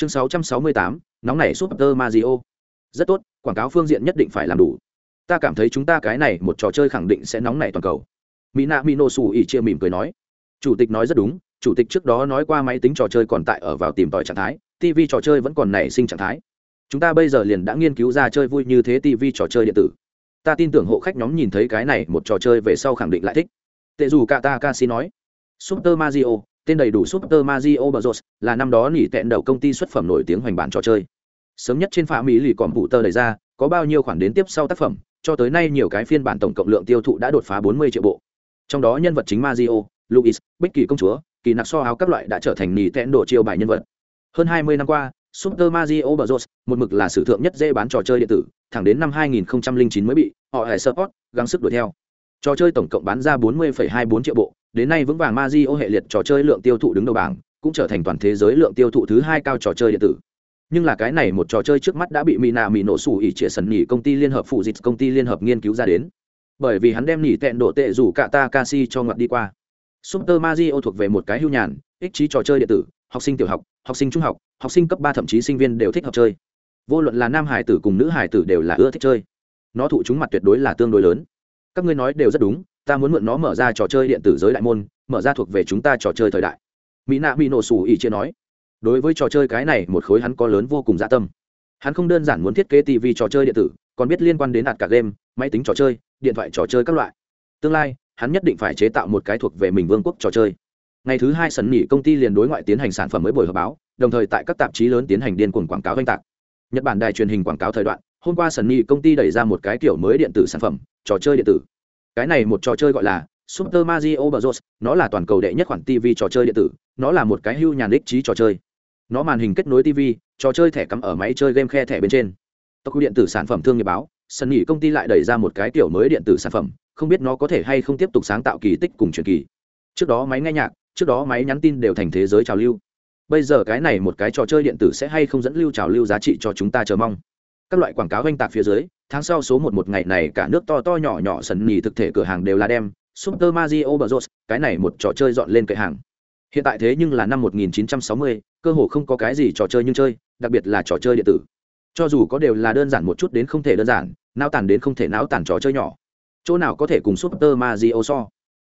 chương 668, nóng nảy super mario. Rất tốt quảng cáo phương diện nhất định phải làm đủ. Ta cảm thấy chúng ta cái này một trò chơi khẳng định sẽ nóng nảy toàn cầu. Mỹ nạ mỹ nổ xù ỉ chia mỉm cười nói. Chủ tịch nói rất đúng chủ tịch trước đó nói qua máy tính trò chơi còn tại ở vào tìm tòi trạng thái tv trò chơi vẫn còn nảy sinh trạng thái. Chúng ta bây giờ liền đã nghiên cứu ra chơi vui như thế tv trò chơi điện tử. Ta tin tưởng hộ khách nhóm nhìn thấy cái này một trò chơi về sau khẳng định lại thích. Tệ dù cả ta ca si nói. Super mario tên đầy đủ super mario bros là năm đó nỉ tẹn đầu công ty xuất phẩm nổi tiếng hoành bản trò chơi sớm nhất trên phạm mỹ lì còn vụ tơ đẩy ra có bao nhiêu khoản đến tiếp sau tác phẩm cho tới nay nhiều cái phiên bản tổng cộng lượng tiêu thụ đã đột phá 40 triệu bộ trong đó nhân vật chính mario luis bích kỳ công chúa kỳ nặc so áo các loại đã trở thành nỉ tẹn độ chiêu bài nhân vật hơn 20 năm qua Super Mario Bros. một mực là sử thượng nhất dễ bán trò chơi điện tử, thẳng đến năm 2009 mới bị họ hệ support gắng sức đuổi theo. Trò chơi tổng cộng bán ra 40,24 triệu bộ, đến nay vững vàng Mario hệ liệt trò chơi lượng tiêu thụ đứng đầu bảng, cũng trở thành toàn thế giới lượng tiêu thụ thứ hai cao trò chơi điện tử. Nhưng là cái này một trò chơi trước mắt đã bị mỹ nạ Mỹ nổ sủ ỉ trịa sần nhỉ công ty liên hợp phụ dịch công ty liên hợp nghiên cứu ra đến. Bởi vì hắn đem nhỉ tẹn độ tệ rủ cả ta ca si cho ngọt đi qua. Super Mario thuộc về một cái hưu nhàn, ích trí trò chơi điện tử, học sinh tiểu học, học sinh trung học, học sinh cấp ba thậm chí sinh viên đều thích học chơi. Vô luận là nam hải tử cùng nữ hải tử đều là ưa thích chơi. Nó thụ chúng mặt tuyệt đối là tương đối lớn. Các ngươi nói đều rất đúng, ta muốn mượn nó mở ra trò chơi điện tử giới đại môn, mở ra thuộc về chúng ta trò chơi thời đại. Mỹ nạ bị nổ sủ ỉ chia nói. Đối với trò chơi cái này một khối hắn có lớn vô cùng dạ tâm. Hắn không đơn giản muốn thiết kế TV trò chơi điện tử, còn biết liên quan đến ạt cả game, máy tính trò chơi, điện thoại trò chơi các loại. Tương lai, hắn nhất định phải chế tạo một cái thuộc về mình vương quốc trò chơi ngày thứ hai sần nghỉ công ty liền đối ngoại tiến hành sản phẩm mới buổi họp báo đồng thời tại các tạp chí lớn tiến hành điên cuồng quảng cáo oanh tạc nhật bản đài truyền hình quảng cáo thời đoạn hôm qua sần nghỉ công ty đẩy ra một cái kiểu mới điện tử sản phẩm trò chơi điện tử cái này một trò chơi gọi là super mario bros. Nó là toàn cầu đệ nhất khoản tv trò chơi điện tử, nó là một cái hưu nhàn đích trí trò chơi. Nó màn hình kết nối tv trò chơi thẻ cắm ở máy chơi game khe thẻ bên trên. Tộc điện tử sản phẩm thương nghiệp báo, sân nghỉ công ty lại đẩy ra một cái kiểu mới điện tử sản phẩm, không biết nó có thể hay không tiếp tục sáng tạo kỳ tích cùng truyền kỳ. Trước đó máy nghe nhạc, trước đó máy nhắn tin đều thành thế giới trào lưu. Bây giờ cái này một cái trò chơi điện tử sẽ hay không dẫn lưu trào lưu giá trị cho chúng ta chờ mong? Các loại quảng cáo oanh tạc phía dưới tháng sau số một một ngày này cả nước to to nhỏ nhỏ sần nhì thực thể cửa hàng đều là đem super mario bros cái này một trò chơi dọn lên kệ hàng. Hiện tại thế nhưng là năm 1960, cơ hồ không có cái gì trò chơi nhưng chơi đặc biệt là trò chơi điện tử. Cho dù có đều là đơn giản một chút đến không thể đơn giản não tàn đến không thể não tàn trò chơi nhỏ. Chỗ nào có thể cùng super mario so.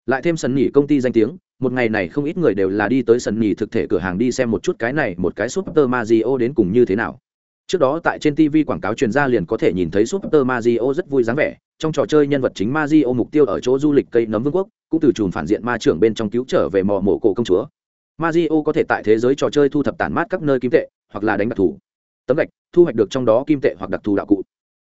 Lại thêm sân nhỉ công ty danh tiếng một ngày này không ít người đều là đi tới sân nhì thực thể cửa hàng đi xem một chút cái này một cái super mario đến cùng như thế nào trước đó tại trên tv quảng cáo truyền ra liền có thể nhìn thấy super mario rất vui dáng vẻ, trong trò chơi nhân vật chính mario mục tiêu ở chỗ du lịch cây nấm vương quốc, cũng từ chùm phản diện ma trưởng bên trong cứu trở về mò mổ cổ công chúa. Mario có thể tại thế giới trò chơi thu thập tản mát các nơi kim tệ, hoặc là đánh đặc thù. Tấm gạch, thu hoạch được trong đó kim tệ hoặc đặc thù đạo cụ.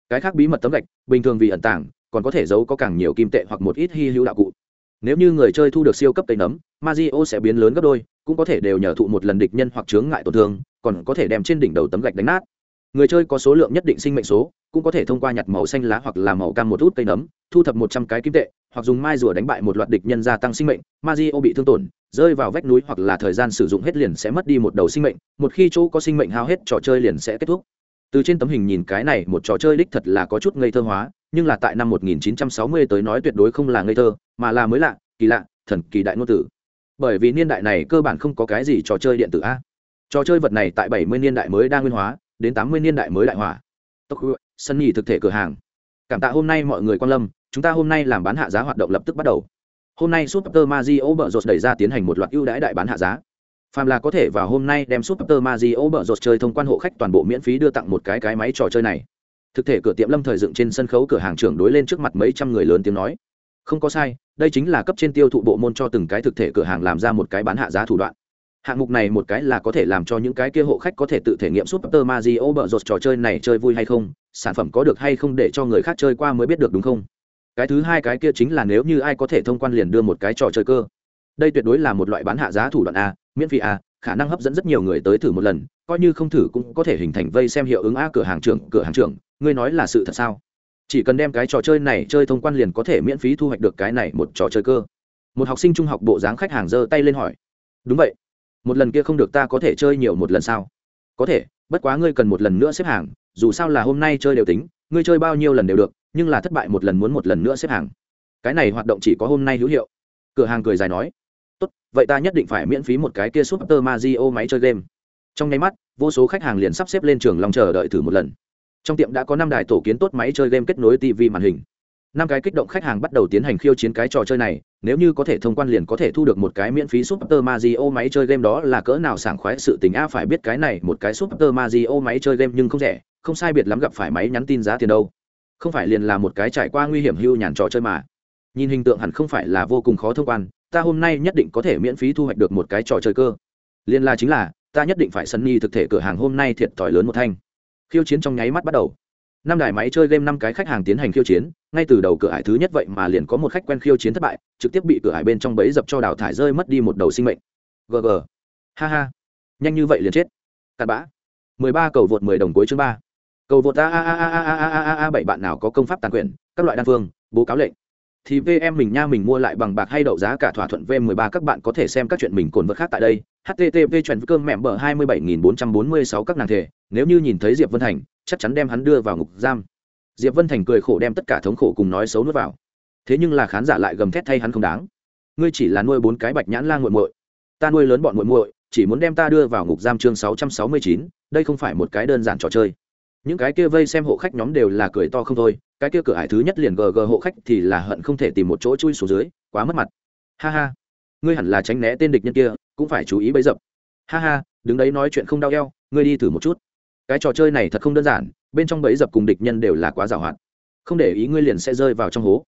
Cái khác bí mật tấm gạch, bình thường vì ẩn tàng, còn có thể giấu có càng nhiều kim tệ hoặc một ít hy hữu đạo cụ. Nếu như người chơi thu được siêu cấp cây nấm Mazio sẽ biến lớn gấp đôi, cũng có thể đều nhờ thụ một lần địch nhân hoặc chướng ngại tổn thương, còn có thể đem trên đỉnh đầu tấm gạch đánh nát người chơi có số lượng nhất định sinh mệnh số, cũng có thể thông qua nhặt màu xanh lá hoặc là màu cam một út cây nấm, thu thập một trăm cái kim tệ, hoặc dùng mai rùa đánh bại một loạt địch nhân gia tăng sinh mệnh Mazio bị thương tổn, rơi vào vách núi hoặc là thời gian sử dụng hết liền sẽ mất đi một đầu sinh mệnh, một khi chỗ có sinh mệnh hao hết, trò chơi liền sẽ kết thúc. Từ trên tấm hình nhìn cái này, một trò chơi đích thật là có chút ngây thơ hóa, nhưng là tại năm 1960 tới nói tuyệt đối không là ngây thơ, mà là mới lạ, kỳ lạ, thần kỳ đại ngôn tử. Bởi vì niên đại này cơ bản không có cái gì trò chơi điện tử a. Trò chơi vật này tại 70 niên đại mới đa nguyên hóa đến 80 niên đại mới đại hỏa. Tốc sân nhì thực thể cửa hàng. Cảm tạ hôm nay mọi người quan lâm, chúng ta hôm nay làm bán hạ giá hoạt động lập tức bắt đầu. Hôm nay super mario bở rột đẩy ra tiến hành một loạt ưu đãi đại bán hạ giá. Phàm là có thể vào hôm nay đem super mario bở rột chơi thông quan hộ khách toàn bộ miễn phí đưa tặng một cái cái máy trò chơi này. Thực thể cửa tiệm lâm thời dựng trên sân khấu cửa hàng trưởng đối lên trước mặt mấy trăm người lớn tiếng nói. Không có sai, đây chính là cấp trên tiêu thụ bộ môn cho từng cái thực thể cửa hàng làm ra một cái bán hạ giá thủ đoạn hạng mục này một cái là có thể làm cho những cái kia hộ khách có thể tự thể nghiệm super mario bợ rột trò chơi này chơi vui hay không, sản phẩm có được hay không để cho người khác chơi qua mới biết được đúng không? Cái thứ hai cái kia chính là nếu như ai có thể thông quan liền đưa một cái trò chơi cơ. Đây tuyệt đối là một loại bán hạ giá thủ đoạn a, miễn phí a, khả năng hấp dẫn rất nhiều người tới thử một lần, coi như không thử cũng có thể hình thành vây xem hiệu ứng a cửa hàng trưởng, cửa hàng trưởng, ngươi nói là sự thật sao? Chỉ cần đem cái trò chơi này chơi thông quan liền có thể miễn phí thu hoạch được cái này một trò chơi cơ. Một học sinh trung học bộ dáng khách hàng giơ tay lên hỏi. Đúng vậy một lần kia không được ta có thể chơi nhiều một lần sao? Có thể, bất quá ngươi cần một lần nữa xếp hàng, dù sao là hôm nay chơi đều tính, ngươi chơi bao nhiêu lần đều được, nhưng là thất bại một lần muốn một lần nữa xếp hàng. Cái này hoạt động chỉ có hôm nay hữu hiệu. Cửa hàng cười dài nói, tốt, vậy ta nhất định phải miễn phí một cái kia super mario máy chơi game. Trong nháy mắt, vô số khách hàng liền sắp xếp lên trường lòng chờ đợi thử một lần. Trong tiệm đã có năm đài tổ kiến tốt máy chơi game kết nối tv màn hình. Năm cái kích động khách hàng bắt đầu tiến hành khiêu chiến cái trò chơi này nếu như có thể thông quan liền có thể thu được một cái miễn phí super mario máy chơi game đó là cỡ nào sảng khoái sự tình a phải biết cái này một cái super mario máy chơi game nhưng không rẻ, không sai biệt lắm gặp phải máy nhắn tin giá tiền đâu. Không phải liền là một cái trải qua nguy hiểm hưu nhàn trò chơi mà. Nhìn hình tượng hẳn không phải là vô cùng khó thông quan, ta hôm nay nhất định có thể miễn phí thu hoạch được một cái trò chơi cơ. Liên la chính là, ta nhất định phải sân nhi thực thể cửa hàng hôm nay thiệt thòi lớn một thanh. Khiêu chiến trong nháy mắt bắt đầu năm đài máy chơi game năm cái khách hàng tiến hành khiêu chiến, ngay từ đầu cửa ải thứ nhất vậy mà liền có một khách quen khiêu chiến thất bại, trực tiếp bị cửa ải bên trong bẫy dập cho đào thải rơi mất đi một đầu sinh mệnh. Gg ha ha. Nhanh như vậy liền chết. Cặn bã. Mười ba cầu vượt mười đồng cuối chương ba. Cầu vượt a a a a a a a a bảy bạn nào có công pháp tàn quyền các loại đan phương, bố cáo lệnh. Thì vm mình nha mình mua lại bằng bạc hay đậu giá cả thỏa thuận v 13 các bạn có thể xem các chuyện mình cồn vật khác tại đây. Http chuyện cơm mẹm bờ 27446 các nàng thể, nếu như nhìn thấy diệp vân thành chắc chắn đem hắn đưa vào ngục giam. Diệp vân thành cười khổ đem tất cả thống khổ cùng nói xấu nuốt vào. Thế nhưng là khán giả lại gầm thét thay hắn không đáng. Ngươi chỉ là nuôi bốn cái bạch nhãn la nguội muội. Ta nuôi lớn bọn muội muội chỉ muốn đem ta đưa vào ngục giam chương 669, đây không phải một cái đơn giản trò chơi. Những cái kia vây xem hộ khách nhóm đều là cười to không thôi cái kia cửa hải thứ nhất liền gờ gờ hộ khách thì là hận không thể tìm một chỗ chui xuống dưới quá mất mặt. Ha ha. Ngươi hẳn là tránh né tên địch nhân kia cũng phải chú ý bấy dập. Ha ha đứng đấy nói chuyện không đau eo ngươi đi thử một chút cái trò chơi này thật không đơn giản, bên trong bẫy dập cùng địch nhân đều là quá giàu hạn. Không để ý ngươi liền sẽ rơi vào trong hố.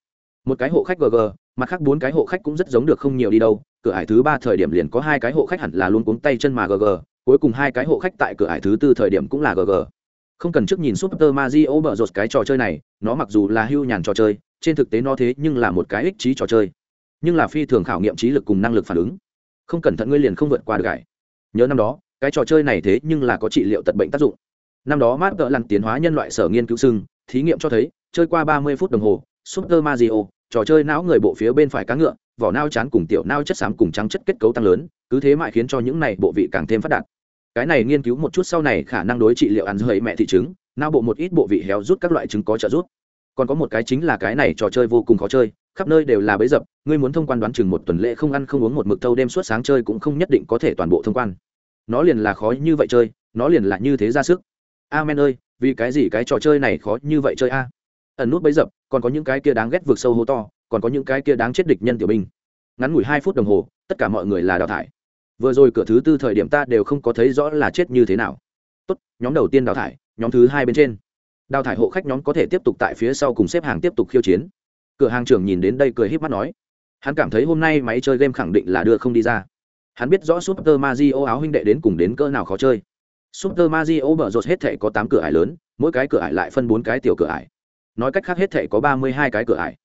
Một cái hộ khách gg mặt khác bốn cái hộ khách cũng rất giống được không nhiều đi đâu. Cửa ải thứ ba thời điểm liền có hai cái hộ khách hẳn là luôn cuống tay chân mà gg cuối cùng hai cái hộ khách tại cửa ải thứ tư thời điểm cũng là gg không cần trước nhìn super mario bở rột cái trò chơi này, nó mặc dù là hưu nhàn trò chơi, trên thực tế nó thế nhưng là một cái ích trí trò chơi. Nhưng là phi thường khảo nghiệm trí lực cùng năng lực phản ứng. Không cẩn thận ngươi liền không vượt qua được gãi nhớ năm đó, cái trò chơi này thế nhưng là có trị liệu tật bệnh tác dụng năm đó mát cỡ lặn tiến hóa nhân loại sở nghiên cứu sưng thí nghiệm cho thấy, chơi qua ba mươi phút đồng hồ, super mario, trò chơi não người bộ phía bên phải cá ngựa, vỏ nao chán cùng tiểu nao chất xám cùng trắng chất kết cấu tăng lớn, cứ thế mãi khiến cho những này bộ vị càng thêm phát đạt. Cái này nghiên cứu một chút sau này khả năng đối trị liệu ăn dưới mẹ thị trứng nao bộ một ít bộ vị héo rút các loại trứng có trợ giúp. Còn có một cái chính là cái này trò chơi vô cùng khó chơi, khắp nơi đều là bấy dập, ngươi muốn thông quan đoán chừng một tuần lễ không ăn không uống một mực thâu đêm suốt sáng chơi cũng không nhất định có thể toàn bộ thông quan. Nó liền là khó như vậy chơi, nó liền là như thế ra sức amen ơi, vì cái gì cái trò chơi này khó như vậy chơi a? Ẩn nút bấy dập, còn có những cái kia đáng ghét vượt sâu hố to, còn có những cái kia đáng chết địch nhân tiểu binh. Ngắn ngủi hai phút đồng hồ, tất cả mọi người là đào thải. Vừa rồi cửa thứ tư thời điểm ta đều không có thấy rõ là chết như thế nào. Tốt, nhóm đầu tiên đào thải, nhóm thứ hai bên trên. Đào thải hộ khách nhóm có thể tiếp tục tại phía sau cùng xếp hàng tiếp tục khiêu chiến. Cửa hàng trưởng nhìn đến đây cười h í p mắt nói. Hắn cảm thấy hôm nay máy chơi game khẳng định là đưa không đi ra. Hắn biết rõ super mario áo huynh đệ đến cùng đến cỡ nào khó chơi super mario bở rột hết thể có tám cửa ải lớn, mỗi cái cửa ải lại phân bốn cái tiểu cửa ải. Nói cách khác hết thể có ba mươi hai cái cửa ải.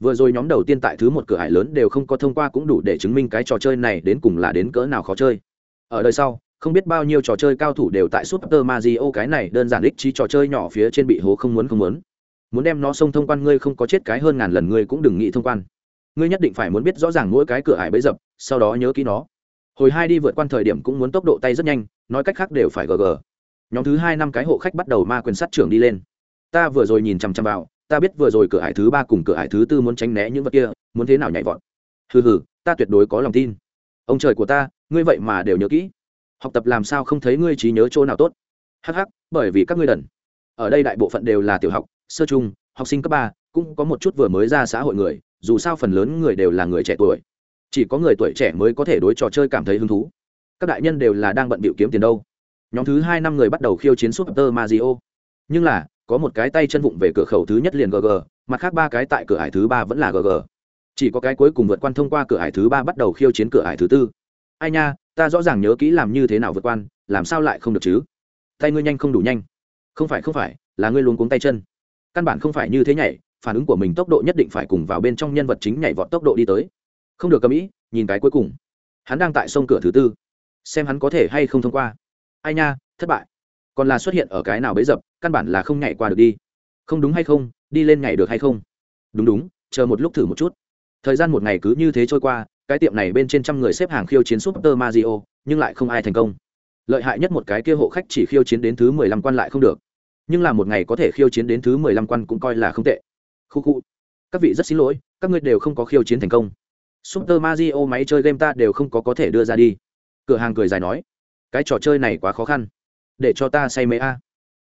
Vừa rồi nhóm đầu tiên tại thứ một cửa ải lớn đều không có thông qua cũng đủ để chứng minh cái trò chơi này đến cùng là đến cỡ nào khó chơi. Ở đời sau, không biết bao nhiêu trò chơi cao thủ đều tại super mario cái này đơn giản ích chi trò chơi nhỏ phía trên bị hố không muốn không muốn. Muốn đem nó xông thông quan ngươi không có chết cái hơn ngàn lần ngươi cũng đừng nghĩ thông quan. Ngươi nhất định phải muốn biết rõ ràng mỗi cái cửa ải bấy dập, sau đó nhớ kỹ nó. Hồi hai đi vượt quan thời điểm cũng muốn tốc độ tay rất nhanh nói cách khác đều phải gg nhóm thứ hai năm cái hộ khách bắt đầu ma quyền sắt trưởng đi lên. Ta vừa rồi nhìn chằm chằm vào, ta biết vừa rồi cửa hải thứ ba cùng cửa hải thứ tư muốn tránh né những vật kia, muốn thế nào nhảy vọt. Hừ hừ, ta tuyệt đối có lòng tin. Ông trời của ta, ngươi vậy mà đều nhớ kỹ. Học tập làm sao không thấy ngươi trí nhớ chỗ nào tốt. Hh bởi vì các ngươi đần. Ở đây đại bộ phận đều là tiểu học, sơ trung, học sinh cấp ba, cũng có một chút vừa mới ra xã hội người, dù sao phần lớn người đều là người trẻ tuổi. Chỉ có người tuổi trẻ mới có thể đối trò chơi cảm thấy hứng thú các đại nhân đều là đang bận bịu kiếm tiền đâu. Nhóm thứ hai năm người bắt đầu khiêu chiến super mario. Nhưng là, có một cái tay chân vụng về cửa khẩu thứ nhất liền gg mặt khác ba cái tại cửa hải thứ ba vẫn là gg chỉ có cái cuối cùng vượt quan thông qua cửa hải thứ ba bắt đầu khiêu chiến cửa hải thứ tư. Ai nha, ta rõ ràng nhớ kỹ làm như thế nào vượt quan, làm sao lại không được chứ? Tay ngươi nhanh không đủ nhanh. Không phải không phải, là ngươi luôn cuống tay chân. Căn bản không phải như thế nhảy, phản ứng của mình tốc độ nhất định phải cùng vào bên trong nhân vật chính nhảy vọt tốc độ đi tới. Không được cầm ý, nhìn cái cuối cùng. Hắn đang tại sông cửa thứ tư xem hắn có thể hay không thông qua. Ai nha, thất bại. Còn là xuất hiện ở cái nào bấy dập, căn bản là không nhảy qua được đi. Không đúng hay không, đi lên nhảy được hay không? Đúng đúng, chờ một lúc thử một chút. Thời gian một ngày cứ như thế trôi qua, cái tiệm này bên trên trăm người xếp hàng khiêu chiến super mario, nhưng lại không ai thành công. Lợi hại nhất một cái kia hộ khách chỉ khiêu chiến đến thứ mười lăm quan lại không được. Nhưng là một ngày có thể khiêu chiến đến thứ mười lăm quan cũng coi là không tệ. Khu khu. Các vị rất xin lỗi, các ngươi đều không có khiêu chiến thành công. Super mario máy chơi game ta đều không có có thể đưa ra đi cửa hàng cười dài nói, cái trò chơi này quá khó khăn. Để cho ta say mê a.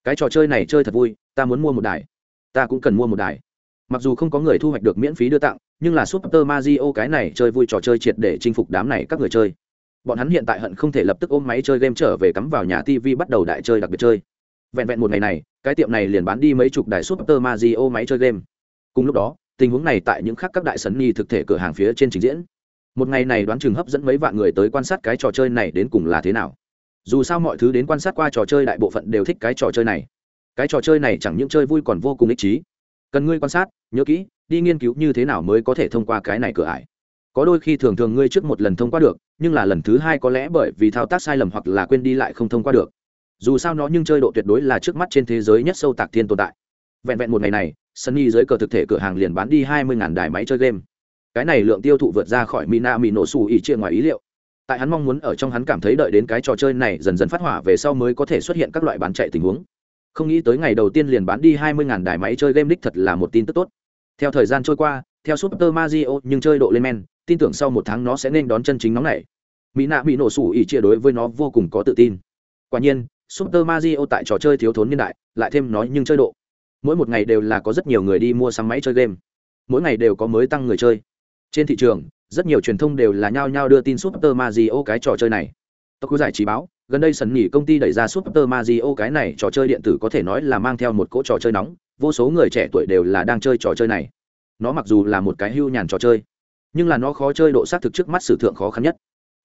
Cái trò chơi này chơi thật vui, ta muốn mua một đài. Ta cũng cần mua một đài. Mặc dù không có người thu hoạch được miễn phí đưa tặng, nhưng là super mario cái này chơi vui trò chơi triệt để chinh phục đám này các người chơi. Bọn hắn hiện tại hận không thể lập tức ôm máy chơi game trở về cắm vào nhà tv bắt đầu đại chơi đặc biệt chơi. Vẹn vẹn một ngày này, cái tiệm này liền bán đi mấy chục đài super mario máy chơi game. Cùng lúc đó, tình huống này tại những khác các đại sấn nhi thực thể cửa hàng phía trên trình diễn một ngày này đoán chừng hấp dẫn mấy vạn người tới quan sát cái trò chơi này đến cùng là thế nào. Dù sao mọi thứ đến quan sát qua trò chơi đại bộ phận đều thích cái trò chơi này. Cái trò chơi này chẳng những chơi vui còn vô cùng ích trí. Cần ngươi quan sát, nhớ kỹ, đi nghiên cứu như thế nào mới có thể thông qua cái này cửa ải. Có đôi khi thường thường ngươi trước một lần thông qua được, nhưng là lần thứ hai có lẽ bởi vì thao tác sai lầm hoặc là quên đi lại không thông qua được. Dù sao nó nhưng chơi độ tuyệt đối là trước mắt trên thế giới nhất sâu tạc thiên tồn tại. Vẹn vẹn một ngày này, sunny dưới cờ thực thể cửa hàng liền bán đi hai mươi đài máy chơi game cái này lượng tiêu thụ vượt ra khỏi mina mỹ nổ xù ỉ chia ngoài ý liệu. Tại hắn mong muốn ở trong hắn cảm thấy đợi đến cái trò chơi này dần dần phát hỏa về sau mới có thể xuất hiện các loại bán chạy tình huống. Không nghĩ tới ngày đầu tiên liền bán đi hai mươi đài máy chơi game đích thật là một tin tức tốt. Theo thời gian trôi qua, theo super mario nhưng chơi độ lên men, tin tưởng sau một tháng nó sẽ nên đón chân chính nóng này. Mỹ nạ bị nổ sủ ỉ chia đối với nó vô cùng có tự tin. Quả nhiên, super mario tại trò chơi thiếu thốn niên đại, lại thêm nói nhưng chơi độ. Mỗi một ngày đều là có rất nhiều người đi mua sắm máy chơi game. Mỗi ngày đều có mới tăng người chơi trên thị trường, rất nhiều truyền thông đều là nhao nhao đưa tin super mario cái trò chơi này. Tôi cứ giải trí báo, gần đây sần nhỉ công ty đẩy ra super mario cái này trò chơi điện tử có thể nói là mang theo một cỗ trò chơi nóng, vô số người trẻ tuổi đều là đang chơi trò chơi này. Nó mặc dù là một cái hưu nhàn trò chơi, nhưng là nó khó chơi độ xác thực trước mắt sử thượng khó khăn nhất.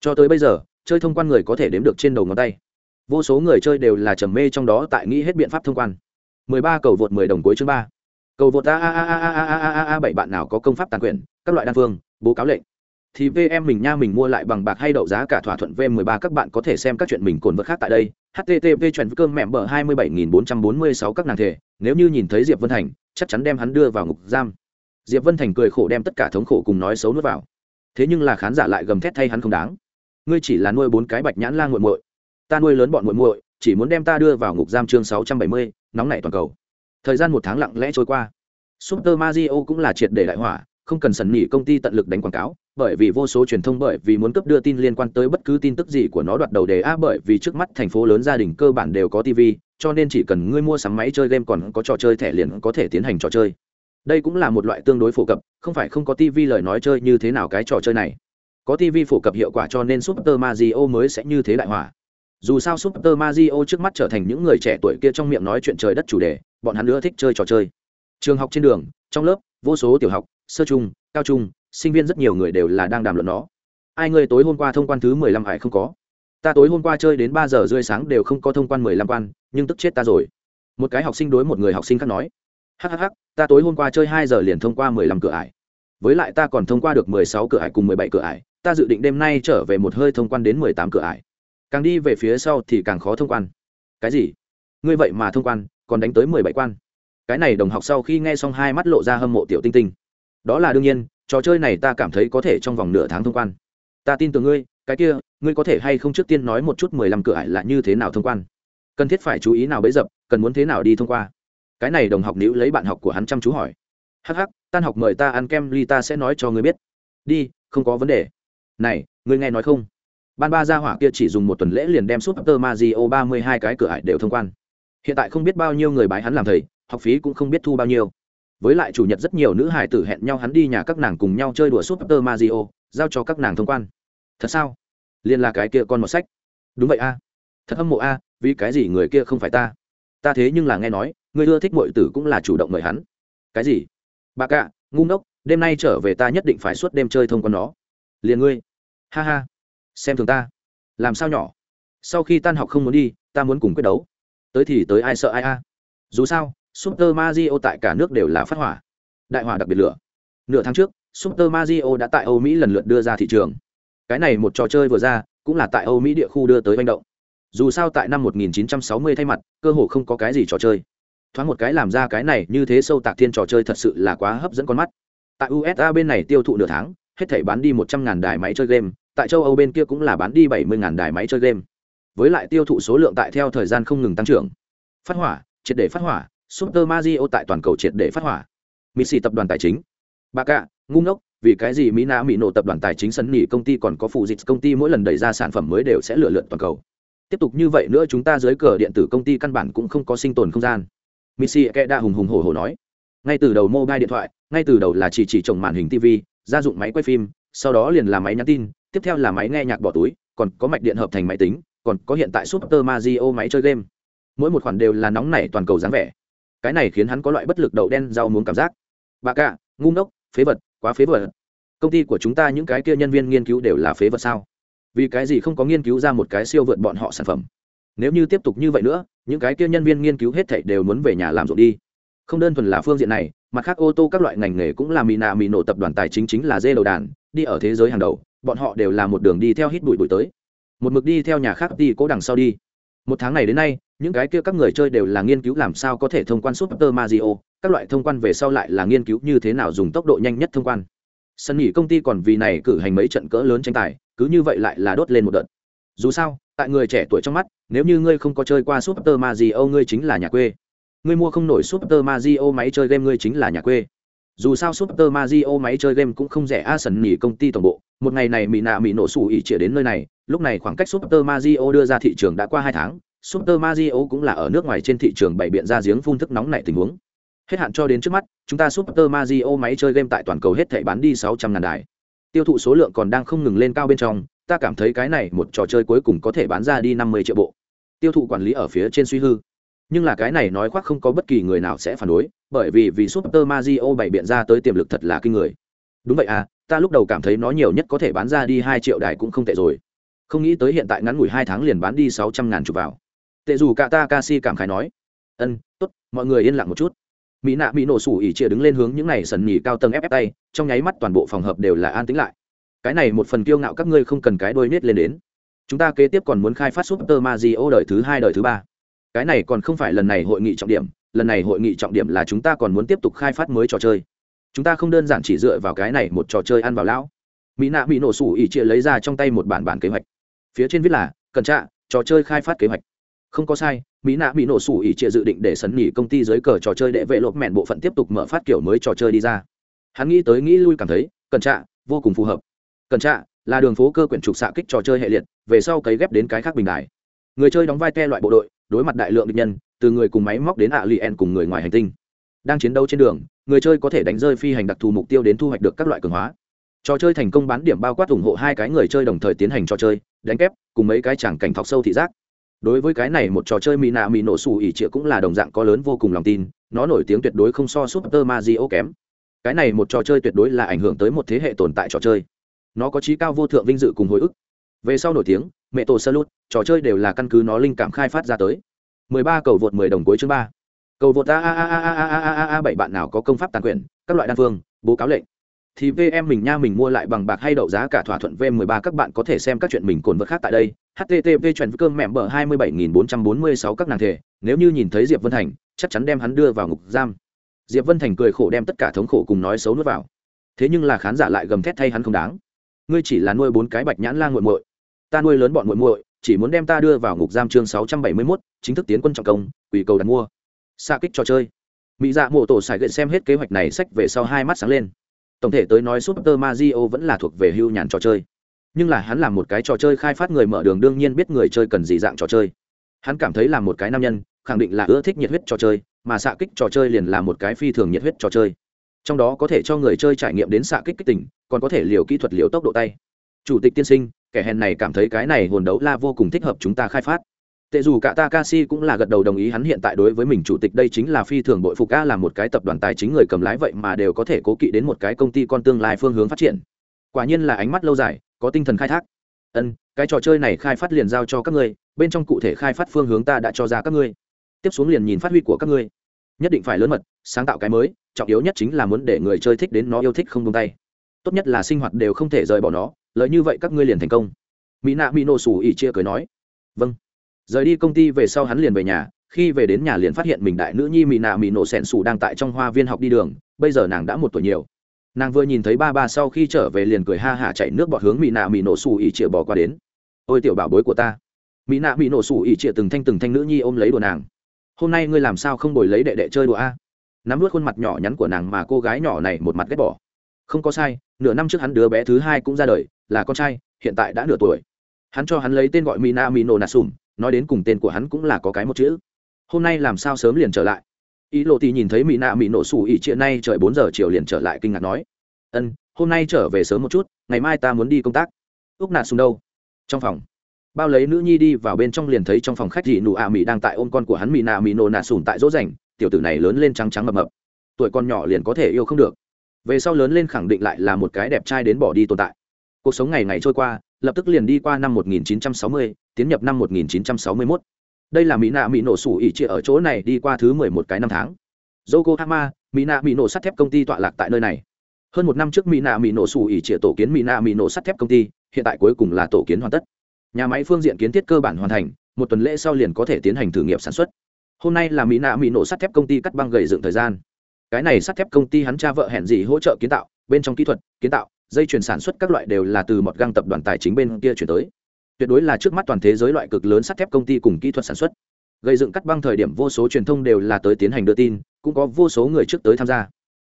Cho tới bây giờ, chơi thông quan người có thể đếm được trên đầu ngón tay. Vô số người chơi đều là trầm mê trong đó tại nghĩ hết biện pháp thông quan. 13 cầu vượt 10 đồng cuối chương 3. cầu vượt a a a a a a a a bảy bạn nào có công pháp tàn quyền các loại đan phương bố cáo lệnh thì VM mình nha mình mua lại bằng bạc hay đậu giá cả thỏa thuận V13 các bạn có thể xem các chuyện mình cồn vật khác tại đây. http chuyện cơm mẹ bờ 27446 các nàng thể, nếu như nhìn thấy Diệp Vân Thành, chắc chắn đem hắn đưa vào ngục giam. Diệp Vân Thành cười khổ đem tất cả thống khổ cùng nói xấu nuốt vào. Thế nhưng là khán giả lại gầm thét thay hắn không đáng. Ngươi chỉ là nuôi bốn cái bạch nhãn lang muội muội, ta nuôi lớn bọn muội muội, chỉ muốn đem ta đưa vào ngục giam chương 670, nóng nảy toàn cầu. Thời gian một tháng lặng lẽ trôi qua. Super Mario cũng là triệt để đại hỏa, không cần sần nhị công ty tận lực đánh quảng cáo, bởi vì vô số truyền thông bởi vì muốn cấp đưa tin liên quan tới bất cứ tin tức gì của nó đoạt đầu đề a bởi vì trước mắt thành phố lớn gia đình cơ bản đều có tv cho nên chỉ cần ngươi mua sắm máy chơi game còn có trò chơi thẻ liền có thể tiến hành trò chơi. Đây cũng là một loại tương đối phổ cập, không phải không có tv lời nói chơi như thế nào cái trò chơi này. Có tv phổ cập hiệu quả cho nên super mario mới sẽ như thế đại hỏa dù sao super mario trước mắt trở thành những người trẻ tuổi kia trong miệng nói chuyện trời đất chủ đề, bọn hắn nữa thích chơi trò chơi. Trường học trên đường, trong lớp, vô số tiểu học sơ trung, cao trung, sinh viên rất nhiều người đều là đang đàm luận nó. Ai người tối hôm qua thông quan thứ mười lăm hải không có? Ta tối hôm qua chơi đến ba giờ rưỡi sáng đều không có thông quan mười lăm quan, nhưng tức chết ta rồi. Một cái học sinh đối một người học sinh khác nói. Hhh ta tối hôm qua chơi hai giờ liền thông qua mười lăm cửa ải. Với lại ta còn thông qua được mười sáu cửa ải cùng mười bảy cửa ải, ta dự định đêm nay trở về một hơi thông quan đến mười tám cửa ải. Càng đi về phía sau thì càng khó thông quan. Cái gì? Ngươi vậy mà thông quan, còn đánh tới mười bảy quan. Cái này đồng học sau khi nghe xong hai mắt lộ ra hâm mộ tiểu tinh tinh đó là đương nhiên, trò chơi này ta cảm thấy có thể trong vòng nửa tháng thông quan. Ta tin tưởng ngươi, cái kia, ngươi có thể hay không trước tiên nói một chút mười lăm cửa ải là như thế nào thông quan? Cần thiết phải chú ý nào bấy dập, cần muốn thế nào đi thông qua? Cái này đồng học nữ lấy bạn học của hắn chăm chú hỏi. Hắc hắc, tan học mời ta ăn kem ly ta sẽ nói cho ngươi biết. Đi, không có vấn đề. Này, ngươi nghe nói không? Ban ba gia hỏa kia chỉ dùng một tuần lễ liền đem suốt tơ ma di ô ba mươi hai cái cửa ải đều thông quan. Hiện tại không biết bao nhiêu người bái hắn làm thầy, học phí cũng không biết thu bao nhiêu với lại chủ nhật rất nhiều nữ hải tử hẹn nhau hắn đi nhà các nàng cùng nhau chơi đùa super mario, giao cho các nàng thông quan. Thật sao? Liên là cái kia con một sách. Đúng vậy a. Thật âm mộ a, vì cái gì người kia không phải ta? Ta thế nhưng là nghe nói, người ưa thích mọi tử cũng là chủ động mời hắn. Cái gì? Bà cạ ngu ngốc, đêm nay trở về ta nhất định phải suốt đêm chơi thông quan nó. Liền ngươi. Ha ha. Xem thường ta. Làm sao nhỏ? Sau khi tan học không muốn đi, ta muốn cùng quyết đấu. Tới thì tới ai sợ ai a? Dù sao Super Mario tại cả nước đều là phát hỏa. Đại hỏa đặc biệt lửa. Nửa tháng trước, Super Mario đã tại Âu Mỹ lần lượt đưa ra thị trường. Cái này một trò chơi vừa ra, cũng là tại Âu Mỹ địa khu đưa tới manh động. Dù sao tại năm 1960 thay mặt, cơ hồ không có cái gì trò chơi. Thoáng một cái làm ra cái này như thế sâu tạc thiên trò chơi thật sự là quá hấp dẫn con mắt. Tại USA bên này tiêu thụ nửa tháng, hết thảy bán đi 100.000 đài máy chơi game, tại châu Âu bên kia cũng là bán đi 70.000 đài máy chơi game. Với lại tiêu thụ số lượng tại theo thời gian không ngừng tăng trưởng. Phát hỏa, triệt để phát hỏa, Super Mario tại toàn cầu triệt để phát hỏa. Mixi tập đoàn tài chính. Bà cả, ngu ngốc, vì cái gì Mỹ Na Mỹ nổ tập đoàn tài chính sân nhị công ty còn có phụ dịch công ty mỗi lần đẩy ra sản phẩm mới đều sẽ lựa lượn toàn cầu. tiếp tục như vậy nữa chúng ta dưới cờ điện tử công ty căn bản cũng không có sinh tồn không gian missy kẽ đa hùng hùng hổ hổ nói ngay từ đầu mobile điện thoại ngay từ đầu là chỉ chỉ trồng màn hình tv gia dụng máy quay phim sau đó liền là máy nhắn tin tiếp theo là máy nghe nhạc bỏ túi còn có mạch điện hợp thành máy tính còn có hiện tại super mario máy chơi game mỗi một khoản đều là nóng nảy toàn cầu dáng vẻ cái này khiến hắn có loại bất lực đậu đen rau muốn cảm giác. Bà cả, ngu ngốc, phế vật, quá phế vật. Công ty của chúng ta những cái kia nhân viên nghiên cứu đều là phế vật sao? Vì cái gì không có nghiên cứu ra một cái siêu vượt bọn họ sản phẩm? Nếu như tiếp tục như vậy nữa, những cái kia nhân viên nghiên cứu hết thảy đều muốn về nhà làm ruộng đi. Không đơn thuần là phương diện này, mặt khác ô tô các loại ngành nghề cũng là mì nạ mì nổ tập đoàn tài chính chính là dê đầu đàn, đi ở thế giới hàng đầu, bọn họ đều là một đường đi theo hít bụi bụi tới. Một mực đi theo nhà khác đi cố đằng sau đi. Một tháng này đến nay những cái kia các người chơi đều là nghiên cứu làm sao có thể thông quan super mario, các loại thông quan về sau lại là nghiên cứu như thế nào dùng tốc độ nhanh nhất thông quan. Sân nghỉ công ty còn vì này cử hành mấy trận cỡ lớn tranh tài, cứ như vậy lại là đốt lên một đợt. Dù sao, tại người trẻ tuổi trong mắt, nếu như ngươi không có chơi qua super mario, ngươi chính là nhà quê. Ngươi mua không nổi super mario máy chơi game, ngươi chính là nhà quê. Dù sao super mario máy chơi game cũng không rẻ a sân nghỉ công ty tổng bộ. Một ngày này mì nạ mì nổ sủ ỉ chĩa đến nơi này, lúc này khoảng cách super mario đưa ra thị trường đã qua hai tháng super mario cũng là ở nước ngoài trên thị trường bày biện ra giếng phun thức nóng này tình huống. Hết hạn cho đến trước mắt, chúng ta super mario máy chơi game tại toàn cầu hết thảy bán đi sáu trăm ngàn đài. Tiêu thụ số lượng còn đang không ngừng lên cao bên trong, ta cảm thấy cái này một trò chơi cuối cùng có thể bán ra đi năm mươi triệu bộ. Tiêu thụ quản lý ở phía trên suy hư. Nhưng là cái này nói khoác không có bất kỳ người nào sẽ phản đối, bởi vì vì super mario bày biện ra tới tiềm lực thật là kinh người. Đúng vậy à ta lúc đầu cảm thấy nó nhiều nhất có thể bán ra đi hai triệu đài cũng không tệ rồi. Không nghĩ tới hiện tại ngắn ngủi hai tháng liền bán đi sáu trăm ngàn chục vào tệ dù cả ta ca si cảm khái nói. Ân t ố t mọi người yên lặng một chút. Mỹ nạ mỹ nổ sủ ỉ chia đứng lên hướng những này sần nhì cao tầng ép ép tay, trong nháy mắt toàn bộ phòng hợp đều là an tĩnh lại. Cái này một phần kiêu ngạo các ngươi không cần cái đôi nết lên đến. Chúng ta kế tiếp còn muốn khai phát super mario đời thứ hai, đời thứ ba. Cái này còn không phải lần này hội nghị trọng điểm, lần này hội nghị trọng điểm là chúng ta còn muốn tiếp tục khai phát mới trò chơi. Chúng ta không đơn giản chỉ dựa vào cái này một trò chơi ăn vào lão. Mỹ nạ mỹ nổ sủ ỉ chia lấy ra trong tay một bản bản kế hoạch. Phía trên viết là, cần trạ trò chơi khai phát kế hoạch không có sai, mỹ nạ bị nổ sủ ỉ trịa dự định để sấn nghỉ công ty dưới cờ trò chơi đệ vệ lộp mẹn bộ phận tiếp tục mở phát kiểu mới trò chơi đi ra. Hắn nghĩ tới nghĩ lui cảm thấy, cần trạ, vô cùng phù hợp. Cần trạ là đường phố cơ quyển trục xạ kích trò chơi hệ liệt, về sau cấy ghép đến cái khác bình đại người chơi đóng vai te loại bộ đội, đối mặt đại lượng địch nhân, từ người cùng máy móc đến ạ lì en cùng người ngoài hành tinh. Đang chiến đấu trên đường, người chơi có thể đánh rơi phi hành đặc thù mục tiêu đến thu hoạch được các loại cường hóa. Trò chơi thành công bán điểm bao quát ủng hộ hai cái người chơi đồng thời tiến hành trò chơi, đánh kép, cùng mấy cái chẳng cảnh thọc sâu thị giác đối với cái này một trò chơi mỹ nạ mỹ nổ xù ỉ trịa cũng là đồng dạng có lớn vô cùng lòng tin, nó nổi tiếng tuyệt đối không so super mario kém. Cái này một trò chơi tuyệt đối là ảnh hưởng tới một thế hệ tồn tại trò chơi. Nó có trí cao vô thượng vinh dự cùng hồi ức. Về sau nổi tiếng mẹ tổ sơ lút trò chơi đều là căn cứ nó linh cảm khai phát ra tới. 13 cầu vượt 10 đồng cuối chương 3. cầu vượt a a a a a a a a bảy bạn nào có công pháp tàn quyền, các loại đan phương, bố cáo lệnh thì VM mình nha mình mua lại bằng bạc hay đậu giá cả thỏa thuận V13 các bạn có thể xem các chuyện mình cồn vật khác tại đây. http chuẩn cơm mẹ bờ 27446 các nàng thể, nếu như nhìn thấy Diệp Vân Thành, chắc chắn đem hắn đưa vào ngục giam. Diệp Vân Thành cười khổ đem tất cả thống khổ cùng nói xấu nuốt vào. Thế nhưng là khán giả lại gầm thét thay hắn không đáng. Ngươi chỉ là nuôi bốn cái bạch nhãn lang muội muội, ta nuôi lớn bọn muội muội, chỉ muốn đem ta đưa vào ngục giam chương 671, chính thức tiến quân trọng công, quỷ cầu đặt mua. Xa kích trò chơi. Mỹ Dạ Mộ Tổ xài gậy xem hết kế hoạch này sách về sau hai mắt sáng lên tổng thể tới nói super mario vẫn là thuộc về hưu nhàn trò chơi. Nhưng là hắn làm một cái trò chơi khai phát người mở đường đương nhiên biết người chơi cần gì dạng trò chơi. Hắn cảm thấy là một cái nam nhân, khẳng định là ưa thích nhiệt huyết trò chơi, mà xạ kích trò chơi liền là một cái phi thường nhiệt huyết trò chơi. Trong đó có thể cho người chơi trải nghiệm đến xạ kích kích tỉnh còn có thể liều kỹ thuật liều tốc độ tay. Chủ tịch tiên sinh, kẻ hèn này cảm thấy cái này hồn đấu la vô cùng thích hợp chúng ta khai phát tệ dù cả takashi cũng là gật đầu đồng ý hắn hiện tại đối với mình chủ tịch đây chính là phi thường bội phục, a là một cái tập đoàn tài chính người cầm lái vậy mà đều có thể cố kỵ đến một cái công ty con tương lai phương hướng phát triển. Quả nhiên là ánh mắt lâu dài, có tinh thần khai thác. Ân, cái trò chơi này khai phát liền giao cho các ngươi, bên trong cụ thể khai phát phương hướng ta đã cho ra các ngươi. Tiếp xuống liền nhìn phát huy của các ngươi. Nhất định phải lớn mật, sáng tạo cái mới, trọng yếu nhất chính là muốn để người chơi thích đến nó yêu thích không tung tay. Tốt nhất là sinh hoạt đều không thể rời bỏ nó lợi như vậy các ngươi liền thành công. Mỹ nạ mỹ nổ xù ỉ chia cười nói. Vâng rời đi công ty về sau hắn liền về nhà, khi về đến nhà liền phát hiện mình đại nữ nhi mỹ nạ mỹ nổ sẻn xù đang tại trong hoa viên học đi đường, bây giờ nàng đã một tuổi nhiều. Nàng vừa nhìn thấy ba ba sau khi trở về liền cười ha hả chạy nước bọt hướng mỹ nạ mỹ nổ xù ỉ chĩa bỏ qua đến. Ôi tiểu bảo bối của ta. Mỹ nạ mỹ nổ xù ỉ chĩa từng thanh từng thanh nữ nhi ôm lấy đồ nàng. Hôm nay ngươi làm sao không bồi lấy đệ đệ chơi đùa a? Nắm vớt khuôn mặt nhỏ nhắn của nàng mà cô gái nhỏ này một mặt ghét bỏ. Không có sai, nửa năm trước hắn đứa bé thứ hai cũng ra đời, là con trai, hiện tại đã nửa tuổi. Hắn cho hắn lấy tên gọi mina mino nasum nói đến cùng tên của hắn cũng là có cái một chữ. Hôm nay làm sao sớm liền trở lại? Ý lộ thì nhìn thấy mỹ nạ mỹ nổ sủ ỉ trịa nay trời bốn giờ chiều liền trở lại kinh ngạc nói, ân, hôm nay trở về sớm một chút, ngày mai ta muốn đi công tác. Úc nạt xuống đâu? Trong phòng. Bao lấy nữ nhi đi vào bên trong liền thấy trong phòng khách dị nụ ạ mỹ đang tại ôm con của hắn mỹ nạ mỹ nổ nạ sùn tại dỗ dành, tiểu tử này lớn lên trắng trắng mập mập. Tuổi con nhỏ liền có thể yêu không được. Về sau lớn lên khẳng định lại là một cái đẹp trai đến bỏ đi tồn tại cuộc sống ngày ngày trôi qua lập tức liền đi qua năm 1960, tiến nhập năm 1961. đây là mỹ nạ mỹ nổ sủ ỉ chia ở chỗ này đi qua thứ mười một cái năm tháng. Yokohama mỹ nạ mỹ nổ sắt thép công ty tọa lạc tại nơi này. Hơn một năm trước mỹ nạ mỹ nổ sủ ỉ chia tổ kiến mỹ nạ mỹ nổ sắt thép công ty hiện tại cuối cùng là tổ kiến hoàn tất. Nhà máy phương diện kiến thiết cơ bản hoàn thành một tuần lễ sau liền có thể tiến hành thử nghiệm sản xuất. Hôm nay là mỹ nạ mỹ nổ sắt thép công ty cắt băng gầy dựng thời gian. Cái này sắt thép công ty hắn cha vợ hẹn gì hỗ trợ kiến tạo bên trong kỹ thuật kiến tạo dây chuyển sản xuất các loại đều là từ một găng tập đoàn tài chính bên kia chuyển tới. Tuyệt đối là trước mắt toàn thế giới loại cực lớn sắt thép công ty cùng kỹ thuật sản xuất. Gây dựng cắt băng thời điểm vô số truyền thông đều là tới tiến hành đưa tin, cũng có vô số người trước tới tham gia.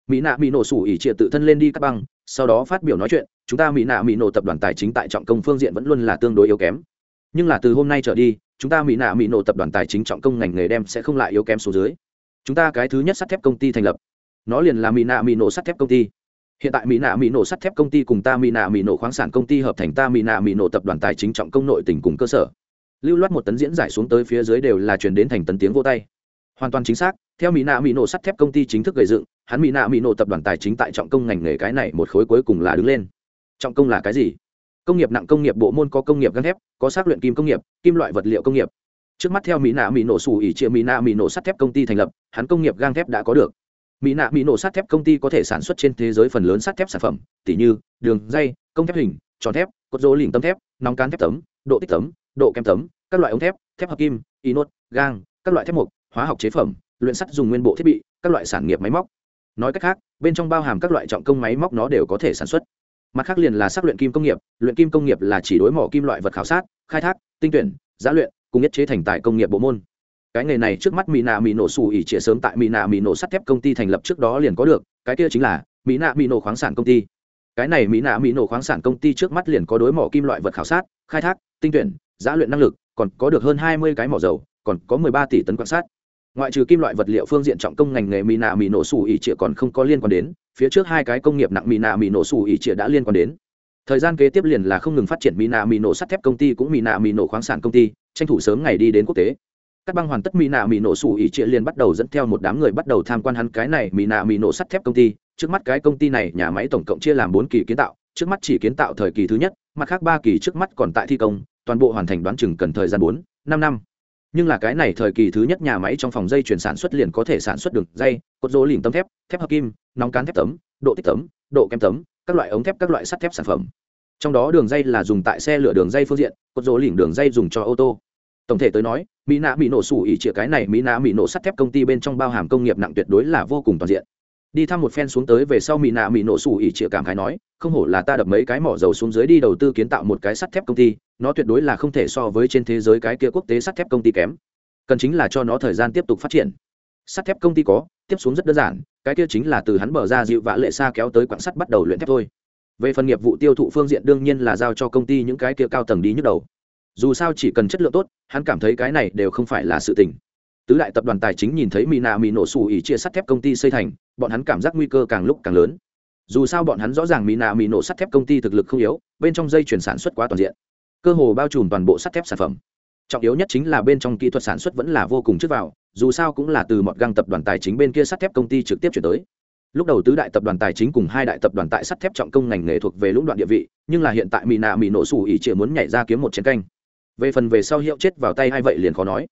Mỹ nạ mỹ nổ sủ ỉ trịa tự thân lên đi cắt băng, sau đó phát biểu nói chuyện, chúng ta mỹ nạ mỹ nổ tập đoàn tài chính tại trọng công phương diện vẫn luôn là tương đối yếu kém. Nhưng là từ hôm nay trở đi, chúng ta mỹ nạ mỹ nổ tập đoàn tài chính trọng công ngành nghề đem sẽ không lại yếu kém số dưới. Chúng ta cái thứ nhất sắt thép công ty thành lập. Nó liền là mỹ nạ mỹ nổ sắt thép công ty hiện tại mỹ nạ mỹ nổ sắt thép công ty cùng ta mỹ nạ mỹ nổ khoáng sản công ty hợp thành ta mỹ nạ mỹ nổ tập đoàn tài chính trọng công nội tỉnh cùng cơ sở. Lưu loát một tấn diễn giải xuống tới phía dưới đều là chuyển đến thành tấn tiếng vô tay. Hoàn toàn chính xác, theo mỹ nạ mỹ nổ sắt thép công ty chính thức gây dựng, hắn mỹ nạ mỹ nổ tập đoàn tài chính tại trọng công ngành nghề cái này một khối cuối cùng là đứng lên. Trọng công là cái gì? Công nghiệp nặng công nghiệp bộ môn có công nghiệp găng thép, có xác luyện kim công nghiệp, kim loại vật liệu công nghiệp. Trước mắt theo mỹ nạ mỹ nổ xù ỉ chia mỹ nạ mỹ nổ sắt thép công ty thành lập, hắn công nghiệp gang thép đã có được mỹ nạ mỹ nổ sắt thép công ty có thể sản xuất trên thế giới phần lớn sắt thép sản phẩm, tỉ như đường dây, công thép hình, tròn thép cốt dỗ lỉnh tấm thép nóng cán thép tấm, độ tích tấm, độ kem tấm, các loại ống thép thép hợp kim inox gang, các loại thép mộc, hóa học chế phẩm, luyện sắt dùng nguyên bộ thiết bị, các loại sản nghiệp máy móc. Nói cách khác, bên trong bao hàm các loại trọng công máy móc nó đều có thể sản xuất. Mặt khác liền là xác luyện kim công nghiệp, luyện kim công nghiệp là chỉ đối mỏ kim loại vật khảo sát, khai thác, tinh tuyển giá luyện, cùng nhất chế thành tại công nghiệp bộ môn cái nghề này trước mắt mỹ nạ mỹ nổ xù ỉ chĩa sớm tại mỹ nạ mỹ nổ sắt thép công ty thành lập trước đó liền có được, cái kia chính là mỹ nạ mỹ nổ khoáng sản công ty. Cái này mỹ nạ mỹ nổ khoáng sản công ty trước mắt liền có đối mỏ kim loại vật khảo sát, khai thác, tinh tuyển giá luyện năng lực, còn có được hơn hai mươi cái mỏ dầu, còn có mười ba tỷ tấn quan sát. Ngoại trừ kim loại vật liệu phương diện trọng công ngành nghề mỹ nạ mỹ nổ xù ỉ chĩa còn không có liên quan đến, phía trước hai cái công nghiệp nặng mỹ nạ mỹ nổ xù ỉ chĩa đã liên quan đến. Thời gian kế tiếp liền là không ngừng phát triển mỹ nạ mỹ nổ sắt thép công ty cũng mỹ nạ mỹ nổ khoáng sản công ty, tranh thủ sớm ngày đi đến quốc tế các băng hoàn tất mỹ nạ mỹ nổ sủ ỉ trịa liền bắt đầu dẫn theo một đám người bắt đầu tham quan hắn cái này mỹ nạ mỹ nổ sắt thép công ty. Trước mắt cái công ty này nhà máy tổng cộng chia làm bốn kỳ kiến tạo. Trước mắt chỉ kiến tạo thời kỳ thứ nhất, mặt khác ba kỳ trước mắt còn tại thi công, toàn bộ hoàn thành đoán chừng cần thời gian bốn, năm năm. Nhưng là cái này thời kỳ thứ nhất nhà máy trong phòng dây chuyển sản xuất liền có thể sản xuất được dây cốt rỗ lìm tấm thép thép hợp kim, nóng cán thép tấm, độ tích tấm, độ kem tấm, các loại ống thép, các loại sắt thép sản phẩm. Trong đó đường dây là dùng tại xe lửa đường dây phương diện cốt rỗ lìm đường dây dùng cho ô tô tổng thể tới nói mỹ nạ Mỹ nổ sủ ỉ chĩa cái này mỹ nạ Mỹ nổ sắt thép công ty bên trong bao hàm công nghiệp nặng tuyệt đối là vô cùng toàn diện. Đi thăm một phen xuống tới về sau mỹ nạ mỹ nổ sủ ỉ chĩa cảm khái nói, không hổ là ta đập mấy cái mỏ dầu xuống dưới đi đầu tư kiến tạo một cái sắt thép công ty, nó tuyệt đối là không thể so với trên thế giới cái kia quốc tế sắt thép công ty kém. Cần chính là cho nó thời gian tiếp tục phát triển. Sắt thép công ty có, tiếp xuống rất đơn giản, cái kia chính là từ hắn bờ ra dịu vạ lệ xa kéo tới quảng sắt bắt đầu luyện thép thôi. Về phần nghiệp vụ tiêu thụ phương diện đương nhiên là giao cho công ty những cái kia cao tầng đi nhức đầu dù sao chỉ cần chất lượng tốt, hắn cảm thấy cái này đều không phải là sự tình. Tứ đại tập đoàn tài chính nhìn thấy mỹ nạ mỹ nổ xù ỉ chia sắt thép công ty xây thành, bọn hắn cảm giác nguy cơ càng lúc càng lớn. Dù sao bọn hắn rõ ràng mỹ nạ mỹ nổ sắt thép công ty thực lực không yếu, bên trong dây chuyển sản xuất quá toàn diện. Cơ hồ bao trùm toàn bộ sắt thép sản phẩm. Trọng yếu nhất chính là bên trong kỹ thuật sản xuất vẫn là vô cùng trước vào, dù sao cũng là từ một găng tập đoàn tài chính bên kia sắt thép công ty trực tiếp chuyển tới. Lúc đầu tứ đại tập đoàn tài chính cùng hai đại tập đoàn tại sắt thép trọng công ngành nghề thuộc về lũng đoạn địa vị, nhưng là hiện tại mỹ nạ mỹ nổ xù ỉ chia muốn nhảy ra kiếm một chiến canh về phần về sau hiệu chết vào tay hay vậy liền khó nói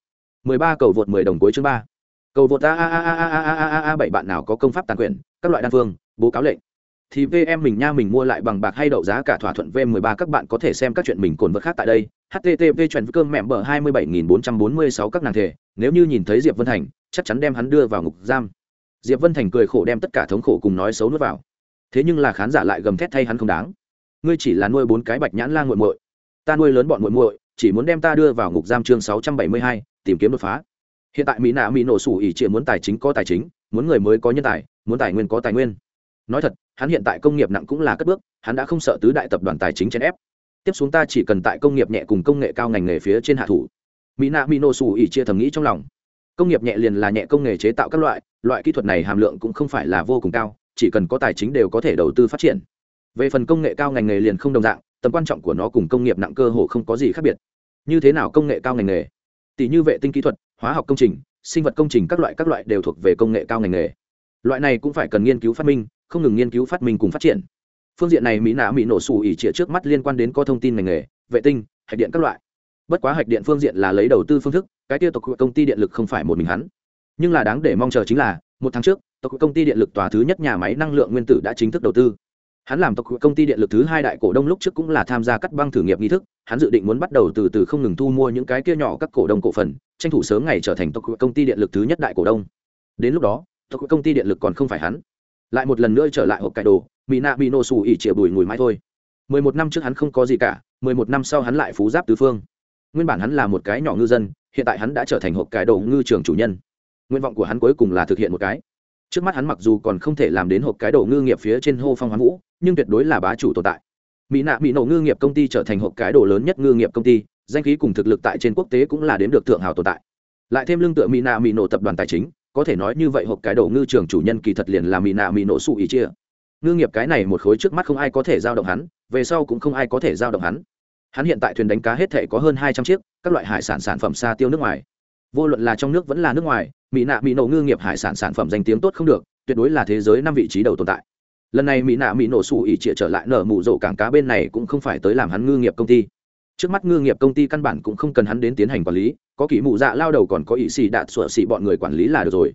13 cầu vượt 10 đồng cuối chương ba cầu vượt a a a a a a a a bảy bạn nào có công pháp tàn quyền các loại đan phương bố cáo lệnh thì VM mình nha mình mua lại bằng bạc hay đậu giá cả thỏa thuận V13 các bạn có thể xem các chuyện mình cồn vật khác tại đây. http chuẩn cơm mẹ bờ 27446 các nàng thể, nếu như nhìn thấy Diệp Vân Thành, chắc chắn đem hắn đưa vào ngục giam. Diệp Vân Thành cười khổ đem tất cả thống khổ cùng nói xấu nuốt vào. Thế nhưng là khán giả lại gầm thét thay hắn không đáng. Ngươi chỉ là nuôi bốn cái bạch nhãn lang muội muội, ta nuôi lớn bọn muội muội, chỉ muốn đem ta đưa vào ngục giam chương 672, tìm kiếm đột phá. Hiện tại Mỹ nạ Mỹ nổ sủ ỉ chỉ muốn tài chính có tài chính, muốn người mới có nhân tài, muốn tài nguyên có tài nguyên. Nói thật, hắn hiện tại công nghiệp nặng cũng là cất bước, hắn đã không sợ tứ đại tập đoàn tài chính chèn ép. Tiếp xuống ta chỉ cần tại công nghiệp nhẹ cùng công nghệ cao ngành nghề phía trên hạ thủ. mỹ nạ mỹ nổ sủ ỉ chia thầm nghĩ trong lòng công nghiệp nhẹ liền là nhẹ công nghệ chế tạo các loại loại kỹ thuật này hàm lượng cũng không phải là vô cùng cao chỉ cần có tài chính đều có thể đầu tư phát triển về phần công nghệ cao ngành nghề liền không đồng dạng tầm quan trọng của nó cùng công nghiệp nặng cơ hồ không có gì khác biệt. Như thế nào công nghệ cao ngành nghề? Tỷ như vệ tinh kỹ thuật, hóa học công trình, sinh vật công trình các loại các loại đều thuộc về công nghệ cao ngành nghề. Loại này cũng phải cần nghiên cứu phát minh, không ngừng nghiên cứu phát minh cùng phát triển. Phương diện này mỹ nạ mỹ nổ xù ỉ trịa trước mắt liên quan đến có thông tin ngành nghề, vệ tinh, hạch điện các loại. Bất quá hạch điện phương diện là lấy đầu tư phương thức, cái tiêu tộc công ty điện lực không phải một mình hắn. Nhưng là đáng để mong chờ chính là, một tháng trước, tộc công ty điện lực tòa thứ nhất nhà máy năng lượng nguyên tử đã chính thức đầu tư hắn làm tộc công ty điện lực thứ hai đại cổ đông lúc trước cũng là tham gia cắt băng thử nghiệm nghi thức, hắn dự định muốn bắt đầu từ từ không ngừng thu mua những cái kia nhỏ các cổ đông cổ phần, tranh thủ sớm ngày trở thành tộc công ty điện lực thứ nhất đại cổ đông. Đến lúc đó, tộc công ty điện lực còn không phải hắn. Lại một lần nữa trở lại hộp cải đồ mỹ nạ bị nổ xù ỉ chĩa bùi mùi mãi thôi. Mười một năm trước hắn không có gì cả, mười một năm sau hắn lại phú giáp tứ phương. Nguyên bản hắn là một cái nhỏ ngư dân, hiện tại hắn đã trở thành hộp cải đồ ngư trường chủ nhân. Nguyện vọng của hắn cuối cùng là thực hiện một cái. Trước mắt hắn mặc dù còn không thể làm đến hộp cái đồ ngư nghiệp phía trên hô phong hoán vũ nhưng tuyệt đối là bá chủ tồn tại. Mỹ nạ, mỹ nổ ngư nghiệp công ty trở thành hộp cái đồ lớn nhất ngư nghiệp công ty, danh khí cùng thực lực tại trên quốc tế cũng là đến được thượng hào tồn tại. Lại thêm lương tựa mỹ nạ, mỹ nổ tập đoàn tài chính, có thể nói như vậy hộp cái đồ ngư trường chủ nhân kỳ thật liền là mỹ nạ, mỹ nổ sụ ý chia. Ngư nghiệp cái này một khối trước mắt không ai có thể giao động hắn, về sau cũng không ai có thể giao động hắn. Hắn hiện tại thuyền đánh cá hết thể có hơn hai trăm chiếc, các loại hải sản sản phẩm xa tiêu nước ngoài. Vô luận là trong nước vẫn là nước ngoài, mỹ nạ, mỹ nổ ngư nghiệp hải sản sản phẩm danh tiếng tốt không được, tuyệt đối là thế giới năm vị trí đầu tồn tại lần này mỹ nạ mỹ nổ sủ ỉ trịa trở lại nở mụ rổ cảng cá bên này cũng không phải tới làm hắn ngư nghiệp công ty. Trước mắt ngư nghiệp công ty căn bản cũng không cần hắn đến tiến hành quản lý, có kỹ mụ dạ lao đầu còn có ỵ xì đạt sửa xì bọn người quản lý là được rồi.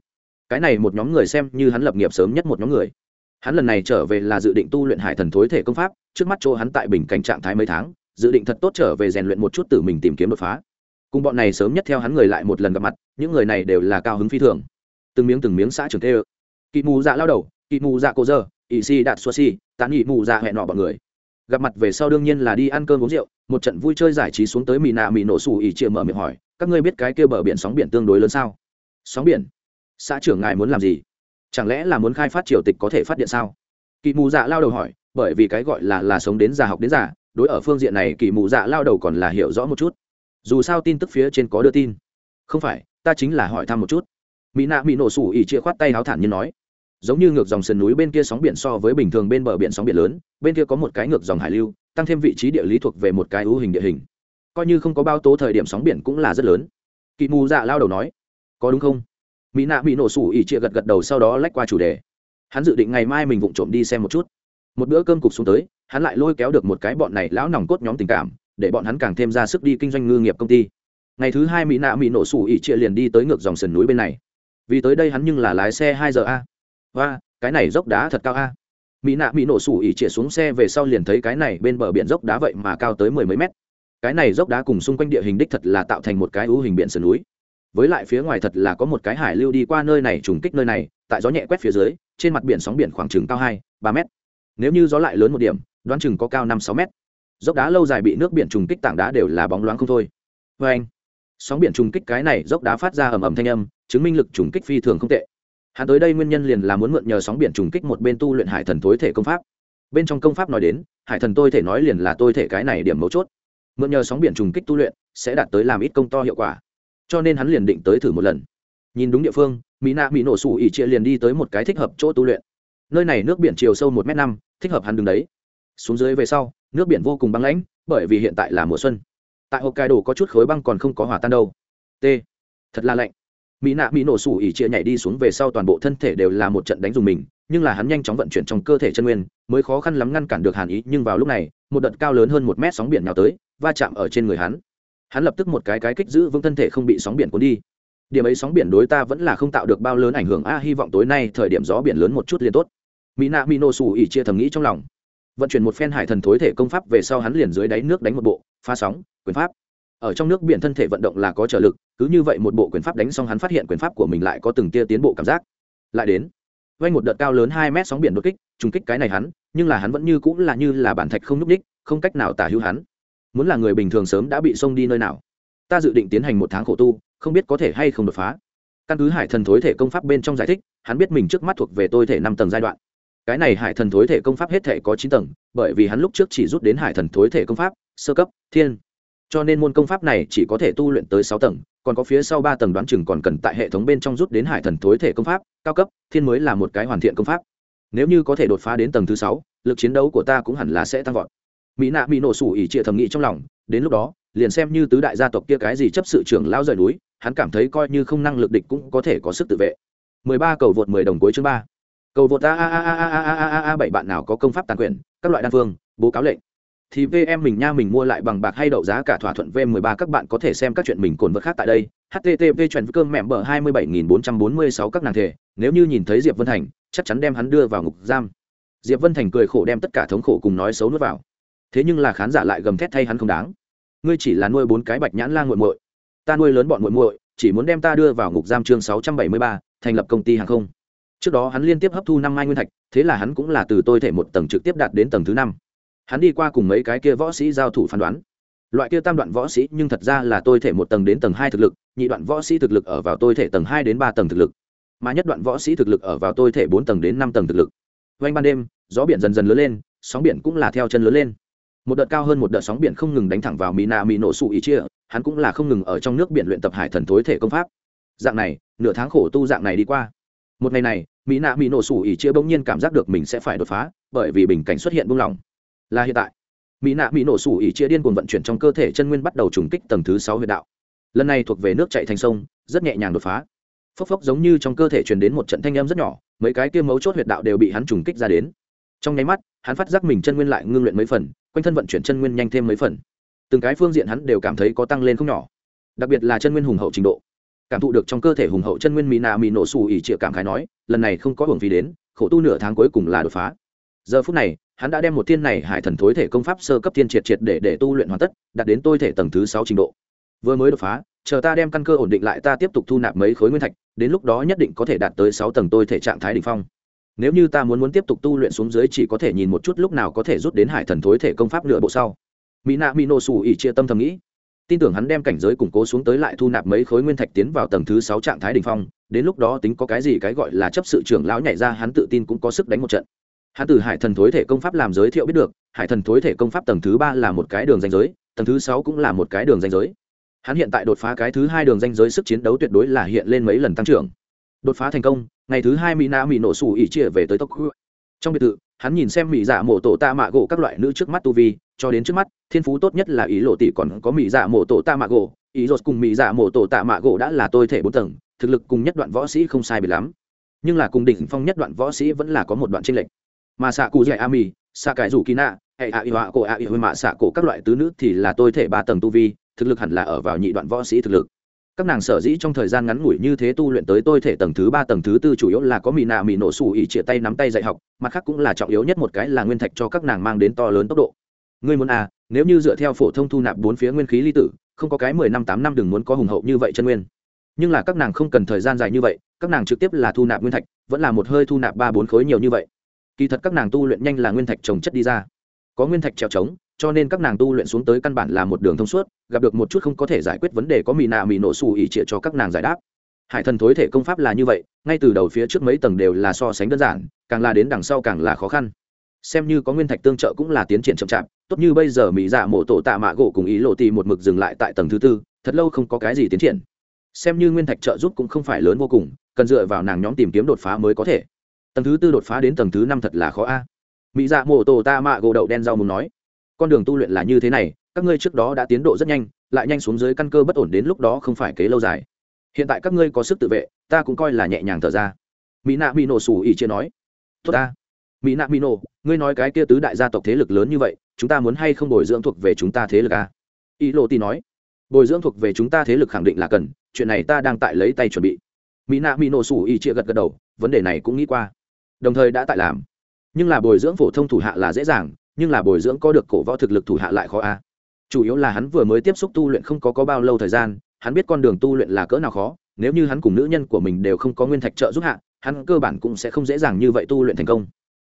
Cái này một nhóm người xem như hắn lập nghiệp sớm nhất một nhóm người. Hắn lần này trở về là dự định tu luyện hải thần thối thể công pháp, trước mắt chỗ hắn tại bình cảnh trạng thái mấy tháng, dự định thật tốt trở về rèn luyện một chút từ mình tìm kiếm đột phá. Cùng bọn này sớm nhất theo hắn người lại một lần gặp mặt, những người này đều là cao hứng phi thường. Từng miếng từng miếng xã trường tê ơ. Kỵ mù dạ lao đầu, kỵ mù dạ cô dơ ỵ si đạt xua si tán nghị mù dạ hẹn nọ bọn người. Gặp mặt về sau đương nhiên là đi ăn cơm uống rượu, một trận vui chơi giải trí xuống tới mì nạ mì nổ xù ỉ chia mở miệng hỏi, các ngươi biết cái kia bờ biển sóng biển tương đối lớn sao? Sóng biển? Xã trưởng ngài muốn làm gì? Chẳng lẽ là muốn khai phát triều tịch có thể phát điện sao? Kỳ mù dạ lao đầu hỏi, bởi vì cái gọi là là sống đến già học đến già, đối ở phương diện này kỳ mù dạ lao đầu còn là hiểu rõ một chút. Dù sao tin tức phía trên có đưa tin. Không phải, ta chính là hỏi thăm một chút. Mỹ nạ mỹ nổ sủ ỉ chia khoát tay háo thản như nói giống như ngược dòng sườn núi bên kia sóng biển so với bình thường bên bờ biển sóng biển lớn, bên kia có một cái ngược dòng hải lưu, tăng thêm vị trí địa lý thuộc về một cái ưu hình địa hình. Coi như không có bao tố thời điểm sóng biển cũng là rất lớn. Kỵ mù dạ lao đầu nói, có đúng không? Mỹ nạ bị nổ sủ ỉ chia gật gật đầu sau đó lách qua chủ đề. Hắn dự định ngày mai mình vụng trộm đi xem một chút. Một bữa cơm cục xuống tới, hắn lại lôi kéo được một cái bọn này lão nòng cốt nhóm tình cảm, để bọn hắn càng thêm ra sức đi kinh doanh ngư nghiệp công ty. Ngày thứ hai mỹ nạ mỹ nổ sủ ỉ chia liền đi tới ngược dòng sườn núi bên này. Vì tới đây hắn nhưng là lái xe hai giờ a và, cái này dốc đá thật cao a. Mỹ nạ, mỹ nổ sủ ỉ chĩa xuống xe về sau liền thấy cái này bên bờ biển dốc đá vậy mà cao tới mười mấy mét. Cái này dốc đá cùng xung quanh địa hình đích thật là tạo thành một cái ưu hình biển sườn núi. Với lại phía ngoài thật là có một cái hải lưu đi qua nơi này trùng kích nơi này, tại gió nhẹ quét phía dưới, trên mặt biển sóng biển khoảng chừng cao hai, ba mét. Nếu như gió lại lớn một điểm, đoán chừng có cao năm, sáu mét. Dốc đá lâu dài bị nước biển trùng kích tảng đá đều là bóng loáng không thôi. Vê anh sóng biển trùng kích cái này, dốc đá phát ra ầm ầm thanh âm, chứng minh lực trùng kích phi thường không tệ hắn tới đây nguyên nhân liền là muốn mượn nhờ sóng biển trùng kích một bên tu luyện hải thần tối thể công pháp. Bên trong công pháp nói đến, hải thần tôi thể nói liền là tôi thể cái này điểm mấu chốt. Mượn nhờ sóng biển trùng kích tu luyện, sẽ đạt tới làm ít công to hiệu quả. Cho nên hắn liền định tới thử một lần. Nhìn đúng địa phương, mỹ nạ bị nổ sủ ỉ chia liền đi tới một cái thích hợp chỗ tu luyện. Nơi này nước biển chiều sâu một m năm, thích hợp hắn đứng đấy. Xuống dưới về sau, nước biển vô cùng băng lãnh, bởi vì hiện tại là mùa xuân. Tại hokkaido có chút khối băng còn không có hòa tan đâu. T. Thật là lạnh mỹ nạ mỹ nổ sủ ỉ chia nhảy đi xuống về sau toàn bộ thân thể đều là một trận đánh dùng mình, nhưng là hắn nhanh chóng vận chuyển trong cơ thể chân nguyên, mới khó khăn lắm ngăn cản được hàn ý, nhưng vào lúc này, một đợt cao lớn hơn một mét sóng biển nào tới, va chạm ở trên người hắn. Hắn lập tức một cái cái kích giữ vững thân thể không bị sóng biển cuốn đi. Điểm ấy sóng biển đối ta vẫn là không tạo được bao lớn ảnh hưởng, a, hy vọng tối nay thời điểm gió biển lớn một chút liền tốt. Mỹ nạ mỹ nổ sủ ỉ chia thầm nghĩ trong lòng. Vận chuyển một phen hải thần thối thể công pháp về sau hắn liền dưới đáy nước đánh một bộ pha sóng, quyền pháp ở trong nước biển thân thể vận động là có trợ lực, cứ như vậy một bộ quyền pháp đánh xong hắn phát hiện quyền pháp của mình lại có từng tia tiến bộ cảm giác. Lại đến vay một đợt cao lớn hai mét sóng biển đột kích, trùng kích cái này hắn, nhưng là hắn vẫn như cũng là như là bản thạch không nhúc ních không cách nào tả hữu hắn. Muốn là người bình thường sớm đã bị xông đi nơi nào? Ta dự định tiến hành một tháng khổ tu, không biết có thể hay không đột phá. Căn cứ hải thần thối thể công pháp bên trong giải thích, hắn biết mình trước mắt thuộc về tôi thể năm tầng giai đoạn. Cái này hải thần thối thể công pháp hết thể có chín tầng, bởi vì hắn lúc trước chỉ rút đến hải thần thối thể công pháp, sơ cấp, thiên cho nên môn công pháp này chỉ có thể tu luyện tới sáu tầng, còn có phía sau ba tầng đoán chừng còn cần tại hệ thống bên trong rút đến hải thần tối thể công pháp, cao cấp, thiên mới là một cái hoàn thiện công pháp. Nếu như có thể đột phá đến tầng thứ sáu, lực chiến đấu của ta cũng hẳn là sẽ tăng vọt. Mỹ nạ bị nổ sủ ỉ trịa thầm nghĩ trong lòng, đến lúc đó, liền xem như tứ đại gia tộc kia cái gì chấp sự trưởng lao rời núi, hắn cảm thấy coi như không năng lực địch cũng có thể có sức tự vệ. 13 cầu vượt 10 đồng cuối chương 3. cầu vượt a a a a a a a a bảy bạn nào có công pháp tàn quyền, các loại đan phương, bố cáo lệnh thì VM mình nha mình mua lại bằng bạc hay đậu giá cả thỏa thuận V13 các bạn có thể xem các chuyện mình cồn vật khác tại đây. http chuẩn cơm mẹ bờ 27446 các nàng thể, nếu như nhìn thấy Diệp Vân Thành, chắc chắn đem hắn đưa vào ngục giam. Diệp Vân Thành cười khổ đem tất cả thống khổ cùng nói xấu nuốt vào. Thế nhưng là khán giả lại gầm thét thay hắn không đáng. Ngươi chỉ là nuôi bốn cái bạch nhãn lang muội muội, ta nuôi lớn bọn muội muội, chỉ muốn đem ta đưa vào ngục giam chương 673, thành lập công ty hàng không. Trước đó hắn liên tiếp hấp thu năm mai nguyên thạch, thế là hắn cũng là từ tôi thể một tầng trực tiếp đạt đến tầng thứ năm hắn đi qua cùng mấy cái kia võ sĩ giao thủ phán đoán. Loại kia tam đoạn võ sĩ nhưng thật ra là tôi thể một tầng đến tầng hai thực lực, nhị đoạn võ sĩ thực lực ở vào tôi thể tầng hai đến ba tầng thực lực, mà nhất đoạn võ sĩ thực lực ở vào tôi thể bốn tầng đến năm tầng thực lực. Vanh ban đêm, gió biển dần dần lớn lên, sóng biển cũng là theo chân lớn lên. Một đợt cao hơn một đợt sóng biển không ngừng đánh thẳng vào mỹ nạ mỹ nổ sụ ý chia hắn cũng là không ngừng ở trong nước biển luyện tập hải thần thối thể công pháp. Dạng này, nửa tháng khổ tu dạng này đi qua. Một ngày này mỹ nạ mỹ nổ sủ ỉ chia bỗng nhiên cảm giác được mình sẽ phải đột phá, bởi vì bình cảnh xuất hiện buông lỏng là hiện tại. Mỹ nạ mỹ nổ sủ ỉ chia điên cuồng vận chuyển trong cơ thể chân nguyên bắt đầu trùng kích tầng thứ sáu huyệt đạo. Lần này thuộc về nước chạy thành sông, rất nhẹ nhàng đột phá. Phốc phốc giống như trong cơ thể truyền đến một trận thanh âm rất nhỏ, mấy cái kia mấu chốt huyệt đạo đều bị hắn trùng kích ra đến. Trong nháy mắt, hắn phát giác mình chân nguyên lại ngưng luyện mấy phần, quanh thân vận chuyển chân nguyên nhanh thêm mấy phần. Từng cái phương diện hắn đều cảm thấy có tăng lên không nhỏ. Đặc biệt là chân nguyên hùng hậu trình độ. Cảm thụ được trong cơ thể hùng hậu chân nguyên mỹ nạ mỹ nổ xù ỉ chịa cảm khái nói, lần này không có hưởng phí đến, khổ tu nửa tháng cuối cùng là đột phá giờ phút này, hắn đã đem một thiên này hải thần thối thể công pháp sơ cấp thiên triệt triệt để để tu luyện hoàn tất, đạt đến tôi thể tầng thứ sáu trình độ. Vừa mới đột phá, chờ ta đem căn cơ ổn định lại ta tiếp tục thu nạp mấy khối nguyên thạch, đến lúc đó nhất định có thể đạt tới sáu tầng tôi thể trạng thái đ ỉ n h phong. Nếu như ta muốn muốn tiếp tục tu luyện xuống dưới chỉ có thể nhìn một chút lúc nào có thể rút đến hải thần thối thể công pháp nửa bộ sau. Mỹ nạ mỹ nổ xù ỉ chia tâm thầm nghĩ. Tin tưởng hắn đem cảnh giới củng cố xuống tới lại thu nạp mấy khối nguyên thạch tiến vào tầng thứ sáu trạng thái đ ỉ n h phong, đến lúc đó tính có cái gì cái gọi là chấp sự trưởng lão nhảy ra hắn tự tin cũng có sức đánh một trận hắn từ hải thần thối thể công pháp làm giới thiệu biết được, hải thần thối thể công pháp tầng thứ ba là một cái đường danh giới, tầng thứ sáu cũng là một cái đường danh giới. Hắn hiện tại đột phá cái thứ hai đường danh giới sức chiến đấu tuyệt đối là hiện lên mấy lần tăng trưởng. Đột phá thành công, ngày thứ hai mỹ na mỹ nổ xù ỉ chia về tới tốc trong biệt thự, hắn nhìn xem mỹ dạ mổ tổ ta mạ gỗ các loại nữ trước mắt tu vi, cho đến trước mắt, thiên phú tốt nhất là ý lộ tỷ còn có mỹ dạ mổ tổ ta mạ gỗ. Ý rột cùng mỹ dạ mổ tổ tạ mạ gỗ đã là tôi thể bốn tầng, thực lực cùng nhất đoạn võ sĩ không sai bị lắm. Nhưng là cùng đỉnh phong nhất đoạn võ sĩ vẫn là có một đoạn tranh lệch mà xạ cụ dạy a mì xạ cải rủ kỳ nạ hệ a y họa cổ a y mạ xạ cổ các loại tứ nữ thì là tôi thể ba tầng tu vi, thực lực hẳn là ở vào nhị đoạn võ sĩ thực lực. Các nàng sở dĩ trong thời gian ngắn ngủi như thế tu luyện tới tôi thể tầng thứ ba tầng thứ tư chủ yếu là có mì nạ mì nổ xù ỉ chia tay nắm tay dạy học, mặt khác cũng là trọng yếu nhất một cái là nguyên thạch cho các nàng mang đến to lớn tốc độ. Ngươi muốn à nếu như dựa theo phổ thông thu nạp bốn phía nguyên khí ly tử, không có cái mười năm tám năm đừng muốn có hùng hậu như vậy chân nguyên. Nhưng là các nàng không cần thời gian dài như vậy, các nàng trực tiếp là thu nạp nguyên thạch, vẫn là một hơi thu nạp ba bốn khối nhiều như vậy kỳ thật các nàng tu luyện nhanh là nguyên thạch trồng chất đi ra. Có nguyên thạch trèo trống, cho nên các nàng tu luyện xuống tới căn bản là một đường thông suốt, gặp được một chút không có thể giải quyết vấn đề có mì nạ mì nổ xù ỉ trịa cho các nàng giải đáp. Hải thần thối thể công pháp là như vậy, ngay từ đầu phía trước mấy tầng đều là so sánh đơn giản, càng là đến đằng sau càng là khó khăn. Xem như có nguyên thạch tương trợ cũng là tiến triển chậm chạp, tốt như bây giờ mỹ dạ mổ tổ tạ mạ gỗ cùng ý lộ tì một mực dừng lại tại tầng thứ tư, thật lâu không có cái gì tiến triển. Xem như nguyên thạch trợ giúp cũng không phải lớn vô cùng, cần dựa vào nàng nhóm tìm kiếm đột phá mới có thể tầng thứ tư đột phá đến tầng thứ năm thật là khó a. Mỹ dạ mô tô ta mạ gỗ đậu đen rau muốn nói, con đường tu luyện là như thế này, các ngươi trước đó đã tiến độ rất nhanh, lại nhanh xuống dưới căn cơ bất ổn đến lúc đó không phải kế lâu dài. Hiện tại các ngươi có sức tự vệ, ta cũng coi là nhẹ nhàng thở ra. Mỹ nạ mỹ nổ xù ỉ chia nói, tốt ta. Mỹ nạ mỹ nổ, ngươi nói cái kia tứ đại gia tộc thế lực lớn như vậy, chúng ta muốn hay không bồi dưỡng thuộc về chúng ta thế lực a? Ý lộ tì nói, bồi dưỡng thuộc về chúng ta thế lực khẳng định là cần, chuyện này ta đang tại lấy tay chuẩn bị. Mỹ nạ mỹ nổ xù ỉ chia gật gật đầu, vấn đề này cũng nghĩ qua đồng thời đã tại làm. Nhưng là bồi dưỡng phổ thông thủ hạ là dễ dàng, nhưng là bồi dưỡng có được cổ võ thực lực thủ hạ lại khó a. Chủ yếu là hắn vừa mới tiếp xúc tu luyện không có có bao lâu thời gian, hắn biết con đường tu luyện là cỡ nào khó, nếu như hắn cùng nữ nhân của mình đều không có nguyên thạch trợ giúp hạ, hắn cơ bản cũng sẽ không dễ dàng như vậy tu luyện thành công.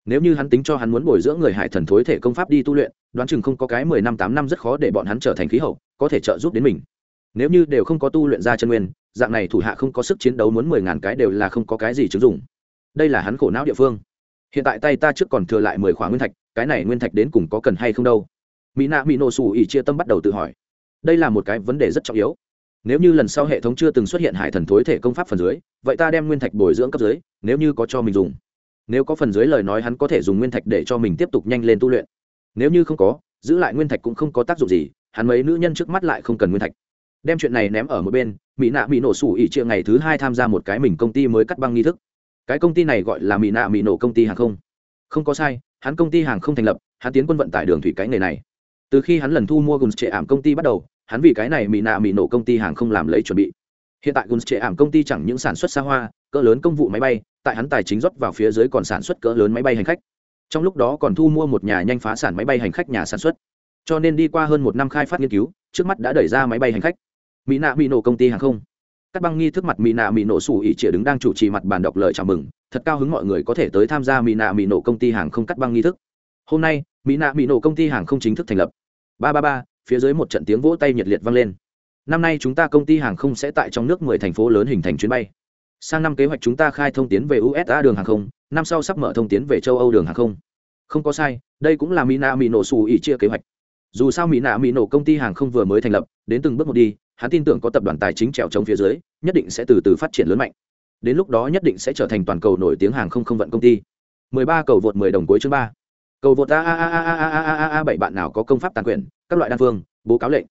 Nếu như hắn tính cho hắn muốn bồi dưỡng người hải thần thối thể công pháp đi tu luyện, đoán chừng không có cái mười năm tám năm rất khó để bọn hắn trở thành khí hậu, có thể trợ giúp đến mình. Nếu như đều không có tu luyện ra chân nguyên, dạng này thủ hạ không có sức chiến đấu muốn mười ngàn cái đều là không có cái gì chứng dụng đây là hắn khổ não địa phương. Hiện tại tay ta trước còn thừa lại mười khoản nguyên thạch, cái này nguyên thạch đến cùng có cần hay không đâu? Mỹ nạ mỹ nổ xù ỉ chia tâm bắt đầu tự hỏi. Đây là một cái vấn đề rất trọng yếu. Nếu như lần sau hệ thống chưa từng xuất hiện hải thần thối thể công pháp phần dưới, vậy ta đem nguyên thạch bồi dưỡng cấp dưới, nếu như có cho mình dùng. Nếu có phần dưới lời nói hắn có thể dùng nguyên thạch để cho mình tiếp tục nhanh lên tu luyện. Nếu như không có, giữ lại nguyên thạch cũng không có tác dụng gì, hắn mấy nữ nhân trước mắt lại không cần nguyên thạch. Đem chuyện này ném ở một bên mỹ nạ bị nổ sủ ỉ chia ngày thứ hai tham gia một cái mình công ty mới cắt băng nghi thức cái công ty này gọi là mỹ nạ mỹ nổ công ty hàng không. Không có sai, hắn công ty hàng không thành lập, hắn tiến quân vận tải đường thủy cái nghề này. Từ khi hắn lần thu mua gùn trệ ảm công ty bắt đầu, hắn vì cái này mỹ nạ mỹ nổ công ty hàng không làm lấy chuẩn bị. Hiện tại gùn trệ ảm công ty chẳng những sản xuất xa hoa, cỡ lớn công vụ máy bay, tại hắn tài chính rót vào phía dưới còn sản xuất cỡ lớn máy bay hành khách. Trong lúc đó còn thu mua một nhà nhanh phá sản máy bay hành khách nhà sản xuất. Cho nên đi qua hơn một năm khai phát nghiên cứu, trước mắt đã đẩy ra máy bay hành khách. Mỹ nạ mỹ nổ công ty hàng không các băng nghi thức mặt mỹ nạ mỹ nổ sủ ỉ chĩa đứng đang chủ trì mặt bàn đọc lời chào mừng. Thật cao hứng mọi người có thể tới tham gia mỹ nạ mỹ nổ công ty hàng không cắt băng nghi thức. Hôm nay mỹ nạ mỹ nổ công ty hàng không chính thức thành lập. Ba ba ba, phía dưới một trận tiếng vỗ tay nhiệt liệt vang lên. Năm nay chúng ta công ty hàng không sẽ tại trong nước mười thành phố lớn hình thành chuyến bay. Sang năm kế hoạch chúng ta khai thông tiến về usa đường hàng không, năm sau sắp mở thông tiến về châu âu đường hàng không. Không có sai, đây cũng là mỹ nạ mỹ nổ xù ỉ chia kế hoạch. Dù sao mỹ nạ mỹ nổ công ty hàng không vừa mới thành lập, đến từng bước một đi hắn tin tưởng có tập đoàn tài chính trèo trống phía dưới nhất định sẽ từ từ phát triển lớn mạnh đến lúc đó nhất định sẽ trở thành toàn cầu nổi tiếng hàng không không vận công ty 13 cầu vượt 10 đồng cuối chương 3. cầu vượt a a a a a a a a a bảy bạn nào có công pháp tàn quyền các loại đan phương bố cáo lệnh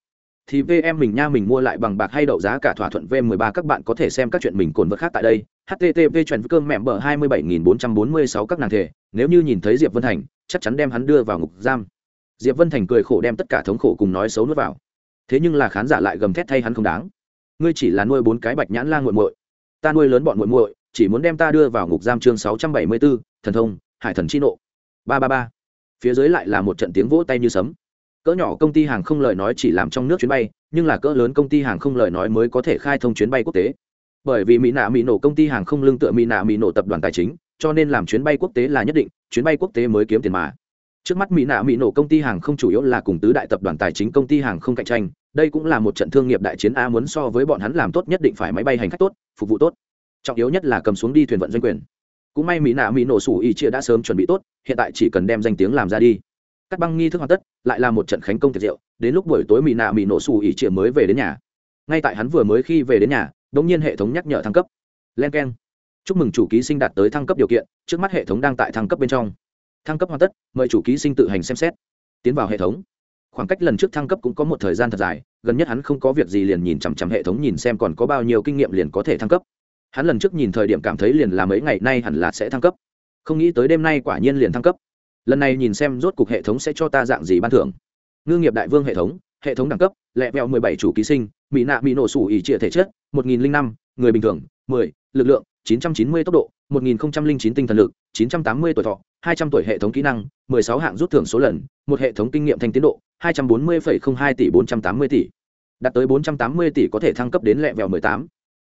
thì VM mình nha mình mua lại bằng bạc hay đậu giá cả thỏa thuận V13 các bạn có thể xem các chuyện mình cồn vật khác tại đây. http chuyển cơm mẹ bở 27446 các nàng thể, nếu như nhìn thấy Diệp Vân Thành, chắc chắn đem hắn đưa vào ngục giam. Diệp Vân Thành cười khổ đem tất cả thống khổ cùng nói xấu nuốt vào. Thế nhưng là khán giả lại gầm thét thay hắn không đáng. Ngươi chỉ là nuôi bốn cái bạch nhãn la nguội muội, ta nuôi lớn bọn muội muội, chỉ muốn đem ta đưa vào ngục giam chương 674, thần thông, hải thần chi nộ. 333. Phía dưới lại là một trận tiếng vỗ tay như sấm cỡ nhỏ công ty hàng không lời nói chỉ làm trong nước chuyến bay nhưng là cỡ lớn công ty hàng không lời nói mới có thể khai thông chuyến bay quốc tế bởi vì mỹ nạ mỹ nổ công ty hàng không lương tựa mỹ nạ mỹ nổ tập đoàn tài chính cho nên làm chuyến bay quốc tế là nhất định chuyến bay quốc tế mới kiếm tiền mà trước mắt mỹ nạ mỹ nổ công ty hàng không chủ yếu là cùng tứ đại tập đoàn tài chính công ty hàng không cạnh tranh, đây cũng là một trận thương nghiệp đại chiến a muốn so với bọn hắn làm tốt nhất định phải máy bay hành khách tốt, phục vụ tốt. Trọng yếu nhất là cầm xuống đi thuyền vận doanh quyền. Cũng may mỹ nạ mỹ nổ sủ ý chia đã sớm chuẩn bị tốt, hiện tại chỉ cần đem danh tiếng làm ra đi. Cắt băng nghi thức hoàn tất, lại là một trận khánh công tiệc rượu, đến lúc buổi tối mỹ nạ mỹ nổ sủ ý chia mới về đến nhà. Ngay tại hắn vừa mới khi về đến nhà, đống nhiên hệ thống nhắc nhở thăng cấp. Len k e n chúc mừng chủ ký sinh đạt tới thăng cấp điều kiện, trước mắt hệ thống đang tại thăng cấp bên trong thăng cấp hoàn tất, mời chủ ký sinh tự hành xem xét. Tiến vào hệ thống. Khoảng cách lần trước thăng cấp cũng có một thời gian thật dài, gần nhất hắn không có việc gì liền nhìn chằm chằm hệ thống nhìn xem còn có bao nhiêu kinh nghiệm liền có thể thăng cấp. Hắn lần trước nhìn thời điểm cảm thấy liền là mấy ngày nay hẳn là sẽ thăng cấp. Không nghĩ tới đêm nay quả nhiên liền thăng cấp. Lần này nhìn xem rốt cục hệ thống sẽ cho ta dạng gì ban thưởng. Ngư nghiệp đại vương hệ thống hệ thống đẳng cấp, lẹ vẹo mười bảy chủ ký sinh mỹ nạ bị nổ sủ ỉ trịa thể chất, một nghìn năm, người bình thường, mười, lực lượng, chín trăm chín mươi tốc độ, một nghìn chín tinh thần lực, chín trăm tám mươi tuổi thọ hai trăm tuổi hệ thống kỹ năng, mười sáu hạng rút thưởng số lần, một hệ thống kinh nghiệm thanh tiến độ, hai trăm bốn mươi hai tỷ bốn trăm tám mươi tỷ. Đạt tới bốn trăm tám mươi tỷ có thể thăng cấp đến lẹ vẹo mười tám.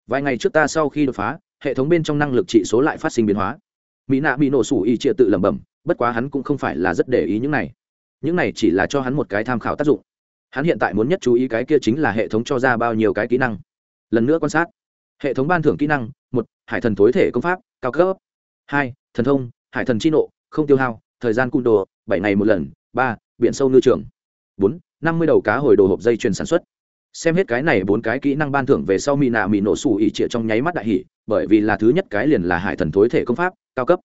Vài ngày trước ta sau khi đột phá, hệ thống bên trong năng lực trị số lại phát sinh biến hóa. Mỹ nạ bị nổ sủ y trịa tự lẩm bẩm, bất quá hắn cũng không phải là rất để ý những này. Những này chỉ là cho hắn một cái tham khảo tác dụng. Hắn hiện tại muốn nhất chú ý cái kia chính là hệ thống cho ra bao nhiêu cái kỹ năng. Lần nữa quan sát. Hệ thống ban thưởng kỹ năng, một, hải thần tối thể công pháp, cao cấp. Hai, thần thông, hải thần chi nộ không tiêu hao, thời gian cung đồ, bảy ngày một lần, ba, biển sâu ngư trường, bốn, năm mươi đầu cá hồi đồ hộp dây chuyền sản xuất. Xem hết cái này bốn cái kỹ năng ban thưởng về sau mỹ nạ mỹ nổ xù ỉ trịa trong nháy mắt đại hỷ bởi vì là thứ nhất cái liền là hải thần tối thể công pháp, cao cấp.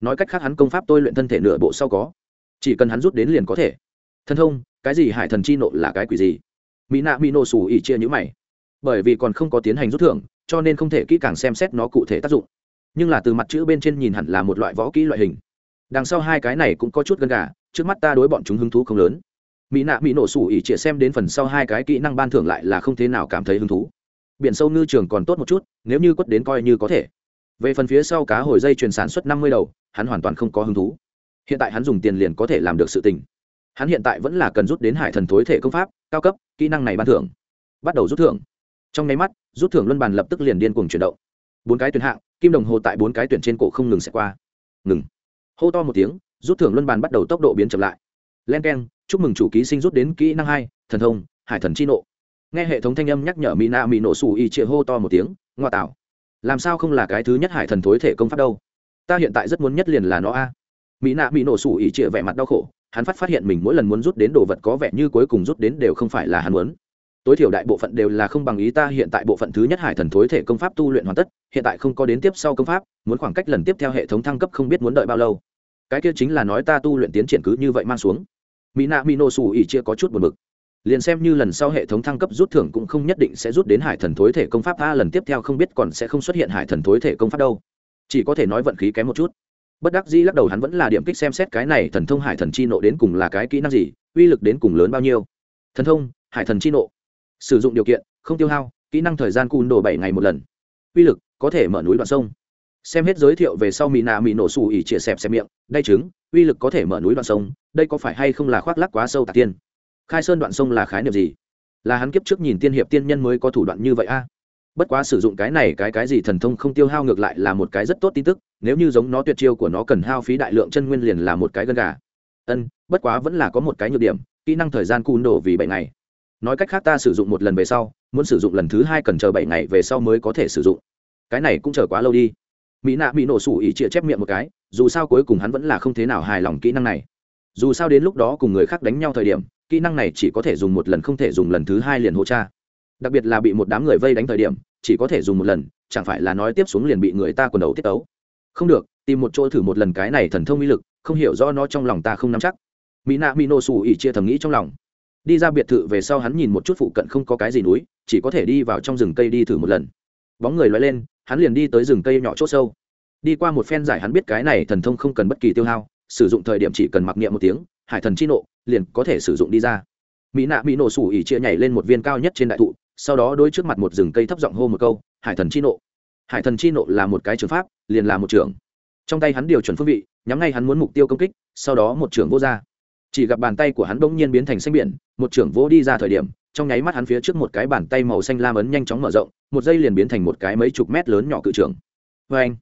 Nói cách khác hắn công pháp tôi luyện thân thể nửa bộ sau có. Chỉ cần hắn rút đến liền có thể. Thân thông, cái gì hải thần chi nộ là cái quỷ gì? Mỹ nạ mỹ nổ xù ỉ chia nhữ mày. Bởi vì còn không có tiến hành rút thưởng, cho nên không thể kỹ càng xem xét nó cụ thể tác dụng. Nhưng là từ mặt chữ bên trên nhìn hẳn là một loại võ kỹ loại hình đằng sau hai cái này cũng có chút gần gà, trước mắt ta đối bọn chúng hứng thú không lớn. Mỹ nạ mỹ nổ sủ ỉ trịa xem đến phần sau hai cái kỹ năng ban thưởng lại là không thế nào cảm thấy hứng thú. Biển sâu ngư trường còn tốt một chút, nếu như quất đến coi như có thể. Về phần phía sau cá hồi dây chuyển sản xuất năm mươi đầu, hắn hoàn toàn không có hứng thú. Hiện tại hắn dùng tiền liền có thể làm được sự tình. Hắn hiện tại vẫn là cần rút đến hải thần thối thể công pháp, cao cấp, kỹ năng này ban thưởng. Bắt đầu rút thưởng. Trong nháy mắt, rút thưởng luân bàn lập tức liền điên cuồng chuyển động. Bốn cái tuyển hạng, kim đồng hồ tại bốn cái tuyển trên cổ không ngừng sẽ qua. Ngừng hô to một tiếng, rút thưởng luân bàn bắt đầu tốc độ biến chậm lại. Len k e n chúc mừng chủ ký sinh rút đến kỹ năng hai, thần thông, hải thần chi nộ. Nghe hệ thống thanh âm nhắc nhở mỹ na mỹ nổ xù y chịa hô to một tiếng, ngoa tạo. Làm sao không là cái thứ nhất hải thần thối thể công pháp đâu? Ta hiện tại rất muốn nhất liền là nó a. Mỹ nạ mỹ nổ xù ỉ trịa vẻ mặt đau khổ, hắn phát phát hiện mình mỗi lần muốn rút đến đồ vật có vẻ như cuối cùng rút đến đều không phải là hắn muốn tối thiểu đại bộ phận đều là không bằng ý ta, hiện tại bộ phận thứ nhất hải thần thối thể công pháp tu luyện hoàn tất, hiện tại không có đến tiếp sau công pháp, muốn khoảng cách lần tiếp theo hệ thống thăng cấp không biết muốn đợi bao lâu. Cái kia chính là nói ta tu luyện tiến triển cứ như vậy mang xuống. Mỹ nạ mỹ nổ xù ỉ chia có chút buồn bực. Liền xem như lần sau hệ thống thăng cấp rút thưởng cũng không nhất định sẽ rút đến hải thần thối thể công pháp, a, lần tiếp theo không biết còn sẽ không xuất hiện hải thần thối thể công pháp đâu. Chỉ có thể nói vận khí kém một chút. Bất đắc dĩ lắc đầu hắn vẫn là điểm kích xem xét cái này thần thông hải thần chi nộ đến cùng là cái kỹ năng gì, uy lực đến cùng lớn bao nhiêu. Thần thông, hải thần chi nộ sử dụng điều kiện, không tiêu hao, kỹ năng thời gian cùn đồ bảy ngày một lần. Uy lực, có thể mở núi đoạn sông. Xem hết giới thiệu về sau mỹ nạ mỹ nổ xù ỉ chia xẹp xem miệng đay chứng uy lực có thể mở núi đoạn sông, đây có phải hay không là khoác lắc quá sâu tạc tiên? Khai sơn đoạn sông là khái niệm gì? Là hắn kiếp trước nhìn tiên hiệp tiên nhân mới có thủ đoạn như vậy a? Bất quá sử dụng cái này cái cái gì thần thông không tiêu hao ngược lại là một cái rất tốt tin tức, nếu như giống nó tuyệt chiêu của nó cần hao phí đại lượng chân nguyên liền là một cái gân gà. Ân, bất quá vẫn là có một cái nhược điểm, kỹ năng thời gian cùn đổ vì bảy ngày nói cách khác ta sử dụng một lần về sau, muốn sử dụng lần thứ hai cần chờ bảy ngày về sau mới có thể sử dụng. Cái này cũng chờ quá lâu đi. Mỹ nạ bị nổ sủ ỉ chĩa chép miệng một cái, dù sao cuối cùng hắn vẫn là không thế nào hài lòng kỹ năng này. Dù sao đến lúc đó cùng người khác đánh nhau thời điểm, kỹ năng này chỉ có thể dùng một lần không thể dùng lần thứ hai liền hỗ cha. Đặc biệt là bị một đám người vây đánh thời điểm, chỉ có thể dùng một lần, chẳng phải là nói tiếp xuống liền bị người ta quần đầu tiết ấu không được, tìm một chỗ thử một lần cái này thần thông uy lực, không hiểu do nó trong lòng ta không nắm chắc. Mỹ nạ mỹ nổ sủ ỉ chia thầm nghĩ trong lòng đi ra biệt thự về sau hắn nhìn một chút phụ cận không có cái gì núi, chỉ có thể đi vào trong rừng cây đi thử một lần. Bóng người loay lên, hắn liền đi tới rừng cây nhỏ c h ỗ sâu. Đi qua một phen giải hắn biết cái này thần thông không cần bất kỳ tiêu hao, sử dụng thời điểm chỉ cần mặc niệm một tiếng, hải thần chi nộ, liền có thể sử dụng đi ra. Mỹ nạ mỹ nổ sủ ỉ chia nhảy lên một viên cao nhất trên đại thụ, sau đó đôi trước mặt một rừng cây thấp giọng hô một câu, hải thần chi nộ. Hải thần chi nộ là một cái trường pháp, liền là một trường. Trong tay hắn điều chuẩn phương vị, nhắm ngay hắn muốn mục tiêu công kích, sau đó một trường vô ra chỉ gặp bàn tay của hắn bỗng nhiên biến thành xanh biển, một trưởng vỗ đi ra thời điểm, trong nháy mắt hắn phía trước một cái bàn tay màu xanh lam ấn nhanh chóng mở rộng, một giây liền biến thành một cái mấy chục mét lớn nhỏ cự trưởng. Vê anh,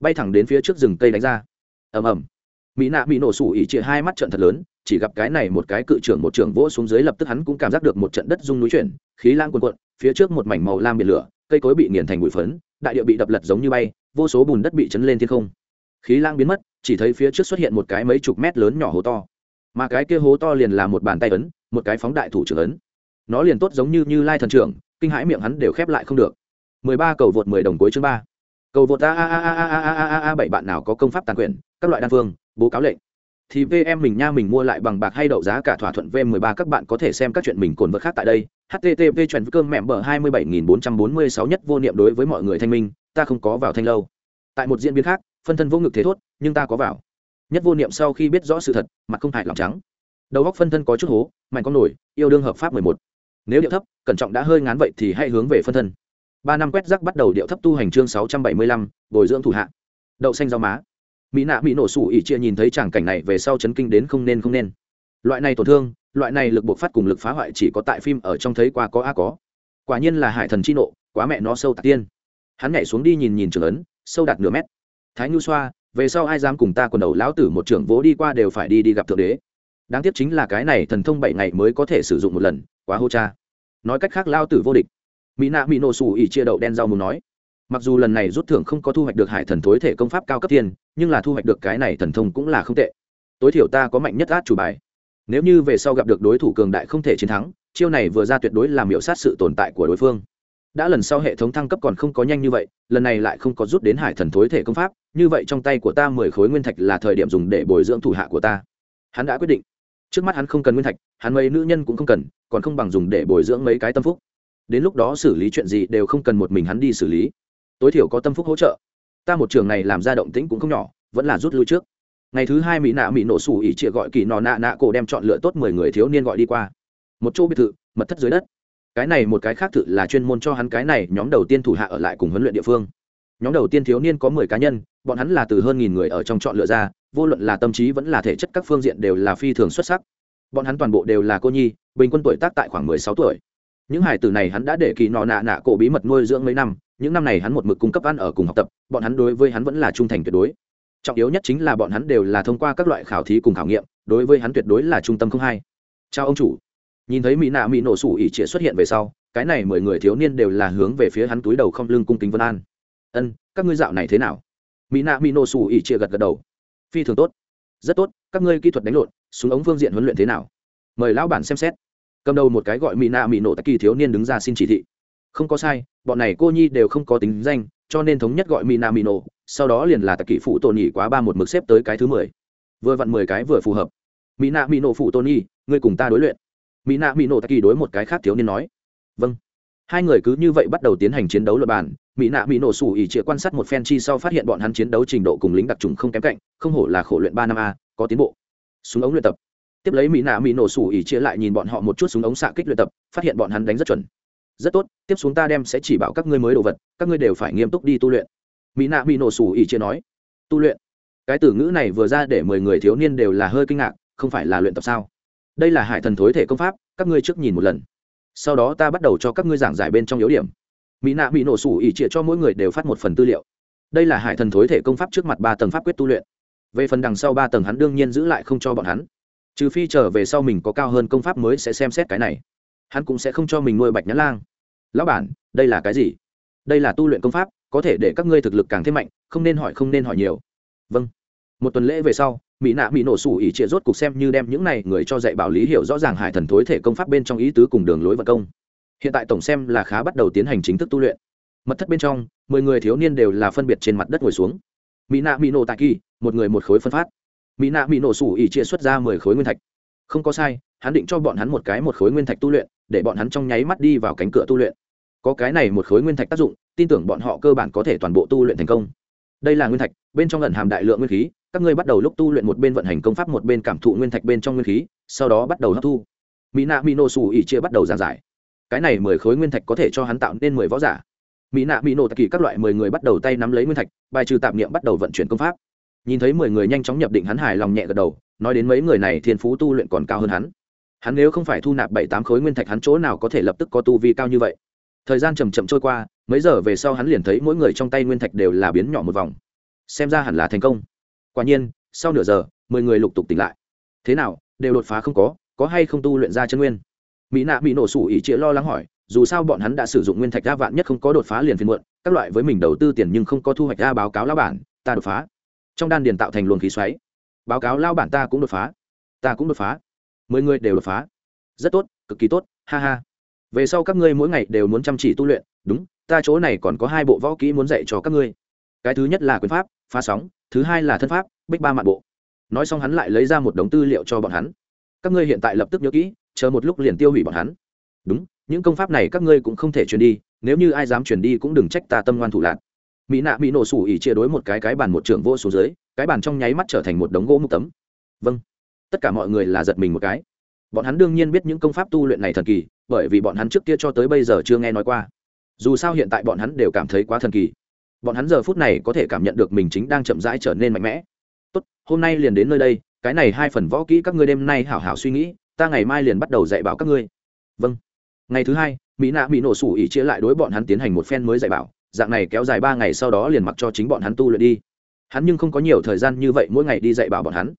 bay thẳng đến phía trước rừng cây đánh ra. Ầm ầm. Mỹ nạ bị nổ sủ ỉ chĩa hai mắt trận thật lớn, chỉ gặp cái này một cái cự trưởng một trưởng vỗ xuống dưới lập tức hắn cũng cảm giác được một trận đất rung núi chuyển, khí lang cuồn cuộn, phía trước một mảnh màu lam biển lửa, cây cối bị nghiền thành bụi phấn, đại địa bị đập lật giống như bay, vô số bùn đất bị chấn lên thiên không. Khí lang biến mất, chỉ thấy phía trước xuất hiện một cái mấy chục mét lớn nhỏ hố to mà cái kia hố to liền là một bàn tay ấn, một cái phóng đại thủ trưởng ấn. Nó liền tốt giống như như lai thần trưởng, kinh hãi miệng hắn đều khép lại không được. Mười ba cầu vượt mười đồng cuối chương ba. Cầu vượt a a a a a a a a a bảy bạn nào có công pháp tàn quyền, các loại đan phương, bố cáo lệnh. Thì vm mình nha mình mua lại bằng bạc hay đậu giá cả thỏa thuận v 13 các bạn có thể xem các chuyện mình cồn vật khác tại đây. Http chuyện cơm mẹm bờ 27446 nhất vô niệm đối với mọi người thanh minh, ta không có vào thanh lâu. Tại một diễn biến khác, phân thân vô ngực thế thốt, nhưng ta có vào nhất vô niệm sau khi biết rõ sự thật, mặt không hại lòng trắng. Đầu góc phân thân có chút hố, mạnh con nổi, yêu đương hợp pháp mười một. Nếu điệu thấp, cẩn trọng đã hơi ngán vậy thì hãy hướng về phân thân. Ba năm quét rác bắt đầu điệu thấp tu hành chương sáu trăm bảy mươi lăm, bồi dưỡng thủ hạ. Đậu xanh rau má. Mỹ nạ mỹ nổ sủ ỉ chia nhìn thấy tràng cảnh này về sau chấn kinh đến không nên không nên. Loại này tổn thương, loại này lực buộc phát cùng lực phá hoại chỉ có tại phim ở trong thấy qua có a có. Quả nhiên là hải thần chi nộ, quá mẹ nó sâu tạc tiên. Hắn nhảy xuống đi nhìn nhìn trường ấn, sâu đạt nửa mét. Thái nhu xoa về sau ai dám cùng ta quần đầu lão tử một trưởng vỗ đi qua đều phải đi đi gặp thượng đế. Đáng tiếc chính là cái này thần thông bảy ngày mới có thể sử dụng một lần, quá hô cha. Nói cách khác lao tử vô địch. Mỹ nạ mỹ nổ xù ỉ chia đậu đen rau muốn nói, mặc dù lần này rút thưởng không có thu hoạch được hải thần thối thể công pháp cao cấp tiền, nhưng là thu hoạch được cái này thần thông cũng là không tệ. Tối thiểu ta có mạnh nhất át chủ bài. Nếu như về sau gặp được đối thủ cường đại không thể chiến thắng, chiêu này vừa ra tuyệt đối làm hiệu sát sự tồn tại của đối phương đã lần sau hệ thống thăng cấp còn không có nhanh như vậy, lần này lại không có rút đến hải thần thối thể công pháp, như vậy trong tay của ta mười khối nguyên thạch là thời điểm dùng để bồi dưỡng thủ hạ của ta. Hắn đã quyết định. Trước mắt hắn không cần nguyên thạch, hắn mấy nữ nhân cũng không cần, còn không bằng dùng để bồi dưỡng mấy cái tâm phúc. Đến lúc đó xử lý chuyện gì đều không cần một mình hắn đi xử lý. Tối thiểu có tâm phúc hỗ trợ. Ta một trường này làm ra động tĩnh cũng không nhỏ, vẫn là rút lui trước. Ngày thứ hai mỹ nạ mỹ nổ sủ ỉ trịa gọi kỳ nọ nạ nạ cổ đem chọn lựa tốt mười người thiếu niên gọi đi qua. Một chỗ biệt thự, mật thất dưới đất cái này một cái khác tự là chuyên môn cho hắn cái này, nhóm đầu tiên thủ hạ ở lại cùng huấn luyện địa phương. Nhóm đầu tiên thiếu niên có mười cá nhân, bọn hắn là từ hơn nghìn người ở trong chọn lựa ra, vô luận là tâm trí vẫn là thể chất các phương diện đều là phi thường xuất sắc. Bọn hắn toàn bộ đều là cô nhi, bình quân tuổi tác tại khoảng mười sáu tuổi. Những hải tử này hắn đã để kỳ nọ nạ nạ cổ bí mật nuôi dưỡng mấy năm, những năm này hắn một mực cung cấp ăn ở cùng học tập, bọn hắn đối với hắn vẫn là trung thành tuyệt đối. Trọng yếu nhất chính là bọn hắn đều là thông qua các loại khảo thí cùng khảo nghiệm, đối với hắn tuyệt đối là trung tâm không hai. Chào ông chủ nhìn thấy mỹ nạ mỹ nổ sủ ỉ trịa xuất hiện về sau, cái này mười người thiếu niên đều là hướng về phía hắn túi đầu không lưng cung kính vân an. Ân, các ngươi dạo này thế nào? Mỹ nạ mỹ nổ sủ ỉ trịa gật gật đầu. Phi thường tốt. Rất tốt, các ngươi kỹ thuật đánh lộn, súng ống phương diện huấn luyện thế nào? Mời lão bản xem xét. Cầm đầu một cái gọi mỹ nạ mỹ nổ tắc kỳ thiếu niên đứng ra xin chỉ thị. Không có sai, bọn này cô nhi đều không có tính danh, cho nên thống nhất gọi mỹ nạ mỹ nổ, sau đó liền là tắc kỳ phụ tôn nhị quá ba một mực xếp tới cái thứ mười. Vừa vặn mười cái vừa phù hợp. Mỹ nạ mỹ nổ phụ Tô nhị ngươi cùng ta đối luyện mỹ nạ mỹ nổ tắc kỳ đối một cái khác thiếu niên nói. Vâng. Hai người cứ như vậy bắt đầu tiến hành chiến đấu luật bản mỹ nạ mỹ nổ sủ ỉ trịa quan sát một phen chi sau phát hiện bọn hắn chiến đấu trình độ cùng lính đặc trùng không kém cạnh, không hổ là khổ luyện ba năm a, có tiến bộ. Súng ống luyện tập. Tiếp lấy mỹ nạ mỹ nổ sủ ỉ chia lại nhìn bọn họ một chút súng ống xạ kích luyện tập, phát hiện bọn hắn đánh rất chuẩn. Rất tốt, tiếp xuống ta đem sẽ chỉ bảo các ngươi mới đồ vật, các ngươi đều phải nghiêm túc đi tu luyện. Mỹ nạ mỹ nổ sủ ỉ chia nói. Tu luyện. Cái từ ngữ này vừa ra để mười người thiếu niên đều là hơi kinh ngạc, không phải là luyện tập sao? Đây là hải thần thối thể công pháp, các ngươi trước nhìn một lần. Sau đó ta bắt đầu cho các ngươi giảng giải bên trong yếu điểm. Mỹ nạ bị nổ sủ ỉ trịa cho mỗi người đều phát một phần tư liệu. Đây là hải thần thối thể công pháp trước mặt ba tầng pháp quyết tu luyện. Về phần đằng sau ba tầng hắn đương nhiên giữ lại không cho bọn hắn. Trừ phi trở về sau mình có cao hơn công pháp mới sẽ xem xét cái này. Hắn cũng sẽ không cho mình nuôi bạch nhãn lang. Lão bản, đây là cái gì? Đây là tu luyện công pháp, có thể để các ngươi thực lực càng thêm mạnh, không nên hỏi không nên hỏi nhiều. Vâng. Một tuần lễ về sau mỹ nạ mỹ nổ sủ ỉ trịa rốt cục xem như đem những này người cho dạy bảo lý hiểu rõ ràng hải thần thối thể công pháp bên trong ý tứ cùng đường lối vận công. Hiện tại tổng xem là khá bắt đầu tiến hành chính thức tu luyện. Mật thất bên trong, mười người thiếu niên đều là phân biệt trên mặt đất ngồi xuống. Mỹ nạ mỹ nổ tại kỳ, một người một khối phân phát. Mỹ nạ mỹ nổ sủ ỉ chia xuất ra mười khối nguyên thạch. Không có sai, hắn định cho bọn hắn một cái một khối nguyên thạch tu luyện, để bọn hắn trong nháy mắt đi vào cánh cửa tu luyện. Có cái này một khối nguyên thạch tác dụng, tin tưởng bọn họ cơ bản có thể toàn bộ tu luyện thành công. Đây là nguyên thạch, bên trong lần hàm đại lượng nguyên khí các ngươi bắt đầu lúc tu luyện một bên vận hành công pháp một bên cảm thụ nguyên thạch bên trong nguyên khí, sau đó bắt đầu hấp thu. Mỹ nạ mỹ nổ xù ỉ chia bắt đầu giảng giải. Cái này mười khối nguyên thạch có thể cho hắn tạo nên mười võ giả. Mỹ nạ mỹ nổ tạc kỳ các loại mười người bắt đầu tay nắm lấy nguyên thạch, bài trừ tạp niệm bắt đầu vận chuyển công pháp. Nhìn thấy mười người nhanh chóng nhập định hắn hài lòng nhẹ gật đầu, nói đến mấy người này thiên phú tu luyện còn cao hơn hắn. Hắn nếu không phải thu nạp bảy tám khối nguyên thạch hắn chỗ nào có thể lập tức có tu vi cao như vậy? Thời gian chầm chậm trôi qua, mấy giờ về sau hắn liền thấy mỗi người trong tay nguyên thạch đều là biến nhỏ một vòng. Xem ra hẳn là thành công quả nhiên, sau nửa giờ, mười người lục tục tỉnh lại. Thế nào, đều đột phá không có có hay không tu luyện ra chân nguyên? Mỹ nạ bị nổ sủ ỉ chĩa lo lắng hỏi, dù sao bọn hắn đã sử dụng nguyên thạch đa vạn nhất không có đột phá liền phiền muộn, các loại với mình đầu tư tiền nhưng không có thu hoạch ra báo cáo lao bản, ta đột phá. Trong đan điền tạo thành luồng khí xoáy. Báo cáo lao bản ta cũng đột phá. Ta cũng đột phá. Mười người đều đột phá. Rất tốt, cực kỳ tốt, ha ha. Về sau các ngươi mỗi ngày đều muốn chăm chỉ tu luyện, đúng, ta chỗ này còn có hai bộ võ kỹ muốn dạy cho các ngươi cái thứ nhất là quyền pháp, phá sóng, thứ hai là thân pháp, bích ba mạn bộ. Nói xong hắn lại lấy ra một đống tư liệu cho bọn hắn. Các ngươi hiện tại lập tức nhớ kỹ, chờ một lúc liền tiêu hủy bọn hắn. Đúng, những công pháp này các ngươi cũng không thể truyền đi, nếu như ai dám truyền đi cũng đừng trách ta tâm ngoan thủ lạc mỹ nạ bị nổ sủ ỉ chia đối một cái cái bàn một trưởng vô số dưới, cái bàn trong nháy mắt trở thành một đống gỗ mục tấm. Vâng. Tất cả mọi người là giật mình một cái. Bọn hắn đương nhiên biết những công pháp tu luyện này thần kỳ, bởi vì bọn hắn trước kia cho tới bây giờ chưa nghe nói qua. Dù sao hiện tại bọn hắn đều cảm thấy quá thần kỳ bọn hắn giờ phút này có thể cảm nhận được mình chính đang chậm rãi trở nên mạnh mẽ. Tốt, hôm nay liền đến nơi đây, cái này hai phần võ kỹ các ngươi đêm nay hảo hảo suy nghĩ, ta ngày mai liền bắt đầu dạy bảo các ngươi. Vâng. Ngày thứ hai, mỹ nạ bị nổ sủ ỉ chia lại đối bọn hắn tiến hành một phen mới dạy bảo, dạng này kéo dài ba ngày sau đó liền mặc cho chính bọn hắn tu luyện đi. Hắn nhưng không có nhiều thời gian như vậy mỗi ngày đi dạy bảo bọn hắn.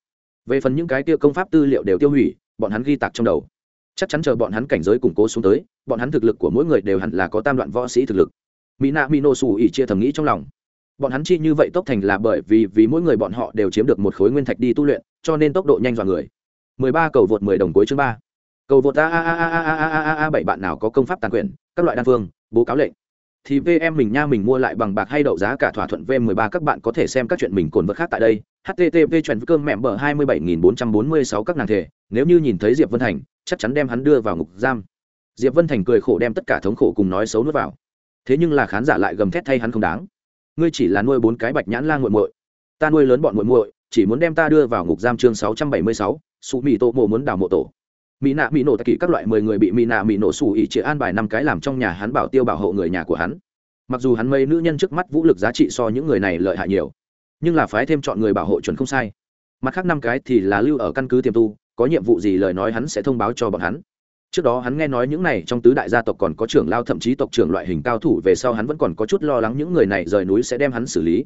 Về phần những cái tiêu công pháp tư liệu đều tiêu hủy, bọn hắn ghi tạc trong đầu. Chắc chắn chờ bọn hắn cảnh giới củng cố xuống tới, bọn hắn thực lực của mỗi người đều hẳn là có tam đoạn võ sĩ thực lực mỹ nạ mỹ nổ sủ ỉ chia thầm nghĩ trong lòng bọn hắn chi như vậy tốc thành là bởi vì vì mỗi người bọn họ đều chiếm được một khối nguyên thạch đi tu luyện cho nên tốc độ nhanh dọa người 13 cầu vượt 10 đồng cuối chương 3. cầu vượt a a a a a a a a bảy bạn nào có công pháp tàn quyền các loại đan phương bố cáo lệnh thì VM mình nha mình mua lại bằng bạc hay đậu giá cả thỏa thuận V13 các bạn có thể xem các chuyện mình cồn vật khác tại đây. http chuyện cơm mẹ bờ 27446 các nàng thể, nếu như nhìn thấy Diệp Vân Thành, chắc chắn đem hắn đưa vào ngục giam. Diệp Vân Thành cười khổ đem tất cả thống khổ cùng nói xấu nuốt vào. Thế nhưng là khán giả lại gầm thét thay hắn không đáng. Ngươi chỉ là nuôi bốn cái bạch nhãn lang muội muội, ta nuôi lớn bọn muội muội, chỉ muốn đem ta đưa vào ngục giam chương 676, Sụ Mị Tổ Mộ muốn đào mộ tổ. Mỹ nạ mỹ nổ tạ kỷ các loại mười người bị mỹ nạ mỹ nổ xù ỉ chỉ an bài năm cái làm trong nhà hắn bảo tiêu bảo hộ người nhà của hắn. Mặc dù hắn mây nữ nhân trước mắt vũ lực giá trị so những người này lợi hại nhiều nhưng là phái thêm chọn người bảo hộ chuẩn không sai. Mặt khác năm cái thì là lưu ở căn cứ tiềm tu có nhiệm vụ gì lời nói hắn sẽ thông báo cho bọn hắn trước đó hắn nghe nói những này trong tứ đại gia tộc còn có trưởng lao, thậm chí tộc trưởng loại hình cao thủ, về sau hắn vẫn còn có chút lo lắng những người này rời núi sẽ đem hắn xử lý.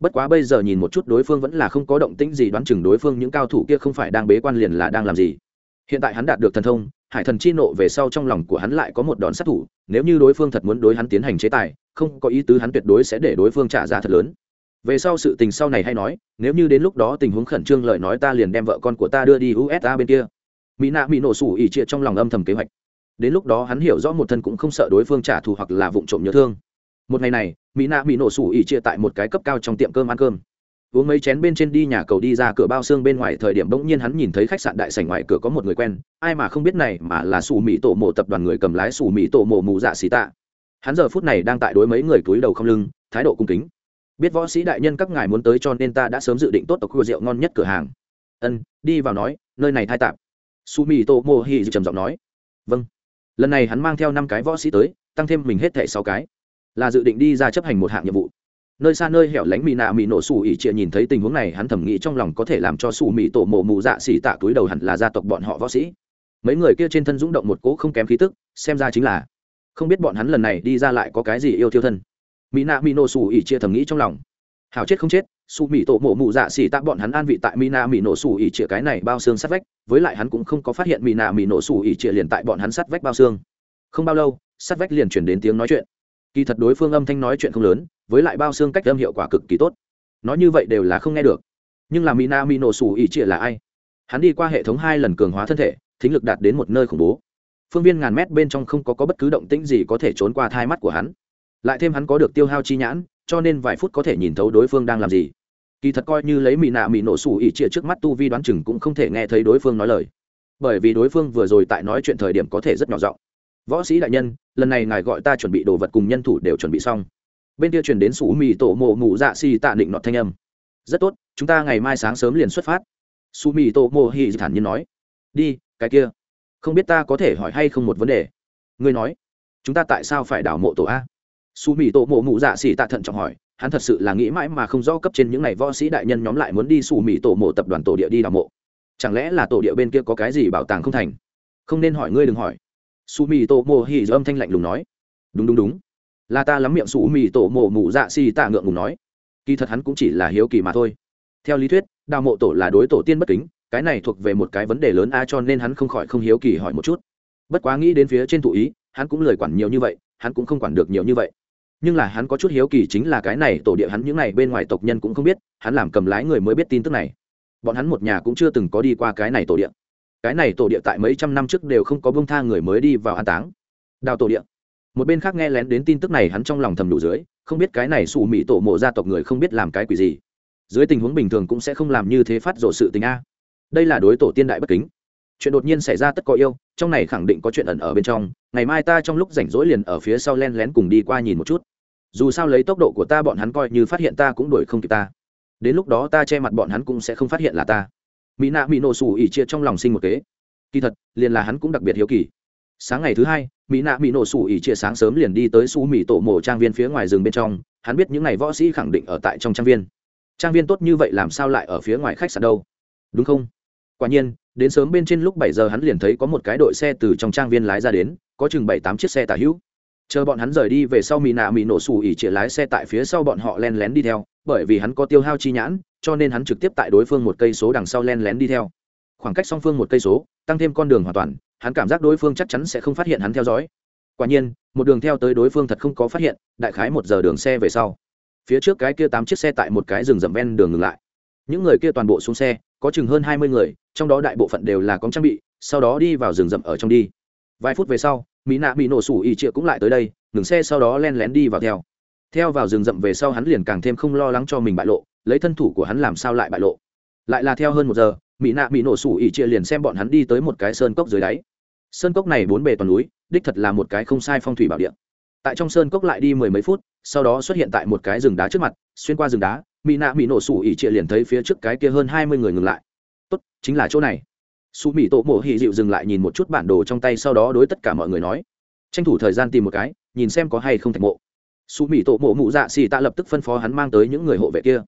Bất quá bây giờ nhìn một chút đối phương vẫn là không có động tĩnh gì, đoán chừng đối phương những cao thủ kia không phải đang bế quan liền là đang làm gì. Hiện tại hắn đạt được thần thông, hải thần chi nộ về sau trong lòng của hắn lại có một đòn sát thủ, nếu như đối phương thật muốn đối hắn tiến hành chế tài, không có ý tứ hắn tuyệt đối sẽ để đối phương trả giá thật lớn. Về sau sự tình sau này hay nói, nếu như đến lúc đó tình huống khẩn trương lời nói ta liền đem vợ con của ta đưa đi usa bên kia mỹ nạ mỹ nổ sủ ỉ chia trong lòng âm thầm kế hoạch. Đến lúc đó hắn hiểu rõ một thân cũng không sợ đối phương trả thù hoặc là vụ trộm nhớ thương. Một ngày này, mỹ nạ Mỹ nổ sủ ỉ chia tại một cái cấp cao trong tiệm cơm ăn cơm. Uống mấy chén bên trên đi nhà cầu đi ra cửa bao xương bên ngoài thời điểm bỗng nhiên hắn nhìn thấy khách sạn đại sảnh ngoài cửa có một người quen, ai mà không biết này mà là sủ mỹ tổ mộ tập đoàn người cầm lái sủ mỹ tổ mộ mù dạ xì tạ. Hắn giờ phút này đang tại đối mấy người túi đầu không lưng, thái độ cung kính. Biết võ sĩ đại nhân các ngài muốn tới cho nên ta đã sớm dự định tốt ở khu rượu ngon nhất cửa hàng. Ân, đi vào nói, nơi này thai tạp su mỹ hi trầm giọng nói. Vâng. Lần này hắn mang theo năm cái võ sĩ tới, tăng thêm mình hết thẻ sáu cái. Là dự định đi ra chấp hành một hạng nhiệm vụ. Nơi xa nơi hẻo lánh mỹ nạ mỹ nổ xù ỉ trịa nhìn thấy tình huống này, hắn thẩm nghĩ trong lòng có thể làm cho xù mỹ tổ mộ mù dạ xỉ tạ túi đầu hẳn là gia tộc bọn họ võ sĩ. Mấy người kia trên thân rúng động một cỗ không kém khí tức, xem ra chính là không biết bọn hắn lần này đi ra lại có cái gì yêu thiêu thân. Mỹ nạ mỹ nổ xù ỉ trịa thẩm nghĩ trong lòng. Hào chết không chết su mỹ tổ mộ mụ dạ xỉ tạ bọn hắn an vị tại mina mỹ nổ xù ỉ chĩa cái này bao xương sát vách với lại hắn cũng không có phát hiện mina mỹ nổ xù ỉ chĩa liền tại bọn hắn sát vách bao xương. Không bao lâu sát vách liền chuyển đến tiếng nói chuyện. Kỳ thật đối phương âm thanh nói chuyện không lớn với lại bao xương cách âm hiệu quả cực kỳ tốt. Nói như vậy đều là không nghe được. Nhưng là mina mỹ nổ xù ỉ chĩa là ai? Hắn đi qua hệ thống hai lần cường hóa thân thể thính lực đạt đến một nơi khủng bố. Phương viên ngàn mét bên trong không có, có bất cứ động tĩnh gì có thể trốn qua thai mắt của hắn. Lại thêm hắn có được tiêu hao chi nhãn cho nên vài phút có thể nhìn thấu đối phương đang làm gì kỳ thật coi như lấy mỹ nạ mỹ nổ sủ ỉ trịa trước mắt tu vi đoán chừng cũng không thể nghe thấy đối phương nói lời. Bởi vì đối phương vừa rồi tại nói chuyện thời điểm có thể rất nhỏ giọng. Võ sĩ đại nhân, lần này ngài gọi ta chuẩn bị đồ vật cùng nhân thủ đều chuẩn bị xong. Bên kia chuyển đến sủ mì tổ mộ ngủ dạ xì tạ định nọt thanh âm. Rất tốt, chúng ta ngày mai sáng sớm liền xuất phát. Su mì tổ mộ hì thản nhiên nói. Đi, cái kia. Không biết ta có thể hỏi hay không một vấn đề. Ngươi nói. Chúng ta tại sao phải đảo mộ tổ a? Su mì tổ mộ ngủ dạ xì tạ thận trọng hỏi hắn thật sự là nghĩ mãi mà không rõ cấp trên những ngày võ sĩ đại nhân nhóm lại muốn đi xù mỹ tổ mộ tập đoàn tổ địa đi đào mộ. Chẳng lẽ là tổ địa bên kia có cái gì bảo tàng không thành? Không nên hỏi ngươi đừng hỏi. Su mì tổ mộ hì âm thanh lạnh lùng nói. Đúng đúng đúng. Là ta lắm miệng su mì tổ mộ mù dạ xì tạ ngượng ngùng nói. Kỳ thật hắn cũng chỉ là hiếu kỳ mà thôi. Theo lý thuyết, đào mộ tổ là đối tổ tiên bất kính, cái này thuộc về một cái vấn đề lớn a cho nên hắn không khỏi không hiếu kỳ hỏi một chút. Bất quá nghĩ đến phía trên thụ ý, hắn cũng lời quản nhiều như vậy, hắn cũng không quản được nhiều như vậy nhưng là hắn có chút hiếu kỳ chính là cái này tổ địa hắn, những này bên ngoài tộc nhân cũng không biết, hắn làm cầm lái người mới biết tin tức này. Bọn hắn một nhà cũng chưa từng có đi qua cái này tổ địa. Cái này tổ địa tại mấy trăm năm trước đều không có bông tha người mới đi vào an táng. Đào tổ địa. Một bên khác nghe lén đến tin tức này, hắn trong lòng thầm đủ dưới, không biết cái này xù mỹ tổ mộ gia tộc người không biết làm cái quỷ gì. Dưới tình huống bình thường cũng sẽ không làm như thế phát rộ sự tình a. Đây là đối tổ tiên đại bất kính. Chuyện đột nhiên xảy ra tất có yêu, trong này khẳng định có chuyện ẩn ở bên trong. Ngày mai ta trong lúc rảnh rỗi liền ở phía sau len lén cùng đi qua nhìn một chút dù sao lấy tốc độ của ta bọn hắn coi như phát hiện ta cũng đuổi không kịp ta. Đến lúc đó ta che mặt bọn hắn cũng sẽ không phát hiện là ta. Mỹ nạ mỹ nổ xù ỉ chia trong lòng sinh một kế. Kỳ thật, liền là hắn cũng đặc biệt hiếu kỳ. Sáng ngày thứ hai, mỹ nạ mỹ nổ xù ỉ chia sáng sớm liền đi tới su mỹ tổ mổ trang viên phía ngoài rừng bên trong. Hắn biết những ngày võ sĩ khẳng định ở tại trong trang viên. Trang viên tốt như vậy làm sao lại ở phía ngoài khách sạn đâu? Đúng không? Quả nhiên, đến sớm bên trên lúc bảy giờ hắn liền thấy có một cái đội xe từ trong trang viên lái ra đến, có chừng bảy tám chiếc xe tả hữu chờ bọn hắn rời đi về sau mỹ nạ mỹ nổ xù ỉ chĩa lái xe tại phía sau bọn họ len lén đi theo, bởi vì hắn có tiêu hao chi nhãn, cho nên hắn trực tiếp tại đối phương một cây số đằng sau len lén đi theo. Khoảng cách song phương một cây số, tăng thêm con đường hoàn toàn, hắn cảm giác đối phương chắc chắn sẽ không phát hiện hắn theo dõi. Quả nhiên, một đường theo tới đối phương thật không có phát hiện, đại khái một giờ đường xe về sau. Phía trước cái kia tám chiếc xe tại một cái rừng rậm ven đường ngừng lại. Những người kia toàn bộ xuống xe, có chừng hơn hai mươi người, trong đó đại bộ phận đều là có trang bị, sau đó đi vào rừng rậm ở trong đi. Vài phút về sau mỹ nạ bị nổ sủ ỉ trịa cũng lại tới đây, ngừng xe sau đó len lén đi vào theo. Theo vào rừng rậm về sau hắn liền càng thêm không lo lắng cho mình bại lộ, lấy thân thủ của hắn làm sao lại bại lộ. Lại là theo hơn một giờ, mỹ nạ bị nổ sủ ỉ trịa liền xem bọn hắn đi tới một cái sơn cốc dưới đáy. Sơn cốc này bốn bề toàn núi, đích thật là một cái không sai phong thủy bảo địa. Tại trong sơn cốc lại đi mười mấy phút, sau đó xuất hiện tại một cái rừng đá trước mặt, xuyên qua rừng đá, mỹ nạ bị nổ sủ ỉ trịa liền thấy phía trước cái kia hơn hai mươi người ngừng lại. Tốt, chính là chỗ này su mỹ tổ mộ hì dịu dừng lại nhìn một chút bản đồ trong tay, sau đó đối tất cả mọi người nói, tranh thủ thời gian tìm một cái, nhìn xem có hay không thạch mộ. Su mỹ tổ mộ mụ dạ xì tạ lập tức phân phó hắn mang tới những người hộ vệ kia.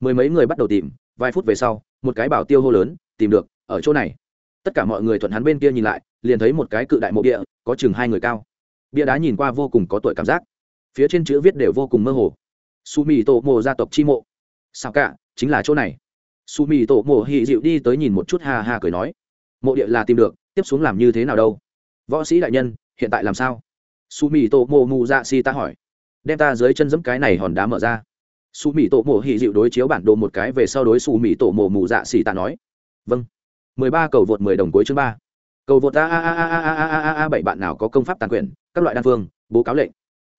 Mười mấy người bắt đầu tìm, vài phút về sau, một cái bảo tiêu hô lớn, tìm được, ở chỗ này. Tất cả mọi người thuận hắn bên kia nhìn lại, liền thấy một cái cự đại mộ địa, có chừng hai người cao. Bia đá nhìn qua vô cùng có tuổi cảm giác. Phía trên chữ viết đều vô cùng mơ hồ. Su mỹ tổ mộ gia tộc chi mộ. Sao cả, chính là chỗ này. Su mỹ tổ mộ hì dịu đi tới nhìn một chút, ha ha cười nói mộ địa là tìm được, tiếp xuống làm như thế nào đâu? Võ sĩ đại nhân, hiện tại làm sao? Su mỹ tổ mộ mù dạ si ta hỏi. Đem ta dưới chân giẫm cái này hòn đá mở ra. Su mỹ tổ mộ hì dịu đối chiếu bản đồ một cái về sau đối su mỹ tổ mộ mù dạ xì ta nói. Vâng. Mười ba cầu vượt mười đồng cuối chương ba. Cầu vượt a a a a a a a a bảy bạn nào có công pháp tàn quyền, các loại đan phương, bố cáo lệnh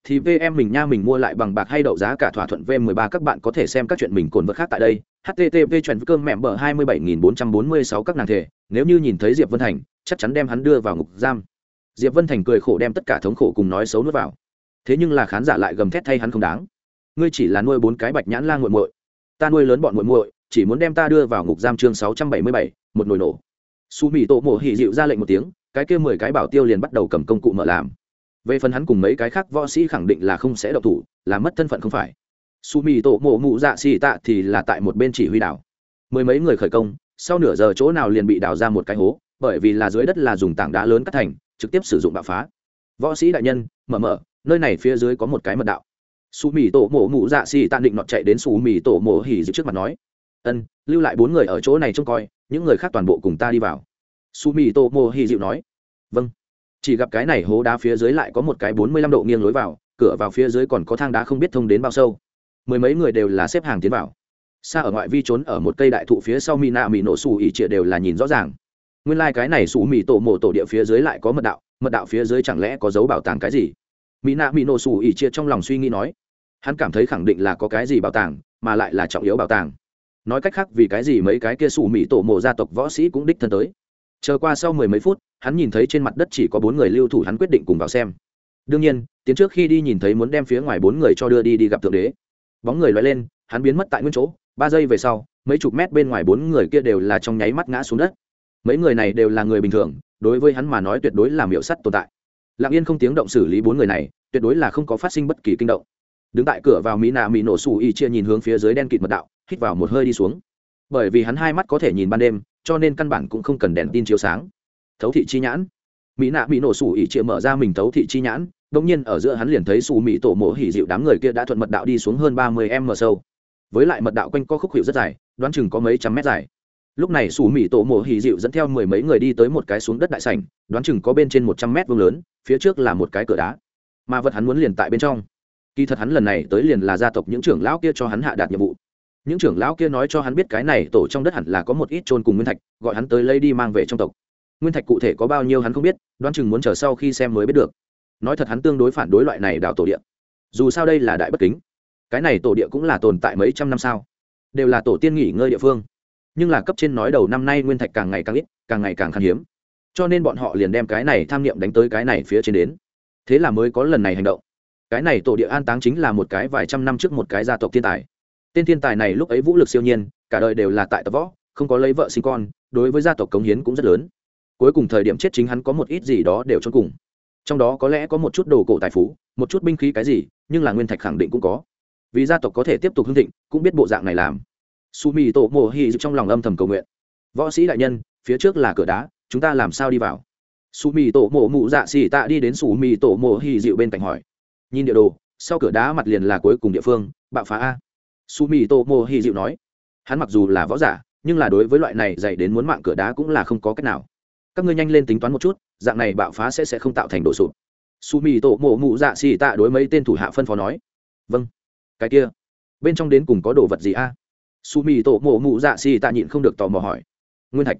thì vm mình nha mình mua lại bằng bạc hay đậu giá cả thỏa thuận v 13 các bạn có thể xem các chuyện mình cồn vật khác tại đây. Http chuyện cơm mẹm bờ 27446 các nàng thể nếu như nhìn thấy diệp vân thành chắc chắn đem hắn đưa vào ngục giam. Diệp vân thành cười khổ đem tất cả thống khổ cùng nói xấu nuốt vào. Thế nhưng là khán giả lại gầm thét thay hắn không đáng. Ngươi chỉ là nuôi bốn cái bạch nhãn la nguội muội. Ta nuôi lớn bọn muội muội chỉ muốn đem ta đưa vào ngục giam chương 677, một nồi nổ. Su mỹ tổ mộ hỉ dịu ra lệnh một tiếng cái kia mười cái bảo tiêu liền bắt đầu cầm công cụ mở làm về phần hắn cùng mấy cái khác võ sĩ khẳng định là không sẽ độc thủ, là mất thân phận không phải. Su mì tổ mộ mụ dạ xì tạ thì là tại một bên chỉ huy đảo. Mười mấy người khởi công, sau nửa giờ chỗ nào liền bị đào ra một cái hố, bởi vì là dưới đất là dùng tảng đá lớn cắt thành, trực tiếp sử dụng bạo phá. Võ sĩ đại nhân, mở mở, nơi này phía dưới có một cái mật đạo. Su mì tổ mộ mụ dạ xì tạ định nọt chạy đến su mì tổ mộ hỉ dịu trước mặt nói, ân, lưu lại bốn người ở chỗ này trông coi, những người khác toàn bộ cùng ta đi vào. Su mì tổ mộ hỉ dịu nói vâng chỉ gặp cái này hố đá phía dưới lại có một cái bốn mươi lăm độ nghiêng lối vào, cửa vào phía dưới còn có thang đá không biết thông đến bao sâu. Mười mấy người đều là xếp hàng tiến vào. Xa ở ngoại vi trốn ở một cây đại thụ phía sau mỹ nạ mỹ nổ xù ỉ trịa đều là nhìn rõ ràng. Nguyên lai、like、cái này xù mỹ tổ mộ tổ địa phía dưới lại có mật đạo mật đạo phía dưới chẳng lẽ có dấu bảo tàng cái gì? Mỹ nạ mỹ nổ xù ỉ trịa trong lòng suy nghĩ nói, hắn cảm thấy khẳng định là có cái gì bảo tàng, mà lại là trọng yếu bảo tàng. Nói cách khác vì cái gì mấy cái kia xù mỹ tổ mộ gia tộc võ sĩ cũng đích thân tới. Chờ qua sau mười mấy phút hắn nhìn thấy trên mặt đất chỉ có bốn người lưu thủ hắn quyết định cùng vào xem. Đương nhiên, tiến trước khi đi nhìn thấy muốn đem phía ngoài bốn người cho đưa đi đi gặp thượng đế. Bóng người loay lên, hắn biến mất tại nguyên chỗ, ba giây về sau, mấy chục mét bên ngoài bốn người kia đều là trong nháy mắt ngã xuống đất. Mấy người này đều là người bình thường, đối với hắn mà nói tuyệt đối là miệu sắt tồn tại. Lặng yên không tiếng động xử lý bốn người này, tuyệt đối là không có phát sinh bất kỳ kinh động. Đứng tại cửa vào mỹ nạ mỹ nổ xù y chia nhìn hướng phía dưới đen kịt mật đạo, hít vào một hơi đi xuống. Bởi vì hắn hai mắt có thể nhìn ban đêm, cho nên căn bản cũng không cần đèn tin chiếu sáng thấu thị chi nhãn. Mỹ nạ mỹ nổ sủ ỉ chịa mở ra mình thấu thị chi nhãn đông nhiên ở giữa hắn liền thấy sủ mỹ tổ mộ hỉ dịu đám người kia đã thuận mật đạo đi xuống hơn ba mươi m sâu. Với lại mật đạo quanh co khúc hiệu rất dài, đoán chừng có mấy trăm mét dài. Lúc này sủ mỹ tổ mộ hỉ dịu dẫn theo mười mấy người đi tới một cái xuống đất đại sảnh, đoán chừng có bên trên một trăm mét vuông lớn, phía trước là một cái cửa đá. Mà vật hắn muốn liền tại bên trong. Kỳ thật hắn lần này tới liền là gia tộc những trưởng lão kia cho hắn hạ đạt nhiệm vụ. Những trưởng lão kia nói cho hắn biết cái này tổ trong đất hẳn là có một ít trôn cùng nguyên thạch, gọi hắn tới lấy đi mang về trong tộc nguyên thạch cụ thể có bao nhiêu hắn không biết, đoán chừng muốn chờ sau khi xem mới biết được. Nói thật hắn tương đối phản đối loại này đào tổ địa. Dù sao đây là đại bất kính. Cái này tổ địa cũng là tồn tại mấy trăm năm sao? Đều là tổ tiên nghỉ ngơi địa phương. Nhưng là cấp trên nói đầu năm nay nguyên thạch càng ngày càng ít, càng ngày càng khan hiếm. Cho nên bọn họ liền đem cái này tham niệm đánh tới cái này phía trên đến. Thế là mới có lần này hành động. Cái này tổ địa an táng chính là một cái vài trăm năm trước một cái gia tộc thiên tài. Tên thiên tài này lúc ấy vũ lực siêu nhiên, cả đời đều là tại tập võ, không có lấy vợ sinh con, đối với gia tộc cống hiến cũng rất lớn cuối cùng thời điểm chết chính hắn có một ít gì đó đều cho cùng. Trong đó có lẽ có một chút đồ cổ tài phú, một chút binh khí cái gì, nhưng là nguyên thạch khẳng định cũng có. Vì gia tộc có thể tiếp tục hưng thịnh, cũng biết bộ dạng này làm. Su mì tổ mồ hi trong lòng âm thầm cầu nguyện. Võ sĩ đại nhân, phía trước là cửa đá, chúng ta làm sao đi vào? Su mì tổ mộ mụ dạ xì tạ đi đến su mì tổ mộ hi dịu bên cạnh hỏi. Nhìn địa đồ, sau cửa đá mặt liền là cuối cùng địa phương, bạo phá a. Su mì tổ mộ hi dịu nói. Hắn mặc dù là võ giả, nhưng là đối với loại này dạy đến muốn mạng cửa đá cũng là không có cách nào các ngươi nhanh lên tính toán một chút, dạng này bạo phá sẽ sẽ không tạo thành đổ sụp. Su mì tổ mộ mụ dạ xì tạ đối mấy tên thủ hạ phân phó nói. Vâng. Cái kia, bên trong đến cùng có đồ vật gì a? Su mì tổ mộ mụ dạ xì tạ nhịn không được tò mò hỏi. Nguyên thạch.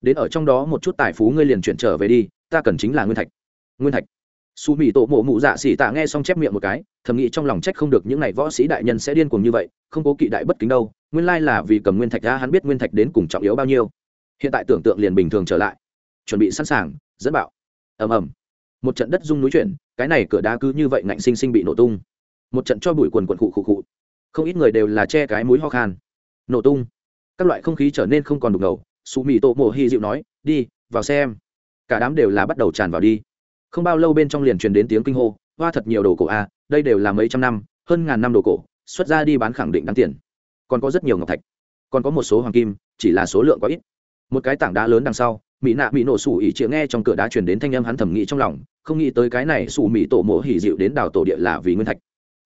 Đến ở trong đó một chút tài phú ngươi liền chuyển trở về đi, ta cần chính là nguyên thạch. Nguyên thạch. Su mì tổ mộ mụ dạ xì tạ nghe xong chép miệng một cái, thầm nghĩ trong lòng trách không được những n à y võ sĩ đại nhân sẽ điên cuồng như vậy, không cố kỵ đại bất kính đâu, nguyên lai là vì cầm nguyên thạch ra hắn biết nguyên thạch đến cùng trọng yếu bao nhiêu. Hiện tại tưởng tượng liền bình thường trở lại chuẩn bị sẵn sàng dẫn bạo. Ầm ầm. Một trận đất rung núi chuyển cái này cửa đá cứ như vậy ngạnh sinh sinh bị nổ tung. Một trận cho bụi quần quần khụ khụ khụ. Không ít người đều là che cái mũi ho khan. Nổ tung. Các loại không khí trở nên không còn đục ngầu su mì tô mồ hy dịu nói đi vào xem. Cả đám đều là bắt đầu tràn vào đi. Không bao lâu bên trong liền truyền đến tiếng kinh hô hoa thật nhiều đồ cổ a à, đây đều là mấy trăm năm hơn ngàn năm đồ cổ xuất ra đi bán khẳng định đáng tiền. Còn có rất nhiều ngọc thạch còn có một số hoàng kim chỉ là số lượng quá ít. Một cái tảng đá lớn đằng sau mỹ nạ mỹ nổ sủ ỉ chĩa nghe trong cửa đá truyền đến thanh âm hắn thẩm nghĩ trong lòng, không nghĩ tới cái này sủ mỹ tổ mộ hỉ dịu đến đào tổ địa là vì nguyên thạch.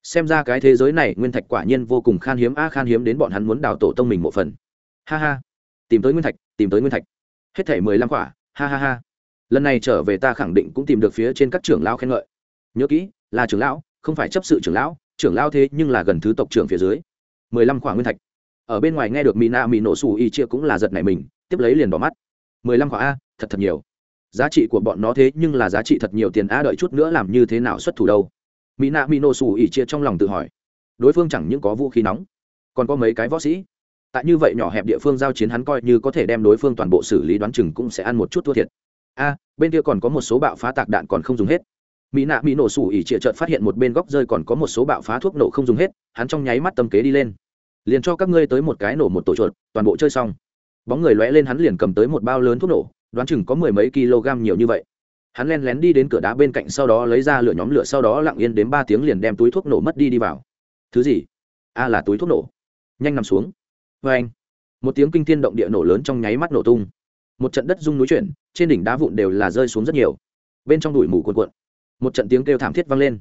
Xem ra cái thế giới này nguyên thạch quả nhiên vô cùng khan hiếm, a à, khan hiếm đến bọn hắn muốn đào tổ tông mình một phần. Ha ha. Tìm tới nguyên thạch, tìm tới nguyên thạch. Hết thể mười lăm quả, ha ha ha. Lần này trở về ta khẳng định cũng tìm được phía trên các trưởng lão khen ngợi. Nhớ kỹ, là trưởng lão, không phải chấp sự trưởng lão trưởng lão thế nhưng là gần thứ tộc trưởng phía dưới. Mười lăm quả nguyên thạch. Ở bên ngoài nghe được mỹ nạ mỹ nổ sủ ỉ chia cũng là giật này mình, tiếp lấy liền bỏ mắt mười lăm quả a, thật thật nhiều. Giá trị của bọn nó thế nhưng là giá trị thật nhiều, tiền a đợi chút nữa làm như thế nào xuất thủ đâu? Mỹ nạ mỹ nổ xù ỉ chia trong lòng tự hỏi. Đối phương chẳng những có vũ khí nóng, còn có mấy cái võ sĩ. Tại như vậy nhỏ hẹp địa phương giao chiến hắn coi như có thể đem đối phương toàn bộ xử lý đoán chừng cũng sẽ ăn một chút thua thiệt. A, bên kia còn có một số bạo phá tạc đạn còn không dùng hết. Mỹ nạ mỹ nổ sủ ỉ trịa trợt phát hiện một bên góc rơi còn có một số bạo phá thuốc nổ không dùng hết, hắn trong nháy mắt tâm kế đi lên. Liền cho các ngươi tới một cái nổ một tổ chuột, toàn bộ chơi xong bóng người lóe lên hắn liền cầm tới một bao lớn thuốc nổ, đoán chừng có mười mấy kg nhiều như vậy. Hắn len lén đi đến cửa đá bên cạnh sau đó lấy ra lửa nhóm lửa sau đó lặng yên đến ba tiếng liền đem túi thuốc nổ mất đi đi vào. Thứ gì? A là túi thuốc nổ. Nhanh nằm xuống. Vê anh, một tiếng kinh thiên động địa nổ lớn trong nháy mắt nổ tung. Một trận đất rung núi chuyển, trên đỉnh đá vụn đều là rơi xuống rất nhiều. Bên trong đùi mù cuộn cuộn, một trận tiếng kêu thảm thiết vang lên.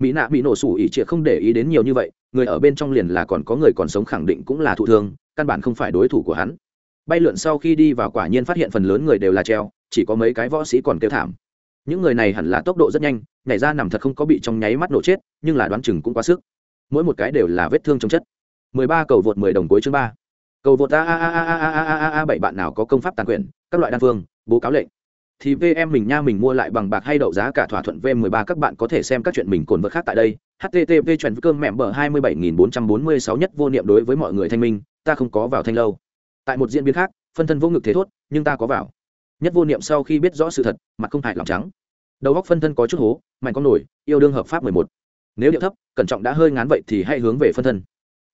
Mỹ nạ bị nổ sủ ỉ trịa không để ý đến nhiều như vậy, người ở bên trong liền là còn có người còn sống khẳng định cũng là thụ thương, căn bản không phải đối thủ của hắn bay lượn sau khi đi vào quả nhiên phát hiện phần lớn người đều là treo chỉ có mấy cái võ sĩ còn kêu thảm những người này hẳn là tốc độ rất nhanh nhảy ra nằm thật không có bị trong nháy mắt nổ chết nhưng là đoán chừng cũng quá sức mỗi một cái đều là vết thương trong chất mười ba cầu vượt mười đồng cuối chương ba cầu vượt a a a a a a a a bảy bạn nào có công pháp tàn quyền các loại đan phương bố cáo lệnh thì vm mình nha mình mua lại bằng bạc hay đậu giá cả thỏa thuận v 13 các bạn có thể xem các chuyện mình cồn vật khác tại đây http chuyện cơm mẹm bờ 27446 nhất vô niệm đối với mọi người thanh minh ta không có vào thanh lâu tại một diễn biến khác phân thân vô ngực thế thốt nhưng ta có vào. Nhất vô niệm sau khi biết rõ sự thật mặt không hại lòng trắng. Đầu góc phân thân có chút hố mạnh con nổi yêu đương hợp pháp 11. nếu điệu thấp cẩn trọng đã hơi ngán vậy thì hãy hướng về phân thân.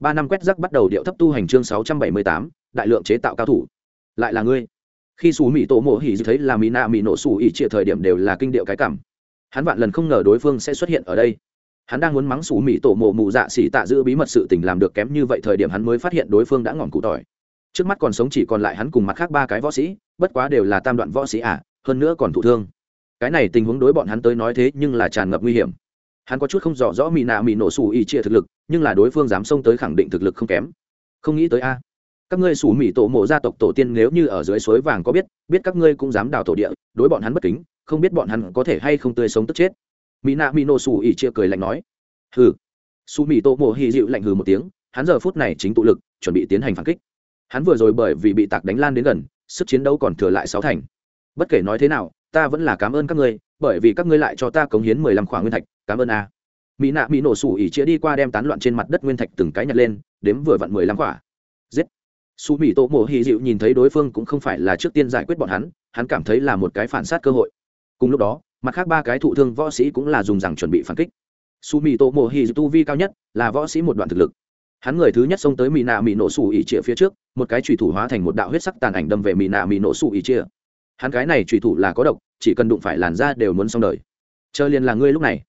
Ba năm quét rắc bắt đầu điệu thấp tu hành chương 678, đại lượng chế tạo cao thủ. Lại là ngươi. Khi xù mỹ tổ mộ hỉ thấy là mỹ nạ mỹ nổ xù ỉ trịa thời điểm đều là kinh điệu cái cảm. Hắn vạn lần không ngờ đối phương sẽ xuất hiện ở đây. Hắn đang muốn mắng xù mỹ tổ mộ mụ dạ xỉ tạ giữ bí mật sự tình làm được kém như vậy thời điểm hắn mới phát hiện đối phương đã ngọn cụ tỏi trước mắt còn sống chỉ còn lại hắn cùng mặt khác ba cái võ sĩ, bất quá đều là tam đoạn võ sĩ à hơn nữa còn thụ thương. Cái này tình huống đối bọn hắn tới nói thế nhưng là tràn ngập nguy hiểm. Hắn có chút không rõ rõ mỹ nạ mỹ nổ xù ỉ chia thực lực, nhưng là đối phương dám xông tới khẳng định thực lực không kém. Không nghĩ tới a. Các ngươi xù mỹ tổ mộ gia tộc tổ tiên nếu như ở dưới suối vàng có biết biết các ngươi cũng dám đào tổ địa, đối bọn hắn bất kính, không biết bọn hắn có thể hay không tươi sống tức chết. Mỹ nạ mỹ nổ xù ỉ chia cười lạnh nói. Hừ. Xù mỹ tổ mộ hy dịu lạnh hừ một tiếng, hắn giờ phút này chính tụ lực, chuẩn bị tiến hành phản kích hắn vừa rồi bởi vì bị tạc đánh lan đến gần, sức chiến đấu còn thừa lại sáu thành. Bất kể nói thế nào, ta vẫn là cảm ơn các ngươi, bởi vì các ngươi lại cho ta cống hiến mười lăm khoảng nguyên thạch, cảm ơn a. Mỹ nạ mỹ nổ sủ ỉ chia đi qua đem tán loạn trên mặt đất nguyên thạch từng cái nhặt lên, đếm vừa vặn mười lăm quả giết. Su mỹ tổ mộ hì dịu nhìn thấy đối phương cũng không phải là trước tiên giải quyết bọn hắn hắn cảm thấy là một cái phản sát cơ hội. Cùng lúc đó, mặt khác ba cái thụ thương võ sĩ cũng là dùng rằng chuẩn bị phản kích. Su mỹ tổ mộ hì dịu tu vi cao nhất là võ sĩ một đoạn thực lực hắn người thứ nhất xông tới mỹ nạ mỹ nổ sủ ỉ chia phía trước, một cái trùy thủ hóa thành một đạo huyết sắc tàn ảnh đâm về mỹ nạ mỹ nổ sủ ỉ chia hắn cái này trùy thủ là có độc, chỉ cần đụng phải làn da đều muốn xong đời. Chờ liền là ngươi lúc này.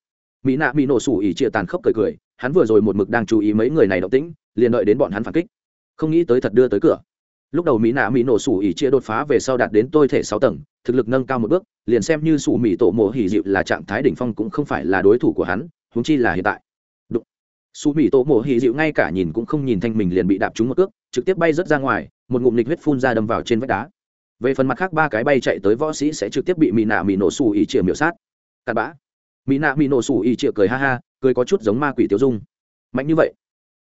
Mỹ nạ mỹ nổ sủ ỉ chia tàn khốc cười cười, hắn vừa rồi một mực đang chú ý mấy người này động tĩnh, liền đợi đến bọn hắn phản kích. Không nghĩ tới thật đưa tới cửa. Lúc đầu mỹ nạ mỹ nổ sủ ỉ chia đột phá về sau đạt đến tôi thể sáu tầng, thực lực nâng cao một bước, liền xem như sủ mỹ tổ mộ hỉ dịu là trạng thái đỉnh phong cũng không phải là đối thủ của hắn húng chi là hiện tại su mỹ tổ mộ hì dịu ngay cả nhìn cũng không nhìn thanh mình liền bị đạp trúng một cước, trực tiếp bay rớt ra ngoài, một ngụm lịch huyết phun ra đâm vào trên vách đá. Về phần mặt khác ba cái bay chạy tới võ sĩ sẽ trực tiếp bị mỹ nạ mỹ nổ xù ỉ chia miểu sát. Cặn bã. Mỹ nạ mỹ nổ xù ỉ chia cười ha ha, cười có chút giống ma quỷ tiêu dung. Mạnh như vậy.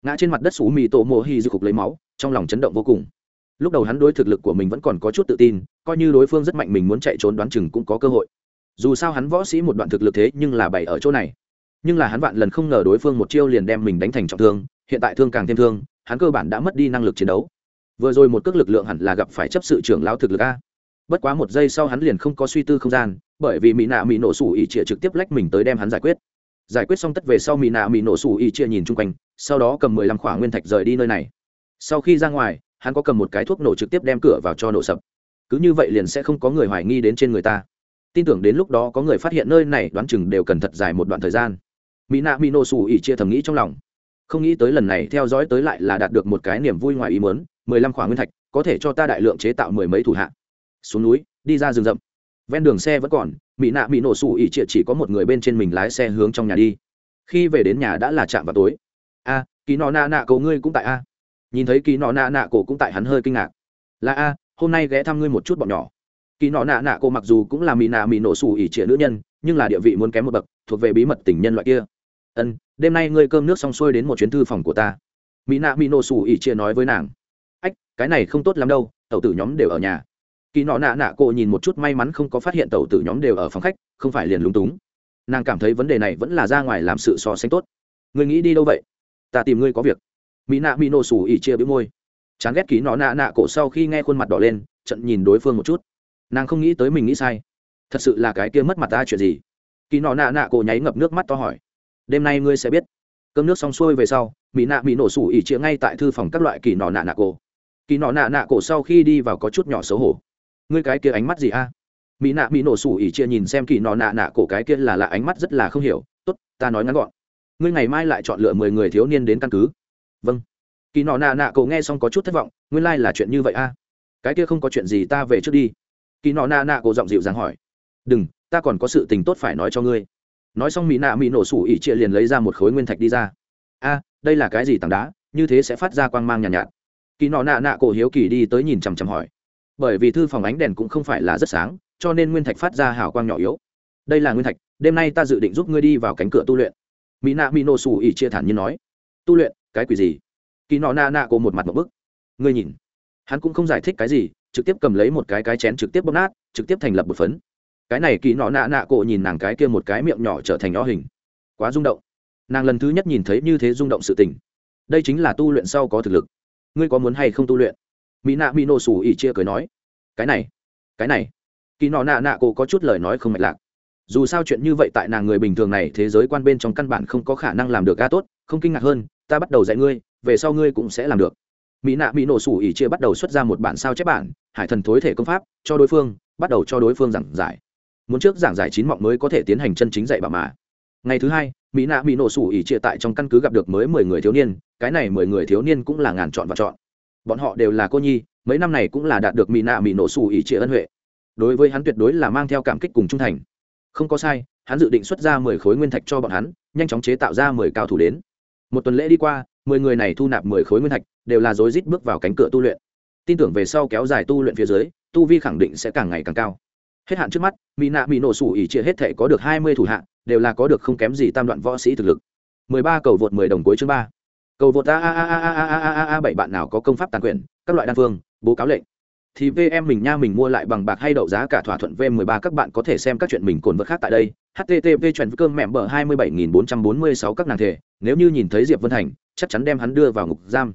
Ngã trên mặt đất sủ mì tổ mộ hy dư cục lấy máu, trong lòng chấn động vô cùng. Lúc đầu hắn đối thực lực của mình vẫn còn có chút tự tin, coi như đối phương rất mạnh mình muốn chạy trốn đoán chừng cũng có cơ hội. Dù sao hắn võ sĩ một đoạn thực lực thế nhưng là bảy ở chỗ này nhưng là hắn vạn lần không ngờ đối phương một chiêu liền đem mình đánh thành trọng thương, hiện tại thương càng thêm thương, hắn cơ bản đã mất đi năng lực chiến đấu. Vừa rồi một cước lực lượng hẳn là gặp phải chấp sự trưởng lão thực lực a. Bất quá một giây sau hắn liền không có suy tư không gian, bởi vì mỹ nạ mỹ nổ sủ ỉ trịa trực tiếp lách mình tới đem hắn giải quyết. Giải quyết xong tất về sau mỹ nạ mỹ nổ sủ ỉ trịa nhìn chung quanh, sau đó cầm mười lăm khỏa nguyên thạch rời đi nơi này. Sau khi ra ngoài, hắn có cầm một cái thuốc nổ trực tiếp đem cửa vào cho nổ sập. Cứ như vậy liền sẽ không có người hoài nghi đến trên người ta. Tin tưởng đến lúc đó có người phát hiện nơi này, đoán chừng đều cần thật dài một đoạn thời gian mỹ nạ mỹ nổ sủ ỉ chia thầm nghĩ trong lòng. Không nghĩ tới lần này theo dõi tới lại là đạt được một cái niềm vui ngoài ý mớn mười lăm khoảng nguyên thạch, có thể cho ta đại lượng chế tạo mười mấy thủ hạ. Xuống núi, đi ra rừng rậm. Ven đường xe vẫn còn, mỹ nạ mỹ nổ sủ ỉ chia chỉ có một người bên trên mình lái xe hướng trong nhà đi. Khi về đến nhà đã là chạm vào tối. A kỳ nọ nạ nạ cầu ngươi cũng tại a. Nhìn thấy kỳ nọ nạ nạ cổ cũng tại hắn hơi kinh ngạc. Là a, hôm nay ghé thăm ngươi một chút bọn nhỏ. Kỳ nọ nạ nạ cổ mặc dù cũng là mỹ nạ mỹ nổ xù ỉ trịa nữ nhân, nhưng là địa vị muốn kém một bậc, thuộc về bí mật tình nhân loại kia ân, đêm nay ngươi cơm nước xong xuôi đến một chuyến thư phòng của ta. Mỹ nạ mỹ nổ xù ỉ chia nói với nàng. Ách, cái này không tốt lắm đâu tàu tử nhóm đều ở nhà. Kỳ nọ nạ nạ cộ nhìn một chút may mắn không có phát hiện tàu tử nhóm đều ở phòng khách, không phải liền lúng túng. Nàng cảm thấy vấn đề này vẫn là ra ngoài làm sự so sánh tốt. Người nghĩ đi đâu vậy? Ta tìm ngươi có việc. Mỹ nạ mỹ nổ xù ỉ chia bĩu môi. Chán ghét kỳ nọ nạ nạ cổ sau khi nghe khuôn mặt đỏ lên, trận nhìn đối phương một chút. Nàng không nghĩ tới mình nghĩ sai. Thật sự là cái kia mất mặt ta chuyện gì? Kỳ nọ nạ nạ cổ nháy ngập nước mắt to hỏi đêm nay ngươi sẽ biết. Cơm nước xong xuôi về sau, mỹ nạ mỹ nổ sủ ỉ chia ngay tại thư phòng các loại kỳ nọ nạ nạ cổ. Kỳ nọ nạ nạ cổ sau khi đi vào có chút nhỏ xấu hổ. Ngươi cái kia ánh mắt gì a? Mỹ nạ mỹ nổ sủ ỉ chia nhìn xem kỳ nọ nạ nạ cổ cái kia là là ánh mắt rất là không hiểu. Tốt, ta nói ngắn gọn. Ngươi ngày mai lại chọn lựa mười người thiếu niên đến căn cứ. Vâng. Kỳ nọ nạ nạ cổ nghe xong có chút thất vọng, nguyên lai、like、là chuyện như vậy a? Cái kia không có chuyện gì ta về trước đi. Kỳ nọ nạ nạ cổ giọng dịu dàng hỏi. Đừng, ta còn có sự tình tốt phải nói cho ngươi nói xong mỹ nạ mỹ nổ sủ ỉ chia liền lấy ra một khối nguyên thạch đi ra. A đây là cái gì tảng đá? Như thế sẽ phát ra quang mang nhàn nhạt, nhạt. Kỳ nọ nạ nạ cổ hiếu kỳ đi tới nhìn chằm chằm hỏi. Bởi vì thư phòng ánh đèn cũng không phải là rất sáng cho nên nguyên thạch phát ra hào quang nhỏ yếu. Đây là nguyên thạch đêm nay ta dự định giúp ngươi đi vào cánh cửa tu luyện. Mỹ nạ mỹ nổ sủ ỉ chia thản nhiên nói. Tu luyện cái quỷ gì? Kỳ nọ nạ nạ cổ một mặt một bức. Ngươi nhìn. Hắn cũng không giải thích cái gì trực tiếp cầm lấy một cái cái chén trực tiếp bóp nát trực tiếp thành lập một phấn cái này kỳ nọ nạ nạ cổ nhìn nàng cái kia một cái miệng nhỏ trở thành nhỏ hình. Quá rung động. Nàng lần thứ nhất nhìn thấy như thế rung động sự tình. Đây chính là tu luyện sau có thực lực. Ngươi có muốn hay không tu luyện? Mỹ nạ mỹ nổ xù ỉ chia cười nói. Cái này cái này. Kỳ nọ nạ nạ cổ có chút lời nói không mạch lạc. Dù sao chuyện như vậy tại nàng người bình thường này thế giới quan bên trong căn bản không có khả năng làm được ca tốt, không kinh ngạc hơn, ta bắt đầu dạy ngươi, về sau ngươi cũng sẽ làm được. Mỹ nạ mỹ nổ sủ ỉ chia bắt đầu xuất ra một bản sao chép bản, hải thần thối thể công pháp, cho đối phương, bắt đầu cho đối phương giảng giải muốn trước giảng giải chín mọng mới có thể tiến hành chân chính dạy bà mà. Ngày thứ hai, mỹ nạ mỹ nổ sủ ỉ chia tại trong căn cứ gặp được mới mười người thiếu niên, cái này mười người thiếu niên cũng là ngàn chọn và chọn. Bọn họ đều là cô nhi, mấy năm này cũng là đạt được mỹ nạ mỹ nổ sủ ỉ chia ân huệ. Đối với hắn tuyệt đối là mang theo cảm kích cùng trung thành. Không có sai, hắn dự định xuất ra mười khối nguyên thạch cho bọn hắn, nhanh chóng chế tạo ra mười cao thủ đến. Một tuần lễ đi qua, mười người này thu nạp mười khối nguyên thạch, đều là rối rít bước vào cánh cửa tu luyện. Tin tưởng về sau kéo dài tu luyện phía dưới, tu vi khẳng định sẽ càng ngày càng cao hết hạn trước mắt mỹ nạ mỹ nổ sủ ỉ chia hết thể có được hai mươi thủ hạ đều là có được không kém gì tam đoạn võ sĩ thực lực mười ba cầu vượt mười đồng cuối chương ba cầu vượt a a a a a a a a bảy bạn nào có công pháp tàn quyền các loại đan phương bố cáo lệnh thì VM mình nha mình mua lại bằng bạc hay đậu giá cả thỏa thuận V13 các bạn có thể xem các chuyện mình cồn vật khác tại đây. http chuyển cơm mẹ bờ 27446 các nàng thể, nếu như nhìn thấy Diệp Vân Thành, chắc chắn đem hắn đưa vào ngục giam.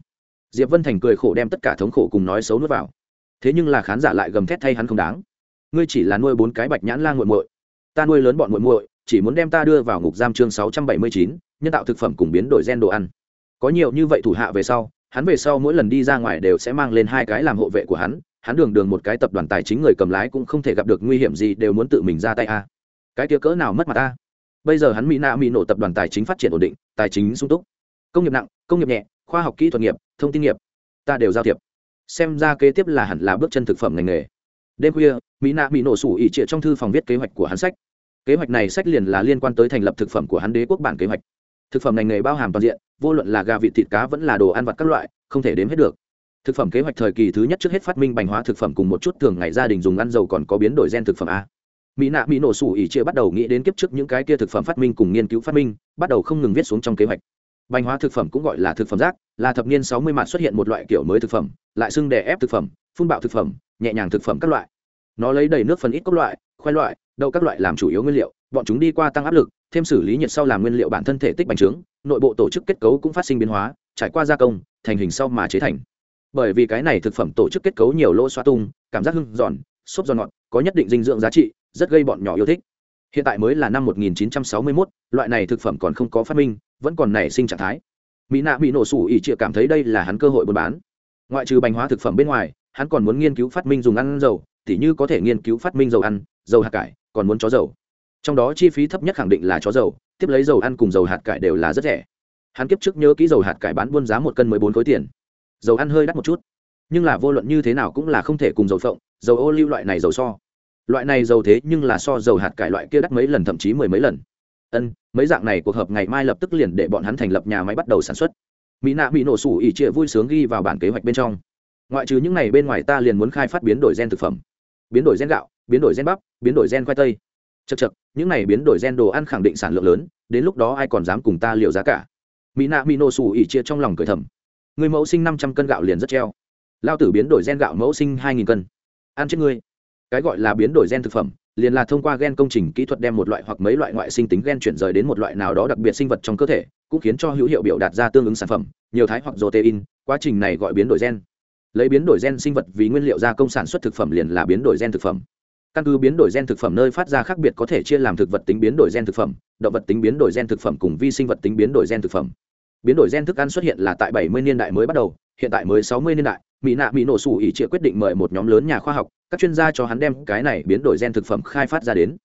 Diệp Vân Thành cười khổ đem tất cả thống khổ cùng nói xấu nuốt vào. Thế nhưng là khán giả lại gầm thét thay hắn không đáng. Ngươi chỉ là nuôi bốn cái bạch nhãn lang muội muội, ta nuôi lớn bọn muội muội, chỉ muốn đem ta đưa vào ngục giam chương 679, nhân tạo thực phẩm cùng biến đổi gen đồ ăn. Có nhiều như vậy thủ hạ về sau, hắn về sau mỗi lần đi ra ngoài đều sẽ mang lên hai cái làm hộ vệ của hắn, hắn đường đường một cái tập đoàn tài chính người cầm lái cũng không thể gặp được nguy hiểm gì đều muốn tự mình ra tay a. Cái kia cỡ nào mất mặt ta? bây giờ hắn mỹ na mỹ nổ tập đoàn tài chính phát triển ổn định tài chính sung túc. Công nghiệp nặng công nghiệp nhẹ khoa học kỹ thuật nghiệp thông tin nghiệp. Ta đều giao thiệp. Xem ra kế tiếp là hẳn là bước chân thực phẩm ngành nghề đêm khuya, mỹ nạ bị nổ sủ ỉ trịa trong thư phòng viết kế hoạch của hắn sách. Kế hoạch này sách liền là liên quan tới thành lập thực phẩm của hắn đế quốc bản kế hoạch. Thực phẩm ngành nghề bao hàm toàn diện, vô luận là gà, vịt, thịt cá vẫn là đồ ăn vặt các loại, không thể đếm hết được. Thực phẩm kế hoạch thời kỳ thứ nhất trước hết phát minh bành hóa thực phẩm cùng một chút thường ngày gia đình dùng ăn dầu còn có biến đổi gen thực phẩm a. Mỹ nạ mỹ nổ sủ ỉ chia bắt đầu nghĩ đến kiếp trước những cái kia thực phẩm phát minh cùng nghiên cứu phát minh, bắt đầu không ngừng viết xuống trong kế hoạch. Bành hóa thực phẩm cũng gọi là thực phẩm rác, là thập niên sáu mươi mạt xuất hiện một loại kiểu mới thực phẩm, lại xưng đè ép thực phẩm, phun bạo thực phẩm nhẹ nhàng thực phẩm các loại. Nó lấy đầy nước phần ít các loại khoai loại đậu các loại làm chủ yếu nguyên liệu bọn chúng đi qua tăng áp lực thêm xử lý nhiệt sau làm nguyên liệu bản thân thể tích bành trướng nội bộ tổ chức kết cấu cũng phát sinh biến hóa trải qua gia công thành hình sau mà chế thành. Bởi vì cái này thực phẩm tổ chức kết cấu nhiều lỗ xoa tung cảm giác hưng giòn xốp giòn ngọt có nhất định dinh dưỡng giá trị rất gây bọn nhỏ yêu thích. Hiện tại mới là năm 1961, loại này thực phẩm còn không có phát minh vẫn còn nảy sinh trạng thái. Mỹ nạ bị nổ sủ ỉ trịa cảm thấy đây là hắn cơ hội buôn bán. Ngoại trừ bành hóa thực phẩm bên ngoài hắn còn muốn nghiên cứu phát minh dùng ăn dầu, tỉ như có thể nghiên cứu phát minh dầu ăn, dầu hạt cải, còn muốn chó dầu. Trong đó chi phí thấp nhất khẳng định là chó dầu, tiếp lấy dầu ăn cùng dầu hạt cải đều là rất rẻ. Hắn kiếp trước nhớ kỹ dầu hạt cải bán buôn giá một cân mười bốn khối tiền. Dầu ăn hơi đắt một chút, nhưng là vô luận như thế nào cũng là không thể cùng dầu phộng, dầu ô lưu loại này dầu so. Loại này dầu thế nhưng là so dầu hạt cải loại kia đắt mấy lần thậm chí mười mấy lần. Ân, mấy dạng này cuộc họp ngày mai lập tức liền để bọn hắn thành lập nhà máy bắt đầu sản xuất. Mỹ nạ bị nổ sủ ỉ trịa vui sướng ghi vào bản kế hoạch bên trong ngoại trừ những ngày bên ngoài ta liền muốn khai phát biến đổi gen thực phẩm. Biến đổi gen gạo, biến đổi gen bắp, biến đổi gen khoai tây. Chật chật những này biến đổi gen đồ ăn khẳng định sản lượng lớn, đến lúc đó ai còn dám cùng ta liều giá cả? Mỹ nạ mỹ nổ xù ỉ chia trong lòng cười thầm. Người mẫu sinh năm trăm cân gạo liền rất treo. Lao tử biến đổi gen gạo mẫu sinh hai nghìn cân. Ăn chết ngươi. Cái gọi là biến đổi gen thực phẩm, liền là thông qua gen công trình kỹ thuật đem một loại hoặc mấy loại ngoại sinh tính gen chuyển rời đến một loại nào đó đặc biệt sinh vật trong cơ thể, cũng khiến cho hữu hiệu biểu đạt ra tương ứng sản phẩm, nhiều thái hoặc protein, quá trình này gọi biến đổi gen lấy biến đổi gen sinh vật vì nguyên liệu gia công sản xuất thực phẩm liền là biến đổi gen thực phẩm. Căn cứ biến đổi gen thực phẩm nơi phát ra khác biệt có thể chia làm thực vật tính biến đổi gen thực phẩm, động vật tính biến đổi gen thực phẩm cùng vi sinh vật tính biến đổi gen thực phẩm. Biến đổi gen thức ăn xuất hiện là tại 70 niên đại mới bắt đầu, hiện tại mới 60 niên đại, mỹ nạ mỹ nổ sủ ỉ chia quyết định mời một nhóm lớn nhà khoa học, các chuyên gia cho hắn đem cái này biến đổi gen thực phẩm khai phát ra đến.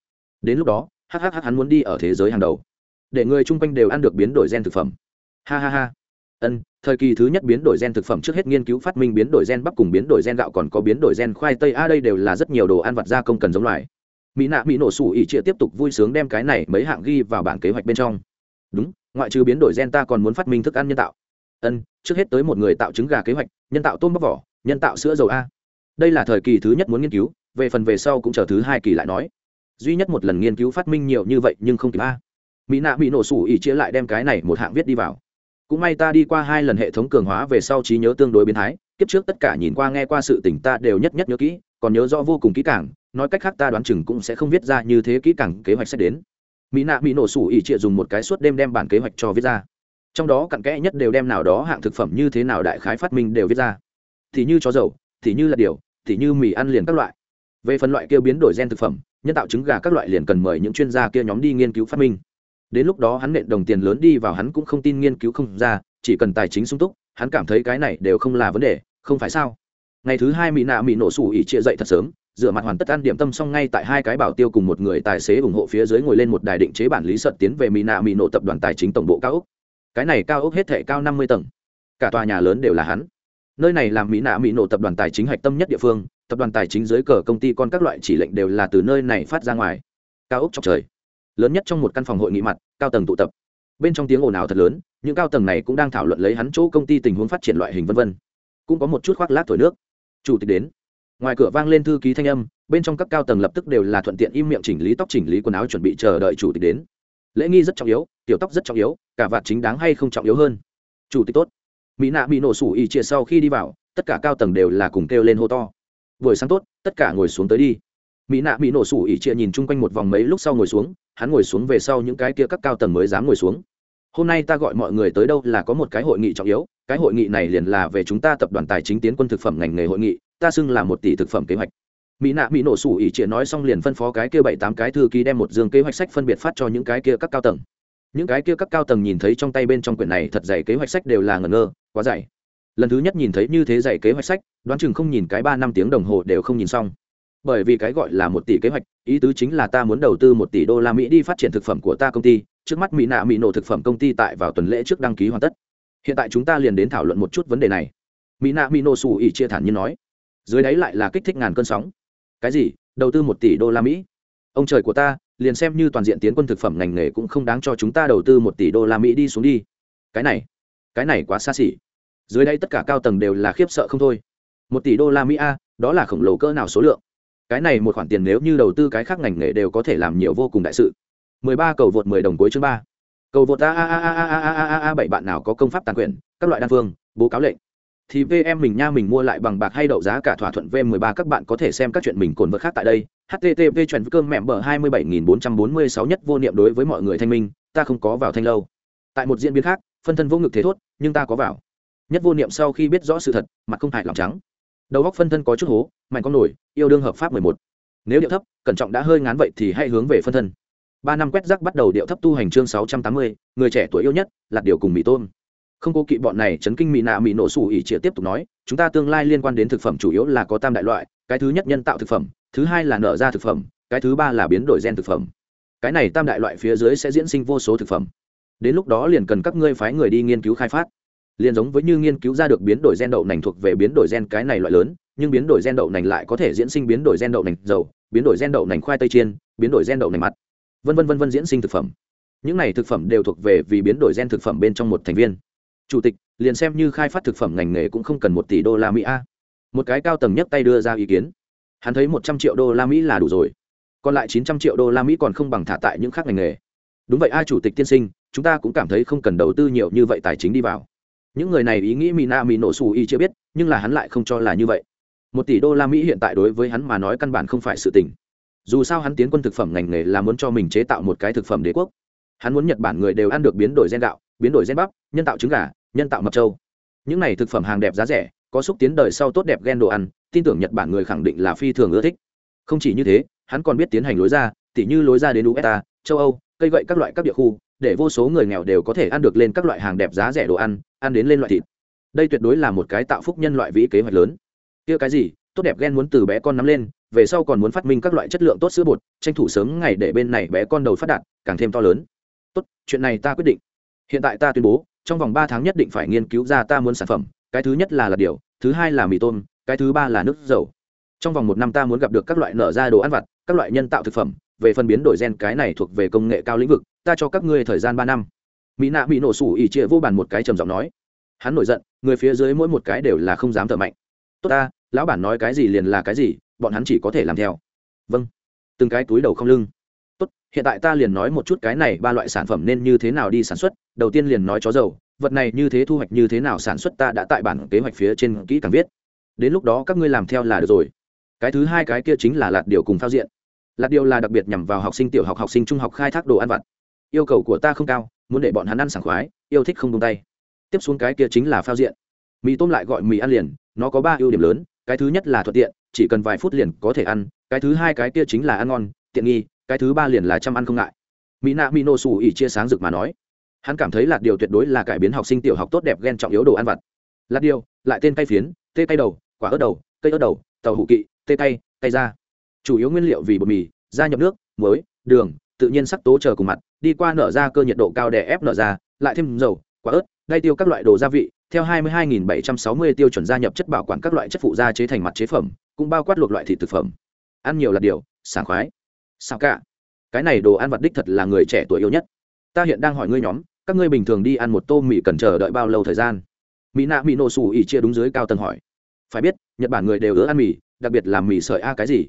Đến lúc đó hhh hắn muốn đi ở thế giới hàng đầu, để người chung quanh đều ăn được biến đổi gen thực phẩm. Ha ha ha. Ân thời kỳ thứ nhất biến đổi gen thực phẩm trước hết nghiên cứu phát minh biến đổi gen bắp cùng biến đổi gen gạo còn có biến đổi gen khoai tây. A, đây đều là rất nhiều đồ ăn vặt gia công cần giống loài. Mỹ nạ, mỹ nổ sủ ỉ trịa tiếp tục vui sướng đem cái này mấy hạng ghi vào bản kế hoạch bên trong. Đúng, ngoại trừ biến đổi gen ta còn muốn phát minh thức ăn nhân tạo. Ân, trước hết tới một người tạo trứng gà kế hoạch, nhân tạo tôm bóc vỏ, nhân tạo sữa dầu a. Đây là thời kỳ thứ nhất muốn nghiên cứu, về phần về sau cũng chờ thứ hai kỳ lại nói. Duy nhất một lần nghiên cứu phát minh nhiều như vậy nhưng không kịp a. Mỹ nạ, mỹ nổ sủ ỉ chia lại đem cái này một hạng viết đi vào cũng may ta đi qua hai lần hệ thống cường hóa về sau trí nhớ tương đối biến thái, kiếp trước tất cả nhìn qua nghe qua sự tỉnh ta đều nhất nhất nhớ kỹ, còn nhớ rõ vô cùng kỹ càng, nói cách khác ta đoán chừng cũng sẽ không viết ra như thế kỹ càng kế hoạch sẽ đến. Mỹ nạ mỹ nổ sủ ỉ trịa dùng một cái suốt đêm đem bản kế hoạch cho viết ra. Trong đó cặn kẽ nhất đều đem nào đó hạng thực phẩm như thế nào đại khái phát minh đều viết ra. Thì như chó dầu, thì như là điều, thì như mì ăn liền các loại. Về phần loại kia biến đổi gen thực phẩm, nhân tạo trứng gà các loại liền cần mời những chuyên gia kia nhóm đi nghiên cứu phát minh đến lúc đó hắn nện đồng tiền lớn đi vào hắn cũng không tin nghiên cứu không ra, chỉ cần tài chính sung túc, hắn cảm thấy cái này đều không là vấn đề, không phải sao? Ngày thứ hai mỹ nạ mỹ nổ sủ ỉ chia dậy thật sớm, rửa mặt hoàn tất ăn điểm tâm xong ngay tại hai cái bảo tiêu cùng một người tài xế ủng hộ phía dưới ngồi lên một đài định chế bản lý sợt tiến về mỹ nạ mỹ nổ tập đoàn tài chính tổng bộ cao ốc. Cái này cao ốc hết thể cao năm mươi tầng. Cả tòa nhà lớn đều là hắn. Nơi này làm mỹ nạ mỹ nổ tập đoàn tài chính hạch tâm nhất địa phương, tập đoàn tài chính dưới cờ công ty con các loại chỉ lệnh đều là từ nơi này phát ra ngoài. Cao ốc chọc trời lớn nhất trong một căn phòng hội nghị mặt, cao tầng tụ tập. Bên trong tiếng ồn ào thật lớn, những cao tầng này cũng đang thảo luận lấy hắn chỗ công ty tình huống phát triển loại hình vân vân. Cũng có một chút khoác lát thổi nước. Chủ tịch đến. Ngoài cửa vang lên thư ký thanh âm, bên trong các cao tầng lập tức đều là thuận tiện im miệng chỉnh lý tóc chỉnh lý quần áo chuẩn bị chờ đợi chủ tịch đến. Lễ nghi rất trọng yếu, tiểu tóc rất trọng yếu, cả vạt chính đáng hay không trọng yếu hơn. Chủ tịch tốt. Mỹ nạ bị nổ sủ ỉ chia sau khi đi vào, tất cả cao tầng đều là cùng kêu lên hô to. Buổi sáng tốt, tất cả ngồi xuống tới đi mỹ nạ mỹ nổ sủ ỉ chia nhìn chung quanh một vòng mấy lúc sau ngồi xuống, hắn ngồi xuống về sau những cái kia các cao tầng mới dám ngồi xuống. Hôm nay ta gọi mọi người tới đâu là có một cái hội nghị trọng yếu, cái hội nghị này liền là về chúng ta tập đoàn tài chính tiến quân thực phẩm ngành nghề hội nghị, ta xưng là một tỷ thực phẩm kế hoạch. Mỹ nạ mỹ nổ sủ ỉ chia nói xong liền phân phó cái kia bảy tám cái thư ký đem một dương kế hoạch sách phân biệt phát cho những cái kia các cao tầng. Những cái kia các cao tầng nhìn thấy trong tay bên trong quyển này thật dày kế hoạch sách đều là ngẩn ngơ, quá dày. Lần thứ nhất nhìn thấy như thế dày kế hoạch sách, đoán chừng không nhìn cái ba năm tiếng đồng hồ đều không nhìn xong bởi vì cái gọi là một tỷ kế hoạch, ý tứ chính là ta muốn đầu tư một tỷ đô la mỹ đi phát triển thực phẩm của ta công ty, trước mắt mỹ nạ mỹ nổ thực phẩm công ty tại vào tuần lễ trước đăng ký hoàn tất. Hiện tại chúng ta liền đến thảo luận một chút vấn đề này. Mỹ nạ mỹ nổ xù ỉ chia thản như nói. Dưới đáy lại là kích thích ngàn cơn sóng. Cái gì? Đầu tư một tỷ đô la mỹ? Ông trời của ta, liền xem như toàn diện tiến quân thực phẩm ngành nghề cũng không đáng cho chúng ta đầu tư một tỷ đô la mỹ đi xuống đi. Cái này cái này quá xa xỉ. Dưới đây tất cả cao tầng đều là khiếp sợ không thôi. Một tỷ đô la mỹ a, đó là khổng lồ cỡ nào số lượng? Cái này một khoản tiền nếu như đầu tư cái khác ngành nghề đều có thể làm nhiều vô cùng đại sự 13 cầu vượt 10 đồng cuối chương 3. cầu vượt a a a a a a a a bảy bạn nào có công pháp tàn quyền các loại đan phương bố cáo lệnh thì VM mình nha mình mua lại bằng bạc hay đậu giá cả thỏa thuận V13 các bạn có thể xem các chuyện mình cồn vật khác tại đây. http chuyển cơm mẹ bờ 27446 nhất vô niệm đối với mọi người thanh minh, ta không có vào thanh lâu. Tại một diễn biến khác, phân thân vô ngực thế thốt, nhưng ta có vào. Nhất vô niệm sau khi biết rõ sự thật, mặt không hại lòng trắng. Đầu góc phân thân có chút hố, mạnh con nổi, yêu đương hợp pháp 11. Nếu điệu thấp, cẩn trọng đã hơi ngán vậy thì hãy hướng về phân thân. Ba năm quét rác bắt đầu điệu thấp tu hành chương 680, người trẻ tuổi yêu nhất, là điều cùng mỹ tôn không cố kỵ bọn này chấn kinh mỹ nạ mỹ nổ sủ ỉ chĩa tiếp tục nói chúng ta tương lai liên quan đến thực phẩm chủ yếu là có tam đại loại cái thứ nhất nhân tạo thực phẩm thứ hai là nở ra thực phẩm cái thứ ba là biến đổi gen thực phẩm cái này tam đại loại phía dưới sẽ diễn sinh vô số thực phẩm đến lúc đó liền cần các ngươi phái người đi nghiên cứu khai phát liền giống với như nghiên cứu ra được biến đổi gen đậu nành thuộc về biến đổi gen cái này loại lớn, nhưng biến đổi gen đậu nành lại có thể diễn sinh biến đổi gen đậu nành dầu, biến đổi gen đậu nành khoai tây chiên, biến đổi gen đậu nành mặt, vân vân vân vân diễn sinh thực phẩm. Những này thực phẩm đều thuộc về vì biến đổi gen thực phẩm bên trong một thành viên. Chủ tịch, liền xem như khai phát thực phẩm ngành nghề cũng không cần một tỷ đô la mỹ a. Một cái cao tầng nhất tay đưa ra ý kiến. Hắn thấy một trăm triệu đô la mỹ là đủ rồi. Còn lại chín trăm triệu đô la mỹ còn không bằng thả tại những khác ngành nghề. Đúng vậy a, chủ tịch tiên sinh, chúng ta cũng cảm thấy không cần đầu tư nhiều như vậy tài chính đi vào những người này ý nghĩ mỹ na mỹ nổ xù y chưa biết, nhưng là hắn lại không cho là như vậy. Một tỷ đô la mỹ hiện tại đối với hắn mà nói căn bản không phải sự tình. Dù sao hắn tiến quân thực phẩm ngành nghề là muốn cho mình chế tạo một cái thực phẩm đế quốc. Hắn muốn nhật bản người đều ăn được biến đổi gen gạo, biến đổi gen bắp, nhân tạo trứng gà, nhân tạo mập trâu. Những này thực phẩm hàng đẹp giá rẻ, có xúc tiến đời sau tốt đẹp gen đồ ăn, tin tưởng nhật bản người khẳng định là phi thường ưa thích. Không chỉ như thế, hắn còn biết tiến hành lối ra, tỉ như lối ra đến ueta, châu âu, cây gậy các loại các địa khu, để vô số người nghèo đều có thể ăn được lên các loại hàng đẹp giá rẻ đồ ăn ăn đến lên loại thịt. Đây tuyệt đối là một cái tạo phúc nhân loại vĩ kế hoạch lớn. Kia cái gì? Tốt đẹp ghen muốn từ bé con nắm lên, về sau còn muốn phát minh các loại chất lượng tốt sữa bột, tranh thủ sớm ngày để bên này bé con đầu phát đạt, càng thêm to lớn. Tốt, chuyện này ta quyết định. Hiện tại ta tuyên bố, trong vòng ba tháng nhất định phải nghiên cứu ra ta muốn sản phẩm, cái thứ nhất là lạt điều thứ hai là mì tôm, cái thứ ba là nước dầu. Trong vòng một năm ta muốn gặp được các loại nở ra đồ ăn vặt, các loại nhân tạo thực phẩm, về phần biến đổi gen cái này thuộc về công nghệ cao lĩnh vực, ta cho các ngươi thời gian ba năm mỹ nạ bị nổ sủ ỉ trịa vô bàn một cái trầm giọng nói. Hắn nổi giận, người phía dưới mỗi một cái đều là không dám thở mạnh. Tốt ta, lão bản nói cái gì liền là cái gì, bọn hắn chỉ có thể làm theo. Vâng. Từng cái túi đầu không lưng. Tốt, hiện tại ta liền nói một chút cái này ba loại sản phẩm nên như thế nào đi sản xuất, đầu tiên liền nói chó dầu, vật này như thế thu hoạch như thế nào sản xuất ta đã tại bản kế hoạch phía trên kỹ càng viết. Đến lúc đó các ngươi làm theo là được rồi. Cái thứ hai cái kia chính là lạt điều cùng phao diện. Lạt điều là đặc biệt nhằm vào học sinh tiểu học học sinh trung học khai thác đồ ăn vặt yêu cầu của ta không cao, muốn để bọn hắn ăn sảng khoái, yêu thích không tung tay. Tiếp xuống cái kia chính là phao diện. Mì tôm lại gọi mì ăn liền, nó có ba ưu điểm lớn, cái thứ nhất là thuận tiện, chỉ cần vài phút liền có thể ăn, cái thứ hai cái kia chính là ăn ngon, tiện nghi, cái thứ ba liền là chăm ăn không ngại. Mỹ nạ mỹ nô xù ỉ chia sáng rực mà nói, hắn cảm thấy là điều tuyệt đối là cải biến học sinh tiểu học tốt đẹp ghen trọng yếu đồ ăn vặt. Lạt điều, lại tên cây phiến, tê cây đầu, quả ớt đầu, cây ớt đầu, tàu hủ kỵ, tê cây cây da. Chủ yếu nguyên liệu vì bột mì, da nhập nước, muối, đường tự nhiên sắc tố chờ cùng mặt, đi qua nở ra cơ nhiệt độ cao để ép nở ra, lại thêm dầu, quả ớt gây tiêu các loại đồ gia vị, theo 22.760 tiêu chuẩn gia nhập chất bảo quản các loại chất phụ gia chế thành mặt chế phẩm, cũng bao quát luộc loại thịt thực phẩm. Ăn nhiều là điều, sảng khoái. Sao cả? Cái này đồ ăn vặt đích thật là người trẻ tuổi yêu nhất. Ta hiện đang hỏi ngươi nhóm, các ngươi bình thường đi ăn một tô mì cần chờ đợi bao lâu thời gian? Mỹ nạ mỹ nổ xù ỉ chia đúng dưới cao tầng hỏi. Phải biết, nhật bản người đều ưa ăn mì, đặc biệt là mì sợi a cái gì?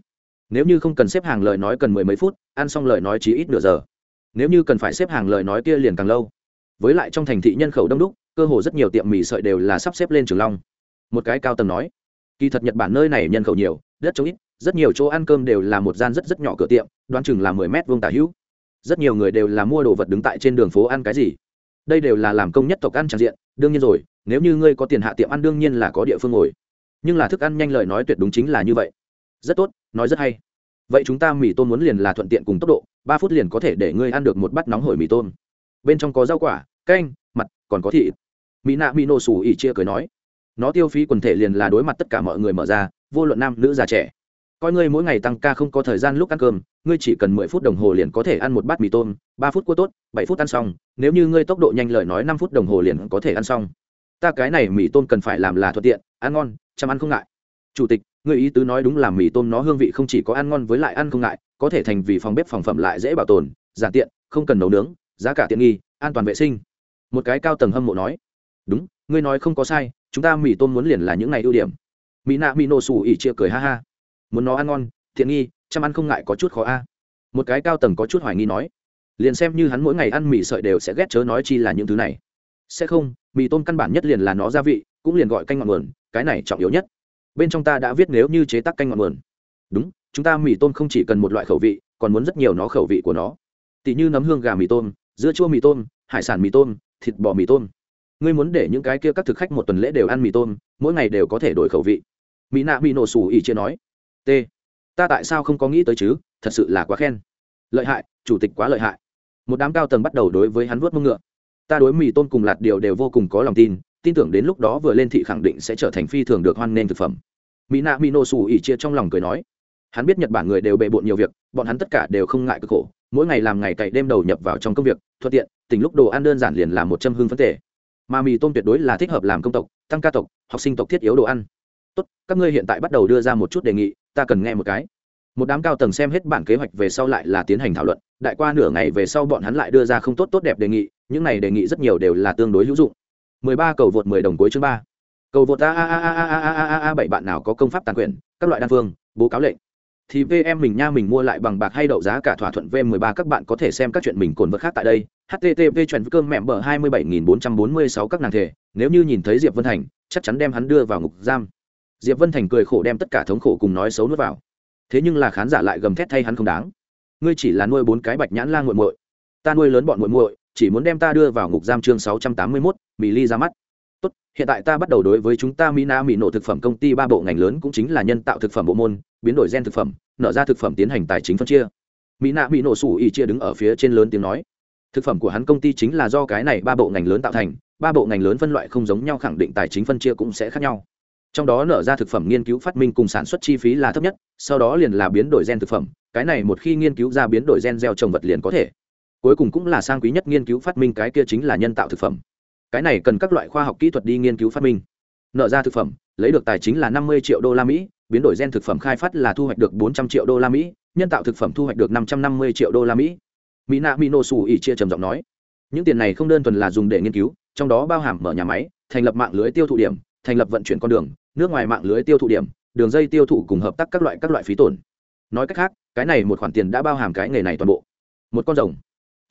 Nếu như không cần xếp hàng lời nói cần mười mấy phút, ăn xong lời nói chỉ ít nửa giờ. Nếu như cần phải xếp hàng lời nói kia liền càng lâu. Với lại trong thành thị nhân khẩu đông đúc, cơ hồ rất nhiều tiệm mì sợi đều là sắp xếp lên trường long. Một cái cao tầng nói, kỳ thật nhật bản nơi này nhân khẩu nhiều, đất chỗ ít, rất nhiều chỗ ăn cơm đều là một gian rất rất nhỏ cửa tiệm, đoán chừng là mười mét vuông tả hữu. Rất nhiều người đều là mua đồ vật đứng tại trên đường phố ăn cái gì. Đây đều là làm công nhất tộc ăn tràn diện, đương nhiên rồi, nếu như ngươi có tiền hạ tiệm ăn đương nhiên là có địa phương ngồi. Nhưng là thức ăn nhanh lời nói tuyệt đúng chính là như vậy rất tốt, nói rất hay. Vậy chúng ta mì tôm muốn liền là thuận tiện cùng tốc độ, ba phút liền có thể để ngươi ăn được một bát nóng hổi mì tôm. Bên trong có rau quả, canh mặt còn có thịt. Mỹ nạ mỹ nổ xù ỉ chia cười nói. Nó tiêu phí quần thể liền là đối mặt tất cả mọi người mở ra, vô luận nam, nữ, già, trẻ. Coi ngươi mỗi ngày tăng ca không có thời gian lúc ăn cơm, ngươi chỉ cần mười phút đồng hồ liền có thể ăn một bát mì tôm, ba phút cua tốt, bảy phút ăn xong. Nếu như ngươi tốc độ nhanh lời nói năm phút đồng hồ liền có thể ăn xong. Ta cái này mì tôm cần phải làm là thuận tiện, ăn ngon, chăm ăn không ngại. Chủ tịch người ý tứ nói đúng là mì tôm nó hương vị không chỉ có ăn ngon với lại ăn không ngại, có thể thành vì phòng bếp phòng phẩm lại dễ bảo tồn, giản tiện, không cần nấu nướng, giá cả tiện nghi, an toàn vệ sinh. Một cái cao tầng hâm mộ nói. Đúng, ngươi nói không có sai, chúng ta mì tôm muốn liền là những ngày ưu điểm. Mỹ nạ mỹ nổ xù ỉ chia cười ha ha. Muốn nó ăn ngon thiện nghi, chăm ăn không ngại có chút khó a. Một cái cao tầng có chút hoài nghi nói. Liền xem như hắn mỗi ngày ăn mì sợi đều sẽ ghét chớ nói chi là những thứ này. Sẽ không, mì tôm căn bản nhất liền là nó gia vị, cũng liền gọi canh ngọn nguồn, cái này trọng yếu nhất bên trong ta đã viết nếu như chế tác canh ngọn nguồn. Đúng, chúng ta mì tôm không chỉ cần một loại khẩu vị, còn muốn rất nhiều nó khẩu vị của nó. Tỷ như nấm hương gà mì tôm, dưa chua mì tôm, hải sản mì tôm, thịt bò mì tôm. Ngươi muốn để những cái kia các thực khách một tuần lễ đều ăn mì tôm, mỗi ngày đều có thể đổi khẩu vị. Mỹ nạ mỹ nổ xù ỉ chia nói. T. Ta tại sao không có nghĩ tới chứ? Thật sự là quá khen. Lợi hại, chủ tịch quá lợi hại. Một đám cao tầng bắt đầu đối với hắn vuốt mông ngựa. Ta đối mì tôm cùng lạt điều đều vô cùng có lòng tin tin tưởng đến lúc đó vừa lên thị khẳng định sẽ trở thành phi thường được hoan nghênh thực phẩm. Mỹ nạ mỹ nổ xù ỉ chia trong lòng cười nói, hắn biết nhật bản người đều bề bộn nhiều việc, bọn hắn tất cả đều không ngại cực khổ, mỗi ngày làm ngày cày đêm đầu nhập vào trong công việc, thuận tiện, tình lúc đồ ăn đơn giản liền làm một châm hương phấn tể mà mì tôm tuyệt đối là thích hợp làm công tộc, tăng ca tộc, học sinh tộc thiết yếu đồ ăn. Tốt, các ngươi hiện tại bắt đầu đưa ra một chút đề nghị, ta cần nghe một cái. Một đám cao tầng xem hết bản kế hoạch về sau lại là tiến hành thảo luận, đại qua nửa ngày về sau bọn hắn lại đưa ra không tốt tốt đẹp đề nghị, những này đề nghị rất nhiều đều là tương đối hữu dụng. 13 cầu vượt 10 đồng cuối chương 3. cầu vượt a a a a a a a a bảy bạn nào có công pháp tàn quyền các loại đan phương bố cáo lệnh thì VM mình nha mình mua lại bằng bạc hay đậu giá cả thỏa thuận V13 các bạn có thể xem các chuyện mình cồn vật khác tại đây. http chuẩn cơm mẹ bờ 27446 các nàng thể, nếu như nhìn thấy Diệp Vân Thành, chắc chắn đem hắn đưa vào ngục giam. diệp vân thành cười khổ đem tất cả thống khổ cùng nói xấu nuốt vào thế nhưng là khán giả lại gầm thét thay hắn không đáng ngươi chỉ là nuôi bốn cái bạch nhãn lang nguội muội ta nuôi lớn bọn muội muội chỉ muốn đem ta đưa vào ngục giam chương sáu trăm tám mươi 681, mì ly ra mắt. Tốt hiện tại ta bắt đầu đối với chúng ta mina mỹ nổ thực phẩm công ty ba bộ ngành lớn cũng chính là nhân tạo thực phẩm bộ môn biến đổi gen thực phẩm nở ra thực phẩm tiến hành tài chính phân chia. Mỹ nạ mỹ nổ sủ ý chia đứng ở phía trên lớn tiếng nói. Thực phẩm của hắn công ty chính là do cái này ba bộ ngành lớn tạo thành ba bộ ngành lớn phân loại không giống nhau khẳng định tài chính phân chia cũng sẽ khác nhau. Trong đó nở ra thực phẩm nghiên cứu phát minh cùng sản xuất chi phí là thấp nhất sau đó liền là biến đổi gen thực phẩm cái này một khi nghiên cứu ra biến đổi gen gieo trồng vật liền có thể cuối cùng cũng là sang quý nhất nghiên cứu phát minh cái kia chính là nhân tạo thực phẩm. Cái này cần các loại khoa học kỹ thuật đi nghiên cứu phát minh. Nợ ra thực phẩm, lấy được tài chính là năm mươi triệu đô la mỹ, biến đổi gen thực phẩm khai phát là thu hoạch được bốn trăm triệu đô la mỹ, nhân tạo thực phẩm thu hoạch được năm trăm năm mươi triệu đô la mỹ. Mỹ nạ mỹ nổ xù ỉ chia trầm giọng nói, những tiền này không đơn thuần là dùng để nghiên cứu, trong đó bao hàm mở nhà máy, thành lập mạng lưới tiêu thụ điểm, thành lập vận chuyển con đường, nước ngoài mạng lưới tiêu thụ điểm, đường dây tiêu thụ cùng hợp tác các loại các loại phí tổn. Nói cách khác, cái này một khoản tiền đã bao hàm cái nghề này toàn bộ. Một con rồng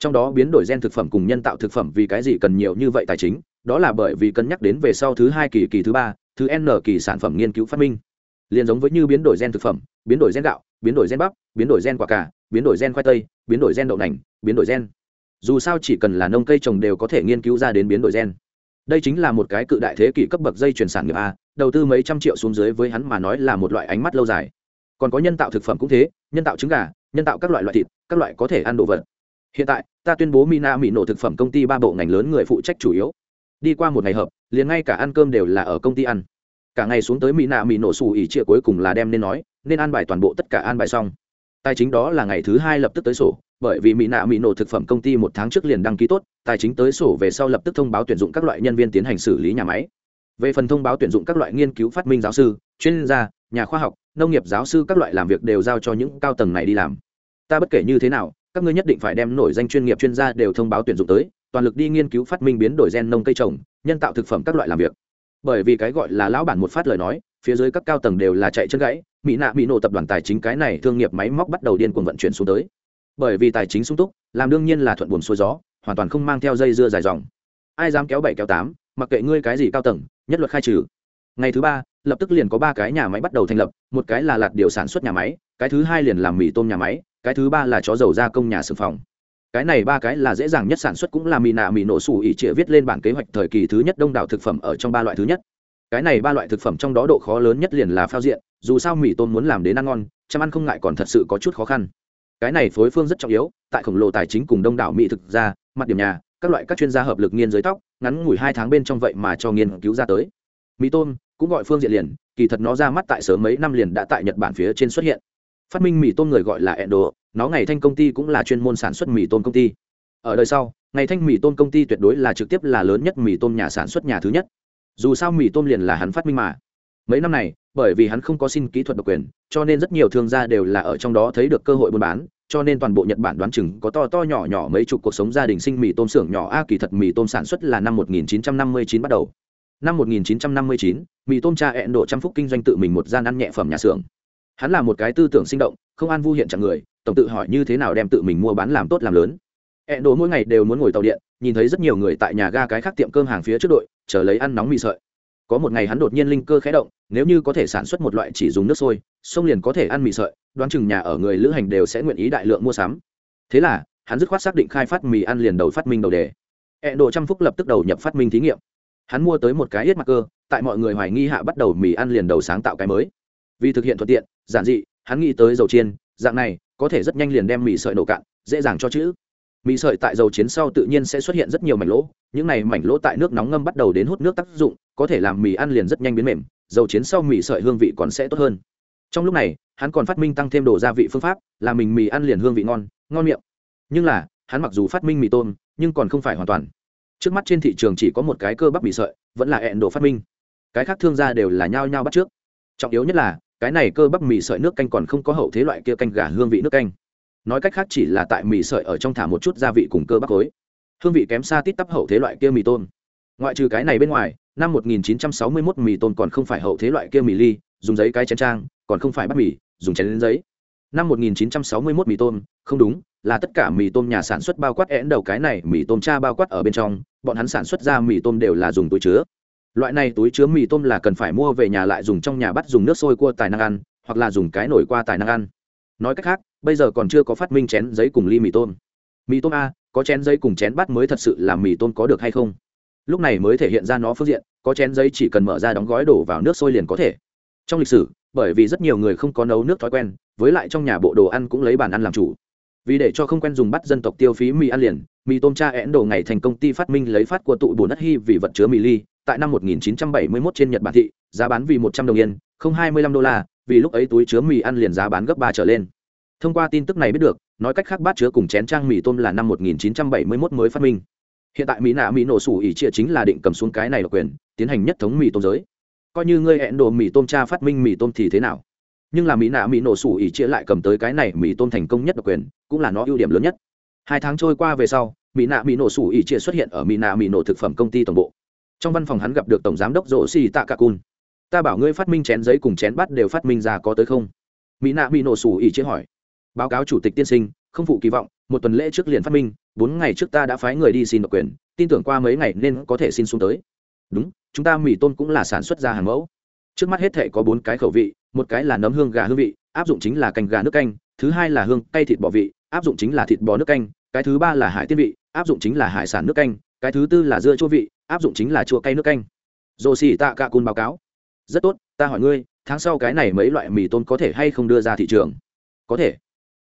trong đó biến đổi gen thực phẩm cùng nhân tạo thực phẩm vì cái gì cần nhiều như vậy tài chính, đó là bởi vì cân nhắc đến về sau thứ hai kỳ kỳ thứ ba, thứ n kỳ sản phẩm nghiên cứu phát minh. Liền giống với như biến đổi gen thực phẩm, biến đổi gen gạo, biến đổi gen bắp, biến đổi gen quả cà, biến đổi gen khoai tây, biến đổi gen đậu nành, biến đổi gen. Dù sao chỉ cần là nông cây trồng đều có thể nghiên cứu ra đến biến đổi gen. Đây chính là một cái cự đại thế kỷ cấp bậc dây chuyển sản nghiệp a, đầu tư mấy trăm triệu xuống dưới với hắn mà nói là một loại ánh mắt lâu dài. Còn có nhân tạo thực phẩm cũng thế, nhân tạo trứng gà, nhân tạo các loại loại thịt, các loại có thể ăn đồ vật hiện tại, ta tuyên bố mina mỹ nổ thực phẩm công ty ba bộ ngành lớn người phụ trách chủ yếu. Đi qua một ngày hợp, liền ngay cả ăn cơm đều là ở công ty ăn. Cả ngày xuống tới mỹ nạ mỹ nổ xù ỉ chia cuối cùng là đem nên nói, nên an bài toàn bộ tất cả an bài xong. Tài chính đó là ngày thứ hai lập tức tới sổ, bởi vì mỹ nạ mỹ nổ thực phẩm công ty một tháng trước liền đăng ký tốt, tài chính tới sổ về sau lập tức thông báo tuyển dụng các loại nhân viên tiến hành xử lý nhà máy. Về phần thông báo tuyển dụng các loại nghiên cứu phát minh giáo sư, chuyên gia, nhà khoa học, nông nghiệp giáo sư các loại làm việc đều giao cho những cao tầng này đi làm. Ta bất kể như thế nào các ngươi nhất định phải đem nổi danh chuyên nghiệp chuyên gia đều thông báo tuyển dụng tới, toàn lực đi nghiên cứu phát minh biến đổi gen nông cây trồng, nhân tạo thực phẩm các loại làm việc. Bởi vì cái gọi là lão bản một phát lời nói, phía dưới các cao tầng đều là chạy chân gãy, mỹ nạ mỹ nổ tập đoàn tài chính cái này thương nghiệp máy móc bắt đầu điên cuồng vận chuyển xuống tới. Bởi vì tài chính sung túc, làm đương nhiên là thuận buồn xuôi gió, hoàn toàn không mang theo dây dưa dài dòng. Ai dám kéo bảy kéo tám, mặc kệ ngươi cái gì cao tầng, nhất luật khai trừ. Ngày thứ ba lập tức liền có ba cái nhà máy bắt đầu thành lập, một cái là lạt điều sản xuất nhà máy, cái thứ hai liền làm mì tôm nhà máy, cái thứ ba là chó dầu gia công nhà xưởng phòng. Cái này ba cái là dễ dàng nhất sản xuất cũng là mì nạ mì nổ sủ ỉ trịa viết lên bản kế hoạch thời kỳ thứ nhất đông đảo thực phẩm ở trong ba loại thứ nhất. Cái này ba loại thực phẩm trong đó độ khó lớn nhất liền là phao diện, dù sao mì tôm muốn làm đến ăn ngon, chăm ăn không ngại còn thật sự có chút khó khăn. Cái này phối phương rất trọng yếu, tại khổng lồ tài chính cùng đông đảo mỹ thực ra mặt điểm nhà, các loại các chuyên gia hợp lực nghiên giới tóc, ngắn ngủi hai tháng bên trong vậy mà cho nghiên cứu ra tới. Mì tôm cũng gọi phương diện liền, kỳ thật nó ra mắt tại sớm mấy năm liền đã tại nhật bản phía trên xuất hiện. Phát minh mì tôm người gọi là endo, nó ngày thanh công ty cũng là chuyên môn sản xuất mì tôm công ty. Ở đời sau, ngày thanh mì tôm công ty tuyệt đối là trực tiếp là lớn nhất mì tôm nhà sản xuất nhà thứ nhất. Dù sao mì tôm liền là hắn phát minh mà. Mấy năm này, bởi vì hắn không có xin kỹ thuật độc quyền, cho nên rất nhiều thương gia đều là ở trong đó thấy được cơ hội buôn bán, cho nên toàn bộ nhật bản đoán chừng có to to nhỏ nhỏ mấy chục cuộc sống gia đình sinh mì tôm xưởng nhỏ. A, kỳ thật mì tôm sản xuất là năm 1959 bắt đầu năm 1959, mì tôm cha ẹn độ trăm phúc kinh doanh tự mình một gian ăn nhẹ phẩm nhà xưởng. Hắn là một cái tư tưởng sinh động không an vu hiện chẳng người tổng tự hỏi như thế nào đem tự mình mua bán làm tốt làm lớn. Ẹn độ mỗi ngày đều muốn ngồi tàu điện nhìn thấy rất nhiều người tại nhà ga cái khác tiệm cơm hàng phía trước đội chờ lấy ăn nóng mì sợi. Có một ngày hắn đột nhiên linh cơ khẽ động nếu như có thể sản xuất một loại chỉ dùng nước sôi sông liền có thể ăn mì sợi đoán chừng nhà ở người lữ hành đều sẽ nguyện ý đại lượng mua sắm. Thế là hắn dứt khoát xác định khai phát mì ăn liền đầu phát minh đầu đề. Ẹn độ trăm phúc lập tức đầu nhập phát minh thí nghiệm hắn mua tới một cái yết mặt cơ tại mọi người hoài nghi hạ bắt đầu mì ăn liền đầu sáng tạo cái mới. Vì thực hiện thuận tiện, giản dị, hắn nghĩ tới dầu chiên, dạng này, có thể rất nhanh liền đem mì sợi nổ cạn, dễ dàng cho chữ. Mì sợi tại dầu chiến sau tự nhiên sẽ xuất hiện rất nhiều mảnh lỗ, những này mảnh lỗ tại nước nóng ngâm bắt đầu đến hút nước tác dụng, có thể làm mì ăn liền rất nhanh biến mềm, dầu chiến sau mì sợi hương vị còn sẽ tốt hơn. Trong lúc này, hắn còn phát minh tăng thêm đồ gia vị phương pháp là mình mì ăn liền hương vị ngon ngon miệng. Nhưng là, hắn mặc dù phát minh mì tôm, nhưng còn không phải hoàn toàn trước mắt trên thị trường chỉ có một cái cơ bắp mì sợi, vẫn là hẹn đồ phát minh. Cái khác thương gia đều là nhao nhao bắt trước. Trọng yếu nhất là, cái này cơ bắp mì sợi nước canh còn không có hậu thế loại kia canh gà hương vị nước canh. Nói cách khác chỉ là tại mì sợi ở trong thả một chút gia vị cùng cơ bắp khối. Hương vị kém xa tít tắp hậu thế loại kia mì tôm. Ngoại trừ cái này bên ngoài, năm 1961 mì tôm còn không phải hậu thế loại kia mì ly, dùng giấy cái chén trang, còn không phải bắp mì, dùng chén đến giấy năm 1961 mì tôm, không đúng, là tất cả mì tôm nhà sản xuất bao quát én đầu cái này, mì tôm cha bao quát ở bên trong, bọn hắn sản xuất ra mì tôm đều là dùng túi chứa. Loại này túi chứa mì tôm là cần phải mua về nhà lại dùng trong nhà bắt dùng nước sôi cua tài năng ăn, hoặc là dùng cái nổi qua tài năng ăn. Nói cách khác, bây giờ còn chưa có phát minh chén giấy cùng ly mì tôm. Mì tôm a, có chén giấy cùng chén bát mới thật sự là mì tôm có được hay không? Lúc này mới thể hiện ra nó phương diện, có chén giấy chỉ cần mở ra đóng gói đổ vào nước sôi liền có thể. Trong lịch sử bởi vì rất nhiều người không có nấu nước thói quen, với lại trong nhà bộ đồ ăn cũng lấy bàn ăn làm chủ. Vì để cho không quen dùng bắt dân tộc tiêu phí mì ăn liền, mì tôm cha én đồ ngày thành công ty phát minh lấy phát của tụ bùn đất hy vì vật chứa mì ly, tại năm 1971 trên nhật bản thị, giá bán vì 100 đồng yên, không 25 đô la, vì lúc ấy túi chứa mì ăn liền giá bán gấp ba trở lên. Thông qua tin tức này biết được, nói cách khác bát chứa cùng chén trang mì tôm là năm 1971 mới phát minh. Hiện tại mỹ nạ mỹ nổ sủ ỉ chia chính là định cầm xuống cái này độc quyền, tiến hành nhất thống mì tôm giới coi như ngươi hẹn đồ mì tôm cha phát minh mì tôm thì thế nào? Nhưng là mỹ nạ mỹ nổ sủ ỉ chia lại cầm tới cái này mì tôm thành công nhất độc quyền, cũng là nó ưu điểm lớn nhất. Hai tháng trôi qua về sau mỹ nạ mỹ nổ sủ ỉ chia xuất hiện ở mỹ nạ mỹ nổ thực phẩm công ty tổng bộ. Trong văn phòng hắn gặp được tổng giám đốc rổ xì tạ cả cun ta bảo ngươi phát minh chén giấy cùng chén bắt đều phát minh ra có tới không? Mỹ nạ mỹ nổ sủ ỉ chia hỏi. Báo cáo chủ tịch tiên sinh, không phụ kỳ vọng, một tuần lễ trước liền phát minh, bốn ngày trước ta đã phái người đi xin độc quyền, tin tưởng qua mấy ngày nên có thể xin xuống tới. Đúng chúng ta mì tôm cũng là sản xuất ra hàng mẫu. Trước mắt hết thể có bốn cái khẩu vị, một cái là nấm hương gà hương vị, áp dụng chính là canh gà nước canh, thứ hai là hương cay thịt bò vị, áp dụng chính là thịt bò nước canh, cái thứ ba là hải tiên vị, áp dụng chính là hải sản nước canh, cái thứ tư là dưa chua vị, áp dụng chính là chua cay nước canh. Dồ xì tạ cạ cun báo cáo. Rất tốt, ta hỏi ngươi, tháng sau cái này mấy loại mì tôm có thể hay không đưa ra thị trường? Có thể.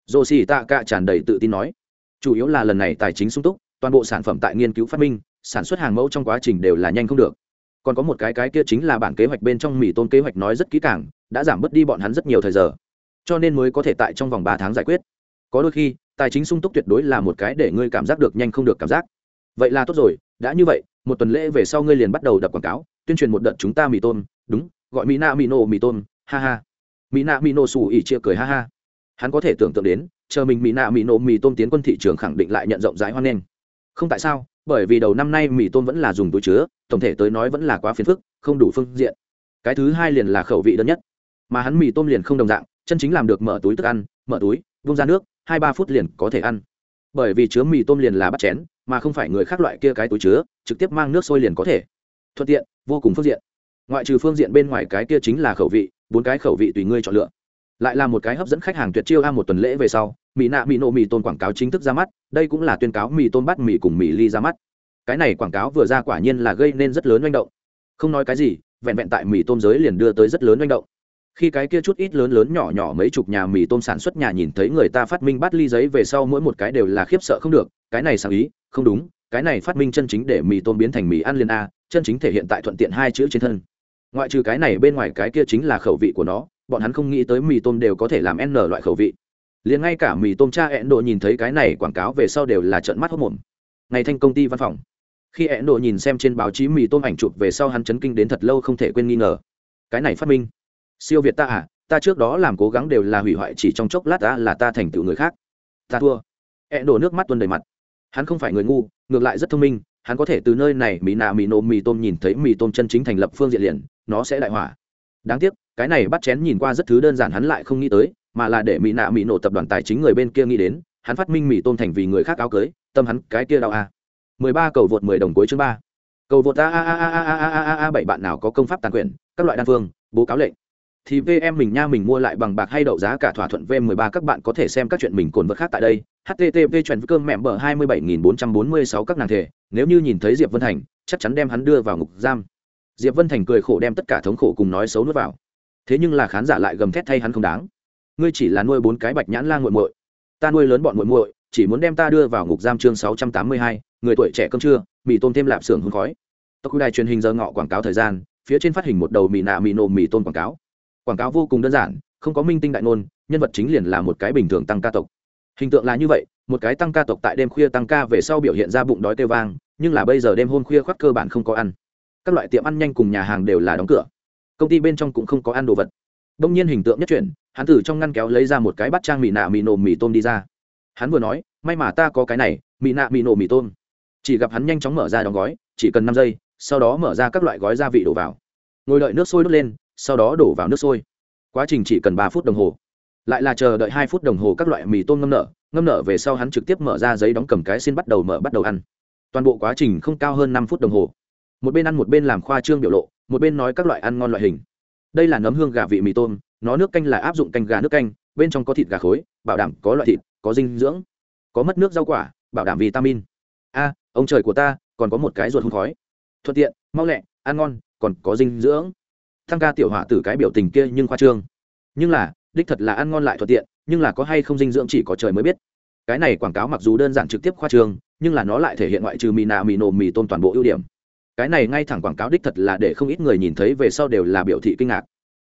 Dồ xì tạ cạ tràn đầy tự tin nói. Chủ yếu là lần này tài chính sung túc, toàn bộ sản phẩm tại nghiên cứu phát minh, sản xuất hàng mẫu trong quá trình đều là nhanh không được còn có một cái cái kia chính là bản kế hoạch bên trong mì tôn kế hoạch nói rất kỹ càng, đã giảm bớt đi bọn hắn rất nhiều thời giờ. Cho nên mới có thể tại trong vòng ba tháng giải quyết. Có đôi khi, tài chính sung túc tuyệt đối là một cái để ngươi cảm giác được nhanh không được cảm giác. Vậy là tốt rồi, đã như vậy, một tuần lễ về sau ngươi liền bắt đầu đập quảng cáo, tuyên truyền một đợt chúng ta mì tôm, đúng, gọi mỹ na mỹ nổ mì tôm, ha ha. Mỹ na mỹ nổ xù ỉ chia cười ha ha. Hắn có thể tưởng tượng đến, chờ mình mỹ na mỹ nổ mì tôm tiến quân thị trường khẳng định lại nhận rộng rãi hoan nghênh. Không tại sao bởi vì đầu năm nay mì tôm vẫn là dùng túi chứa, tổng thể tới nói vẫn là quá phiền phức, không đủ phương diện. Cái thứ hai liền là khẩu vị đơn nhất. Mà hắn mì tôm liền không đồng dạng, chân chính làm được mở túi thức ăn, mở túi, vung ra nước, hai ba phút liền có thể ăn. Bởi vì chứa mì tôm liền là bắt chén, mà không phải người khác loại kia cái túi chứa, trực tiếp mang nước sôi liền có thể. Thuận tiện, vô cùng phương diện. Ngoại trừ phương diện bên ngoài cái kia chính là khẩu vị, bốn cái khẩu vị tùy ngươi chọn lựa. Lại là một cái hấp dẫn khách hàng tuyệt chiêu a một tuần lễ về sau mỹ nạ mỹ nộ mì tôn quảng cáo chính thức ra mắt, đây cũng là tuyên cáo mì tôm bắt mì cùng mì ly ra mắt. Cái này quảng cáo vừa ra quả nhiên là gây nên rất lớn manh động. Không nói cái gì, vẹn vẹn tại mì tôm giới liền đưa tới rất lớn manh động. Khi cái kia chút ít lớn lớn nhỏ nhỏ mấy chục nhà mì tôm sản xuất nhà nhìn thấy người ta phát minh bắt ly giấy về sau mỗi một cái đều là khiếp sợ không được, cái này sáng ý, không đúng, cái này phát minh chân chính để mì tôm biến thành mì ăn liền a, chân chính thể hiện tại thuận tiện hai chữ trên thân. Ngoại trừ cái này bên ngoài cái kia chính là khẩu vị của nó, bọn hắn không nghĩ tới mì tôm đều có thể làm n loại khẩu vị liền ngay cả mì tôm cha ẹn độ nhìn thấy cái này quảng cáo về sau đều là trận mắt hốc mồm. Ngày thanh công ty văn phòng. Khi ẹn độ nhìn xem trên báo chí mì tôm ảnh chụp về sau hắn chấn kinh đến thật lâu không thể quên nghi ngờ. Cái này phát minh. Siêu việt ta à ta trước đó làm cố gắng đều là hủy hoại chỉ trong chốc lát ta là ta thành tựu người khác. Ta thua. Ẹn độ nước mắt tuôn đầy mặt. Hắn không phải người ngu, ngược lại rất thông minh, hắn có thể từ nơi này mì nà mì nôm mì tôm nhìn thấy mì tôm chân chính thành lập phương diện liền, nó sẽ đại hỏa. Đáng tiếc, cái này bắt chén nhìn qua rất thứ đơn giản hắn lại không nghĩ tới mà là để mỹ nạ mỹ nổ tập đoàn tài chính người bên kia nghĩ đến, hắn phát minh mỹ tôm thành vì người khác áo cưới, tâm hắn cái kia đau a mười ba cầu vượt mười đồng cuối chương ba. Cầu vượt a a a a a a a a a bảy bạn nào có công pháp tàn quyền các loại đan phương, bố cáo lệnh. Thì vm mình nha mình mua lại bằng bạc hay đậu giá cả thỏa thuận v 13 các bạn có thể xem các chuyện mình cồn vật khác tại đây. Http chuyện cơm mẹm bờ 27446 các nàng thể nếu như nhìn thấy diệp vân thành, chắc chắn đem hắn đưa vào ngục giam. Diệp vân thành cười khổ đem tất cả thống khổ cùng nói xấu nuốt vào. Thế nhưng là khán giả lại gầm thét thay hắn không đáng ngươi chỉ là nuôi bốn cái bạch nhãn lang muội muội. Ta nuôi lớn bọn muội muội, chỉ muốn đem ta đưa vào ngục giam chương sáu trăm tám mươi hai, người tuổi trẻ cơm trưa, mì tôm thêm lạp xưởng hôn khói. Tộc đài truyền hình giờ ngọ quảng cáo thời gian, phía trên phát hình một đầu mì nạ mì nộm mì tôm quảng cáo. Quảng cáo vô cùng đơn giản, không có minh tinh đại ngôn, nhân vật chính liền là một cái bình thường tăng ca tộc. Hình tượng là như vậy, một cái tăng ca tộc tại đêm khuya tăng ca về sau biểu hiện ra bụng đói kêu vang, nhưng là bây giờ đêm hôn khuya khoác cơ bản không có ăn. Các loại tiệm ăn nhanh cùng nhà hàng đều là đóng cửa. Công ty bên trong cũng không có ăn đồ vật. Đông nhiên hình tượng nhất chuyển hắn từ trong ngăn kéo lấy ra một cái bát trang mì nạ mì nổ mì tôm đi ra. Hắn vừa nói, may mà ta có cái này, mì nạ mì nổ mì tôm. Chỉ gặp hắn nhanh chóng mở ra đóng gói, chỉ cần năm giây, sau đó mở ra các loại gói gia vị đổ vào. Ngồi đợi nước sôi đốt lên, sau đó đổ vào nước sôi. Quá trình chỉ cần ba phút đồng hồ. Lại là chờ đợi hai phút đồng hồ các loại mì tôm ngâm nở ngâm nở về sau hắn trực tiếp mở ra giấy đóng cầm cái xin bắt đầu mở bắt đầu ăn. Toàn bộ quá trình không cao hơn năm phút đồng hồ. Một bên ăn một bên làm khoa trương biểu lộ, một bên nói các loại ăn ngon loại hình. Đây là nấm hương gà vị mì tôm nó nước canh là áp dụng canh gà nước canh, bên trong có thịt gà khối, bảo đảm có loại thịt, có dinh dưỡng, có mất nước rau quả, bảo đảm vitamin. A, ông trời của ta, còn có một cái ruột hôn khói. Thuận tiện, mau lẹ, ăn ngon, còn có dinh dưỡng. Thăng ca tiểu hỏa tử cái biểu tình kia nhưng khoa trương. Nhưng là, đích thật là ăn ngon lại thuận tiện, nhưng là có hay không dinh dưỡng chỉ có trời mới biết. Cái này quảng cáo mặc dù đơn giản trực tiếp khoa trương, nhưng là nó lại thể hiện ngoại trừ mì nạ mì nổ, mì tôm toàn bộ ưu điểm. Cái này ngay thẳng quảng cáo đích thật là để không ít người nhìn thấy về sau đều là biểu thị kinh ngạc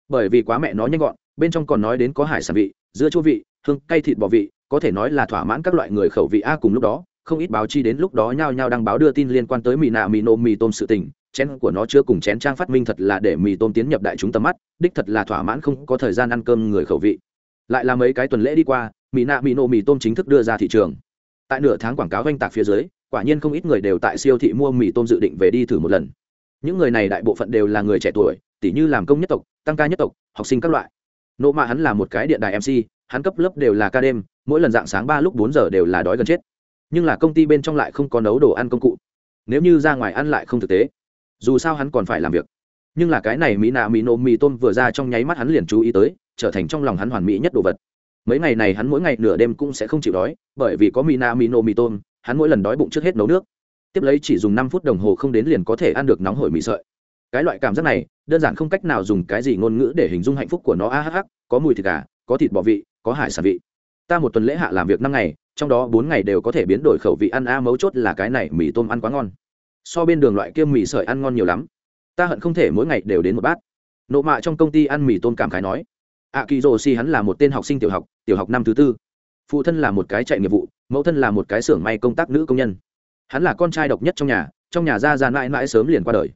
bởi vì quá mẹ nó nhanh gọn, bên trong còn nói đến có hải sản vị, dưa chua vị, hương, cay thịt bò vị, có thể nói là thỏa mãn các loại người khẩu vị a cùng lúc đó, không ít báo chi đến lúc đó nhao nhao đăng báo đưa tin liên quan tới mì nạ, mì nôm, mì tôm sự tình. Chén của nó chưa cùng chén trang phát minh thật là để mì tôm tiến nhập đại chúng tầm mắt, đích thật là thỏa mãn không có thời gian ăn cơm người khẩu vị. Lại là mấy cái tuần lễ đi qua, mì nạ, mì nô mì tôm chính thức đưa ra thị trường. Tại nửa tháng quảng cáo oanh tạc phía dưới, quả nhiên không ít người đều tại siêu thị mua mì tôm dự định về đi thử một lần. Những người này đại bộ phận đều là người trẻ tuổi, tỉ như làm công nhất tộc tăng ca nhất tộc, học sinh các loại. Nộ mạ hắn là một cái điện đài mc hắn cấp lớp đều là ca đêm, mỗi lần dạng sáng ba lúc bốn giờ đều là đói gần chết. Nhưng là công ty bên trong lại không có nấu đồ ăn công cụ. Nếu như ra ngoài ăn lại không thực tế. Dù sao hắn còn phải làm việc. Nhưng là cái này mỹ nạ mỹ nộ mì tôm vừa ra trong nháy mắt hắn liền chú ý tới, trở thành trong lòng hắn hoàn mỹ nhất đồ vật. Mấy ngày này hắn mỗi ngày nửa đêm cũng sẽ không chịu đói, bởi vì có mỹ nạ mỹ nộ mì tôm hắn mỗi lần đói bụng trước hết nấu nước. Tiếp lấy chỉ dùng năm phút đồng hồ không đến liền có thể ăn được nóng hổi mì sợi cái loại cảm giác này, đơn giản không cách nào dùng cái gì ngôn ngữ để hình dung hạnh phúc của nó. A hh có mùi thịt gà, có thịt bò vị, có hải sản vị. Ta một tuần lễ hạ làm việc năm ngày, trong đó bốn ngày đều có thể biến đổi khẩu vị ăn a, mấu chốt là cái này mì tôm ăn quá ngon. So bên đường loại kia mì sợi ăn ngon nhiều lắm. Ta hận không thể mỗi ngày đều đến một bát. Nộ mạ trong công ty ăn mì tôm cảm khái nói. A kỳ rồ si hắn là một tên học sinh tiểu học tiểu học năm thứ tư. Phụ thân là một cái chạy nghiệp vụ, mẫu thân là một cái xưởng may công tác nữ công nhân. Hắn là con trai độc nhất trong nhà trong nhà ra ra mãi mãi sớm liền qua đời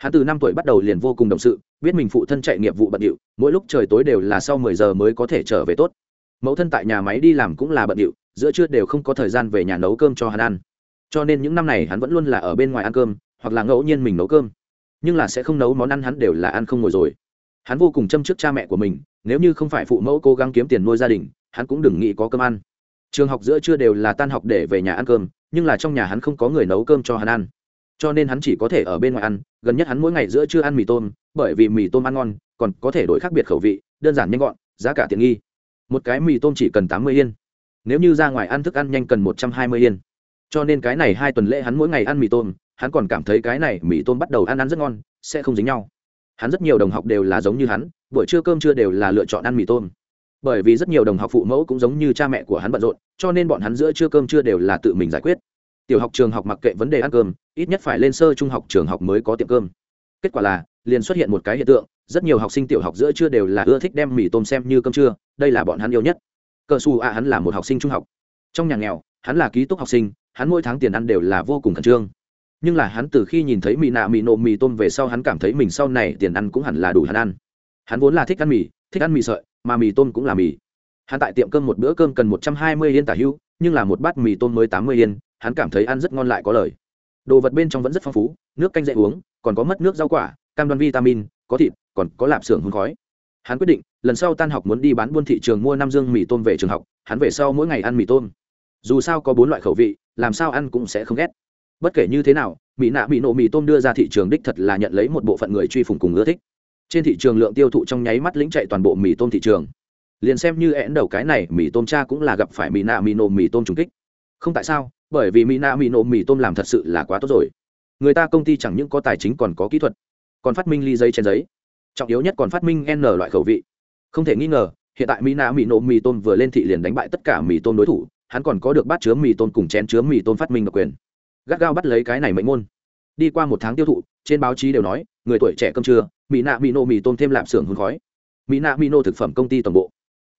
hắn từ năm tuổi bắt đầu liền vô cùng đồng sự, biết mình phụ thân chạy nghiệp vụ bận điệu, mỗi lúc trời tối đều là sau mười giờ mới có thể trở về tốt. Mẫu thân tại nhà máy đi làm cũng là bận điệu, giữa trưa đều không có thời gian về nhà nấu cơm cho hắn ăn. Cho nên những năm này hắn vẫn luôn là ở bên ngoài ăn cơm, hoặc là ngẫu nhiên mình nấu cơm. Nhưng là sẽ không nấu món ăn hắn đều là ăn không ngồi rồi. Hắn vô cùng châm trước cha mẹ của mình, nếu như không phải phụ mẫu cố gắng kiếm tiền nuôi gia đình, hắn cũng đừng nghĩ có cơm ăn. Trường học giữa trưa đều là tan học để về nhà ăn cơm, nhưng là trong nhà hắn không có người nấu cơm cho hắn ăn cho nên hắn chỉ có thể ở bên ngoài ăn, gần nhất hắn mỗi ngày giữa trưa ăn mì tôm, bởi vì mì tôm ăn ngon, còn có thể đổi khác biệt khẩu vị, đơn giản nhanh gọn, giá cả tiện nghi. Một cái mì tôm chỉ cần tám mươi yên. Nếu như ra ngoài ăn thức ăn nhanh cần một trăm hai mươi yên. Cho nên cái này hai tuần lễ hắn mỗi ngày ăn mì tôm, hắn còn cảm thấy cái này mì tôm bắt đầu ăn ăn rất ngon, sẽ không dính nhau. Hắn rất nhiều đồng học đều là giống như hắn, buổi trưa cơm trưa đều là lựa chọn ăn mì tôm. Bởi vì rất nhiều đồng học phụ mẫu cũng giống như cha mẹ của hắn bận rộn, cho nên bọn hắn giữa trưa cơm trưa đều là tự mình giải quyết tiểu học trường học mặc kệ vấn đề ăn cơm, ít nhất phải lên sơ trung học trường học mới có tiệm cơm. Kết quả là, liền xuất hiện một cái hiện tượng, rất nhiều học sinh tiểu học giữa trưa đều là ưa thích đem mì tôm xem như cơm trưa, đây là bọn hắn yêu nhất. Cơ su a hắn là một học sinh trung học. Trong nhà nghèo, hắn là ký túc học sinh, hắn mỗi tháng tiền ăn đều là vô cùng khẩn trương. Nhưng là hắn từ khi nhìn thấy mì nạ mì nộ mì tôm về sau, hắn cảm thấy mình sau này tiền ăn cũng hẳn là đủ hắn ăn. Hắn vốn là thích ăn mì, thích ăn mì sợi, mà mì tôm cũng là mì. Hắn tại tiệm cơm một bữa cơm cần một trăm hai mươi yên tả hưu, nhưng là một bát mì tôm mới tám mươi yên hắn cảm thấy ăn rất ngon lại có lời. Đồ vật bên trong vẫn rất phong phú, nước canh dễ uống, còn có mất nước rau quả, cam đoan vitamin, có thịt, còn có lạp xưởng hương khói. Hắn quyết định, lần sau tan học muốn đi bán buôn thị trường mua năm dương mì tôm về trường học, hắn về sau mỗi ngày ăn mì tôm. Dù sao có bốn loại khẩu vị, làm sao ăn cũng sẽ không ghét. Bất kể như thế nào mỹ nạ bị nộ mì tôm đưa ra thị trường đích thật là nhận lấy một bộ phận người truy phùng cùng ưa thích. Trên thị trường lượng tiêu thụ trong nháy mắt lĩnh chạy toàn bộ mì tôm thị trường. Liền xem như én đầu cái này, mì tôm cha cũng là gặp phải mì nạ mì nổ mì tôm trùng kích. Không tại sao bởi vì Mỹ nạ mỹ nộ mì tôm làm thật sự là quá tốt rồi. Người ta công ty chẳng những có tài chính còn có kỹ thuật, còn phát minh ly giấy trên giấy. Trọng yếu nhất còn phát minh n loại khẩu vị. Không thể nghi ngờ, hiện tại mỹ nạ mỹ nộ mì tôm vừa lên thị liền đánh bại tất cả mì tôm đối thủ, hắn còn có được bát chứa mì tôm cùng chén chứa mì tôm phát minh độc quyền. Gắt gao bắt lấy cái này mệnh môn. Đi qua một tháng tiêu thụ, trên báo chí đều nói, người tuổi trẻ cơm trưa, mỹ nạ mỹ nộ mì tôm thêm lạp xưởng hương khói. Mỹ nạ mỹ Nô thực phẩm công ty tổng bộ.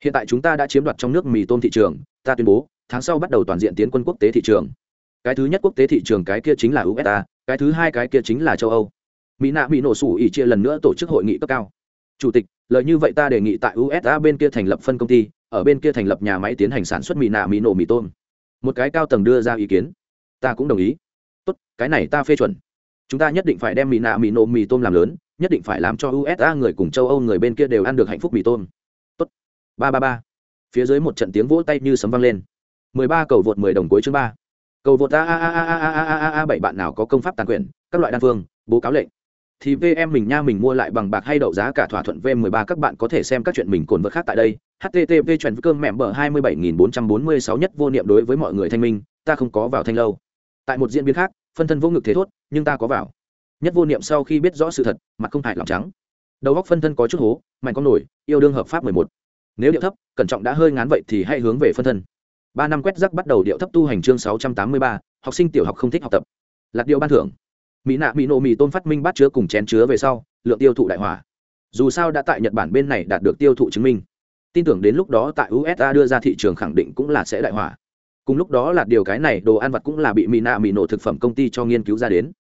Hiện tại chúng ta đã chiếm đoạt trong nước mì tôm thị trường, ta tuyên bố tháng sau bắt đầu toàn diện tiến quân quốc tế thị trường. Cái thứ nhất quốc tế thị trường cái kia chính là usa cái thứ hai cái kia chính là châu âu. Mỹ nạ mỹ nổ sủ ỉ chia lần nữa tổ chức hội nghị cấp cao. Chủ tịch, lời như vậy ta đề nghị tại usa bên kia thành lập phân công ty, ở bên kia thành lập nhà máy tiến hành sản xuất mì nạ mỹ nổ mì tôm. Một cái cao tầng đưa ra ý kiến. Ta cũng đồng ý. Tốt, cái này ta phê chuẩn. Chúng ta nhất định phải đem mì nạ mì nổ mì tôm làm lớn, nhất định phải làm cho usa người cùng châu âu người bên kia đều ăn được hạnh phúc mì tôm. Tốt. Ba ba ba. Phía dưới một trận tiếng vỗ tay như sấm vang lên mười ba cầu vượt mười đồng cuối chương ba cầu vượt a a a a a a a a bảy bạn nào có công pháp tàn quyền các loại đan phương bố cáo lệnh thì VM mình nha mình mua lại bằng bạc hay đậu giá cả thỏa thuận V13 các bạn có thể xem các chuyện mình cồn vật khác tại đây. http chuyện cơm mẹ bờ 27446 nhất vô niệm đối với mọi người thanh minh, ta không có vào thanh lâu. Tại một diễn biến khác, phân thân vô ngực thế thốt, nhưng ta có vào. Nhất vô niệm sau khi biết rõ sự thật, mặt không hại lỏng trắng. Đầu góc phân thân có chút hố, mạnh con nổi, yêu đương hợp pháp 11. Nếu điệu thấp, cẩn trọng đã hơi ngán vậy thì hãy hướng về phân thân. 3 năm quét rắc bắt đầu điệu thấp tu hành chương 683, học sinh tiểu học không thích học tập. Lạt điều ban thưởng. Mỹ nạ mỹ nổ mì tôm phát minh bát chứa cùng chén chứa về sau lượng tiêu thụ đại hỏa dù sao đã tại nhật bản bên này đạt được tiêu thụ chứng minh. Tin tưởng đến lúc đó tại usa đưa ra thị trường khẳng định cũng là sẽ đại hỏa cùng lúc đó là điều cái này đồ ăn vặt cũng là bị mỹ nạ mỹ nổ thực phẩm công ty cho nghiên cứu ra đến.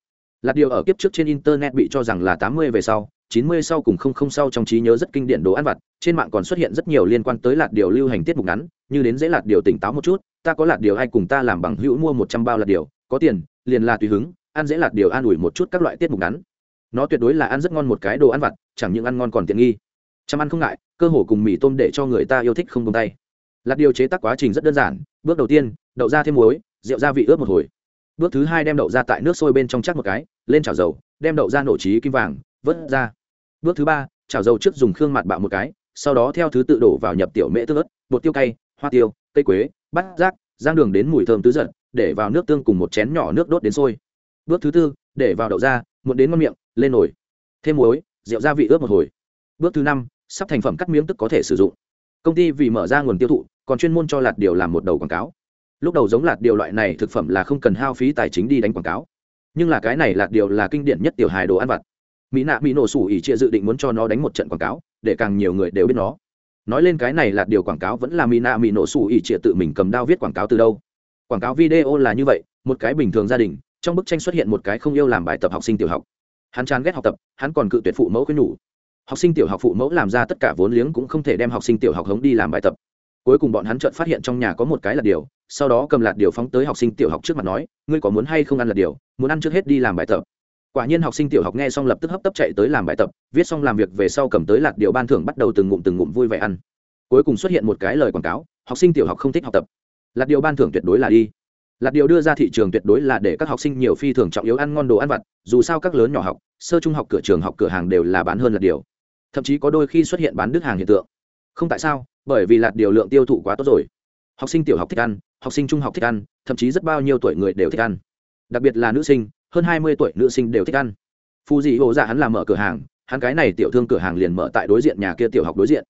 Là điều ở kiếp trước trên internet bị cho rằng là tám mươi về sau chín mươi sau cùng không không sau trong trí nhớ rất kinh điển đồ ăn vặt, trên mạng còn xuất hiện rất nhiều liên quan tới lạt điều lưu hành tiết mục ngắn, như đến dễ lạt điều tỉnh táo một chút, ta có lạt điều hay cùng ta làm bằng hữu mua một trăm bao lạt điều, có tiền, liền là tùy hứng, ăn dễ lạt điều an ủi một chút các loại tiết mục ngắn. Nó tuyệt đối là ăn rất ngon một cái đồ ăn vặt, chẳng những ăn ngon còn tiện nghi. Chăm ăn không ngại, cơ hồ cùng mì tôm để cho người ta yêu thích không tung tay. Lạt điều chế tác quá trình rất đơn giản, bước đầu tiên, đậu ra thêm muối, rượu gia vị ướp một hồi. Bước thứ hai đem đậu ra tại nước sôi bên trong chắc một cái, lên chảo dầu, đem đậu ra nổ trí kim vàng, vớt ra bước thứ ba chảo dầu trước dùng khương mặt bạo một cái sau đó theo thứ tự đổ vào nhập tiểu mễ tương ớt bột tiêu cay hoa tiêu cây quế bát, rác giang đường đến mùi thơm tứ giận để vào nước tương cùng một chén nhỏ nước đốt đến sôi. Bước thứ tư để vào đậu da muộn đến ngon miệng lên nồi. Thêm muối rượu gia vị ướp một hồi. Bước thứ năm sắp thành phẩm cắt miếng tức có thể sử dụng. Công ty vì mở ra nguồn tiêu thụ còn chuyên môn cho lạt điều làm một đầu quảng cáo. Lúc đầu giống lạt điều loại này thực phẩm là không cần hao phí tài chính đi đánh quảng cáo. Nhưng là cái này lạt điều là kinh điển nhất tiểu hài đồ ăn vặt mỹ nạ mỹ nổ sủ ỉ chia dự định muốn cho nó đánh một trận quảng cáo, để càng nhiều người đều biết nó. Nói lên cái này là điều quảng cáo vẫn là mỹ nạ mỹ nổ sủ ỉ chia tự mình cầm đao viết quảng cáo từ đâu. Quảng cáo video là như vậy, một cái bình thường gia đình, trong bức tranh xuất hiện một cái không yêu làm bài tập học sinh tiểu học. Hắn chán ghét học tập, hắn còn cự tuyệt phụ mẫu khuyên nhủ. Học sinh tiểu học phụ mẫu làm ra tất cả vốn liếng cũng không thể đem học sinh tiểu học hống đi làm bài tập. Cuối cùng bọn hắn chợt phát hiện trong nhà có một cái lạt điều, sau đó cầm lạt điều phóng tới học sinh tiểu học trước mặt nói, ngươi có muốn hay không ăn lạt điều? Muốn ăn trước hết đi làm bài tập quả nhiên học sinh tiểu học nghe xong lập tức hấp tấp chạy tới làm bài tập, viết xong làm việc về sau cầm tới lạt điều ban thưởng bắt đầu từng ngụm từng ngụm vui vẻ ăn. Cuối cùng xuất hiện một cái lời quảng cáo, học sinh tiểu học không thích học tập. Lạt điều ban thưởng tuyệt đối là đi. Lạt điều đưa ra thị trường tuyệt đối là để các học sinh nhiều phi thường trọng yếu ăn ngon đồ ăn vặt, dù sao các lớn nhỏ học, sơ trung học, cửa trường học, cửa hàng đều là bán hơn lạt điều. Thậm chí có đôi khi xuất hiện bán đứt hàng hiện tượng. Không tại sao, bởi vì lạt điều lượng tiêu thụ quá tốt rồi. Học sinh tiểu học thích ăn, học sinh trung học thích ăn, thậm chí rất bao nhiêu tuổi người đều thích ăn. Đặc biệt là nữ sinh hơn hai mươi tuổi nữ sinh đều thích ăn. Phù dị hồ dạ hắn làm mở cửa hàng, hắn cái này tiểu thương cửa hàng liền mở tại đối diện nhà kia tiểu học đối diện.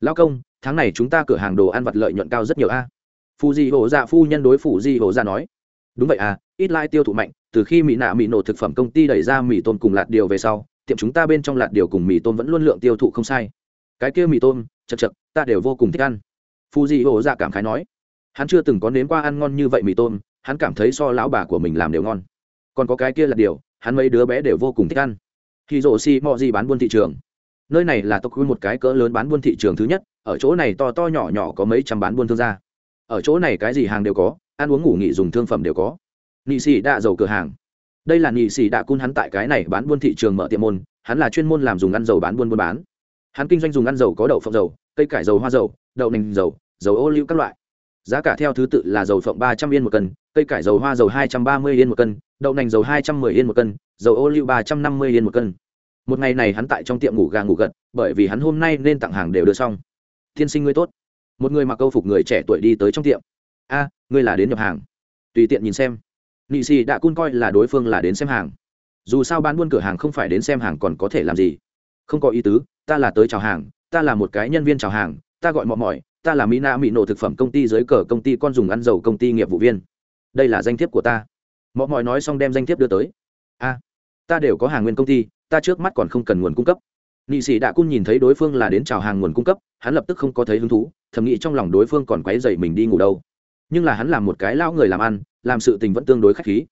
Lao công, tháng này chúng ta cửa hàng đồ ăn vặt lợi nhuận cao rất nhiều a. Phù di hồ dạ phu nhân đối phủ di hồ dạ nói, đúng vậy à ít lại tiêu thụ mạnh, từ khi mỹ nạ mỹ nổ thực phẩm công ty đẩy ra mì tôm cùng lạt điều về sau, tiệm chúng ta bên trong lạt điều cùng mì tôm vẫn luôn lượng tiêu thụ không sai. Cái kia mì tôm, chật chật, ta đều vô cùng thích ăn. Phù di hồ dạ cảm khái nói, hắn chưa từng có nếm qua ăn ngon như vậy mì tôm, hắn cảm thấy so lão bà của mình làm đều ngon còn có cái kia là điều, hắn mấy đứa bé đều vô cùng thích ăn. Khi rổ xi mò gì bán buôn thị trường. Nơi này là tộc quy một cái cỡ lớn bán buôn thị trường thứ nhất, ở chỗ này to to nhỏ nhỏ có mấy trăm bán buôn thương gia. Ở chỗ này cái gì hàng đều có, ăn uống ngủ nghỉ dùng thương phẩm đều có. Nị xì đạ dầu cửa hàng. Đây là nị xì đạ cun hắn tại cái này bán buôn thị trường mở tiệm môn, hắn là chuyên môn làm dùng ăn dầu bán buôn buôn bán. Hắn kinh doanh dùng ăn dầu có đậu phộng dầu, cây cải dầu, hoa dầu, đậu nành dầu dầu ô liu các loại giá cả theo thứ tự là dầu phộng ba trăm yên một cân, cây cải dầu hoa dầu hai trăm ba mươi yên một cân, đậu nành dầu hai trăm mười yên một cân, dầu ô liu ba trăm năm mươi yên một cân. Một ngày này hắn tại trong tiệm ngủ gà ngủ gật, bởi vì hắn hôm nay nên tặng hàng đều đưa xong. Tiên sinh ngươi tốt. Một người mặc câu phục người trẻ tuổi đi tới trong tiệm. A, ngươi là đến nhập hàng. Tùy tiện nhìn xem. Nị xì đã cun coi là đối phương là đến xem hàng. Dù sao bán buôn cửa hàng không phải đến xem hàng còn có thể làm gì. Không có ý tứ, ta là tới chào hàng, ta là một cái nhân viên chào hàng, ta gọi mọi mỏi ta là mỹ na mỹ nổ thực phẩm công ty dưới cờ công ty con dùng ăn dầu công ty nghiệp vụ viên. Đây là danh thiếp của ta. Mọi mọi nói xong đem danh thiếp đưa tới. A, ta đều có hàng nguyên công ty, ta trước mắt còn không cần nguồn cung cấp. Nị sĩ đã cun nhìn thấy đối phương là đến chào hàng nguồn cung cấp, hắn lập tức không có thấy hứng thú, thầm nghĩ trong lòng đối phương còn quấy dậy mình đi ngủ đâu. Nhưng là hắn làm một cái lão người làm ăn, làm sự tình vẫn tương đối khách khí.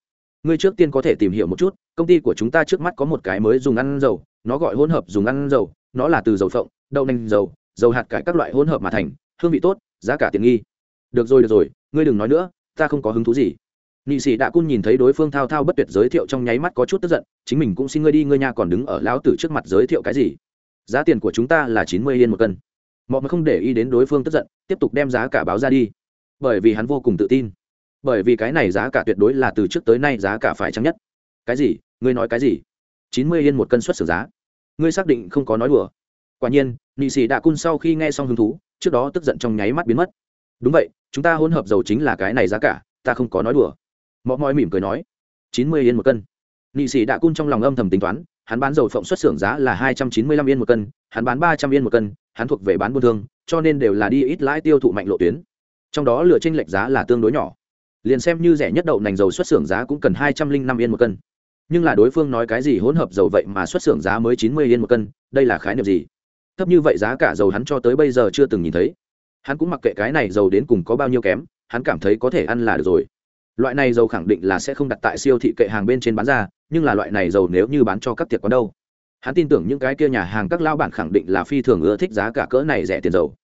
Ngươi trước tiên có thể tìm hiểu một chút, công ty của chúng ta trước mắt có một cái mới dùng ăn dầu, nó gọi hỗn hợp dùng ăn dầu, nó là từ dầu phộng, đậu nành dầu dầu hạt cải các loại hỗn hợp mà thành hương vị tốt, giá cả tiện nghi. Được rồi được rồi, ngươi đừng nói nữa, ta không có hứng thú gì. Nị sĩ đã cun nhìn thấy đối phương thao thao bất tuyệt giới thiệu trong nháy mắt có chút tức giận, chính mình cũng xin ngươi đi, ngươi nhà còn đứng ở lão tử trước mặt giới thiệu cái gì? Giá tiền của chúng ta là chín mươi yên một cân. Mọi người không để ý đến đối phương tức giận, tiếp tục đem giá cả báo ra đi. Bởi vì hắn vô cùng tự tin. Bởi vì cái này giá cả tuyệt đối là từ trước tới nay giá cả phải chăng nhất. Cái gì? Ngươi nói cái gì? Chín mươi yên một cân xuất xử giá. Ngươi xác định không có nói đùa. Quả nhiên, nị sĩ đạ cun sau khi nghe xong hứng thú trước đó tức giận trong nháy mắt biến mất. Đúng vậy, chúng ta hỗn hợp dầu chính là cái này giá cả, ta không có nói đùa. Mọ mọi mỉm cười nói, chín mươi yên một cân. Nị sĩ đạ cun trong lòng âm thầm tính toán, hắn bán dầu phộng xuất xưởng giá là hai trăm chín mươi lăm yên một cân, hắn bán ba trăm yên một cân, hắn thuộc về bán buôn thương, cho nên đều là đi ít lãi tiêu thụ mạnh lộ tuyến. Trong đó lựa tranh lệch giá là tương đối nhỏ. Liền xem như rẻ nhất đậu nành dầu xuất xưởng giá cũng cần hai trăm linh năm yên một cân. Nhưng là đối phương nói cái gì hỗn hợp dầu vậy mà xuất xưởng giá mới chín mươi yên một cân, đây là khái niệm gì? Thấp như vậy giá cả dầu hắn cho tới bây giờ chưa từng nhìn thấy. Hắn cũng mặc kệ cái này dầu đến cùng có bao nhiêu kém, hắn cảm thấy có thể ăn là được rồi. Loại này dầu khẳng định là sẽ không đặt tại siêu thị kệ hàng bên trên bán ra, nhưng là loại này dầu nếu như bán cho các tiệc quán đâu. Hắn tin tưởng những cái kia nhà hàng các lao bản khẳng định là phi thường ưa thích giá cả cỡ này rẻ tiền dầu.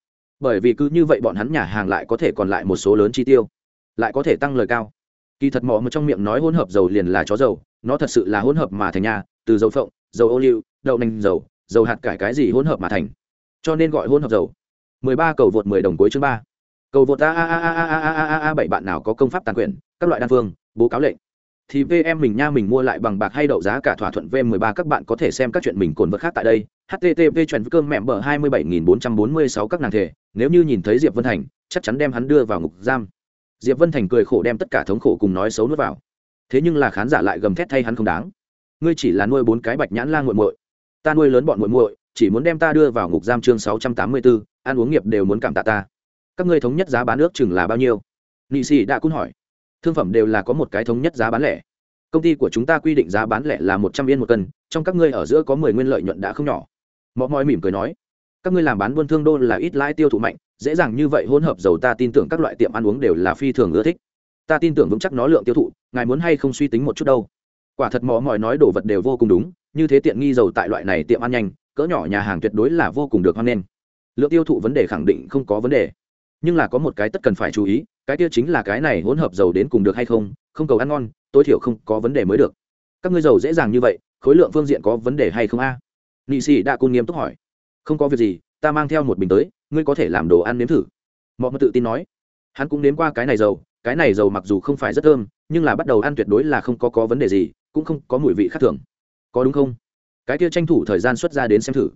Bởi vì cứ như vậy bọn hắn nhà hàng lại có thể còn lại một số lớn chi tiêu, lại có thể tăng lời cao. Kỳ thật mọ một trong miệng nói hỗn hợp dầu liền là chó dầu, nó thật sự là hỗn hợp mà thành nhà, từ dầu phộng, dầu ô liu, đậu nành dầu dầu hạt cải cái gì hỗn hợp mà thành cho nên gọi hỗn hợp dầu 13 cầu vượt 10 đồng cuối chương 3. cầu vượt a a a a a a a a bảy bạn nào có công pháp tàn quyền các loại đan phương bố cáo lệnh thì VM mình nha mình mua lại bằng bạc hay đậu giá cả thỏa thuận V13 các bạn có thể xem các chuyện mình cồn vật khác tại đây. http chuyển cơm mẹ bờ 27446 các nàng thể, nếu như nhìn thấy Diệp Vân Thành, chắc chắn đem hắn đưa vào ngục giam. Diệp Vân Thành cười khổ đem tất cả thống khổ cùng nói xấu nuốt vào. Thế nhưng là khán giả lại gầm thét thay hắn không đáng. Ngươi chỉ là nuôi bốn cái bạch nhãn lang muội muội, ta nuôi lớn bọn muội muội, chỉ muốn đem ta đưa vào ngục giam chương 684, ăn uống nghiệp đều muốn cảm tạ ta. Các ngươi thống nhất giá bán nước chừng là bao nhiêu? Nị sĩ đã cũng hỏi. Thương phẩm đều là có một cái thống nhất giá bán lẻ. Công ty của chúng ta quy định giá bán lẻ là một trăm yên một cân trong các ngươi ở giữa có mười nguyên lợi nhuận đã không nhỏ. Mọi mọi mỉm cười nói. Các ngươi làm bán buôn thương đô là ít lãi tiêu thụ mạnh dễ dàng như vậy hỗn hợp dầu ta tin tưởng các loại tiệm ăn uống đều là phi thường ưa thích. Ta tin tưởng vững chắc nó lượng tiêu thụ ngài muốn hay không suy tính một chút đâu? Quả thật mò mọi nói đồ vật đều vô cùng đúng, như thế tiện nghi dầu tại loại này tiệm ăn nhanh, cỡ nhỏ nhà hàng tuyệt đối là vô cùng được hoan nghênh. Lượng tiêu thụ vấn đề khẳng định không có vấn đề. Nhưng là có một cái tất cần phải chú ý, cái kia chính là cái này hỗn hợp dầu đến cùng được hay không không cầu ăn ngon, tối thiểu không có vấn đề mới được. Các ngươi dầu dễ dàng như vậy, khối lượng phương diện có vấn đề hay không a? À? nị sĩ đã côn nghiêm túc hỏi. Không có việc gì, ta mang theo một bình tới, ngươi có thể làm đồ ăn nếm thử. Mọi người tự tin nói. Hắn cũng nếm qua cái này dầu cái này dầu mặc dù không phải rất thơm, nhưng là bắt đầu ăn tuyệt đối là không có có vấn đề gì, cũng không có mùi vị khác thường. Có đúng không? Cái kia tranh thủ thời gian xuất ra đến xem thử.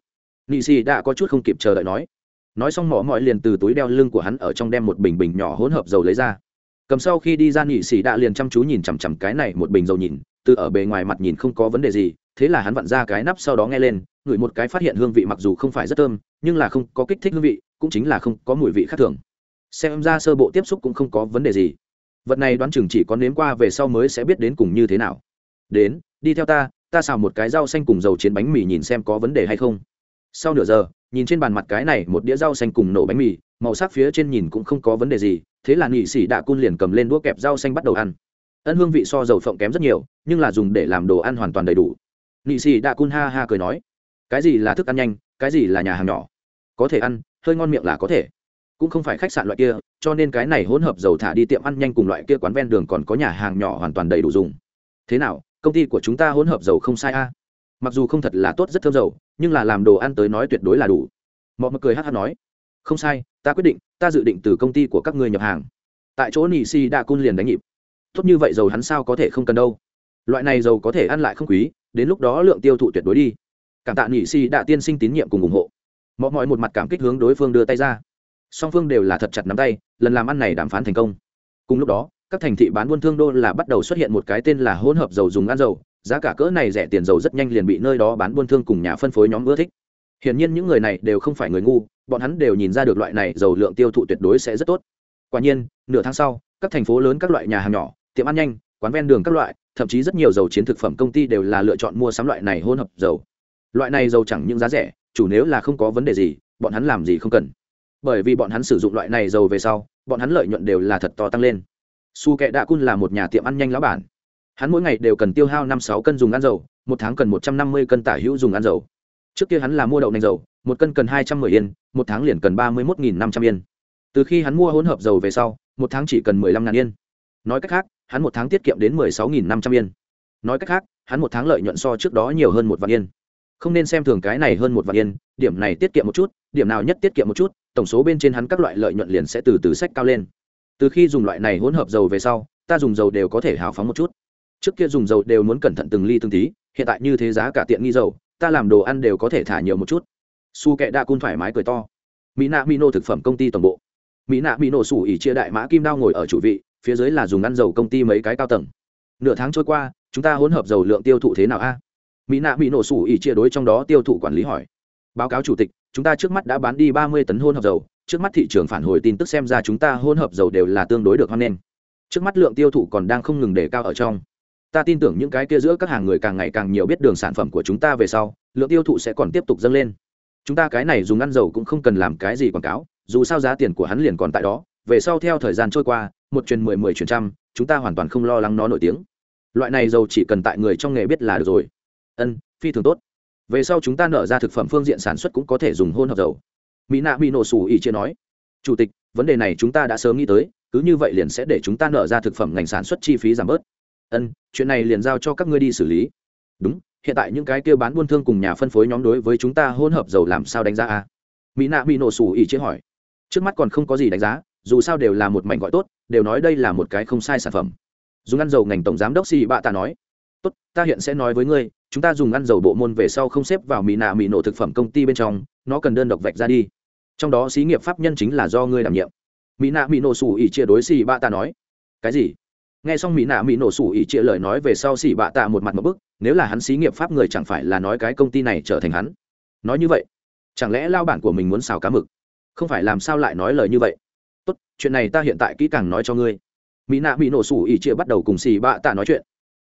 Nị sĩ đã có chút không kịp chờ đợi nói. Nói xong mỏ mọi liền từ túi đeo lưng của hắn ở trong đem một bình bình nhỏ hỗn hợp dầu lấy ra. Cầm sau khi đi ra nhị sĩ đã liền chăm chú nhìn chằm chằm cái này một bình dầu nhìn, từ ở bề ngoài mặt nhìn không có vấn đề gì, thế là hắn vặn ra cái nắp sau đó nghe lên, ngửi một cái phát hiện hương vị mặc dù không phải rất thơm, nhưng là không có kích thích hương vị, cũng chính là không có mùi vị khác thường xem ra sơ bộ tiếp xúc cũng không có vấn đề gì. Vật này đoán chừng chỉ có nếm qua về sau mới sẽ biết đến cùng như thế nào. Đến, đi theo ta ta xào một cái rau xanh cùng dầu chiến bánh mì nhìn xem có vấn đề hay không. Sau nửa giờ, nhìn trên bàn mặt cái này một đĩa rau xanh cùng nổ bánh mì, màu sắc phía trên nhìn cũng không có vấn đề gì, thế là nghị sĩ đạ cun liền cầm lên đũa kẹp rau xanh bắt đầu ăn. Ân hương vị so dầu phộng kém rất nhiều, nhưng là dùng để làm đồ ăn hoàn toàn đầy đủ. Nghị sĩ đạ cun ha ha cười nói, cái gì là thức ăn nhanh, cái gì là nhà hàng nhỏ? Có thể ăn, hơi ngon miệng là có thể cũng không phải khách sạn loại kia, cho nên cái này hỗn hợp dầu thả đi tiệm ăn nhanh cùng loại kia quán ven đường còn có nhà hàng nhỏ hoàn toàn đầy đủ dùng. Thế nào, công ty của chúng ta hỗn hợp dầu không sai a? Mặc dù không thật là tốt rất thơm dầu, nhưng là làm đồ ăn tới nói tuyệt đối là đủ. Mọi người cười hát hát nói, không sai, ta quyết định, ta dự định từ công ty của các ngươi nhập hàng. Tại chỗ nị si đa cun liền đánh nhịp. Tốt như vậy dầu hắn sao có thể không cần đâu? Loại này dầu có thể ăn lại không quý, đến lúc đó lượng tiêu thụ tuyệt đối đi. Cảm tạ nị si đa tiên sinh tín nhiệm cùng ủng hộ. Mọi mọi một mặt cảm kích hướng đối phương đưa tay ra song phương đều là thật chặt nắm tay, lần làm ăn này đàm phán thành công. Cùng lúc đó, các thành thị bán buôn thương đô là bắt đầu xuất hiện một cái tên là hỗn hợp dầu dùng ăn dầu, giá cả cỡ này rẻ tiền dầu rất nhanh liền bị nơi đó bán buôn thương cùng nhà phân phối nhóm ưa thích. Hiển nhiên những người này đều không phải người ngu, bọn hắn đều nhìn ra được loại này dầu lượng tiêu thụ tuyệt đối sẽ rất tốt. Quả nhiên, nửa tháng sau, các thành phố lớn các loại nhà hàng nhỏ, tiệm ăn nhanh, quán ven đường các loại, thậm chí rất nhiều dầu chiến thực phẩm công ty đều là lựa chọn mua sắm loại này hỗn hợp dầu. Loại này dầu chẳng những giá rẻ, chủ nếu là không có vấn đề gì, bọn hắn làm gì không cần bởi vì bọn hắn sử dụng loại này dầu về sau, bọn hắn lợi nhuận đều là thật to tăng lên. Su kệ đạ cun là một nhà tiệm ăn nhanh lão bản. Hắn mỗi ngày đều cần tiêu hao năm sáu cân dùng ăn dầu, một tháng cần một trăm năm mươi cân tả hữu dùng ăn dầu. Trước kia hắn là mua đậu nành dầu, một cân cần hai trăm mười yên, một tháng liền cần ba mươi một năm trăm yên. Từ khi hắn mua hỗn hợp dầu về sau, một tháng chỉ cần mười lăm ngàn yên. Nói cách khác, hắn một tháng tiết kiệm đến mười sáu năm trăm yên. Nói cách khác, hắn một tháng lợi nhuận so trước đó nhiều hơn một vạn yên. Không nên xem thường cái này hơn một vạn yên, điểm này tiết kiệm một chút, điểm nào nhất tiết kiệm một chút tổng số bên trên hắn các loại lợi nhuận liền sẽ từ từ sách cao lên. Từ khi dùng loại này hỗn hợp dầu về sau, ta dùng dầu đều có thể hào phóng một chút. Trước kia dùng dầu đều muốn cẩn thận từng ly từng tí, hiện tại như thế giá cả tiện nghi dầu, ta làm đồ ăn đều có thể thả nhiều một chút. Su kệ đa cun thoải mái cười to. Mỹ nạ mỹ nô thực phẩm công ty tổng bộ. Mỹ nạ mỹ nổ sủ ỉ chia đại mã kim đao ngồi ở chủ vị, phía dưới là dùng ăn dầu công ty mấy cái cao tầng. Nửa tháng trôi qua, chúng ta hỗn hợp dầu lượng tiêu thụ thế nào a? Mỹ nạ mỹ nổ sủ ỉ chia đối trong đó tiêu thụ quản lý hỏi. Báo cáo chủ tịch chúng ta trước mắt đã bán đi ba mươi tấn hỗn hợp dầu, trước mắt thị trường phản hồi tin tức xem ra chúng ta hỗn hợp dầu đều là tương đối được hoan nghênh. Trước mắt lượng tiêu thụ còn đang không ngừng đề cao ở trong. Ta tin tưởng những cái kia giữa các hàng người càng ngày càng nhiều biết đường sản phẩm của chúng ta về sau, lượng tiêu thụ sẽ còn tiếp tục dâng lên. Chúng ta cái này dùng ăn dầu cũng không cần làm cái gì quảng cáo, dù sao giá tiền của hắn liền còn tại đó, về sau theo thời gian trôi qua, một truyền mười mười truyền trăm, chúng ta hoàn toàn không lo lắng nó nổi tiếng. Loại này dầu chỉ cần tại người trong nghề biết là được rồi. Ân, phi thường tốt về sau chúng ta nở ra thực phẩm phương diện sản xuất cũng có thể dùng hôn hợp dầu. Mỹ nạ bị nổ sủ ỉ chia nói. Chủ tịch, vấn đề này chúng ta đã sớm nghĩ tới, cứ như vậy liền sẽ để chúng ta nở ra thực phẩm ngành sản xuất chi phí giảm bớt. Ân, chuyện này liền giao cho các ngươi đi xử lý. Đúng, hiện tại những cái kia bán buôn thương cùng nhà phân phối nhóm đối với chúng ta hỗn hợp dầu làm sao đánh giá a mỹ nạ bị nổ sủ ỉ chia hỏi. Trước mắt còn không có gì đánh giá, dù sao đều là một mảnh gọi tốt, đều nói đây là một cái không sai sản phẩm. Dùng ăn dầu ngành tổng giám đốc xì bạ ta nói. Tốt, ta hiện sẽ nói với ngươi chúng ta dùng ăn dầu bộ môn về sau không xếp vào mỹ nạ mỹ nổ thực phẩm công ty bên trong, nó cần đơn độc vạch ra đi. Trong đó xí nghiệp pháp nhân chính là do ngươi đảm nhiệm. Mỹ nạ mỹ nổ sủ ỉ chia đối xì bạ ta nói. Cái gì? Nghe xong mỹ nạ mỹ nổ sủ ỉ chia lời nói về sau xì bạ tạ một mặt một bức, nếu là hắn xí nghiệp pháp người chẳng phải là nói cái công ty này trở thành hắn? Nói như vậy, chẳng lẽ lao bản của mình muốn xào cá mực? Không phải làm sao lại nói lời như vậy? Tốt, chuyện này ta hiện tại kỹ càng nói cho ngươi. Mỹ nạ mỹ nổ sủ ỉ chia bắt đầu cùng xì bạ tạ nói chuyện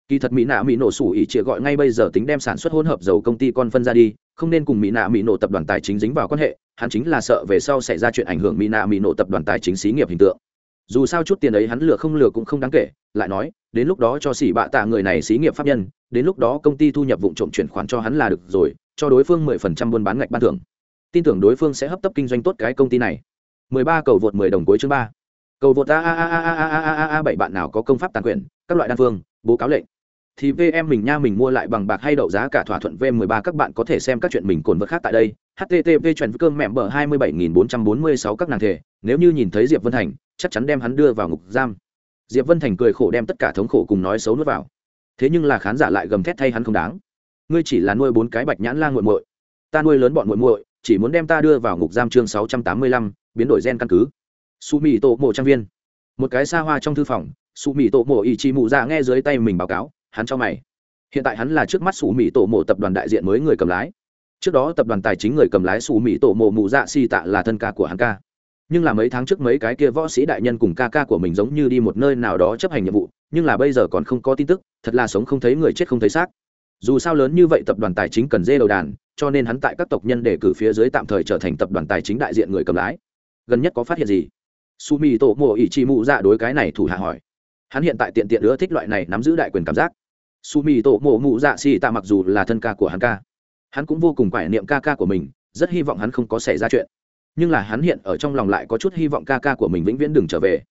kỳ thật mỹ nạ mỹ nổ sủ ỉ chia gọi ngay bây giờ tính đem sản xuất hỗn hợp dầu công ty con phân ra đi, không nên cùng mỹ nạ mỹ nổ tập đoàn tài chính dính vào quan hệ, hắn chính là sợ về sau xảy ra chuyện ảnh hưởng mỹ nạ mỹ nổ tập đoàn tài chính xí nghiệp hình tượng. Dù sao chút tiền ấy hắn lừa không lừa cũng không đáng kể, lại nói, đến lúc đó cho xỉ bạ tạ người này xí nghiệp pháp nhân, đến lúc đó công ty thu nhập vụ trộm chuyển khoản cho hắn là được rồi, cho đối phương mười phần trăm buôn bán ngạch ban thưởng. Tin tưởng đối phương sẽ hấp tấp kinh doanh tốt cái công ty này. mười ba cầu vượt mười đồng cuối chương ba. Cầu vượt a a a a a a a a a bảy bạn nào có công pháp tàn quyền, các loại đan phương, bố cáo lệnh thì vm mình nha mình mua lại bằng bạc hay đậu giá cả thỏa thuận v 13 các bạn có thể xem các chuyện mình cồn vật khác tại đây. Http chuẩn cơm mẹ bờ 27446 các nàng thể nếu như nhìn thấy diệp vân thành chắc chắn đem hắn đưa vào ngục giam. Diệp vân thành cười khổ đem tất cả thống khổ cùng nói xấu nuốt vào. Thế nhưng là khán giả lại gầm thét thay hắn không đáng. Ngươi chỉ là nuôi bốn cái bạch nhãn la nguội muội. Ta nuôi lớn bọn muội muội chỉ muốn đem ta đưa vào ngục giam chương 685, biến đổi gen căn cứ. Su mì tổ mộ trang viên. Một cái xa hoa trong thư phòng su mì tổ mộ ỷ chi mụ ra nghe dưới tay mình báo cáo hắn cho mày. Hiện tại hắn là trước mắt su mỹ tổ mộ tập đoàn đại diện mới người cầm lái. Trước đó tập đoàn tài chính người cầm lái su mỹ tổ mộ mụ dạ si tạ là thân ca của hắn ca. Nhưng là mấy tháng trước mấy cái kia võ sĩ đại nhân cùng ca ca của mình giống như đi một nơi nào đó chấp hành nhiệm vụ, nhưng là bây giờ còn không có tin tức, thật là sống không thấy người chết không thấy xác. Dù sao lớn như vậy tập đoàn tài chính cần dê đầu đàn, cho nên hắn tại các tộc nhân để cử phía dưới tạm thời trở thành tập đoàn tài chính đại diện người cầm lái. Gần nhất có phát hiện gì? Su mi tổ mộ ỷ chi mụ dạ đối cái này thủ hạ hỏi. Hắn hiện tại tiện tiện ưa thích loại này nắm giữ đại quyền cảm giác su mì tổ mộ mụ dạ xì tạ mặc dù là thân ca của hắn ca, hắn cũng vô cùng quải niệm ca ca của mình, rất hy vọng hắn không có xảy ra chuyện. Nhưng là hắn hiện ở trong lòng lại có chút hy vọng ca ca của mình vĩnh viễn đừng trở về.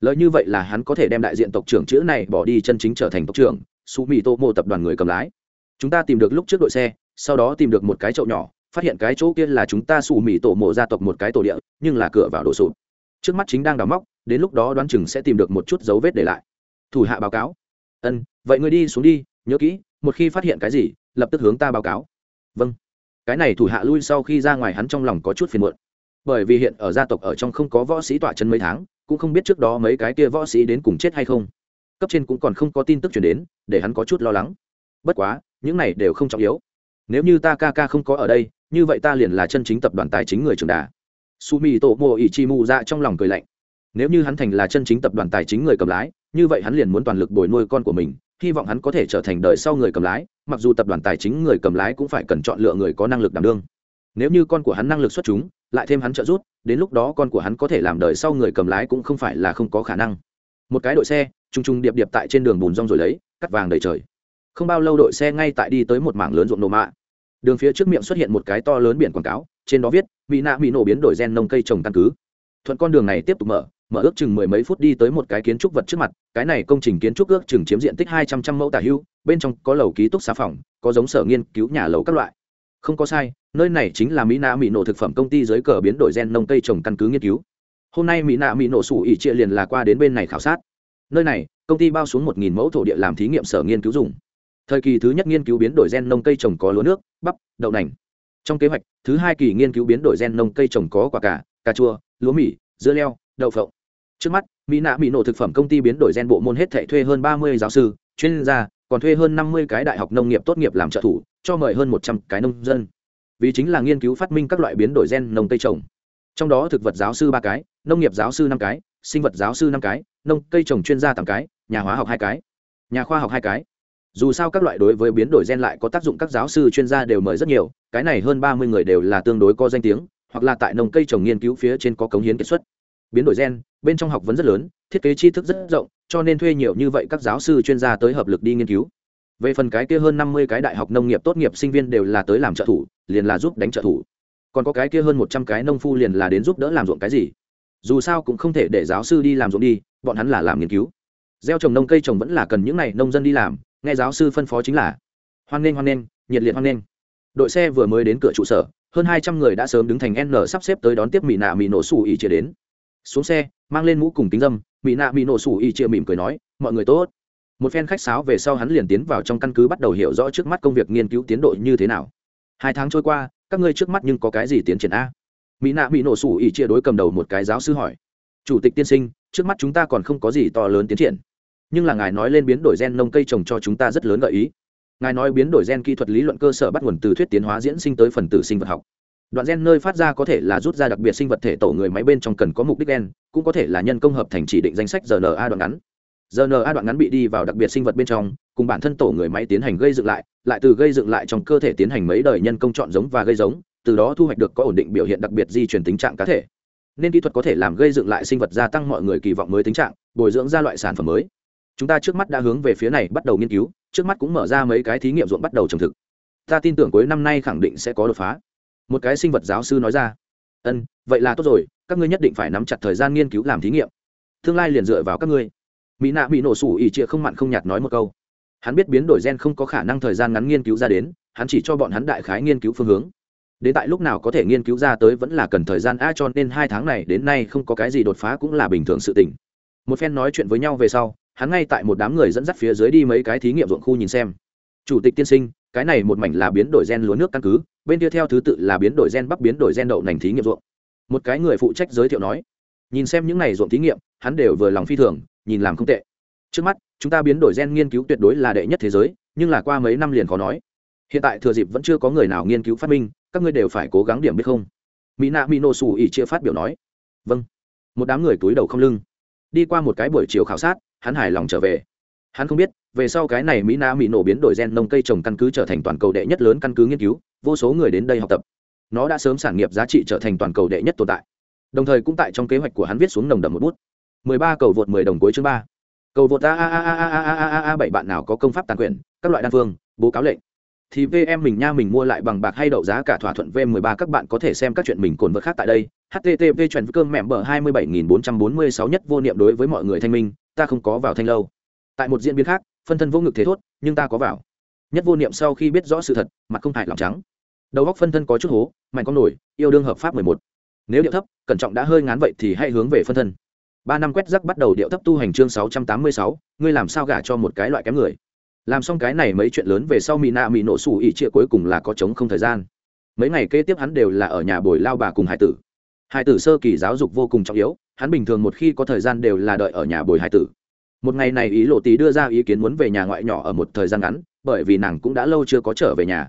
Lợi như vậy là hắn có thể đem đại diện tộc trưởng chữ này bỏ đi chân chính trở thành tộc trưởng, su mì tô mô tập đoàn người cầm lái. Chúng ta tìm được lúc trước đội xe, sau đó tìm được một cái chậu nhỏ, phát hiện cái chỗ kia là chúng ta su mì tổ mộ gia tộc một cái tổ địa, nhưng là cửa vào đổ sụp. Trước mắt chính đang đào móc, đến lúc đó đoán chừng sẽ tìm được một chút dấu vết để lại. Thủ hạ báo cáo ân, vậy ngươi đi xuống đi, nhớ kỹ, một khi phát hiện cái gì, lập tức hướng ta báo cáo. Vâng. Cái này thủ hạ lui sau khi ra ngoài hắn trong lòng có chút phiền muộn. Bởi vì hiện ở gia tộc ở trong không có võ sĩ tọa chân mấy tháng, cũng không biết trước đó mấy cái kia võ sĩ đến cùng chết hay không. Cấp trên cũng còn không có tin tức chuyển đến, để hắn có chút lo lắng. Bất quá, những này đều không trọng yếu. Nếu như ta ca ca không có ở đây, như vậy ta liền là chân chính tập đoàn tài chính người trưởng đà. Su mi tổ mô ỉ chi mù ra trong lòng cười lạnh nếu như hắn thành là chân chính tập đoàn tài chính người cầm lái, như vậy hắn liền muốn toàn lực bồi nuôi con của mình, hy vọng hắn có thể trở thành đời sau người cầm lái, mặc dù tập đoàn tài chính người cầm lái cũng phải cần chọn lựa người có năng lực đảm đương. Nếu như con của hắn năng lực xuất chúng, lại thêm hắn trợ giúp, đến lúc đó con của hắn có thể làm đời sau người cầm lái cũng không phải là không có khả năng. Một cái đội xe t r u n g t r u n g điệp điệp tại trên đường bùn rong rồi lấy, cắt vàng đầy trời. Không bao lâu đội xe ngay tại đi tới một mảng lớn ruộng nổ mạ. Đường phía trước miệng xuất hiện một cái to lớn biển quảng cáo, trên đó viết, mỹ nạ mỹ nổ biến đổi gen nông cây trồng căn cứ. Thuận con đường này tiếp tục mở mở ước chừng mười mấy phút đi tới một cái kiến trúc vật trước mặt, cái này công trình kiến trúc ước chừng chiếm diện tích hai trăm trăm mẫu tả hưu, bên trong có lầu ký túc xá phòng, có giống sở nghiên cứu nhà lầu các loại. Không có sai, nơi này chính là mỹ nạ mỹ nổ thực phẩm công ty dưới cờ biến đổi gen nông cây trồng căn cứ nghiên cứu. Hôm nay mỹ nạ mỹ nổ sủ ỉ trịa liền là qua đến bên này khảo sát. Nơi này, công ty bao xuống một nghìn mẫu thổ địa làm thí nghiệm sở nghiên cứu dùng. Thời kỳ thứ nhất nghiên cứu biến đổi gen nông cây trồng có lúa nước, bắp, đậu nành. Trong kế hoạch, thứ hai kỳ nghiên cứu biến đổi gen nông cây trồng có quả cà cà chua, lúa mì, dưa leo, đậu phộng trước mắt, mỹ nạ mỹ nổ thực phẩm công ty biến đổi gen bộ môn hết thệ thuê hơn ba mươi giáo sư, chuyên gia, còn thuê hơn năm mươi cái đại học nông nghiệp tốt nghiệp làm trợ thủ, cho mời hơn một trăm cái nông dân. Vì chính là nghiên cứu phát minh các loại biến đổi gen nông cây trồng. Trong đó thực vật giáo sư ba cái, nông nghiệp giáo sư năm cái, sinh vật giáo sư năm cái, nông cây trồng chuyên gia tám cái, nhà hóa học hai cái, nhà khoa học hai cái. Dù sao các loại đối với biến đổi gen lại có tác dụng các giáo sư chuyên gia đều mời rất nhiều, cái này hơn ba mươi người đều là tương đối có danh tiếng, hoặc là tại nông cây trồng nghiên cứu phía trên có cống hiến kết xuất biến đổi gen, bên trong học vấn rất lớn, thiết kế tri thức rất rộng, cho nên thuê nhiều như vậy các giáo sư chuyên gia tới hợp lực đi nghiên cứu. Về phần cái kia hơn năm mươi cái đại học nông nghiệp tốt nghiệp sinh viên đều là tới làm trợ thủ, liền là giúp đánh trợ thủ. Còn có cái kia hơn một trăm cái nông phu liền là đến giúp đỡ làm ruộng cái gì. Dù sao cũng không thể để giáo sư đi làm ruộng đi, bọn hắn là làm nghiên cứu. Gieo trồng nông cây trồng vẫn là cần những n à y nông dân đi làm, nghe giáo sư phân phó chính là hoan nghênh hoan nghênh, nhiệt liệt hoan nghênh. Đội xe vừa mới đến cửa trụ sở, hơn hai trăm người đã sớm đứng thành n sắp xếp tới đón tiếp mỹ nạ mỹ nổ xù ỉ chia đến xuống xe, mang lên mũ cùng kính dâm, mỹ nạ mỹ nổ sủ y chia mỉm cười nói, mọi người tốt. Một phen khách sáo về sau hắn liền tiến vào trong căn cứ bắt đầu hiểu rõ trước mắt công việc nghiên cứu tiến độ như thế nào. Hai tháng trôi qua, các ngươi trước mắt nhưng có cái gì tiến triển a? Mỹ nạ mỹ nổ sủ ỉ chia đối cầm đầu một cái giáo sư hỏi, chủ tịch tiên sinh, trước mắt chúng ta còn không có gì to lớn tiến triển. Nhưng là ngài nói lên biến đổi gen nông cây trồng cho chúng ta rất lớn gợi ý. Ngài nói biến đổi gen kỹ thuật lý luận cơ sở bắt nguồn từ thuyết tiến hóa diễn sinh tới phần tử sinh vật học đoạn gen nơi phát ra có thể là rút ra đặc biệt sinh vật thể tổ người máy bên trong cần có mục đích gen, cũng có thể là nhân công hợp thành chỉ định danh sách rna đoạn ngắn. Rna đoạn ngắn bị đi vào đặc biệt sinh vật bên trong, cùng bản thân tổ người máy tiến hành gây dựng lại lại từ gây dựng lại trong cơ thể tiến hành mấy đời nhân công chọn giống và gây giống, từ đó thu hoạch được có ổn định biểu hiện đặc biệt di chuyển tính trạng cá thể. Nên kỹ thuật có thể làm gây dựng lại sinh vật gia tăng mọi người kỳ vọng mới tính trạng, bồi dưỡng ra loại sản phẩm mới. Chúng ta trước mắt đã hướng về phía này bắt đầu nghiên cứu, trước mắt cũng mở ra mấy cái thí nghiệm ruộng bắt đầu trồng thực. Ta tin tưởng cuối năm nay khẳng định sẽ có đột phá một cái sinh vật giáo sư nói ra. Ân, vậy là tốt rồi, các ngươi nhất định phải nắm chặt thời gian nghiên cứu làm thí nghiệm. Tương lai liền dựa vào các ngươi. Mỹ nạ bị nổ sủ ỉ trịa không mặn không nhạt nói một câu. Hắn biết biến đổi gen không có khả năng thời gian ngắn nghiên cứu ra đến, hắn chỉ cho bọn hắn đại khái nghiên cứu phương hướng. Đến tại lúc nào có thể nghiên cứu ra tới vẫn là cần thời gian a, cho nên hai tháng này đến nay không có cái gì đột phá cũng là bình thường sự tình. Một phen nói chuyện với nhau về sau, hắn ngay tại một đám người dẫn dắt phía dưới đi mấy cái thí nghiệm ruộng khu nhìn xem. Chủ tịch tiên sinh, cái này một mảnh là biến đổi gen lúa nước căn cứ bên kia theo thứ tự là biến đổi gen bắp biến đổi gen đậu nành thí nghiệm ruộng. Một cái người phụ trách giới thiệu nói, nhìn xem những này ruộng thí nghiệm, hắn đều vừa lòng phi thường, nhìn làm không tệ. Trước mắt, chúng ta biến đổi gen nghiên cứu tuyệt đối là đệ nhất thế giới, nhưng là qua mấy năm liền khó nói. Hiện tại thừa dịp vẫn chưa có người nào nghiên cứu phát minh, các ngươi đều phải cố gắng điểm biết không? Mỹ nạ mỹ nổ xù ỉ chia phát biểu nói. Vâng. Một đám người túi đầu không lưng. Đi qua một cái buổi chiều khảo sát, hắn hài lòng trở về. Hắn không biết về sau cái này mỹ na mỹ nổ biến đổi gen nông cây trồng căn cứ trở thành toàn cầu đệ nhất lớn căn cứ nghiên cứu vô số người đến đây học tập. Nó đã sớm sản nghiệp giá trị trở thành toàn cầu đệ nhất tồn tại. Đồng thời cũng tại trong kế hoạch của hắn viết xuống nồng đậm một bút. Mười ba cầu vượt mười đồng cuối chương ba. Cầu vượt a a a a a a a a bảy bạn nào có công pháp tàn quyền các loại đan phương bố cáo lệnh. Thì VM mình nha mình mua lại bằng bạc hay đậu giá cả thỏa thuận V13 các bạn có thể xem các chuyện mình cồn vật khác tại đây. http chuẩn cơm mẹ bờ 27446 nhất vô niệm đối với mọi người thanh minh, ta không có vào thanh lâu. Tại một diễn biến khác, phân thân vô ngực thế thốt, nhưng ta có vào. Nhất vô niệm sau khi biết rõ sự thật, mặt không hại lòng trắng. Đầu góc phân thân có chút hố, mạnh con nổi, yêu đương hợp pháp 11. Nếu điệu thấp, cẩn trọng đã hơi ngán vậy thì hãy hướng về phân thân. Ba năm quét rắc bắt đầu điệu thấp tu hành chương 686, ngươi làm sao gả cho một cái loại kém người làm xong cái này mấy chuyện lớn về sau mỹ nạ mỹ nổ sủ ỉ chia cuối cùng là có chống không thời gian mấy ngày kế tiếp hắn đều là ở nhà bồi lao bà cùng hải tử hải tử sơ kỳ giáo dục vô cùng trọng yếu hắn bình thường một khi có thời gian đều là đợi ở nhà bồi hải tử một ngày này ý lộ tí đưa ra ý kiến muốn về nhà ngoại nhỏ ở một thời gian ngắn, bởi vì nàng cũng đã lâu chưa có trở về nhà.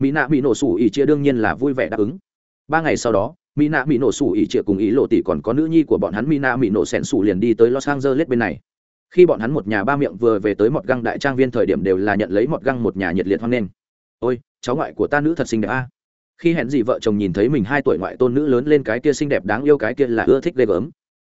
Mỹ nạ mỹ nổ sủ ỉ chia đương nhiên là vui vẻ đáp ứng. Ba ngày sau đó, mỹ nạ mỹ nổ sủ ỉ chia cùng ý lộ tỷ còn có nữ nhi của bọn hắn mỹ nạ mỹ nổ sẻn sủ liền đi tới los angeles bên này. Khi bọn hắn một nhà ba miệng vừa về tới một găng đại trang viên thời điểm đều là nhận lấy một găng một nhà nhiệt liệt hoan nghênh. Ôi, cháu ngoại của ta nữ thật xinh đẹp a. Khi hẹn gì vợ chồng nhìn thấy mình hai tuổi ngoại tôn nữ lớn lên cái kia xinh đẹp đáng yêu cái kia là ưa thích ghê gớm.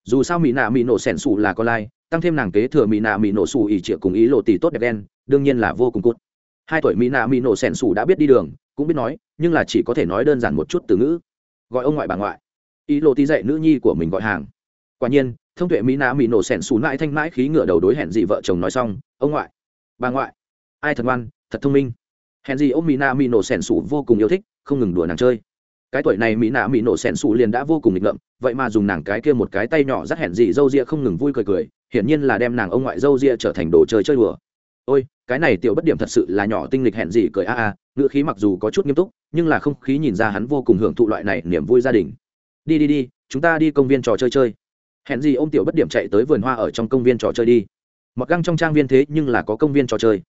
Dù sao mỹ nạ mỹ nổ sẻn sủ là con lai tăng thêm nàng kế thừa mỹ nạ mỹ nổ xù ỉ trịa cùng ý lộ tỷ tốt đẹp đen, đương nhiên là vô cùng cút hai tuổi mỹ nạ mỹ nổ sẻn xù đã biết đi đường, cũng biết nói, nhưng là chỉ có thể nói đơn giản một chút từ ngữ. Gọi ông ngoại bà ngoại. Ý lộ tỷ dạy nữ nhi của mình gọi hàng. Quả nhiên, thông tuệ mỹ nạ mỹ nổ sẻn xù mãi thanh mãi khí ngựa đầu đối hẹn dị vợ chồng nói xong, ông ngoại, bà ngoại, ai thật ngoan, thật thông minh. Hẹn dị ông mỹ nạ mỹ nổ sẻn xù vô cùng yêu thích, không ngừng đùa nàng chơi cái tuổi này mỹ nạ mỹ nổ sẻn xù liền đã vô cùng nghịch ngợm, vậy mà dùng nàng cái kia một cái tay nhỏ rắt hẹn dị dâu ria không ngừng vui cười cười, hiển nhiên là đem nàng ông ngoại dâu ria trở thành đồ chơi chơi đùa. Ôi, cái này tiểu bất điểm thật sự là nhỏ tinh lịch hẹn dị cười a a ngựa khí mặc dù có chút nghiêm túc, nhưng là không khí nhìn ra hắn vô cùng hưởng thụ loại này niềm vui gia đình. Đi đi đi, chúng ta đi công viên trò chơi chơi. Hẹn gì ô m tiểu bất điểm chạy tới vườn hoa ở trong công viên trò chơi đi. Mặc găng trong trang viên thế nhưng là có công viên trò chơi.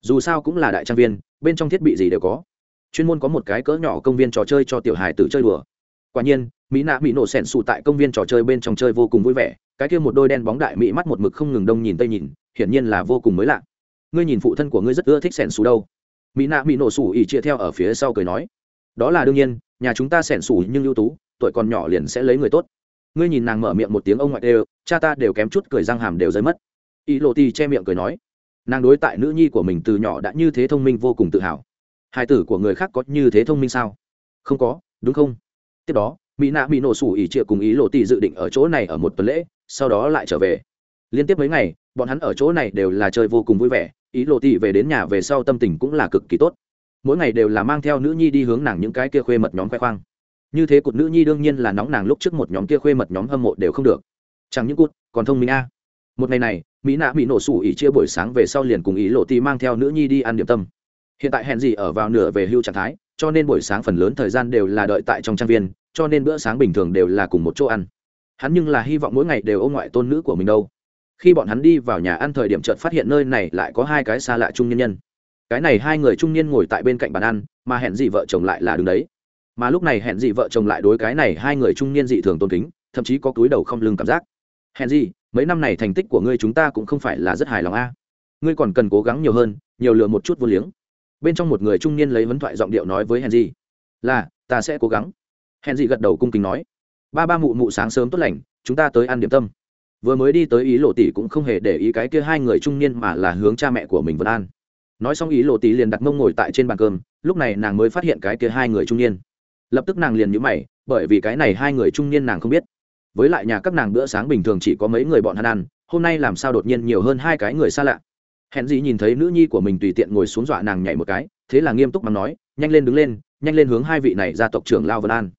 Dù sao cũng là đại trang viên, bên trong thiết bị gì đều có chuyên môn có một cái cỡ nhỏ công viên trò chơi cho tiểu hài Tử chơi đùa. Quả nhiên, mỹ nạ mỹ nổ sẻn sụ tại công viên trò chơi bên trong chơi vô cùng vui vẻ, cái kia một đôi đen bóng đại mỹ mắt một mực không ngừng đông nhìn tây nhìn, hiển nhiên là vô cùng mới lạ. Ngươi nhìn phụ thân của ngươi rất ưa thích sẻn sụ đâu? Mỹ nạ mỹ nổ xù ỉ chia theo ở phía sau cười nói. Đó là đương nhiên, nhà chúng ta sẻn xù nhưng ưu tú, tuổi còn nhỏ liền sẽ lấy người tốt. Ngươi nhìn nàng mở miệng một tiếng ông ngoại đều, cha ta đều kém chút cười răng hàm đều rơi mất. Ý lộ ti che miệng cười nói. Nàng đối tại nữ nhi của mình từ nhỏ đã như thế thông minh vô cùng tự hào hai tử của người khác có như thế thông minh sao? Không có, đúng không? Tiếp đó, mỹ nạ mỹ nổ sủ ỉ trịa cùng ý lộ tỷ dự định ở chỗ này ở một tuần lễ, sau đó lại trở về. Liên tiếp mấy ngày, bọn hắn ở chỗ này đều là chơi vô cùng vui vẻ, ý lộ tỷ về đến nhà về sau tâm tình cũng là cực kỳ tốt. Mỗi ngày đều là mang theo nữ nhi đi hướng nàng những cái kia khuê mật nhóm khoe khoang. Như thế cụt nữ nhi đương nhiên là nóng nàng lúc trước một nhóm kia khuê mật nhóm hâm mộ đều không được. Chẳng những cụt còn thông minh a. Một ngày này, mỹ nạ bị nổ sủ ỉ chia buổi sáng về sau liền cùng ý lộ tỷ mang theo nữ nhi đi ăn điểm tâm hiện tại hẹn gì ở vào nửa về hưu trạng thái, cho nên buổi sáng phần lớn thời gian đều là đợi tại trong trang viên, cho nên bữa sáng bình thường đều là cùng một chỗ ăn. Hắn nhưng là hy vọng mỗi ngày đều ôm ngoại tôn nữ của mình đâu. Khi bọn hắn đi vào nhà ăn thời điểm chợt phát hiện nơi này lại có hai cái xa lạ trung nhân nhân. Cái này hai người trung niên ngồi tại bên cạnh bàn ăn, mà hẹn gì vợ chồng lại là đứng đấy. Mà lúc này hẹn gì vợ chồng lại đối cái này hai người trung niên dị thường tôn kính, thậm chí có túi đầu không lưng cảm giác. Hẹn gì, mấy năm này thành tích của ngươi chúng ta cũng không phải là rất hài lòng a. Ngươi còn cần cố gắng nhiều hơn, nhiều lừa một chút vô liếng bên trong một người trung niên lấy vấn thoại giọng điệu nói với henry là, ta sẽ cố gắng. Henry gật đầu cung kính nói. Ba ba mụ mụ sáng sớm tốt lành, chúng ta tới ăn điểm tâm. Vừa mới đi tới ý lộ tỷ cũng không hề để ý cái kia hai người trung niên mà là hướng cha mẹ của mình vân an. Nói xong ý lộ tỷ liền đặt mông ngồi tại trên bàn cơm, lúc này nàng mới phát hiện cái kia hai người trung niên. Lập tức nàng liền nhữ mày, bởi vì cái này hai người trung niên nàng không biết. Với lại nhà các nàng bữa sáng bình thường chỉ có mấy người bọn hắn ăn, hôm nay làm sao đột nhiên nhiều hơn hai cái người xa lạ hẹn gì nhìn thấy nữ nhi của mình tùy tiện ngồi xuống dọa nàng nhảy một cái, thế là nghiêm túc mà nói, nhanh lên đứng lên, nhanh lên hướng hai vị này ra tộc trưởng lao vân an.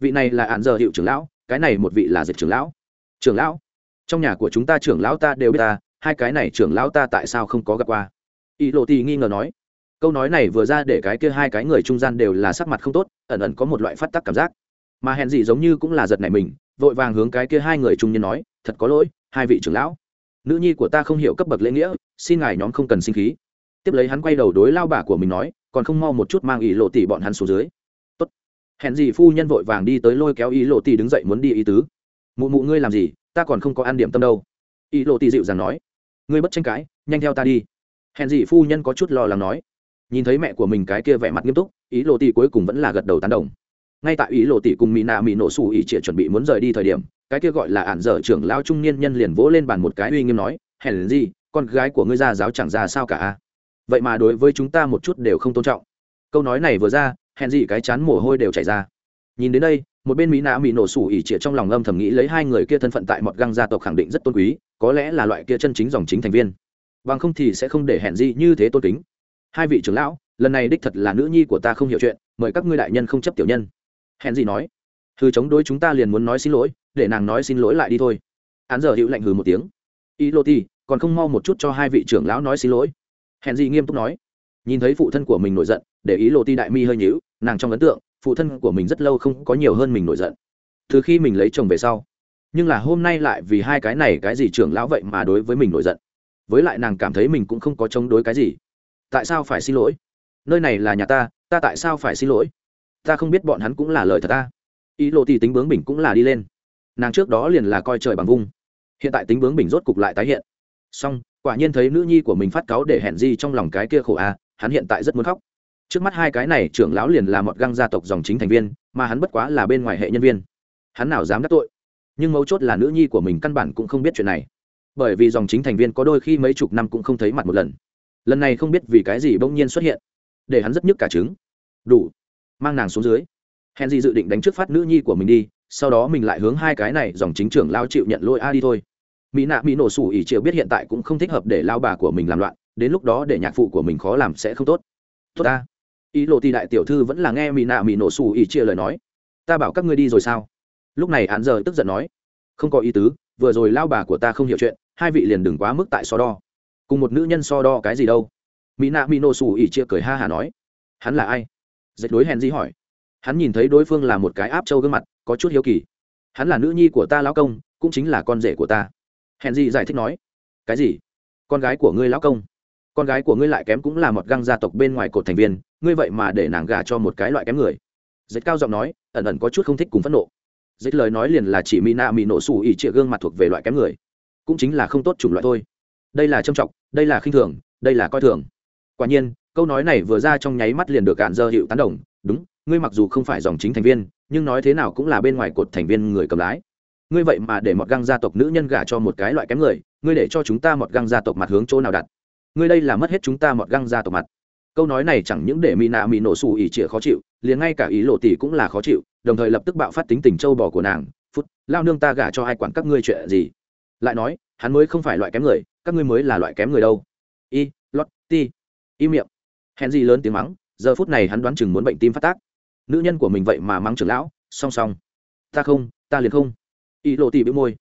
Vị này là hạn giờ hiệu trưởng lão, cái này một vị là dịch trưởng lão. Trưởng lão? Trong nhà của chúng ta trưởng lão ta đều biết ta, hai cái này trưởng lão ta tại sao không có gặp qua? Y lộ tì nghi ngờ nói. Câu nói này vừa ra để cái kia hai cái người trung gian đều là sắc mặt không tốt, ẩn ẩn có một loại phát tắc cảm giác. Mà hẹn gì giống như cũng là giật nảy mình, vội vàng hướng cái kia hai người trung nhân nói, thật có lỗi, hai vị trưởng lão nữ nhi của ta không hiểu cấp bậc lễ nghĩa, xin ngài nhóm không cần sinh khí. Tiếp lấy hắn quay đầu đối lao bà của mình nói, còn không mau một chút mang ý lộ tỷ bọn hắn xuống dưới. Tốt. hẹn gì phu nhân vội vàng đi tới lôi kéo ý lộ tỷ đứng dậy muốn đi ý tứ. Mụ mụ ngươi làm gì, ta còn không có ăn điểm tâm đâu. Ý lộ tỷ dịu dàng nói, ngươi bất tranh cãi, nhanh theo ta đi. Hẹn gì phu nhân có chút lo lắng nói. Nhìn thấy mẹ của mình cái kia vẻ mặt nghiêm túc, ý lộ tỷ cuối cùng vẫn là gật đầu tán đồng ngay tại ý lộ tỷ cùng mỹ nạ mỹ nổ xù ý triệt chuẩn bị muốn rời đi thời điểm, cái kia gọi là ản dở trưởng lao trung niên nhân liền vỗ lên bàn một cái uy nghiêm nói, hèn gì, con gái của ngươi ra giáo chẳng ra sao cả vậy mà đối với chúng ta một chút đều không tôn trọng. Câu nói này vừa ra, hèn gì cái chán mồ hôi đều chảy ra. Nhìn đến đây, một bên mỹ nạ mỹ nổ sủ ỉ trịa trong lòng âm thầm nghĩ lấy hai người kia thân phận tại mọt găng gia tộc khẳng định rất tôn quý, có lẽ là loại kia chân chính dòng chính thành viên. Bằng không thì sẽ không để hẹn gì như thế tôn kính. Hai vị trưởng lão, lần này đích thật là nữ nhi của ta không hiểu chuyện, mời các ngươi đại nhân không chấp tiểu nhân hèn gì nói? Hư chống đối chúng ta liền muốn nói xin lỗi, để nàng nói xin lỗi lại đi thôi. Hắn giờ hữu lạnh hừ một tiếng. Y lô ti còn không mau một chút cho hai vị trưởng lão nói xin lỗi. Hèn gì nghiêm túc nói. Nhìn thấy phụ thân của mình nổi giận, để ý lô ti đại mi hơi nhíu, nàng trong ấn tượng, phụ thân của mình rất lâu không có nhiều hơn mình nổi giận. Từ khi mình lấy chồng về sau, nhưng là hôm nay lại vì hai cái này cái gì trưởng lão vậy mà đối với mình nổi giận. Với lại nàng cảm thấy mình cũng không có chống đối cái gì. Tại sao phải xin lỗi? Nơi này là nhà ta ta tại sao phải xin lỗi? Ta không biết bọn hắn cũng là lời thật ta. Ý lộ thì tính bướng bỉnh cũng là đi lên. Nàng trước đó liền là coi trời bằng vung. Hiện tại tính bướng bỉnh rốt cục lại tái hiện. Song quả nhiên thấy nữ nhi của mình phát cáu để hẹn di trong lòng cái kia khổ a, hắn hiện tại rất muốn khóc. Trước mắt hai cái này, trưởng lão liền là một găng gia tộc dòng chính thành viên, mà hắn bất quá là bên ngoài hệ nhân viên. Hắn nào dám đắc tội? Nhưng mấu chốt là nữ nhi của mình căn bản cũng không biết chuyện này. Bởi vì dòng chính thành viên có đôi khi mấy chục năm cũng không thấy mặt một lần. Lần này không biết vì cái gì bỗng nhiên xuất hiện. Để hắn rất nhức cả trứng. Đủ mang nàng xuống dưới. Hèn gì dự định đánh trước phát nữ nhi của mình đi, sau đó mình lại hướng hai cái này dòng chính trưởng lao chịu nhận lỗi a đi thôi. Mỹ nạ, mỹ nổ sủ ỉ triệu biết hiện tại cũng không thích hợp để lao bà của mình làm loạn, đến lúc đó để nhạc phụ của mình khó làm sẽ không tốt. Tốt ta. Ý lộ thì đại tiểu thư vẫn là nghe mỹ nạ, mỹ nổ sủ ỉ chia lời nói. Ta bảo các ngươi đi rồi sao? Lúc này hắn giờ tức giận nói. Không có ý tứ, vừa rồi lao bà của ta không hiểu chuyện, hai vị liền đừng quá mức tại so đo. Cùng một nữ nhân so đo cái gì đâu. Mỹ nạ, mỹ nổ sủ ỉ chia cười ha hả nói. Hắn là ai? Dệt đối hèn di hỏi. Hắn nhìn thấy đối phương là một cái áp trâu gương mặt, có chút hiếu kỳ. Hắn là nữ nhi của ta lão công, cũng chính là con rể của ta. Hèn di giải thích nói. Cái gì? Con gái của ngươi lão công. Con gái của ngươi lại kém cũng là một găng gia tộc bên ngoài cột thành viên, ngươi vậy mà để nàng gả cho một cái loại kém người. Dệt cao giọng nói, ẩn ẩn có chút không thích cùng phẫn nộ. Dệt lời nói liền là chỉ mỹ nạ mỹ nổ xù ỉ trịa gương mặt thuộc về loại kém người. Cũng chính là không tốt chủng loại thôi. Đây là trâm trọng, đây là khinh thường, đây là coi thường. Quả nhiên câu nói này vừa ra trong nháy mắt liền được cạn dơ hiệu tán đồng, đúng, ngươi mặc dù không phải dòng chính thành viên, nhưng nói thế nào cũng là bên ngoài cột thành viên người cầm lái. Ngươi vậy mà để một găng gia tộc nữ nhân gả cho một cái loại kém người, ngươi để cho chúng ta một găng gia tộc mặt hướng chỗ nào đặt? Ngươi đây là mất hết chúng ta một găng gia tộc mặt. Câu nói này chẳng những để mỹ nạ mỹ nổ xù ỉ chĩa khó chịu, liền ngay cả ý lộ tỷ cũng là khó chịu, đồng thời lập tức bạo phát tính tình châu bò của nàng, phút, lao nương ta gả cho ai quản các ngươi chuyện gì? Lại nói, hắn mới không phải loại kém người, các ngươi mới là loại kém người đâu. Y, lót, ti, y miệng hèn gì lớn tiếng mắng, giờ phút này hắn đoán chừng muốn bệnh tim phát tác. Nữ nhân của mình vậy mà mắng trưởng lão, song song. Ta không, ta liền không. Y lộ tỉ bị môi.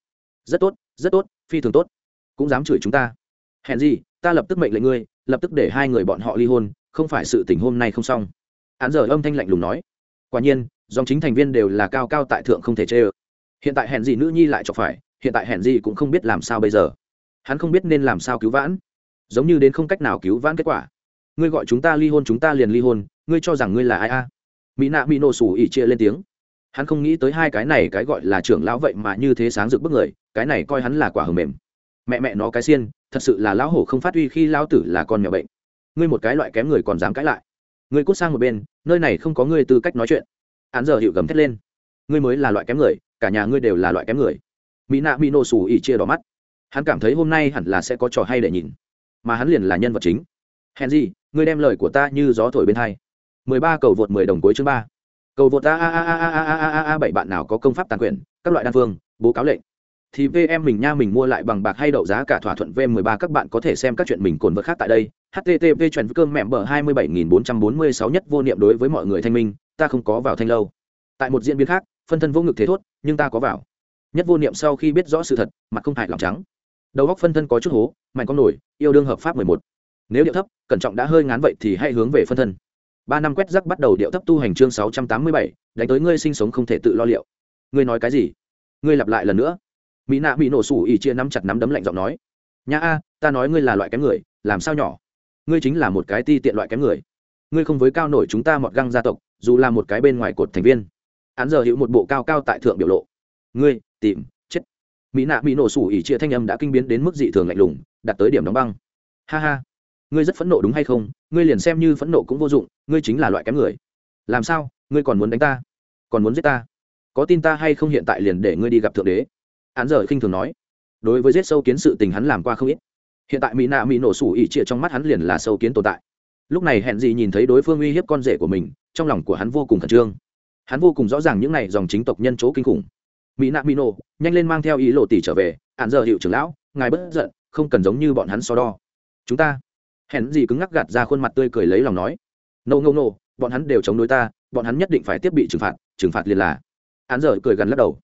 Rất tốt rất tốt, phi thường tốt. Cũng dám chửi chúng ta. Hèn gì, ta lập tức mệnh lệnh ngươi, lập tức để hai người bọn họ ly hôn, không phải sự tình hôm nay không xong. Hắn giờ âm thanh lạnh lùng nói. Quả nhiên, dòng chính thành viên đều là cao cao tại thượng không thể chê ơ. Hiện tại hẹn gì nữ nhi lại chọc phải, hiện tại hẹn gì cũng không biết làm sao bây giờ. Hắn không biết nên làm sao cứu vãn. Giống như đến không cách nào cứu vãn kết quả ngươi gọi chúng ta ly hôn, chúng ta liền ly hôn, ngươi cho rằng ngươi là ai a? Mỹ nạ mỹ nổ sủ ỉ chia lên tiếng. Hắn không nghĩ tới hai cái này, cái gọi là trưởng lão vậy mà như thế sáng rực bức người, cái này coi hắn là quả hờ mềm. Mẹ mẹ nó cái xiên, thật sự là lão hổ không phát uy khi lão tử là con mèo bệnh. Ngươi một cái loại kém người còn dám cãi lại. Ngươi cút sang một bên, nơi này không có ngươi tư cách nói chuyện. Hắn giờ hiệu gầm thét lên. Ngươi mới là loại kém người, cả nhà ngươi đều là loại kém người. Mỹ nạ mỹ nổ sủ ỉ chia đỏ mắt. Hắn cảm thấy hôm nay hẳn là sẽ có trò hay để nhìn. Mà hắn liền là nhân vật chính. Henry ngươi đem lời của ta như gió thổi bên hai mười ba cầu vượt mười đồng cuối chương ba cầu vượt a a a a a a a a bảy bạn nào có công pháp tàn quyền các loại đan phương bố cáo lệnh thì VM mình nha mình mua lại bằng bạc hay đậu giá cả thỏa thuận V13 các bạn có thể xem các chuyện mình cồn vật khác tại đây. http chuyển cơm mẹ bờ 27446 nhất vô niệm đối với mọi người thanh minh, ta không có vào thanh lâu. Tại một diễn biến khác, phân thân vô ngực thế thốt, nhưng ta có vào. Nhất vô niệm sau khi biết rõ sự thật, mặt không hại lòng trắng. Đầu góc phân thân có chút hố, mạnh con nổi, yêu đương hợp pháp 11. Nếu điệu thấp, cẩn trọng đã hơi ngán vậy thì hãy hướng về phân thân. Ba năm quét rắc bắt đầu điệu thấp tu hành chương 687, đánh tới ngươi sinh sống không thể tự lo liệu. Ngươi nói cái gì? Ngươi lặp lại lần nữa. Mỹ nạ bị nổ sủ ỉ chia nắm chặt nắm đấm lạnh giọng nói. Nhà a ta nói ngươi là loại kém người làm sao nhỏ? Ngươi chính là một cái ti tiện loại kém người. Ngươi không với cao nổi chúng ta mọt găng gia tộc dù là một cái bên ngoài cột thành viên. Hắn giờ hữu một bộ cao cao tại thượng biểu lộ. Ngươi tìm chết. Mỹ nạ bị nổ sủ ỉ chia thanh âm đã kinh biến đến mức dị thường lạnh lùng đặt tới điểm đóng băng. Ha ha ngươi rất phẫn nộ đúng hay không? Ngươi liền xem như phẫn nộ cũng vô dụng, ngươi chính là loại kém người. Làm sao? Ngươi còn muốn đánh ta? Còn muốn giết ta? Có tin ta hay không hiện tại liền để ngươi đi gặp thượng đế? Hắn giờ khinh thường nói. Đối với giết sâu kiến sự tình hắn làm qua không ít. Hiện tại mỹ nạ mỹ nổ sủ ỉ trịa trong mắt hắn liền là sâu kiến tồn tại. Lúc này hẹn gì nhìn thấy đối phương uy hiếp con rể của mình, trong lòng của hắn vô cùng khẩn trương. Hắn vô cùng rõ ràng những này dòng chính tộc nhân chỗ kinh khủng. Mỹ nạ mỹ nổ, nhanh lên mang theo ý lộ tỷ trở về hạn giờ hiệu trưởng lão, ngài bất giận, không cần giống như bọn hắn so đo. Chúng ta hẹn gì cứng ngắc gạt ra khuôn mặt tươi cười lấy lòng nói nâu nô nô, bọn hắn đều chống đối ta bọn hắn nhất định phải tiếp bị trừng phạt trừng phạt liền là. Hắn giờ cười gần lắc đầu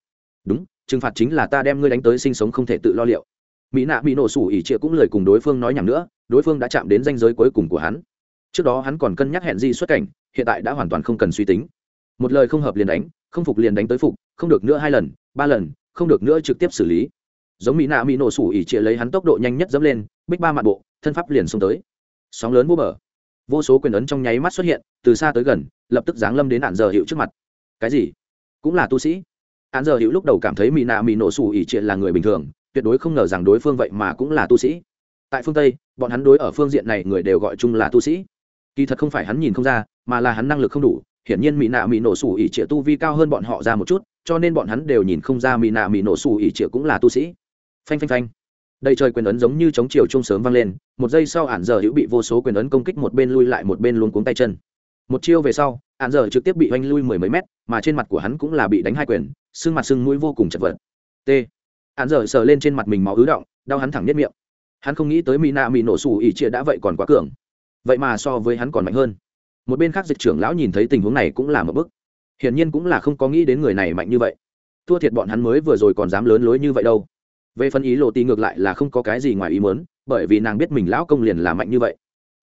đúng trừng phạt chính là ta đem ngươi đánh tới sinh sống không thể tự lo liệu. Mỹ nạ bị nổ sủ ỉ trịa cũng lời cùng đối phương nói nhầm nữa đối phương đã chạm đến danh giới cuối cùng của hắn. Trước đó hắn còn cân nhắc hẹn di xuất cảnh hiện tại đã hoàn toàn không cần suy tính. Một lời không hợp liền đánh không phục liền đánh tới phục không được nữa hai lần ba lần không được nữa trực tiếp xử lý. Giống mỹ nạ mỹ nổ sủ ỉ trịa lấy hắn tốc độ nhanh nhất dẫm lên bích ba mặt bộ thân pháp liền xông tới sóng lớn vô bờ. Vô số quyền ấn trong nháy mắt xuất hiện, từ xa tới gần, lập tức giáng lâm đến nạn giờ hiệu trước mặt. Cái gì? Cũng là tu sĩ? Hắn giờ hiệu lúc đầu cảm thấy mỹ nạ mỹ nổ xù ỉ triệt là người bình thường, tuyệt đối không ngờ rằng đối phương vậy mà cũng là tu sĩ. Tại phương tây, bọn hắn đối ở phương diện này người đều gọi chung là tu sĩ. Kỳ thật không phải hắn nhìn không ra, mà là hắn năng lực không đủ, hiển nhiên mỹ nạ mỹ nổ xù ỉ triệt tu vi cao hơn bọn họ ra một chút, cho nên bọn hắn đều nhìn không ra mỹ nạ mỹ nổ xù ỉ triệt cũng là tu sĩ. Phanh phanh phanh đây trời quyền ấn giống như chống chiều chung sớm vang lên, một giây sau ản giờ hữu bị vô số quyền ấn công kích một bên lui lại một bên luôn cuống tay chân. Một chiêu về sau, ản giờ trực tiếp bị oanh lui mười mấy mét, mà trên mặt của hắn cũng là bị đánh hai quyền, xương mặt xương mũi vô cùng chật vật. T. Ản giờ sờ lên trên mặt mình máu ứ động, đau hắn thẳng nhất miệng. Hắn không nghĩ tới mỹ nạ mỹ nổ xù ỉ chia đã vậy còn quá cường. Vậy mà so với hắn còn mạnh hơn. Một bên khác dịch trưởng lão nhìn thấy tình huống này cũng là một bức hiển nhiên cũng là không có nghĩ đến người này mạnh như vậy. Thua thiệt bọn hắn mới vừa rồi còn dám lớn lối như vậy đâu về phần ý lộ tì ngược lại là không có cái gì ngoài ý muốn, bởi vì nàng biết mình lão công liền là mạnh như vậy.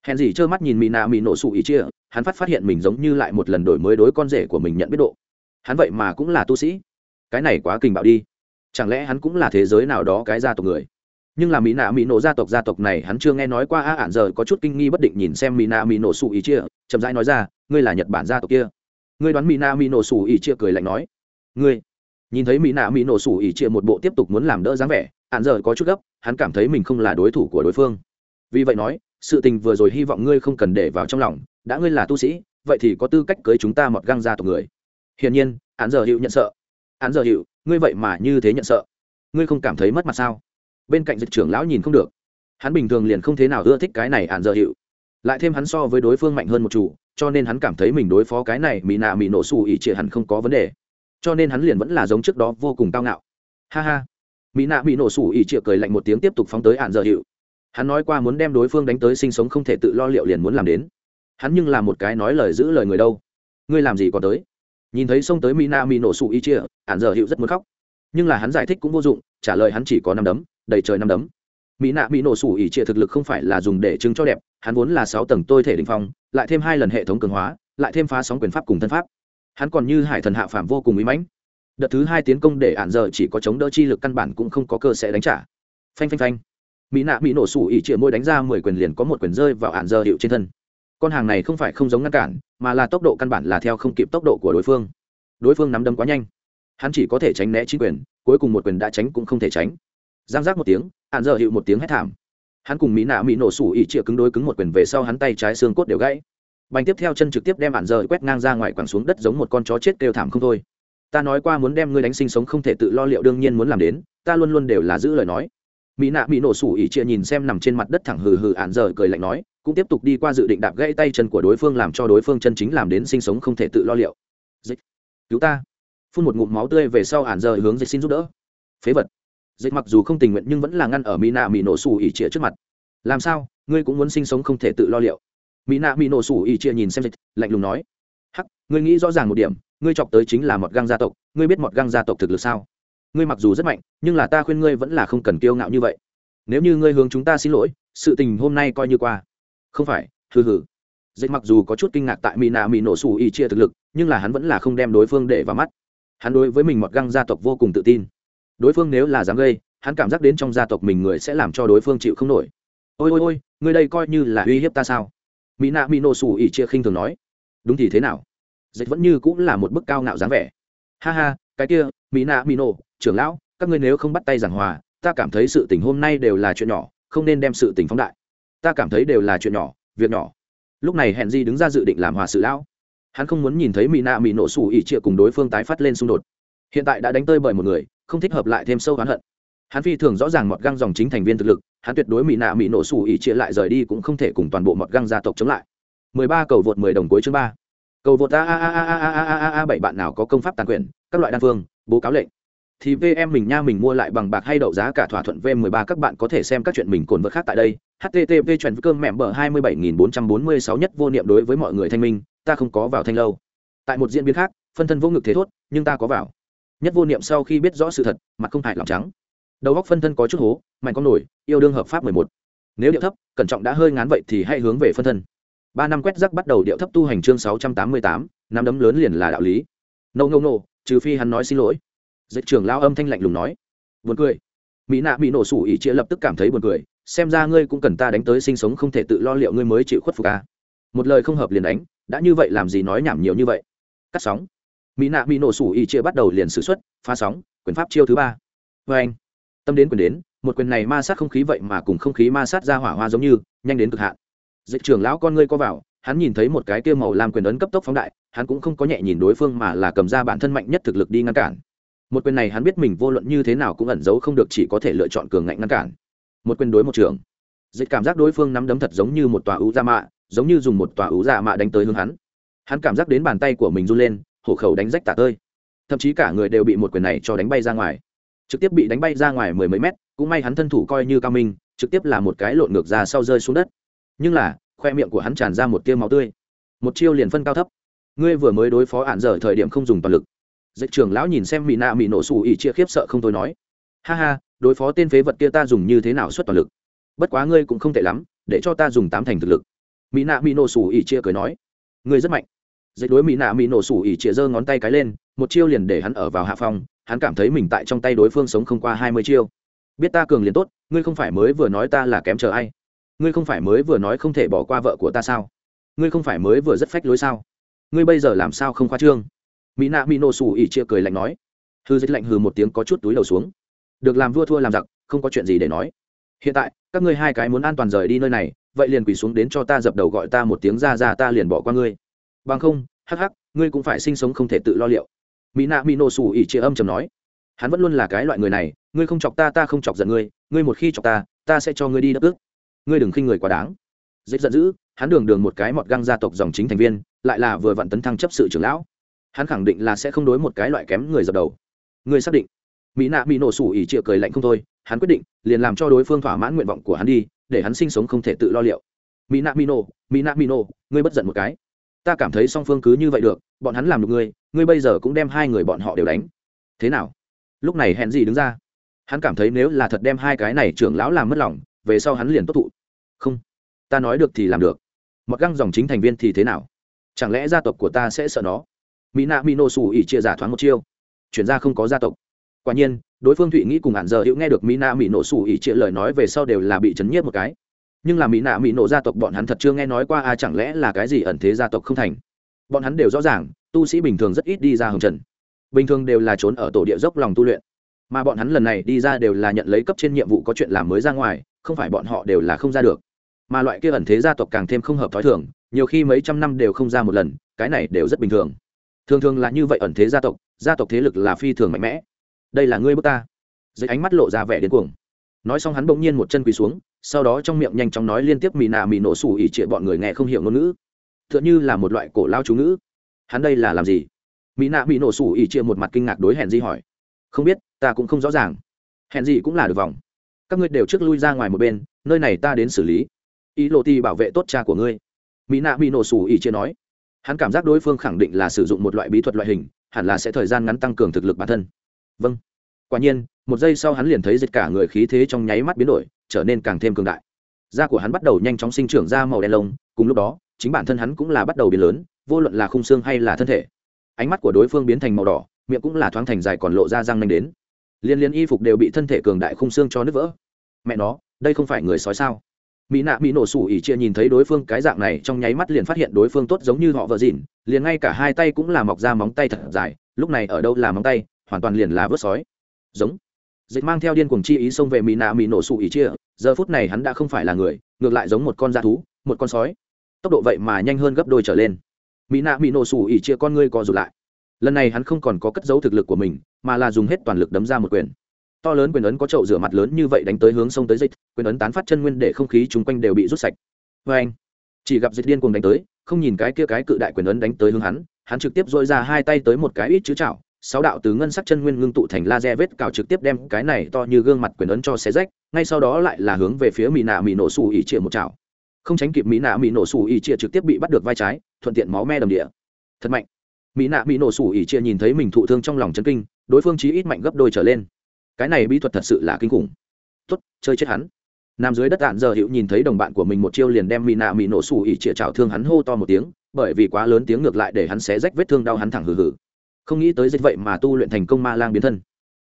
Hèn gì trơ mắt nhìn mỹ nạ mỹ nổ sụ ý chia, hắn phát phát hiện mình giống như lại một lần đổi mới đối con rể của mình nhận biết độ. Hắn vậy mà cũng là tu sĩ. Cái này quá kinh bạo đi. Chẳng lẽ hắn cũng là thế giới nào đó cái gia tộc người? Nhưng là mỹ nạ mỹ nổ gia tộc gia tộc này hắn chưa nghe nói qua, a, ản giờ có chút kinh nghi bất định nhìn xem mỹ nạ mỹ nổ sụ ý chia, chậm rãi nói ra, ngươi là nhật bản gia tộc kia. Ngươi đoán mỹ nạ mỹ nổ sụ ý chia cười lạnh nói, ngươi nhìn thấy mỹ nạ mỹ nổ sủ ỉ chia một bộ tiếp tục muốn làm đỡ dáng vẻ hạn giờ có chút gấp, hắn cảm thấy mình không là đối thủ của đối phương. Vì vậy nói, sự tình vừa rồi hy vọng ngươi không cần để vào trong lòng, đã ngươi là tu sĩ, vậy thì có tư cách cưới chúng ta một găng ra tộc người. Hiển nhiên hạn giờ hiệu nhận sợ. Hạn giờ hiệu ngươi vậy mà như thế nhận sợ. Ngươi không cảm thấy mất mặt sao? Bên cạnh dịch trưởng lão nhìn không được. Hắn bình thường liền không thế nào ưa thích cái này hạn giờ hiệu lại thêm hắn so với đối phương mạnh hơn một chủ, cho nên hắn cảm thấy mình đối phó cái này mỹ nạ mỹ nổ xù ỉ trịa hẳn không có vấn đề cho nên hắn liền vẫn là giống trước đó vô cùng cao ngạo. Ha ha. Mỹ nạ bị nổ sủ ỉ chịa cười lạnh một tiếng tiếp tục phóng tới ạn dở hiệu. Hắn nói qua muốn đem đối phương đánh tới sinh sống không thể tự lo liệu liền muốn làm đến. Hắn nhưng là một cái nói lời giữ lời người đâu. Ngươi làm gì còn tới? Nhìn thấy xông tới mỹ nạ mỹ nổ sủ ỉ trịa ạn giờ hiệu rất muốn khóc. Nhưng là hắn giải thích cũng vô dụng, trả lời hắn chỉ có năm đấm, đầy trời năm đấm. Mỹ nạ mỹ nổ sủ ỉ trịa thực lực không phải là dùng để chứng cho đẹp, hắn vốn là sáu tầng tôi thể đình phong, lại thêm hai lần hệ thống cường hóa, lại thêm phá sóng quyền pháp cùng thân pháp hắn còn như hải thần hạ phàm vô cùng ý mãnh. Đợt thứ hai tiến công để ạn giờ chỉ có chống đỡ chi lực căn bản cũng không có cơ sẽ đánh trả. Phanh phanh phanh. Mỹ nạ bị nổ sủ ỉ chĩa môi đánh ra mười quyền liền có một quyền rơi vào ạn giờ hiệu trên thân. Con hàng này không phải không giống ngăn cản, mà là tốc độ căn bản là theo không kịp tốc độ của đối phương. Đối phương nắm đấm quá nhanh. Hắn chỉ có thể tránh né chín quyền, cuối cùng một quyền đã tránh cũng không thể tránh. Giang giác một tiếng ạn giờ hiệu một tiếng hét thảm. Hắn cùng mỹ nạ mỹ nổ sủ ỉ chĩa cứng đối cứng một quyền về sau hắn tay trái xương cốt đều gãy bành tiếp theo chân trực tiếp đem bản rời quét ngang ra ngoài quẳng xuống đất giống một con chó chết kêu thảm không thôi. Ta nói qua muốn đem ngươi đánh sinh sống không thể tự lo liệu đương nhiên muốn làm đến, ta luôn luôn đều là giữ lời nói. Mỹ nạ mỹ nổ sủ ỉ chia nhìn xem nằm trên mặt đất thẳng hừ hừ ạn giờ cười lạnh nói, cũng tiếp tục đi qua dự định đạp gãy tay chân của đối phương làm cho đối phương chân chính làm đến sinh sống không thể tự lo liệu. Dịch, cứu ta. Phun một ngụm máu tươi về sau ạn giờ hướng dịch xin giúp đỡ. Phế vật. Dịch mặc dù không tình nguyện nhưng vẫn là ngăn ở mỹ nạ mỹ nổ sủ ỉ chia trước mặt. Làm sao, ngươi cũng muốn sinh sống không thể tự lo liệu mỹ nạ mỹ nổ sủ ỉ chia nhìn xem dịch, lạnh lùng nói. Hắc, ngươi nghĩ rõ ràng một điểm, ngươi chọc tới chính là một găng gia tộc, ngươi biết một găng gia tộc thực lực sao? Ngươi mặc dù rất mạnh, nhưng là ta khuyên ngươi vẫn là không cần kiêu ngạo như vậy. Nếu như ngươi hướng chúng ta xin lỗi, sự tình hôm nay coi như qua. Không phải, hừ hừ. Dịch mặc dù có chút kinh ngạc tại mỹ nạ mỹ nổ sủ ỉ chia thực lực, nhưng là hắn vẫn là không đem đối phương để vào mắt. Hắn đối với mình một găng gia tộc vô cùng tự tin. Đối phương nếu là dám gây, hắn cảm giác đến trong gia tộc mình người sẽ làm cho đối phương chịu không nổi. Ôi ôi ôi, ngươi đây coi như là uy hiếp ta sao? Mỹ nạ mỹ nổ sủ ỉ chia khinh thường nói. Đúng thì thế nào? Dịch vẫn như cũng là một bức cao ngạo dáng vẻ. Ha ha, cái kia, mỹ nạ mỹ nổ trưởng lão, các ngươi nếu không bắt tay giảng hòa, ta cảm thấy sự tình hôm nay đều là chuyện nhỏ, không nên đem sự tình phóng đại. Ta cảm thấy đều là chuyện nhỏ, việc nhỏ. Lúc này hẹn di đứng ra dự định làm hòa sự lão. Hắn không muốn nhìn thấy mỹ nạ mỹ nổ sủ ỉ chia cùng đối phương tái phát lên xung đột. Hiện tại đã đánh tơi bởi một người, không thích hợp lại thêm sâu oán hận. Hắn phi thường rõ ràng mọt găng dòng chính thành viên thực lực hắn tuyệt đối mỹ nạ mỹ nổ sủ ỉ chia lại rời đi cũng không thể cùng toàn bộ mọt găng gia tộc chống lại 13 cầu vượt 10 đồng cuối chương 3. cầu vượt a a a a a a a a bảy bạn nào có công pháp tàn quyền các loại đan phương bố cáo lệnh thì VM mình nha mình mua lại bằng bạc hay đậu giá cả thỏa thuận V13 các bạn có thể xem các chuyện mình cồn vật khác tại đây. http chuyển cơm mẹm bờ 27446 nhất vô niệm đối với mọi người thanh minh, ta không có vào thanh lâu. Tại một diễn biến khác, phân thân vô ngực thế thốt, nhưng ta có vào. Nhất vô niệm sau khi biết rõ sự thật, mặt không hại lòng trắng. Đầu góc phân thân có chút hố, mạnh con nổi, yêu đương hợp pháp 11. Nếu điệu thấp, cẩn trọng đã hơi ngán vậy thì hãy hướng về phân thân. Ba năm quét rắc bắt đầu điệu thấp tu hành chương 688, năm đấm lớn liền là đạo lý. No no no, trừ phi hắn nói xin lỗi dịch trưởng lao âm thanh lạnh lùng nói buồn cười mỹ nạ bị nổ sủ ỉ chia lập tức cảm thấy buồn cười xem ra ngươi cũng cần ta đánh tới sinh sống không thể tự lo liệu ngươi mới chịu khuất phục à. một lời không hợp liền đánh đã như vậy làm gì nói nhảm nhiều như vậy cắt sóng mỹ nạ bị nổ sủ ỉ chia bắt đầu liền xử xuất phá sóng quyền pháp chiêu thứ ba vê anh tâm đến quyền đến, một quyền này ma sát không khí vậy mà cùng không khí ma sát ra hỏa hoa giống như, nhanh đến cực hạn. Dịch trưởng lão con ngươi co vào, hắn nhìn thấy một cái tiêu màu làm quyền ấn cấp tốc phóng đại, hắn cũng không có nhẹ nhìn đối phương mà là cầm ra bản thân mạnh nhất thực lực đi ngăn cản. Một quyền này hắn biết mình vô luận như thế nào cũng ẩn giấu không được chỉ có thể lựa chọn cường ngạnh ngăn cản. Một quyền đối một trường dịch cảm giác đối phương nắm đấm thật giống như một tòa ú dạ mạ, giống như dùng một tòa ú dạ mạ đánh tới hướng hắn. Hắn cảm giác đến bàn tay của mình run lên, hổ khẩu đánh rách tả tơi. Thậm chí cả người đều bị một quyền này cho đánh bay ra ngoài trực tiếp bị đánh bay ra ngoài mười mấy mét, cũng may hắn thân thủ coi như cao minh, trực tiếp là một cái lộn ngược ra sau rơi xuống đất. Nhưng là, khoe miệng của hắn tràn ra một tiêu máu tươi. Một chiêu liền phân cao thấp. Ngươi vừa mới đối phó ạn dở thời điểm không dùng toàn lực. Dịch trưởng lão nhìn xem mỹ nạ mỹ nổ xù ỉ chia khiếp sợ không thôi nói. Ha ha, đối phó tên phế vật kia ta dùng như thế nào xuất toàn lực? Bất quá ngươi cũng không tệ lắm, để cho ta dùng tám thành thực lực. Mỹ nạ mỹ nổ xù ỉ chia cười nói. Ngươi rất mạnh. Dạy đối mỹ nạ mỹ nổ xù ỉ chia giơ ngón tay cái lên, một chiêu liền để hắn ở vào hạ phong hắn cảm thấy mình tại trong tay đối phương sống không qua hai mươi chiêu. Biết ta cường liền tốt, ngươi không phải mới vừa nói ta là kém chờ ai? Ngươi không phải mới vừa nói không thể bỏ qua vợ của ta sao? Ngươi không phải mới vừa rất phách lối sao? Ngươi bây giờ làm sao không khoa trương? Mỹ nạ mỹ nổ sủ ỉ chia cười lạnh nói. Hư dịch lạnh hừ một tiếng có chút túi đầu xuống. Được làm vua thua làm giặc, không có chuyện gì để nói. Hiện tại, các ngươi hai cái muốn an toàn rời đi nơi này, vậy liền quỳ xuống đến cho ta dập đầu gọi ta một tiếng ra ra ta liền bỏ qua ngươi. Bằng không, hắc hắc, ngươi cũng phải sinh sống không thể tự lo liệu mỹ nạ mỹ nổ sủ ỉ chia âm chầm nói, hắn vẫn luôn là cái loại người này, ngươi không chọc ta ta không chọc giận ngươi ngươi một khi chọc ta ta sẽ cho ngươi đi đất ước ngươi đừng khinh người quá đáng. Dễ giận dữ, hắn đường đường một cái mọt găng gia tộc dòng chính thành viên, lại là vừa vặn tấn thăng chấp sự trưởng lão. Hắn khẳng định là sẽ không đối một cái loại kém người dập đầu. Ngươi xác định. Mỹ nạ mỹ nổ sủ ỉ chịa cười lạnh không thôi, hắn quyết định, liền làm cho đối phương thỏa mãn nguyện vọng của hắn đi, để hắn sinh sống không thể tự lo liệu. Mỹ nạ mỹ nổ, mỹ nạ mỹ nổ, ngươi bất giận một cái ta cảm thấy song phương cứ như vậy được, bọn hắn làm được ngươi ngươi bây giờ cũng đem hai người bọn họ đều đánh. Thế nào? Lúc này hẹn gì đứng ra? Hắn cảm thấy nếu là thật đem hai cái này trưởng lão làm mất lòng, về sau hắn liền tốt thụ. Không, ta nói được thì làm được. Mặc găng dòng chính thành viên thì thế nào? Chẳng lẽ gia tộc của ta sẽ sợ nó? Mỹ nạ mỹ nô xù ỉ chia giả thoáng một chiêu. Chuyển ra không có gia tộc. Quả nhiên, đối phương thụy nghĩ cùng hạn giờ hữu nghe được mỹ nạ mỹ nổ xù ỉ chia lời nói về sau đều là bị chấn nhiếp một cái nhưng là mỹ nạ mỹ nộ gia tộc bọn hắn thật chưa nghe nói qua a chẳng lẽ là cái gì ẩn thế gia tộc không thành? Bọn hắn đều rõ ràng, tu sĩ bình thường rất ít đi ra hồng trần. Bình thường đều là trốn ở tổ địa dốc lòng tu luyện. Mà bọn hắn lần này đi ra đều là nhận lấy cấp trên nhiệm vụ có chuyện làm mới ra ngoài, không phải bọn họ đều là không ra được. Mà loại kia ẩn thế gia tộc càng thêm không hợp t h ó i thường, nhiều khi mấy trăm năm đều không ra một lần, cái này đều rất bình thường. Thường thường là như vậy ẩn thế gia tộc gia tộc thế lực là phi thường mạnh mẽ. Đây là ngươi bước ta. Dưới ánh mắt lộ ra vẻ đến cuồng. Nói xong hắn bỗng nhiên một chân quỳ xuống sau đó trong miệng nhanh chóng nói liên tiếp mì nạ mì nổ sủ ỉ trịa bọn người nghe không hiểu ngôn ngữ. T h ư ợ n h ư là một loại cổ lao chú ngữ. Hắn đây là làm gì? Mỹ nạ bị nổ sủ ỉ trịa một mặt kinh ngạc đối hẹn di hỏi. Không biết, ta cũng không rõ ràng. Hẹn gì cũng là được vòng. Các ngươi đều trước lui ra ngoài một bên, nơi này ta đến xử lý. Ý lộ ti bảo vệ tốt cha của ngươi. Mỹ nạ mỹ nổ sủ ỉ chia nói. Hắn cảm giác đối phương khẳng định là sử dụng một loại bí thuật loại hình, hẳn là sẽ thời gian ngắn tăng cường thực lực bản thân. Vâng. Quả nhiên, một giây sau hắn liền thấy dịch cả người khí thế trong nháy mắt biến đổi trở nên càng thêm cường đại. Da của hắn bắt đầu nhanh chóng sinh trưởng ra màu đen lông, cùng lúc đó, chính bản thân hắn cũng là bắt đầu biến lớn, vô luận là khung xương hay là thân thể. Ánh mắt của đối phương biến thành màu đỏ, miệng cũng là thoáng thành dài còn lộ ra răng nanh đến. Liên liên y phục đều bị thân thể cường đại khung xương cho nứt vỡ. Mẹ nó, đây không phải người sói sao? Mỹ nạ mỹ nổ sủ ỉ chia nhìn thấy đối phương cái dạng này, trong nháy mắt liền phát hiện đối phương tốt giống như họ vợ dịn, liền ngay cả hai tay cũng là mọc ra móng tay thật dài, lúc này ở đâu là móng tay, hoàn toàn liền là vớt sói. Giống. Dịch mang theo điên cuồng chi ý xông về mỹ nạ mỹ nổ sủ ỉ chia giờ phút này hắn đã không phải là người, ngược lại giống một con da thú, một con sói. Tốc độ vậy mà nhanh hơn gấp đôi trở lên. Mỹ nạ mỹ nổ sủ ỉ chia con ngươi co rụt lại. Lần này hắn không còn có cất dấu thực lực của mình, mà là dùng hết toàn lực đấm ra một quyền. To lớn quyền ấn có chậu rửa mặt lớn như vậy đánh tới hướng sông tới dịch, quyền ấn tán phát chân nguyên để không khí chung quanh đều bị rút sạch. Vê anh, chỉ gặp dịch điên cùng đánh tới, không nhìn cái kia cái cự đại quyền ấn đánh tới hướng hắn hắn trực tiếp dội ra hai tay tới một cái ít chữ chảo sáu đạo từ ngân sắc chân nguyên ngưng tụ thành laser vết cào trực tiếp đem cái này to như gương mặt quyền ấn cho xé rách, ngay sau đó lại là hướng về phía mỹ nạ mỹ nổ xù ỉ chia một chảo. Không tránh kịp mỹ nạ mỹ nổ xù ỉ chia trực tiếp bị bắt được vai trái, thuận tiện máu me đầm địa. Thật mạnh. Mỹ nạ mỹ nổ xù ỉ chia nhìn thấy mình thụ thương trong lòng chân kinh, đối phương chí ít mạnh gấp đôi trở lên. Cái này bí thuật thật sự là kinh khủng. Tốt, chơi chết hắn. Nằm dưới đất đạn giờ hữu nhìn thấy đồng bạn của mình một chiêu liền đem mỹ nạ mỹ nổ xù ỉ chia chảo thương hắn hô to một tiếng, bởi vì quá lớn tiếng ngược lại để hắn xé rách vết thương đau hắn thẳng hừ hừ không nghĩ tới dịch vậy mà tu luyện thành công ma lang biến thân.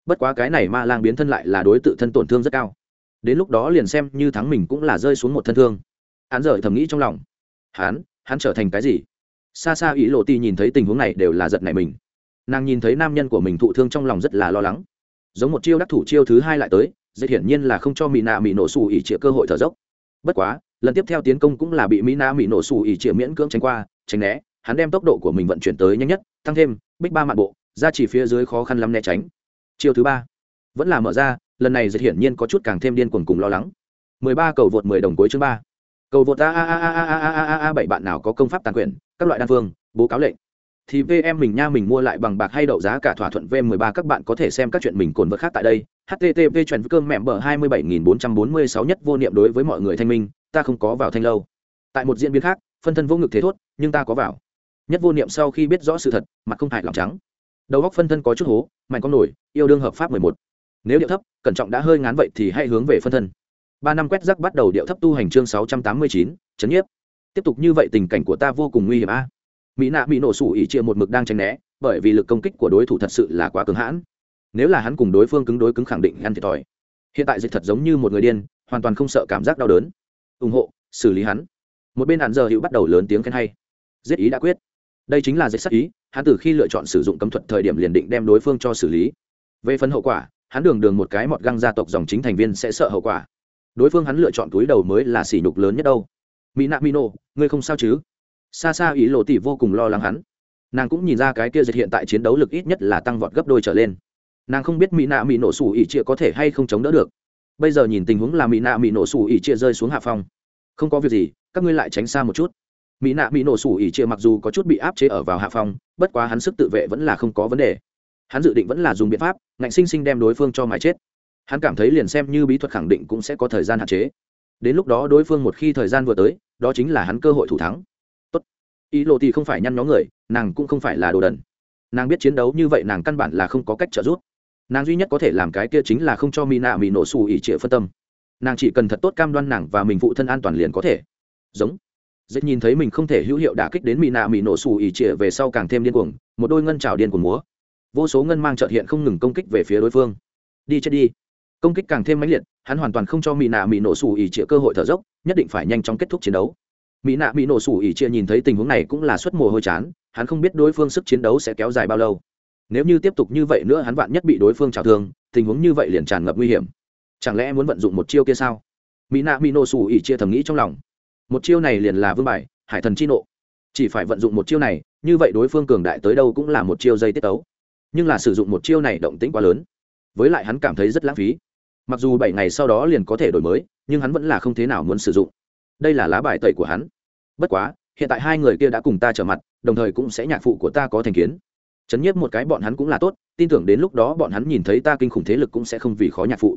Bất quá cái này ma lang biến thân lại là đối tự thân tổn thương rất cao. Đến lúc đó liền xem như thắng mình cũng là rơi xuống một thân thương. Hắn giờ thầm nghĩ trong lòng. Hắn hắn trở thành cái gì? Xa xa ý lộ ti nhìn thấy tình huống này đều là giật này mình. Nàng nhìn thấy nam nhân của mình thụ thương trong lòng rất là lo lắng. Giống một chiêu đắc thủ chiêu thứ hai lại tới dễ hiển nhiên là không cho mỹ nạ mỹ nổ xù ỉ trịa cơ hội thở dốc. Bất quá, lần tiếp theo tiến công cũng là bị mỹ nạ mỹ nổ xù ỉ trịa miễn cưỡng tránh qua, tránh né, hắn đem tốc độ của mình vận chuyển tới nhanh nhất, tăng thêm bích ba mạn bộ ra chỉ phía dưới khó khăn lắm né tránh chiêu thứ ba vẫn là mở ra lần này dệt hiển nhiên có chút càng thêm điên cuồng cùng lo lắng mười ba cầu vượt mười đồng cuối chương ba cầu vượt a a a a a a a a a bảy bạn nào có công pháp tàn quyền các loại đan phương bố cáo lệnh thì VM mình nha mình mua lại bằng bạc hay đậu giá cả thỏa thuận V13 các bạn có thể xem các chuyện mình cồn vật khác tại đây. http chuyển cơm mẹ bờ 27446 nhất vô niệm đối với mọi người thanh minh, ta không có vào thanh lâu. Tại một diễn biến khác, phân thân vô ngực thế thốt, nhưng ta có vào. Nhất vô niệm sau khi biết rõ sự thật, mặt không hại lòng trắng. Đầu góc phân thân có chút hố, mạnh con nổi, yêu đương hợp pháp 11. nếu điệu thấp cẩn trọng đã hơi ngán vậy thì hãy hướng về phân thân. Ba năm quét rắc bắt đầu điệu thấp tu hành chương sáu trăm tám mươi chín chấn nhiếp. Tiếp tục như vậy tình cảnh của ta vô cùng nguy hiểm a. Mỹ nạ bị nổ sủ ỉ chia một mực đang tranh né bởi vì lực công kích của đối thủ thật sự là quá cứng hãn. Nếu là hắn cùng đối phương cứng đối cứng khẳng định ăn thiệt thòi. Hiện tại dịch thật giống như một người điên hoàn toàn không sợ cảm giác đau đớn. Ủng hộ xử lý hắn. Một bên hạn giờ hữu bắt đầu lớn tiếng khen hay. Giết ý đã quyết đây chính là dịch sắc ý, hắn từ khi lựa chọn sử dụng cấm thuật thời điểm liền định đem đối phương cho xử lý. Về phần hậu quả, hắn đường đường một cái mọt găng gia tộc dòng chính thành viên sẽ sợ hậu quả. Đối phương hắn lựa chọn túi đầu mới là sỉ nhục lớn nhất đâu. Mỹ nạ mino, ngươi không sao chứ? Xa xa ý lộ tỷ vô cùng lo lắng hắn. Nàng cũng nhìn ra cái kia dịch hiện tại chiến đấu lực ít nhất là tăng vọt gấp đôi trở lên. Nàng không biết mỹ nạ mỹ nổ sủ ỉ chia có thể hay không chống đỡ được. Bây giờ nhìn tình huống là mỹ nạ mỹ nổ sủ ỉ chia rơi xuống hạ phong. Không có việc gì, các ngươi lại tránh xa một chút mỹ nạ mỹ nổ sủ ỉ chia mặc dù có chút bị áp chế ở vào hạ phong, bất quá hắn sức tự vệ vẫn là không có vấn đề. Hắn dự định vẫn là dùng biện pháp, ngạnh sinh sinh đem đối phương cho mái chết. Hắn cảm thấy liền xem như bí thuật khẳng định cũng sẽ có thời gian hạn chế. Đến lúc đó đối phương một khi thời gian vừa tới, đó chính là hắn cơ hội thủ thắng. Tốt. Ý lộ thì không phải nhăn nhó người, nàng cũng không phải là đồ đần. Nàng biết chiến đấu như vậy nàng căn bản là không có cách trợ giúp. Nàng duy nhất có thể làm cái kia chính là không cho mỹ nạ mỹ nổ xù ỉ trịa phân tâm. Nàng chỉ cần thật tốt cam đoan nàng và mình phụ thân an toàn liền có thể. Giống dễ nhìn thấy mình không thể hữu hiệu đả kích đến mỹ nạ mỹ nổ xù ỉ trịa về sau càng thêm điên cuồng, một đôi ngân trào điên cuồng múa. Vô số ngân mang trợt hiện không ngừng công kích về phía đối phương. Đi chết đi. Công kích càng thêm mãnh liệt, hắn hoàn toàn không cho mỹ nạ mỹ nổ xù ỉ trịa cơ hội thở dốc, nhất định phải nhanh chóng kết thúc chiến đấu. Mỹ nạ mỹ nổ xù ỉ trịa nhìn thấy tình huống này cũng là suất mồ hôi chán, hắn không biết đối phương sức chiến đấu sẽ kéo dài bao lâu. Nếu như tiếp tục như vậy nữa hắn vạn nhất bị đối phương trào thương, tình huống như vậy liền tràn ngập nguy hiểm. Chẳng lẽ muốn vận dụng một chiêu kia sao? Mỹ nạ mỹ nổ xù ỉ trịa thầm nghĩ trong lòng một chiêu này liền là vương bài, hải thần chi nộ. Chỉ phải vận dụng một chiêu này, như vậy đối phương cường đại tới đâu cũng là một chiêu dây tiết tấu. Nhưng là sử dụng một chiêu này động tĩnh quá lớn, với lại hắn cảm thấy rất lãng phí. Mặc dù bảy ngày sau đó liền có thể đổi mới, nhưng hắn vẫn là không thế nào muốn sử dụng. Đây là lá bài tẩy của hắn. Bất quá, hiện tại hai người kia đã cùng ta trở mặt, đồng thời cũng sẽ nhạc phụ của ta có thành kiến. Chấn nhiếp một cái bọn hắn cũng là tốt, tin tưởng đến lúc đó bọn hắn nhìn thấy ta kinh khủng thế lực cũng sẽ không vì khó nhạc phụ.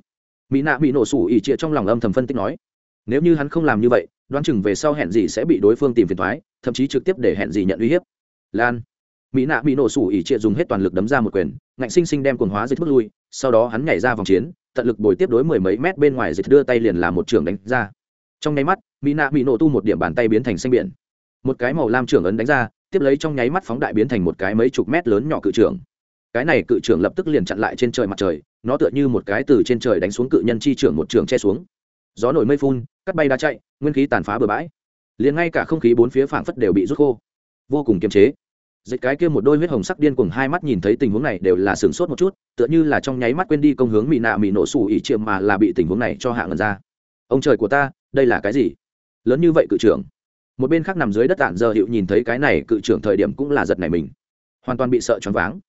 Mỹ nạ bị nổ sủ ỉ trịa trong lòng âm thầm phân tích nói, nếu như hắn không làm như vậy đoán chừng về sau hẹn gì sẽ bị đối phương tìm phiền thoái, thậm chí trực tiếp để hẹn gì nhận uy hiếp. Lan, mỹ nạ bị nổ sủ ỉ trịa dùng hết toàn lực đấm ra một quyền, ngạnh sinh sinh đem quần hóa dịch bước lui, sau đó hắn nhảy ra vòng chiến, tận lực bồi tiếp đối mười mấy mét bên ngoài dịch đưa tay liền làm một trường đánh ra. Trong nháy mắt, mỹ nạ bị nổ tu một điểm bàn tay biến thành xanh biển. Một cái màu lam trưởng ấn đánh ra, tiếp lấy trong nháy mắt phóng đại biến thành một cái mấy chục mét lớn nhỏ cự trưởng. Cái này cự trưởng lập tức liền chặn lại trên trời mặt trời, nó tựa như một cái từ trên trời đánh xuống cự nhân chi trưởng một trường che xuống gió nổi mây phun cắt bay đá chạy, nguyên khí tàn phá bừa bãi. Liền ngay cả không khí bốn phía phảng phất đều bị rút khô. Vô cùng kiềm chế. Dịch cái kia một đôi huyết hồng sắc điên cùng hai mắt nhìn thấy tình huống này đều là sửng sốt một chút, tựa như là trong nháy mắt quên đi công hướng mỹ nạ mỹ nổ sủ ỉ chiêm mà là bị tình huống này cho hạ ngần ra. Ông trời của ta, đây là cái gì? Lớn như vậy cự trưởng. Một bên khác nằm dưới đất tản giờ hiệu nhìn thấy cái này cự trưởng thời điểm cũng là giật này mình. Hoàn toàn bị sợ choáng váng.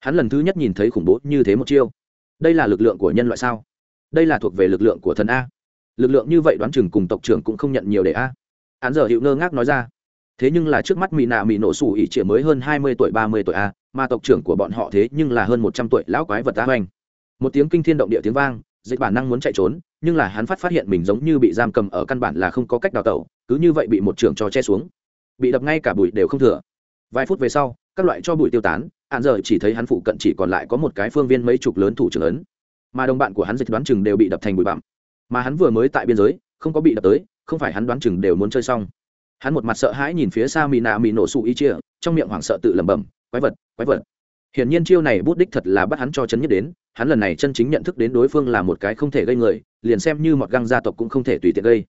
Hắn lần thứ nhất nhìn thấy khủng bố như thế một chiêu. Đây là lực lượng của nhân loại sao? Đây là thuộc về lực lượng của thần a lực lượng như vậy đoán chừng cùng tộc trưởng cũng không nhận nhiều để a. Hắn giờ hiệu ngơ ngác nói ra. Thế nhưng là trước mắt mỹ nạ mỹ nổ sủ ỉ chỉ mới hơn hai mươi tuổi, ba mươi tuổi a, mà tộc trưởng của bọn họ thế nhưng là hơn một trăm tuổi lão quái vật ta hoành. Một tiếng kinh thiên động địa tiếng vang, dịch bản năng muốn chạy trốn, nhưng là hắn phát phát hiện mình giống như bị giam cầm ở căn bản là không có cách đào tẩu, cứ như vậy bị một trưởng cho che xuống. Bị đập ngay cả bụi đều không thừa. Vài phút về sau, các loại cho bụi tiêu tán hạn giờ chỉ thấy hắn phụ cận chỉ còn lại có một cái phương viên mấy chục lớn thủ trưởng ấn mà đồng bạn của hắn dịch đoán chừng đều bị đập thành bụi bặm mà hắn vừa mới tại biên giới, không có bị đập tới, không phải hắn đoán chừng đều muốn chơi xong. Hắn một mặt sợ hãi nhìn phía xa mì nạ mì nổ sụ y chia trong miệng hoảng sợ tự lẩm bẩm, quái vật quái vật. Hiển nhiên chiêu này bút đích thật là bắt hắn cho chấn nhất đến, hắn lần này chân chính nhận thức đến đối phương là một cái không thể gây người, liền xem như một găng gia tộc cũng không thể tùy tiện gây.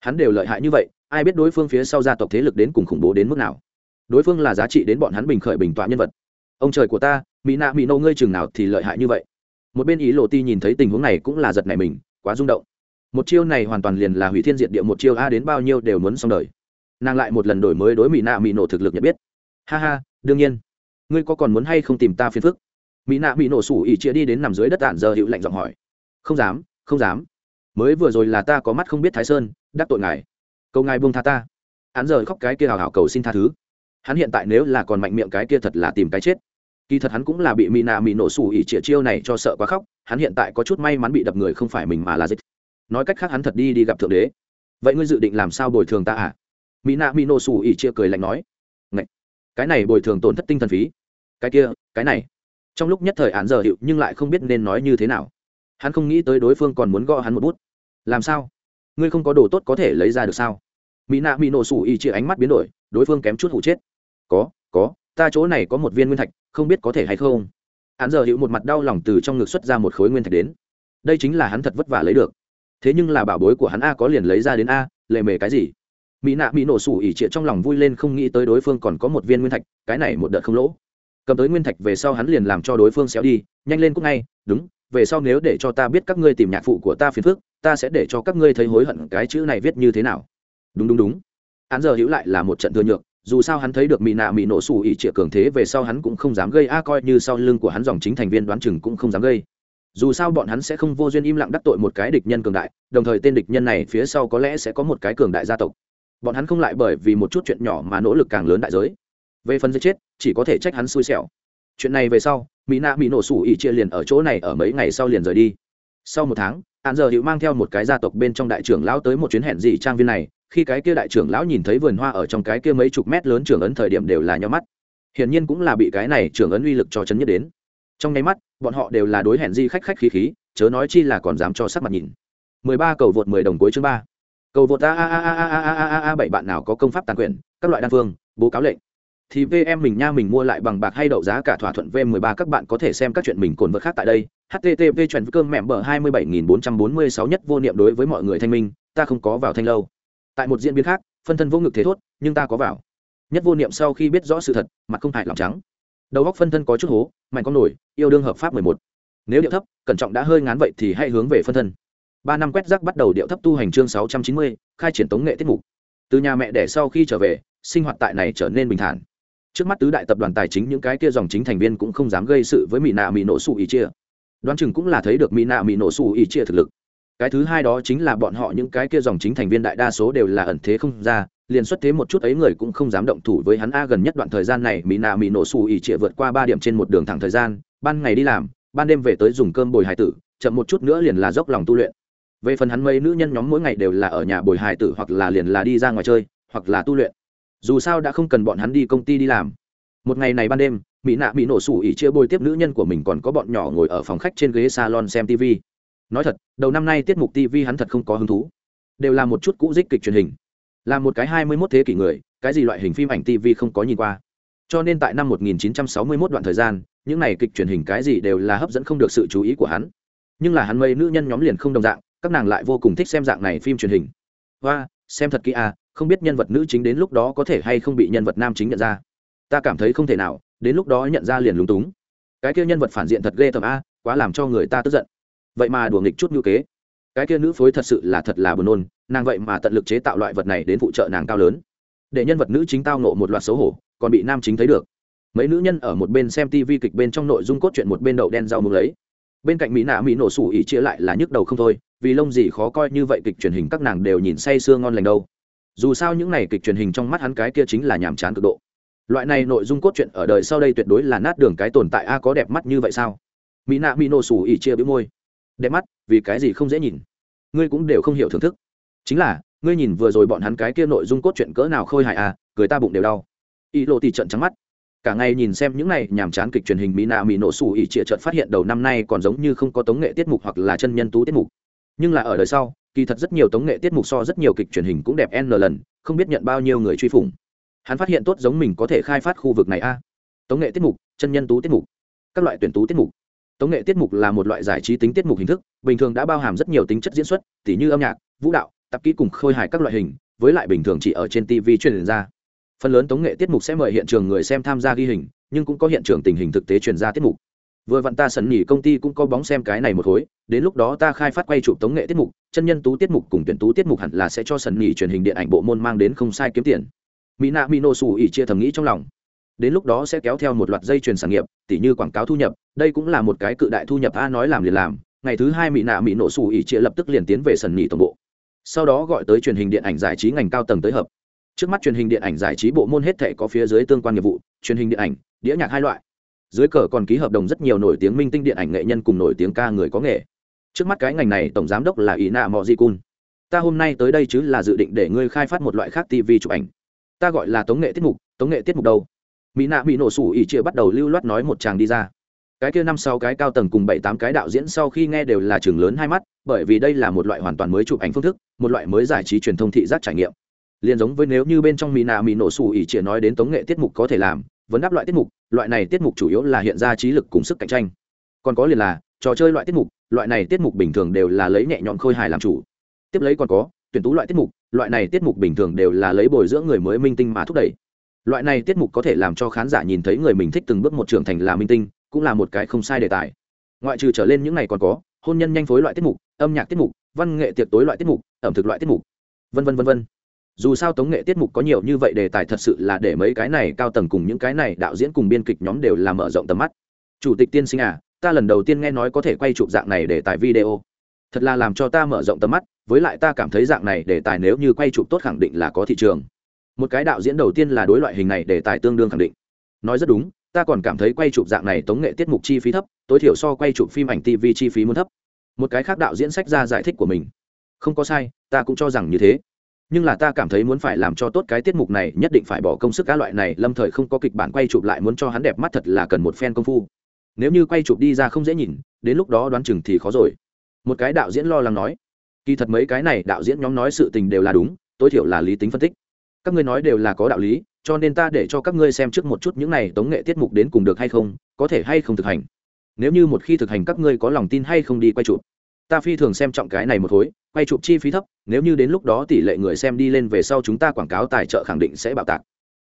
Hắn đều lợi hại như vậy, ai biết đối phương phía sau gia tộc thế lực đến cùng khủng bố đến mức nào. Đối phương là giá trị đến bọn hắn bình khởi bình tọa nhân vật. Ông trời của ta mỹ nạ mỹ nô ngươi chừng nào thì lợi hại như vậy. Một bên ý lộ ti nhìn thấy tình huống này cũng là giật này mình, quá rung động một chiêu này hoàn toàn liền là hủy thiên diệt địa, một chiêu a đến bao nhiêu đều muốn xong đời. Nàng lại một lần đổi mới đối mỹ nạ mỹ nổ thực lực nhận biết. Ha ha, đương nhiên. Ngươi có còn muốn hay không tìm ta phiền phức? Mỹ nạ mỹ nổ sủ ỉ chia đi đến nằm dưới đất tản giờ hiệu lạnh giọng hỏi. Không dám không dám. Mới vừa rồi là ta có mắt không biết thái sơn, đắc tội ngài. Câu ngài buông tha ta. Hắn giờ khóc cái kia hào hào cầu xin tha thứ. Hắn hiện tại nếu là còn mạnh miệng cái kia thật là tìm cái chết. Kỳ thật hắn cũng là bị mỹ nạ mỹ nổ sủ ỉ chia chiêu này cho sợ quá khóc. Hắn hiện tại có chút may mắn bị đập người không phải mình mà là dịch nói cách khác hắn thật đi đi gặp thượng đế. Vậy ngươi dự định làm sao bồi thường ta à? Mỹ nạ mỹ nổ xù ỉ chia cười lạnh nói. Ngậy! cái này bồi thường tổn thất tinh thần phí. Cái kia, cái này. Trong lúc nhất thời án giờ hiệu nhưng lại không biết nên nói như thế nào. Hắn không nghĩ tới đối phương còn muốn gõ hắn một bút. Làm sao? Ngươi không có đồ tốt có thể lấy ra được sao? Mỹ nạ mỹ nổ xù ỉ chia ánh mắt biến đổi, đối phương kém chút hụ chết. Có có, ta chỗ này có một viên nguyên thạch, không biết có thể hay không? Hắn giờ hiệu một mặt đau lòng từ trong ngực xuất ra một khối nguyên thạch đến. Đây chính là hắn thật vất vả lấy được thế nhưng là bảo bối của hắn a có liền lấy ra đến a, lệ mề cái gì? Mỹ nạ mỹ nổ sủ ỉ trịa trong lòng vui lên không nghĩ tới đối phương còn có một viên nguyên thạch, cái này một đợt không lỗ. Cầm tới nguyên thạch về sau hắn liền làm cho đối phương xéo đi, nhanh lên cúc ngay, đúng, về sau nếu để cho ta biết các ngươi tìm nhạc phụ của ta phiền phức, ta sẽ để cho các ngươi thấy hối hận cái chữ này viết như thế nào. Đúng đúng đúng. Hắn giờ hữu lại là một trận thừa nhược dù sao hắn thấy được mỹ nạ mỹ nổ sủ ỉ trịa cường thế về sau hắn cũng không dám gây a coi như sau lưng của hắn dòng chính thành viên đoán chừng cũng không dám gây dù sao bọn hắn sẽ không vô duyên im lặng đắc tội một cái địch nhân cường đại, đồng thời tên địch nhân này phía sau có lẽ sẽ có một cái cường đại gia tộc. Bọn hắn không lại bởi vì một chút chuyện nhỏ mà nỗ lực càng lớn đại giới. Về phần giết chết, chỉ có thể trách hắn xui xẻo. Chuyện này về sau, mỹ nạ bị nổ sủ ỉ chia liền ở chỗ này ở mấy ngày sau liền rời đi. Sau một tháng hạn giờ hữu mang theo một cái gia tộc bên trong đại trưởng lão tới một chuyến hẹn dị trang viên này, khi cái kia đại trưởng lão nhìn thấy vườn hoa ở trong cái kia mấy chục mét lớn trưởng ấn thời điểm đều là nhau mắt. Hiển nhiên cũng là bị cái này trưởng ấn uy lực cho chấn nhất đến trong nháy mắt, bọn họ đều là đối hẹn di khách khách khí khí, chớ nói chi là còn dám cho sắc mặt nhìn. Mười ba cầu vượt mười đồng cuối chương ba. Cầu vượt a a a a a a a a bảy bạn nào có công pháp tàn quyền các loại đan phương, bố cáo lệnh. Thì vm mình nha mình mua lại bằng bạc hay đậu giá cả thỏa thuận v 13 các bạn có thể xem các chuyện mình cồn vật khác tại đây. Http chuyện cơm mẹm bờ 27446 nhất vô niệm đối với mọi người thanh minh, ta không có vào thanh lâu. Tại một diễn biến khác, phân thân vô ngực thế thốt, nhưng ta có vào. Nhất vô niệm sau khi biết rõ sự thật, mặt không hại lòng trắng đầu góc phân thân có chút hố, mạnh con nổi, yêu đương hợp pháp mười một. Nếu điệu thấp, cẩn trọng đã hơi ngán vậy thì hãy hướng về phân thân. Ba năm quét rác bắt đầu điệu thấp tu hành chương sáu trăm chín mươi, khai triển tống nghệ tiết mục. Từ nhà mẹ đẻ sau khi trở về, sinh hoạt tại này trở nên bình thản. Trước mắt tứ đại tập đoàn tài chính những cái kia dòng chính thành viên cũng không dám gây sự với mỹ nạ mỹ nổ xù ý chia. Đoán chừng cũng là thấy được mỹ nạ mỹ nổ xù ý chia thực lực. Cái thứ hai đó chính là bọn họ những cái kia dòng chính thành viên đại đa số đều là ẩn thế không ra liền xuất thế một chút ấy người cũng không dám động thủ với hắn. A, gần nhất đoạn thời gian này mỹ nạ mỹ nổ xù ỉ trịa vượt qua ba điểm trên một đường thẳng thời gian, ban ngày đi làm, ban đêm về tới dùng cơm bồi hài tử, chậm một chút nữa liền là dốc lòng tu luyện. Về phần hắn, mấy nữ nhân nhóm mỗi ngày đều là ở nhà bồi hài tử hoặc là liền là đi ra ngoài chơi, hoặc là tu luyện. Dù sao đã không cần bọn hắn đi công ty đi làm. Một ngày này ban đêm mỹ nạ mỹ nổ sủ ỉ chia bồi tiếp nữ nhân của mình còn có bọn nhỏ ngồi ở phòng khách trên ghế salon xem tv nói thật, đầu năm nay tiết mục tv hắn thật không có hứng thú. Đều là một chút cũ dích kịch truyền hình là một cái hai mươi 21 thế kỷ người, cái gì loại hình phim ảnh tv không có nhìn qua. Cho nên tại năm 1961 đoạn thời gian, những này kịch truyền hình cái gì đều là hấp dẫn không được sự chú ý của hắn. Nhưng là hắn mây nữ nhân nhóm liền không đồng dạng, các nàng lại vô cùng thích xem dạng này phim truyền hình. Và xem thật kỹ à không biết nhân vật nữ chính đến lúc đó có thể hay không bị nhân vật nam chính nhận ra. Ta cảm thấy không thể nào, đến lúc đó nhận ra liền lúng túng. Cái kia nhân vật phản diện thật ghê tởm a, quá làm cho người ta tức giận. Vậy mà đùa nghịch chút như kế. Cái kia nữ phối thật sự là thật là buồn nôn nàng vậy mà tận lực chế tạo loại vật này đến phụ trợ nàng cao lớn. Để nhân vật nữ chính tao nộ một loạt xấu hổ, còn bị nam chính thấy được. Mấy nữ nhân ở một bên xem tv kịch bên trong nội dung cốt truyện một bên đậu đen rau mừng lấy. Bên cạnh mỹ nạ mỹ nổ sủ ý chia lại là nhức đầu không thôi, vì lông gì khó coi như vậy kịch truyền hình các nàng đều nhìn say sưa ngon lành đâu. Dù sao những này kịch truyền hình trong mắt hắn cái kia chính là nhàm chán cực độ. Loại này nội dung cốt truyện ở đời sau đây tuyệt đối là nát đường cái tồn tại a có đẹp mắt như vậy sao? Mỹ nạ mỹ nổ sủ ý chia bĩu môi. Đẹp mắt, vì cái gì không dễ nhìn? Ngươi cũng đều không hiểu thưởng thức chính là, ngươi nhìn vừa rồi bọn hắn cái kia nội dung cốt truyện cỡ nào khôi hài à cười ta bụng đều đau. Y lộ thì trận trắng mắt. Cả ngày nhìn xem những này nhàm chán kịch truyền hình mỹ nạ mỹ nổ xù ỉ trịa trợt phát hiện đầu năm nay còn giống như không có tống nghệ tiết mục hoặc là chân nhân tú tiết mục. Nhưng là ở đời sau, kỳ thật rất nhiều tống nghệ tiết mục so rất nhiều kịch truyền hình cũng đẹp n lần, không biết nhận bao nhiêu người truy phủng. Hắn phát hiện tốt giống mình có thể khai phát khu vực này a. Tống nghệ tiết mục, chân nhân tú tiết mục, các loại tuyển tú tiết mục. Tống nghệ tiết mục là một loại giải trí tính tiết mục hình thức, bình thường đã bao hàm rất nhiều tính chất diễn xuất, tỉ như âm nhạc, vũ đạo tập kỹ cùng khôi hài các loại hình, với lại bình thường chỉ ở trên tv truyền ra. Phần lớn tống nghệ tiết mục sẽ mời hiện trường người xem tham gia ghi hình, nhưng cũng có hiện trường tình hình thực tế truyền ra tiết mục. Vừa vặn ta sẩn nhỉ công ty cũng có bóng xem cái này một khối, đến lúc đó ta khai phát quay chụp tống nghệ tiết mục, chân nhân tú tiết mục cùng tuyển tú tiết mục hẳn là sẽ cho sẩn nhỉ truyền hình điện ảnh bộ môn mang đến không sai kiếm tiền. Mỹ nạ mỹ nô xù ỉ chia thầm nghĩ trong lòng. Đến lúc đó sẽ kéo theo một loạt dây chuyền sản nghiệp, tỉ như quảng cáo thu nhập, đây cũng là một cái cự đại thu nhập, a nói làm liền làm. Ngày thứ hai mỹ nạ mỹ nổ xù ỉ chia lập tức liền tiến về sẩn nhỉ tổng bộ sau đó gọi tới truyền hình điện ảnh giải trí ngành cao tầng tới hợp. Trước mắt truyền hình điện ảnh giải trí bộ môn hết thể có phía dưới tương quan nghiệp vụ, truyền hình điện ảnh, đĩa nhạc hai loại. Dưới cờ còn ký hợp đồng rất nhiều nổi tiếng minh tinh điện ảnh nghệ nhân cùng nổi tiếng ca người có nghề. Trước mắt cái ngành này, tổng giám đốc là ý nạ mò di cun ta hôm nay tới đây chứ là dự định để ngươi khai phát một loại khác tv chụp ảnh. Ta gọi là tống nghệ tiết mục, tống nghệ tiết mục đâu? Mỹ nạ bị nổ sủ ỉ chia bắt đầu lưu loát nói một chàng đi ra. Cái kia năm sáu cái cao tầng cùng bảy tám cái đạo diễn sau khi nghe đều là trường lớn hai mắt bởi vì đây là một loại hoàn toàn mới chụp ảnh phương thức, một loại mới giải trí truyền thông thị giác trải nghiệm. Liền giống với nếu như bên trong mỹ nạ mỹ nổ xù ỉ chỉ nói đến tống nghệ tiết mục có thể làm, vấn đáp loại tiết mục, loại này tiết mục chủ yếu là hiện ra trí lực cùng sức cạnh tranh. Còn có liền là, trò chơi loại tiết mục, loại này tiết mục bình thường đều là lấy nhẹ nhõm khôi hài làm chủ. Tiếp lấy còn có, tuyển tú loại tiết mục, loại này tiết mục bình thường đều là lấy bồi dưỡng người mới minh tinh mà thúc đẩy. Loại này tiết mục có thể làm cho khán giả nhìn thấy người mình thích từng bước một trưởng thành là minh tinh, cũng là một cái không sai đề tài. Ngoại trừ trở lên những này còn có, hôn nhân nhanh phối loại tiết mục âm nhạc tiết mục, văn nghệ tiệc tối loại tiết mục, ẩm thực loại tiết mục, vân vân vân vân. Dù sao tống nghệ tiết mục có nhiều như vậy đề tài thật sự là để mấy cái này cao tầng cùng những cái này đạo diễn cùng biên kịch nhóm đều làm mở rộng tầm mắt. Chủ tịch tiên sinh à ta lần đầu tiên nghe nói có thể quay chụp dạng này để tài video. Thật là làm cho ta mở rộng tầm mắt, với lại ta cảm thấy dạng này để tài nếu như quay chụp tốt khẳng định là có thị trường. Một cái đạo diễn đầu tiên là đối loại hình này để tài tương đương khẳng định. Nói rất đúng, ta còn cảm thấy quay chụp dạng này tống nghệ tiết mục chi phí thấp, tối thiểu so quay chụp phim ảnh tv chi phí muốn thấp một cái khác đạo diễn sách ra giải thích của mình. Không có sai, ta cũng cho rằng như thế. Nhưng là ta cảm thấy muốn phải làm cho tốt cái tiết mục này, nhất định phải bỏ công sức cá loại này, lâm thời không có kịch bản quay chụp lại muốn cho hắn đẹp mắt thật là cần một phen công phu. Nếu như quay chụp đi ra không dễ nhìn, đến lúc đó đoán chừng thì khó rồi. Một cái đạo diễn lo lắng nói. Kỳ thật mấy cái này đạo diễn nhóm nói sự tình đều là đúng, tối thiểu là lý tính phân tích. Các ngươi nói đều là có đạo lý, cho nên ta để cho các ngươi xem trước một chút những này tống nghệ tiết mục đến cùng được hay không, có thể hay không thực hành nếu như một khi thực hành các ngươi có lòng tin hay không đi quay chụp. Ta phi thường xem trọng cái này một khối, quay chụp chi phí thấp, nếu như đến lúc đó tỷ lệ người xem đi lên về sau chúng ta quảng cáo tài trợ khẳng định sẽ bạo tạc.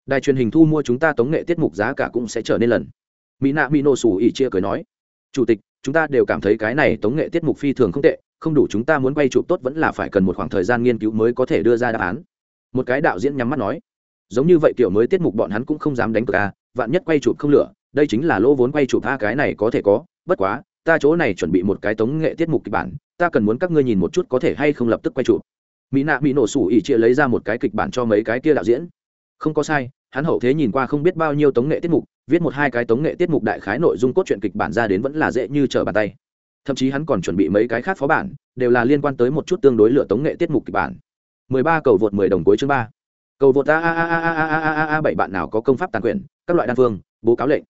Đài truyền hình thu mua chúng ta tống nghệ tiết mục giá cả cũng sẽ trở nên lần. Mỹ nạ mỹ nổ sủ ỉ chia cười nói, chủ tịch, chúng ta đều cảm thấy cái này tống nghệ tiết mục phi thường không tệ, không đủ chúng ta muốn quay chụp tốt vẫn là phải cần một khoảng thời gian nghiên cứu mới có thể đưa ra đáp án. Một cái đạo diễn nhắm mắt nói, giống như vậy kiểu mới tiết mục bọn hắn cũng không dám đánh cược a à, vạn nhất quay chụp không lửa đây chính là lỗ vốn quay chụp a cái này có thể có, bất quá, ta chỗ này chuẩn bị một cái tống nghệ tiết mục kịch bản, ta cần muốn các ngươi nhìn một chút có thể hay không lập tức quay chụp. Mỹ nạ mỹ nổ sủ ỉ chia lấy ra một cái kịch bản cho mấy cái kia đạo diễn. Không có sai, hắn hậu thế nhìn qua không biết bao nhiêu tống nghệ tiết mục, viết một hai cái tống nghệ tiết mục đại khái nội dung cốt truyện kịch bản ra đến vẫn là dễ như trở bàn tay. Thậm chí hắn còn chuẩn bị mấy cái khác phó bản, đều là liên quan tới một chút tương đối lựa tống nghệ tiết mục kịch bản. 13 cầu vượt 10 đồng cuối chương 3. cầu vượt a a a a a a a a bảy bạn nào có công pháp tàn quyền, các loại đan phương, bố cáo lệnh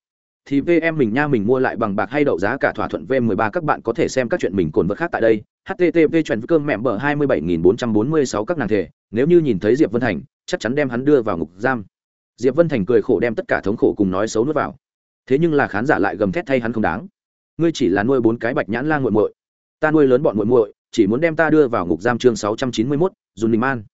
thì VM mình nha mình mua lại bằng bạc hay đậu giá cả thỏa thuận V13 các bạn có thể xem các chuyện mình cồn vật khác tại đây. http chuyện cơm mẹ bờ 27446 các nàng thể, nếu như nhìn thấy Diệp Vân Thành, chắc chắn đem hắn đưa vào ngục giam. Diệp Vân Thành cười khổ đem tất cả thống khổ cùng nói xấu nuốt vào. Thế nhưng là khán giả lại gầm thét thay hắn không đáng. Ngươi chỉ là nuôi bốn cái bạch nhãn lang muội muội, ta nuôi lớn bọn muội muội, chỉ muốn đem ta đưa vào ngục giam chương 691, Dùn Đình Man.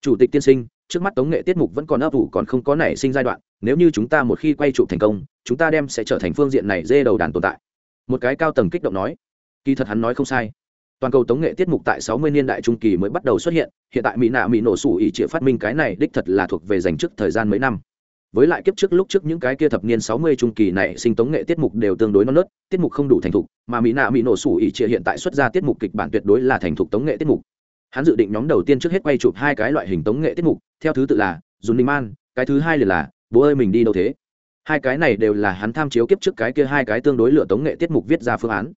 Chủ tịch tiên sinh, trước mắt tống nghệ tiết mục vẫn còn ấp ủ còn không có nảy sinh giai đoạn, nếu như chúng ta một khi quay trụ thành công, chúng ta đem sẽ trở thành phương diện này dê đầu đàn tồn tại. Một cái cao tầng kích động nói. Kỳ thật hắn nói không sai. Toàn cầu tống nghệ tiết mục tại 60 niên đại trung kỳ mới bắt đầu xuất hiện hiện tại mỹ nạ mỹ nổ sủ ỉ triệu phát minh cái này đích thật là thuộc về dành trước thời gian mấy năm. Với lại kiếp trước lúc trước những cái kia thập niên 60 trung kỳ này sinh tống nghệ tiết mục đều tương đối non nớt, tiết mục không đủ thành thục, mà mỹ nạ mỹ nổ sủ ỉ triệu hiện tại xuất ra tiết mục kịch bản tuyệt đối là thành thục tống nghệ tiết mục hắn dự định nhóm đầu tiên trước hết quay chụp hai cái loại hình tống nghệ tiết mục, theo thứ tự là dùn ninh man, cái thứ hai liền là bố ơi mình đi đâu thế? Hai cái này đều là hắn tham chiếu kiếp trước cái kia hai cái tương đối lựa tống nghệ tiết mục viết ra phương án.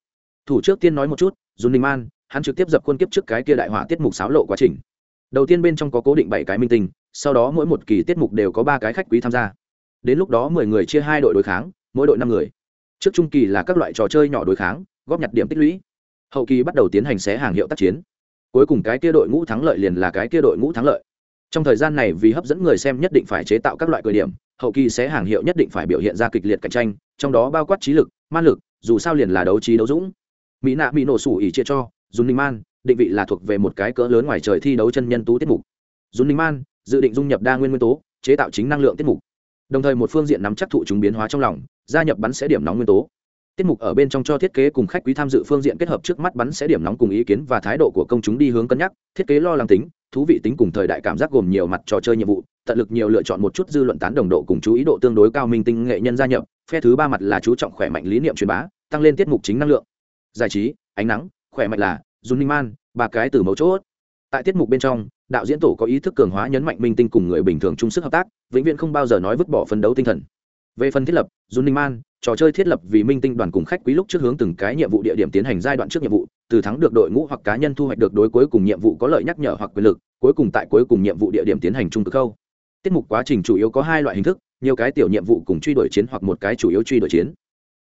Thủ trước tiên nói một chút, dùn ninh man, hắn trực tiếp dập khuôn kiếp trước cái kia đại họa tiết mục xáo lộ quá trình. Đầu tiên bên trong có cố định bảy cái minh tinh, sau đó mỗi một kỳ tiết mục đều có ba cái khách quý tham gia. Đến lúc đó mười người chia hai đội đối kháng, mỗi đội năm người. Trước trung kỳ là các loại trò chơi nhỏ đối kháng, góp nhặt điểm tích lũy. Hậu kỳ bắt đầu tiến hành xé hàng hiệu tác chiến cuối cùng cái kia đội ngũ thắng lợi liền là cái kia đội ngũ thắng lợi. Trong thời gian này vì hấp dẫn người xem nhất định phải chế tạo các loại cười điểm, hậu kỳ sẽ hàng hiệu nhất định phải biểu hiện ra kịch liệt cạnh tranh, trong đó bao quát trí lực man lực, dù sao liền là đấu trí đấu dũng. Mỹ nạ bị nổ sủ ỉ chia cho dùng ninh man định vị là thuộc về một cái cỡ lớn ngoài trời thi đấu chân nhân tú tiết mục. Dùng ninh man dự định dung nhập đa nguyên nguyên tố, chế tạo chính năng lượng tiết mục. Đồng thời một phương diện nắm chắc thụ chúng biến hóa trong lòng, gia nhập bắn sẽ điểm nóng nguyên tố tiết mục ở bên trong cho thiết kế cùng khách quý tham dự phương diện kết hợp trước mắt bắn sẽ điểm nóng cùng ý kiến và thái độ của công chúng đi hướng cân nhắc. Thiết kế lo lắng tính, thú vị tính cùng thời đại cảm giác gồm nhiều mặt trò chơi nhiệm vụ, tận lực nhiều lựa chọn một chút dư luận tán đồng độ cùng chú ý độ tương đối cao minh tinh nghệ nhân gia nhập. Phe thứ ba mặt là chú trọng khỏe mạnh lý niệm truyền bá, tăng lên tiết mục chính năng lượng. Giải trí, ánh nắng, khỏe mạnh là dùng ninh man, ba cái từ mấu chốt. Tại tiết mục bên trong, đạo diễn tổ có ý thức cường hóa nhấn mạnh minh tinh cùng người bình thường chung sức hợp tác, vĩnh viễn không bao giờ nói vứt bỏ phấn đấu tinh thần. Về phần thiết lập dùng ninh man trò chơi thiết lập vì minh tinh đoàn cùng khách quý lúc trước hướng từng cái nhiệm vụ địa điểm tiến hành giai đoạn trước nhiệm vụ, từ thắng được đội ngũ hoặc cá nhân thu hoạch được đối cuối cùng nhiệm vụ có lợi nhắc nhở hoặc quyền lực, cuối cùng tại cuối cùng nhiệm vụ địa điểm tiến hành trung cực khâu. Tiết mục quá trình chủ yếu có hai loại hình thức, nhiều cái tiểu nhiệm vụ cùng truy đuổi chiến hoặc một cái chủ yếu truy đuổi chiến.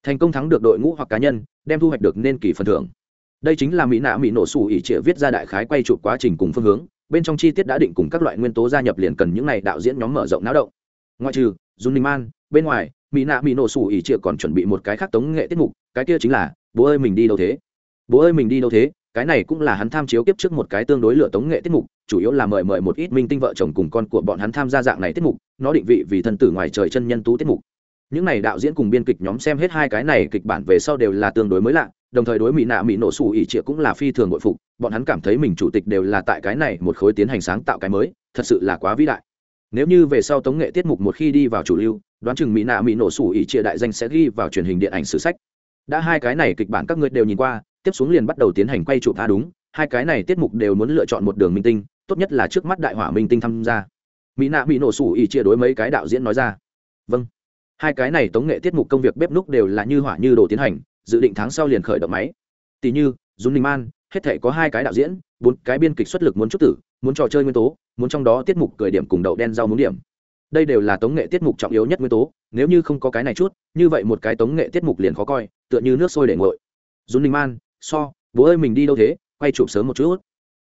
Thành công thắng được đội ngũ hoặc cá nhân, đem thu hoạch được nên kỳ phần thưởng. Đây chính là mỹ nạ mỹ nổ xù ỉ trịa viết ra đại khái quay chụp quá trình cùng phương hướng, bên trong chi tiết đã định cùng các loại nguyên tố gia nhập liền cần những n à y đạo diễn nhóm mở rộng náo động. Ngoại trừ dung ninh man, bên ngoài mỹ nạ mỹ nổ sủ ỉ chịa còn chuẩn bị một cái khác tống nghệ tiết mục, cái kia chính là, bố ơi, mình đi đâu thế? Bố ơi, mình đi đâu thế? Cái này cũng là hắn tham chiếu kiếp trước một cái tương đối lựa tống nghệ tiết mục, chủ yếu là mời mời một ít minh tinh vợ chồng cùng con của bọn hắn tham gia dạng này tiết mục, nó định vị vì thân tử ngoài trời chân nhân tú tiết mục. Những này đạo diễn cùng biên kịch nhóm xem hết hai cái này kịch bản về sau đều là tương đối mới lạ, đồng thời đối mỹ nạ mỹ nổ sủ ỉ trịa cũng là phi thường bội phục, bọn hắn cảm thấy mình chủ tịch đều là tại cái này một khối tiến hành sáng tạo cái mới, thật sự là quá vĩ đại nếu như về sau tống nghệ tiết mục một khi đi vào chủ lưu, đoán chừng mỹ nạ mỹ nổ sủ ỉ trịa đại danh sẽ ghi vào truyền hình điện ảnh sử sách. Đã hai cái này kịch bản các ngươi đều nhìn qua, tiếp xuống liền bắt đầu tiến hành quay chụp. Tha đúng, hai cái này tiết mục đều muốn lựa chọn một đường minh tinh, tốt nhất là trước mắt đại hỏa minh tinh tham gia. Mỹ nạ mỹ nổ sủ ỉ chia đối mấy cái đạo diễn nói ra. Vâng. Hai cái này tống nghệ tiết mục công việc bếp núc đều là như hỏa như đồ tiến hành, dự định tháng sau liền khởi động máy. Tỷ như dùng ninh man hết thể có hai cái đạo diễn, bốn cái biên kịch xuất lực muốn chút tử, muốn trò chơi nguyên tố, muốn trong đó tiết mục cười điểm cùng đậu đen rau muốn điểm. Đây đều là tống nghệ tiết mục trọng yếu nhất nguyên tố, nếu như không có cái này chút, như vậy một cái tống nghệ tiết mục liền khó coi, tựa như nước sôi để ngội dung ninh man, so, bố ơi mình đi đâu thế, quay chụp sớm một chút.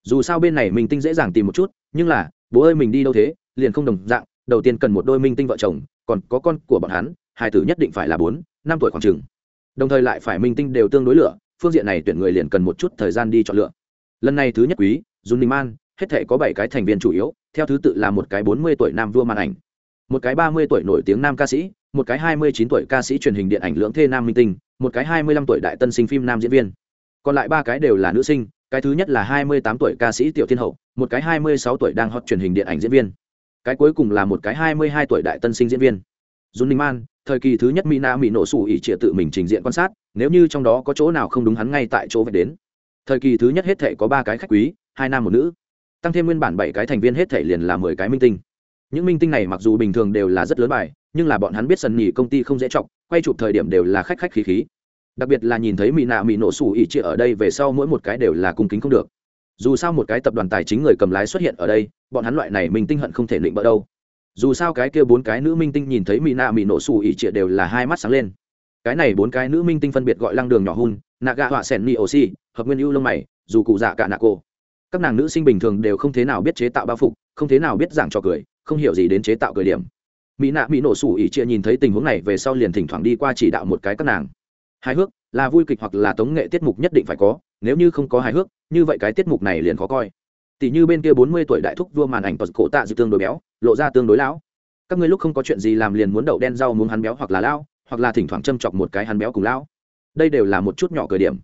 Dù sao bên này mình tinh dễ dàng tìm một chút, nhưng là, bố ơi mình đi đâu thế, liền không đồng dạng, đầu tiên cần một đôi minh tinh vợ chồng, còn có con của bọn hắn, hai tử nhất định phải là bốn, năm tuổi khoảng chừng. Đồng thời lại phải minh tinh đều tương đối lửa phương diện này tuyển người liền cần một chút thời gian đi chọn lựa. Lần này thứ nhất quý dùn ninh man, hết thể có bảy cái thành viên chủ yếu, theo thứ tự là một cái bốn mươi tuổi nam vua màn ảnh, một cái ba mươi tuổi nổi tiếng nam ca sĩ, một cái hai mươi chín tuổi ca sĩ truyền hình điện ảnh lưỡng thê nam minh tinh, một cái hai mươi lăm tuổi đại tân sinh phim nam diễn viên. Còn lại ba cái đều là nữ sinh, cái thứ nhất là hai mươi tám tuổi ca sĩ tiểu thiên hậu, một cái hai mươi sáu tuổi đang hot truyền hình điện ảnh diễn viên. Cái cuối cùng là một cái hai mươi hai tuổi đại tân sinh diễn viên dùn ninh man, thời kỳ thứ nhất mỹ na mỹ nổ sủ ỉ trịa tự mình trình diện quan sát, nếu như trong đó có chỗ nào không đúng hắn ngay tại chỗ vạch đến. Thời kỳ thứ nhất hết thể có ba cái khách quý, hai nam một nữ. Tăng thêm nguyên bản bảy cái thành viên hết thể liền là mười cái minh tinh. Những minh tinh này mặc dù bình thường đều là rất lớn bài, nhưng là bọn hắn biết sân nhì công ty không dễ chọc, quay chụp thời điểm đều là khách khách khí khí. Đặc biệt là nhìn thấy mỹ nạ mỹ nổ sủ ỉ trịa ở đây về sau mỗi một cái đều là cung kính không được. Dù sao một cái tập đoàn tài chính người cầm lái xuất hiện ở đây, bọn hắn loại này mình tinh hận không thể định bỡ đâu dù sao cái kia bốn cái nữ minh tinh nhìn thấy mỹ nạ mỹ nổ sủ ỉ trịa đều là hai mắt sáng lên. Cái này bốn cái nữ minh tinh phân biệt gọi lăng đường nhỏ hun nạ gạ họa sẻn ni Xi, hợp nguyên ưu lông mày dù cụ dạ cả nạ cô. Các nàng nữ sinh bình thường đều không thế nào biết chế tạo bao phục không thế nào biết giảng trò cười không hiểu gì đến chế tạo cười điểm. Mỹ nạ mỹ nổ sủ ỉ chia nhìn thấy tình huống này về sau liền thỉnh thoảng đi qua chỉ đạo một cái các nàng. Hài hước là vui kịch hoặc là tống nghệ tiết mục nhất định phải có nếu như không có hài hước như vậy cái tiết mục này liền khó coi tỷ như bên kia bốn mươi tuổi đại thúc vua màn ảnh tật cổ tạ dự tương đối béo, lộ ra tương đối lão. Các ngươi lúc không có chuyện gì làm liền muốn đậu đen rau muốn hắn béo hoặc là lao hoặc là thỉnh thoảng châm chọc một cái hắn béo cùng lão. Đây đều là một chút nhỏ cười điểm.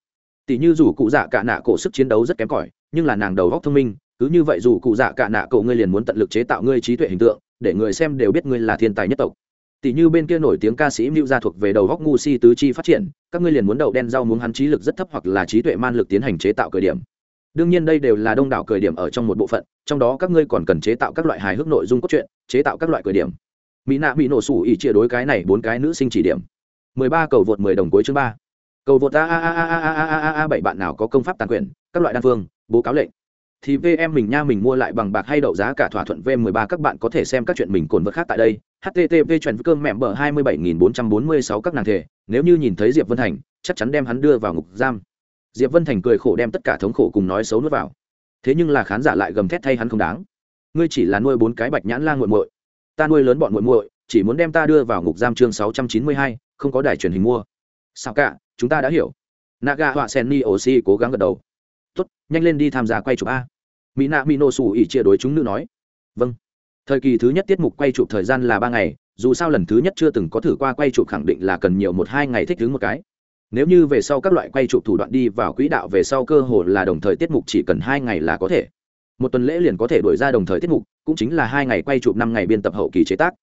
Tỷ như dù cụ dạ cả nạ cổ sức chiến đấu rất kém cỏi, nhưng là nàng đầu góc thông minh, cứ như vậy dù cụ dạ cả nạ cổ ngươi liền muốn tận lực chế tạo ngươi trí tuệ hình tượng, để người xem đều biết ngươi là thiên tài nhất tộc. Tỷ như bên kia nổi tiếng ca sĩ mưu gia thuộc về đầu góc ngu si tứ chi phát triển, các ngươi liền muốn đậu đen rau muốn hắn trí lực rất thấp hoặc là trí tuệ man lực tiến hành chế tạo cười điểm đương nhiên đây đều là đông đảo cười điểm ở trong một bộ phận trong đó các ngươi còn cần chế tạo các loại hài hước nội dung cốt truyện chế tạo các loại cười điểm mỹ nạ bị nổ sủ ỉ chia đối cái này bốn cái nữ sinh chỉ điểm mười ba cầu vượt mười đồng cuối chương ba cầu vượt a a a a a a a a bảy bạn nào có công pháp tàn quyền các loại đan phương bố cáo lệnh thì VM mình nha mình mua lại bằng bạc hay đậu giá cả thỏa thuận V13 các bạn có thể xem các chuyện mình cồn vật khác tại đây. http chuẩn cơm mẹ bờ 27446 các nàng thể, nếu như nhìn thấy Diệp Vân Thành, chắc chắn đem hắn đưa vào ngục giam. Diệp Vân Thành cười khổ đem tất cả thống khổ cùng nói xấu nuốt vào. Thế nhưng là khán giả lại gầm thét thay hắn không đáng. Ngươi chỉ là nuôi bốn cái bạch nhãn la nguội muội, ta nuôi lớn bọn muội muội, chỉ muốn đem ta đưa vào ngục giam chương 692, không có đài truyền hình mua. Sao cả, chúng ta đã hiểu. Naga Họa Senni Oshi cố gắng gật đầu. Tốt, nhanh lên đi tham gia quay chụp a mỹ nạ mỹ nổ sủ ỉ chia đối chúng nữ nói vâng thời kỳ thứ nhất tiết mục quay chụp thời gian là ba ngày dù sao lần thứ nhất chưa từng có thử qua quay chụp khẳng định là cần nhiều một hai ngày thích thứ một cái nếu như về sau các loại quay chụp thủ đoạn đi vào quỹ đạo về sau cơ hồ là đồng thời tiết mục chỉ cần hai ngày là có thể. Một tuần lễ liền có thể đổi ra đồng thời tiết mục, cũng chính là hai ngày quay chụp năm ngày biên tập hậu kỳ chế tác.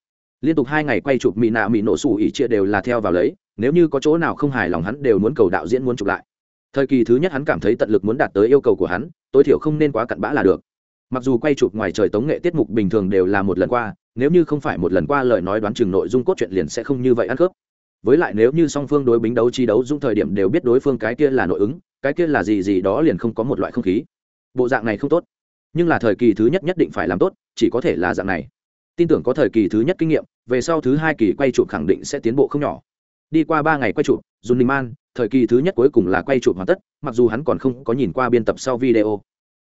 Liên tục hai ngày quay chụp mỹ nạ mỹ nổ xù ỉ chia đều là theo vào lấy, nếu như có chỗ nào không hài lòng hắn đều muốn cầu đạo diễn muốn chụp lại. Thời kỳ thứ nhất hắn cảm thấy tận lực muốn đạt tới yêu cầu của hắn, tối thiểu không nên quá cặn bã là được. Mặc dù quay chụp ngoài trời tống nghệ tiết mục bình thường đều là một lần qua, nếu như không phải một lần qua lời nói đoán chừng nội dung cốt truyện liền sẽ không như vậy ăn khớp với lại nếu như song phương đối bính đấu chi đấu dung thời điểm đều biết đối phương cái kia là nội ứng, cái kia là gì gì đó liền không có một loại không khí. Bộ dạng này không tốt. Nhưng là thời kỳ thứ nhất nhất định phải làm tốt, chỉ có thể là dạng này. Tin tưởng có thời kỳ thứ nhất kinh nghiệm, về sau thứ hai kỳ quay chụp khẳng định sẽ tiến bộ không nhỏ. Đi qua ba ngày quay chụp dùn ninh man thời kỳ thứ nhất cuối cùng là quay chụp hoàn tất, mặc dù hắn còn không có nhìn qua biên tập sau video.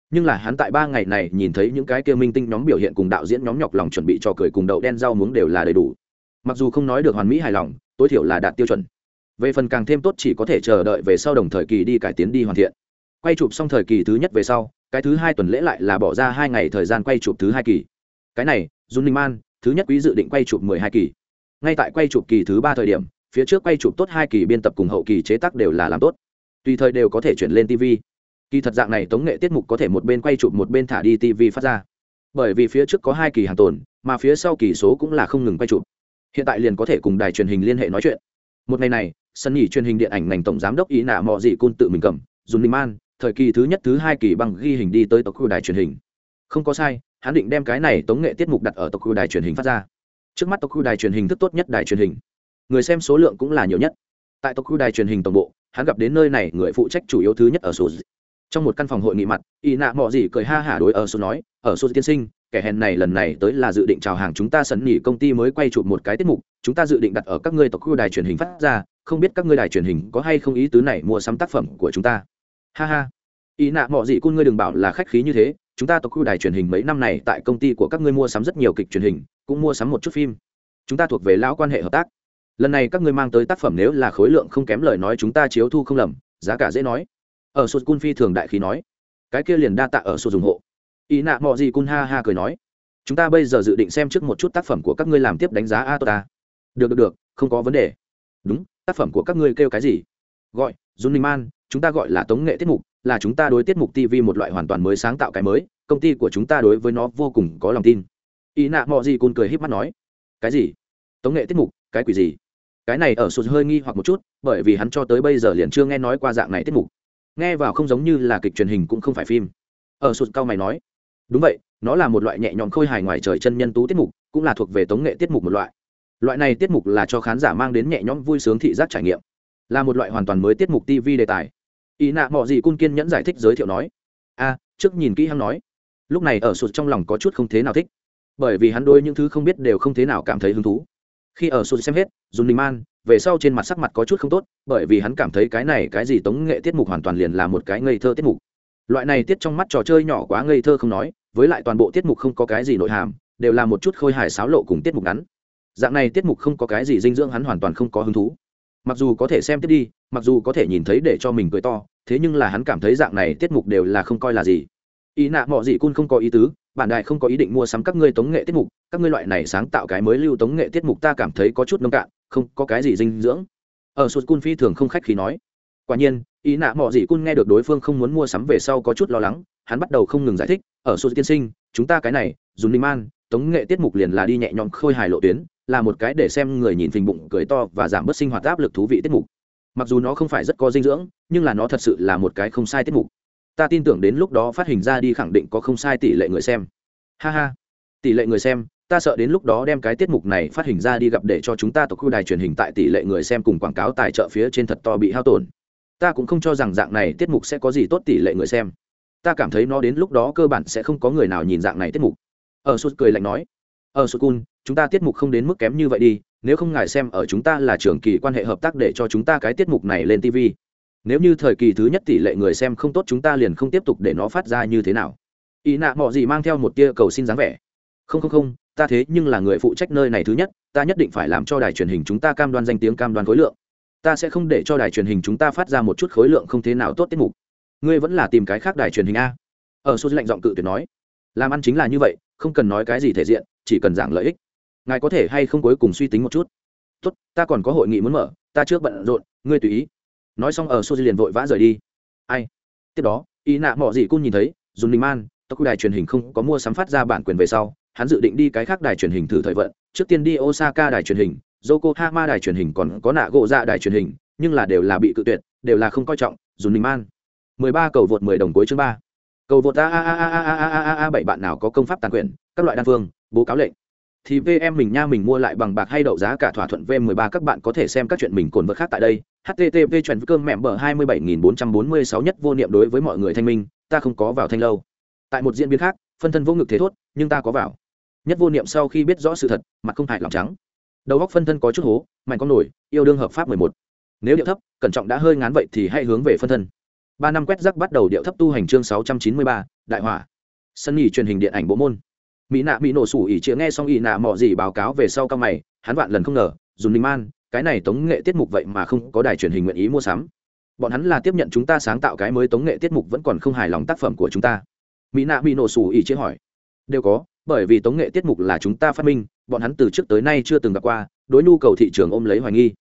Nhưng là hắn tại ba ngày này nhìn thấy những cái kia minh tinh nhóm biểu hiện cùng đạo diễn nhóm nhọc lòng chuẩn bị cho cười cùng đậu đen rau muống đều là đầy đủ. Mặc dù không nói được hoàn mỹ hài lòng tối thiểu là đạt tiêu chuẩn. Về phần càng thêm tốt chỉ có thể chờ đợi về sau đồng thời kỳ đi cải tiến đi hoàn thiện. Quay chụp xong thời kỳ thứ nhất về sau, cái thứ hai tuần lễ lại là bỏ ra hai ngày thời gian quay chụp thứ hai kỳ. Cái này dung ninh man, thứ nhất quý dự định quay chụp mười hai kỳ. Ngay tại quay chụp kỳ thứ ba thời điểm, phía trước quay chụp tốt hai kỳ biên tập cùng hậu kỳ chế tác đều là làm tốt. Tùy thời đều có thể chuyển lên tv kỳ thật dạng này tống nghệ tiết mục có thể một bên quay chụp một bên thả đi tv phát ra. Bởi vì phía trước có hai kỳ hàng tồn, mà phía sau kỳ số cũng là không ngừng quay chụp hiện tại liền có thể cùng đài truyền hình liên hệ nói chuyện. Một ngày này, sân nghỉ truyền hình điện ảnh ngành tổng giám đốc ý nạ mò dị cun tự mình cầm, dùng ninh man thời kỳ thứ nhất thứ hai kỳ bằng ghi hình đi tới tộc khu đài truyền hình. Không có sai, hắn định đem cái này tống nghệ tiết mục đặt ở tộc khu đài truyền hình phát ra. Trước mắt tộc khu đài truyền hình thức tốt nhất đài truyền hình. Người xem số lượng cũng là nhiều nhất. Tại tộc khu đài truyền hình tổng bộ, hắn gặp đến nơi này người phụ trách chủ yếu thứ nhất ở số trong một căn phòng hội nghị mặt y nạ mọ gì cười ha hả đối ở số nói, ở số tiên sinh kẻ hèn này lần này tới là dự định chào hàng chúng ta sấn nghỉ công ty mới quay chụp một cái tiết mục, chúng ta dự định đặt ở các ngươi tộc khu đài truyền hình phát ra, không biết các ngươi đài truyền hình có hay không ý tứ này mua sắm tác phẩm của chúng ta. Ha ha. Ý nạ mọ gì cun ngươi đừng bảo là khách khí như thế, chúng ta tộc khu đài truyền hình mấy năm này tại công ty của các ngươi mua sắm rất nhiều kịch truyền hình, cũng mua sắm một chút phim. Chúng ta thuộc về lão quan hệ hợp tác. Lần này các ngươi mang tới tác phẩm nếu là khối lượng không kém lời nói chúng ta chiếu thu không lầm, giá cả dễ nói. Ở sụt cun phi thường đại khí nói. Cái kia liền đa tạ ở sụt dùng hộ ý nạ mọi gì cun ha ha cười nói chúng ta bây giờ dự định xem trước một chút tác phẩm của các ngươi làm tiếp đánh giá a tốt ta được được được không có vấn đề đúng tác phẩm của các ngươi kêu cái gì gọi Jun Ninh Man, chúng ta gọi là tống nghệ tiết mục, là chúng ta đối tiết mục TV một loại hoàn toàn mới sáng tạo cái mới, công ty của chúng ta đối với nó vô cùng có lòng tin. Ý nạ mọ gì cun cười híp mắt nói, cái gì? Tống nghệ tiết mục, cái quỷ gì? Cái này ở sụt hơi nghi hoặc một chút, bởi vì hắn cho tới bây giờ liền chưa nghe nói qua dạng này tiết mục nghe vào không giống như là kịch truyền hình cũng không phải phim ở sụt cao mày nói đúng vậy, nó là một loại nhẹ nhõm khôi hài ngoài trời chân nhân tú tiết mục, cũng là thuộc về tống nghệ tiết mục một loại. Loại này tiết mục là cho khán giả mang đến nhẹ nhõm vui sướng thị giác trải nghiệm. Là một loại hoàn toàn mới tiết mục tv đề tài. Ý nạ mọi gì cung kiên nhẫn giải thích giới thiệu nói, a, trước nhìn kỹ hắn nói. Lúc này ở sụt trong lòng có chút không thế nào thích, bởi vì hắn đôi những thứ không biết đều không thế nào cảm thấy hứng thú. Khi ở sụt xem hết, dùng ninh man, về sau trên mặt sắc mặt có chút không tốt, bởi vì hắn cảm thấy cái này cái gì tống nghệ tiết mục hoàn toàn liền là một cái ngây thơ tiết mục. Loại này tiết trong mắt trò chơi nhỏ quá ngây thơ không nói với lại toàn bộ tiết mục không có cái gì nội hàm, đều là một chút khôi hài xáo lộ cùng tiết mục ngắn. Dạng này tiết mục không có cái gì dinh dưỡng hắn hoàn toàn không có hứng thú. Mặc dù có thể xem tiếp đi, mặc dù có thể nhìn thấy để cho mình cười to, thế nhưng là hắn cảm thấy dạng này tiết mục đều là không coi là gì. Ý nạ mọi gì cun không có ý tứ bản đại không có ý định mua sắm các ngươi tống nghệ tiết mục, các ngươi loại này sáng tạo cái mới lưu tống nghệ tiết mục ta cảm thấy có chút nông cạn, không có cái gì dinh dưỡng. Ở sụt cun phi thường không khách khí nói. Quả nhiên, ý nạ mọi gì cun nghe được đối phương không muốn mua sắm về sau có chút lo lắng hắn bắt đầu không ngừng giải thích, ở sụt tiên sinh, chúng ta cái này, dùng ninh man, tống nghệ tiết mục liền là đi nhẹ nhõm khôi hài lộ tuyến, là một cái để xem người nhìn phình bụng, cười to và giảm bớt sinh hoạt áp lực thú vị tiết mục. Mặc dù nó không phải rất có dinh dưỡng, nhưng là nó thật sự là một cái không sai tiết mục. Ta tin tưởng đến lúc đó phát hình ra đi khẳng định có không sai tỷ lệ người xem. Ha ha. Tỷ lệ người xem, ta sợ đến lúc đó đem cái tiết mục này phát hình ra đi gặp để cho chúng ta tổ khu đài truyền hình tại tỷ lệ người xem cùng quảng cáo tài trợ phía trên thật to bị hao tổn. Ta cũng không cho rằng dạng này tiết mục sẽ có gì tốt tỷ lệ người xem ta cảm thấy nó đến lúc đó cơ bản sẽ không có người nào nhìn dạng này tiết mục. Ở sụt cười lạnh nói, ở sụt cun, chúng ta tiết mục không đến mức kém như vậy đi, nếu không ngài xem ở chúng ta là trường kỳ quan hệ hợp tác để cho chúng ta cái tiết mục này lên tv nếu như thời kỳ thứ nhất tỷ lệ người xem không tốt chúng ta liền không tiếp tục để nó phát ra như thế nào. Ý nạ mọi gì mang theo một tia cầu xin dáng vẻ. Không không không, ta thế nhưng là người phụ trách nơi này thứ nhất, ta nhất định phải làm cho đài truyền hình chúng ta cam đoan danh tiếng cam đoan khối lượng. Ta sẽ không để cho đài truyền hình chúng ta phát ra một chút khối lượng không thế nào tốt tiết mục ngươi vẫn là tìm cái khác đài truyền hình a. Ở số lệnh giọng cự tuyệt nói, làm ăn chính là như vậy, không cần nói cái gì thể diện, chỉ cần giảng lợi ích. Ngài có thể hay không cuối cùng suy tính một chút? Tốt, ta còn có hội nghị muốn mở, ta trước bận rộn, ngươi tùy ý. Nói xong ở số liền vội vã rời đi. Ai? Tiếp đó, ý nạ mọ gì cũng nhìn thấy, dùng ninh man, tộc đài truyền hình không có mua sắm phát ra bản quyền về sau, hắn dự định đi cái khác đài truyền hình thử thời vận. Trước tiên đi osaka đài truyền hình, yokohama đài truyền hình còn có nạ gỗ dạ đài truyền hình, nhưng là đều là bị cự tuyệt, đều là không coi trọng, dùng ninh man mười ba cầu vượt mười đồng cuối chương ba cầu vượt a a a a a a a a a bảy bạn nào có công pháp tàn quyền các loại đan phương bố cáo lệnh thì VM mình nha mình mua lại bằng bạc hay đậu giá cả thỏa thuận V13 các bạn có thể xem các chuyện mình cồn vật khác tại đây. http chuyển cơm mẹ bở 27446 nhất vô niệm đối với mọi người thanh minh, ta không có vào thanh lâu. Tại một diễn biến khác, phân thân vô ngực thế thốt, nhưng ta có vào. Nhất vô niệm sau khi biết rõ sự thật, mặt không hại lòng trắng. đầu góc phân thân có chút hố mạnh con nổi yêu đương hợp pháp mười một nếu điệu thấp cẩn trọng đã hơi ngán vậy thì hãy hướng về phân thân ba năm quét rắc bắt đầu điệu thấp tu hành chương sáu trăm chín mươi ba, đại hỏa. Sân nghỉ truyền hình điện ảnh bộ môn. Mỹ nạ mỹ nổ sủ ỉ chĩa nghe xong ỉ nạ mọ gì báo cáo về sau cao mày, hắn vạn lần không ngờ, dùng linh man, cái này tống nghệ tiết mục vậy mà không có đài truyền hình nguyện ý mua sắm. Bọn hắn là tiếp nhận chúng ta sáng tạo cái mới tống nghệ tiết mục vẫn còn không hài lòng tác phẩm của chúng ta. Mỹ nạ mỹ nổ sủ ỉ chĩa hỏi. Đều có, bởi vì tống nghệ tiết mục là chúng ta phát minh, bọn hắn từ trước tới nay chưa từng gặp qua, đối nhu cầu thị trường ôm lấy hoài nghi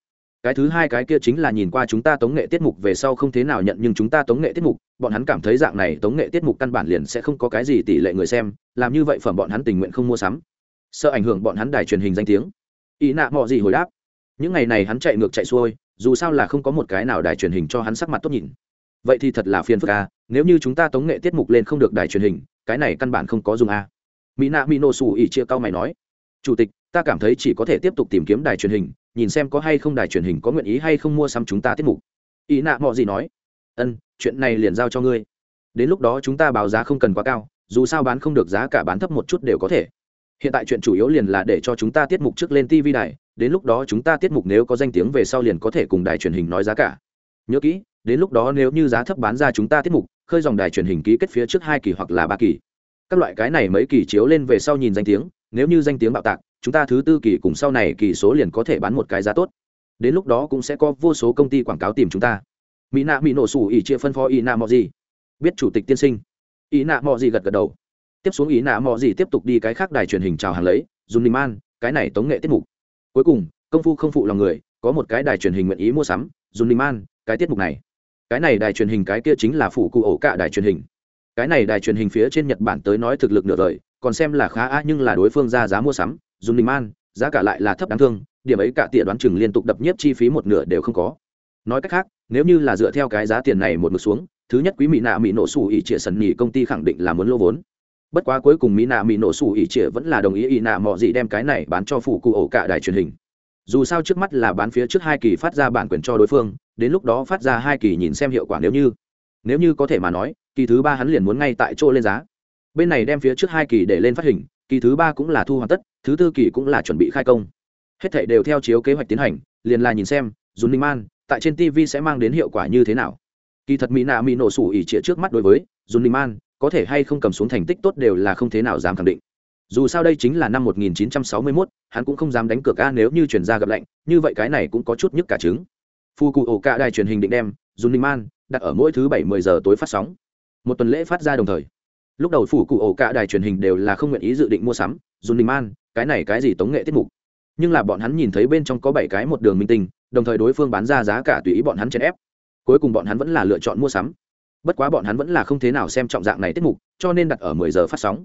cái thứ hai cái kia chính là nhìn qua chúng ta tống nghệ tiết mục về sau không thế nào nhận, nhưng chúng ta tống nghệ tiết mục, bọn hắn cảm thấy dạng này tống nghệ tiết mục căn bản liền sẽ không có cái gì tỷ lệ người xem, làm như vậy phẩm bọn hắn tình nguyện không mua sắm. Sợ ảnh hưởng bọn hắn đài truyền hình danh tiếng. Ý nạ mọi gì hồi đáp. Những ngày này hắn chạy ngược chạy xuôi, dù sao là không có một cái nào đài truyền hình cho hắn sắc mặt tốt nhìn. Vậy thì thật là phiền phức a nếu như chúng ta tống nghệ tiết mục lên không được đài truyền hình, cái này căn bản không có dùng a mỹ nạ mỹ nô xù ỉ chia cao mày nói. Chủ tịch, ta cảm thấy chỉ có thể tiếp tục tìm kiếm đài truyền hình nhìn xem có hay không đài truyền hình có nguyện ý hay không mua xăm chúng ta tiết mục. Ý nạ mọi gì nói, ân, chuyện này liền giao cho ngươi. Đến lúc đó chúng ta báo giá không cần quá cao, dù sao bán không được giá cả bán thấp một chút đều có thể. Hiện tại chuyện chủ yếu liền là để cho chúng ta tiết mục trước lên tv đài, đến lúc đó chúng ta tiết mục nếu có danh tiếng về sau liền có thể cùng đài truyền hình nói giá cả. Nhớ kỹ, đến lúc đó nếu như giá thấp bán ra chúng ta tiết mục, khơi dòng đài truyền hình ký kết phía trước hai kỳ hoặc là ba kỳ. Các loại cái này mấy kỳ chiếu lên về sau nhìn danh tiếng, nếu như danh tiếng bạo tạc chúng ta thứ tư kỳ cùng sau này kỳ số liền có thể bán một cái giá tốt. Đến lúc đó cũng sẽ có vô số công ty quảng cáo tìm chúng ta. Mỹ nạ mỹ nổ sủ ỉ chia phân phó ý nạ mò gì. Biết chủ tịch tiên sinh. Ý nạ mò gì gật gật đầu. Tiếp xuống ý nạ mò gì tiếp tục đi cái khác đài truyền hình chào hàng lấy, dùng ninh man cái này tống nghệ tiết mục. Cuối cùng, công phu không phụ lòng người, có một cái đài truyền hình nguyện ý mua sắm, dùng ninh man cái tiết mục này. Cái này đài truyền hình cái kia chính là phủ cụ ổ cả đài truyền hình. Cái này đài truyền hình phía trên nhật bản tới nói thực lực nửa đời, còn xem là khá a nhưng là đối phương ra giá mua sắm dùng ninh man, giá cả lại là thấp đáng thương, điểm ấy cả tỉa đoán chừng liên tục đập nhiếp chi phí một nửa đều không có. Nói cách khác, nếu như là dựa theo cái giá tiền này một mực xuống, thứ nhất quý mỹ nạ mỹ nổ sủ ỉ trịa sần nhì công ty khẳng định là muốn lô vốn. Bất quá cuối cùng mỹ nạ mỹ nổ sủ ỉ trịa vẫn là đồng ý ỉ nạ mọi gì đem cái này bán cho phụ cụ ổ cả đài truyền hình. Dù sao trước mắt là bán phía trước hai kỳ phát ra bản quyền cho đối phương, đến lúc đó phát ra hai kỳ nhìn xem hiệu quả nếu như. Nếu như có thể mà nói, kỳ thứ ba hắn liền muốn ngay tại chỗ lên giá. Bên này đem phía trước hai kỳ để lên phát hình, kỳ thứ ba cũng là thu hoàn tất thứ tư kỳ cũng là chuẩn bị khai công. Hết thảy đều theo chiếu kế hoạch tiến hành liền là nhìn xem dùn ninh man tại trên tv sẽ mang đến hiệu quả như thế nào. Kỳ thật mỹ nạ mỹ nổ sủ ỉ trịa trước mắt đối với dùn ninh man có thể hay không cầm xuống thành tích tốt đều là không thế nào dám khẳng định. Dù sao đây chính là năm 1961, hắn cũng không dám đánh cược a nếu như chuyển ra gặp lạnh như vậy cái này cũng có chút nhức cả trứng. Phu cụ ổ cả đài truyền hình định đem dùn ninh man đặt ở mỗi thứ bảy mười giờ tối phát sóng. Một tuần lễ phát ra đồng thời. Lúc đầu phủ cụ ổ cả đài truyền hình đều là không nguyện ý dự định mua sắm dùn ninh man cái này cái gì tống nghệ tiết mục? Nhưng là bọn hắn nhìn thấy bên trong có bảy cái một đường minh tinh, đồng thời đối phương bán ra giá cả tùy ý bọn hắn chèn ép. Cuối cùng bọn hắn vẫn là lựa chọn mua sắm. Bất quá bọn hắn vẫn là không thế nào xem trọng dạng này tiết mục, cho nên đặt ở mười giờ phát sóng.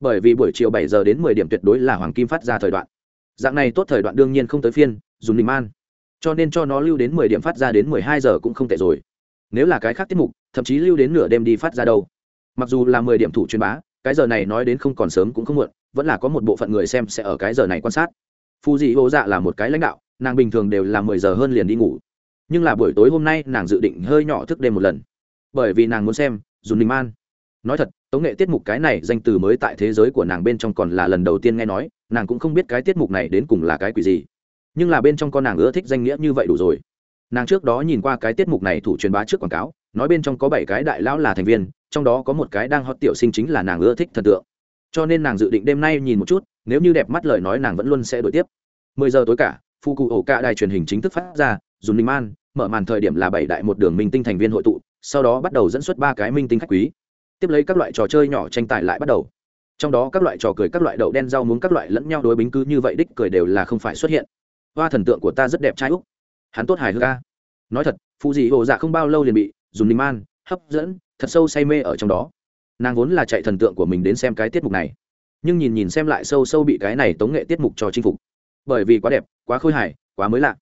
Bởi vì buổi chiều bảy giờ đến mười điểm tuyệt đối là hoàng kim phát ra thời đoạn. Dạng này tốt thời đoạn đương nhiên không tới phiên, dùng ninh man cho nên cho nó lưu đến mười điểm phát ra đến mười hai giờ cũng không tệ rồi. Nếu là cái khác tiết mục, thậm chí lưu đến nửa đêm đi phát ra đâu. Mặc dù là mười điểm thủ truyền bá cái giờ này nói đến không còn sớm cũng không muộn, vẫn là có một bộ phận người xem sẽ ở cái giờ này quan sát. Phù dị ô dạ là một cái lãnh đạo, nàng bình thường đều là mười giờ hơn liền đi ngủ. Nhưng là buổi tối hôm nay nàng dự định hơi nhỏ thức đêm một lần. Bởi vì nàng muốn xem dùn ninh man nói thật, tống nghệ tiết mục cái này danh từ mới tại thế giới của nàng bên trong còn là lần đầu tiên nghe nói, nàng cũng không biết cái tiết mục này đến cùng là cái quỷ gì. Nhưng là bên trong con nàng ưa thích danh nghĩa như vậy đủ rồi. Nàng trước đó nhìn qua cái tiết mục này thủ truyền bá trước quảng cáo nói bên trong có bảy cái đại lão là thành viên, trong đó có một cái đang hot tiểu sinh chính là nàng ưa thích thần tượng. Cho nên nàng dự định đêm nay nhìn một chút, nếu như đẹp mắt lời nói nàng vẫn luôn sẽ đổi tiếp. Mười giờ tối cả phu cụ ổ cả đài truyền hình chính thức phát ra, dùng ninh man, mở màn thời điểm là bảy đại một đường minh tinh thành viên hội tụ, sau đó bắt đầu dẫn xuất ba cái minh tinh khách quý. Tiếp lấy các loại trò chơi nhỏ tranh tài lại bắt đầu. Trong đó các loại trò cười, các loại đậu đen rau muống, các loại lẫn nhau đối bính cứ như vậy đích cười đều là không phải xuất hiện. Hoa thần tượng của ta rất đẹp trai úc. Hắn tốt hài hước ca nói thật phụ dị hồ dạ không bao lâu liền bị dùng ninh man hấp dẫn, thật sâu say mê ở trong đó. Nàng vốn là chạy thần tượng của mình đến xem cái tiết mục này, nhưng nhìn nhìn xem lại sâu sâu bị cái này tống nghệ tiết mục cho chinh phục. Bởi vì quá đẹp, quá khôi hài, quá mới lạ.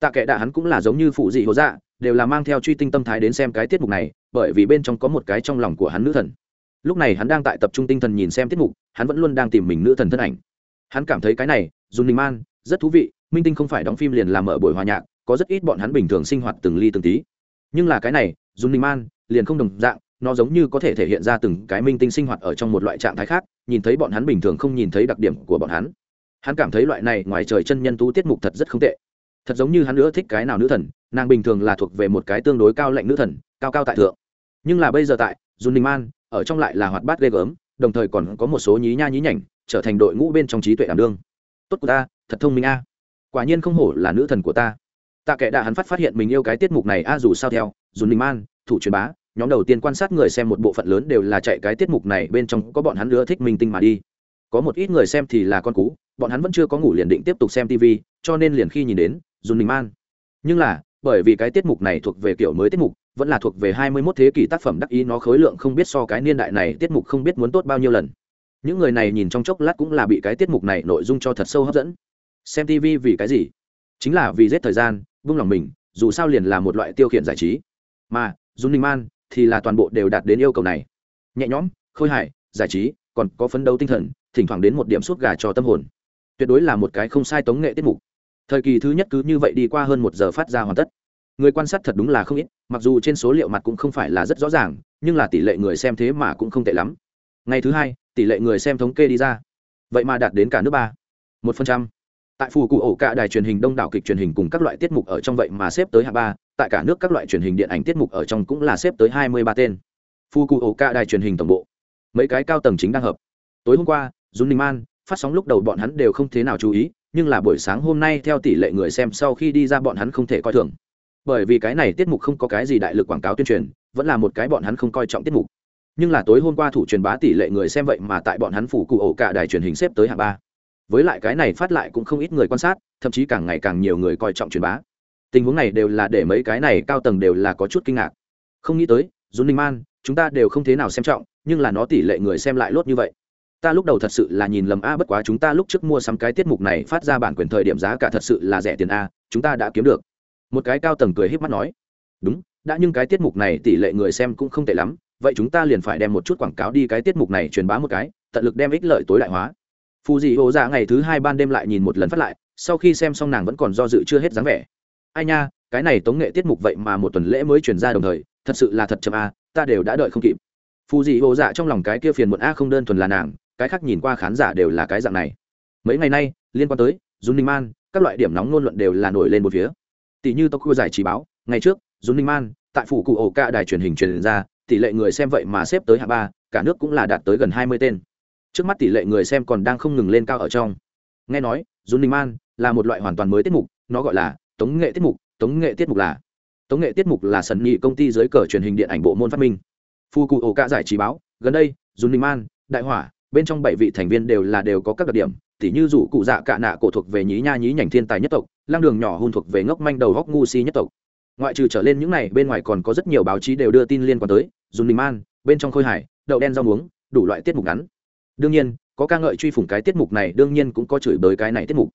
Tạ kệ đạ hắn cũng là giống như phụ dị hồ dạ đều là mang theo truy tinh tâm thái đến xem cái tiết mục này, bởi vì bên trong có một cái trong lòng của hắn nữ thần. Lúc này hắn đang tại tập trung tinh thần nhìn xem tiết mục, hắn vẫn luôn đang tìm mình nữ thần thân ảnh. Hắn cảm thấy cái này, dùng ninh man rất thú vị, minh tinh không phải đóng phim liền làm ở buổi hòa nhạc, có rất ít bọn hắn bình thường sinh hoạt từng ly từng tí. Nhưng là cái này dùng ninh man, liền không đồng dạng, nó giống như có thể thể hiện ra từng cái minh tinh sinh hoạt ở trong một loại trạng thái khác, nhìn thấy bọn hắn bình thường không nhìn thấy đặc điểm của bọn hắn. Hắn cảm thấy loại này ngoài trời chân nhân tú tiết mục thật rất không tệ. Thật giống như hắn nữa thích cái nào nữ thần, nàng bình thường là thuộc về một cái tương đối cao lạnh nữ thần, cao cao tại thượng. Nhưng là bây giờ tại dùn đình man, ở trong lại là hoạt bát ghê gớm, đồng thời còn có một số nhí nha nhí nhảnh, trở thành đội ngũ bên trong trí tuệ đảm đương. Tốt của ta, thật thông minh a. Quả nhiên không hổ là nữ thần của ta. Tạ kệ đã hắn phát phát hiện mình yêu cái tiết mục này, a dù sao theo dùn ninh man, thủ truyền bá, nhóm đầu tiên quan sát người xem một bộ phận lớn đều là chạy cái tiết mục này bên trong có bọn hắn nữa thích minh tinh mà đi. Có một ít người xem thì là con cú, bọn hắn vẫn chưa có ngủ liền định tiếp tục xem tv cho nên liền khi nhìn đến dùn ninh man. Nhưng là, bởi vì cái tiết mục này thuộc về kiểu mới tiết mục, vẫn là thuộc về hai mươi 21 thế kỷ tác phẩm đắc ý, nó khối lượng không biết so cái niên đại này tiết mục không biết muốn tốt bao nhiêu lần. Những người này nhìn trong chốc lát cũng là bị cái tiết mục này nội dung cho thật sâu hấp dẫn. Xem tv vì cái gì? Chính là vì giết thời gian, buông lòng mình, dù sao liền là một loại tiêu khiển giải trí mà dung ninh man thì là toàn bộ đều đạt đến yêu cầu này. Nhẹ nhõm, khôi hài, giải trí, còn có phấn đấu tinh thần, thỉnh thoảng đến một điểm suốt gà cho tâm hồn. Tuyệt đối là một cái không sai tống nghệ tiết mục. Thời kỳ thứ nhất cứ như vậy đi qua hơn một giờ phát ra hoàn tất. Người quan sát thật đúng là không ít, mặc dù trên số liệu mặt cũng không phải là rất rõ ràng, nhưng là tỷ lệ người xem thế mà cũng không tệ lắm. Ngày thứ hai, tỷ lệ người xem thống kê đi ra. Vậy mà đạt đến cả nước ba. Một phần trăm. Tại phù cụ ổ cả đài truyền hình, đông đảo kịch truyền hình cùng các loại tiết mục ở trong vậy mà xếp tới hạng ba tại cả nước các loại truyền hình điện ảnh tiết mục ở trong cũng là xếp tới hai mươi ba tên. Fukuoka cụ cả đài truyền hình tổng bộ. Mấy cái cao tầng chính đang hợp. Tối hôm qua dùn ninh man phát sóng lúc đầu bọn hắn đều không thế nào chú ý, nhưng là buổi sáng hôm nay theo tỷ lệ người xem sau khi đi ra bọn hắn không thể coi thường. Bởi vì cái này tiết mục không có cái gì đại lực quảng cáo tuyên truyền, vẫn là một cái bọn hắn không coi trọng tiết mục. Nhưng là tối hôm qua thủ truyền bá tỷ lệ người xem vậy mà tại bọn hắn phủ cụ ổ cả đài truyền hình xếp tới hạng ba. Với lại cái này phát lại cũng không ít người quan sát, thậm chí càng ngày càng nhiều người coi trọng truyền bá tình huống này đều là để mấy cái này cao tầng đều là có chút kinh ngạc. Không nghĩ tới dù ninh man, chúng ta đều không thế nào xem trọng, nhưng là nó tỷ lệ người xem lại lốt như vậy. Ta lúc đầu thật sự là nhìn lầm a, bất quá chúng ta lúc trước mua sắm cái tiết mục này phát ra bản quyền thời điểm giá cả thật sự là rẻ tiền a, chúng ta đã kiếm được. Một cái cao tầng cười h í p mắt nói. Đúng, đã nhưng cái tiết mục này tỷ lệ người xem cũng không tệ lắm, vậy chúng ta liền phải đem một chút quảng cáo đi cái tiết mục này truyền bá một cái, tận lực đem ích lợi tối đại hóa. Phù dị hồ dạ ngày thứ hai ban đêm lại nhìn một lần phát lại, sau khi xem xong nàng vẫn còn do dự chưa hết dáng vẻ ai nha, cái này tống nghệ tiết mục vậy mà một tuần lễ mới truyền ra đồng thời, thật sự là thật chậm a ta đều đã đợi không kịp. Phù dị hồ dạ trong lòng cái kia phiền muộn a không đơn thuần là nàng, cái khác nhìn qua khán giả đều là cái dạng này. Mấy ngày nay, liên quan tới dùn ninh man, các loại điểm nóng ngôn luận đều là nổi lên một phía. Tỷ như tokyo giải trí báo, ngày trước dùn ninh man, tại phủ cụ ổ ca đài truyền hình truyền ra, tỷ lệ người xem vậy mà xếp tới hạ ba, cả nước cũng là đạt tới gần hai mươi tên. Trước mắt tỷ lệ người xem còn đang không ngừng lên cao ở trong. Nghe nói dùn ninh man là một loại hoàn toàn mới tiết mục, nó gọi là tống nghệ tiết mục, tống nghệ tiết mục là, tống nghệ tiết mục là sần nghị công ty dưới cờ truyền hình điện ảnh bộ môn phát minh. Phu cụ ổ ca giải trí báo, gần đây dùn ninh man đại hỏa, bên trong bảy vị thành viên đều là đều có các đặc điểm, tỉ như rủ cụ dạ cạ nạ cổ thuộc về nhí nha nhí nhảnh thiên tài nhất tộc, lang đường nhỏ hôn thuộc về ngốc manh đầu góc ngu si nhất tộc. Ngoại trừ trở lên những này, bên ngoài còn có rất nhiều báo chí đều đưa tin liên quan tới dùng ninh man bên trong khôi hải đậu đen rau muống, đủ loại tiết mục ngắn. Đương nhiên, có ca ngợi truy phủng cái tiết mục này, đương nhiên cũng có chửi bới cái này tiết mục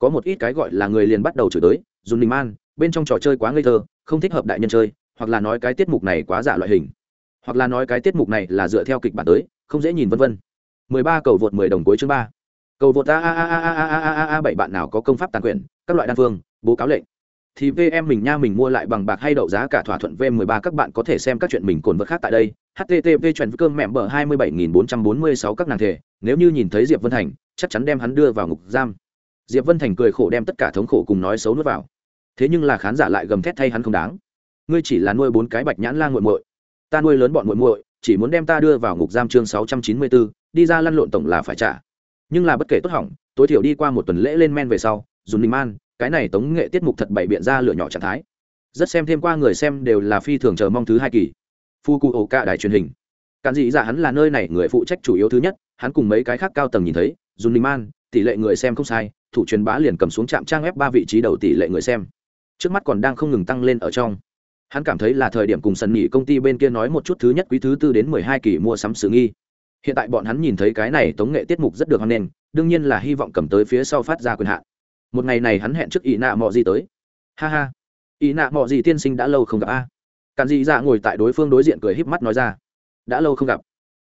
có một ít cái gọi là người liền bắt đầu chửi tới dùng ninh man bên trong trò chơi quá ngây thơ không thích hợp đại nhân chơi hoặc là nói cái tiết mục này quá giả loại hình hoặc là nói cái tiết mục này là dựa theo kịch bản tới không dễ nhìn vân vân 13 cầu vượt 10 đồng cuối chương 3. Cầu vượt a a a a a a a a bảy bạn nào có công pháp tàn quyền, các loại đan phương, bố cáo lệnh. Thì VM mình nha mình mua lại bằng bạc hay đậu giá cả thỏa thuận V13 các bạn có thể xem các chuyện mình cồn vật khác tại đây. http chuyển cơm mẹm bờ 27446 các nàng thể, nếu như nhìn thấy Diệp Vân Thành, chắc chắn đem hắn đưa vào ngục giam. Diệp Vân Thành cười khổ đem tất cả thống khổ cùng nói xấu nuốt vào. Thế nhưng là khán giả lại gầm thét thay hắn không đáng. Ngươi chỉ là nuôi bốn cái bạch nhãn lang muội muội, ta nuôi lớn bọn muội muội, chỉ muốn đem ta đưa vào ngục giam chương 694, đi ra lăn lộn tổng là phải trả. Nhưng là bất kể tốt hỏng tối thiểu đi qua một tuần lễ lên men về sau dùng ninh man cái này tống nghệ tiết mục thật bày biện ra lửa nhỏ trạng thái. Rất xem thêm qua người xem đều là phi thường chờ mong thứ hai kỳ. Phu cụ ổ cả đài truyền hình. Cản dị dạ hắn là nơi này người phụ trách chủ yếu thứ nhất hắn cùng mấy cái khác cao tầng nhìn thấy dùng ninh man tỷ lệ người xem không sai, thủ truyền bá liền cầm xuống trạm trang web ba vị trí đầu tỷ lệ người xem. Trước mắt còn đang không ngừng tăng lên ở trong. Hắn cảm thấy là thời điểm cùng sân nghỉ công ty bên kia nói một chút thứ nhất quý thứ tư đến mười hai kỳ mua sắm sự nghi. Hiện tại bọn hắn nhìn thấy cái này tống nghệ tiết mục rất được hoan nghênh, đương nhiên là hy vọng cầm tới phía sau phát ra quyền hạn. Một ngày này hắn hẹn trước ý nạ mọ gì tới. Ha ha. Ý nạ mọ gì tiên sinh đã lâu không gặp a. À. càn dị dạ ngồi tại đối phương đối diện cười híp mắt nói ra. Đã lâu không gặp.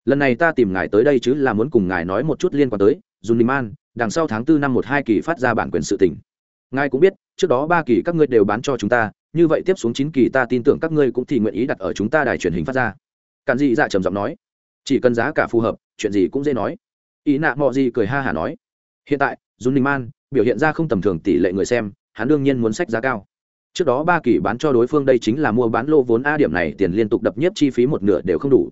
Lần này ta tìm ngài tới đây chứ là muốn cùng ngài nói một chút liên quan tới dùng man đằng sau tháng tư năm một hai kỳ phát ra bản quyền sự tình. Ngài cũng biết, trước đó ba kỳ các ngươi đều bán cho chúng ta, như vậy tiếp xuống chín kỳ ta tin tưởng các ngươi cũng thì nguyện ý đặt ở chúng ta đài truyền hình phát ra. Càn dị dạ trầm giọng nói. Chỉ cần giá cả phù hợp, chuyện gì cũng dễ nói. Ý nạ mọ gì cười ha hả nói. Hiện tại, jun ninh man biểu hiện ra không tầm thường tỷ lệ người xem, hắn đương nhiên muốn sách giá cao. Trước đó ba kỳ bán cho đối phương đây chính là mua bán lô vốn a điểm này, tiền liên tục đập nhiếp chi phí một nửa đều không đủ.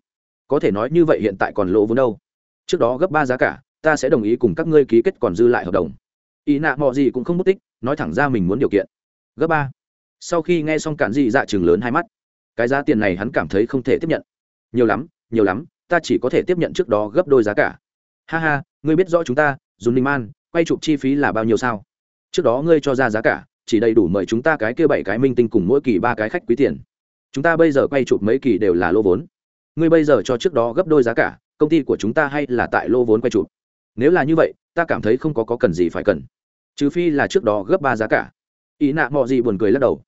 Có thể nói như vậy hiện tại còn lỗ vốn đâu. Trước đó gấp ba giá cả ta sẽ đồng ý cùng các ngươi ký kết còn dư lại hợp đồng. Ý nạ mọi gì cũng không mất tích, nói thẳng ra mình muốn điều kiện. Gấp ba. Sau khi nghe xong cản dị dạ chừng lớn hai mắt, cái giá tiền này hắn cảm thấy không thể tiếp nhận. Nhiều lắm nhiều lắm, ta chỉ có thể tiếp nhận trước đó gấp đôi giá cả. Ha ha, ngươi biết rõ chúng ta dùng ninh man, quay chụp chi phí là bao nhiêu sao? Trước đó ngươi cho ra giá cả, chỉ đầy đủ mời chúng ta cái kia bảy cái minh tinh cùng mỗi kỳ ba cái khách quý tiền. Chúng ta bây giờ quay chụp mấy kỳ đều là lô vốn. Ngươi bây giờ cho trước đó gấp đôi giá cả, công ty của chúng ta hay là tại lô vốn quay chụp? Nếu là như vậy ta cảm thấy không có, có cần gì phải cần. Trừ phi là trước đó gấp ba giá cả. Ý nạ mọi gì buồn cười lắc đầu.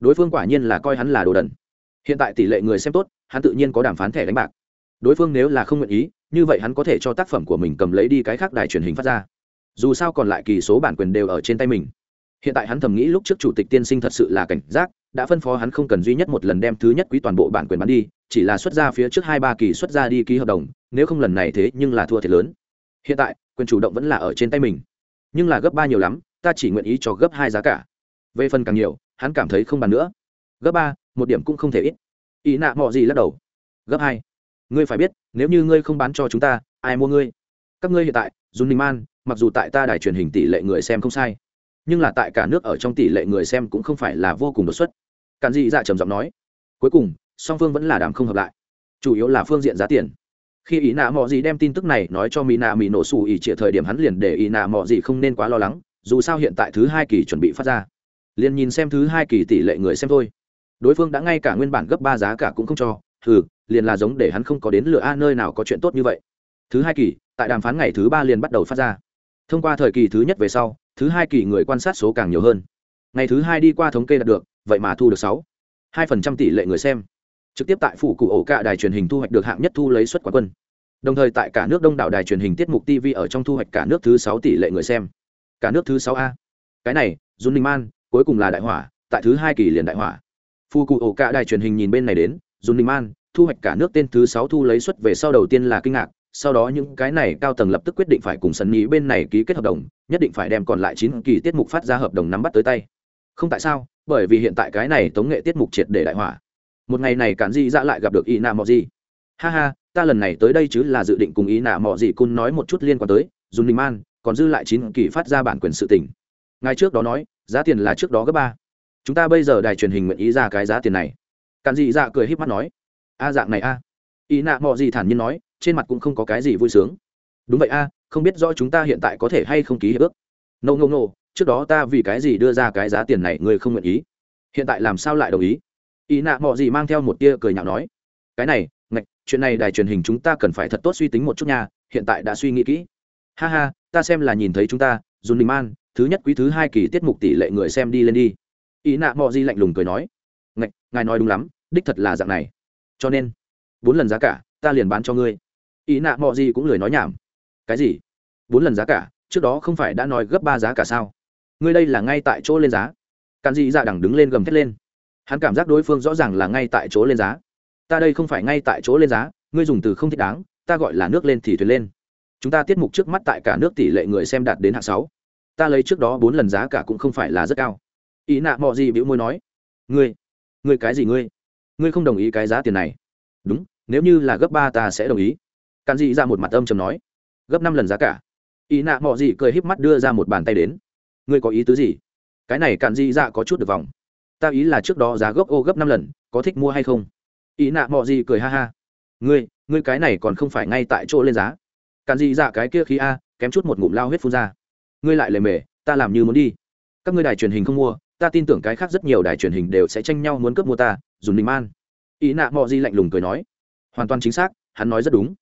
Đối phương quả nhiên là coi hắn là đồ đần. Hiện tại tỷ lệ người xem tốt hắn tự nhiên có đàm phán thẻ đánh bạc. Đối phương nếu là không nguyện ý như vậy hắn có thể cho tác phẩm của mình cầm lấy đi cái khác đài truyền hình phát ra. Dù sao còn lại kỳ số bản quyền đều ở trên tay mình. Hiện tại hắn thầm nghĩ lúc trước chủ tịch tiên sinh thật sự là cảnh giác đã phân phó hắn không cần duy nhất một lần đem thứ nhất quý toàn bộ bản quyền bán đi chỉ là xuất ra phía trước hai ba kỳ xuất ra đi ký hợp đồng nếu không lần này thế nhưng là thua thiệt lớn hiện tại, quyền chủ động vẫn là ở trên tay mình. Nhưng là gấp ba nhiều lắm, ta chỉ nguyện ý cho gấp hai giá cả. Về phần càng nhiều, hắn cảm thấy không bàn nữa. Gấp ba, một điểm cũng không thể ít. Ý nạ mọi gì lắc đầu. Gấp hai. Ngươi phải biết, nếu như ngươi không bán cho chúng ta, ai mua ngươi? Các ngươi hiện tại dùng ninh man, mặc dù tại ta đài truyền hình tỷ lệ người xem không sai, nhưng là tại cả nước ở trong tỷ lệ người xem cũng không phải là vô cùng đột xuất. Càn dị dạ trầm giọng nói. Cuối cùng, song phương vẫn là đàm không hợp lại. Chủ yếu là phương diện giá tiền khi ý nạ mò gì đem tin tức này nói cho mỹ nạ mỹ nổ xù ỉ trịa thời điểm hắn liền để ý nạ mò gì không nên quá lo lắng, dù sao hiện tại thứ hai kỳ chuẩn bị phát ra. Liền nhìn xem thứ hai kỳ tỷ lệ người xem thôi. Đối phương đã ngay cả nguyên bản gấp ba giá cả cũng không cho ừ liền là giống để hắn không có đến lựa a, nơi nào có chuyện tốt như vậy. Thứ hai kỳ, tại đàm phán ngày thứ ba liền bắt đầu phát ra. Thông qua thời kỳ thứ nhất về sau, thứ hai kỳ người quan sát số càng nhiều hơn. Ngày thứ hai đi qua thống kê đạt được, vậy mà thu được sáu. Hai phần trăm tỷ lệ người xem trực tiếp tại phủ cụ ổ cả đài truyền hình thu hoạch được hạng nhất thu lấy suất quán quân. Đồng thời tại cả nước đông đảo đài truyền hình tiết mục tv ở trong thu hoạch cả nước thứ sáu tỷ lệ người xem. Cả nước thứ sáu a. Cái này dun ninh man, cuối cùng là đại hỏa, tại thứ hai kỳ liền đại hỏa. Phu cụ ổ cả đài truyền hình nhìn bên này đến dun ninh man, thu hoạch cả nước tên thứ sáu thu lấy suất về sau đầu tiên là kinh ngạc, sau đó những cái này cao tầng lập tức quyết định phải cùng sân nghĩ bên này ký kết hợp đồng, nhất định phải đem còn lại chín kỳ tiết mục phát ra hợp đồng nắm bắt tới tay. Không tại sao, bởi vì hiện tại cái này tống nghệ tiết mục triệt để đại hỏa một ngày này cản di dạ lại gặp được y nạ mò gì ha ha, ta lần này tới đây chứ là dự định cùng ý nạ mò gì cun nói một chút liên quan tới, dùng ninh man, còn dư lại chín kỳ phát ra bản quyền sự tỉnh ngay trước đó nói, giá tiền là trước đó gấp ba. Chúng ta bây giờ đài truyền hình nguyện ý ra cái giá tiền này. Cản dị dạ cười h í p mắt nói, a dạng này a. Ý nạ mò gì thản nhiên nói, trên mặt cũng không có cái gì vui sướng. Đúng vậy a, không biết rõ chúng ta hiện tại có thể hay không ký hiệp ước. Nâu nâu nâu trước đó ta vì cái gì đưa ra cái giá tiền này người không nguyện ý. Hiện tại làm sao lại đồng ý? Ý nạ mọi gì mang theo một tia cười nhạo nói, cái này, ngạch, chuyện này đài truyền hình chúng ta cần phải thật tốt suy tính một chút nha, hiện tại đã suy nghĩ kỹ. Ha ha, ta xem là nhìn thấy chúng ta dùng đình man, thứ nhất quý thứ hai kỳ tiết mục tỷ lệ người xem đi lên đi. Ý nạ mọi gì lạnh lùng cười nói, ngạch, ngài nói đúng lắm, đích thật là dạng này. Cho nên, bốn lần giá cả, ta liền bán cho ngươi. Ý nạ mọi gì cũng lười nói nhảm. Cái gì? Bốn lần giá cả? Trước đó không phải đã nói gấp ba giá cả sao? Ngươi đây là ngay tại chỗ lên giá. Càn dị dạ đẳng đứng lên gầm thét lên hắn cảm giác đối phương rõ ràng là ngay tại chỗ lên giá. Ta đây không phải ngay tại chỗ lên giá, ngươi dùng từ không thích đáng, ta gọi là nước lên thì thuyền lên. Chúng ta tiết mục trước mắt tại cả nước tỷ lệ người xem đạt đến hạng sáu. Ta lấy trước đó bốn lần giá cả cũng không phải là rất cao. Ý nạ mọi gì bĩu môi nói, ngươi ngươi cái gì ngươi? Ngươi không đồng ý cái giá tiền này. Đúng, nếu như là gấp ba ta sẽ đồng ý. Càn dị ra một mặt âm chầm nói, gấp năm lần giá cả. Ý nạ mọi gì cười híp mắt đưa ra một bàn tay đến, ngươi có ý tứ gì? Cái này càn dị dạ có chút được vòng ta ý là trước đó giá gốc ô gấp năm lần, có thích mua hay không? Ý nạ mọi gì cười ha ha. Ngươi ngươi cái này còn không phải ngay tại chỗ lên giá. Càn gì dạ cái kia khí a, kém chút một ngụm lao huyết phun ra. Ngươi lại lề mề, ta làm như muốn đi. Các ngươi đài truyền hình không mua, ta tin tưởng cái khác rất nhiều đài truyền hình đều sẽ tranh nhau muốn cướp mua ta, dùng ninh man ý nạ mọi gì lạnh lùng cười nói. Hoàn toàn chính xác, hắn nói rất đúng.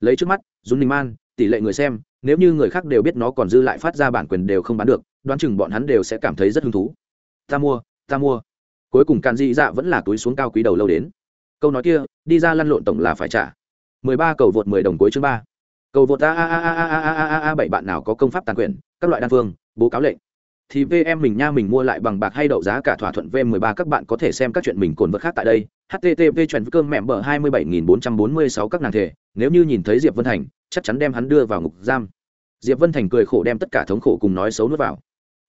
Lấy trước mắt, dùng ninh man tỷ lệ người xem, nếu như người khác đều biết nó còn dư lại phát ra bản quyền đều không bán được, đoán chừng bọn hắn đều sẽ cảm thấy rất hứng thú. Ta mua ta mua cuối cùng càn dị dạ vẫn là túi xuống cao quý đầu lâu đến. Câu nói kia đi ra lăn lộn tổng là phải trả. Mười ba cầu vượt mười đồng cuối chương ba. Cầu vượt a a a a a a a a bảy bạn nào có công pháp tàn quyền các loại đan phương bố cáo lệnh. Thì VM mình nha mình mua lại bằng bạc hay đậu giá cả thỏa thuận V13 các bạn có thể xem các chuyện mình cồn vật khác tại đây. http chuyển cơm mẹ bờ 27446 các nàng thể, nếu như nhìn thấy Diệp Vân Thành, chắc chắn đem hắn đưa vào ngục giam. diệp vân thành cười khổ đem tất cả thống khổ cùng nói xấu nuốt vào.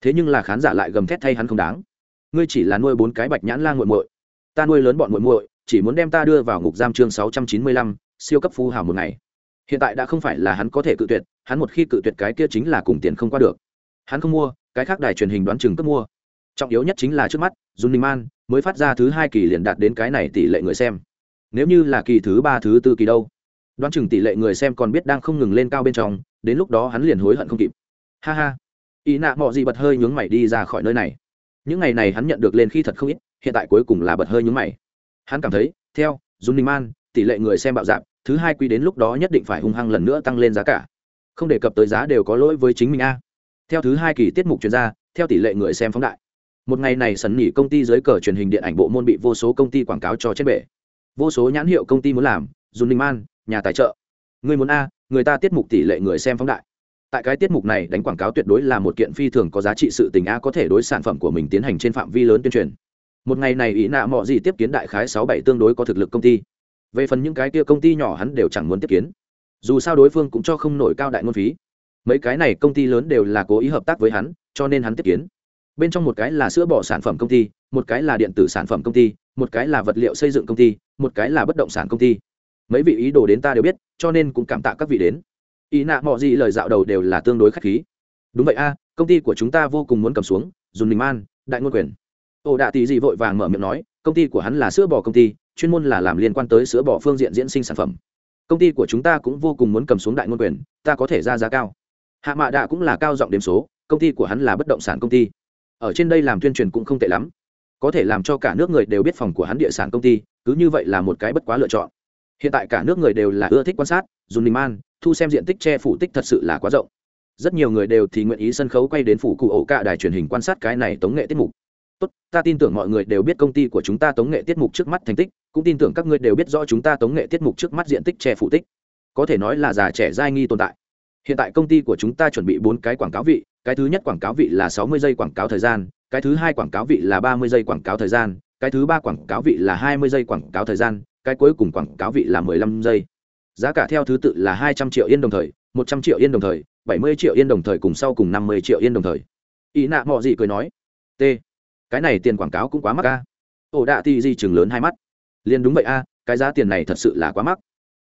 Thế nhưng là khán giả lại gầm thét thay hắn không đáng ngươi chỉ là nuôi bốn cái bạch nhãn lan g u muội, ta nuôi lớn bọn muội muội, chỉ muốn đem ta đưa vào ngục giam chương sáu trăm chín mươi lăm, siêu cấp phu hào một ngày. Hiện tại đã không phải là hắn có thể cự tuyệt, hắn một khi cự tuyệt cái kia chính là cùng tiền không qua được. Hắn không mua, cái khác đài truyền hình đoán chừng cấp mua. Trọng yếu nhất chính là trước mắt dùng ninh man mới phát ra thứ hai kỳ liền đạt đến cái này tỷ lệ người xem. Nếu như là kỳ thứ ba, thứ tư kỳ đâu? Đoán chừng tỷ lệ người xem còn biết đang không ngừng lên cao bên trong, đến lúc đó hắn liền hối hận không kịp. Ha ha. Ý nạ mọi gì bật hơi nhướng mày đi ra khỏi nơi này những ngày này hắn nhận được lên khi thật không ít, hiện tại cuối cùng là bật hơi nhúng mày. Hắn cảm thấy, theo dùng ninh man, tỷ lệ người xem bạo dạp thứ hai quy đến lúc đó nhất định phải hung hăng lần nữa tăng lên giá cả. Không đề cập tới giá đều có lỗi với chính mình a. Theo thứ hai kỳ tiết mục chuyên gia, theo tỷ lệ người xem phóng đại. Một ngày này sần nỉ công ty dưới cờ truyền hình điện ảnh bộ môn bị vô số công ty quảng cáo cho chết bể. Vô số nhãn hiệu công ty muốn làm dùng ninh man, nhà tài trợ. Người muốn a, người ta tiết mục tỷ lệ người xem phóng đại tại cái tiết mục này đánh quảng cáo tuyệt đối là một kiện phi thường có giá trị sự tình a có thể đối sản phẩm của mình tiến hành trên phạm vi lớn tuyên truyền. Một ngày này ý nạ mọi gì tiếp kiến đại khái sáu bảy tương đối có thực lực công ty. Về phần những cái kia công ty nhỏ hắn đều chẳng muốn tiếp kiến. Dù sao đối phương cũng cho không nổi cao đại ngôn phí. Mấy cái này công ty lớn đều là cố ý hợp tác với hắn, cho nên hắn tiếp kiến. Bên trong một cái là sữa bỏ sản phẩm công ty, một cái là điện tử sản phẩm công ty, một cái là vật liệu xây dựng công ty, một cái là bất động sản công ty. Mấy vị ý đồ đến ta đều biết, cho nên cũng cảm tạ các vị đến ý nạ mọi gì lời dạo đầu đều là tương đối k h á c h khí. Đúng vậy a, công ty của chúng ta vô cùng muốn cầm xuống dùng mình man, đại ngôn quyền. Ồ, đạ tỷ gì vội vàng mở miệng nói, công ty của hắn là sữa bò công ty, chuyên môn là làm liên quan tới sữa bò phương diện diễn sinh sản phẩm. Công ty của chúng ta cũng vô cùng muốn cầm xuống đại ngôn quyền, ta có thể ra giá cao. Hạ mạ đạ cũng là cao giọng điểm số, công ty của hắn là bất động sản công ty. Ở trên đây làm tuyên truyền cũng không tệ lắm. Có thể làm cho cả nước người đều biết phòng của hắn địa sản công ty, cứ như vậy là một cái bất quá lựa chọn. Hiện tại cả nước người đều là ưa thích quan sát dùng ninh man thu xem diện tích che phủ tích thật sự là quá rộng. Rất nhiều người đều thì nguyện ý sân khấu quay đến phủ cụ ổ cả đài truyền hình quan sát cái này tống nghệ tiết mục. Tốt, ta tin tưởng mọi người đều biết công ty của chúng ta tống nghệ tiết mục trước mắt thành tích, cũng tin tưởng các ngươi đều biết rõ chúng ta tống nghệ tiết mục trước mắt diện tích che phủ tích. Có thể nói là già trẻ giai nghi tồn tại. Hiện tại công ty của chúng ta chuẩn bị bốn cái quảng cáo vị, cái thứ nhất quảng cáo vị là sáu mươi giây quảng cáo thời gian, cái thứ hai quảng cáo vị là ba mươi giây quảng cáo thời gian, cái thứ ba quảng cáo vị là hai mươi giây quảng cáo thời gian, cái cuối cùng quảng cáo vị là mười lăm giây giá cả theo thứ tự là hai trăm triệu yên đồng thời, một trăm triệu yên đồng thời, bảy mươi triệu yên đồng thời cùng sau cùng năm mươi triệu yên đồng thời. Ý nạ mọi gì cười nói, t, cái này tiền quảng cáo cũng quá mắc a. Ổ đạ ti di chừng lớn hai mắt. Liền đúng vậy a, cái giá tiền này thật sự là quá mắc.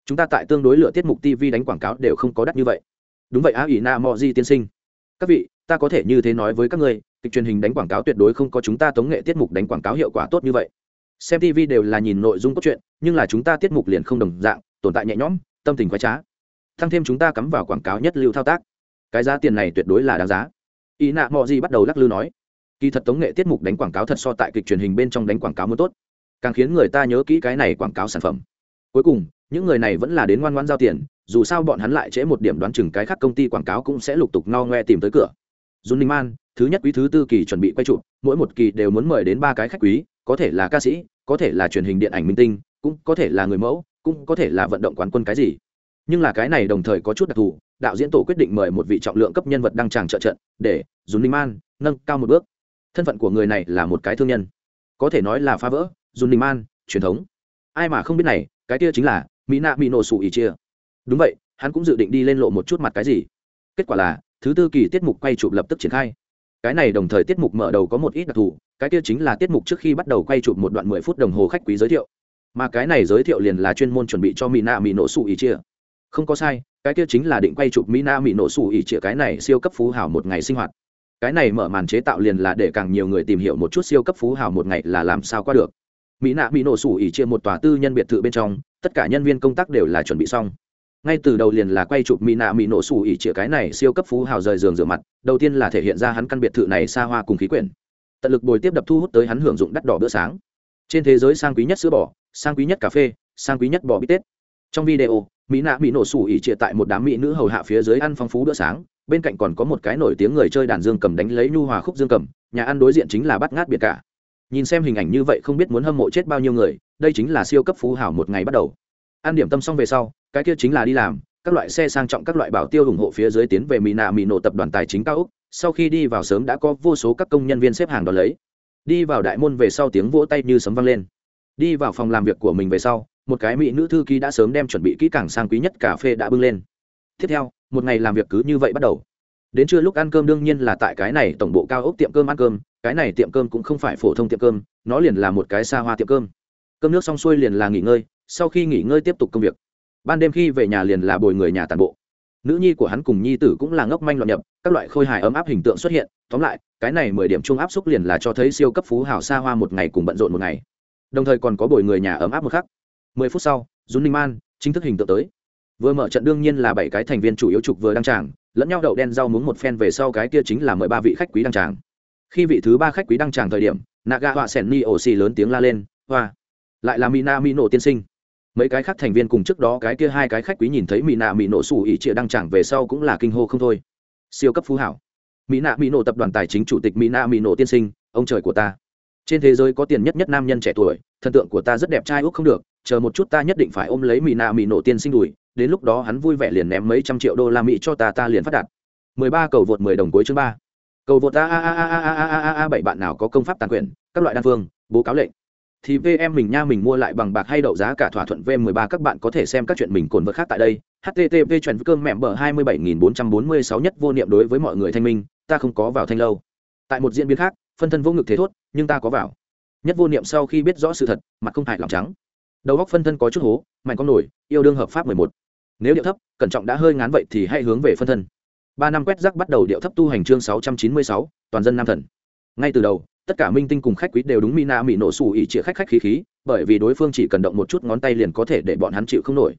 Chúng ta tại tương đối lựa tiết mục tv đánh quảng cáo đều không có đắt như vậy. Đúng vậy a, Ý na mọi gì tiên sinh. Các vị, ta có thể như thế nói với các ngươi, kịch truyền hình đánh quảng cáo tuyệt đối không có chúng ta tống nghệ tiết mục đánh quảng cáo hiệu quả tốt như vậy. Xem tv đều là nhìn nội dung cốt truyện, nhưng là chúng ta tiết mục liền không đồng dạng tồn tại nhẹ nhõm tâm tình khoái trá. Thăng thêm chúng ta cắm vào quảng cáo nhất lưu thao tác. Cái giá tiền này tuyệt đối là đáng giá. Y nạ mọi gì bắt đầu lắc lư nói. Kỳ thật tống nghệ tiết mục đánh quảng cáo thật so tại kịch truyền hình bên trong đánh quảng cáo mới tốt. Càng khiến người ta nhớ kỹ cái này quảng cáo sản phẩm. Cuối cùng những người này vẫn là đến ngoan ngoan giao tiền dù sao bọn hắn lại trễ một điểm đoán chừng cái khác công ty quảng cáo cũng sẽ lục tục no ngoe tìm tới cửa. Jun Ninh Man, thứ nhất quý thứ tư kỳ chuẩn bị quay chụp, mỗi một kỳ đều muốn mời đến ba cái khách quý, có thể là ca sĩ, có thể là truyền hình điện ảnh minh tinh, cũng có thể là người mẫu, cũng có thể là vận động quán quân cái gì. Nhưng là cái này đồng thời có chút đặc thù, đạo diễn tổ quyết định mời một vị trọng lượng cấp nhân vật đăng tràng trợ trận, để dùng Ninh Man nâng cao một bước. Thân phận của người này là một cái thương nhân, có thể nói là phá vỡ dùng Ninh Man truyền thống. Ai mà không biết này, cái kia chính là Mina Mino ỉ chia Đúng vậy, hắn cũng dự định đi lên lộ một chút mặt cái gì. Kết quả là thứ tư kỳ tiết mục quay chụp lập tức triển khai cái này đồng thời tiết mục mở đầu có một ít đặc thù cái kia chính là tiết mục trước khi bắt đầu quay chụp một đoạn mười phút đồng hồ khách quý giới thiệu mà cái này giới thiệu liền là chuyên môn chuẩn bị cho mỹ nạ mỹ nổ sủ ỉ chia. Không có sai, cái kia chính là định quay chụp mỹ nạ mỹ nổ sủ ỉ chia cái này siêu cấp phú hào một ngày sinh hoạt. Cái này mở màn chế tạo liền là để càng nhiều người tìm hiểu một chút siêu cấp phú hào một ngày là làm sao qua được. Mỹ nạ mỹ nổ sủ ỉ chia một tòa tư nhân biệt thự bên trong, tất cả nhân viên công tác đều là chuẩn bị xong. Ngay từ đầu liền là quay chụp mỹ nạ mỹ nổ sủ ỉ chĩa cái này siêu cấp phú hào rời giường rửa mặt, đầu tiên là thể hiện ra hắn căn biệt thự này xa hoa cùng khí quyển. Tận lực bồi tiếp đập thu hút tới hắn hưởng dụng đắt đỏ bữa sáng trên thế giới sang quý nhất sữa bò, sang quý nhất cà phê, sang quý nhất bò bít tết. Trong video, mỹ nạ bị nổ sủ ỉ trịa tại một đám mỹ nữ hầu hạ phía dưới ăn phong phú bữa sáng, bên cạnh còn có một cái nổi tiếng người chơi đàn dương cầm đánh lấy nhu hòa khúc dương cầm, nhà ăn đối diện chính là bắt ngát biệt cả. Nhìn xem hình ảnh như vậy không biết muốn hâm mộ chết bao nhiêu người, đây chính là siêu cấp phú hảo một ngày bắt đầu. Ăn điểm tâm xong về sau, cái kia chính là đi làm, các loại xe sang trọng, các loại bảo tiêu ủng hộ phía dưới tiến về mỹ nạ mỹ nổ tập đoàn tài chính cao úc, sau khi đi vào sớm đã có vô số các công nhân viên xếp hàng đón lấy đi vào đại môn về sau tiếng vỗ tay như sấm vang lên. Đi vào phòng làm việc của mình về sau, một cái mỹ nữ thư ký đã sớm đem chuẩn bị kỹ càng sang quý nhất cà phê đã bưng lên. Tiếp theo, một ngày làm việc cứ như vậy bắt đầu. Đến trưa lúc ăn cơm đương nhiên là tại cái này tổng bộ cao ốc tiệm cơm ăn cơm, cái này tiệm cơm cũng không phải phổ thông tiệm cơm, nó liền là một cái xa hoa tiệm cơm. Cơm nước xong xuôi liền là nghỉ ngơi, sau khi nghỉ ngơi tiếp tục công việc. Ban đêm khi về nhà liền là bồi người nhà tàn bộ nữ nhi của hắn cùng nhi tử cũng là ngốc manh loạn nhập, các loại khôi hài ấm áp hình tượng xuất hiện. Tóm lại, cái này mười điểm chung áp xúc liền là cho thấy siêu cấp phú hào xa hoa một ngày cùng bận rộn một ngày. Đồng thời còn có bồi người nhà ấm áp một khắc. Mười phút sau dún ninh man chính thức hình tượng tới. Vừa mở trận đương nhiên là bảy cái thành viên chủ yếu trục vừa đăng tràng, lẫn nhau đậu đen rau muống một phen về sau cái kia chính là mười ba vị khách quý đăng tràng. Khi vị thứ ba khách quý đăng tràng thời điểm naga họa sẻn ni ổ xì lớn tiếng la lên, hoa, lại là mina mino tiên sinh mấy cái khác thành viên cùng trước đó cái kia hai cái khách quý nhìn thấy mỹ nạ mỹ nổ sủ ỉ trịa đăng trảng về sau cũng là kinh hô không thôi. Siêu cấp phú hảo. Mỹ nạ mỹ nổ tập đoàn tài chính chủ tịch mỹ nạ mỹ nổ tiên sinh, ông trời của ta. Trên thế giới có tiền nhất nhất nam nhân trẻ tuổi, thần tượng của ta rất đẹp trai úc không được, chờ một chút ta nhất định phải ôm lấy mỹ nạ mỹ nổ tiên sinh đùi, đến lúc đó hắn vui vẻ liền ném mấy trăm triệu đô la mỹ cho ta ta liền phát đạt. Mười ba cầu vượt mười đồng cuối chương ba. Cầu vượt a a a a a a a a bảy bạn nào có công pháp tàn quyền, các loại đan phương, bố cáo lệnh thì VM mình nha mình mua lại bằng bạc hay đậu giá cả thỏa thuận V13 các bạn có thể xem các chuyện mình cồn vật khác tại đây. http chuẩn cơm mẹ bờ 27446 nhất vô niệm đối với mọi người thanh minh, ta không có vào thanh lâu. Tại một diễn biến khác, phân thân vô ngực thế thốt, nhưng ta có vào. Nhất vô niệm sau khi biết rõ sự thật, mặt không hại lòng trắng. Đầu góc phân thân có chút hố, mạnh con nổi, yêu đương hợp pháp 11. Nếu điệu thấp, cẩn trọng đã hơi ngán vậy thì hãy hướng về phân thân. Ba năm quét rác bắt đầu điệu thấp tu hành chương 696, toàn dân nam thần. Ngay từ đầu, tất cả minh tinh cùng khách quý đều đúng mina mỹ nổ xù ỉ chĩa khách khách khí khí, bởi vì đối phương chỉ cần động một chút ngón tay liền có thể để bọn hắn chịu không nổi.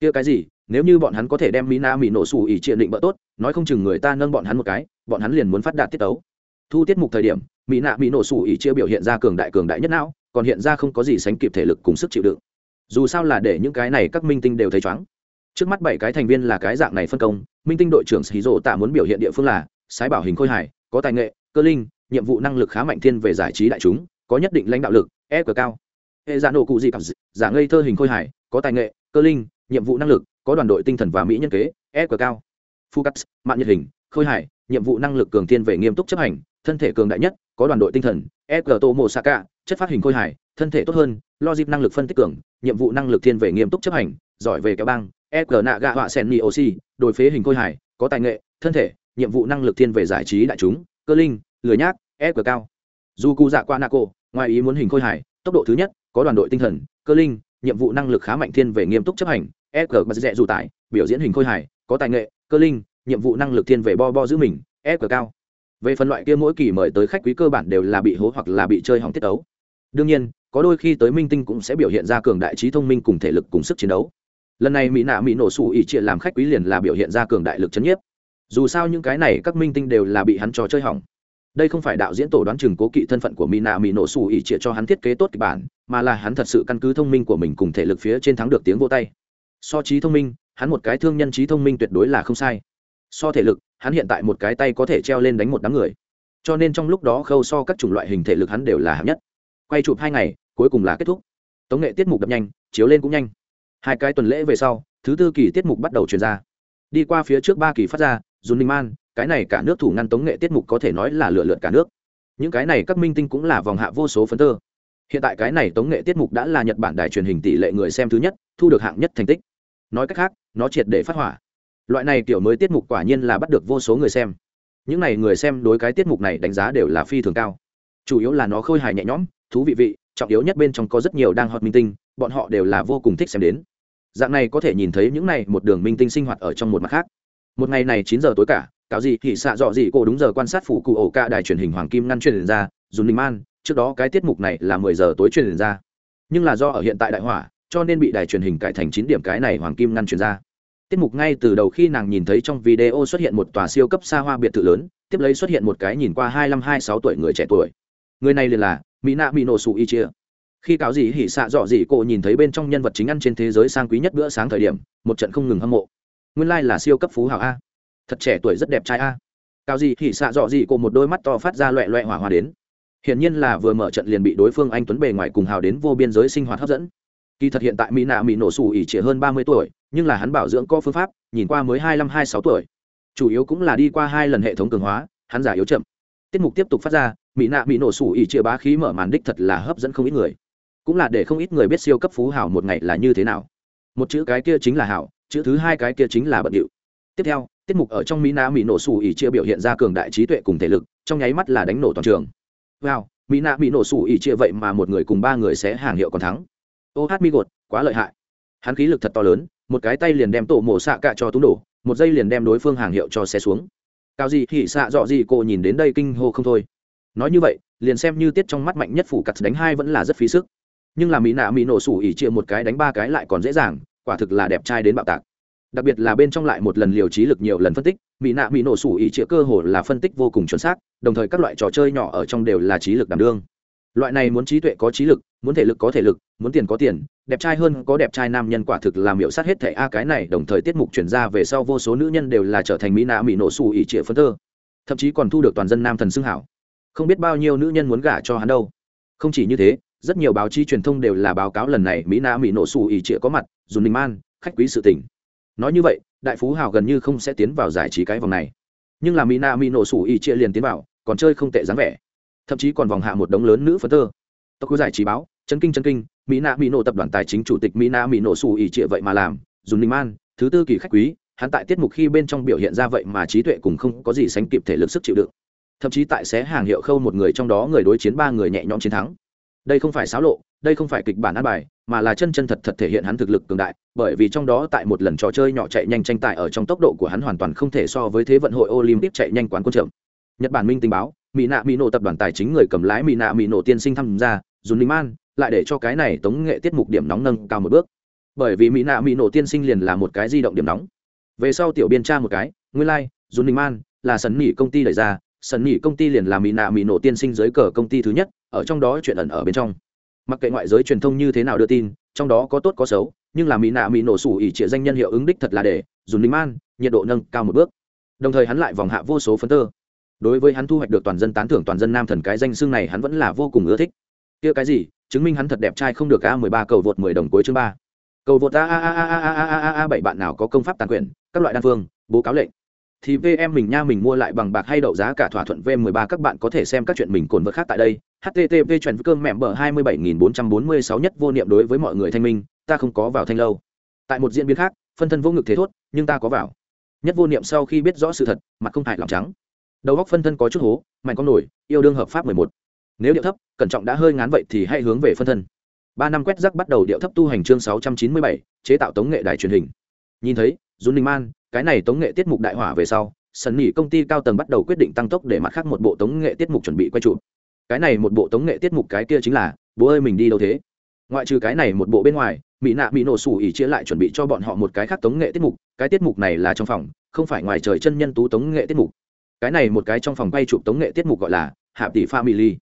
Kia cái gì? Nếu như bọn hắn có thể đem mina mỹ nổ xù ỉ chĩa định bỡ tốt, nói không chừng người ta nâng bọn hắn một cái, bọn hắn liền muốn phát đạt tiết tấu. Thu tiết mục thời điểm mỹ nạ mỹ nổ xù ỉ chĩa biểu hiện ra cường đại cường đại nhất não, còn hiện ra không có gì sánh kịp thể lực cùng sức chịu đựng. Dù sao là để những cái này các minh tinh đều thấy chóng trước mắt bảy cái thành viên là cái dạng này phân công, minh tinh đội trưởng xí rộ tạ muốn biểu hiện địa phương là, sái bảo hình khôi hài có tài nghệ, cơ linh nhiệm vụ năng lực khá mạnh thiên về giải trí đại chúng, có nhất định lãnh đạo lực e cờ cao. Hệ giả nổ cụ gì cảm giả ngây thơ hình khôi hải có tài nghệ, cơ linh, nhiệm vụ năng lực, có đoàn đội tinh thần và mỹ nhân kế e cờ cao. Phu mạng nhiệt hình, khôi hải nhiệm vụ năng lực cường thiên về nghiêm túc chấp hành, thân thể cường đại nhất, có đoàn đội tinh thần e cờ tô mô saka chất phát hình khôi hải thân thể tốt hơn, logic năng lực phân tích cường, nhiệm vụ năng lực thiên về nghiêm túc chấp hành, giỏi về kéo băng e cờ nạ gạ họa sen ni oxy đổi phế hình khôi hải có tài nghệ, thân thể, nhiệm vụ năng lực thiên về giải trí đại chúng, cơ linh lười nhác e cờ cao. Dù cụ dạ qua naco, ngoài ý muốn hình khôi hải tốc độ thứ nhất, có đoàn đội tinh thần, cơ linh, nhiệm vụ năng lực khá mạnh thiên về nghiêm túc chấp hành e cờ bật dẹ dù tải, biểu diễn hình khôi hải có tài nghệ, cơ linh, nhiệm vụ năng lực thiên về bo bo giữ mình e cờ cao. Về phần loại kia mỗi kỳ mời tới khách quý cơ bản đều là bị hố hoặc là bị chơi hỏng tiết ấu đương nhiên, có đôi khi tới minh tinh cũng sẽ biểu hiện ra cường đại trí thông minh cùng thể lực cùng sức chiến đấu. Lần này mỹ nạ mỹ nổ sủ ỉ triệt làm khách quý liền là biểu hiện ra cường đại lực c h ấ n nhiếp. Dù sao những cái này các minh tinh đều là bị hắn trò chơi hỏng đây không phải đạo diễn tổ đoán chừng cố kỵ thân phận của mỹ nạ mỹ nổ xù ỉ trịa cho hắn thiết kế tốt kịch bản, mà là hắn thật sự căn cứ thông minh của mình cùng thể lực phía trên thắng được tiếng vô tay. So trí thông minh, hắn một cái thương nhân trí thông minh tuyệt đối là không sai. So thể lực, hắn hiện tại một cái tay có thể treo lên đánh một đám người. Cho nên trong lúc đó khâu so các chủng loại hình thể lực hắn đều là hạng nhất. Quay chụp hai ngày, cuối cùng là kết thúc. Tống nghệ tiết mục đập nhanh, chiếu lên cũng nhanh. Hai cái tuần lễ về sau, thứ tư kỳ tiết mục bắt đầu truyền ra. Đi qua phía trước ba kỳ phát ra dùn ninh man cái này cả nước thủ ngăn tống nghệ tiết mục có thể nói là lựa lượt cả nước. Những cái này các minh tinh cũng là vòng hạ vô số phấn tơ. Hiện tại cái này tống nghệ tiết mục đã là nhật bản đài truyền hình tỷ lệ người xem thứ nhất, thu được hạng nhất thành tích. Nói cách khác, nó triệt để phát hỏa. Loại này kiểu mới tiết mục quả nhiên là bắt được vô số người xem. Những n à y người xem đối cái tiết mục này đánh giá đều là phi thường cao. Chủ yếu là nó khôi hài nhẹ nhõm, thú vị vị, trọng yếu nhất bên trong có rất nhiều đang hot minh tinh, bọn họ đều là vô cùng thích xem đến. Dạng này có thể nhìn thấy những này một đường minh tinh sinh hoạt ở trong một mặt khác. Một ngày này chín giờ tối cả cáo gì, thì xạ dọ gì, cô đúng giờ quan sát phủ cụ ổ ca đài truyền hình hoàng kim ngăn truyền ra dùng ninh man, trước đó cái tiết mục này là mười giờ tối truyền ra. Nhưng là do ở hiện tại đại hỏa, cho nên bị đài truyền hình cải thành chín điểm cái này hoàng kim ngăn truyền ra. Tiết mục ngay từ đầu khi nàng nhìn thấy trong video xuất hiện một tòa siêu cấp xa hoa biệt thự lớn, tiếp lấy xuất hiện một cái nhìn qua hai mươi hai sáu tuổi người trẻ tuổi. Người này liền là mỹ nạ mỹ nổ sụ y chia khi cáo gì hỉ xạ dọ gì, cô nhìn thấy bên trong nhân vật chính ăn trên thế giới sang quý nhất bữa sáng thời điểm, một trận không ngừng hâm mộ. Nguyên lai là siêu cấp phú hảo a thật trẻ tuổi rất đẹp trai a. Cao gì thì xạ dọ gì cô một đôi mắt to phát ra loẹ loẹ hỏa hòa đến. Hiển nhiên là vừa mở trận liền bị đối phương anh tuấn bề ngoài cùng hào đến vô biên giới sinh hoạt hấp dẫn. Kỳ thật hiện tại mỹ nạ mỹ nổ xù ỉ chỉ hơn ba mươi tuổi, nhưng là hắn bảo dưỡng có phương pháp, nhìn qua mới hai mươi hai sáu tuổi. Chủ yếu cũng là đi qua hai lần hệ thống cường hóa, hắn giả yếu chậm. Tiết mục tiếp tục phát ra mỹ nạ mỹ nổ xù ỉ chia bá khí mở màn đích thật là hấp dẫn không ít người. Cũng là để không ít người biết siêu cấp phú hảo một ngày là như thế nào. Một chữ cái kia chính là hảo chữ thứ hai cái kia chính là bận điệu tiếp theo, tiết mục ở trong mỹ na mỹ nổ xù ỉ chia biểu hiện ra cường đại trí tuệ cùng thể lực, trong nháy mắt là đánh nổ toàn trường. Wow, mỹ na mỹ nổ xù ỉ chia vậy mà một người cùng ba người sẽ hàng hiệu còn thắng. Ô hát mi gột, quá lợi hại. Hắn khí lực thật to lớn, một cái tay liền đem tổ mổ xạ cạ cho túng đổ, một giây liền đem đối phương hàng hiệu cho xe xuống. Cao gì thì xạ dọ gì cô nhìn đến đây kinh hô không thôi. Nói như vậy, liền xem như tiết trong mắt mạnh nhất phủ cặt đánh hai vẫn là rất phí sức. Nhưng là mỹ nạ mỹ nổ sủ ỉ chia một cái đánh ba cái lại còn dễ dàng, quả thực là đẹp trai đến bạo tạc đặc biệt là bên trong lại một lần liều trí lực nhiều lần phân tích, mỹ nạ mỹ nổ sủ ý chĩa cơ hồ là phân tích vô cùng chuẩn xác, đồng thời các loại trò chơi nhỏ ở trong đều là trí lực đảm đương. Loại này muốn trí tuệ có trí lực, muốn thể lực có thể lực, muốn tiền có tiền, đẹp trai hơn có đẹp trai nam nhân quả thực làm hiệu sát hết thẻ a cái này đồng thời tiết mục chuyển ra về sau vô số nữ nhân đều là trở thành mỹ nạ mỹ nổ xù ỉ trịa phân thơ thậm chí còn thu được toàn dân nam thần xưng hảo. Không biết bao nhiêu nữ nhân muốn gả cho hắn đâu. Không chỉ như thế, rất nhiều báo chí truyền thông đều là báo cáo lần này mỹ nạ mỹ nổ xù ỉ trịa có mặt dùng đình man, khách quý sự tỉnh nói như vậy, đại phú hào gần như không sẽ tiến vào giải trí cái vòng này. Nhưng là mỹ na mỹ nổ sủ y chia liền tiến vào, còn chơi không tệ dáng vẻ. Thậm chí còn vòng hạ một đống lớn nữ phân tơ. Tộc giải trí báo chân kinh chân kinh mỹ na mỹ nổ tập đoàn tài chính chủ tịch mỹ na mỹ nổ sủ y chia vậy mà làm, dùng ninh man thứ tư kỳ khách quý, hắn tại tiết mục khi bên trong biểu hiện ra vậy mà trí tuệ cùng không có gì sánh kịp thể lực sức chịu đựng. Thậm chí tại xé hàng hiệu khâu một người trong đó người đối chiến ba người nhẹ nhõm chiến thắng. Đây không phải xáo lộ, đây không phải kịch bản ăn bài mà là chân chân thật thật thể hiện hắn thực lực cường đại bởi vì trong đó tại một lần trò chơi nhỏ chạy nhanh tranh tài ở trong tốc độ của hắn hoàn toàn không thể so với thế vận hội olympic chạy nhanh quán quân trưởng. Nhật bản minh tình báo mỹ nạ mỹ nổ tập đoàn tài chính người cầm lái mỹ nạ mỹ nổ tiên sinh tham gia dùng man lại để cho cái này tống nghệ tiết mục điểm nóng nâng cao một bước. Bởi vì mỹ nạ mỹ nổ tiên sinh liền là một cái di động điểm nóng. Về sau tiểu biên tra một cái nguyên lai、like, dùng ninh man là sân nỉ công ty đẩy ra sân nỉ công ty liền là mỹ nạ mỹ nổ tiên sinh dưới cờ công ty thứ nhất ở trong đó chuyện ẩn ở bên trong mặc kệ ngoại giới truyền thông như thế nào đưa tin, trong đó có tốt có xấu, nhưng là mỹ nạ mỹ nổ sủ ỉ trịa danh nhân hiệu ứng đích thật là để dùng linh man nhiệt độ nâng cao một bước. Đồng thời hắn lại vòng hạ vô số phấn tơ. Đối với hắn thu hoạch được toàn dân tán thưởng toàn dân nam thần cái danh xưng này hắn vẫn là vô cùng ưa thích. Kia cái gì? Chứng minh hắn thật đẹp trai không được a mười ba cầu vượt mười đồng cuối chương ba. Cầu vượt a a a a a a a a a bảy bạn nào có công pháp tàn quyền, các loại đan phương, bố cáo lệnh thì vm mình nha mình mua lại bằng bạc hay đậu giá cả thỏa thuận v 13 các bạn có thể xem các chuyện mình cồn vật khác tại đây. Http chuẩn cơm mẹm bờ 27446 nhất vô niệm đối với mọi người thanh minh, ta không có vào thanh lâu. Tại một diễn biến khác, phân thân vô ngực thế thốt, nhưng ta có vào. Nhất vô niệm sau khi biết rõ sự thật, mặt không hại lòng trắng. Đầu góc phân thân có chút hố, mạnh con nổi, yêu đương hợp pháp mười một. Nếu điệu thấp, cẩn trọng đã hơi ngán vậy thì hãy hướng về phân thân. Ba năm quét rắc bắt đầu điệu thấp tu hành chương sáu trăm chín mươi bảy, chế tạo tống nghệ đài truyền hình. Nhìn thấy dùn ninh man cái này tống nghệ tiết mục đại hỏa về sau sân nghỉ công ty cao tầng bắt đầu quyết định tăng tốc để mặt khác một bộ tống nghệ tiết mục chuẩn bị quay chụp. Cái này một bộ tống nghệ tiết mục cái kia chính là, bố ơi, mình đi đâu thế? Ngoại trừ cái này một bộ bên ngoài, mỹ nạ mỹ nổ sủ ỉ chia lại chuẩn bị cho bọn họ một cái khác tống nghệ tiết mục, cái tiết mục này là trong phòng, không phải ngoài trời chân nhân tú tống nghệ tiết mục. Cái này một cái trong phòng quay chụp tống nghệ tiết mục gọi là hạ tỷ family.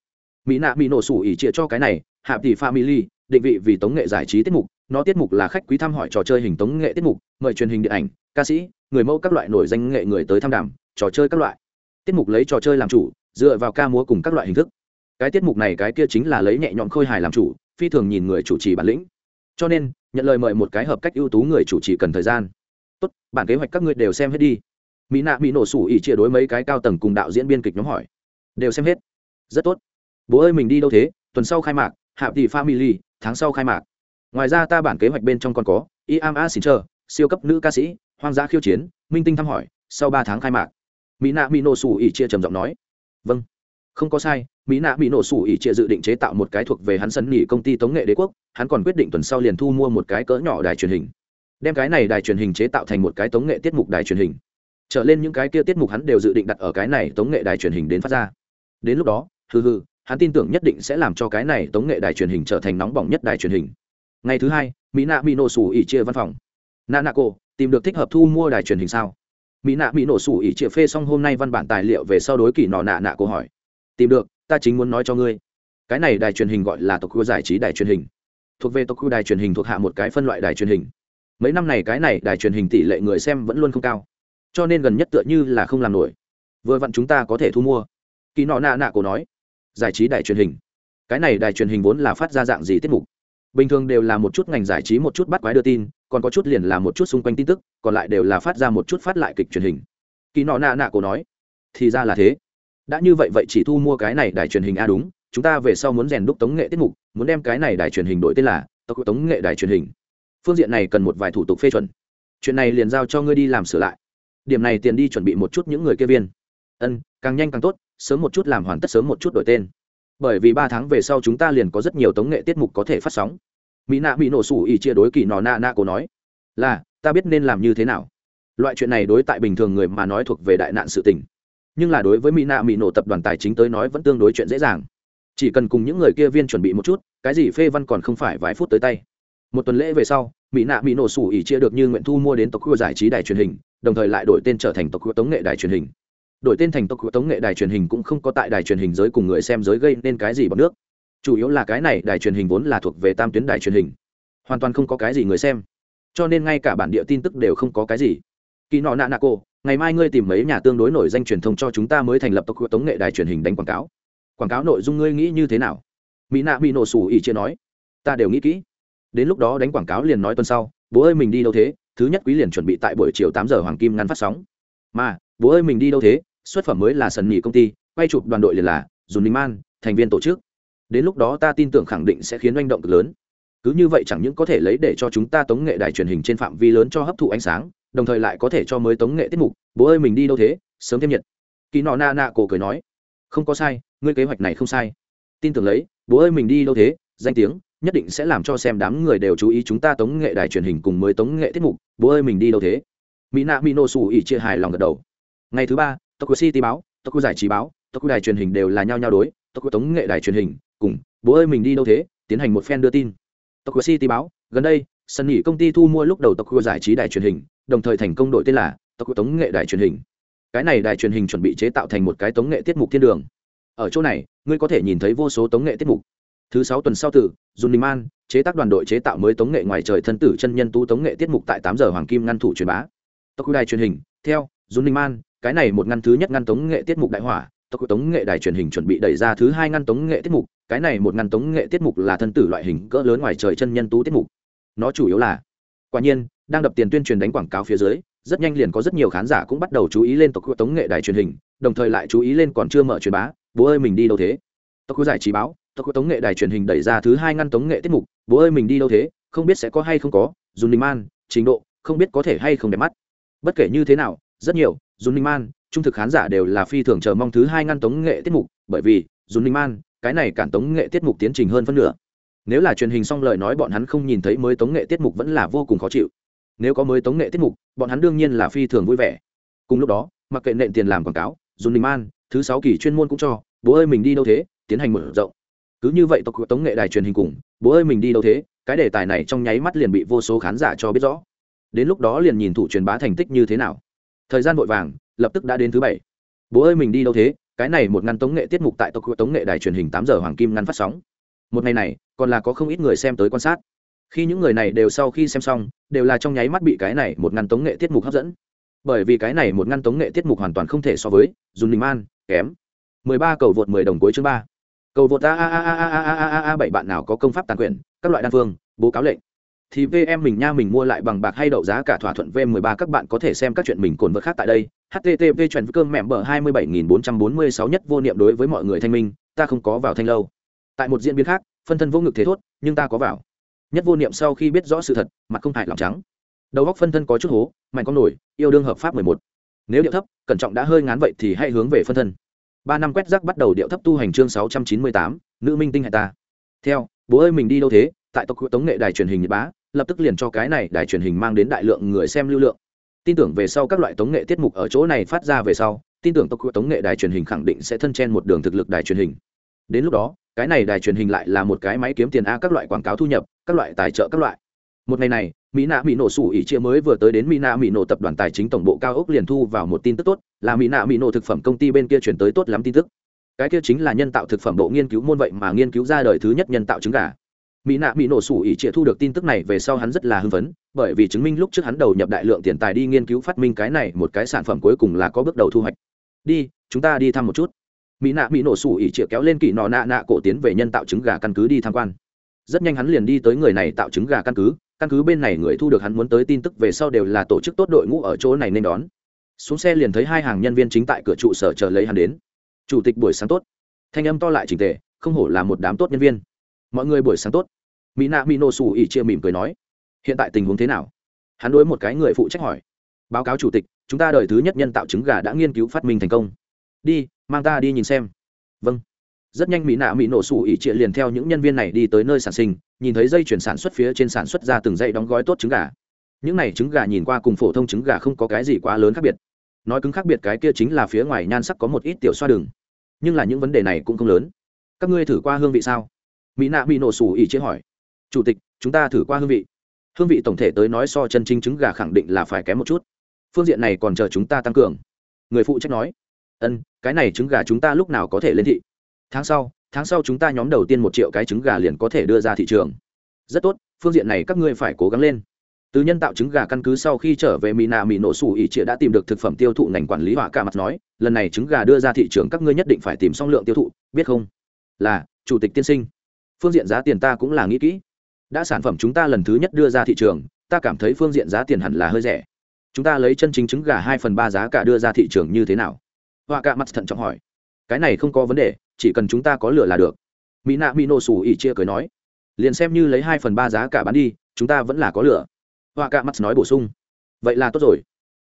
Mỹ nạ mỹ nổ sủ ỉ chia cho cái này hạ tỷ family, định vị vì tống nghệ giải trí tiết mục. Nó tiết mục là khách quý thăm hỏi trò chơi hình tống nghệ tiết mục, mời truyền hình điện ảnh ca sĩ, người mẫu các loại nổi danh nghệ người tới tham đàm, trò chơi các loại. Tiết mục lấy trò chơi làm chủ, dựa vào ca múa cùng các loại hình thức. Cái tiết mục này cái kia chính là lấy nhẹ nhõm khôi hài làm chủ, phi thường nhìn người chủ trì bản lĩnh. Cho nên, nhận lời mời một cái hợp cách ưu tú người chủ trì cần thời gian. Tốt, bản kế hoạch các ngươi đều xem hết đi. Mỹ nạ bị nổ sủ ỉ chia đối mấy cái cao tầng cùng đạo diễn biên kịch nhóm hỏi. Đều xem hết. Rất tốt. Bố ơi, mình đi đâu thế? Tuần sau khai mạc hạ tỷ family, tháng sau khai mạc. Ngoài ra ta bản kế hoạch bên trong còn có, iam a xin chờ, siêu cấp nữ ca sĩ hoang dã khiêu chiến, minh tinh thăm hỏi, sau ba tháng khai mạc, mỹ nạ mỹ nổ sủ ỉ chia trầm giọng nói vâng không có sai, mỹ nạ mỹ nổ sủ ỉ chia dự định chế tạo một cái thuộc về hắn sân nghỉ công ty tống nghệ đế quốc, hắn còn quyết định tuần sau liền thu mua một cái cỡ nhỏ đài truyền hình. Đem cái này đài truyền hình chế tạo thành một cái tống nghệ tiết mục đài truyền hình. Trở lên những cái kia tiết mục hắn đều dự định đặt ở cái này tống nghệ đài truyền hình đến phát ra. Đến lúc đó, hừ hừ, hắn tin tưởng nhất định sẽ làm cho cái này tống nghệ đài truyền hình trở thành nóng bỏng nhất đài truyền hình. Ngày thứ hai, mỹ nạ mỹ nổ sủ ỉ chia văn phòng. Nạ nạ cô tìm được thích hợp thu mua đài truyền hình sao? Mỹ nạ mỹ nổ sủ ỉ chia phê xong hôm nay văn bản tài liệu về sau đối kỳ nọ nạ nạ cô hỏi. Tìm được, ta chính muốn nói cho ngươi. Cái này đài truyền hình gọi là tộc khu giải trí đài truyền hình. Thuộc về tộc khu đài truyền hình thuộc hạ một cái phân loại đài truyền hình. Mấy năm này cái này đài truyền hình tỷ lệ người xem vẫn luôn không cao. Cho nên gần nhất tựa như là không làm nổi. Vừa vặn chúng ta có thể thu mua. Kỳ nọ nạ nạ cổ nói. Giải trí đài truyền hình. Cái này đài truyền hình vốn là phát ra dạng gì tiết mục? Bình thường đều là một chút ngành giải trí, một chút bắt quái đưa tin, còn có chút liền là một chút xung quanh tin tức, còn lại đều là phát ra một chút phát lại kịch truyền hình. Kỳ nọ nạ nạ cổ nói, thì ra là thế. Đã như vậy vậy chỉ thu mua cái này đài truyền hình a đúng, chúng ta về sau muốn rèn đúc tống nghệ tiết mục, muốn đem cái này đài truyền hình đổi tên là tộc tống nghệ đài truyền hình. Phương diện này cần một vài thủ tục phê chuẩn. Chuyện này liền giao cho ngươi đi làm sửa lại. Điểm này tiền đi chuẩn bị một chút những người kia viên. Ân, càng nhanh càng tốt, sớm một chút làm hoàn tất, sớm một chút đổi tên bởi vì ba tháng về sau chúng ta liền có rất nhiều tống nghệ tiết mục có thể phát sóng. Mỹ nạ bị nổ sủ ỉ chia đối kỳ nọ na na cổ nói, là, ta biết nên làm như thế nào. Loại chuyện này đối tại bình thường người mà nói thuộc về đại nạn sự tình. Nhưng là đối với mỹ nạ mỹ nổ tập đoàn tài chính tới nói vẫn tương đối chuyện dễ dàng. Chỉ cần cùng những người kia viên chuẩn bị một chút, cái gì phê văn còn không phải vài phút tới tay. Một tuần lễ về sau, mỹ nạ mỹ nổ sủ ỉ chia được như nguyện thu mua đến tộc khu giải trí đài truyền hình, đồng thời lại đổi tên trở thành tộc khu tống nghệ đài truyền hình đổi tên thành tộc tống nghệ đài truyền hình cũng không có tại đài truyền hình giới cùng người xem giới gây nên cái gì bằng nước. Chủ yếu là cái này đài truyền hình vốn là thuộc về tam tuyến đài truyền hình, hoàn toàn không có cái gì người xem. Cho nên ngay cả bản địa tin tức đều không có cái gì. Kỳ nọ nạ nạ cô, ngày mai ngươi tìm mấy nhà tương đối nổi danh truyền thông cho chúng ta mới thành lập tộc tống nghệ đài truyền hình đánh quảng cáo. Quảng cáo nội dung ngươi nghĩ như thế nào? Mỹ nạ bị nổ xù ỉ chia nói. Ta đều nghĩ kỹ. Đến lúc đó đánh quảng cáo liền nói tuần sau, bố ơi, mình đi đâu thế? Thứ nhất quý liền chuẩn bị tại buổi chiều tám giờ hoàng kim ngăn phát sóng. Mà bố ơi, mình đi đâu thế? Xuất phẩm mới là sần nhì công ty, quay chụp đoàn đội liền là dùn ninh man, thành viên tổ chức. Đến lúc đó ta tin tưởng khẳng định sẽ khiến oanh động cực lớn. Cứ như vậy chẳng những có thể lấy để cho chúng ta tống nghệ đài truyền hình trên phạm vi lớn cho hấp thụ ánh sáng, đồng thời lại có thể cho mới tống nghệ tiết mục. Bố ơi, mình đi đâu thế? Sớm thêm nhiệt. Kỳ nọ na na cổ cười nói. Không có sai, ngươi kế hoạch này không sai. Tin tưởng lấy, bố ơi, mình đi đâu thế? Danh tiếng, nhất định sẽ làm cho xem đám người đều chú ý chúng ta tống nghệ đài truyền hình cùng mới tống nghệ tiết mục. Bố ơi, mình đi đâu thế? Mỹ nạ mỹ nô xù ỉ chia hài lòng gật đầu ngày thứ ba, tokyo city báo, tokyo giải trí báo, tokyo đài truyền hình đều là nhau nhau đối, tokyo tống nghệ đài truyền hình, cùng, bố ơi, mình đi đâu thế? tiến hành một phen đưa tin. Tokyo city báo, gần đây, sân nghỉ công ty thu mua lúc đầu tokyo giải trí đài truyền hình, đồng thời thành công đổi tên là tokyo tống nghệ đài truyền hình. Cái này đài truyền hình chuẩn bị chế tạo thành một cái tống nghệ tiết mục thiên đường. Ở chỗ này, ngươi có thể nhìn thấy vô số tống nghệ tiết mục. Thứ sáu tuần sau tử dùng man chế tác đoàn đội chế tạo mới tống nghệ ngoài trời thân tử chân nhân tu tống nghệ tiết mục tại tám giờ hoàng kim ngăn thủ truyền bá. Tokyo đài truyền hình, theo dùng man cái này một ngăn thứ nhất ngăn tống nghệ tiết mục đại hỏa, tộc tống nghệ đài truyền hình chuẩn bị đẩy ra thứ hai ngăn tống nghệ tiết mục, cái này một ngăn tống nghệ tiết mục là thân tử loại hình cỡ lớn ngoài trời chân nhân tú tiết mục. Nó chủ yếu là, quả nhiên, đang đập tiền tuyên truyền đánh quảng cáo phía dưới, rất nhanh liền có rất nhiều khán giả cũng bắt đầu chú ý lên tộc tống nghệ đài truyền hình, đồng thời lại chú ý lên còn chưa mở truyền bá, bố ơi, mình đi đâu thế? Tộc giải trí báo, tộc tống nghệ đài truyền hình đẩy ra thứ hai ngăn tống nghệ tiết mục, bố ơi, mình đi đâu thế? Không biết sẽ có hay không có. Dùng đình man, trình độ, không biết có thể hay không đẹp mắt. Bất kể như thế nào, rất nhiều dùn ninh man, trung thực khán giả đều là phi thường chờ mong thứ hai ngăn tống nghệ tiết mục, bởi vì dùn ninh man, cái này cản tống nghệ tiết mục tiến trình hơn phân nửa. Nếu là truyền hình xong lời nói bọn hắn không nhìn thấy mới tống nghệ tiết mục vẫn là vô cùng khó chịu. Nếu có mới tống nghệ tiết mục, bọn hắn đương nhiên là phi thường vui vẻ. Cùng lúc đó, mặc kệ nện tiền làm quảng cáo dùn ninh man, thứ sáu kỳ chuyên môn cũng cho, bố ơi mình đi đâu thế? tiến hành mở rộng. Cứ như vậy tộc tống nghệ đài truyền hình cùng, bố ơi mình đi đâu thế? cái đề tài này trong nháy mắt liền bị vô số khán giả cho biết rõ. Đến lúc đó liền nhìn thủ truyền bá thành tích như thế nào thời gian vội vàng, lập tức đã đến thứ bảy. Bố ơi, mình đi đâu thế? Cái này một ngăn tống nghệ tiết mục tại tộc tống nghệ đài truyền hình tám giờ hoàng kim ngăn phát sóng. Một ngày này, còn là có không ít người xem tới quan sát. Khi những người này đều sau khi xem xong, đều là trong nháy mắt bị cái này một ngăn tống nghệ tiết mục hấp dẫn. Bởi vì cái này một ngăn tống nghệ tiết mục hoàn toàn không thể so với dùng ninh man, kém. 13 cầu vượt 10 đồng cuối chương 3. cầu vượt a a a a a a a a a bảy bạn nào có công pháp tàn quyền, các loại đan phương, bố cáo lệnh thì VM mình nha mình mua lại bằng bạc hay đậu giá cả thỏa thuận V13 các bạn có thể xem các chuyện mình cồn vật khác tại đây. http chuyển cơm mẹm bờ 27446 nhất vô niệm đối với mọi người thanh minh, ta không có vào thanh lâu. Tại một diễn biến khác, phân thân vô ngực thế thốt, nhưng ta có vào. Nhất vô niệm sau khi biết rõ sự thật, mặt không hại lòng trắng. Đầu góc phân thân có chút hố, mạnh con nổi, yêu đương hợp pháp 11. Nếu điệu thấp, cẩn trọng đã hơi ngán vậy thì hãy hướng về phân thân. Ba năm quét rác bắt đầu điệu thấp tu hành chương 698, nữ minh tinh hại ta. Theo, bố ơi mình đi đâu thế? Tại tộc tống nghệ đài truyền hình Nhật Bá, lập tức liền cho cái này đài truyền hình mang đến đại lượng người xem lưu lượng. Tin tưởng về sau các loại tống nghệ tiết mục ở chỗ này phát ra về sau, tin tưởng tộc tống nghệ đài truyền hình khẳng định sẽ thân chen một đường thực lực đài truyền hình. Đến lúc đó, cái này đài truyền hình lại là một cái máy kiếm tiền a các loại quảng cáo thu nhập, các loại tài trợ các loại. Một ngày này, mỹ nạ mỹ nổ sủ ỉ chia mới vừa tới đến mỹ nạ mỹ nổ tập đoàn tài chính tổng bộ cao ốc liền thu vào một tin tức tốt, là mỹ nạ mỹ nổ thực phẩm công ty bên kia chuyển tới tốt lắm tin tức. Cái kia chính là nhân tạo thực phẩm bộ nghiên cứu môn vậy mà nghiên cứu ra đời thứ nhất nhân tạo trứng gà mỹ nạ mỹ nổ sủ ỉ trịa thu được tin tức này về sau hắn rất là hưng phấn, bởi vì chứng minh lúc trước hắn đầu nhập đại lượng tiền tài đi nghiên cứu phát minh cái này một cái sản phẩm cuối cùng là có bước đầu thu hoạch. Đi, chúng ta đi thăm một chút. Mỹ nạ mỹ nổ sủ ỉ trịa kéo lên kỳ nọ nạ nạ cổ tiến về nhân tạo trứng gà căn cứ đi tham quan. Rất nhanh hắn liền đi tới người này tạo trứng gà căn cứ căn cứ bên này người thu được hắn muốn tới tin tức về sau đều là tổ chức tốt đội ngũ ở chỗ này nên đón. Xuống xe liền thấy hai hàng nhân viên chính tại cửa trụ sở chờ lấy hắn đến. Chủ tịch buổi sáng tốt. Thanh âm to lại trình tề, không hổ là một đám tốt nhân viên. Mọi người buổi sáng tốt mỹ nạ mỹ nổ xù ỉ chia mỉm cười nói, hiện tại tình huống thế nào? Hắn đối một cái người phụ trách hỏi, báo cáo chủ tịch, chúng ta đợi thứ nhất nhân tạo trứng gà đã nghiên cứu phát minh thành công. Đi, mang ta đi nhìn xem. Vâng. Rất nhanh mỹ nạ mỹ nổ sủ ỉ trịa liền theo những nhân viên này đi tới nơi sản sinh, nhìn thấy dây chuyển sản xuất phía trên sản xuất ra từng dây đóng gói tốt trứng gà. Những này trứng gà nhìn qua cùng phổ thông trứng gà không có cái gì quá lớn khác biệt. Nói cứng khác biệt cái kia chính là phía ngoài nhan sắc có một ít tiểu xoa đường. Nhưng là những vấn đề này cũng không lớn. Các ngươi thử qua hương vị sao? Mỹ nạ mỹ nổ sủ ỉ chế hỏi chủ tịch, chúng ta thử qua hương vị. Hương vị tổng thể tới nói so chân chính trứng gà khẳng định là phải kém một chút. Phương diện này còn chờ chúng ta tăng cường. Người phụ trách nói, ân, cái này trứng gà chúng ta lúc nào có thể lên thị? Tháng sau tháng sau chúng ta nhóm đầu tiên một triệu cái trứng gà liền có thể đưa ra thị trường. Rất tốt, phương diện này các ngươi phải cố gắng lên. Từ nhân tạo trứng gà căn cứ sau khi trở về mỹ nạ mỹ nổ sủ ỉ trịa đã tìm được thực phẩm tiêu thụ ngành quản lý họa cả mặt nói, lần này trứng gà đưa ra thị trường các ngươi nhất định phải tìm xong lượng tiêu thụ, biết không? Là, chủ tịch tiên sinh. Phương diện giá tiền ta cũng là nghĩ kỹ đã sản phẩm chúng ta lần thứ nhất đưa ra thị trường, ta cảm thấy phương diện giá tiền hẳn là hơi rẻ. Chúng ta lấy chân chính trứng gà hai phần ba giá cả đưa ra thị trường như thế nào? Họa cạ mặt thận trọng hỏi. Cái này không có vấn đề, chỉ cần chúng ta có lửa là được. Mỹ nạ mỹ nổ sủ ỉ chia cười nói. Liền xem như lấy hai phần ba giá cả bán đi, chúng ta vẫn là có lửa. Họa cạ mặt nói bổ sung. Vậy là tốt rồi.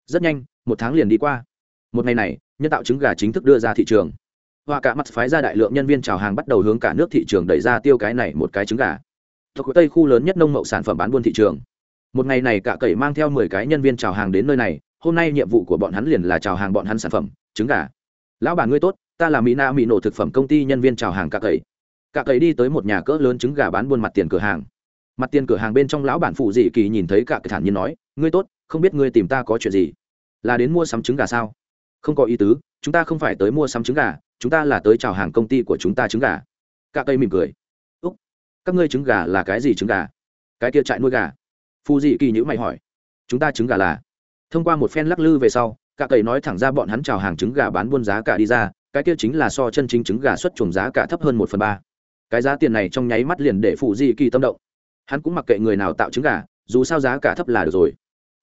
Rất nhanh, một tháng liền đi qua. Một ngày này, nhân tạo trứng gà chính thức đưa ra thị trường. Họa cạ mặt phái ra đại lượng nhân viên chào hàng bắt đầu hướng cả nước thị trường đẩy ra tiêu cái này một cái trứng gà thuộc tây khu lớn nhất nông mậu sản phẩm bán buôn thị trường. Một ngày này cả cậy mang theo mười cái nhân viên chào hàng đến nơi này, hôm nay nhiệm vụ của bọn hắn liền là chào hàng bọn hắn sản phẩm, trứng gà. Lão bản ngươi tốt, ta là mỹ na mỹ nổ thực phẩm công ty nhân viên chào hàng cả cậy. Cả cậy đi tới một nhà cỡ lớn trứng gà bán buôn mặt tiền cửa hàng. Mặt tiền cửa hàng bên trong lão bản phụ dị kỳ nhìn thấy cả cậy thản nhiên nói, ngươi tốt, không biết ngươi tìm ta có chuyện gì? Là đến mua sắm trứng gà sao? Không có ý tứ, chúng ta không phải tới mua sắm trứng gà, chúng ta là tới chào hàng công ty của chúng ta trứng gà. Cả cây mỉm cười các ngươi trứng gà là cái gì trứng gà? Cái kia trại nuôi gà. Phù dị kỳ nhữ mày hỏi. Chúng ta trứng gà là? Thông qua một phen lắc lư về sau, cả cầy nói thẳng ra bọn hắn chào hàng trứng gà bán buôn giá cả đi ra, cái kia chính là so chân chính trứng gà xuất chuồng giá cả thấp hơn một phần ba. Cái giá tiền này trong nháy mắt liền để phụ dị kỳ tâm động. Hắn cũng mặc kệ người nào tạo trứng gà, dù sao giá cả thấp là được rồi.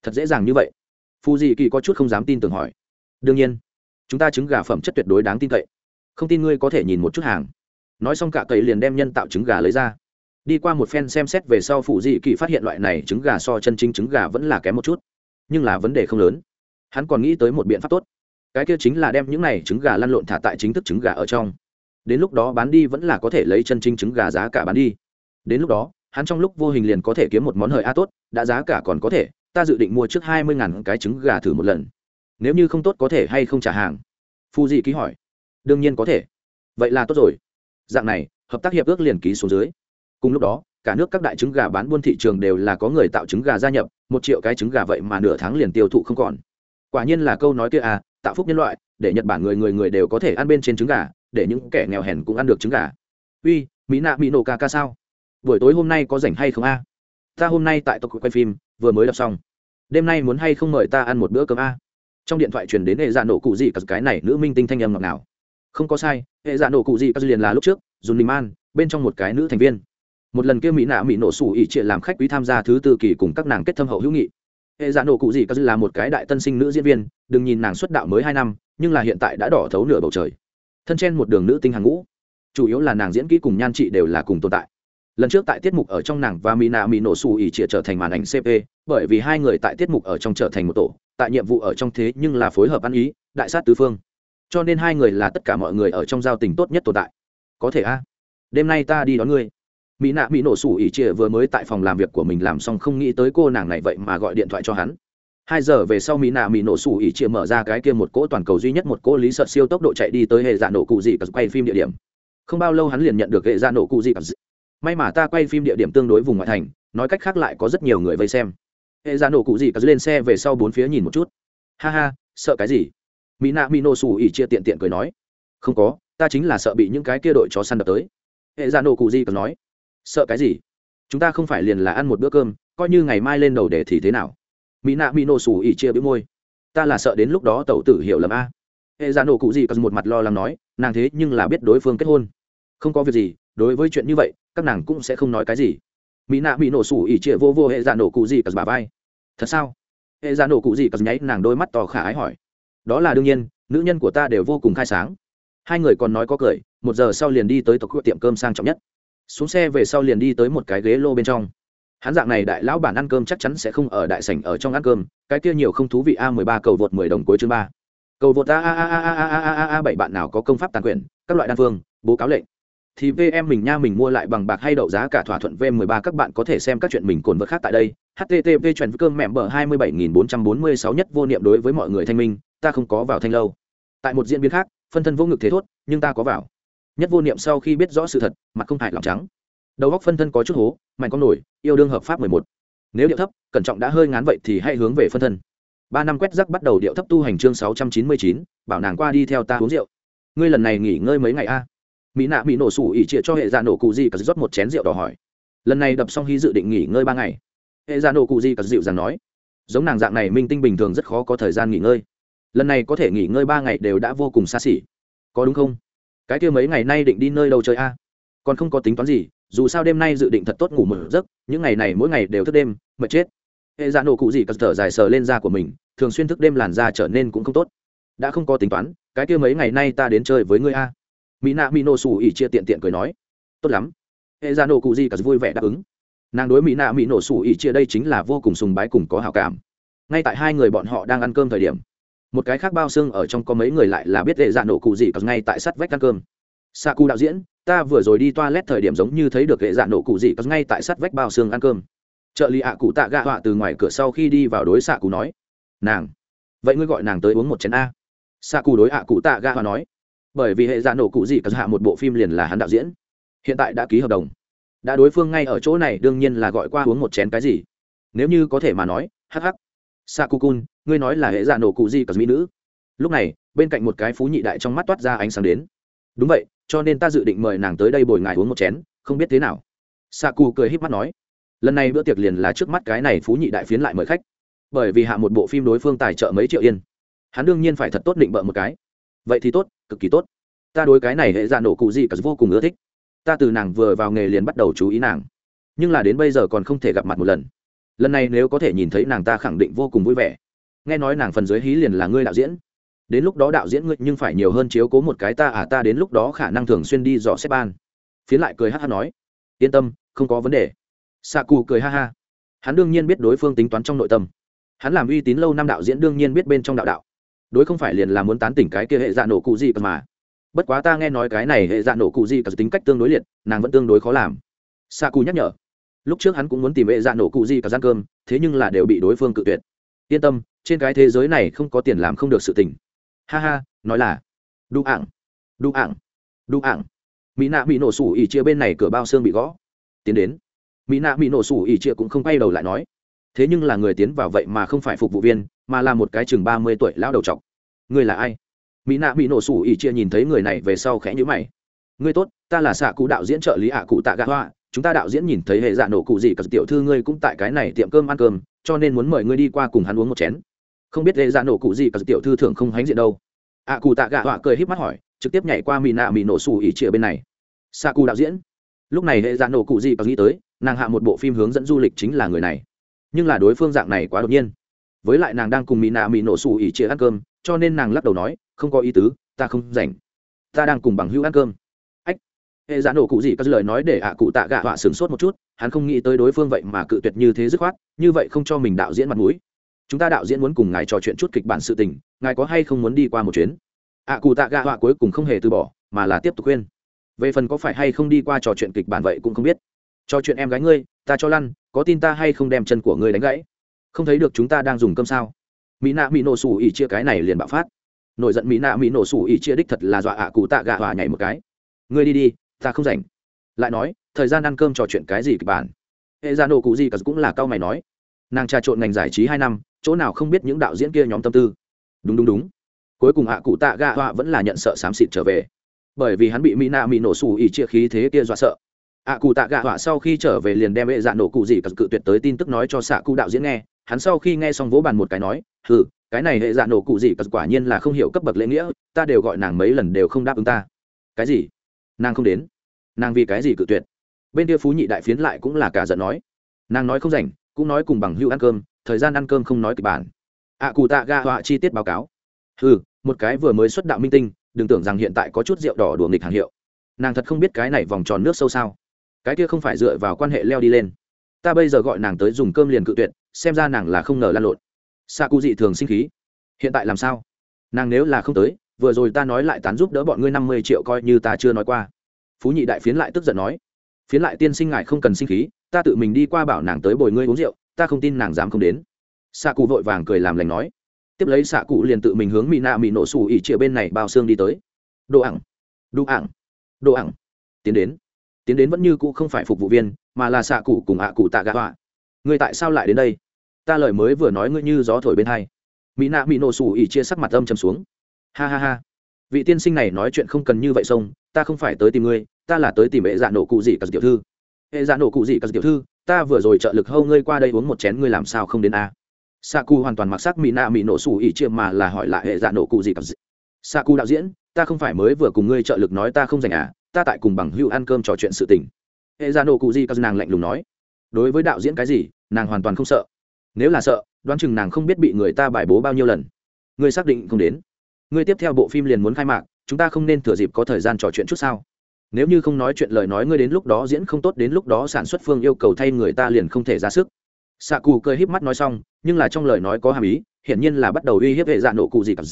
Thật dễ dàng như vậy. Phù dị kỳ có chút không dám tin tưởng hỏi. Đương nhiên, chúng ta trứng gà phẩm chất tuyệt đối đáng tin cậy. Không tin ngươi có thể nhìn một chút hàng. Nói xong cả cầy liền đem nhân tạo trứng gà lấy ra đi qua một phen xem xét về sau phụ dị kỳ phát hiện loại này trứng gà so chân chính trứng gà vẫn là kém một chút, nhưng là vấn đề không lớn. Hắn còn nghĩ tới một biện pháp tốt. Cái kia chính là đem những này trứng gà lăn lộn thả tại chính thức trứng gà ở trong. Đến lúc đó bán đi vẫn là có thể lấy chân chính trứng gà giá cả bán đi. Đến lúc đó, hắn trong lúc vô hình liền có thể kiếm một món hời a tốt, đã giá cả còn có thể, ta dự định mua trước hai mươi ngàn cái trứng gà thử một lần. Nếu như không tốt có thể hay không trả hàng? Phu dị ký hỏi. Đương nhiên có thể. Vậy là tốt rồi. Dạng này, hợp tác hiệp ước liền ký xuống dưới cùng lúc đó, cả nước các đại trứng gà bán buôn thị trường đều là có người tạo trứng gà gia nhập, một triệu cái trứng gà vậy mà nửa tháng liền tiêu thụ không còn. Quả nhiên là câu nói kia à tạo phúc nhân loại, để nhật bản người người người đều có thể ăn bên trên trứng gà, để những kẻ nghèo hèn cũng ăn được trứng gà. Uy, mỹ nạ mỹ nổ ca ca sao? Buổi tối hôm nay có rảnh hay không a? Ta hôm nay tại tộc quay phim, vừa mới đọc xong. Đêm nay muốn hay không mời ta ăn một bữa cơm a? Trong điện thoại truyền đến hệ dạ nổ cụ gì cả cái này nữ minh tinh thanh âm ngọt nào không có sai, hệ dạ nổ cụ gì cả liền là lúc trước, dùng ninh an, bên trong một cái nữ thành viên một lần kia mỹ nạ mỹ nổ sủ ỉ trịa làm khách quý tham gia thứ tư kỳ cùng các nàng kết thâm hậu hữu nghị. Hệ dạ nổ cụ gì cả là một cái đại tân sinh nữ diễn viên, đừng nhìn nàng xuất đạo mới hai năm, nhưng là hiện tại đã đỏ thấu nửa bầu trời. Thân trên một đường nữ tinh hàng ngũ, chủ yếu là nàng diễn kỹ cùng nhan trị đều là cùng tồn tại. Lần trước tại tiết mục ở trong nàng và mỹ nạ mỹ nổ xù ỉ trịa trở thành màn ảnh cp bởi vì hai người tại tiết mục ở trong trở thành một tổ, tại nhiệm vụ ở trong thế nhưng là phối hợp ăn ý, đại sát tứ phương. Cho nên hai người là tất cả mọi người ở trong giao tình tốt nhất tồn tại. Có thể a? Đêm nay ta đi đón ngươi mỹ nạ mỹ nổ sủ ỉ chia vừa mới tại phòng làm việc của mình làm xong không nghĩ tới cô nàng này vậy mà gọi điện thoại cho hắn. Hai giờ về sau mỹ nạ mỹ nổ sủ ỉ chia mở ra cái kia một cỗ toàn cầu duy nhất một cỗ lý sợ siêu tốc độ chạy đi tới hệ dạ nổ cụ dị quay phim địa điểm. Không bao lâu hắn liền nhận được hệ dạ nổ cụ dị may mà ta quay phim địa điểm tương đối vùng ngoại thành, nói cách khác lại có rất nhiều người vây xem. Hệ dạ nổ cụ gì cả lên xe về sau bốn phía nhìn một chút. Ha ha, sợ cái gì? Mỹ nạ mỹ nổ sủ ỉ chia tiện tiện cười nói. Không có, ta chính là sợ bị những cái kia đội chó săn đập tới. Hệ dạ nổ cụ gì cả nói sợ cái gì? Chúng ta không phải liền là ăn một bữa cơm, coi như ngày mai lên đầu để thì thế nào? Mỹ nạ mỹ nổ xù ỉ chia bĩu môi. Ta là sợ đến lúc đó tẩu tử hiểu lầm a. Hệ ra nổ cụ gì cả một mặt lo lắng nói, nàng thế nhưng là biết đối phương kết hôn. Không có việc gì, đối với chuyện như vậy, các nàng cũng sẽ không nói cái gì. Mỹ nạ mỹ nổ xù ỉ chia vô vô hệ dạ nổ cụ gì cần bà vai. Thật sao? Hệ dạ nổ cụ gì cần nháy nàng đôi mắt to khả ái hỏi. Đó là đương nhiên, nữ nhân của ta đều vô cùng khai sáng. Hai người còn nói có cười, một giờ sau liền đi tới tộc tiệm cơm sang trọng nhất xuống xe về sau liền đi tới một cái ghế lô bên trong hắn dạng này đại lão bản ăn cơm chắc chắn sẽ không ở đại sảnh ở trong ăn cơm cái kia nhiều không thú vị a mười ba cầu vượt mười đồng cuối chương ba cầu vượt a a a a a a a a bảy bạn nào có công pháp tàn quyền các loại đan phương bố cáo lệnh thì vm mình nha mình mua lại bằng bạc hay đậu giá cả thỏa thuận v 13 các bạn có thể xem các chuyện mình cồn vật khác tại đây http chuyện cơm mẹm bờ 27446 nhất vô niệm đối với mọi người thanh minh ta không có vào thanh lâu tại một diễn biến khác phân thân vô ngực thế thốt nhưng ta có vào nhất vô niệm sau khi biết rõ sự thật mặt không hại lòng trắng. Đầu góc phân thân có chút hố mạnh con nổi yêu đương hợp pháp 11. nếu điệu thấp cẩn trọng đã hơi ngán vậy thì hãy hướng về phân thân. Ba năm quét rắc bắt đầu điệu thấp tu hành chương 699, bảo nàng qua đi theo ta uống rượu. Ngươi lần này nghỉ ngơi mấy ngày a? Mỹ nạ bị nổ sủ ỉ trịa cho hệ dạ nổ cụ gì cả rót một chén rượu đỏ hỏi. Lần này đập xong hy dự định nghỉ ngơi ba ngày. Hệ dạ nổ cụ gì cả dịu dàng nói. Giống nàng dạng này minh tinh bình thường rất khó có thời gian nghỉ ngơi. Lần này có thể nghỉ ngơi ba ngày đều đã vô cùng xa xỉ. Có đúng không? Cái kia mấy ngày nay định đi nơi đâu chơi a? Còn không có tính toán gì, dù sao đêm nay dự định thật tốt ngủ mở giấc, những ngày này mỗi ngày đều thức đêm, mệt chết. Hệ dạ nổ cụ gì cờ thở dài sờ lên da của mình, thường xuyên thức đêm làn da trở nên cũng không tốt. Đã không có tính toán, cái kia mấy ngày nay ta đến chơi với ngươi a. Mỹ nạ mỹ nổ xù ỉ chia tiện tiện cười nói. Tốt lắm. Hệ dạ nổ cụ gì cả vui vẻ đáp ứng. Nàng đối mỹ nạ mỹ nổ xù ỉ chia đây chính là vô cùng sùng bái cùng có hào cảm. Ngay tại hai người bọn họ đang ăn cơm thời điểm một cái khác bao xương ở trong có mấy người lại là biết hệ dạ nổ cụ gì cả ngay tại sắt vách ăn cơm. Sa cụ đạo diễn, ta vừa rồi đi toilet thời điểm giống như thấy được hệ dạ nổ cụ gì cả ngay tại sắt vách bao xương ăn cơm. Trợ lý ạ cụ tạ gạ họa từ ngoài cửa sau khi đi vào đối xạ cụ nói, nàng, vậy ngươi gọi nàng tới uống một chén a. Xạ cụ đối ạ cụ tạ gạ họa nói, bởi vì hệ dạ nổ cụ gì cả hạ một bộ phim liền là hắn đạo diễn. Hiện tại đã ký hợp đồng. Đã đối phương ngay ở chỗ này đương nhiên là gọi qua uống một chén cái gì. Nếu như có thể mà nói, hắc hắc. Cun ngươi nói là hệ dạ nổ cụ gì cả mỹ nữ. Lúc này, bên cạnh một cái phú nhị đại trong mắt toát ra ánh sáng đến. Đúng vậy, cho nên ta dự định mời nàng tới đây bồi ngài uống một chén, không biết thế nào. Saku cười híp mắt nói. Lần này bữa tiệc liền là trước mắt cái này phú nhị đại phiến lại mời khách. Bởi vì hạ một bộ phim đối phương tài trợ mấy triệu yên. Hắn đương nhiên phải thật tốt định bợ một cái. Vậy thì tốt, cực kỳ tốt. Ta đối cái này hệ dạ nổ cụ gì cả vô cùng ưa thích. Ta từ nàng vừa vào nghề liền bắt đầu chú ý nàng. Nhưng là đến bây giờ còn không thể gặp mặt một lần. Lần này nếu có thể nhìn thấy nàng ta khẳng định vô cùng vui vẻ nghe nói nàng phần dưới hí liền là ngươi đạo diễn. Đến lúc đó đạo diễn ngươi nhưng phải nhiều hơn chiếu cố một cái ta à ta đến lúc đó khả năng thường xuyên đi dò xếp ban. Phiến lại cười hát hát nói, yên tâm, không có vấn đề. Xạ cù cười ha ha. Hắn đương nhiên biết đối phương tính toán trong nội tâm. Hắn làm uy tín lâu năm đạo diễn đương nhiên biết bên trong đạo đạo. Đối không phải liền là muốn tán tỉnh cái kia hệ dạ nổ cụ gì cơ mà. Bất quá ta nghe nói cái này hệ dạ nổ cụ gì cả tính cách tương đối liệt, nàng vẫn tương đối khó làm. Sa cù nhắc nhở. Lúc trước hắn cũng muốn tìm hệ dạ nổ cụ gì cả gian cơm, thế nhưng là đều bị đối phương cự tuyệt yên tâm, trên cái thế giới này không có tiền làm không được sự tình. Ha ha, nói là, đu ảng đu ảng đu ảng. Mỹ nạ bị nổ sủ ỉ chia bên này cửa bao xương bị gõ. Tiến đến. Mỹ nạ bị nổ sủ ỉ chia cũng không quay đầu lại nói. Thế nhưng là người tiến vào vậy mà không phải phục vụ viên, mà là một cái chừng ba mươi tuổi lão đầu trọc. Người là ai? Mỹ nạ bị nổ sủ ỉ chia nhìn thấy người này về sau khẽ nhữ mày. Người tốt, ta là xạ cụ đạo diễn trợ lý ạ cụ tạ gạ hoa chúng ta đạo diễn nhìn thấy hệ dạ nổ cụ gì cả tiểu thư ngươi cũng tại cái này tiệm cơm ăn cơm, cho nên muốn mời ngươi đi qua cùng hắn uống một chén. Không biết hệ dạ nổ cụ gì cả tiểu thư thường không hánh diện đâu. Ạ cụ tạ gạ họa cười híp mắt hỏi, trực tiếp nhảy qua mì nạ mì nổ xù ỉ chia bên này. Sa cụ đạo diễn. Lúc này hệ dạ nổ cụ gì cả nghĩ tới, nàng hạ một bộ phim hướng dẫn du lịch chính là người này. Nhưng là đối phương dạng này quá đột nhiên. Với lại nàng đang cùng mỹ nạ mỹ nổ xù ỉ chia ăn cơm, cho nên nàng lắc đầu nói, không có ý tứ, ta không rảnh. Ta đang cùng bằng hữu ăn cơm hệ giả nổ cụ gì các lời nói để ạ cụ tạ gạ họa sửng sốt một chút, hắn không nghĩ tới đối phương vậy mà cự tuyệt như thế dứt khoát, như vậy không cho mình đạo diễn mặt mũi. Chúng ta đạo diễn muốn cùng ngài trò chuyện chút kịch bản sự tình, ngài có hay không muốn đi qua một chuyến? Ạ cụ tạ gạ họa cuối cùng không hề từ bỏ, mà là tiếp tục khuyên. Về phần có phải hay không đi qua trò chuyện kịch bản vậy cũng không biết. Trò chuyện em gái ngươi, ta cho lăn, có tin ta hay không đem chân của ngươi đánh gãy? Không thấy được chúng ta đang dùng cơm sao? Mỹ nạ mỹ nổ sủ ỉ chia cái này liền bạo phát. Nổi giận mỹ nạ mỹ nổ sủ ỉ chia đích thật là dọa ạ cụ tạ gạ họa nhảy một cái. Ngươi đi đi ta không rảnh. Lại nói, thời gian ăn cơm trò chuyện cái gì kịch bản? Hệ ra nổ cụ gì cả cũng là cao mày nói. Nàng trà trộn ngành giải trí hai năm, chỗ nào không biết những đạo diễn kia nhóm tâm tư. Đúng đúng đúng. Cuối cùng ạ cụ tạ gạ họa vẫn là nhận sợ xám xịt trở về. Bởi vì hắn bị mỹ nạ mỹ nổ xù ỉ chia khí thế kia dọa sợ. Ạ cụ tạ gạ họa sau khi trở về liền đem hệ dạ nổ cụ gì cự tuyệt tới tin tức nói cho xạ cụ đạo diễn nghe. Hắn sau khi nghe xong vỗ bàn một cái nói ừ cái này hệ dạ nổ cụ gì cật quả nhiên là không hiểu cấp bậc lễ nghĩa, ta đều gọi nàng mấy lần đều không đáp ứng ta. Cái gì? Nàng không đến. Nàng vì cái gì cự tuyệt? Bên kia phú nhị đại phiến lại cũng là cả giận nói. Nàng nói không rảnh cũng nói cùng bằng hữu ăn cơm thời gian ăn cơm không nói kịch bản. Ạ à, cụ tạ ga họa chi tiết báo cáo. Ừ một cái vừa mới xuất đạo minh tinh đừng tưởng rằng hiện tại có chút rượu đỏ đùa nghịch hàng hiệu. Nàng thật không biết cái này vòng tròn nước sâu sao. Cái kia không phải dựa vào quan hệ leo đi lên. Ta bây giờ gọi nàng tới dùng cơm liền cự tuyệt xem ra nàng là không ngờ lan lộn. Xa cụ dị thường sinh khí. Hiện tại làm sao? Nàng nếu là không tới vừa rồi ta nói lại tán giúp đỡ bọn ngươi năm mươi triệu coi như ta chưa nói qua. Phú nhị đại phiến lại tức giận nói, phiến lại tiên sinh ngài không cần sinh khí, ta tự mình đi qua bảo nàng tới bồi ngươi uống rượu, ta không tin nàng dám không đến. Xạ cụ vội vàng cười làm lành nói, tiếp lấy xạ cụ liền tự mình hướng mỹ nạ mỹ nổ xù ỉ chĩa bên này bao xương đi tới. Đồ ẳng đồ ẳng đồ ẳng tiến đến tiến đến vẫn như cụ không phải phục vụ viên, mà là xạ cụ cùng ạ cụ tạ gạ họa. Ngươi tại sao lại đến đây? Ta lời mới vừa nói ngươi như gió thổi bên hai. Mỹ nạ mỹ nổ xù ỉ chia sắc mặt âm chầm xuống ha ha ha. Vị tiên sinh này nói chuyện không cần như vậy xong ta không phải tới tìm ngươi, ta là tới tìm hệ dạ nổ cụ gì cả tiểu thư. Hệ dạ nổ cụ gì cả tiểu thư, ta vừa rồi trợ lực hâu ngươi qua đây uống một chén ngươi làm sao không đến a? À? sa cu hoàn toàn mặc sắc mỹ nạ mỹ nổ xù ỉ chia mà là hỏi lại hệ dạ nổ cụ gì cả. Sa cu đạo diễn, ta không phải mới vừa cùng ngươi trợ lực nói ta không dành à ta tại cùng bằng hữu ăn cơm trò chuyện sự tình. Hệ dạ nổ cụ gì cả nàng lạnh lùng nói. Đối với đạo diễn cái gì, nàng hoàn toàn không sợ. Nếu là sợ, đoán chừng nàng không biết bị người ta bài bố bao nhiêu lần. Ngươi xác định không đến ngươi tiếp theo bộ phim liền muốn khai mạc, chúng ta không nên thừa dịp có thời gian trò chuyện chút sao? Nếu như không nói chuyện lời nói ngươi đến lúc đó diễn không tốt, đến lúc đó sản xuất phương yêu cầu thay người ta liền không thể ra sức. Xạ cù cười híp mắt nói xong, nhưng là trong lời nói có hàm ý, hiển nhiên là bắt đầu uy hiếp hệ dạ nổ cụ gì cả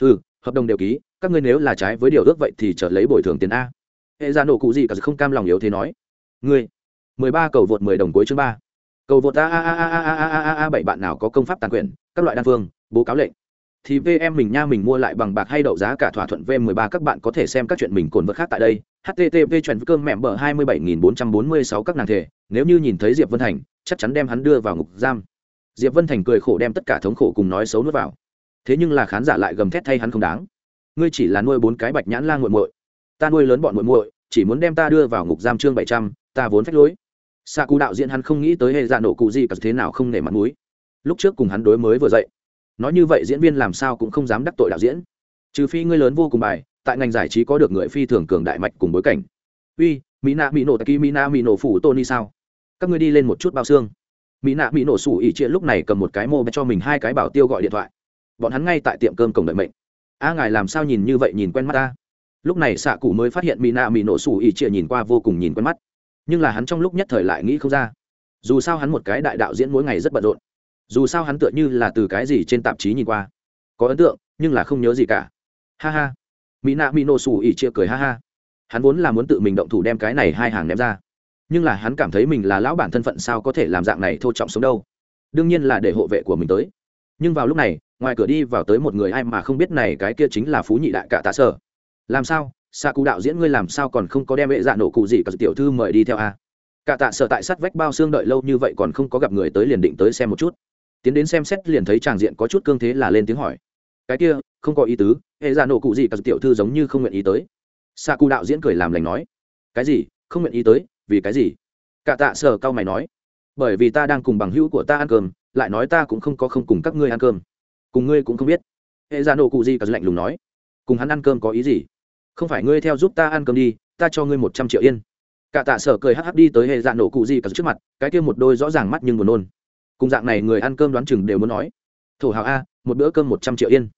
ừ hợp đồng đều ký, các ngươi nếu là trái với điều ước vậy thì trở lấy bồi thường tiền a. Hệ dạ nổ cụ gì cả không cam lòng yếu thế nói. Ngươi, mười ba cầu vượt mười đồng cuối chương ba. Cầu vượt a a a a a a a a a bảy bạn nào có công pháp tàn quyền, các loại đan phương, bố cáo lệnh thì VM mình nha mình mua lại bằng bạc hay đậu giá cả thỏa thuận V13 các bạn có thể xem các chuyện mình cồn vật khác tại đây. http chuyển cơm mẹ bờ 27446 các nàng thể, nếu như nhìn thấy Diệp Vân Thành, chắc chắn đem hắn đưa vào ngục giam. Diệp Vân Thành cười khổ đem tất cả thống khổ cùng nói xấu nuốt vào. Thế nhưng là khán giả lại gầm thét thay hắn không đáng. Ngươi chỉ là nuôi bốn cái bạch nhãn lang muội muội, ta nuôi lớn bọn muội muội, chỉ muốn đem ta đưa vào ngục giam chương 700, ta vốn phách lối. Sa Cú đạo diễn hắn không nghĩ tới hệ dạ nổ cụ gì cả thế nào không nể mặt mũi. Lúc trước cùng hắn đối mới vừa dậy nói như vậy diễn viên làm sao cũng không dám đắc tội đạo diễn. Trừ phi ngươi lớn vô cùng bài, tại ngành giải trí có được người phi thường cường đại mạch cùng bối cảnh. Uy mỹ nạ mỹ nổ taki mỹ nạ mỹ nổ phủ tony sao? Các ngươi đi lên một chút bao xương. Mỹ nạ mỹ nổ sủ ỉ chia lúc này cầm một cái mô cho mình hai cái bảo tiêu gọi điện thoại. Bọn hắn ngay tại tiệm cơm cổng đợi mệnh. A ngài làm sao nhìn như vậy nhìn quen mắt ta? Lúc này xạ cụ mới phát hiện mỹ nạ mỹ nổ sủ ỉ chia nhìn qua vô cùng nhìn quen mắt. Nhưng là hắn trong lúc nhất thời lại nghĩ không ra. Dù sao hắn một cái đại đạo diễn mỗi ngày rất bận rộn dù sao hắn tựa như là từ cái gì trên tạp chí nhìn qua. Có ấn tượng, nhưng là không nhớ gì cả. Ha ha. Mỹ nạ mỹ nổ xù ỉ chia cười ha ha. Hắn vốn là muốn tự mình động thủ đem cái này hai hàng ném ra. Nhưng là hắn cảm thấy mình là lão bản thân phận sao có thể làm dạng này thô trọng sống đâu. Đương nhiên là để hộ vệ của mình tới. Nhưng vào lúc này, ngoài cửa đi vào tới một người ai mà không biết này cái kia chính là phú nhị đại cả tạ sở làm sao? Xa cụ đạo diễn ngươi làm sao còn không có đem vệ dạ nổ cụ gì cả tiểu thư mời đi theo a? Cả tạ sở tại sắt vách bao xương đợi lâu như vậy còn không có gặp người tới liền định tới xem một chút tiến đến xem xét liền thấy tràng diện có chút cương thế là lên tiếng hỏi. Cái kia, không có ý tứ, hệ ra nổ cụ gì cả tiểu thư giống như không nguyện ý tới. Xạ cụ đạo diễn cười làm lành nói. Cái gì, không nguyện ý tới, vì cái gì? Cả tạ sở cao mày nói. Bởi vì ta đang cùng bằng hữu của ta ăn cơm, lại nói ta cũng không có không cùng các ngươi ăn cơm. Cùng ngươi cũng không biết. Hệ ra nổ cụ gì cả lạnh lùng nói. Cùng hắn ăn cơm có ý gì? Không phải ngươi theo giúp ta ăn cơm đi, ta cho ngươi một trăm triệu yên. Cả tạ sở cười hắc hắc đi tới hệ dạ nổ cụ gì cả trước mặt, cái kia một đôi rõ ràng mắt nhưng buồn nôn cùng dạng này người ăn cơm đoán chừng đều muốn nói. Thổ hào a, một bữa cơm một trăm triệu yên.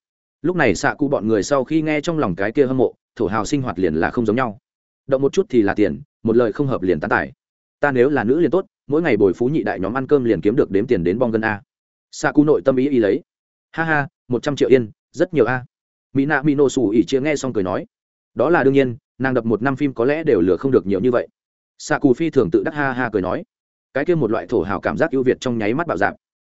Lúc này xạ cụ bọn người sau khi nghe trong lòng cái kia hâm mộ, thổ hào sinh hoạt liền là không giống nhau. Động một chút thì là tiền, một lời không hợp liền tán tải. Ta nếu là nữ liền tốt, mỗi ngày bồi phú nhị đại nhóm ăn cơm liền kiếm được đếm tiền đến bong gân a. Xạ cụ nội tâm ý ý lấy. Ha ha, một trăm triệu yên, rất nhiều a. Mỹ nạ mỹ nổ xù ỉ chia nghe xong cười nói. Đó là đương nhiên, nàng đập một năm phim có lẽ đều lừa không được nhiều như vậy. Xạ cù phi thường tự đắc ha ha cười nói cái kia một loại thổ hào cảm giác ưu việt trong nháy mắt bạo dạp.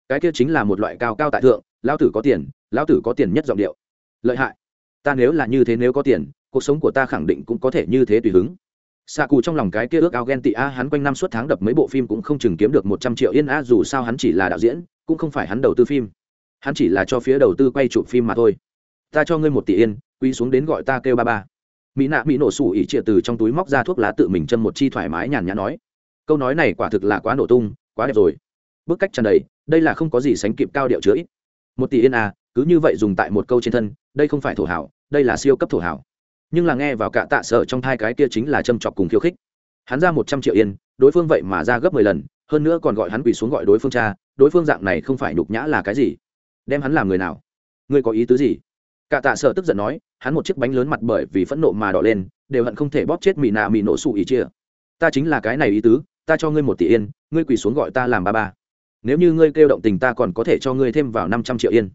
Cái kia chính là một loại cao cao tại thượng, lão tử có tiền, lão tử có tiền nhất giọng điệu. Lợi hại. Ta nếu là như thế nếu có tiền, cuộc sống của ta khẳng định cũng có thể như thế tùy hứng. Xạ cù trong lòng cái kia ước ao ghen tị a, hắn quanh năm suốt tháng đập mấy bộ phim cũng không chừng kiếm được một trăm triệu yên a dù sao hắn chỉ là đạo diễn, cũng không phải hắn đầu tư phim. Hắn chỉ là cho phía đầu tư quay chụp phim mà thôi. Ta cho ngươi một tỷ yên quy xuống đến gọi ta kêu ba ba. Mỹ nạ mỹ nổ sủ ỉ trịa từ trong túi móc ra thuốc lá tự mình châm một chi thoải mái nhàn nhã nói câu nói này quả thực là quá nổ tung, quá đẹp rồi. Bức cách tràn đầy, đây là không có gì sánh kịp cao điệu chứa ít. Một tỷ yên à cứ như vậy dùng tại một câu trên thân, đây không phải thổ hảo, đây là siêu cấp thổ hảo. Nhưng là nghe vào cả tạ sợ trong thai cái kia chính là châm chọc cùng khiêu khích. Hắn ra một trăm triệu yên, đối phương vậy mà ra gấp mười lần, hơn nữa còn gọi hắn quỳ xuống gọi đối phương cha, đối phương dạng này không phải nhục nhã là cái gì? Đem hắn làm người nào? Ngươi có ý tứ gì? Cả tạ sợ tức giận nói, hắn một chiếc bánh lớn mặt bởi vì phẫn nộ mà đỏ lên, đều hận không thể bóp chết mì nạ mì nổ sụ ý chia. Ta chính là cái này ý tứ ta cho ngươi một tỷ yên, ngươi quỳ xuống gọi ta làm ba ba. Nếu như ngươi kêu động tình ta còn có thể cho ngươi thêm vào năm trăm triệu yên.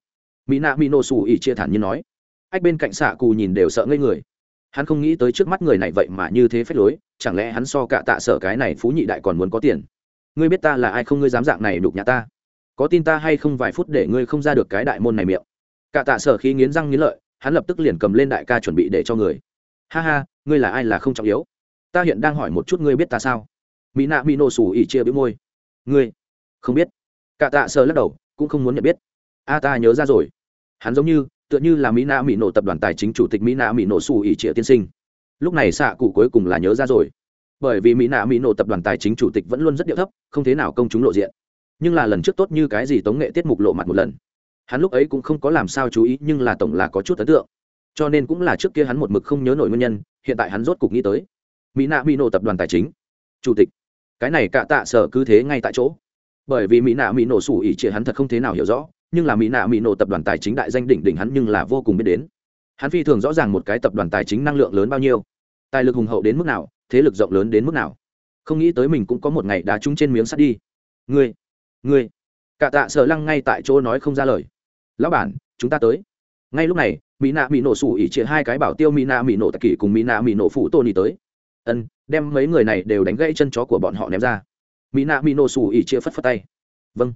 Mỹ nạ mỹ nổ xù ỉ chia thản như nói. Ách, bên cạnh xạ cù nhìn đều sợ ngây người. Hắn không nghĩ tới trước mắt người này vậy mà như thế phép lối, chẳng lẽ hắn so cả tạ sợ cái này phú nhị đại còn muốn có tiền? Ngươi biết ta là ai không? Ngươi dám dạng này đục nhà ta. Có tin ta hay không? Vài phút để ngươi không ra được cái đại môn này miệng. Cả tạ sở khi nghiến răng nghiến lợi, hắn lập tức liền cầm lên đại ca chuẩn bị để cho người. Ha ha, ngươi là ai là không trọng yếu. Ta hiện đang hỏi một chút ngươi biết ta sao? Mỹ nạ mỹ nổ sủ ỉ chia bĩu môi. Ngươi, không biết. Cả tạ Sơ lắc đầu, cũng không muốn nhận biết. A ta nhớ ra rồi. Hắn giống như, tựa như là mỹ nạ mỹ nổ tập đoàn tài chính chủ tịch mỹ nạ mỹ nổ sủ ỉ chia tiên sinh. Lúc này xạ cụ cuối cùng là nhớ ra rồi. Bởi vì mỹ nạ mỹ nổ tập đoàn tài chính chủ tịch vẫn luôn rất điệu thấp, không thế nào công chúng lộ diện. Nhưng là lần trước tốt như cái gì tống nghệ tiết mục lộ mặt một lần. Hắn lúc ấy cũng không có làm sao chú ý, nhưng là tổng là có chút ấn tượng. Cho nên cũng là trước kia hắn một mực không nhớ nổi nguyên nhân, hiện tại hắn rốt cục nghĩ tới. Mỹ nạ mỹ nổ tập đoàn tài chính chủ tịch cái này cạ tạ sở cứ thế ngay tại chỗ. Bởi vì mỹ nạ mỹ nổ sủ ỉ trịa hắn thật không thế nào hiểu rõ, nhưng là mỹ nạ mỹ nổ tập đoàn tài chính đại danh đỉnh đỉnh hắn nhưng là vô cùng biết đến. Hắn phi thường rõ ràng một cái tập đoàn tài chính năng lượng lớn bao nhiêu, tài lực hùng hậu đến mức nào, thế lực rộng lớn đến mức nào. Không nghĩ tới mình cũng có một ngày đá trúng trên miếng sắt đi. Ngươi ngươi. Cả tạ sở lăng ngay tại chỗ nói không ra lời. Lão bản, chúng ta tới. Ngay lúc này, mỹ nạ mỹ nổ sủ ỉ chia hai cái bảo tiêu mỹ nạ mỹ nổ tạ kỷ cùng mỹ nạ mỹ nổ phụ tôn đi tới ân, đem mấy người này đều đánh gãy chân chó của bọn họ ném ra. Mỹ nạ mỹ nổ xù ỉ chia phất phất tay. Vâng.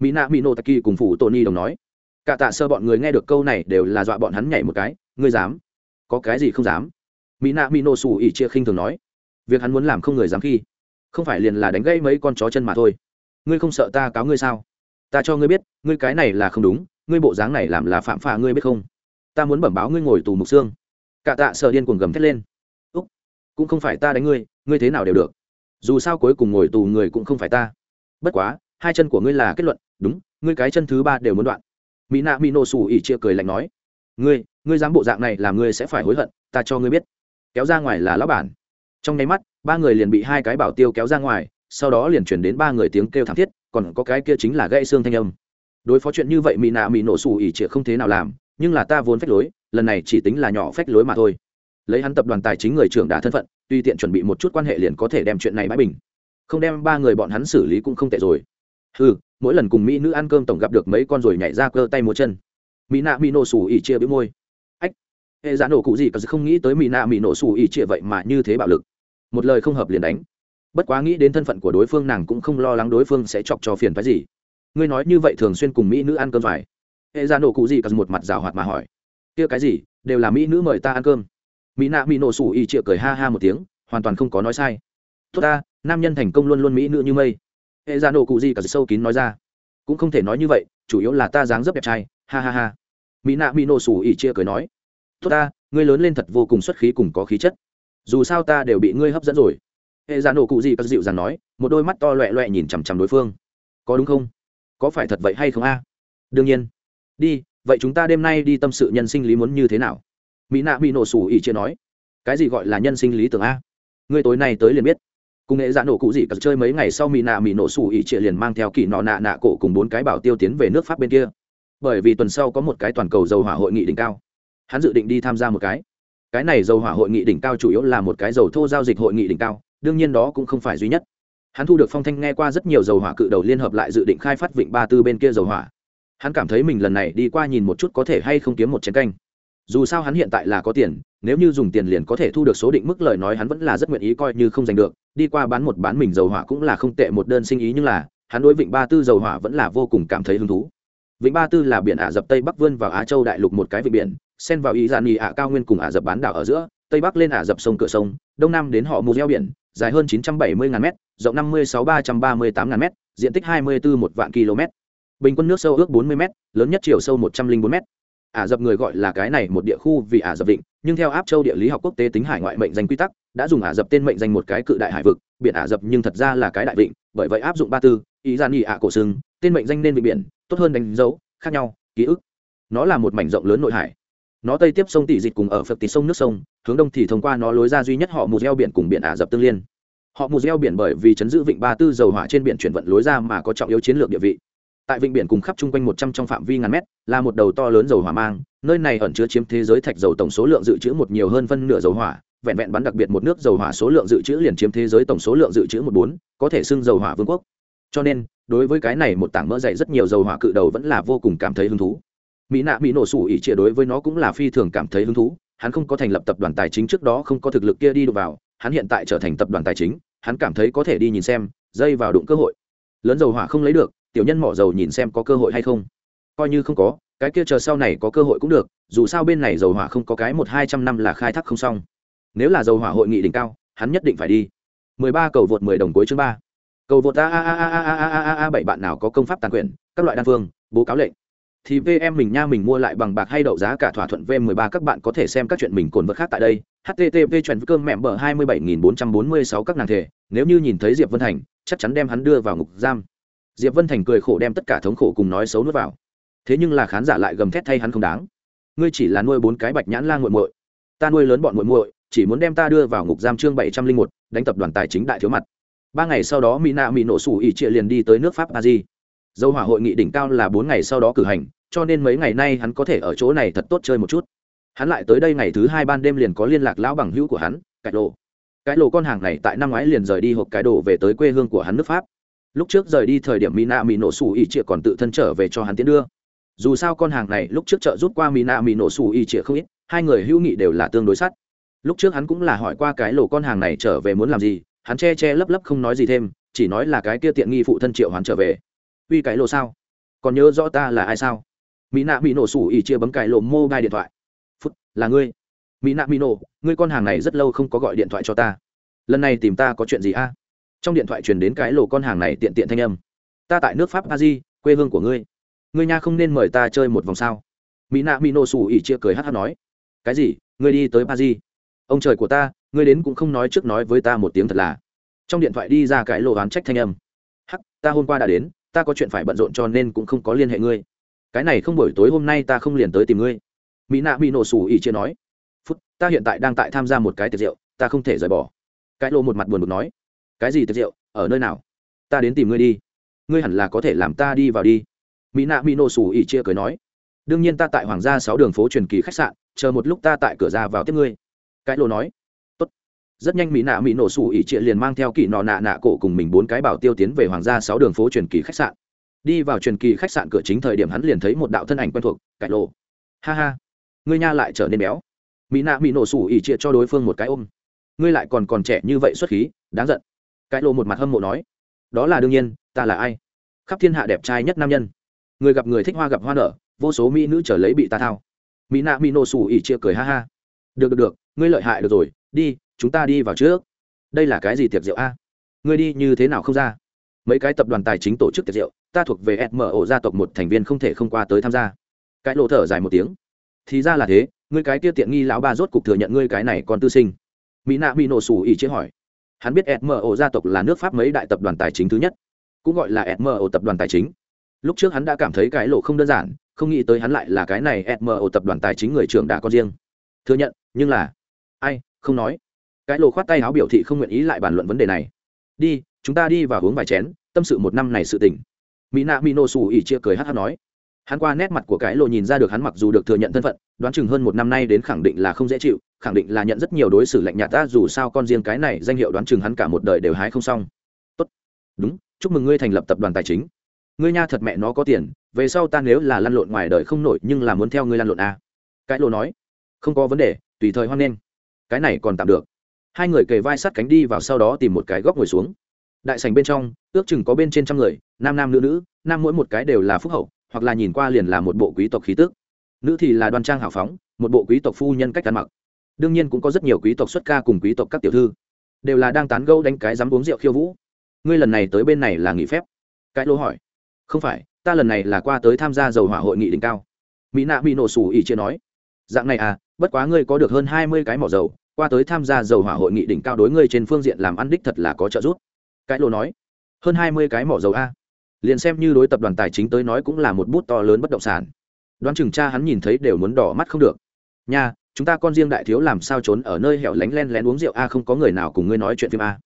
Mỹ nạ mỹ nổ taki cùng phủ tony đồng nói. Cả tạ sơ bọn người nghe được câu này đều là dọa bọn hắn nhảy một cái, ngươi dám? Có cái gì không dám? Mỹ nạ mỹ nổ xù ỉ chia khinh thường nói. Việc hắn muốn làm không người dám khi. Không phải liền là đánh gãy mấy con chó chân mà thôi. Ngươi không sợ ta cáo ngươi sao? Ta cho ngươi biết, ngươi cái này là không đúng, ngươi bộ dáng này làm là phạm phà ngươi biết không? Ta muốn bẩm báo ngươi ngồi tù mục xương. Cả tạ sợ điên cuồng gầm thét lên cũng không phải ta đánh ngươi ngươi thế nào đều được. Dù sao cuối cùng ngồi tù người cũng không phải ta. Bất quá, hai chân của ngươi là kết luận, đúng, ngươi cái chân thứ ba đều muốn đoạn. Mỹ nạ mỹ nổ xù ỉ chia cười lạnh nói, ngươi ngươi dám bộ dạng này làm ngươi sẽ phải hối hận, ta cho ngươi biết. Kéo ra ngoài là lão bản. Trong nháy mắt, ba người liền bị hai cái bảo tiêu kéo ra ngoài, sau đó liền chuyển đến ba người tiếng kêu thảm thiết, còn có cái kia chính là gãy xương thanh âm. Đối phó chuyện như vậy, mỹ nạ mỹ nổ xù ỉ chia không thế nào làm, nhưng là ta vốn phách lối, lần này chỉ tính là nhỏ phách lối mà thôi lấy hắn tập đoàn tài chính người trưởng đà thân phận, tuy tiện chuẩn bị một chút quan hệ liền có thể đem chuyện này bãi bình. Không đem ba người bọn hắn xử lý cũng không tệ rồi. Ừ mỗi lần cùng mỹ nữ ăn cơm tổng gặp được mấy con rồi nhảy ra cơ tay múa chân. Mỹ nạ mỹ nổ xù ỉ chia bĩu môi. Ách, hệ giá nổ cụ gì cả không nghĩ tới mỹ nạ mỹ nổ xù ỉ chia vậy mà như thế bạo lực. Một lời không hợp liền đánh. Bất quá nghĩ đến thân phận của đối phương nàng cũng không lo lắng đối phương sẽ chọc cho phiền phái gì. Ngươi nói như vậy thường xuyên cùng mỹ nữ ăn cơm phải. Hệ giá nổ cụ gì cả một mặt rào hoạt mà hỏi. Kia cái gì? Đều là mỹ nữ mời ta ăn cơm mỹ nạ mỹ nổ sủ y chịa cười ha ha một tiếng, hoàn toàn không có nói sai. Tốt ta, nam nhân thành công luôn luôn mỹ nữ như mây. Hệ ra nổ cụ gì cả sâu kín nói ra. Cũng không thể nói như vậy, chủ yếu là ta dáng dấp đẹp trai, ha ha ha. Mỹ nạ mỹ nổ sủ y chia cười nói. Tốt ta, ngươi lớn lên thật vô cùng xuất khí cùng có khí chất. Dù sao ta đều bị ngươi hấp dẫn rồi. Hệ giả nổ cụ gì cả dịu dàng nói, một đôi mắt to loẹ loẹ nhìn chằm chằm đối phương. Có đúng không? Có phải thật vậy hay không a? Đương nhiên. Đi, vậy chúng ta đêm nay đi tâm sự nhân sinh lý muốn như thế nào? Mỹ nạ bị nổ sủ ỉ chia nói, cái gì gọi là nhân sinh lý tưởng a? Ngươi tối nay tới liền biết. Cùng nghệ dạ nổ cụ gì cặp chơi mấy ngày sau mỹ nạ mỹ nổ sủ ỉ chia liền mang theo kỳ nọ nạ nạ cổ cùng bốn cái bảo tiêu tiến về nước pháp bên kia. Bởi vì tuần sau có một cái toàn cầu dầu hỏa hội nghị đỉnh cao. Hắn dự định đi tham gia một cái. Cái này dầu hỏa hội nghị đỉnh cao chủ yếu là một cái dầu thô giao dịch hội nghị đỉnh cao, đương nhiên đó cũng không phải duy nhất. Hắn thu được phong thanh nghe qua rất nhiều dầu hỏa cự đầu liên hợp lại dự định khai phát vịnh ba tư bên kia dầu hỏa. Hắn cảm thấy mình lần này đi qua nhìn một chút có thể hay không kiếm một chén canh dù sao hắn hiện tại là có tiền, nếu như dùng tiền liền có thể thu được số định mức lời nói hắn vẫn là rất nguyện ý coi như không giành được. Đi qua bán một bán mình dầu hỏa cũng là không tệ một đơn sinh ý nhưng là, hắn đối vịnh ba tư dầu hỏa vẫn là vô cùng cảm thấy hứng thú. Vịnh ba tư là biển ả rập tây bắc vươn vào á châu đại lục một cái vịnh biển, xen vào ý gian nghỉ ả cao nguyên cùng ả rập bán đảo ở giữa, tây bắc lên ả rập sông cửa sông, đông nam đến họ mù gieo biển, dài hơn 970 ngàn m rộng 56 338 ngàn m diện tích 24 một vạn km bình quân nước sâu ước 40 m lớn nhất chiều sâu 104 m ả rập người gọi là cái này một địa khu vì ả rập vịnh, nhưng theo áp châu địa lý học quốc tế tính hải ngoại mệnh danh quy tắc, đã dùng ả rập tên mệnh danh một cái cự đại hải vực, biển ả rập nhưng thật ra là cái đại vịnh, bởi vậy áp dụng ba tư, ý gian nghị ả cổ xưng, tên mệnh danh nên vịnh biển, tốt hơn đánh dấu, khác nhau, ký ức. Nó là một mảnh rộng lớn nội hải. Nó tây tiếp sông tỷ dịch cùng ở phật tỷ sông nước sông, hướng đông thì thông qua nó lối ra duy nhất họ mù gieo biển cùng biển ả rập tương liên. Họ mù gieo biển bởi vì chấn giữ vịnh ba tư dầu hỏa trên biển chuyển vận lối ra mà có trọng yếu chiến lược địa vị tại vịnh biển cùng khắp chung quanh một trăm trong phạm vi ngàn mét, là một đầu to lớn dầu hỏa mang, nơi này ẩn chứa chiếm thế giới thạch dầu tổng số lượng dự trữ một nhiều hơn phân nửa dầu hỏa, vẹn vẹn bắn đặc biệt một nước dầu hỏa số lượng dự trữ liền chiếm thế giới tổng số lượng dự trữ một bốn, có thể xưng dầu hỏa vương quốc. Cho nên, đối với cái này một tảng mỡ dày rất nhiều dầu hỏa cự đầu vẫn là vô cùng cảm thấy hứng thú. Mỹ nạ mỹ nổ sủ ỉ chia đối với nó cũng là phi thường cảm thấy hứng thú, hắn không có thành lập tập đoàn tài chính trước đó không có thực lực kia đi đụng vào, hắn hiện tại trở thành tập đoàn tài chính, hắn cảm thấy có thể đi nhìn xem, dây vào đụng cơ hội. Lớn dầu hỏa không lấy được tiểu nhân mỏ dầu nhìn xem có cơ hội hay không. Coi như không có cái kia chờ sau này có cơ hội cũng được dù sao bên này dầu hỏa không có cái một hai trăm năm là khai thác không xong. Nếu là dầu hỏa hội nghị đỉnh cao hắn nhất định phải đi. Mười ba cầu vượt mười đồng cuối chương ba. Cầu vượt a a a a a a a a bảy bạn nào có công pháp tàn quyền các loại đan phương bố cáo lệnh. Thì VM mình nha mình mua lại bằng bạc hay đậu giá cả thỏa thuận V13 các bạn có thể xem các chuyện mình cồn vật khác tại đây. http chuẩn cơm bốn bờ 27446 các nàng thể, nếu như nhìn thấy Diệp Vân Thành, chắc chắn đem hắn đưa vào ngục giam. Diệp Vân Thành cười khổ đem tất cả thống khổ cùng nói xấu nuốt vào. Thế nhưng là khán giả lại gầm thét thay hắn không đáng. Ngươi chỉ là nuôi bốn cái bạch nhãn lang muội muội, ta nuôi lớn bọn muội muội, chỉ muốn đem ta đưa vào ngục giam chương 701, đánh tập đoàn tài chính đại thiếu mặt. Ba ngày sau đó Mina Mỹ nổ sủ ỉ trịa liền đi tới nước Pháp Paris dâu hỏa hội nghị đỉnh cao là bốn ngày sau đó cử hành cho nên mấy ngày nay hắn có thể ở chỗ này thật tốt chơi một chút hắn lại tới đây ngày thứ hai ban đêm liền có liên lạc lão bằng hữu của hắn cải lộ cái lộ con hàng này tại năm ngoái liền rời đi hộp cái đồ về tới quê hương của hắn nước pháp lúc trước rời đi thời điểm mina mỹ nổ xù ỉ trịa còn tự thân trở về cho hắn tiến đưa. Dù sao con hàng này lúc trước trợ rút qua mina mỹ nổ xù ỉ trịa không ít, hai người hữu nghị đều là tương đối sắt. Lúc trước hắn cũng là hỏi qua cái lỗ con hàng này trở về muốn làm gì, hắn che che lấp lấp không nói gì thêm, chỉ nói là cái kia tiện nghi phụ thân triệu hắn trở về. Uy cái lỗ sao? Còn nhớ rõ ta là ai sao? Mỹ nạ mỹ nổ sủ ỉ chia bấm cái lỗ mô gai điện thoại. Phút, là ngươi. Mỹ nạ mỹ nổ ngươi con hàng này rất lâu không có gọi điện thoại cho ta. Lần này tìm ta có chuyện gì a? Trong điện thoại truyền đến cái lồ con hàng này tiện tiện thanh âm. Ta tại nước pháp a di quê hương của ngươi. Ngươi nha không nên mời ta chơi một vòng sao? Mỹ nạ mỹ nổ xù ỉ chia cười hát hát nói. Cái gì? Ngươi đi tới pa di ông trời của ta, ngươi đến cũng không nói trước nói với ta một tiếng thật là. Trong điện thoại đi ra cái lộ oán trách thanh âm. Hắc, ta hôm qua đã đến, ta có chuyện phải bận rộn cho nên cũng không có liên hệ ngươi. Cái này không buổi tối hôm nay ta không liền tới tìm ngươi. Mỹ nạ bị nổ xù ỉ chia nói. Phút, ta hiện tại đang tại tham gia một cái tiệc rượu, ta không thể rời bỏ. Cái lô một mặt buồn bực nói cái gì tiệc rượu, ở nơi nào? Ta đến tìm ngươi đi. Ngươi hẳn là có thể làm ta đi vào đi. Mỹ nạ mỹ nổ sủ ỉ chia cười nói. Đương nhiên ta tại hoàng gia sáu đường phố truyền kỳ khách sạn, chờ một lúc ta tại cửa ra vào tiếp ngươi. Cái lô nói. Tốt. rất nhanh mỹ nạ mỹ nổ sủ ỉ chia liền mang theo kỳ nọ nạ nạ cổ cùng mình bốn cái bảo tiêu tiến về hoàng gia sáu đường phố truyền kỳ khách sạn. Đi vào truyền kỳ khách sạn cửa chính thời điểm hắn liền thấy một đạo thân ảnh quen thuộc cải lộ ha ha, ngươi nha lại trở nên béo. Mỹ nạ mỹ nổ sủ ỉ chia cho đối phương một cái ôm. Ngươi lại còn còn trẻ như vậy xuất khí, đáng giận cái lộ một mặt hâm mộ nói, đó là đương nhiên, ta là ai? Khắp thiên hạ đẹp trai nhất nam nhân. Người gặp người thích hoa gặp hoa nở, vô số mỹ nữ trở lấy bị ta thao. Mỹ nạ mỹ nổ sủ ỉ chia cười ha ha. Được được được, ngươi lợi hại được rồi, đi, chúng ta đi vào trước. Đây là cái gì tiệc rượu a? Ngươi đi như thế nào không ra? Mấy cái tập đoàn tài chính tổ chức tiệc rượu, ta thuộc về smo gia tộc một thành viên không thể không qua tới tham gia. Cái lộ thở dài một tiếng. Thì ra là thế, ngươi cái kia tiện nghi lão ba rốt cục thừa nhận ngươi cái này còn tư sinh. Mỹ nạ bị nổ sủ ỉ chế hỏi hắn biết smo gia tộc là nước pháp mấy đại tập đoàn tài chính thứ nhất, cũng gọi là smo tập đoàn tài chính. Lúc trước hắn đã cảm thấy cái lộ không đơn giản, không nghĩ tới hắn lại là cái này smo tập đoàn tài chính người trưởng đã con riêng. Thừa nhận, nhưng là, ai, không nói. Cái lộ khoát tay áo biểu thị không nguyện ý lại bàn luận vấn đề này. Đi, chúng ta đi vào uống vài chén, tâm sự một năm này sự tình. Mỹ nạ mỹ xù ỉ chia cười hát hát nói hắn qua nét mặt của cái lộ nhìn ra được hắn mặc dù được thừa nhận thân phận, đoán chừng hơn một năm nay đến khẳng định là không dễ chịu, khẳng định là nhận rất nhiều đối xử lạnh nhạt, ta dù sao con riêng cái này, danh hiệu đoán chừng hắn cả một đời đều hái không xong. Tốt. Đúng, chúc mừng ngươi thành lập tập đoàn tài chính. Ngươi nha thật mẹ nó có tiền, về sau ta nếu là lăn lộn ngoài đời không nổi nhưng là muốn theo ngươi lăn lộn à. cái lộ nói. Không có vấn đề, tùy thời hoan nghênh. Cái này còn tạm được. Hai người kề vai sát cánh đi vào sau đó tìm một cái góc ngồi xuống. Đại sành bên trong, ước chừng có bên trên trăm người, nam nam nữ nữ, nam mỗi một cái đều là phúc hậu hoặc là nhìn qua liền là một bộ quý tộc khí tức, nữ thì là đoan trang hào phóng một bộ quý tộc phu nhân cách ăn mặc. Đương nhiên cũng có rất nhiều quý tộc xuất ca cùng quý tộc các tiểu thư đều là đang tán gẫu đánh cái dám uống rượu khiêu vũ. Ngươi lần này tới bên này là nghỉ phép? Cái lô hỏi. Không phải ta lần này là qua tới tham gia dầu hỏa hội nghị đỉnh cao. Mỹ nạ bị nổ sủ ỉ chia nói. Dạng này à bất quá ngươi có được hơn hai mươi cái mỏ dầu qua tới tham gia dầu hỏa hội nghị đỉnh cao đối ngươi trên phương diện làm ăn đích thật là có trợ giúp. Cái lô nói. Hơn hai mươi cái mỏ dầu a liền xem như đối tập đoàn tài chính tới nói cũng là một bút to lớn bất động sản. Đoán chừng cha hắn nhìn thấy đều muốn đỏ mắt không được. Nha, chúng ta con riêng đại thiếu làm sao trốn ở nơi hẻo lánh len lén uống rượu a, không có người nào cùng ngươi nói chuyện phim a.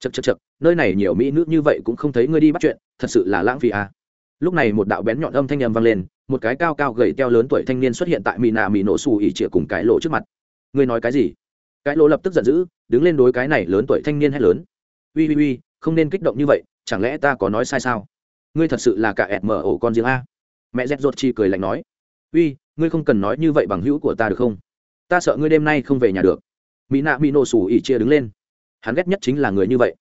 Chật chật chật nơi này nhiều mỹ nữ như vậy cũng không thấy ngươi đi bắt chuyện, thật sự là lãng phí a. Lúc này một đạo bén nhọn âm thanh n m vang lên, một cái cao cao gầy teo lớn tuổi thanh niên xuất hiện tại mỹ nạ mỹ nổ xù ỉ chĩa cùng cái lộ trước mặt. Ngươi nói cái gì? Cái lỗ lập tức giận dữ, đứng lên đối cái này lớn tuổi thanh niên hay lớn. Uy uy uy, không nên kích động như vậy, chẳng lẽ ta có nói sai sao? Ngươi thật sự là cả ẹt mở ổ con riêng a. Mẹ dẹt ruột chi cười lạnh nói. Uy, ngươi không cần nói như vậy bằng hữu của ta được không? Ta sợ ngươi đêm nay không về nhà được. Mỹ nạ mỹ nổ sủ ỉ chia đứng lên. Hắn ghét nhất chính là người như vậy.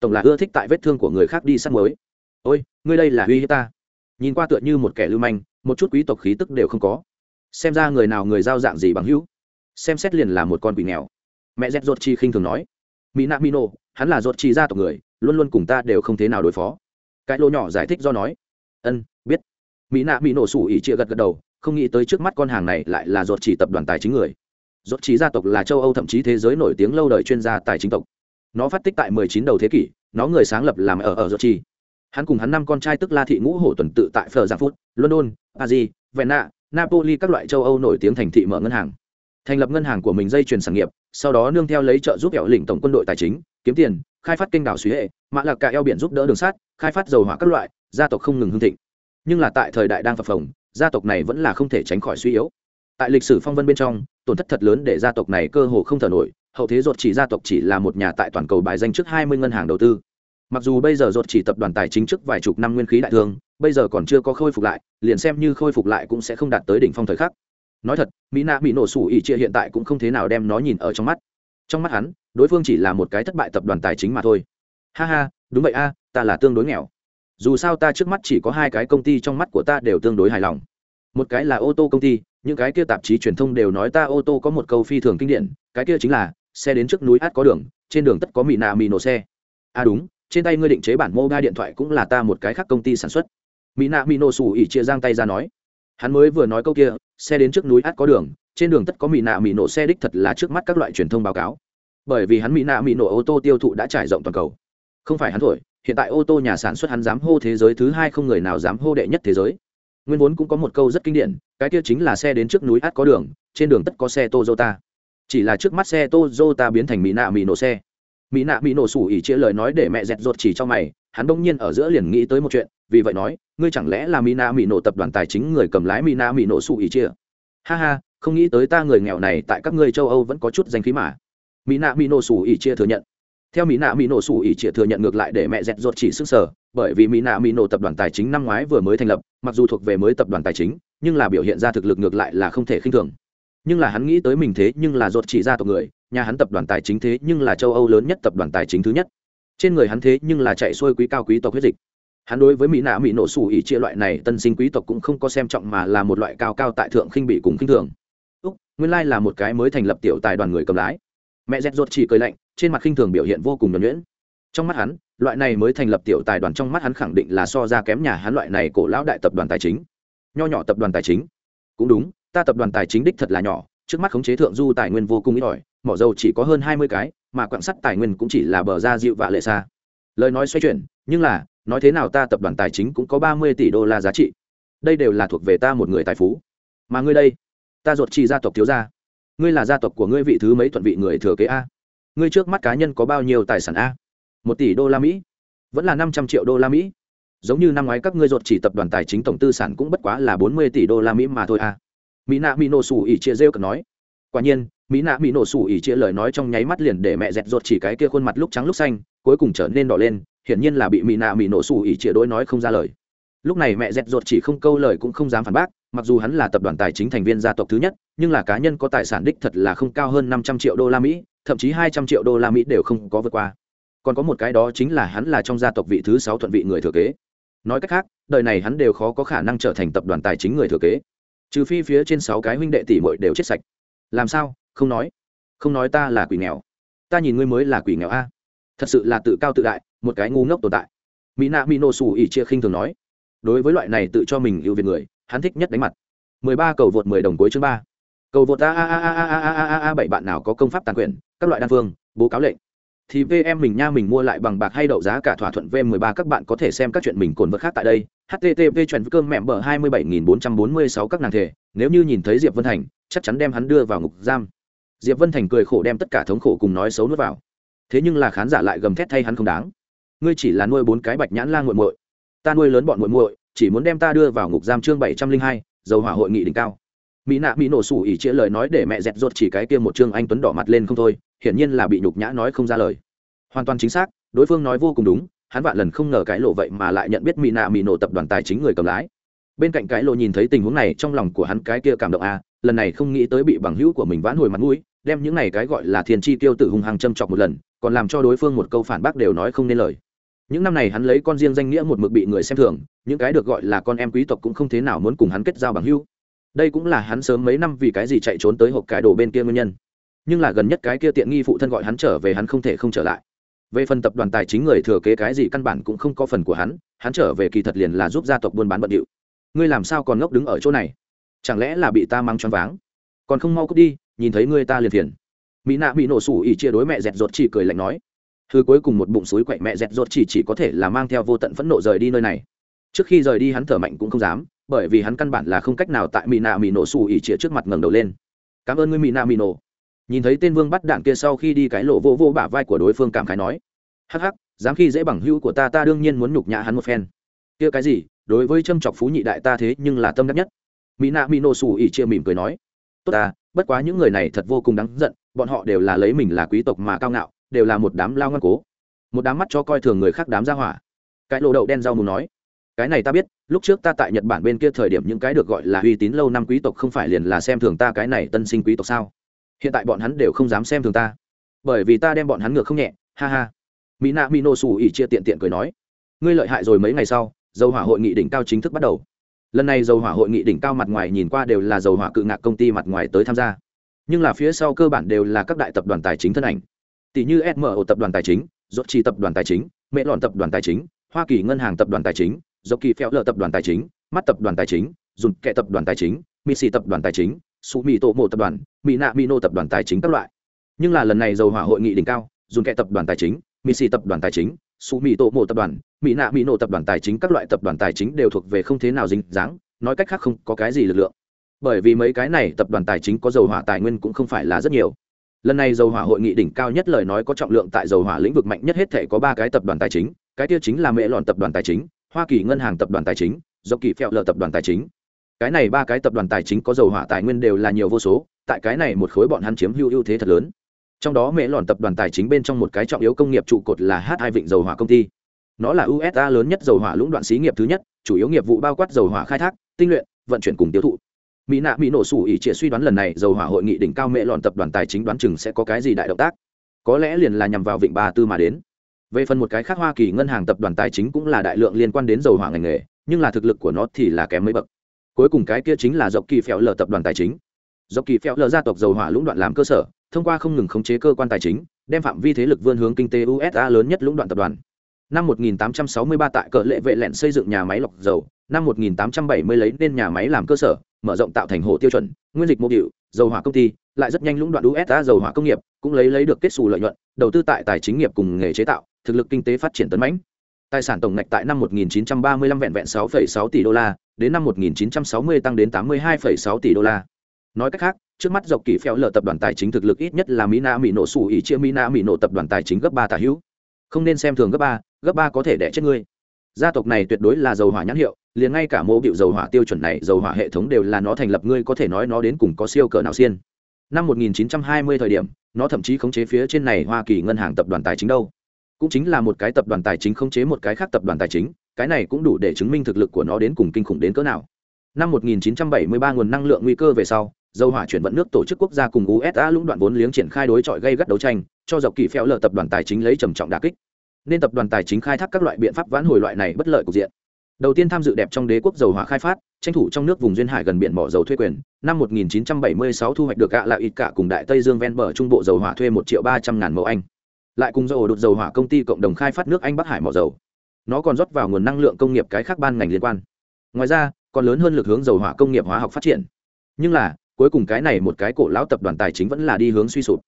Tổng là ưa thích tại vết thương của người khác đi sắt mới ôi, ngươi đây là uy hiếp ta. Nhìn qua tựa như một kẻ lưu manh, một chút quý tộc khí tức đều không có. Xem ra người nào người giao dạng gì bằng hữu. Xem xét liền là một con quỷ nghèo. Mẹ z ruột chi khinh thường nói. Mỹ nạ mino hắn là ruột chi gia tộc người, luôn luôn cùng ta đều không thế nào đối phó cái lô nhỏ giải thích do nói, ân, biết. Mỹ nạ mỹ nổ sủ ỉ chia gật gật đầu, không nghĩ tới trước mắt con hàng này lại là ruột chỉ tập đoàn tài chính người. Ruột chỉ gia tộc là châu âu thậm chí thế giới nổi tiếng lâu đời chuyên gia tài chính tộc. Nó phát tích tại 19 đầu thế kỷ, nó người sáng lập làm ở ở ruột chi hắn cùng hắn năm con trai tức la thị ngũ hổ tuần tự tại phờ giang phút, london, paris, vienna, napoli các loại châu âu nổi tiếng thành thị mở ngân hàng. Thành lập ngân hàng của mình dây chuyền sản nghiệp, sau đó nương theo lấy trợ giúp kẹo lĩnh tổng quân đội tài chính, kiếm tiền khai phát kênh đảo suy hệ, mã lạc cả eo biển giúp đỡ đường sát khai phát dầu hỏa các loại, gia tộc không ngừng hưng thịnh. Nhưng là tại thời đại đang phập phồng, gia tộc này vẫn là không thể tránh khỏi suy yếu. Tại lịch sử phong vân bên trong, tổn thất thật lớn để gia tộc này cơ hồ không thở nổi, hậu thế ruột chỉ gia tộc chỉ là một nhà tại toàn cầu bài danh trước hai mươi ngân hàng đầu tư. Mặc dù bây giờ ruột chỉ tập đoàn tài chính trước vài chục năm nguyên khí đại thương, bây giờ còn chưa có khôi phục lại, liền xem như khôi phục lại cũng sẽ không đạt tới đỉnh phong thời khắc. Nói thật, mỹ nạ bị nổ sủ ỉ chia hiện tại cũng không thế nào đem nó nhìn ở trong mắt. Trong mắt hắn đối phương chỉ là một cái thất bại tập đoàn tài chính mà thôi. Ha ha, đúng vậy a, ta là tương đối nghèo. Dù sao ta trước mắt chỉ có hai cái công ty trong mắt của ta đều tương đối hài lòng. Một cái là ô tô công ty, những cái kia tạp chí truyền thông đều nói ta ô tô có một câu phi thường kinh điển, cái kia chính là, xe đến trước núi át có đường, trên đường tất có mì nạ mì nổ xe. À đúng, trên tay ngươi định chế bản mô ga điện thoại cũng là ta một cái khác công ty sản xuất. Mỹ nạ mỹ nổ xù ỉ chia giang tay ra nói. Hắn mới vừa nói câu kia, xe đến trước núi át có đường, trên đường tất có mỹ nạ mỹ nổ xe đích thật là trước mắt các loại truyền thông báo cáo bởi vì hắn mỹ nạ mỹ nổ ô tô tiêu thụ đã trải rộng toàn cầu. Không phải hắn thổi, hiện tại ô tô nhà sản xuất hắn dám hô thế giới thứ hai không người nào dám hô đệ nhất thế giới. Nguyên vốn cũng có một câu rất kinh điển, cái kia chính là xe đến trước núi át có đường, trên đường tất có xe tozota chỉ là trước mắt xe tozota biến thành mỹ nạ mỹ nổ xe. Mỹ nạ mỹ nổ sủ ỉ chia lời nói để mẹ dẹt ruột chỉ cho mày, hắn bỗng nhiên ở giữa liền nghĩ tới một chuyện, vì vậy nói, ngươi chẳng lẽ là mỹ nạ mỹ nổ tập đoàn tài chính người cầm lái mỹ nạ mỹ nổ sủ ỉ chia? Ha ha, không nghĩ tới ta người nghèo này tại các ngươi châu âu vẫn có chút danh khí mà mỹ nạ mỹ nổ sủ ỉ chia thừa nhận. Theo mỹ nạ mỹ nổ sủ ỉ chia thừa nhận ngược lại để mẹ dẹt ruột chỉ sức sở, bởi vì mỹ nạ mỹ nổ tập đoàn tài chính năm ngoái vừa mới thành lập, mặc dù thuộc về mới tập đoàn tài chính, nhưng là biểu hiện ra thực lực ngược lại là không thể khinh thường. Nhưng là hắn nghĩ tới mình thế nhưng là ruột chỉ ra tộc người, nhà hắn tập đoàn tài chính thế nhưng là châu âu lớn nhất tập đoàn tài chính thứ nhất. Trên người hắn thế nhưng là chạy xuôi quý cao quý tộc huyết dịch. Hắn đối với mỹ nạ mỹ nổ sủ ỉ chia loại này tân sinh quý tộc cũng không có xem trọng mà là một loại cao cao tại thượng khinh bị cùng khinh thường. Úc, nguyên lai là một cái mới thành lập tiểu tài đoàn người cầm lái mẹ dẹt ruột chỉ cười lạnh, trên mặt khinh thường biểu hiện vô cùng nhuẩn nhuyễn. Trong mắt hắn, loại này mới thành lập tiểu tài đoàn trong mắt hắn khẳng định là so ra kém nhà hắn loại này cổ lão đại tập đoàn tài chính. Nho nhỏ tập đoàn tài chính. Cũng đúng, ta tập đoàn tài chính đích thật là nhỏ, trước mắt khống chế thượng du tài nguyên vô cùng ít ỏi, mỏ dầu chỉ có hơn hai mươi cái, mà quạng sắt tài nguyên cũng chỉ là bờ ra dịu và lệ xa. Lời nói xoay chuyển, nhưng là, nói thế nào ta tập đoàn tài chính cũng có ba mươi tỷ đô la giá trị. Đây đều là thuộc về ta một người tài phú. Mà ngươi đây, ta ruột chỉ gia tộc thiếu gia ngươi là gia tộc của ngươi vị thứ mấy thuận vị người thừa kế a? Ngươi trước mắt cá nhân có bao nhiêu tài sản a? Một tỷ đô la mỹ. Vẫn là năm trăm triệu đô la mỹ. Giống như năm ngoái các ngươi ruột chỉ tập đoàn tài chính tổng tư sản cũng bất quá là bốn mươi tỷ đô la mỹ mà thôi a. Mỹ nạ mỹ nổ xù ỉ chia rêu cần nói. Quả nhiên, mỹ nạ mỹ nổ xù ỉ chia lời nói trong nháy mắt liền để mẹ dẹt ruột chỉ cái kia khuôn mặt lúc trắng lúc xanh, cuối cùng trở nên đỏ lên, hiển nhiên là bị mỹ nạ mỹ nổ xù ỉ chia đôi nói không ra lời lúc này mẹ dẹt ruột chỉ không câu lời cũng không dám phản bác, mặc dù hắn là tập đoàn tài chính thành viên gia tộc thứ nhất, nhưng là cá nhân có tài sản đích thật là không cao hơn năm trăm triệu đô la mỹ, thậm chí hai trăm triệu đô la mỹ đều không có vượt qua. Còn có một cái đó chính là hắn là trong gia tộc vị thứ sáu thuận vị người thừa kế. Nói cách khác, đời này hắn đều khó có khả năng trở thành tập đoàn tài chính người thừa kế. Trừ phi phía trên sáu cái huynh đệ tỷ muội đều chết sạch. Làm sao? Không nói. Không nói ta là quỷ nghèo. Ta nhìn ngươi mới là quỷ nghèo a. Thật sự là tự cao tự đại, một cái ngu ngốc tồn tại. Mỹ nạ mỹ nổ xù ỉ chia khinh thường nói đối với loại này tự cho mình ưu việt người hắn thích nhất đánh mặt mười ba cầu vượt mười đồng cuối chương ba cầu vượt a a a a a a a a bảy bạn nào có công pháp tàn quyền các loại đan phương bố cáo lệnh thì VM mình nha mình mua lại bằng bạc hay đậu giá cả thỏa thuận V13 các bạn có thể xem các chuyện mình cồn vật khác tại đây. http chuẩn cơm mẹm bờ 27446 các nàng thể, nếu như nhìn thấy Diệp Vân Thành, chắc chắn đem hắn đưa vào ngục giam. Diệp Vân Thành cười khổ đem tất cả thống khổ cùng nói xấu nuốt vào. Thế nhưng là khán giả lại gầm thét thay hắn không đáng. Ngươi chỉ là nuôi bốn cái bạch nhãn lang nguội muội, ta nuôi lớn bọn muội muội, chỉ muốn đem ta đưa vào ngục giam chương 702, dầu hỏa hội nghị đỉnh cao. mỹ nạ mỹ nổ sủ ỉ chĩa lời nói để mẹ dẹt ruột chỉ cái kia một chương anh tuấn đỏ mặt lên không thôi hiển nhiên là bị nhục nhã nói không ra lời. Hoàn toàn chính xác đối phương nói vô cùng đúng hắn vạn lần không ngờ cái lộ vậy mà lại nhận biết mỹ nạ mỹ nổ tập đoàn tài chính người cầm lái. Bên cạnh cái lộ nhìn thấy tình huống này trong lòng của hắn cái kia cảm động a à, lần này không nghĩ tới bị bằng hữu của mình vãn hồi mặt mũi đem những này cái gọi là thiên chi tiêu tử hung hăng châm chọc một lần còn làm cho đối phương một câu phản bác đều nói không nên lời những năm này hắn lấy con riêng danh nghĩa một mực bị người xem thường, những cái được gọi là con em quý tộc cũng không thế nào muốn cùng hắn kết giao bằng hữu. Đây cũng là hắn sớm mấy năm vì cái gì chạy trốn tới hộp cái đồ bên kia nguyên nhân. Nhưng là gần nhất cái kia tiện nghi phụ thân gọi hắn trở về hắn không thể không trở lại. Về phần tập đoàn tài chính người thừa kế cái gì căn bản cũng không có phần của hắn hắn trở về kỳ thật liền là giúp gia tộc buôn bán bận điệu. Ngươi làm sao còn ngốc đứng ở chỗ này? Chẳng lẽ là bị ta mang choáng váng? Còn không mau cút đi, nhìn thấy ngươi ta liền thiền mỹ nạ bị nổ sủ ỉ chia đối mẹ dẹt ruột chỉ cười lạnh nói thứ cuối cùng một bụng suối quậy mẹ dẹt dột chỉ chỉ có thể là mang theo vô tận phẫn nộ rời đi nơi này. Trước khi rời đi hắn thở mạnh cũng không dám, bởi vì hắn căn bản là không cách nào tại mỹ nạ mỹ nổ xù ỉ chia trước mặt ngẩng đầu lên. Cảm ơn ngươi mỹ nạ mỹ nổ nhìn thấy tên vương bắt đạn kia sau khi đi cái lộ vô vô bả vai của đối phương cảm khái nói. Hắc hắc, dám khi dễ bằng hữu của ta ta đương nhiên muốn nhục nhã hắn một phen. Kia cái gì? Đối với châm chọc phú nhị đại ta thế nhưng là tâm đắc nhất. Mỹ nạ mỹ nổ xù ỉ chia mỉm cười nói. Tốt ta, bất quá những người này thật vô cùng đáng giận, bọn họ đều là lấy mình là quý tộc mà cao ngạo đều là một đám lao ngoan cố. Một đám mắt cho coi thường người khác đám ra hỏa. Cái lộ đậu đen rau mù nói, cái này ta biết, lúc trước ta tại nhật bản bên kia thời điểm những cái được gọi là uy tín lâu năm quý tộc không phải liền là xem thường ta cái này tân sinh quý tộc sao? Hiện tại bọn hắn đều không dám xem thường ta. Bởi vì ta đem bọn hắn ngược không nhẹ, ha ha. Mỹ nạ mỹ nô xù ỉ chia tiện tiện cười nói, ngươi lợi hại rồi mấy ngày sau, dầu hỏa hội nghị đỉnh cao chính thức bắt đầu. Lần này dầu hỏa hội nghị đỉnh cao mặt ngoài nhìn qua đều là dầu hỏa cự ngạc công ty mặt ngoài tới tham gia. Nhưng là phía sau cơ bản đều là các đại tập đoàn tài chính thân ảnh tỷ như smo tập đoàn tài chính dốt chi tập đoàn tài chính mẹ lọn tập đoàn tài chính hoa kỳ ngân hàng tập đoàn tài chính dốc kỳ phèo lợ tập đoàn tài chính mắt tập đoàn tài chính dùng kệ tập đoàn tài chính mỹ xì tập đoàn tài chính su mỹ tổ mộ tập đoàn mỹ nạ mỹ nô tập đoàn tài chính các loại nhưng là lần này dầu hỏa hội nghị đỉnh cao dùng kệ tập đoàn tài chính mỹ xì tập đoàn tài chính su mỹ tổ mộ tập đoàn mỹ nạ mỹ nô tập đoàn tài chính các loại tập đoàn tài chính đều thuộc về không thế nào dính dáng nói cách khác không có cái gì lực lượng bởi vì mấy cái này tập đoàn tài chính có dầu hỏa tài nguyên cũng không phải là rất nhiều lần này dầu hỏa hội nghị đỉnh cao nhất lời nói có trọng lượng tại dầu hỏa lĩnh vực mạnh nhất hết thể có ba cái tập đoàn tài chính, cái tiêu chính là mễ lọn tập đoàn tài chính, hoa kỳ ngân hàng tập đoàn tài chính, dầu kỳ phèo lờ tập đoàn tài chính. Cái này ba cái tập đoàn tài chính có dầu hỏa tài nguyên đều là nhiều vô số, tại cái này một khối bọn hắn chiếm hữu ưu thế thật lớn. Trong đó mễ lọn tập đoàn tài chính bên trong một cái trọng yếu công nghiệp trụ cột là h hai vịnh dầu hỏa công ty. Nó là usa lớn nhất dầu hỏa lũng đoạn xí nghiệp thứ nhất, chủ yếu nghiệp vụ bao quát dầu hỏa khai thác, tinh luyện, vận chuyển cùng tiêu thụ mỹ nạ mỹ nổ sủ ỉ trịa suy đoán lần này dầu hỏa hội nghị đỉnh cao mẹ lọn tập đoàn tài chính đoán chừng sẽ có cái gì đại động tác. Có lẽ liền là nhằm vào vịnh ba tư mà đến. Về phần một cái khác hoa kỳ ngân hàng tập đoàn tài chính cũng là đại lượng liên quan đến dầu hỏa ngành nghề, nhưng là thực lực của nó thì là kém mấy bậc. Cuối cùng cái kia chính là dọc kỳ phèo lờ tập đoàn tài chính. Dọc kỳ phèo lờ gia tộc dầu hỏa lũng đoạn làm cơ sở, thông qua không ngừng khống chế cơ quan tài chính, đem phạm vi thế lực vươn hướng kinh tế usa lớn nhất lũng đoạn tập đoàn. Năm 1863 tại cờ lệ vệ lẹn xây dựng nhà máy lọc dầu, năm 1870 lấy nên nhà máy làm cơ sở mở rộng tạo thành hồ tiêu chuẩn nguyên dịch mô điệu dầu hỏa công ty lại rất nhanh lũng đoạn usa dầu hỏa công nghiệp cũng lấy lấy được kết xù lợi nhuận đầu tư tại tài chính nghiệp cùng nghề chế tạo thực lực kinh tế phát triển tấn mãnh. Tài sản tổng ngạch tại năm 1935 vẹn vẹn 6,6 tỷ đô la đến năm 1960 tăng đến 82,6 tỷ đô la. Nói cách khác trước mắt dọc kỳ phèo lờ tập đoàn tài chính thực lực ít nhất là mina mỹ nổ sủ ý chia mina mỹ nổ tập đoàn tài chính gấp ba tả hữu. Không nên xem thường gấp ba gấp ba có thể đẻ chết ngươi gia tộc này tuyệt đối là dầu hỏa nhãn hiệu, liền ngay cả mô biểu dầu hỏa tiêu chuẩn này, dầu hỏa hệ thống đều là nó thành lập, ngươi có thể nói nó đến cùng có siêu cỡ nào xiên. Năm 1920 thời điểm, nó thậm chí khống chế phía trên này hoa kỳ ngân hàng tập đoàn tài chính đâu. Cũng chính là một cái tập đoàn tài chính khống chế một cái khác tập đoàn tài chính, cái này cũng đủ để chứng minh thực lực của nó đến cùng kinh khủng đến cỡ nào. Năm 1973 nguồn năng lượng nguy cơ về sau, dầu hỏa chuyển vận nước tổ chức quốc gia cùng usa lũng đoạn vốn liếng triển khai đối chọi gây gắt đấu tranh, cho dọc kỳ phèo lờ tập đoàn tài chính lấy trầm trọng đà kích nên tập đoàn tài chính khai thác các loại biện pháp vãn hồi loại này bất lợi cục diện. Đầu tiên tham dự đẹp trong đế quốc dầu hỏa khai phát, tranh thủ trong nước vùng duyên hải gần biển mỏ dầu thuê quyền. Năm 1976 thu hoạch được gạ là ít cả cùng đại tây dương ven bờ trung bộ dầu hỏa thuê một triệu ba trăm ngàn mẫu anh. Lại cùng dầu đột dầu hỏa công ty cộng đồng khai phát nước anh bắc hải mỏ dầu. Nó còn rót vào nguồn năng lượng công nghiệp cái khác ban ngành liên quan. Ngoài ra, còn lớn hơn lực hướng dầu hỏa công nghiệp hóa học phát triển. Nhưng là, cuối cùng cái này một cái cổ lão tập đoàn tài chính vẫn là đi hướng suy sụp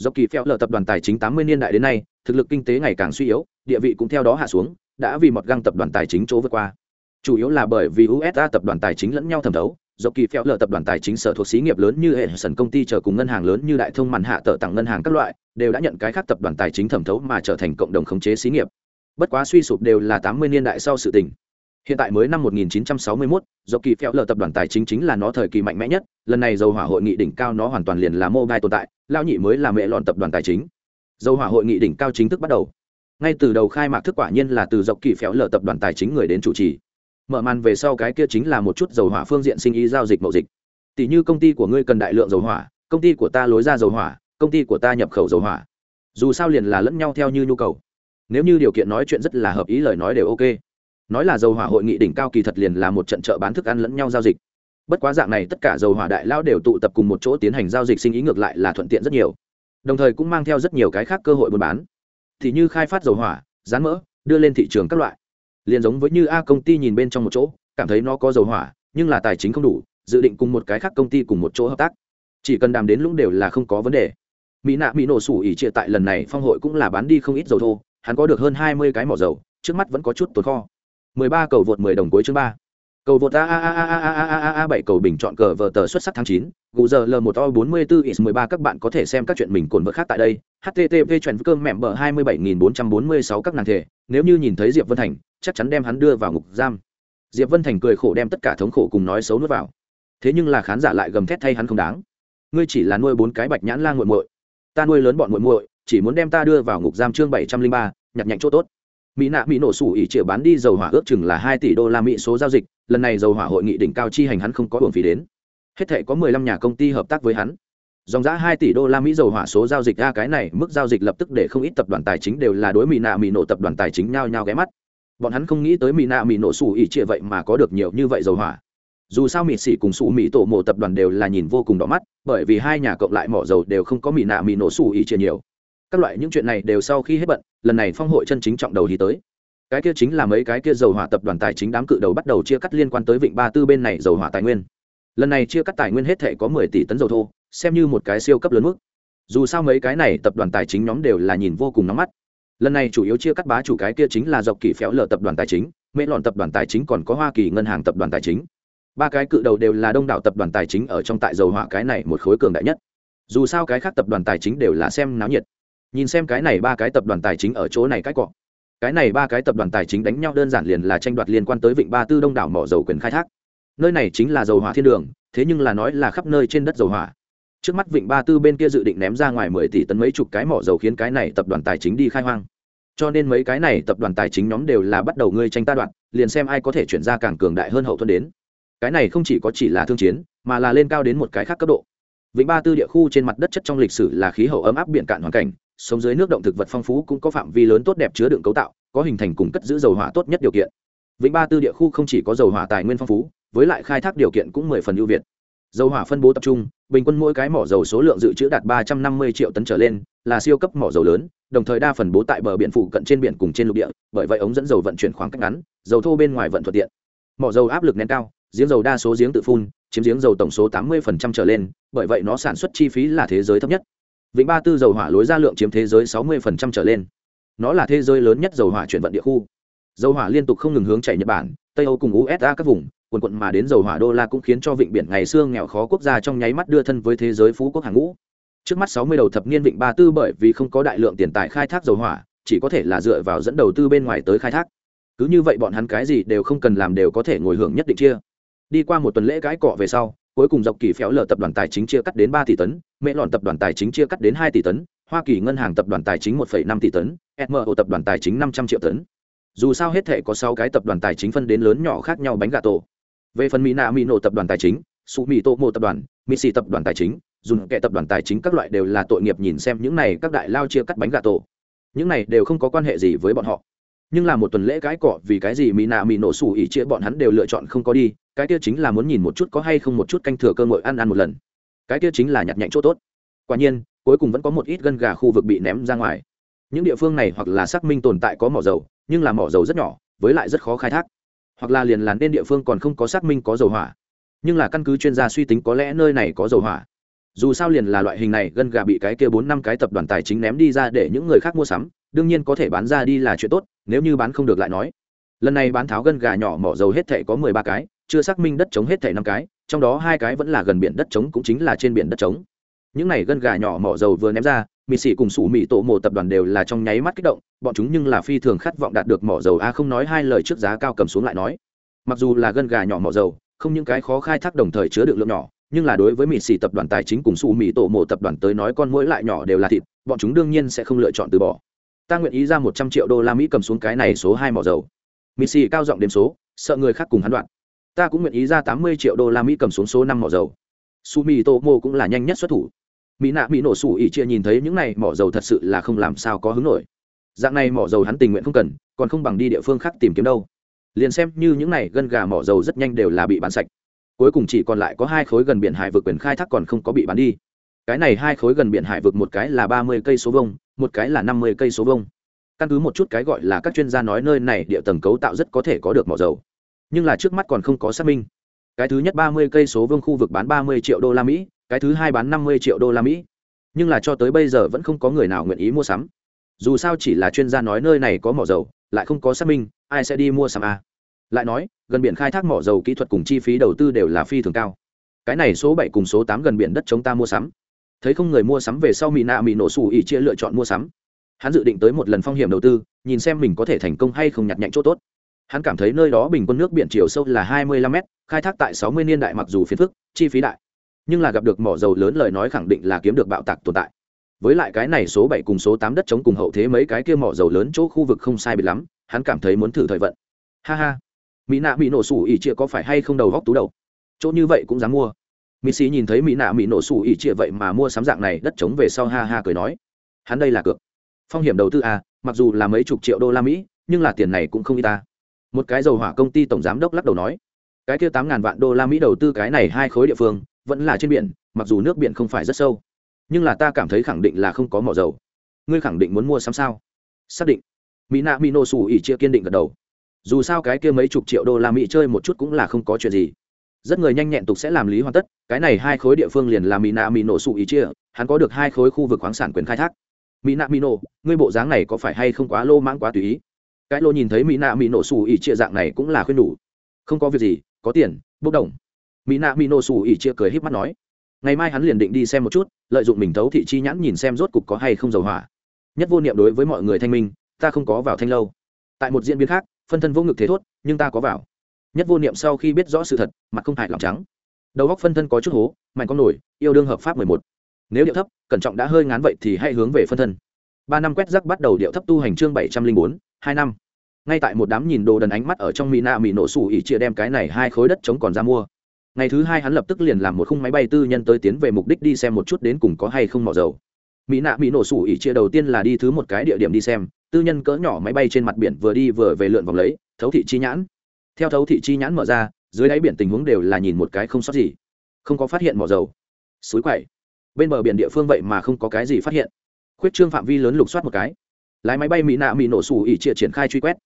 do kỳ phèo lờ tập đoàn tài chính tám mươi niên đại đến nay, thực lực kinh tế ngày càng suy yếu, địa vị cũng theo đó hạ xuống, đã vì một găng tập đoàn tài chính chỗ vượt qua. Chủ yếu là bởi vì usa tập đoàn tài chính lẫn nhau thẩm thấu do kỳ phèo lờ tập đoàn tài chính sở thuộc xí nghiệp lớn như hệ sần công ty chờ cùng ngân hàng lớn như đại thông màn hạ tờ tặng ngân hàng các loại, đều đã nhận cái khác tập đoàn tài chính thẩm thấu mà trở thành cộng đồng khống chế xí nghiệp. Bất quá suy sụp đều là tám mươi niên đại sau sự tình hiện tại mới năm 1961, do kỳ phèo lờ tập đoàn tài chính chính là nó thời kỳ mạnh mẽ nhất lần này dầu hỏa hội nghị đỉnh cao nó hoàn toàn liền là mobile tồn tại lao nhị mới là mẹ lọn tập đoàn tài chính. Dầu hỏa hội nghị đỉnh cao chính thức bắt đầu. Ngay từ đầu khai mạc thức quả nhiên là từ dọc kỳ phéo lở tập đoàn tài chính người đến chủ trì. Mở màn về sau cái kia chính là một chút dầu hỏa phương diện sinh ý giao dịch mậu dịch. Tỷ như công ty của ngươi cần đại lượng dầu hỏa công ty của ta lối ra dầu hỏa công ty của ta nhập khẩu dầu hỏa. Dù sao liền là lẫn nhau theo như nhu cầu. Nếu như điều kiện nói chuyện rất là hợp ý lời nói đều ok nói là dầu hỏa hội nghị đỉnh cao kỳ thật liền là một trận chợ bán thức ăn lẫn nhau giao dịch. Bất quá dạng này tất cả dầu hỏa đại lao đều tụ tập cùng một chỗ tiến hành giao dịch sinh ý ngược lại là thuận tiện rất nhiều. Đồng thời cũng mang theo rất nhiều cái khác cơ hội buôn bán. Thì như khai phát dầu hỏa, rán mỡ, đưa lên thị trường các loại. Liền giống với như a công ty nhìn bên trong một chỗ, cảm thấy nó có dầu hỏa, nhưng là tài chính không đủ, dự định cùng một cái khác công ty cùng một chỗ hợp tác. Chỉ cần đàm đến lũng đều là không có vấn đề. Mỹ nạ mỹ nổ sủ ỉ trịa tại lần này phong hội cũng là bán đi không ít dầu thô, hắn có được hơn hai mươi cái mỏ dầu, trước mắt vẫn có chút tồn kho. 13 cầu vượt 10 đồng cuối chương 3. Cầu vượt a a a a a a a a 7 cầu bình chọn cờ vở tờ xuất sắc tháng 9, gù giờ L1O44X13 các bạn có thể xem các chuyện mình cuốn vật khác tại đây. http chuyển cơm mẹm bở 27446 các nàng thể, nếu như nhìn thấy Diệp Vân Thành, chắc chắn đem hắn đưa vào ngục giam. Diệp Vân Thành cười khổ đem tất cả thống khổ cùng nói xấu nuốt vào. Thế nhưng là khán giả lại gầm thét thay hắn không đáng. Ngươi chỉ là nuôi bốn cái bạch nhãn lang muội muội. Ta nuôi lớn bọn muội muội, chỉ muốn đem ta đưa vào ngục giam chương 703, nhặt nhạnh chỗ tốt mỹ nạ mỹ nổ sủ ỉ chĩa bán đi dầu hỏa ước chừng là hai tỷ đô la mỹ số giao dịch, lần này dầu hỏa hội nghị đỉnh cao chi hành hắn không có hưởng phí đến. Hết thể có mười lăm nhà công ty hợp tác với hắn. Dòng giã hai tỷ đô la mỹ dầu hỏa số giao dịch ra cái này mức giao dịch lập tức để không ít tập đoàn tài chính đều là đối mỹ nạ mỹ nổ tập đoàn tài chính nhao nhao ghé mắt. Bọn hắn không nghĩ tới mỹ nạ mỹ nổ sủ ỉ trịa vậy mà có được nhiều như vậy dầu hỏa. Dù sao mỹ sĩ cùng sủ mỹ tổ mộ tập đoàn đều là nhìn vô cùng đỏ mắt, bởi vì hai nhà cộng lại mỏ dầu đều không có mỹ nạ mỹ nổ sủ ỉ trịa nhiều các loại những chuyện này đều sau khi hết bận, lần này phong hội chân chính trọng đầu thì tới. Cái kia chính là mấy cái kia dầu hỏa tập đoàn tài chính đám cự đầu bắt đầu chia cắt liên quan tới vịnh ba tư bên này dầu hỏa tài nguyên. Lần này chia cắt tài nguyên hết thể có mười tỷ tấn dầu thô, xem như một cái siêu cấp lớn mức. Dù sao mấy cái này tập đoàn tài chính nhóm đều là nhìn vô cùng nóng mắt. Lần này chủ yếu chia cắt bá chủ cái kia chính là dọc kỳ phéo lở tập đoàn tài chính mễ lọn tập đoàn tài chính còn có hoa kỳ ngân hàng tập đoàn tài chính. Ba cái cự đầu đều là đông đảo tập đoàn tài chính ở trong tại dầu hỏa cái này một khối cường đại nhất. Dù sao cái khác tập đoàn tài chính đều là xem náo nhiệt nhìn xem cái này ba cái tập đoàn tài chính ở chỗ này cái cọ. Cái này ba cái tập đoàn tài chính đánh nhau đơn giản liền là tranh đoạt liên quan tới vịnh ba tư đông đảo mỏ dầu quyền khai thác. Nơi này chính là dầu hỏa thiên đường, thế nhưng là nói là khắp nơi trên đất dầu hỏa. Trước mắt vịnh ba tư bên kia dự định ném ra ngoài mười tỷ tấn mấy chục cái mỏ dầu khiến cái này tập đoàn tài chính đi khai hoang. Cho nên mấy cái này tập đoàn tài chính nhóm đều là bắt đầu ngươi tranh ta đoạn liền xem ai có thể chuyển ra càng cường đại hơn hậu thuẫn đến. Cái này không chỉ có chỉ là thương chiến, mà là lên cao đến một cái khác cấp độ. Vịnh ba tư địa khu trên mặt đất chất trong lịch sử là khí hậu ấm áp biển cạn hoàn cảnh sống dưới nước động thực vật phong phú cũng có phạm vi lớn tốt đẹp chứa đựng cấu tạo, có hình thành cùng cất giữ dầu hỏa tốt nhất điều kiện. Vịnh ba tư địa khu không chỉ có dầu hỏa tài nguyên phong phú, với lại khai thác điều kiện cũng mười phần ưu việt. Dầu hỏa phân bố tập trung, bình quân mỗi cái mỏ dầu số lượng dự trữ đạt ba trăm năm mươi triệu tấn trở lên, là siêu cấp mỏ dầu lớn, đồng thời đa phần bố tại bờ biển phụ cận trên biển cùng trên lục địa, bởi vậy ống dẫn dầu vận chuyển khoảng cách ngắn, dầu thô bên ngoài vận thuận tiện. Mỏ dầu áp lực nén cao, giếng dầu đa số giếng tự phun, chiếm giếng dầu tổng số tám mươi trở lên, bởi vậy nó sản xuất chi phí là thế giới thấp nhất vịnh ba tư dầu hỏa lối ra lượng chiếm thế giới sáu mươi trở lên. Nó là thế giới lớn nhất dầu hỏa chuyển vận địa khu. Dầu hỏa liên tục không ngừng hướng chạy nhật bản, tây âu cùng usa các vùng, quần quận mà đến dầu hỏa đô la cũng khiến cho vịnh biển ngày xưa nghèo khó quốc gia trong nháy mắt đưa thân với thế giới phú quốc hàng ngũ. Trước mắt sáu mươi đầu thập niên vịnh ba tư bởi vì không có đại lượng tiền tài khai thác dầu hỏa, chỉ có thể là dựa vào dẫn đầu tư bên ngoài tới khai thác. Cứ như vậy bọn hắn cái gì đều không cần làm đều có thể ngồi hưởng nhất định chia. Đi qua một tuần lễ cãi cọ về sau cuối cùng dọc kỳ phéo lờ tập đoàn tài chính chia cắt đến ba tỷ tấn mễ lọn tập đoàn tài chính chia cắt đến hai tỷ tấn, hoa kỳ ngân hàng tập đoàn tài chính một năm tỷ tấn smo tập đoàn tài chính năm trăm triệu tấn. Dù sao hết thể có sáu cái tập đoàn tài chính phân đến lớn nhỏ khác nhau bánh gà tổ. Về phần mỹ nạ mỹ nổ tập đoàn tài chính su mỹ tô mô tập đoàn mỹ xì tập đoàn tài chính dùng kệ tập đoàn tài chính các loại đều là tội nghiệp nhìn xem những này các đại lao chia cắt bánh gà tổ. Những này đều không có quan hệ gì với bọn họ nhưng là một tuần lễ cái cọ vì cái gì mỹ nạ mỹ nổ sủ ỉ chia bọn hắn đều lựa chọn không có đi, cái kia chính là muốn nhìn một chút có hay không một chút canh thừa cơ ngội ăn ăn một lần. Cái kia chính là nhặt nhạnh chỗ tốt. Quả nhiên, cuối cùng vẫn có một ít gân gà khu vực bị ném ra ngoài. Những địa phương này hoặc là xác minh tồn tại có mỏ dầu, nhưng là mỏ dầu rất nhỏ, với lại rất khó khai thác. Hoặc là liền làn nên địa phương còn không có xác minh có dầu hỏa. Nhưng là căn cứ chuyên gia suy tính có lẽ nơi này có dầu hỏa. Dù sao liền là loại hình này, gân gà bị cái kia bốn năm cái tập đoàn tài chính ném đi ra để những người khác mua sắm đương nhiên có thể bán ra đi là chuyện tốt, nếu như bán không được lại nói. Lần này bán tháo gân gà nhỏ mỏ dầu hết thệ có mười ba cái, chưa xác minh đất trống hết thệ năm cái, trong đó hai cái vẫn là gần biển đất trống cũng chính là trên biển đất trống. Những này gân gà nhỏ mỏ dầu vừa ném ra, mì xỉ cùng sủ mì tổ mộ tập đoàn đều là trong nháy mắt kích động, bọn chúng nhưng là phi thường khát vọng đạt được mỏ dầu a không nói hai lời trước giá cao cầm xuống lại nói. Mặc dù là gân gà nhỏ mỏ dầu, không những cái khó khai thác đồng thời chứa được lượng nhỏ, nhưng là đối với mì xỉ tập đoàn tài chính cùng sủ mì tổ mộ tập đoàn tới nói con mỗi lại nhỏ đều là thịt, bọn chúng đương nhiên sẽ không lựa chọn từ bỏ ta nguyện ý ra một trăm triệu đô la mỹ cầm xuống cái này số hai mỏ dầu. Missy cao giọng đếm số, sợ người khác cùng hắn đoạn. Ta cũng nguyện ý ra tám mươi triệu đô la mỹ cầm xuống số năm mỏ dầu. Su mỹ cũng là nhanh nhất xuất thủ. Mỹ nạ mỹ nổ sủ ỉ chia nhìn thấy những này mỏ dầu thật sự là không làm sao có hứng nổi. Dạng này mỏ dầu hắn tình nguyện không cần, còn không bằng đi địa phương khác tìm kiếm đâu. Liền xem như những này gân gà mỏ dầu rất nhanh đều là bị bán sạch. Cuối cùng chỉ còn lại có hai khối gần biển hải vực quyền khai thác còn không có bị bán đi. Cái này hai khối gần biển hải vực một cái là ba mươi cây số vông một cái là năm mươi cây số vông. Căn cứ một chút cái gọi là các chuyên gia nói nơi này địa tầng cấu tạo rất có thể có được mỏ dầu. Nhưng là trước mắt còn không có xác minh. Cái thứ nhất ba mươi cây số vương khu vực bán ba mươi triệu đô la mỹ, cái thứ hai bán năm mươi triệu đô la mỹ. Nhưng là cho tới bây giờ vẫn không có người nào nguyện ý mua sắm. Dù sao chỉ là chuyên gia nói nơi này có mỏ dầu, lại không có xác minh, ai sẽ đi mua sắm à? lại nói, gần biển khai thác mỏ dầu kỹ thuật cùng chi phí đầu tư đều là phi thường cao. Cái này số bảy cùng số tám gần biển đất chống ta mua sắm thấy không người mua sắm về sau mỹ nạ mỹ nổ xù ỉ chia lựa chọn mua sắm. Hắn dự định tới một lần phong hiểm đầu tư, nhìn xem mình có thể thành công hay không nhặt nhạnh chỗ tốt. Hắn cảm thấy nơi đó bình quân nước biển chiều sâu là hai mươi lăm mét, khai thác tại sáu mươi niên đại mặc dù phiền phức, chi phí đại. Nhưng là gặp được mỏ dầu lớn lời nói khẳng định là kiếm được bạo tạc tồn tại. Với lại cái này số bảy cùng số tám đất chống cùng hậu thế mấy cái kia mỏ dầu lớn chỗ khu vực không sai biệt lắm, hắn cảm thấy muốn thử thời vận. Ha ha. Mỹ nạ mỹ nổ sủ ỉ chia có phải hay không đầu góc tú đầu? Chỗ như vậy cũng dám mua mỹ sĩ nhìn thấy mỹ nạ mỹ nổ sủ ỉ chia vậy mà mua sắm dạng này, đất chống về sau ha ha cười nói, hắn đây là cược. Phong hiểm đầu tư à mặc dù là mấy chục triệu đô la mỹ, nhưng là tiền này cũng không y ta. Một cái dầu hỏa công ty tổng giám đốc lắc đầu nói, cái kia tám ngàn vạn đô la mỹ đầu tư cái này hai khối địa phương, vẫn là trên biển, mặc dù nước biển không phải rất sâu, nhưng là ta cảm thấy khẳng định là không có mỏ dầu. Ngươi khẳng định muốn mua sắm sao? Xác định. Mỹ nạ mỹ nổ sủ ỉ chia kiên định gật đầu. Dù sao cái kia mấy chục triệu đô la mỹ chơi một chút cũng là không có chuyện gì rất người nhanh nhẹn tục sẽ làm lý hoàn tất, cái này hai khối địa phương liền là mỹ mino mỹ nổ chia, hắn có được hai khối khu vực khoáng sản quyền khai thác. Mỹ mino mỹ nổ ngươi bộ dáng này có phải hay không quá lô mãng quá tùy ý? Cái lô nhìn thấy mỹ mino mỹ nổ chia dạng này cũng là khuyên đủ. Không có việc gì, có tiền, bốc đồng. Mỹ mino mỹ nổ chia cười híp mắt nói. Ngày mai hắn liền định đi xem một chút, lợi dụng mình thấu thị chi nhãn nhìn xem rốt cục có hay không dầu hỏa. Nhất vô niệm đối với mọi người thanh minh, ta không có vào thanh lâu. Tại một diễn biến khác, phân thân vô ngực thế thốt, nhưng ta có vào nhất vô niệm sau khi biết rõ sự thật, mặt không hại lòng trắng. Đầu góc phân thân có chút hố, mạnh con nổi, yêu đương hợp pháp mười một. Nếu điệu thấp, cẩn trọng đã hơi ngán vậy thì hãy hướng về phân thân. Ba năm quét rắc bắt đầu điệu thấp tu hành chương bảy trăm linh bốn, hai năm. Ngay tại một đám nhìn đồ đần ánh mắt ở trong mỹ nạ mỹ nổ sủ ỉ chia đem cái này hai khối đất chống còn ra mua. Ngày thứ hai hắn lập tức liền làm một khung máy bay tư nhân tới tiến về mục đích đi xem một chút đến cùng có hay không mỏ dầu. Mỹ nạ mỹ nổ sủ ỉ chia đầu tiên là đi thứ một cái địa điểm đi xem, tư nhân cỡ nhỏ máy bay trên mặt biển vừa đi vừa về lượn vòng lấy, thấu thị chi nhãn theo thấu thị chi nhãn mở ra, dưới đáy biển tình huống đều là nhìn một cái không sót gì. Không có phát hiện mỏ dầu. Suối quậy bên bờ biển địa phương vậy mà không có cái gì phát hiện. Khuyết trương phạm vi lớn lục soát một cái. Lái máy bay mỹ nạ mỹ nổ xù ỉ trịa triển khai truy quét.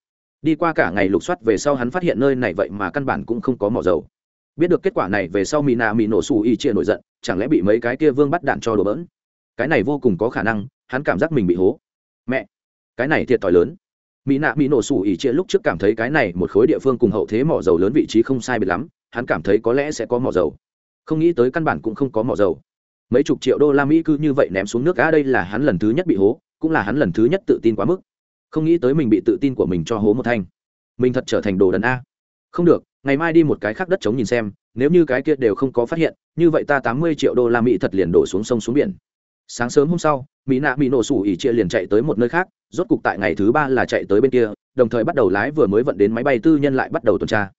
Đi qua cả ngày lục soát về sau hắn phát hiện nơi này vậy mà căn bản cũng không có mỏ dầu. Biết được kết quả này về sau mỹ nạ mỹ nổ xù ỉ trịa nổi giận, chẳng lẽ bị mấy cái kia vương bắt đạn cho đổ bỡn? Cái này vô cùng có khả năng, hắn cảm giác mình bị hố. Mẹ! Cái này thiệt thòi lớn mỹ nạ mỹ nổ sủ ỉ chia lúc trước cảm thấy cái này một khối địa phương cùng hậu thế mỏ dầu lớn vị trí không sai biệt lắm, hắn cảm thấy có lẽ sẽ có mỏ dầu. Không nghĩ tới căn bản cũng không có mỏ dầu. Mấy chục triệu đô la mỹ cứ như vậy ném xuống nước, á, đây là hắn lần thứ nhất bị hố, cũng là hắn lần thứ nhất tự tin quá mức. Không nghĩ tới mình bị tự tin của mình cho hố một thanh. Mình thật trở thành đồ đần a không được, ngày mai đi một cái khác đất chống nhìn xem, nếu như cái kia đều không có phát hiện, như vậy ta tám mươi triệu đô la mỹ thật liền đổ xuống sông xuống biển sáng sớm hôm sau, mỹ nạ mỹ nổ sủ ỉ chia liền chạy tới một nơi khác, rốt cục tại ngày thứ ba là chạy tới bên kia, đồng thời bắt đầu lái vừa mới vận đến máy bay tư nhân lại bắt đầu tuần tra.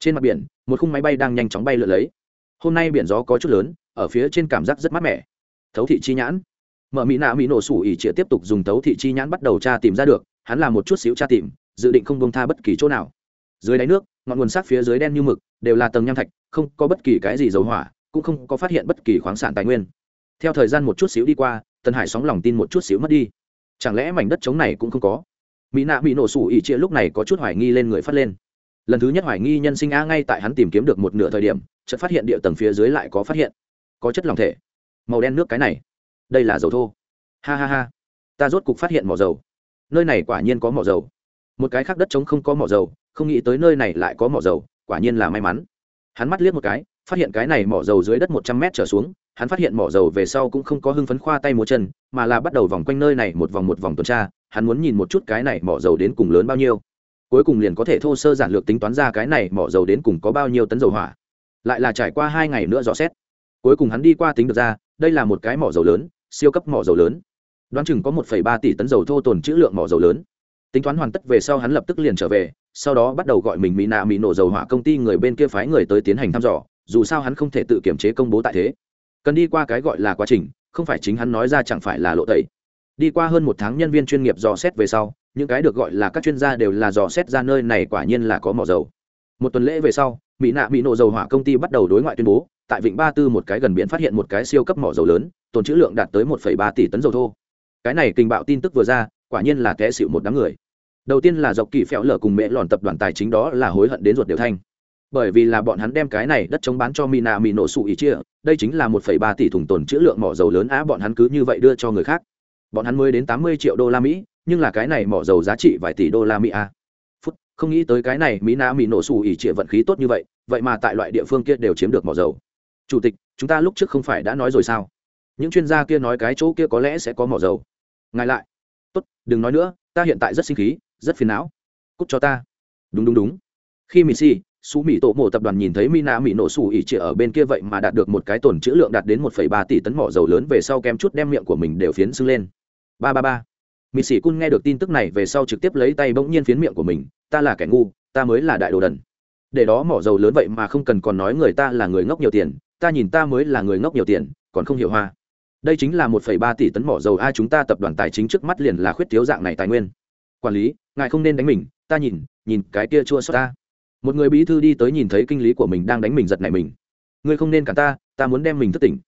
Trên mặt biển, một khung máy bay đang nhanh chóng bay lượn lấy. Hôm nay biển gió có chút lớn, ở phía trên cảm giác rất mát mẻ. Thấu thị chi nhãn. Mở mỹ nạ mỹ nổ sủ ỉ chia tiếp tục dùng thấu thị chi nhãn bắt đầu tra tìm ra được, hắn làm một chút xíu tra tìm, dự định không bông tha bất kỳ chỗ nào. Dưới đáy nước, ngọn nguồn sắc phía dưới đen như mực, đều là tầng nham thạch, không có bất kỳ cái gì dầu hỏa, cũng không có phát hiện bất kỳ khoáng sản tài nguyên theo thời gian một chút xíu đi qua tân hải sóng lòng tin một chút xíu mất đi. Chẳng lẽ mảnh đất trống này cũng không có? Mỹ nạ bị nổ sủ ỉ chia lúc này có chút hoài nghi lên người phát lên. Lần thứ nhất hoài nghi nhân sinh a ngay tại hắn tìm kiếm được một nửa thời điểm, chợt phát hiện địa tầng phía dưới lại có phát hiện. Có chất lòng thể. Màu đen nước cái này. Đây là dầu thô. Ha ha ha. Ta rốt cục phát hiện mỏ dầu. Nơi này quả nhiên có mỏ dầu. Một cái khác đất trống không có mỏ dầu, không nghĩ tới nơi này lại có mỏ dầu, quả nhiên là may mắn. Hắn mắt liếc một cái, phát hiện cái này mỏ dầu dưới đất một trăm mét trở xuống hắn phát hiện mỏ dầu về sau cũng không có hưng phấn khoa tay múa chân, mà là bắt đầu vòng quanh nơi này một vòng một vòng tuần tra, hắn muốn nhìn một chút cái này mỏ dầu đến cùng lớn bao nhiêu. Cuối cùng liền có thể thô sơ giản lược tính toán ra cái này mỏ dầu đến cùng có bao nhiêu tấn dầu hỏa. Lại là trải qua hai ngày nữa dò xét. Cuối cùng hắn đi qua tính được ra, đây là một cái mỏ dầu lớn, siêu cấp mỏ dầu lớn. Đoán chừng có một ba tỷ tấn dầu thô tồn trữ lượng mỏ dầu lớn. Tính toán hoàn tất về sau hắn lập tức liền trở về, sau đó bắt đầu gọi mình mỹ nạ mỹ nổ dầu hỏa công ty người bên kia phái người tới tiến hành thăm dò, dù sao hắn không thể tự kiểm chế công bố tại thế cần đi qua cái gọi là quá trình, không phải chính hắn nói ra chẳng phải là lộ tẩy. Đi qua hơn một tháng nhân viên chuyên nghiệp dò xét về sau, những cái được gọi là các chuyên gia đều là dò xét ra nơi này quả nhiên là có mỏ dầu. Một tuần lễ về sau, mỹ nạ mỹ nổ dầu hỏa công ty bắt đầu đối ngoại tuyên bố, tại vịnh ba tư một cái gần biển phát hiện một cái siêu cấp mỏ dầu lớn, tồn trữ lượng đạt tới một ba tỷ tấn dầu thô. Cái này kinh bạo tin tức vừa ra, quả nhiên là té xịu một đám người. Đầu tiên là dọc kỳ phèo lở cùng mẹ lòn tập đoàn tài chính đó là hối hận đến ruột đều thanh bởi vì là bọn hắn đem cái này đất chống bán cho mina mỹ nổ sụ ý chia đây chính là một phẩy ba tỷ thùng tồn chữ lượng mỏ dầu lớn á, bọn hắn cứ như vậy đưa cho người khác. Bọn hắn mới đến tám mươi triệu đô la mỹ, nhưng là cái này mỏ dầu giá trị vài tỷ đô la mỹ a phút, không nghĩ tới cái này mỹ na mỹ nổ sụ ỉ chia vận khí tốt như vậy vậy mà tại loại địa phương kia đều chiếm được mỏ dầu. Chủ tịch, chúng ta lúc trước không phải đã nói rồi sao? Những chuyên gia kia nói cái chỗ kia có lẽ sẽ có mỏ dầu. Ngài lại. Tốt, đừng nói nữa, ta hiện tại rất sinh khí, rất phiền não. Cút cho ta. Đúng đúng đúng. Khi mì xì Sú mỹ tổ mộ tập đoàn nhìn thấy mina mỹ nổ sủ ỉ chỉ ở bên kia vậy mà đạt được một cái tổn trữ lượng đạt đến một phẩy ba tỷ tấn mỏ dầu lớn về sau kem chút đem miệng của mình đều phiến sưng lên. Ba ba ba. Sĩ cun nghe được tin tức này về sau trực tiếp lấy tay bỗng nhiên phiến miệng của mình, ta là kẻ ngu, ta mới là đại đồ đần. Để đó mỏ dầu lớn vậy mà không cần còn nói người ta là người ngốc nhiều tiền, ta nhìn ta mới là người ngốc nhiều tiền, còn không hiểu hoa. Đây chính là một phẩy ba tỷ tấn mỏ dầu, a, chúng ta tập đoàn tài chính trước mắt liền là khuyết thiếu dạng này tài nguyên. Quản lý, ngài không nên đánh mình, ta nhìn nhìn cái kia chua xót ta một người bí thư đi tới nhìn thấy kinh lý của mình đang đánh mình giật này mình. Ngươi không nên cả ta ta muốn đem mình thức tỉnh.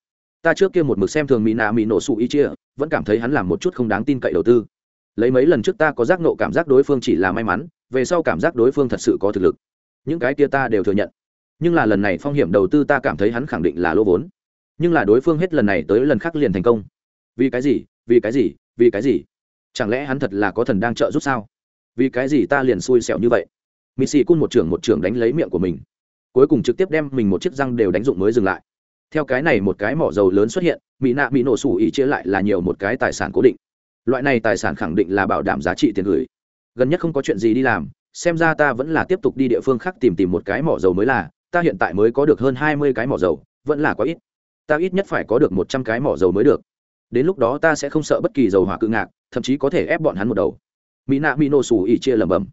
Ta trước kia một mực xem thường mỹ nạ mỹ nổ sụ ý chia vẫn cảm thấy hắn làm một chút không đáng tin cậy đầu tư. Lấy mấy lần trước ta có giác nộ cảm giác đối phương chỉ là may mắn, về sau cảm giác đối phương thật sự có thực lực. Những cái kia ta đều thừa nhận. Nhưng là lần này phong hiểm đầu tư ta cảm thấy hắn khẳng định là lỗ vốn. Nhưng là đối phương hết lần này tới lần khác liền thành công. Vì cái gì? Vì cái gì? Vì cái gì? Chẳng lẽ hắn thật là có thần đang trợ giúp sao? Vì cái gì ta liền xui xẻo như vậy? Mỹ xì cun một trưởng một trưởng đánh lấy miệng của mình. Cuối cùng trực tiếp đem mình một chiếc răng đều đánh dụng mới dừng lại. Theo cái này một cái mỏ dầu lớn xuất hiện, mỹ nạ bị nổ sủ ỉ chia lại là nhiều một cái tài sản cố định. Loại này tài sản khẳng định là bảo đảm giá trị tiền gửi. Gần nhất không có chuyện gì đi làm, xem ra ta vẫn là tiếp tục đi địa phương khác tìm tìm một cái mỏ dầu mới là, ta hiện tại mới có được hơn hai mươi cái mỏ dầu, vẫn là quá ít. Ta ít nhất phải có được một trăm cái mỏ dầu mới được. Đến lúc đó ta sẽ không sợ bất kỳ dầu hỏa cự ngạc, thậm chí có thể ép bọn hắn một đầu. Mỹ nạ mỹ nổ sủ ỉ chia lẩm bẩm.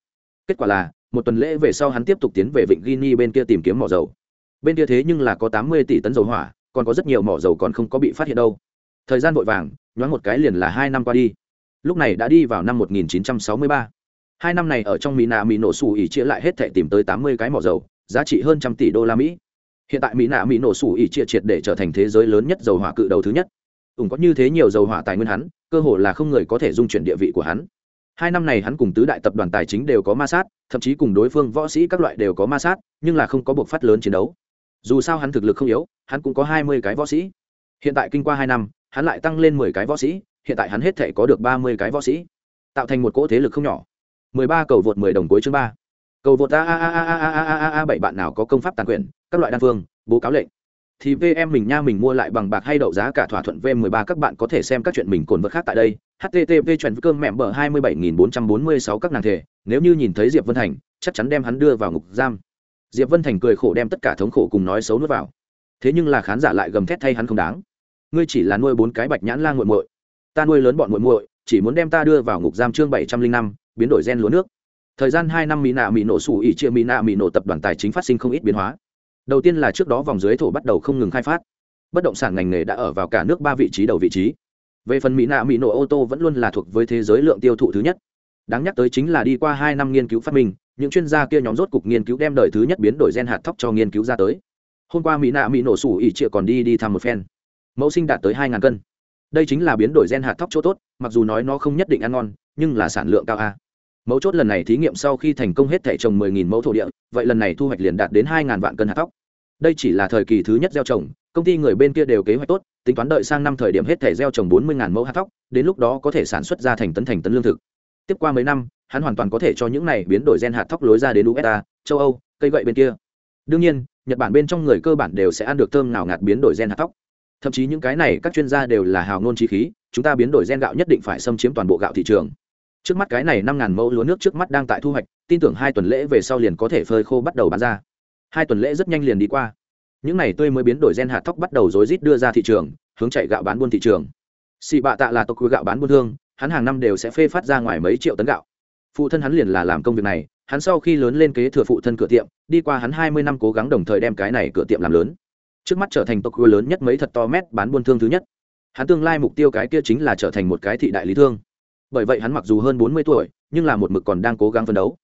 Kết quả là một tuần lễ về sau hắn tiếp tục tiến về vịnh guinea bên kia tìm kiếm mỏ dầu. Bên kia thế nhưng là có tám mươi tỷ tấn dầu hỏa, còn có rất nhiều mỏ dầu còn không có bị phát hiện đâu. Thời gian vội vàng, nhoáng một cái liền là hai năm qua đi. Lúc này đã đi vào năm 1963. hai năm này ở trong mỹ nạ mỹ nổ sủ ỉ chia lại hết thể tìm tới tám mươi cái mỏ dầu, giá trị hơn trăm tỷ đô la mỹ. Hiện tại mỹ nạ mỹ nổ sủ ỉ chia triệt để trở thành thế giới lớn nhất dầu hỏa cự đầu thứ nhất. Cũng có như thế nhiều dầu hỏa tài nguyên hắn, cơ hồ là không người có thể dung chuyển địa vị của hắn hai năm này hắn cùng tứ đại tập đoàn tài chính đều có ma sát, thậm chí cùng đối phương võ sĩ các loại đều có ma sát, nhưng là không có buộc phát lớn chiến đấu. Dù sao hắn thực lực không yếu, hắn cũng có hai mươi cái võ sĩ. Hiện tại kinh qua hai năm, hắn lại tăng lên mười cái võ sĩ, hiện tại hắn hết thể có được ba mươi cái võ sĩ. Tạo thành một cỗ thế lực không nhỏ. Mười ba cầu vượt mười đồng cuối chương ba. Cầu vượt a a a a a a a a bảy bạn nào có công pháp tàn quyền, các loại đan phương, bố cáo lệnh thì VM mình nha mình mua lại bằng bạc hay đậu giá cả thỏa thuận V13 các bạn có thể xem các chuyện mình cồn vật khác tại đây. http chuẩn cơm mẹ bờ 27446 các nàng thể, nếu như nhìn thấy Diệp Vân Thành, chắc chắn đem hắn đưa vào ngục giam. Diệp Vân Thành cười khổ đem tất cả thống khổ cùng nói xấu nuốt vào. Thế nhưng là khán giả lại gầm thét thay hắn không đáng. Ngươi chỉ là nuôi bốn cái bạch nhãn lang muội muội, ta nuôi lớn bọn muội muội, chỉ muốn đem ta đưa vào ngục giam chương 705, biến đổi gen lúa nước. Thời gian 2 năm Mỹ nạ Mỹ nổ sủ ỉ chia Mỹ nạ Mỹ nổ tập đoàn tài chính phát sinh không ít biến hóa đầu tiên là trước đó vòng dưới thổ bắt đầu không ngừng khai phát. Bất động sản ngành nghề đã ở vào cả nước ba vị trí đầu vị trí. Về phần mỹ nạ, mỹ nổ, ô tô vẫn luôn là thuộc với thế giới lượng tiêu thụ thứ nhất. Đáng nhắc tới chính là đi qua hai năm nghiên cứu phát minh, những chuyên gia kia nhóm rốt cục nghiên cứu đem đời thứ nhất biến đổi gen hạt thóc cho nghiên cứu ra tới. Hôm qua mỹ nạ, mỹ nổ sủ ỉ trịa còn đi đi thăm một phen. Mẫu sinh đạt tới hai ngàn cân. Đây chính là biến đổi gen hạt thóc chỗ tốt, mặc dù nói nó không nhất định ăn ngon, nhưng là sản lượng cao a mấu chốt lần này thí nghiệm sau khi thành công hết thể trồng 10.000 mẫu thổ địa, vậy lần này thu hoạch liền đạt đến 2.000 vạn cân hạt thóc. Đây chỉ là thời kỳ thứ nhất gieo trồng, công ty người bên kia đều kế hoạch tốt, tính toán đợi sang năm thời điểm hết thể gieo trồng 40.000 mẫu hạt thóc, đến lúc đó có thể sản xuất ra thành tấn thành tấn lương thực. Tiếp qua mấy năm, hắn hoàn toàn có thể cho những này biến đổi gen hạt thóc lối ra đến usa châu âu, cây gậy bên kia. Đương nhiên, nhật bản bên trong người cơ bản đều sẽ ăn được thơm nào ngạt biến đổi gen hạt thóc. Thậm chí những cái này các chuyên gia đều là hào ngôn trí khí, chúng ta biến đổi gen gạo nhất định phải xâm chiếm toàn bộ gạo thị trường trước mắt cái này năm ngàn mẫu lúa nước trước mắt đang tại thu hoạch, tin tưởng hai tuần lễ về sau liền có thể phơi khô bắt đầu bán ra. Hai tuần lễ rất nhanh liền đi qua. Những này tươi mới biến đổi gen hạt thóc bắt đầu rối rít đưa ra thị trường, hướng chạy gạo bán buôn thị trường. Xị bạ tạ là tộc quy gạo bán buôn thương, hắn hàng năm đều sẽ phê phát ra ngoài mấy triệu tấn gạo. Phụ thân hắn liền là làm công việc này, hắn sau khi lớn lên kế thừa phụ thân cửa tiệm, đi qua hắn hai mươi năm cố gắng đồng thời đem cái này cửa tiệm làm lớn. Trước mắt trở thành tộc quy lớn nhất mấy thật to mét bán buôn thương thứ nhất. Hắn tương lai mục tiêu cái kia chính là trở thành một cái thị đại lý thương bởi vậy hắn mặc dù hơn bốn mươi tuổi, nhưng là một mực còn đang cố gắng phấn đấu.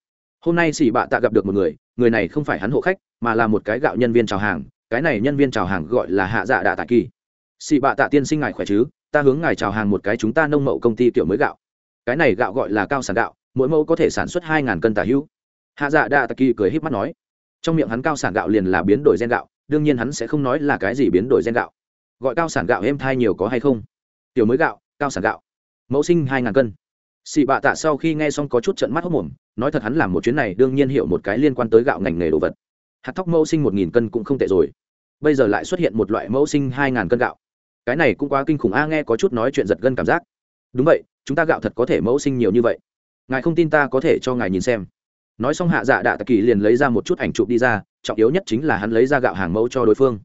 Hôm nay xỉ bạ tạ gặp được một người người này không phải hắn hộ khách, mà là một cái gạo nhân viên chào hàng, cái này nhân viên chào hàng gọi là hạ dạ đạ tạ kỳ. Xỉ bạ tạ tiên sinh ngài khỏe chứ? Ta hướng ngài chào hàng một cái chúng ta nông mậu công ty kiểu mới gạo. Cái này gạo gọi là cao sản gạo, mỗi mẫu có thể sản xuất hai ngàn cân tả hữu. Hạ dạ đạ tạ kỳ cười híp mắt nói. Trong miệng hắn cao sản gạo liền là biến đổi gen gạo, đương nhiên hắn sẽ không nói là cái gì biến đổi gen gạo. Gọi cao sản gạo êm thai nhiều có hay không? Tiểu mới gạo, cao sản gạo mẫu sinh hai ngàn cân. Xị bạ tạ sau khi nghe xong có chút trận mắt hốc mồm, nói thật hắn làm một chuyến này đương nhiên hiểu một cái liên quan tới gạo ngành nghề đồ vật. Hạt thóc mẫu sinh một nghìn cân cũng không tệ rồi. Bây giờ lại xuất hiện một loại mẫu sinh hai ngàn cân gạo. Cái này cũng quá kinh khủng a, nghe có chút nói chuyện giật gân cảm giác. Đúng vậy, chúng ta gạo thật có thể mẫu sinh nhiều như vậy. Ngài không tin ta có thể cho ngài nhìn xem. Nói xong hạ dạ đạ tạ kỳ liền lấy ra một chút ảnh chụp đi ra, trọng yếu nhất chính là hắn lấy ra gạo hàng mẫu cho đối phương.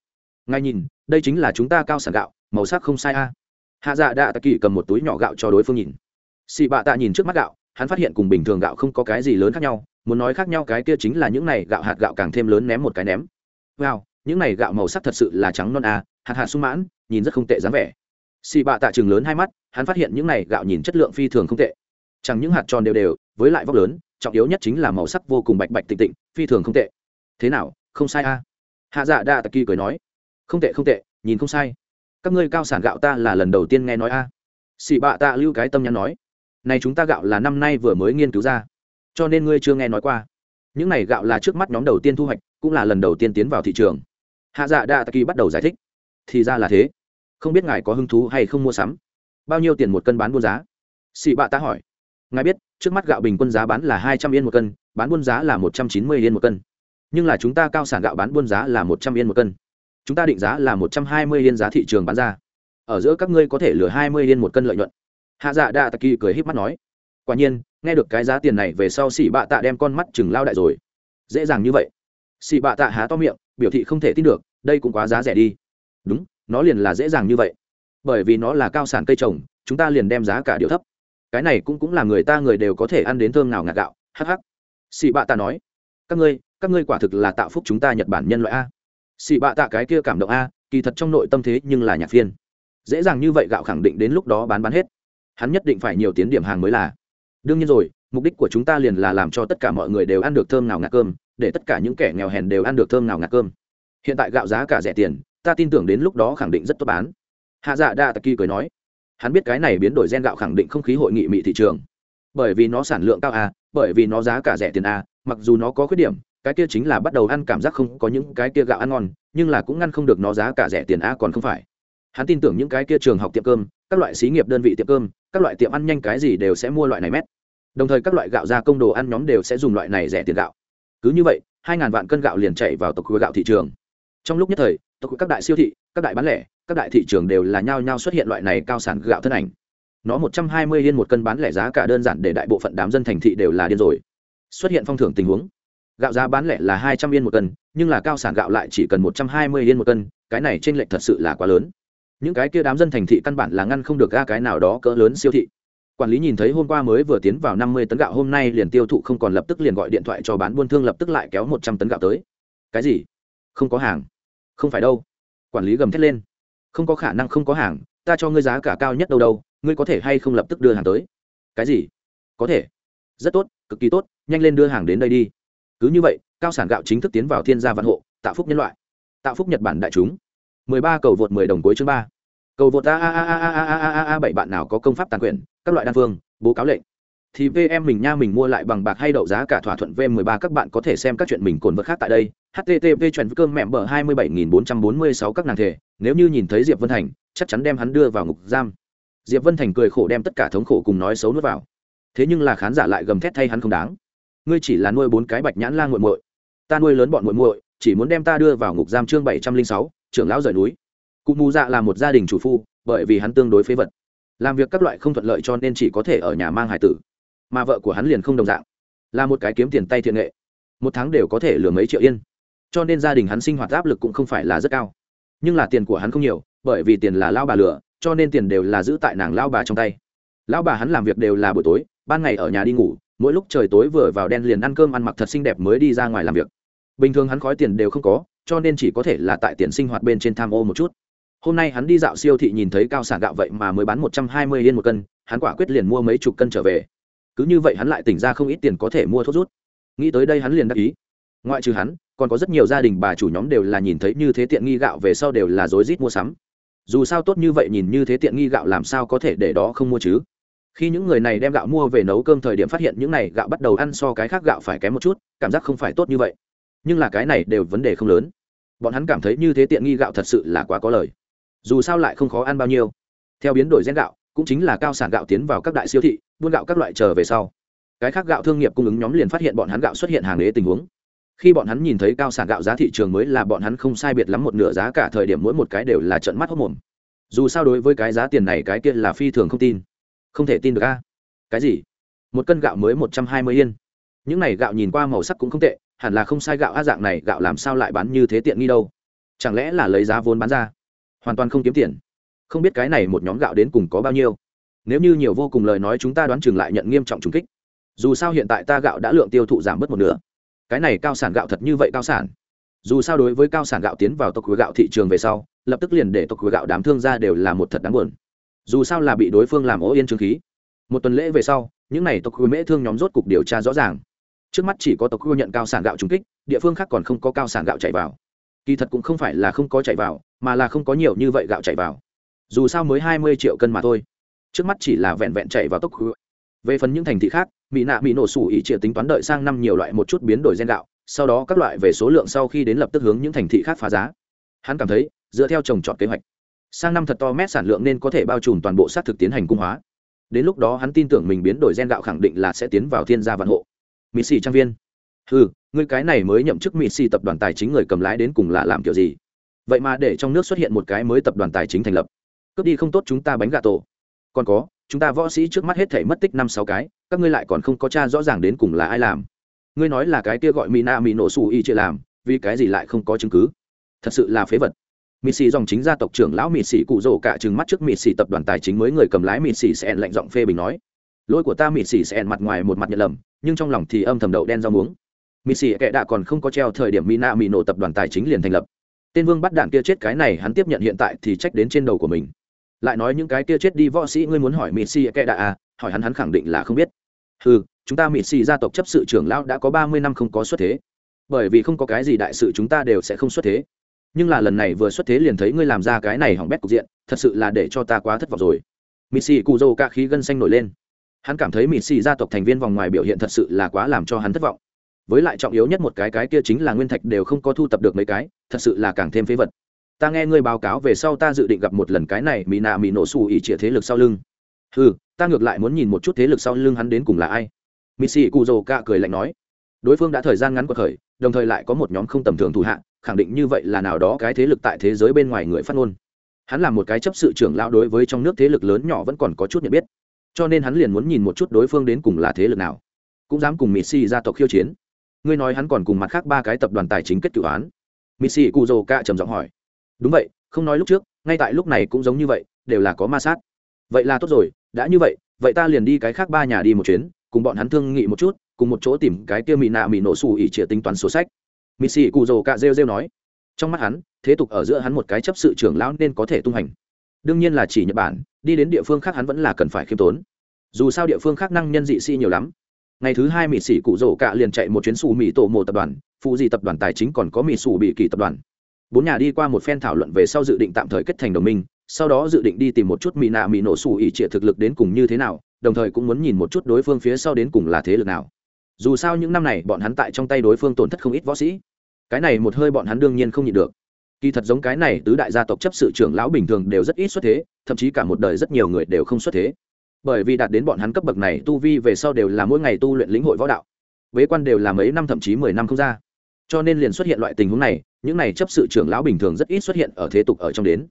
Ngài nhìn, đây chính là chúng ta cao sản gạo, màu sắc không sai a hạ dạ đạ tạ kỳ cầm một túi nhỏ gạo cho đối phương nhìn. Xì bạ tạ nhìn trước mắt gạo, hắn phát hiện cùng bình thường gạo không có cái gì lớn khác nhau, muốn nói khác nhau cái kia chính là những này gạo hạt gạo càng thêm lớn ném một cái ném. Wow, những này gạo màu sắc thật sự là trắng non a hạt hạt sung mãn, nhìn rất không tệ dáng vẻ. Xì bạ tạ chừng lớn hai mắt, hắn phát hiện những này gạo nhìn chất lượng phi thường không tệ. Chẳng những hạt tròn đều đều, với lại vóc lớn, trọng yếu nhất chính là màu sắc vô cùng bạch bạch tịnh tịnh, phi thường không tệ. Thế nào, không sai a hạ dạ đa tạ kỳ cười nói. Không tệ không tệ, nhìn không sai các ngươi cao sản gạo ta là lần đầu tiên nghe nói a. Xị bạ tạ lưu cái tâm nhắn nói, này chúng ta gạo là năm nay vừa mới nghiên cứu ra, cho nên ngươi chưa nghe nói qua. Những này gạo là trước mắt nhóm đầu tiên thu hoạch, cũng là lần đầu tiên tiến vào thị trường. Hạ dạ đa kỳ bắt đầu giải thích, thì ra là thế. Không biết ngài có hứng thú hay không mua sắm? Bao nhiêu tiền một cân bán buôn giá? Xị bạ ta hỏi, ngài biết, trước mắt gạo bình quân giá bán là hai trăm yên một cân, bán buôn giá là một trăm chín mươi yên một cân. Nhưng là chúng ta cao sản gạo bán buôn giá là một trăm yên một cân chúng ta định giá là một trăm hai mươi yên giá thị trường bán ra. Ở giữa các ngươi có thể lừa hai mươi yên một cân lợi nhuận. Hạ dạ đạ tạ kỳ cười híp mắt nói. Quả nhiên, nghe được cái giá tiền này về sau xỉ bạ tạ đem con mắt chừng lao đại rồi. Dễ dàng như vậy. Xỉ bạ tạ há to miệng, biểu thị không thể tin được, đây cũng quá giá rẻ đi. Đúng, nó liền là dễ dàng như vậy. Bởi vì nó là cao sản cây trồng, chúng ta liền đem giá cả điều thấp. Cái này cũng cũng là người ta người đều có thể ăn đến thơm nào ngạt gạo. Hh xị bạ tạ nói. Các ngươi các ngươi quả thực là tạo phúc chúng ta nhật bản nhân loại a xì bạ tạ cái kia cảm động a, kỳ thật trong nội tâm thế nhưng là nhạc phiên. Dễ dàng như vậy gạo khẳng định đến lúc đó bán bán hết. Hắn nhất định phải nhiều tiến điểm hàng mới là. Đương nhiên rồi, mục đích của chúng ta liền là làm cho tất cả mọi người đều ăn được thơm nào ngạt cơm, để tất cả những kẻ nghèo hèn đều ăn được thơm nào ngạt cơm. Hiện tại gạo giá cả rẻ tiền, ta tin tưởng đến lúc đó khẳng định rất tốt bán. Hạ dạ đa tạ kỳ cười nói. Hắn biết cái này biến đổi gen gạo khẳng định không khí hội nghị mỹ thị trường. Bởi vì nó sản lượng cao a, bởi vì nó giá cả rẻ tiền a, mặc dù nó có khuyết điểm cái kia chính là bắt đầu ăn cảm giác không có những cái kia gạo ăn ngon, nhưng là cũng ngăn không được nó giá cả rẻ tiền a còn không phải. Hắn tin tưởng những cái kia trường học tiệm cơm, các loại xí nghiệp đơn vị tiệm cơm, các loại tiệm ăn nhanh cái gì đều sẽ mua loại này mét. Đồng thời các loại gạo gia công đồ ăn nhóm đều sẽ dùng loại này rẻ tiền gạo. Cứ như vậy, hai ngàn vạn cân gạo liền chạy vào tộc gạo thị trường. Trong lúc nhất thời, tộc các đại siêu thị, các đại bán lẻ, các đại thị trường đều là nhao nhao xuất hiện loại này cao sản gạo thân ảnh. Nó một trăm hai mươi yên một cân bán lẻ giá cả đơn giản để đại bộ phận đám dân thành thị đều là điên rồi. Xuất hiện phong thưởng tình huống gạo giá bán lẻ là hai trăm yên một cân, nhưng là cao sản gạo lại chỉ cần một trăm hai mươi yên một cân, cái này t r ê n lệch thật sự là quá lớn. Những cái kia đám dân thành thị căn bản là ngăn không được ga cái nào đó cỡ lớn siêu thị. Quản lý nhìn thấy hôm qua mới vừa tiến vào năm mươi tấn gạo, hôm nay liền tiêu thụ không còn lập tức liền gọi điện thoại cho bán buôn thương lập tức lại kéo một trăm tấn gạo tới. Cái gì? Không có hàng. Không phải đâu. Quản lý gầm thét lên. Không có khả năng không có hàng, ta cho ngươi giá cả cao nhất đâu đâu, ngươi có thể hay không lập tức đưa hàng tới? Cái gì? Có thể. Rất tốt, cực kỳ tốt, nhanh lên đưa hàng đến đây đi cứ như vậy cao sản gạo chính thức tiến vào thiên gia vạn hộ tạo phúc nhân loại tạo phúc nhật bản đại chúng mười ba cầu vượt mười đồng cuối chương ba cầu vượt a a a a a a a a bảy bạn nào có công pháp tàn quyền các loại đan phương bố cáo lệnh thì VM mình nha mình mua lại bằng bạc hay đậu giá cả thỏa thuận V13 các bạn có thể xem các chuyện mình cồn vật khác tại đây. http chuẩn cơm mẹ bờ 27446 các nàng thể, nếu như nhìn thấy Diệp Vân Thành, chắc chắn đem hắn đưa vào ngục giam. Diệp Vân Thành cười khổ đem tất cả thống khổ cùng nói xấu nuốt vào. Thế nhưng là khán giả lại gầm thét thay hắn không đáng. Ngươi chỉ là nuôi bốn cái bạch nhãn lang muội muội, ta nuôi lớn bọn muội muội, chỉ muốn đem ta đưa vào ngục giam chương 706, trưởng lão rời núi. Cụ Mù Dạ là một gia đình chủ phu, bởi vì hắn tương đối phế vật. Làm việc các loại không thuận lợi cho nên chỉ có thể ở nhà mang hải tử. Mà vợ của hắn liền không đồng dạng là một cái kiếm tiền tay thiện nghệ. Một tháng đều có thể lừa mấy triệu yên. Cho nên gia đình hắn sinh hoạt áp lực cũng không phải là rất cao. Nhưng là tiền của hắn không nhiều bởi vì tiền là lao bà lừa cho nên tiền đều là giữ tại nàng lao bà trong tay lão bà hắn làm việc đều là buổi tối, ban ngày ở nhà đi ngủ, mỗi lúc trời tối vừa vào đen liền ăn cơm ăn mặc thật xinh đẹp mới đi ra ngoài làm việc. Bình thường hắn khói tiền đều không có, cho nên chỉ có thể là tại tiền sinh hoạt bên trên tham ô một chút. Hôm nay hắn đi dạo siêu thị nhìn thấy cao sản gạo vậy mà mới bán một trăm hai mươi yên một cân, hắn quả quyết liền mua mấy chục cân trở về. Cứ như vậy hắn lại tỉnh ra không ít tiền có thể mua thuốc rút. Nghĩ tới đây hắn liền đắc ý. Ngoại trừ hắn, còn có rất nhiều gia đình bà chủ nhóm đều là nhìn thấy như thế tiện nghi gạo về sau đều là rối rít mua sắm. Dù sao tốt như vậy nhìn như thế tiện nghi gạo làm sao có thể để đó không mua chứ? Khi những người này đem gạo mua về nấu cơm thời điểm phát hiện những này gạo bắt đầu ăn so cái khác gạo phải kém một chút, cảm giác không phải tốt như vậy. Nhưng là cái này đều vấn đề không lớn. Bọn hắn cảm thấy như thế tiện nghi gạo thật sự là quá có lời. Dù sao lại không khó ăn bao nhiêu. Theo biến đổi gen gạo, cũng chính là cao sản gạo tiến vào các đại siêu thị, buôn gạo các loại trở về sau. Cái khác gạo thương nghiệp cung ứng nhóm liền phát hiện bọn hắn gạo xuất hiện hàng đế tình huống. Khi bọn hắn nhìn thấy cao sản gạo giá thị trường mới là bọn hắn không sai biệt lắm một nửa giá cả thời điểm mỗi một cái đều là trận mắt hốc mồm. Dù sao đối với cái giá tiền này cái kia là phi thường không tin không thể tin được a. Cái gì? Một cân gạo mới một trăm hai mươi yên. Những này gạo nhìn qua màu sắc cũng không tệ, hẳn là không sai gạo a dạng này gạo làm sao lại bán như thế tiện nghi đâu? Chẳng lẽ là lấy giá vốn bán ra? Hoàn toàn không kiếm tiền. Không biết cái này một nhóm gạo đến cùng có bao nhiêu. Nếu như nhiều vô cùng lời nói chúng ta đoán chừng lại nhận nghiêm trọng trùng kích. Dù sao hiện tại ta gạo đã lượng tiêu thụ giảm bớt một nửa. Cái này cao sản gạo thật như vậy cao sản. Dù sao đối với cao sản gạo tiến vào tộc khối gạo thị trường về sau, lập tức liền để tộc khối gạo đám thương ra đều là một thật đáng buồn dù sao là bị đối phương làm ố yên trương khí. Một tuần lễ về sau, những n à y tộc quế mễ thương nhóm rốt cục điều tra rõ ràng. Trước mắt chỉ có tộc quế nhận cao sản gạo trúng kích, địa phương khác còn không có cao sản gạo chạy vào. Kỳ thật cũng không phải là không có chạy vào, mà là không có nhiều như vậy gạo chạy vào. Dù sao mới hai mươi triệu cân mà thôi. Trước mắt chỉ là vẹn vẹn chạy vào tốc về phần những thành thị khác, mỹ nạ mỹ nổ sủ ỉ triệu tính toán đợi sang năm nhiều loại một chút biến đổi gen gạo, sau đó các loại về số lượng sau khi đến lập tức hướng những thành thị khác phá giá. Hắn cảm thấy, dựa theo trồng trọt kế hoạch sang năm thật to mét sản lượng nên có thể bao trùm toàn bộ xác thực tiến hành cung hóa. Đến lúc đó hắn tin tưởng mình biến đổi gen gạo khẳng định là sẽ tiến vào thiên gia vạn hộ. Mỹ xì trang viên. Ừ người cái này mới nhậm chức mỹ xì tập đoàn tài chính người cầm lái đến cùng là làm kiểu gì? Vậy mà để trong nước xuất hiện một cái mới tập đoàn tài chính thành lập. Cướp đi không tốt chúng ta bánh gà tổ. Còn có, chúng ta võ sĩ trước mắt hết thể mất tích năm sáu cái, các ngươi lại còn không có cha rõ ràng đến cùng là ai làm. Ngươi nói là cái kia gọi mỹ na mỹ nổ xù y chưa làm, vì cái gì lại không có chứng cứ? Thật sự là phế vật mỹ sĩ dòng chính gia tộc trưởng lão mỹ sĩ cụ rổ cả trừng mắt trước mỹ sĩ tập đoàn tài chính mới người cầm lái mỹ sĩ sẽ lạnh giọng phê bình nói. Lỗi của ta mỹ sĩ sẽ mặt ngoài một mặt nhận lầm, nhưng trong lòng thì âm thầm đậu đen rau muống. Mỹ sĩ kệ đạ còn không có treo thời điểm mina na mỹ nổ tập đoàn tài chính liền thành lập. Tên vương bắt đạn kia chết cái này hắn tiếp nhận hiện tại thì trách đến trên đầu của mình. Lại nói những cái kia chết đi võ sĩ ngươi muốn hỏi mỹ sĩ kệ đạ à hỏi hắn hắn khẳng định là không biết. Ừ chúng ta mỹ sĩ gia tộc chấp sự trưởng lão đã có ba mươi năm không có xuất thế. Bởi vì không có cái gì đại sự chúng ta đều sẽ không xuất thế nhưng là lần này vừa xuất thế liền thấy ngươi làm ra cái này hỏng bét cục diện, thật sự là để cho ta quá thất vọng rồi. Mì xì cụ dô ca khí gân xanh nổi lên. Hắn cảm thấy mì xì gia tộc thành viên vòng ngoài biểu hiện thật sự là quá làm cho hắn thất vọng. Với lại trọng yếu nhất một cái cái kia chính là nguyên thạch đều không có thu tập được mấy cái, thật sự là càng thêm phế vật. Ta nghe ngươi báo cáo về sau ta dự định gặp một lần cái này mỹ nạ mỹ nổ xù ỉ trịa thế lực sau lưng. Ừ ta ngược lại muốn nhìn một chút thế lực sau lưng hắn đến cùng là ai. Mì xì cụ dồ cạ cười lạnh nói. Đối phương đã thời gian ngắn cuộc khởi, đồng thời lại có một nhóm không tầm thường thủ hạ khẳng định như vậy là nào đó cái thế lực tại thế giới bên ngoài người phát ngôn. Hắn là một cái chấp sự trưởng lão đối với trong nước thế lực lớn nhỏ vẫn còn có chút nhận biết. Cho nên hắn liền muốn nhìn một chút đối phương đến cùng là thế lực nào. Cũng dám cùng mỹ xì gia tộc khiêu chiến. Ngươi nói hắn còn cùng mặt khác ba cái tập đoàn tài chính kết cựu án. Mỹ xì cụ dồ cạ trầm giọng hỏi. Đúng vậy, không nói lúc trước, ngay tại lúc này cũng giống như vậy, đều là có ma sát. Vậy là tốt rồi, đã như vậy vậy ta liền đi cái khác ba nhà đi một chuyến, cùng bọn hắn thương nghị một chút, cùng một chỗ tìm cái kia mỹ nạ mỹ nổ xù ỉ chĩa tính toán sổ sách mỹ sĩ cụ dồ cạ rêu rêu nói. Trong mắt hắn, thế tục ở giữa hắn một cái chấp sự trưởng lão nên có thể tung hành. Đương nhiên là chỉ nhật bản, đi đến địa phương khác hắn vẫn là cần phải khiêm tốn. Dù sao địa phương khác năng nhân dị si nhiều lắm. Ngày thứ hai mỹ sĩ cụ rổ cạ liền chạy một chuyến xù mỹ tổ mộ tập đoàn phụ gì tập đoàn tài chính còn có mỹ xù bị kỳ tập đoàn. Bốn nhà đi qua một phen thảo luận về sau dự định tạm thời kết thành đồng minh, sau đó dự định đi tìm một chút mỹ nạ mỹ nổ xù ỉ trịa thực lực đến cùng như thế nào, đồng thời cũng muốn nhìn một chút đối phương phía sau đến cùng là thế lực nào dù sao những năm này bọn hắn tại trong tay đối phương tổn thất không ít võ sĩ. Cái này một hơi bọn hắn đương nhiên không nhịn được. Kỳ thật giống cái này tứ đại gia tộc chấp sự trưởng lão bình thường đều rất ít xuất thế, thậm chí cả một đời rất nhiều người đều không xuất thế. Bởi vì đạt đến bọn hắn cấp bậc này, tu vi về sau đều là mỗi ngày tu luyện lĩnh hội võ đạo. Vế quan đều là mấy năm thậm chí mười năm không ra. Cho nên liền xuất hiện loại tình huống này, những này chấp sự trưởng lão bình thường rất ít xuất hiện ở thế tục ở trong đến.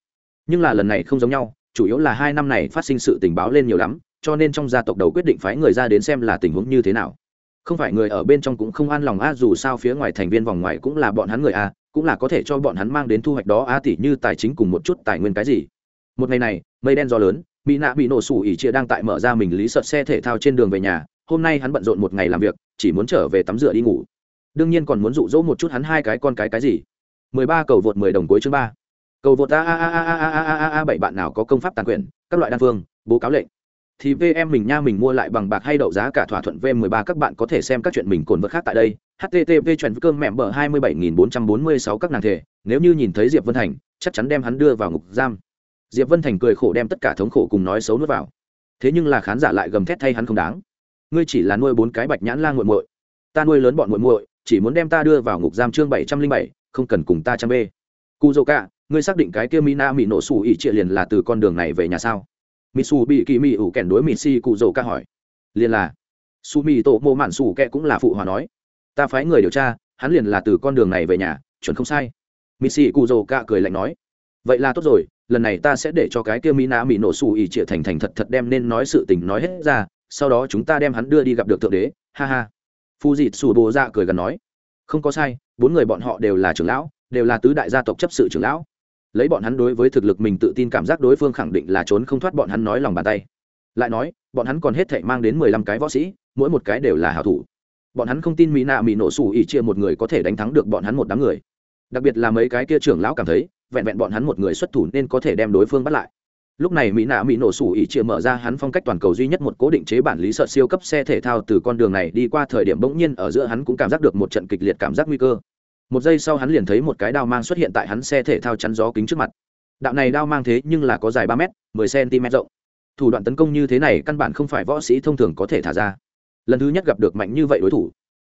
Nhưng là lần này không giống nhau, chủ yếu là hai năm này phát sinh sự tình báo lên nhiều lắm, cho nên trong gia tộc đầu quyết định phái người ra đến xem là tình huống như thế nào không phải người ở bên trong cũng không an lòng a dù sao phía ngoài thành viên vòng ngoài cũng là bọn hắn người a cũng là có thể cho bọn hắn mang đến thu hoạch đó a tỷ như tài chính cùng một chút tài nguyên cái gì. Một ngày này, mây đen gió lớn bị nạ bị nổ sủ ỉ chia đang tại mở ra mình lý sợt xe thể thao trên đường về nhà, hôm nay hắn bận rộn một ngày làm việc, chỉ muốn trở về tắm rửa đi ngủ. Đương nhiên còn muốn dụ dỗ một chút hắn hai cái con cái cái gì. Mười ba cầu vượt mười đồng cuối chương ba. Cầu vượt a a a a a a a a bảy bạn nào có công pháp tàn quyền, các loại đan phương, bố cáo lệnh thì vm mình nha mình mua lại bằng bạc hay đậu giá cả thỏa thuận v 13 các bạn có thể xem các chuyện mình cồn vật khác tại đây. Http chuyện cơm mẹm bờ 27446 các nàng thể nếu như nhìn thấy diệp vân thành, chắc chắn đem hắn đưa vào ngục giam. Diệp vân thành cười khổ đem tất cả thống khổ cùng nói xấu nuốt vào. Thế nhưng là khán giả lại gầm thét thay hắn không đáng. Ngươi chỉ là nuôi bốn cái bạch nhãn lang muội muội. Ta nuôi lớn bọn muội muội, chỉ muốn đem ta đưa vào ngục giam chương bảy trăm linh bảy, không cần cùng ta chăm bê. Cụ dô cả ngươi xác định cái kia mina Mị nổ sủ ỉ trịa liền là từ con đường này về nhà sao? Mỹ bị kỳ mỹ ủ kèn đối mỹ si cụ dầu ca hỏi. Liền là su mỹ tổ mô mạn xù kẹ cũng là phụ hòa nói. Ta phái người điều tra, hắn liền là từ con đường này về nhà, chuẩn không sai. Mỹ si cụ dầu ca cười lạnh nói. Vậy là tốt rồi, lần này ta sẽ để cho cái kia mina mỹ nổ xù ỉ trịa thành thành thật thật đem nên nói sự tình nói hết ra, sau đó chúng ta đem hắn đưa đi gặp được thượng đế, ha ha. Phu dịt xù bồ ra cười gần nói. Không có sai, bốn người bọn họ đều là trưởng lão, đều là tứ đại gia tộc chấp sự trưởng lão lấy bọn hắn đối với thực lực mình tự tin cảm giác đối phương khẳng định là trốn không thoát bọn hắn nói lòng bàn tay. Lại nói, bọn hắn còn hết thảy mang đến mười lăm cái võ sĩ, mỗi một cái đều là hảo thủ. Bọn hắn không tin mỹ nạ mỹ nổ sủ ỉ chia một người có thể đánh thắng được bọn hắn một đám người. Đặc biệt là mấy cái kia trưởng lão cảm thấy, vẹn vẹn bọn hắn một người xuất thủ nên có thể đem đối phương bắt lại. Lúc này mỹ nạ mỹ nổ sủ ỉ chia mở ra hắn phong cách toàn cầu duy nhất một cố định chế bản lý sợ siêu cấp xe thể thao từ con đường này đi qua thời điểm bỗng nhiên ở giữa hắn cũng cảm giác được một trận kịch liệt cảm giác nguy cơ một giây sau hắn liền thấy một cái đao mang xuất hiện tại hắn xe thể thao chắn gió kính trước mặt. Đạo này đao mang thế nhưng là có dài ba m mười cm rộng. Thủ đoạn tấn công như thế này căn bản không phải võ sĩ thông thường có thể thả ra. Lần thứ nhất gặp được mạnh như vậy đối thủ.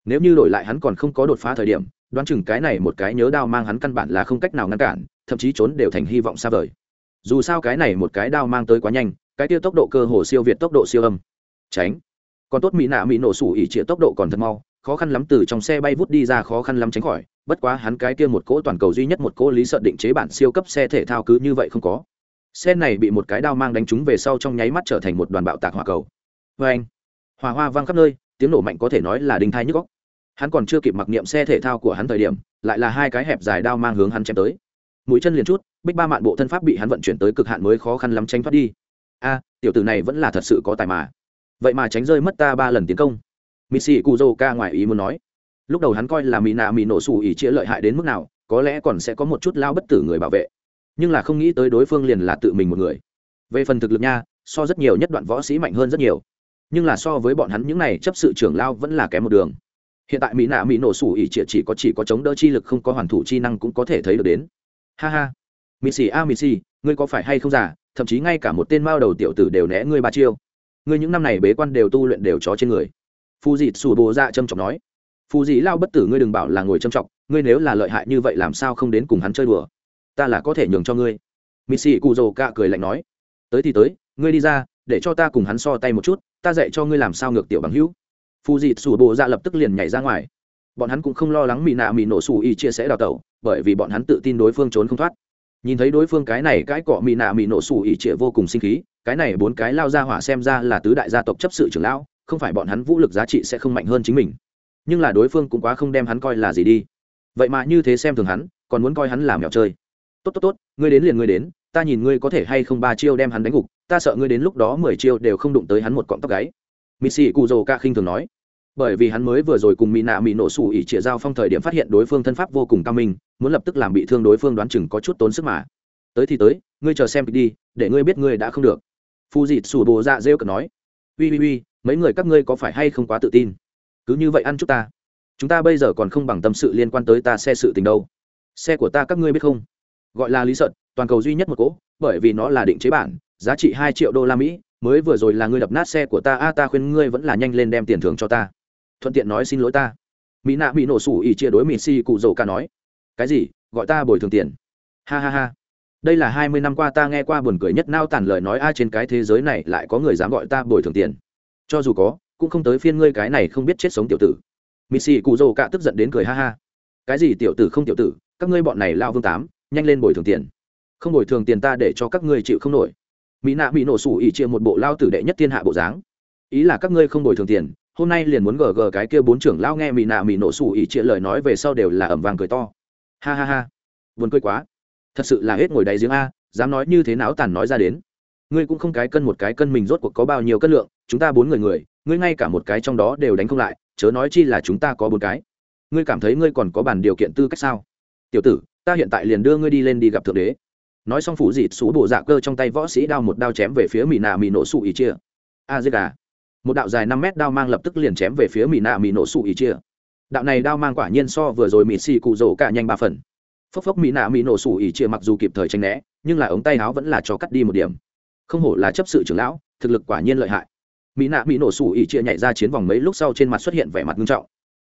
Nếu như đổi lại hắn còn không có đột phá thời điểm, đoán chừng cái này một cái nhớ đao mang hắn căn bản là không cách nào ngăn cản, thậm chí trốn đều thành hy vọng xa vời. Dù sao cái này một cái đao mang tới quá nhanh, cái tiêu tốc độ cơ hồ siêu việt tốc độ siêu âm. Tránh. Còn tốt mỹ nạ mỹ nổ sủ ỉ trịa tốc độ còn thật mau khó khăn lắm từ trong xe bay vút đi ra khó khăn lắm tránh khỏi, bất quá hắn cái kia một cỗ toàn cầu duy nhất một cỗ lý sợ định chế bản siêu cấp xe thể thao cứ như vậy không có. Xe này bị một cái đao mang đánh trúng về sau trong nháy mắt trở thành một đoàn bạo tạc hỏa cầu. Vê anh, hỏa hoa vang khắp nơi, tiếng nổ mạnh có thể nói là đinh thai nhức góc hắn còn chưa kịp mặc niệm xe thể thao của hắn thời điểm, lại là hai cái hẹp dài đao mang hướng hắn chém tới. Mũi chân liền chút, bích ba mạn bộ thân pháp bị hắn vận chuyển tới cực hạn mới khó khăn lắm tránh thoát đi. A, tiểu tử này vẫn là thật sự có tài mà. Vậy mà tránh rơi mất ta ba lần tiến công missy kuzo ca ngoài ý muốn nói. Lúc đầu hắn coi là mỹ nạ mỹ nổ xù ỉ chĩa lợi hại đến mức nào, có lẽ còn sẽ có một chút lao bất tử người bảo vệ. Nhưng là không nghĩ tới đối phương liền là tự mình một người. Về phần thực lực nha, so rất nhiều nhất đoạn võ sĩ mạnh hơn rất nhiều. Nhưng là so với bọn hắn những này chấp sự trưởng lao vẫn là kém một đường. Hiện tại mỹ nạ mỹ nổ sủ ỉ chỉ có chỉ có chống đỡ chi lực không có hoàn thủ chi năng cũng có thể thấy được đến. Ha ha. Missy, a missy, ngươi có phải hay không giả thậm chí ngay cả một tên mao đầu tiểu tử đều né ngươi ba chiêu. Ngươi những năm này bế quan đều tu luyện đều chó trên người phù dịt sù bồ ra trâm trọng nói phù dị lao bất tử ngươi đừng bảo là ngồi trâm trọng, ngươi nếu là lợi hại như vậy làm sao không đến cùng hắn chơi đùa? Ta là có thể nhường cho ngươi. Missy cụ dồ cạ cười lạnh nói, tới thì tới, ngươi đi ra, để cho ta cùng hắn so tay một chút, ta dạy cho ngươi làm sao ngược tiểu bằng hữu. Phù dị sù bồ ra lập tức liền nhảy ra ngoài. Bọn hắn cũng không lo lắng mỹ nạ mỹ nổ xù y chia sẻ đào tẩu, bởi vì bọn hắn tự tin đối phương trốn không thoát. Nhìn thấy đối phương cái này cái cọ mỹ nạ mỹ nổ xù ỉ trịa vô cùng sinh khí, cái này bốn cái lao ra hỏa xem ra là tứ đại gia tộc chấp sự trưởng lão không phải bọn hắn vũ lực giá trị sẽ không mạnh hơn chính mình. Nhưng là đối phương cũng quá không đem hắn coi là gì đi. Vậy mà như thế xem thường hắn, còn muốn coi hắn làm mèo chơi. Tốt tốt tốt, ngươi đến liền ngươi đến, ta nhìn ngươi có thể hay không ba chiêu đem hắn đánh gục, ta sợ ngươi đến lúc đó mười chiêu đều không đụng tới hắn một cọng tóc gáy. Missy cụ dồ ca khinh thường nói. Bởi vì hắn mới vừa rồi cùng mỹ nạ mỹ nổ sủ ỉ trịa giao phong thời điểm phát hiện đối phương thân pháp vô cùng cao minh, muốn lập tức làm bị thương đối phương đoán chừng có chút tốn sức mà. Tới thì tới, ngươi chờ xem đi, để ngươi biết ngươi đã không được. Phu dịt sủ bồ dạ rêu cờ nói. Ui ui ui mấy người các ngươi có phải hay không quá tự tin? Cứ như vậy ăn chút ta. Chúng ta bây giờ còn không bằng tâm sự liên quan tới ta xe sự tình đâu. Xe của ta các ngươi biết không? Gọi là lý sợn toàn cầu duy nhất một cỗ, bởi vì nó là định chế bản, giá trị hai triệu đô la mỹ, mới vừa rồi là ngươi đập nát xe của ta. A, ta khuyên ngươi vẫn là nhanh lên đem tiền thưởng cho ta. Thuận tiện nói xin lỗi ta. Mỹ nạ bị nổ sủ ỉ chia đối mỹ si cụ dầu ca nói. Cái gì? Gọi ta bồi thường tiền. Ha ha ha. Đây là hai mươi năm qua ta nghe qua buồn cười nhất, nao tàn lời nói ai trên cái thế giới này lại có người dám gọi ta bồi thường tiền cho dù có, cũng không tới phiên ngươi cái này không biết chết sống tiểu tử. Mì xì cụ dầu cạ tức giận đến cười ha ha. Cái gì tiểu tử không tiểu tử, các ngươi bọn này lao vương tám, nhanh lên bồi thường tiền. Không bồi thường tiền ta để cho các ngươi chịu không nổi. Mỹ nạ bị nổ sủ ỉ chia một bộ lao tử đệ nhất thiên hạ bộ dáng. Ý là các ngươi không bồi thường tiền, hôm nay liền muốn gờ gờ cái kia bốn trưởng lao nghe mỹ nạ mỹ nổ sủ ỉ chia lời nói về sau đều là ẩm vàng cười to. Ha ha ha. Buồn cười quá. Thật sự là hết ngồi đáy giếng a, dám nói như thế nào tàn nói ra đến ngươi cũng không cái cân một cái cân mình rốt cuộc có bao nhiêu cân lượng, chúng ta bốn người người, ngươi ngay cả một cái trong đó đều đánh không lại, chớ nói chi là chúng ta có bốn cái. Ngươi cảm thấy ngươi còn có bản điều kiện tư cách sao? Tiểu tử, ta hiện tại liền đưa ngươi đi lên đi gặp thượng đế. Nói xong phủ dịt xú bộ dạ cơ trong tay võ sĩ đao một đao chém về phía mỹ nạ mỹ nổ sụ ý chia. A dê gà. Một đạo dài năm mét đao mang lập tức liền chém về phía mỹ nạ mỹ nổ sụ ý chia. Đạo này đao mang quả nhiên so vừa rồi mỹ xì cụ rổ cả nhanh ba phần. Phốc phốc mỹ nạ mỹ nổ sụ ý chia mặc dù kịp thời tranh né, nhưng là ống tay áo vẫn là cho cắt đi một điểm không hổ là chấp sự trưởng lão, thực lực quả nhiên lợi hại. Mỹ nạ mỹ nổ sủ ỉ chia nhảy ra chiến vòng mấy lúc sau trên mặt xuất hiện vẻ mặt nghiêm trọng.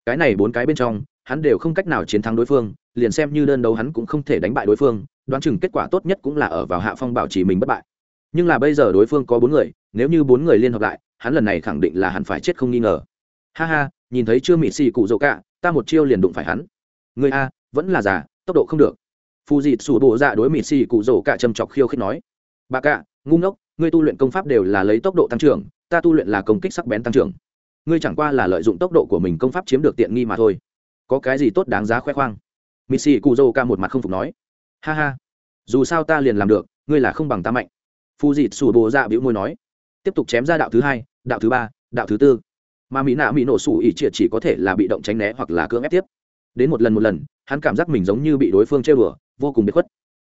Cái này bốn cái bên trong, hắn đều không cách nào chiến thắng đối phương, liền xem như đơn đấu hắn cũng không thể đánh bại đối phương, đoán chừng kết quả tốt nhất cũng là ở vào hạ phong bảo trì mình bất bại. Nhưng là bây giờ đối phương có bốn người, nếu như bốn người liên hợp lại, hắn lần này khẳng định là hắn phải chết không nghi ngờ. Ha ha, nhìn thấy chưa mỹ xì cụ dỗ cả, ta một chiêu liền đụng phải hắn. Người a, vẫn là già, tốc độ không được. Phù dịt sủ bộ dạ đối mỹ xì cụ dỗ cả trầm chọc khiêu khích nói. Bà cả ngu ngốc, ngươi tu luyện công pháp đều là lấy tốc độ tăng trưởng, ta tu luyện là công kích sắc bén tăng trưởng. Ngươi chẳng qua là lợi dụng tốc độ của mình công pháp chiếm được tiện nghi mà thôi. Có cái gì tốt đáng giá khoe khoang? Mỹ cu cụ ca một mặt không phục nói. Ha ha, dù sao ta liền làm được, ngươi là không bằng ta mạnh. Phu dịt sủ bồ dạ bĩu môi nói. Tiếp tục chém ra đạo thứ hai, đạo thứ ba, đạo thứ tư. Mà mỹ nạ mỹ nổ sủ ỉ triệt chỉ có thể là bị động tránh né hoặc là cưỡng ép tiếp. Đến một lần một lần, hắn cảm giác mình giống như bị đối phương chơi bừa vô cùng bị khuất.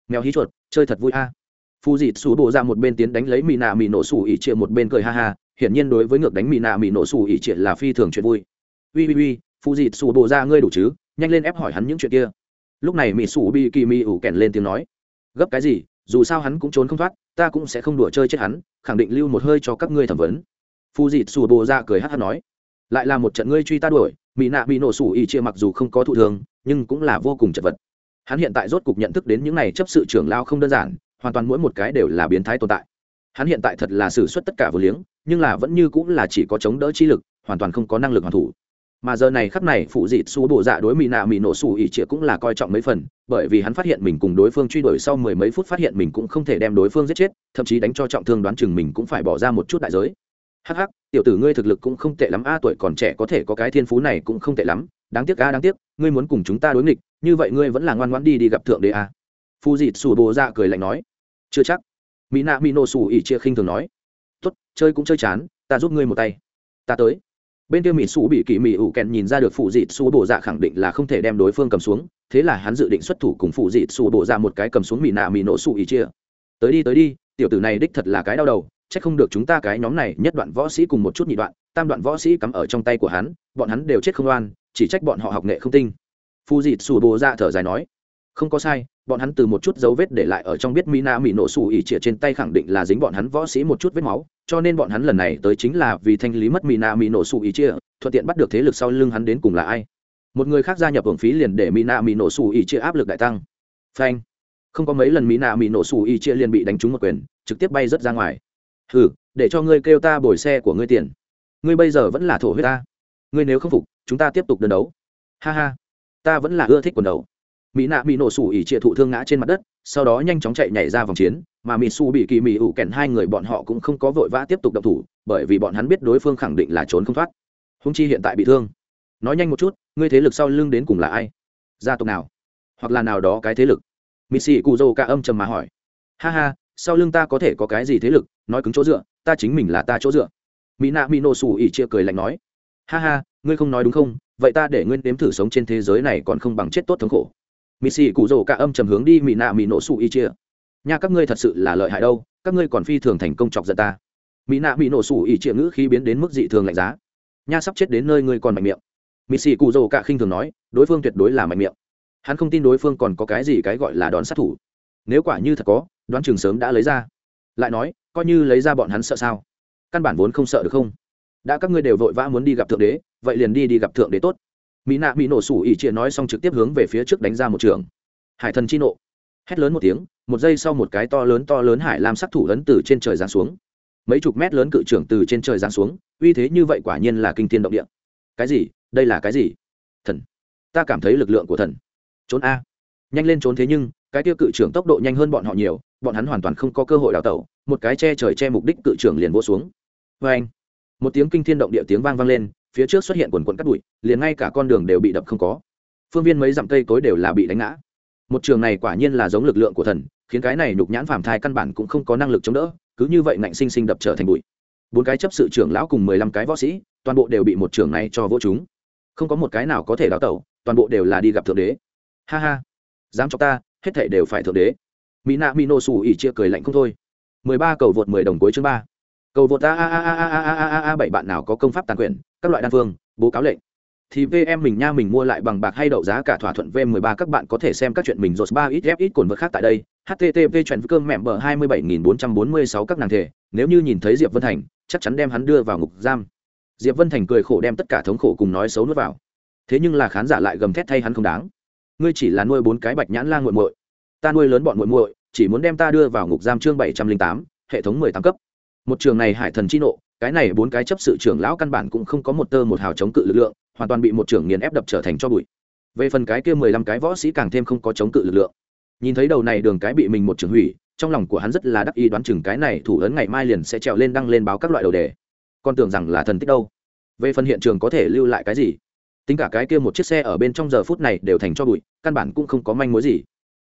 Mèo hí chuột, chơi thật vui a. à phù dịt sủ bộ ra một bên tiến đánh lấy mỹ nạ mỹ nổ sủ ỉ trịa một bên cười ha ha, hiển nhiên đối với ngược đánh mỹ nạ mỹ nổ sủ ỉ trịa là phi thường chuyện vui. Ui ui ui phù dịt sủ bộ ra, ngươi đủ chứ? Nhanh lên ép hỏi hắn những chuyện kia. Lúc này mỹ sủ bị kỳ mỹ ủ kèn lên tiếng nói, gấp cái gì? Dù sao hắn cũng trốn không thoát, ta cũng sẽ không đùa chơi chết hắn, khẳng định lưu một hơi cho các ngươi thẩm vấn. Phù dịt sủ bộ ra cười hát hát nói, lại là một trận ngươi truy ta đuổi mỹ nạ bị nổ sủ ỉ chia mặc dù không có thụ thường, nhưng cũng là vô cùng chật vật. Hắn hiện tại rốt cục nhận thức đến những này chấp sự trưởng lao không đơn giản hoàn toàn mỗi một cái đều là biến thái tồn tại. Hắn hiện tại thật là xử suất tất cả vừa liếng, nhưng là vẫn như cũng là chỉ có chống đỡ chi lực, hoàn toàn không có năng lực hoàn thủ. Mà giờ này khắp này, phụ dịt xu bộ dạ đối mỹ nạ mỹ nổ xù ỉ trịa cũng là coi trọng mấy phần, bởi vì hắn phát hiện mình cùng đối phương truy đuổi sau mười mấy phút phát hiện mình cũng không thể đem đối phương giết chết, thậm chí đánh cho trọng thương đoán chừng mình cũng phải bỏ ra một chút đại giới. Hắc hắc, tiểu tử ngươi thực lực cũng không tệ lắm a, tuổi còn trẻ có thể có cái thiên phú này cũng không tệ lắm. Đáng tiếc a, đáng tiếc, ngươi muốn cùng chúng ta đối nghịch, như vậy ngươi vẫn là ngoan ngoãn đi đi gặp thượng đế a. Phụ dịt xù bộ dạ cười lạnh nói chưa chắc. Mỹ nạ mỹ nổ sủ ỉ chia khinh thường nói. Tốt, chơi cũng chơi chán, ta giúp ngươi một tay. Ta tới. Bên kia mỹ sủ bị kỳ mỹ ủ kẹn nhìn ra được phụ dịt xù bổ dạ khẳng định là không thể đem đối phương cầm xuống, thế là hắn dự định xuất thủ cùng phụ dịt xù bổ ra dạ một cái cầm xuống mỹ nạ mỹ nổ sủ ỉ chia. Tới đi tới đi, tiểu tử này đích thật là cái đau đầu, chắc không được chúng ta cái nhóm này nhất đoạn võ sĩ cùng một chút nhị đoạn, tam đoạn võ sĩ cắm ở trong tay của hắn, bọn hắn đều chết không oan, chỉ trách bọn họ học nghệ không tinh. Phu dịt xù bồ ra dạ thở dài nói không có sai, bọn hắn từ một chút dấu vết để lại ở trong biết mina mỹ nổ xù ỉ chĩa trên tay khẳng định là dính bọn hắn võ sĩ một chút vết máu, cho nên bọn hắn lần này tới chính là vì thanh lý mất mina mỹ nổ xù ỉ chĩa thuận tiện bắt được thế lực sau lưng hắn đến cùng là ai. Một người khác gia nhập hưởng phí liền để mina mỹ nổ xù ỉ chĩa áp lực đại tăng. Phanh. Không có mấy lần mina mỹ nổ xù ỉ chĩa liền bị đánh trúng một quyền, trực tiếp bay rớt ra ngoài. Hừ, để cho ngươi kêu ta bồi xe của ngươi tiền. Ngươi bây giờ vẫn là thổ huyết ta. Ngươi nếu không phục, chúng ta tiếp tục đơn đấu. Ha ha. Ta vẫn là ưa thích quần đấu mỹ nạ bị nổ sủ ỉ trịa thụ thương ngã trên mặt đất, sau đó nhanh chóng chạy nhảy ra vòng chiến, mà mỹ su bị kỳ mỹ ủ kèn hai người bọn họ cũng không có vội vã tiếp tục đập thủ, bởi vì bọn hắn biết đối phương khẳng định là trốn không thoát. Húng chi hiện tại bị thương. Nói nhanh một chút, ngươi thế lực sau lưng đến cùng là ai? Gia tộc nào? Hoặc là nào đó cái thế lực? Mỹ sĩ cụ dô ca âm trầm mà hỏi. Ha ha, sau lưng ta có thể có cái gì thế lực? Nói cứng chỗ dựa, ta chính mình là ta chỗ dựa. Mỹ nạ mỹ nổ sủ ỉ chia cười lạnh nói. Ha ha, ngươi không nói đúng không? Vậy ta để nguyên đếm thử sống trên thế giới này còn không bằng chết tốt thống khổ mỹ xì cụ rổ cả âm trầm hướng đi Mị nạ Mị nổ xù y chia. Nha, các ngươi thật sự là lợi hại đâu, các ngươi còn phi thường thành công chọc giận ta. Mỹ nạ bị nổ xù ỉ chia ngữ khi biến đến mức dị thường lạnh giá. Nha, sắp chết đến nơi ngươi còn mạnh miệng. Mỹ xì cụ rổ cả khinh thường nói, đối phương tuyệt đối là mạnh miệng. Hắn không tin đối phương còn có cái gì cái gọi là đòn sát thủ. Nếu quả như thật có, đoán chừng sớm đã lấy ra. Lại nói, coi như lấy ra bọn hắn sợ sao? Căn bản vốn không sợ được không? Đã các ngươi đều vội vã muốn đi gặp thượng đế, vậy liền đi đi gặp thượng đế tốt mỹ nạ bị nổ sủ ỉ chia nói xong trực tiếp hướng về phía trước đánh ra một trường. Hải thần chi nộ. Hét lớn một tiếng, một giây sau một cái to lớn to lớn hải lam sắc thủ ấn từ trên trời giáng xuống. Mấy chục mét lớn cự trưởng từ trên trời giáng xuống, uy thế như vậy quả nhiên là kinh thiên động địa. Cái gì? Đây là cái gì? Thần. Ta cảm thấy lực lượng của thần. Trốn a. Nhanh lên trốn thế nhưng, cái tiêu cự trưởng tốc độ nhanh hơn bọn họ nhiều, bọn hắn hoàn toàn không có cơ hội đào tẩu, một cái che trời che mục đích cự trưởng liền vỗ xuống. Vê anh một tiếng kinh thiên động địa tiếng vang vang lên phía trước xuất hiện quần quần cắt bụi, liền ngay cả con đường đều bị đập không có. Phương viên mấy dặm cây cối đều là bị đánh ngã. Một trường này quả nhiên là giống lực lượng của thần, khiến cái này nhục nhãn phàm thai căn bản cũng không có năng lực chống đỡ, cứ như vậy ngạnh sinh sinh đập trở thành bụi. Bốn cái chấp sự trưởng lão cùng mười lăm cái võ sĩ, toàn bộ đều bị một trường này cho vỗ chúng không có một cái nào có thể đào tẩu, toàn bộ đều là đi gặp thượng đế. Ha ha, dám cho ta, hết thảy đều phải thượng đế. Mỹ nạ mỹ nô xù ỉ chia cười lạnh không thôi. Mười ba cầu vượt mười đồng cuối chương ba cầu vượt a a a a a a a a a bảy bạn nào có công pháp tàn quyền các loại đan phương bố cáo lệnh thì VM mình nha mình mua lại bằng bạc hay đậu giá cả thỏa thuận V13 các bạn có thể xem các chuyện mình rột ba ít ít cồn vật khác tại đây. http chuyện cơm mẹ bờ 27446 các nàng thể, nếu như nhìn thấy Diệp Vân Thành, chắc chắn đem hắn đưa vào ngục giam. Diệp Vân Thành cười khổ đem tất cả thống khổ cùng nói xấu nuốt vào. Thế nhưng là khán giả lại gầm thét thay hắn không đáng. Ngươi chỉ là nuôi bốn cái bạch nhãn la nguội muội, ta nuôi lớn bọn muội muội, chỉ muốn đem ta đưa vào ngục giam chương 708, hệ thống 18 cấp. Một trường này hải thần chi nộ, cái này bốn cái chấp sự trưởng lão căn bản cũng không có một tơ một hào chống cự lực lượng, hoàn toàn bị một trưởng nghiền ép đập trở thành cho bụi. Về phần cái kia mười lăm cái võ sĩ càng thêm không có chống cự lực lượng. Nhìn thấy đầu này đường cái bị mình một trưởng hủy trong lòng của hắn rất là đắc ý đoán chừng cái này thủ ấn ngày mai liền sẽ trèo lên đăng lên báo các loại đầu đề. Con tưởng rằng là thần tích đâu. Về phần hiện trường có thể lưu lại cái gì? Tính cả cái kia một chiếc xe ở bên trong giờ phút này đều thành cho bụi căn bản cũng không có manh mối gì.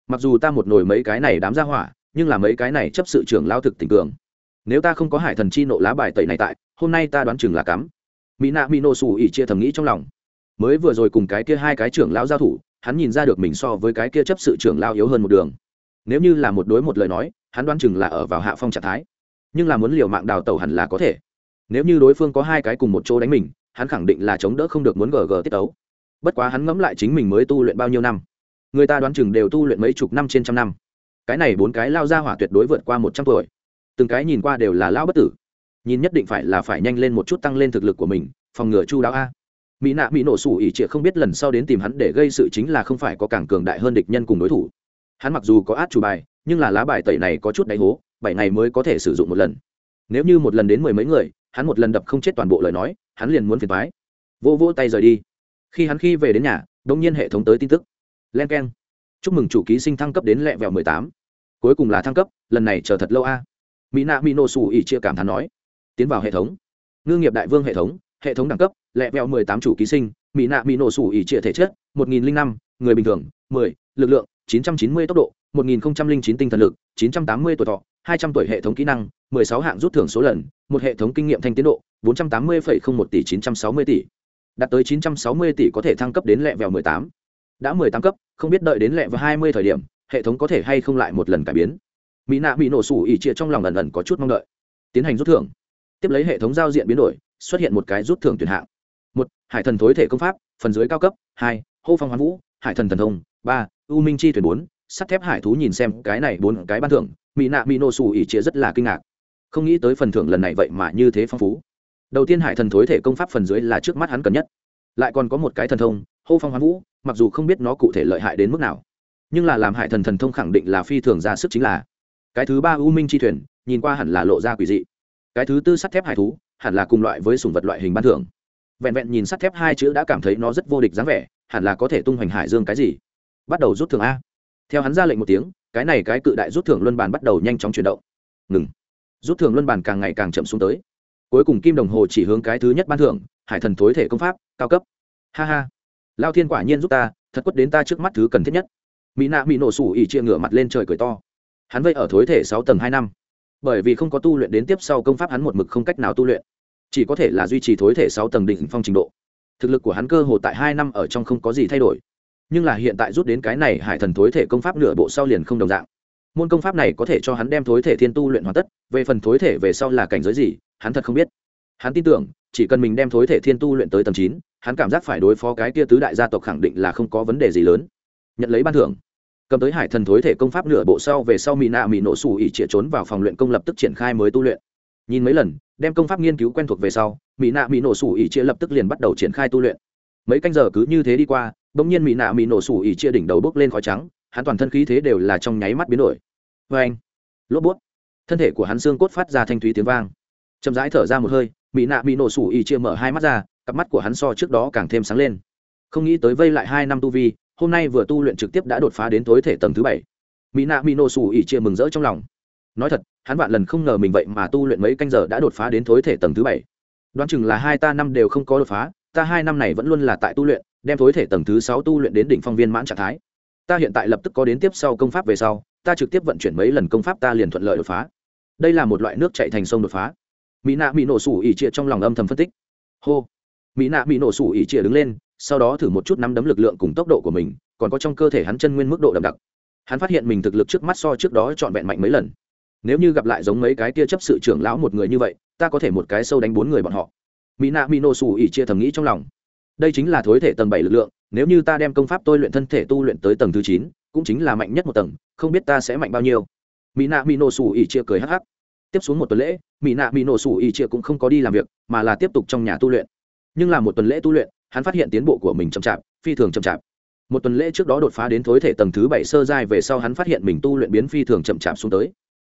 Mặc dù ta một nồi mấy cái này đám ra hỏa nhưng là mấy cái này chấp sự trưởng lao thực tình cường nếu ta không có hải thần chi nộ lá bài tẩy này tại, hôm nay ta đoán chừng là cắm. Mỹ nạ mỹ nổ xù ỉ chia thầm nghĩ trong lòng. Mới vừa rồi cùng cái kia hai cái trưởng lão giao thủ, hắn nhìn ra được mình so với cái kia chấp sự trưởng lão yếu hơn một đường. Nếu như là một đối một lời nói, hắn đoán chừng là ở vào hạ phong trạng thái. Nhưng là muốn liều mạng đào tẩu hẳn là có thể. Nếu như đối phương có hai cái cùng một chỗ đánh mình, hắn khẳng định là chống đỡ không được muốn gờ gờ tiết tấu. Bất quá hắn ngẫm lại chính mình mới tu luyện bao nhiêu năm. Người ta đoán chừng đều tu luyện mấy chục năm trên trăm năm. Cái này bốn cái lao ra hỏa tuyệt đối vượt qua một trăm tuổi từng cái nhìn qua đều là lao bất tử. Nhìn nhất định phải là phải nhanh lên một chút tăng lên thực lực của mình, phòng ngừa chu đáo a. Mỹ nạ mỹ nổ sủ ỉ trịa không biết lần sau đến tìm hắn để gây sự chính là không phải có càng cường đại hơn địch nhân cùng đối thủ. Hắn mặc dù có át chủ bài, nhưng là lá bài tẩy này có chút đáy hố, bảy ngày mới có thể sử dụng một lần. Nếu như một lần đến mười mấy người, hắn một lần đập không chết toàn bộ lời nói, hắn liền muốn phiền thoái vô vô tay rời đi. Khi hắn khi về đến nhà đông nhiên hệ thống tới tin tức. Len k e n chúc mừng chủ ký sinh thăng cấp đến lẹ vẹo mười tám. Cuối cùng là thăng cấp, lần này chờ thật lâu a mỹ nạ mỹ nổ sủ ỉ chia cảm thán nói, tiến vào hệ thống. Ngư nghiệp đại vương hệ thống hệ thống đẳng cấp lẹ vẹo mười tám chủ ký sinh, mỹ nạ mỹ nổ sủ ỉ chia thể chất, một nghìn linh năm, người bình thường, mười, lực lượng, chín trăm chín mươi tốc độ, một nghìn không trăm linh chín tinh thần lực, chín trăm tám mươi tuổi thọ, hai trăm tuổi hệ thống kỹ năng, mười sáu hạng rút thưởng số lần, một hệ thống kinh nghiệm thanh tiến độ, bốn trăm tám mươi phẩy không một tỷ chín trăm sáu mươi tỷ. Đạt tới chín trăm sáu mươi tỷ có thể thăng cấp đến lẹ vẹo mười tám. Đã mười tám cấp, không biết đợi đến lẹ vào hai mươi thời điểm, hệ thống có thể hay không lại một lần cải biến mỹ nạ bị nổ sủ ỉ chia trong lòng ẩn ẩn có chút mong đợi. Tiến hành rút thưởng. Tiếp lấy hệ thống giao diện biến đổi, xuất hiện một cái rút thưởng tuyển hạng. Một, hải thần thối thể công pháp, phần dưới cao cấp. Hai, hô phong hoán vũ, hải thần thần thông. Ba, u minh chi thuyền bốn, sắt thép hải thú nhìn xem cái này bốn cái ban thưởng, mỹ nạ mỹ nổ sủ ỉ chia rất là kinh ngạc. Không nghĩ tới phần thưởng lần này vậy mà như thế phong phú. Đầu tiên hải thần thối thể công pháp phần dưới là trước mắt hắn cần nhất. Lại còn có một cái thần thông, hô phong hoán vũ, mặc dù không biết nó cụ thể lợi hại đến mức nào, nhưng là làm hải thần thần thông khẳng định là phi thường ra sức chính là cái thứ ba u minh chi thuyền, nhìn qua hẳn là lộ ra quỷ dị. Cái thứ tư sắt thép hải thú, hẳn là cùng loại với sùng vật loại hình ban thưởng. Vẹn vẹn nhìn sắt thép hai chữ đã cảm thấy nó rất vô địch dáng vẻ, hẳn là có thể tung hoành hải dương cái gì. Bắt đầu rút thưởng a. Theo hắn ra lệnh một tiếng, cái này cái cự đại rút thưởng luân bàn bắt đầu nhanh chóng chuyển động. Ngừng. Rút thưởng luân bàn càng ngày càng chậm xuống tới. Cuối cùng kim đồng hồ chỉ hướng cái thứ nhất ban thưởng, hải thần thối thể công pháp, cao cấp. Ha ha. Lao thiên quả nhiên giúp ta, thật quất đến ta trước mắt thứ cần thiết nhất. Mỹ nạ mỹ nổ sủ ỉ chia ngửa mặt lên trời cười to hắn vây ở thối thể sáu tầng hai năm. Bởi vì không có tu luyện đến tiếp sau công pháp hắn một mực không cách nào tu luyện. Chỉ có thể là duy trì thối thể sáu tầng đỉnh phong trình độ. Thực lực của hắn cơ hồ tại hai năm ở trong không có gì thay đổi. Nhưng là hiện tại rút đến cái này hải thần thối thể công pháp nửa bộ sau liền không đồng dạng. Môn công pháp này có thể cho hắn đem thối thể thiên tu luyện hoàn tất, về phần thối thể về sau là cảnh giới gì, hắn thật không biết. Hắn tin tưởng, chỉ cần mình đem thối thể thiên tu luyện tới tầng chín, hắn cảm giác phải đối phó cái kia tứ đại gia tộc khẳng định là không có vấn đề gì lớn. Nhận lấy ban thưởng cầm tới hải thần thối thể công pháp nửa bộ sau về sau mỹ nạ mỹ nổ xù ỉ chĩa trốn vào phòng luyện công lập tức triển khai mới tu luyện. Nhìn mấy lần, đem công pháp nghiên cứu quen thuộc về sau mỹ nạ mỹ nổ xù ỉ chĩa lập tức liền bắt đầu triển khai tu luyện. Mấy canh giờ cứ như thế đi qua, bỗng nhiên mỹ nạ mỹ nổ xù ỉ chia đỉnh đầu bốc lên khói trắng, hắn toàn thân khí thế đều là trong nháy mắt biến đổi. Vê anh, lốp bút. Thân thể của hắn xương cốt phát ra thanh thúy tiếng vang. Chậm rãi thở ra một hơi mỹ nạ mỹ nổ xù ỉ chia mở hai mắt ra, cặp mắt của hắn so trước đó càng thêm sáng lên. Không nghĩ tới vây lại hai năm tu vi hôm nay vừa tu luyện trực tiếp đã đột phá đến tối thể tầng thứ bảy. Mỹ nạ mỹ nổ xù ỉ chia mừng rỡ trong lòng. Nói thật, hắn vạn lần không ngờ mình vậy mà tu luyện mấy canh giờ đã đột phá đến thối thể tầng thứ bảy. Đoán chừng là hai ta năm đều không có đột phá, ta hai năm này vẫn luôn là tại tu luyện, đem thối thể tầng thứ sáu tu luyện đến đỉnh phong viên mãn trạng thái. Ta hiện tại lập tức có đến tiếp sau công pháp về sau, ta trực tiếp vận chuyển mấy lần công pháp ta liền thuận lợi đột phá. Đây là một loại nước chạy thành sông đột phá. Mỹ nạ mỹ nổ sủ ỉ chia trong lòng âm thầm phân tích. Hô. Mỹ nạ mỹ nổ sủ ỉ chia đứng lên sau đó thử một chút nắm đấm lực lượng cùng tốc độ của mình, còn có trong cơ thể hắn chân nguyên mức độ đậm đặc. Hắn phát hiện mình thực lực trước mắt so trước đó trọn vẹn mạnh mấy lần. Nếu như gặp lại giống mấy cái kia chấp sự trưởng lão một người như vậy, ta có thể một cái sâu đánh bốn người bọn họ. Mỹ nạ mỹ nô xù ỉ chia thầm nghĩ trong lòng. Đây chính là thối thể tầng bảy lực lượng, nếu như ta đem công pháp tôi luyện thân thể tu luyện tới tầng thứ chín, cũng chính là mạnh nhất một tầng, không biết ta sẽ mạnh bao nhiêu. Mỹ nạ mỹ nô xù ỉ chia cười hắc hắc. Tiếp xuống một tuần lễ mỹ nạ mỹ nổ sủ ỉ chia cũng không có đi làm việc, mà là tiếp tục trong nhà tu luyện. Nhưng là một tuần lễ tu luyện hắn phát hiện tiến bộ của mình chậm chạp, phi thường chậm chạp. Một tuần lễ trước đó đột phá đến thối thể tầng thứ bảy sơ giai về sau hắn phát hiện mình tu luyện biến phi thường chậm chạp xuống tới.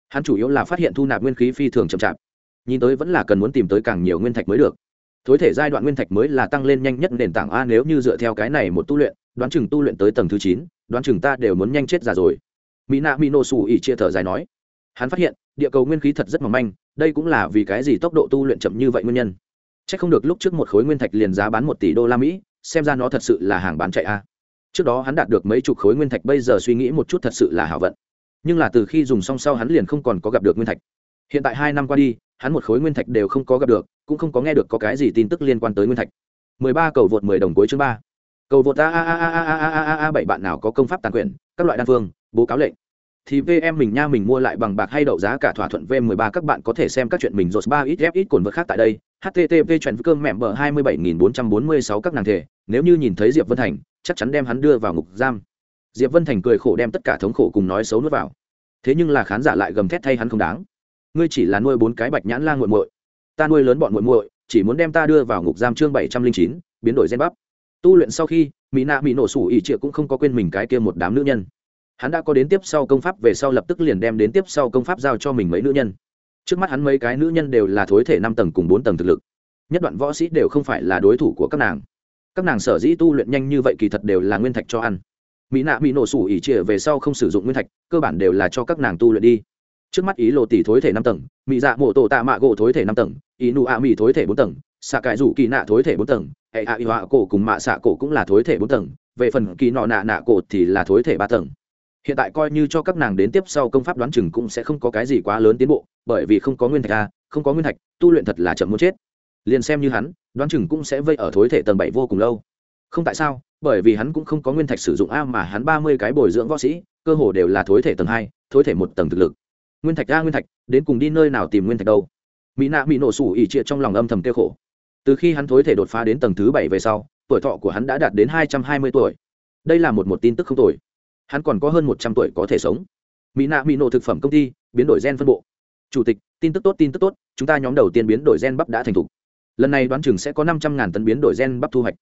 Hắn chủ yếu là phát hiện thu nạp nguyên khí phi thường chậm chạp. Nhìn tới vẫn là cần muốn tìm tới càng nhiều nguyên thạch mới được. Thối thể giai đoạn nguyên thạch mới là tăng lên nhanh nhất nền tảng a nếu như dựa theo cái này một tu luyện, đoán chừng tu luyện tới tầng thứ chín, đoán chừng ta đều muốn nhanh chết già rồi. Mỹ nạ mỹ nổ xù ỉ chia thở dài nói. Hắn phát hiện, địa cầu nguyên khí thật rất mỏng manh, đây cũng là vì cái gì tốc độ tu luyện chậm như vậy nguyên nhân c h ắ c không được lúc trước một khối nguyên thạch liền giá bán một tỷ đô la mỹ, xem ra nó thật sự là hàng bán chạy a. Trước đó hắn đạt được mấy chục khối nguyên thạch, bây giờ suy nghĩ một chút thật sự là hảo vận. Nhưng là từ khi dùng xong sau hắn liền không còn có gặp được nguyên thạch. Hiện tại hai năm qua đi, hắn một khối nguyên thạch đều không có gặp được, cũng không có nghe được có cái gì tin tức liên quan tới nguyên thạch. Mười ba cầu vượt mười đồng cuối chương ba. Cầu vượt a a a a a a a a a bảy bạn nào có công pháp tàn quyền, các loại đan phương, bố cáo lệnh thì vm mình nha mình mua lại bằng bạc hay đậu giá cả thỏa thuận v 13 các bạn có thể xem các chuyện mình rột ba ít ít cồn vật khác tại đây. Http chuyện cơm mẹm bờ 27446 các nàng thể nếu như nhìn thấy diệp vân thành, chắc chắn đem hắn đưa vào ngục giam. Diệp vân thành cười khổ đem tất cả thống khổ cùng nói xấu nuốt vào. Thế nhưng là khán giả lại gầm thét thay hắn không đáng. Ngươi chỉ là nuôi bốn cái bạch nhãn lang muội muội. Ta nuôi lớn bọn muội muội, chỉ muốn đem ta đưa vào ngục giam chương bảy trăm linh chín, biến đổi gen bắp. Tu luyện sau khi, mỹ nạ bị nổ sủ ỷ triệu cũng không có quên mình cái kia một đám nữ nhân hắn đã có đến tiếp sau công pháp về sau lập tức liền đem đến tiếp sau công pháp giao cho mình mấy nữ nhân. Trước mắt hắn mấy cái nữ nhân đều là thối thể năm tầng cùng bốn tầng thực lực. Nhất đoạn võ sĩ đều không phải là đối thủ của các nàng. Các nàng sở dĩ tu luyện nhanh như vậy kỳ thật đều là nguyên thạch cho ăn. Mỹ nạ mỹ nổ sủ ỉ trịa về sau không sử dụng nguyên thạch, cơ bản đều là cho các nàng tu luyện đi. Trước mắt ý lộ tỷ thối thể năm tầng, mỹ dạ mộ tổ tạ mạ gỗ thối thể năm tầng, ý nụ ạ mỹ thối thể bốn tầng, xạ cải rủ kỳ nạ thối thể bốn tầng, hệ ạ y họa cổ cùng mạ xạ cổ cũng là thối thể bốn tầng, về phần kỳ nọ nạ nạ cổ thì là thối thể ba tầng hiện tại coi như cho các nàng đến tiếp sau công pháp đoán chừng cũng sẽ không có cái gì quá lớn tiến bộ, bởi vì không có nguyên thạch a, không có nguyên thạch, tu luyện thật là chậm muốn chết. Liền xem như hắn, đoán chừng cũng sẽ vây ở thối thể tầng bảy vô cùng lâu. Không tại sao, bởi vì hắn cũng không có nguyên thạch sử dụng a mà hắn ba mươi cái bồi dưỡng võ sĩ, cơ hồ đều là thối thể tầng hai, thối thể một tầng thực lực. Nguyên thạch a, nguyên thạch, đến cùng đi nơi nào tìm nguyên thạch đâu? Mỹ nạ bị nổ sủ ỉ trịa trong lòng âm thầm kêu khổ. Từ khi hắn thối thể đột phá đến tầng thứ bảy về sau, tuổi thọ của hắn đã đạt đến hai trăm hai mươi tuổi. Đây là một một tin tức không tuổi hắn còn có hơn một trăm tuổi có thể sống. Mỹ nạ mỹ nổ thực phẩm công ty, biến đổi gen phân bộ. Chủ tịch, tin tức tốt, tin tức tốt, chúng ta nhóm đầu tiên biến đổi gen bắp đã thành thục. Lần này đoán chừng sẽ có năm trăm ngàn tấn biến đổi gen bắp thu hoạch.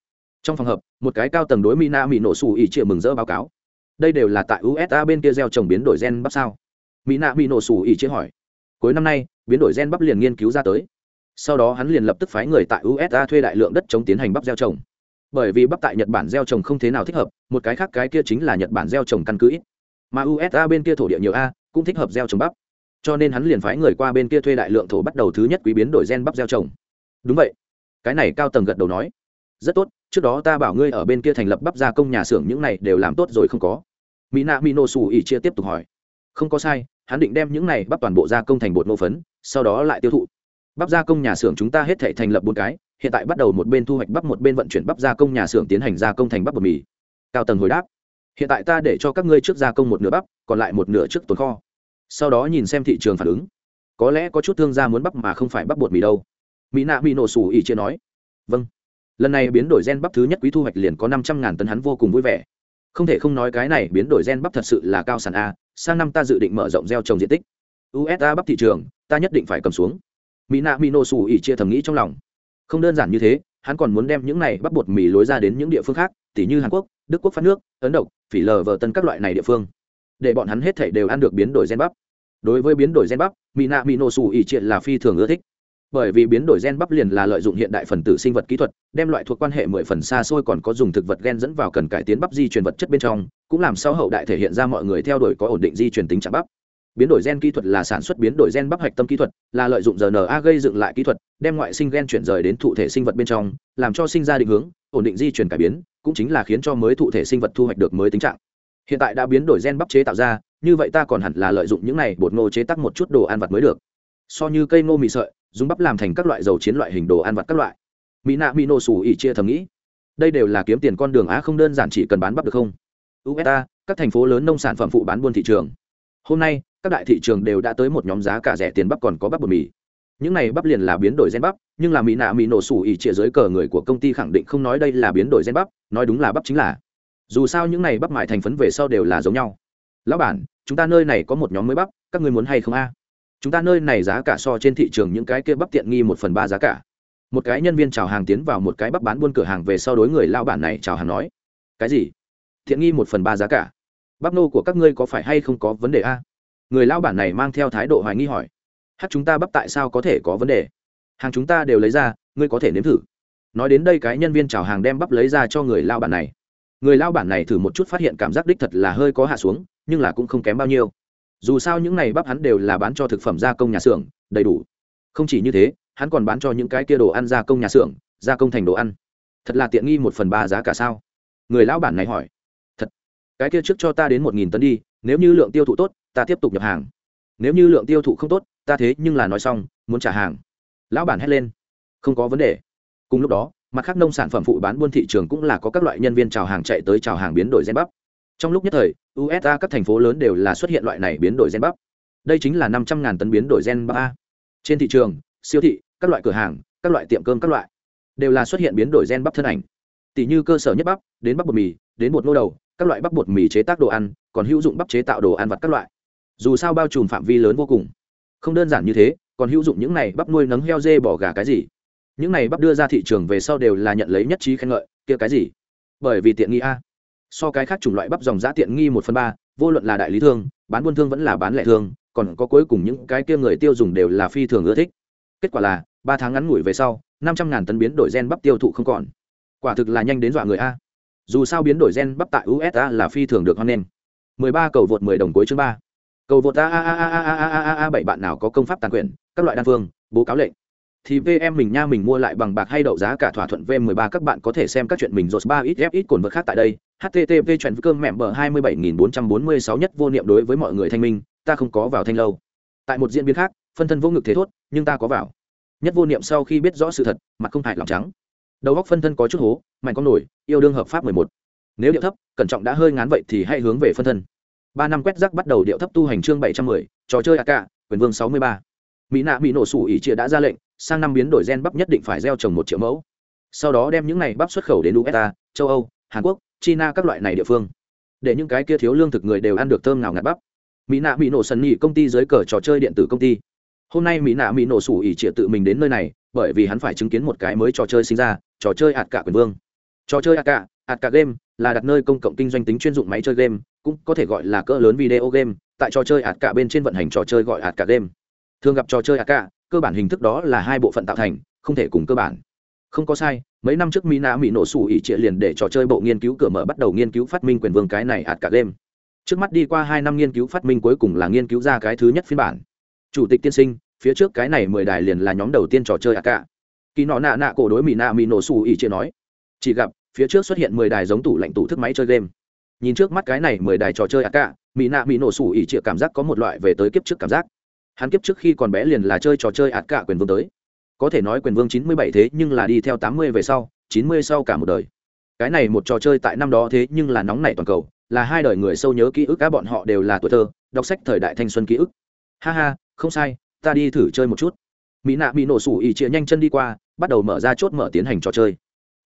Trong phòng hợp một cái cao tầng đối mỹ nạ mỹ nổ xù ỉ chịa mừng rỡ báo cáo. Đây đều là tại usa bên kia gieo trồng biến đổi gen bắp sao? Mỹ nạ mỹ nổ xù ỉ chịa hỏi. Cuối năm nay, biến đổi gen bắp liền nghiên cứu ra tới. Sau đó hắn liền lập tức phái người tại usa thuê đại lượng đất chống tiến hành bắp gieo trồng bởi vì bắp tại nhật bản gieo trồng không thế nào thích hợp, một cái khác cái kia chính là nhật bản gieo trồng căn cứ ít. Mà usa bên kia thổ địa nhiều a, cũng thích hợp gieo trồng bắp. Cho nên hắn liền phái người qua bên kia thuê đại lượng thổ bắt đầu thứ nhất quý biến đổi gen bắp gieo trồng. Đúng vậy. Cái này cao tầng gật đầu nói. Rất tốt, trước đó ta bảo ngươi ở bên kia thành lập bắp gia công nhà xưởng, những này đều làm tốt rồi không có. Mina mino su ỉ chia tiếp tục hỏi. Không có sai, hắn định đem những này bắp toàn bộ gia công thành bột ngô phấn, sau đó lại tiêu thụ. Bắp gia công nhà xưởng chúng ta hết thể thành lập bốn cái hiện tại bắt đầu một bên thu hoạch bắp, một bên vận chuyển bắp gia công nhà xưởng tiến hành gia công thành bắp bột mì. Cao tầng hồi đáp, hiện tại ta để cho các ngươi trước gia công một nửa bắp, còn lại một nửa trước tồn kho. Sau đó nhìn xem thị trường phản ứng. Có lẽ có chút thương gia muốn bắp mà không phải bắp bột mì đâu. Mỹ nạ mino nổ sủ ỉ chia nói vâng. Lần này biến đổi gen bắp thứ nhất quý thu hoạch liền có năm trăm ngàn tấn, hắn vô cùng vui vẻ. Không thể không nói cái này biến đổi gen bắp thật sự là cao sản a, sang năm ta dự định mở rộng gieo trồng diện tích. Usa bắp thị trường, ta nhất định phải cầm xuống. Mỹ nạ mỹ nổ sủ ỉ chia thầm nghĩ trong lòng không đơn giản như thế, hắn còn muốn đem những này bắp bột mì lối ra đến những địa phương khác tỷ như hàn quốc, đức quốc phát nước, ấn độ phỉ lờ vờ tân các loại này địa phương. Để bọn hắn hết thể đều ăn được biến đổi gen bắp. Đối với biến đổi gen bắp mỹ nạ mỹ nổ xù ỉ triệt là phi thường ưa thích. Bởi vì biến đổi gen bắp liền là lợi dụng hiện đại phần tử sinh vật kỹ thuật, đem loại thuộc quan hệ mười phần xa xôi còn có dùng thực vật gen dẫn vào cần cải tiến bắp di truyền vật chất bên trong, cũng làm sao hậu đại thể hiện ra mọi người theo đuổi có ổn định di truyền tính trạng bắp biến đổi gen kỹ thuật là sản xuất biến đổi gen bắp hạch tâm kỹ thuật, là lợi dụng rna gây dựng lại kỹ thuật, đem ngoại sinh gen chuyển rời đến thụ thể sinh vật bên trong, làm cho sinh ra định hướng, ổn định di chuyển cải biến, cũng chính là khiến cho mới thụ thể sinh vật thu hoạch được mới tính trạng. Hiện tại đã biến đổi gen bắp chế tạo ra, như vậy ta còn hẳn là lợi dụng những này bột ngô chế tác một chút đồ ăn vặt mới được. So như cây ngô mì sợi, dùng bắp làm thành các loại dầu chiến loại hình đồ ăn vặt các loại. Mỹ nạ mỹ nổ xù ỉ chia thầm nghĩ. Đây đều là kiếm tiền con đường á không đơn giản chỉ cần bán bắp được không? Usa các thành phố lớn nông sản phẩm phụ bán buôn thị trường. Hôm nay các đại thị trường đều đã tới một nhóm giá cả rẻ tiền bắp còn có bắp bột mì. Những này bắp liền là biến đổi gen bắp, nhưng là mỹ nạ mỹ nổ sủ ỉ trịa dưới cờ người của công ty khẳng định không nói đây là biến đổi gen bắp, nói đúng là bắp chính là. Dù sao những này bắp mại thành phấn về sau đều là giống nhau. Lão bản, chúng ta nơi này có một nhóm mới bắp, các ngươi muốn hay không a? Chúng ta nơi này giá cả so trên thị trường những cái kia bắp tiện nghi một phần ba giá cả. Một cái nhân viên chào hàng tiến vào một cái bắp bán buôn cửa hàng về sau đối người lao bản này chào hàng nói. Cái gì? Thiện nghi một phần ba giá cả. Bắp nô của các ngươi có phải hay không có vấn đề a? Người lao bản này mang theo thái độ hoài nghi hỏi hát chúng ta bắp tại sao có thể có vấn đề? Hàng chúng ta đều lấy ra, ngươi có thể nếm thử. Nói đến đây cái nhân viên chào hàng đem bắp lấy ra cho người lao bản này. Người lao bản này thử một chút phát hiện cảm giác đích thật là hơi có hạ xuống, nhưng là cũng không kém bao nhiêu. Dù sao những này bắp hắn đều là bán cho thực phẩm gia công nhà xưởng, đầy đủ. Không chỉ như thế, hắn còn bán cho những cái kia đồ ăn gia công nhà xưởng, gia công thành đồ ăn. Thật là tiện nghi một phần ba giá cả sao? Người lão bản này hỏi. Thật, cái kia trước cho ta đến một nghìn tấn đi, nếu như lượng tiêu thụ tốt ta tiếp tục nhập hàng. Nếu như lượng tiêu thụ không tốt, ta thế nhưng là nói xong, muốn trả hàng. Lão bản hét lên. Không có vấn đề. Cùng lúc đó, mặt khác nông sản phẩm phụ bán buôn thị trường cũng là có các loại nhân viên chào hàng chạy tới chào hàng biến đổi gen bắp. Trong lúc nhất thời usa các thành phố lớn đều là xuất hiện loại này biến đổi gen bắp. Đây chính là năm trăm ngàn tấn biến đổi gen bắp a. Trên thị trường, siêu thị, các loại cửa hàng, các loại tiệm cơm các loại, đều là xuất hiện biến đổi gen bắp thân ảnh. Tỷ như cơ sở nhất bắp, đến bắp bột mì, đến bột nô đầu, các loại bắp bột mì chế tác đồ ăn, còn hữu dụng bắp chế tạo đồ ăn vặt các loại dù sao bao trùm phạm vi lớn vô cùng. Không đơn giản như thế, còn hữu dụng những này bắp nuôi nấng heo dê bỏ gà cái gì? Những này bắp đưa ra thị trường về sau đều là nhận lấy nhất trí khen ngợi, kia cái gì? Bởi vì tiện nghi a. So cái khác chủng loại bắp dòng giá tiện nghi một phần ba, vô luận là đại lý thương, bán buôn thương vẫn là bán lẻ thương, còn có cuối cùng những cái kia người tiêu dùng đều là phi thường ưa thích. Kết quả là, ba tháng ngắn ngủi về sau, năm trăm ngàn tấn biến đổi gen bắp tiêu thụ không còn. Quả thực là nhanh đến dọa người a. Dù sao biến đổi gen bắp tại usa là phi thường được hoan nghênh. mười ba cầu vượt mười đồng cuối chương ba cầu vượt a a a a a a a a bảy bạn nào có công pháp tàn quyền các loại đan phương bố cáo lệnh thì vm mình nha mình mua lại bằng bạc hay đậu giá cả thỏa thuận v 13 các bạn có thể xem các chuyện mình rột ba ít f ít cồn vật khác tại đây http chuyện cơm mẹm bờ 27446 nhất vô niệm đối với mọi người thanh minh ta không có vào thanh lâu tại một diễn biến khác phân thân vô ngực thế thốt nhưng ta có vào nhất vô niệm sau khi biết rõ sự thật mặt không hại lòng trắng đầu góc phân thân có chút hố mạnh con nổi yêu đương hợp pháp 11. nếu điệu thấp cẩn trọng đã hơi ngán vậy thì hãy hướng về phân thân ba năm quét rác bắt đầu điệu thấp tu hành chương 710, trò chơi ak quyền vương 63. mỹ nạ bị nổ sủ ỉ chia đã ra lệnh sang năm biến đổi gen bắp nhất định phải gieo trồng một triệu mẫu. Sau đó đem những này bắp xuất khẩu đến usa châu âu hàn quốc china các loại này địa phương. Để những cái kia thiếu lương thực người đều ăn được thơm nào ngạt bắp. Mỹ nạ mỹ nổ sần nhị công ty dưới cờ trò chơi điện tử công ty. Hôm nay mỹ nạ mỹ nổ sủ ỉ trịa tự mình đến nơi này bởi vì hắn phải chứng kiến một cái mới trò chơi sinh ra trò chơi ạt cả quyền vương. Trò chơi ạt cả ạt cả game là đặt nơi công cộng kinh doanh tính chuyên dụng máy chơi game cũng có thể gọi là cỡ lớn video game, tại trò chơi ạt cả bên trên vận hành trò chơi gọi ạt cả game. Thường gặp trò chơi ạt cả cơ bản hình thức đó là hai bộ phận tạo thành, không thể cùng cơ bản. Không có sai, mấy năm trước mỹ nạ mỹ nổ sủ ỉ trịa liền để trò chơi bộ nghiên cứu cửa mở bắt đầu nghiên cứu phát minh quyền vương cái này ạt cả game. Trước mắt đi qua hai năm nghiên cứu phát minh cuối cùng là nghiên cứu ra cái thứ nhất phiên bản. Chủ tịch tiên sinh, phía trước cái này mười đài liền là nhóm đầu tiên trò chơi ạt cả kỳ nọ nạ nạ cổ đối mỹ nạ mỹ nổ sủ ỉ trịa nói, chỉ gặp, phía trước xuất hiện mười đài giống tủ lạnh tủ thức máy chơi game nhìn trước mắt cái này mười đài trò chơi ạ cả mỹ nạ mỹ nổ sủ ỉ trịa cảm giác có một loại về tới kiếp trước cảm giác. Hắn kiếp trước khi còn bé liền là chơi trò chơi ạt cả quyền vương tới. Có thể nói quyền vương chín mươi bảy thế nhưng là đi theo tám mươi về sau, chín mươi sau cả một đời. Cái này một trò chơi tại năm đó thế nhưng là nóng nảy toàn cầu, là hai đời người sâu nhớ ký ức các bọn họ đều là tuổi thơ, đọc sách thời đại thanh xuân ký ức. Ha ha, không sai, ta đi thử chơi một chút. Mỹ nạ bị nổ sủ ỉ trịa nhanh chân đi qua, bắt đầu mở ra chốt mở tiến hành trò chơi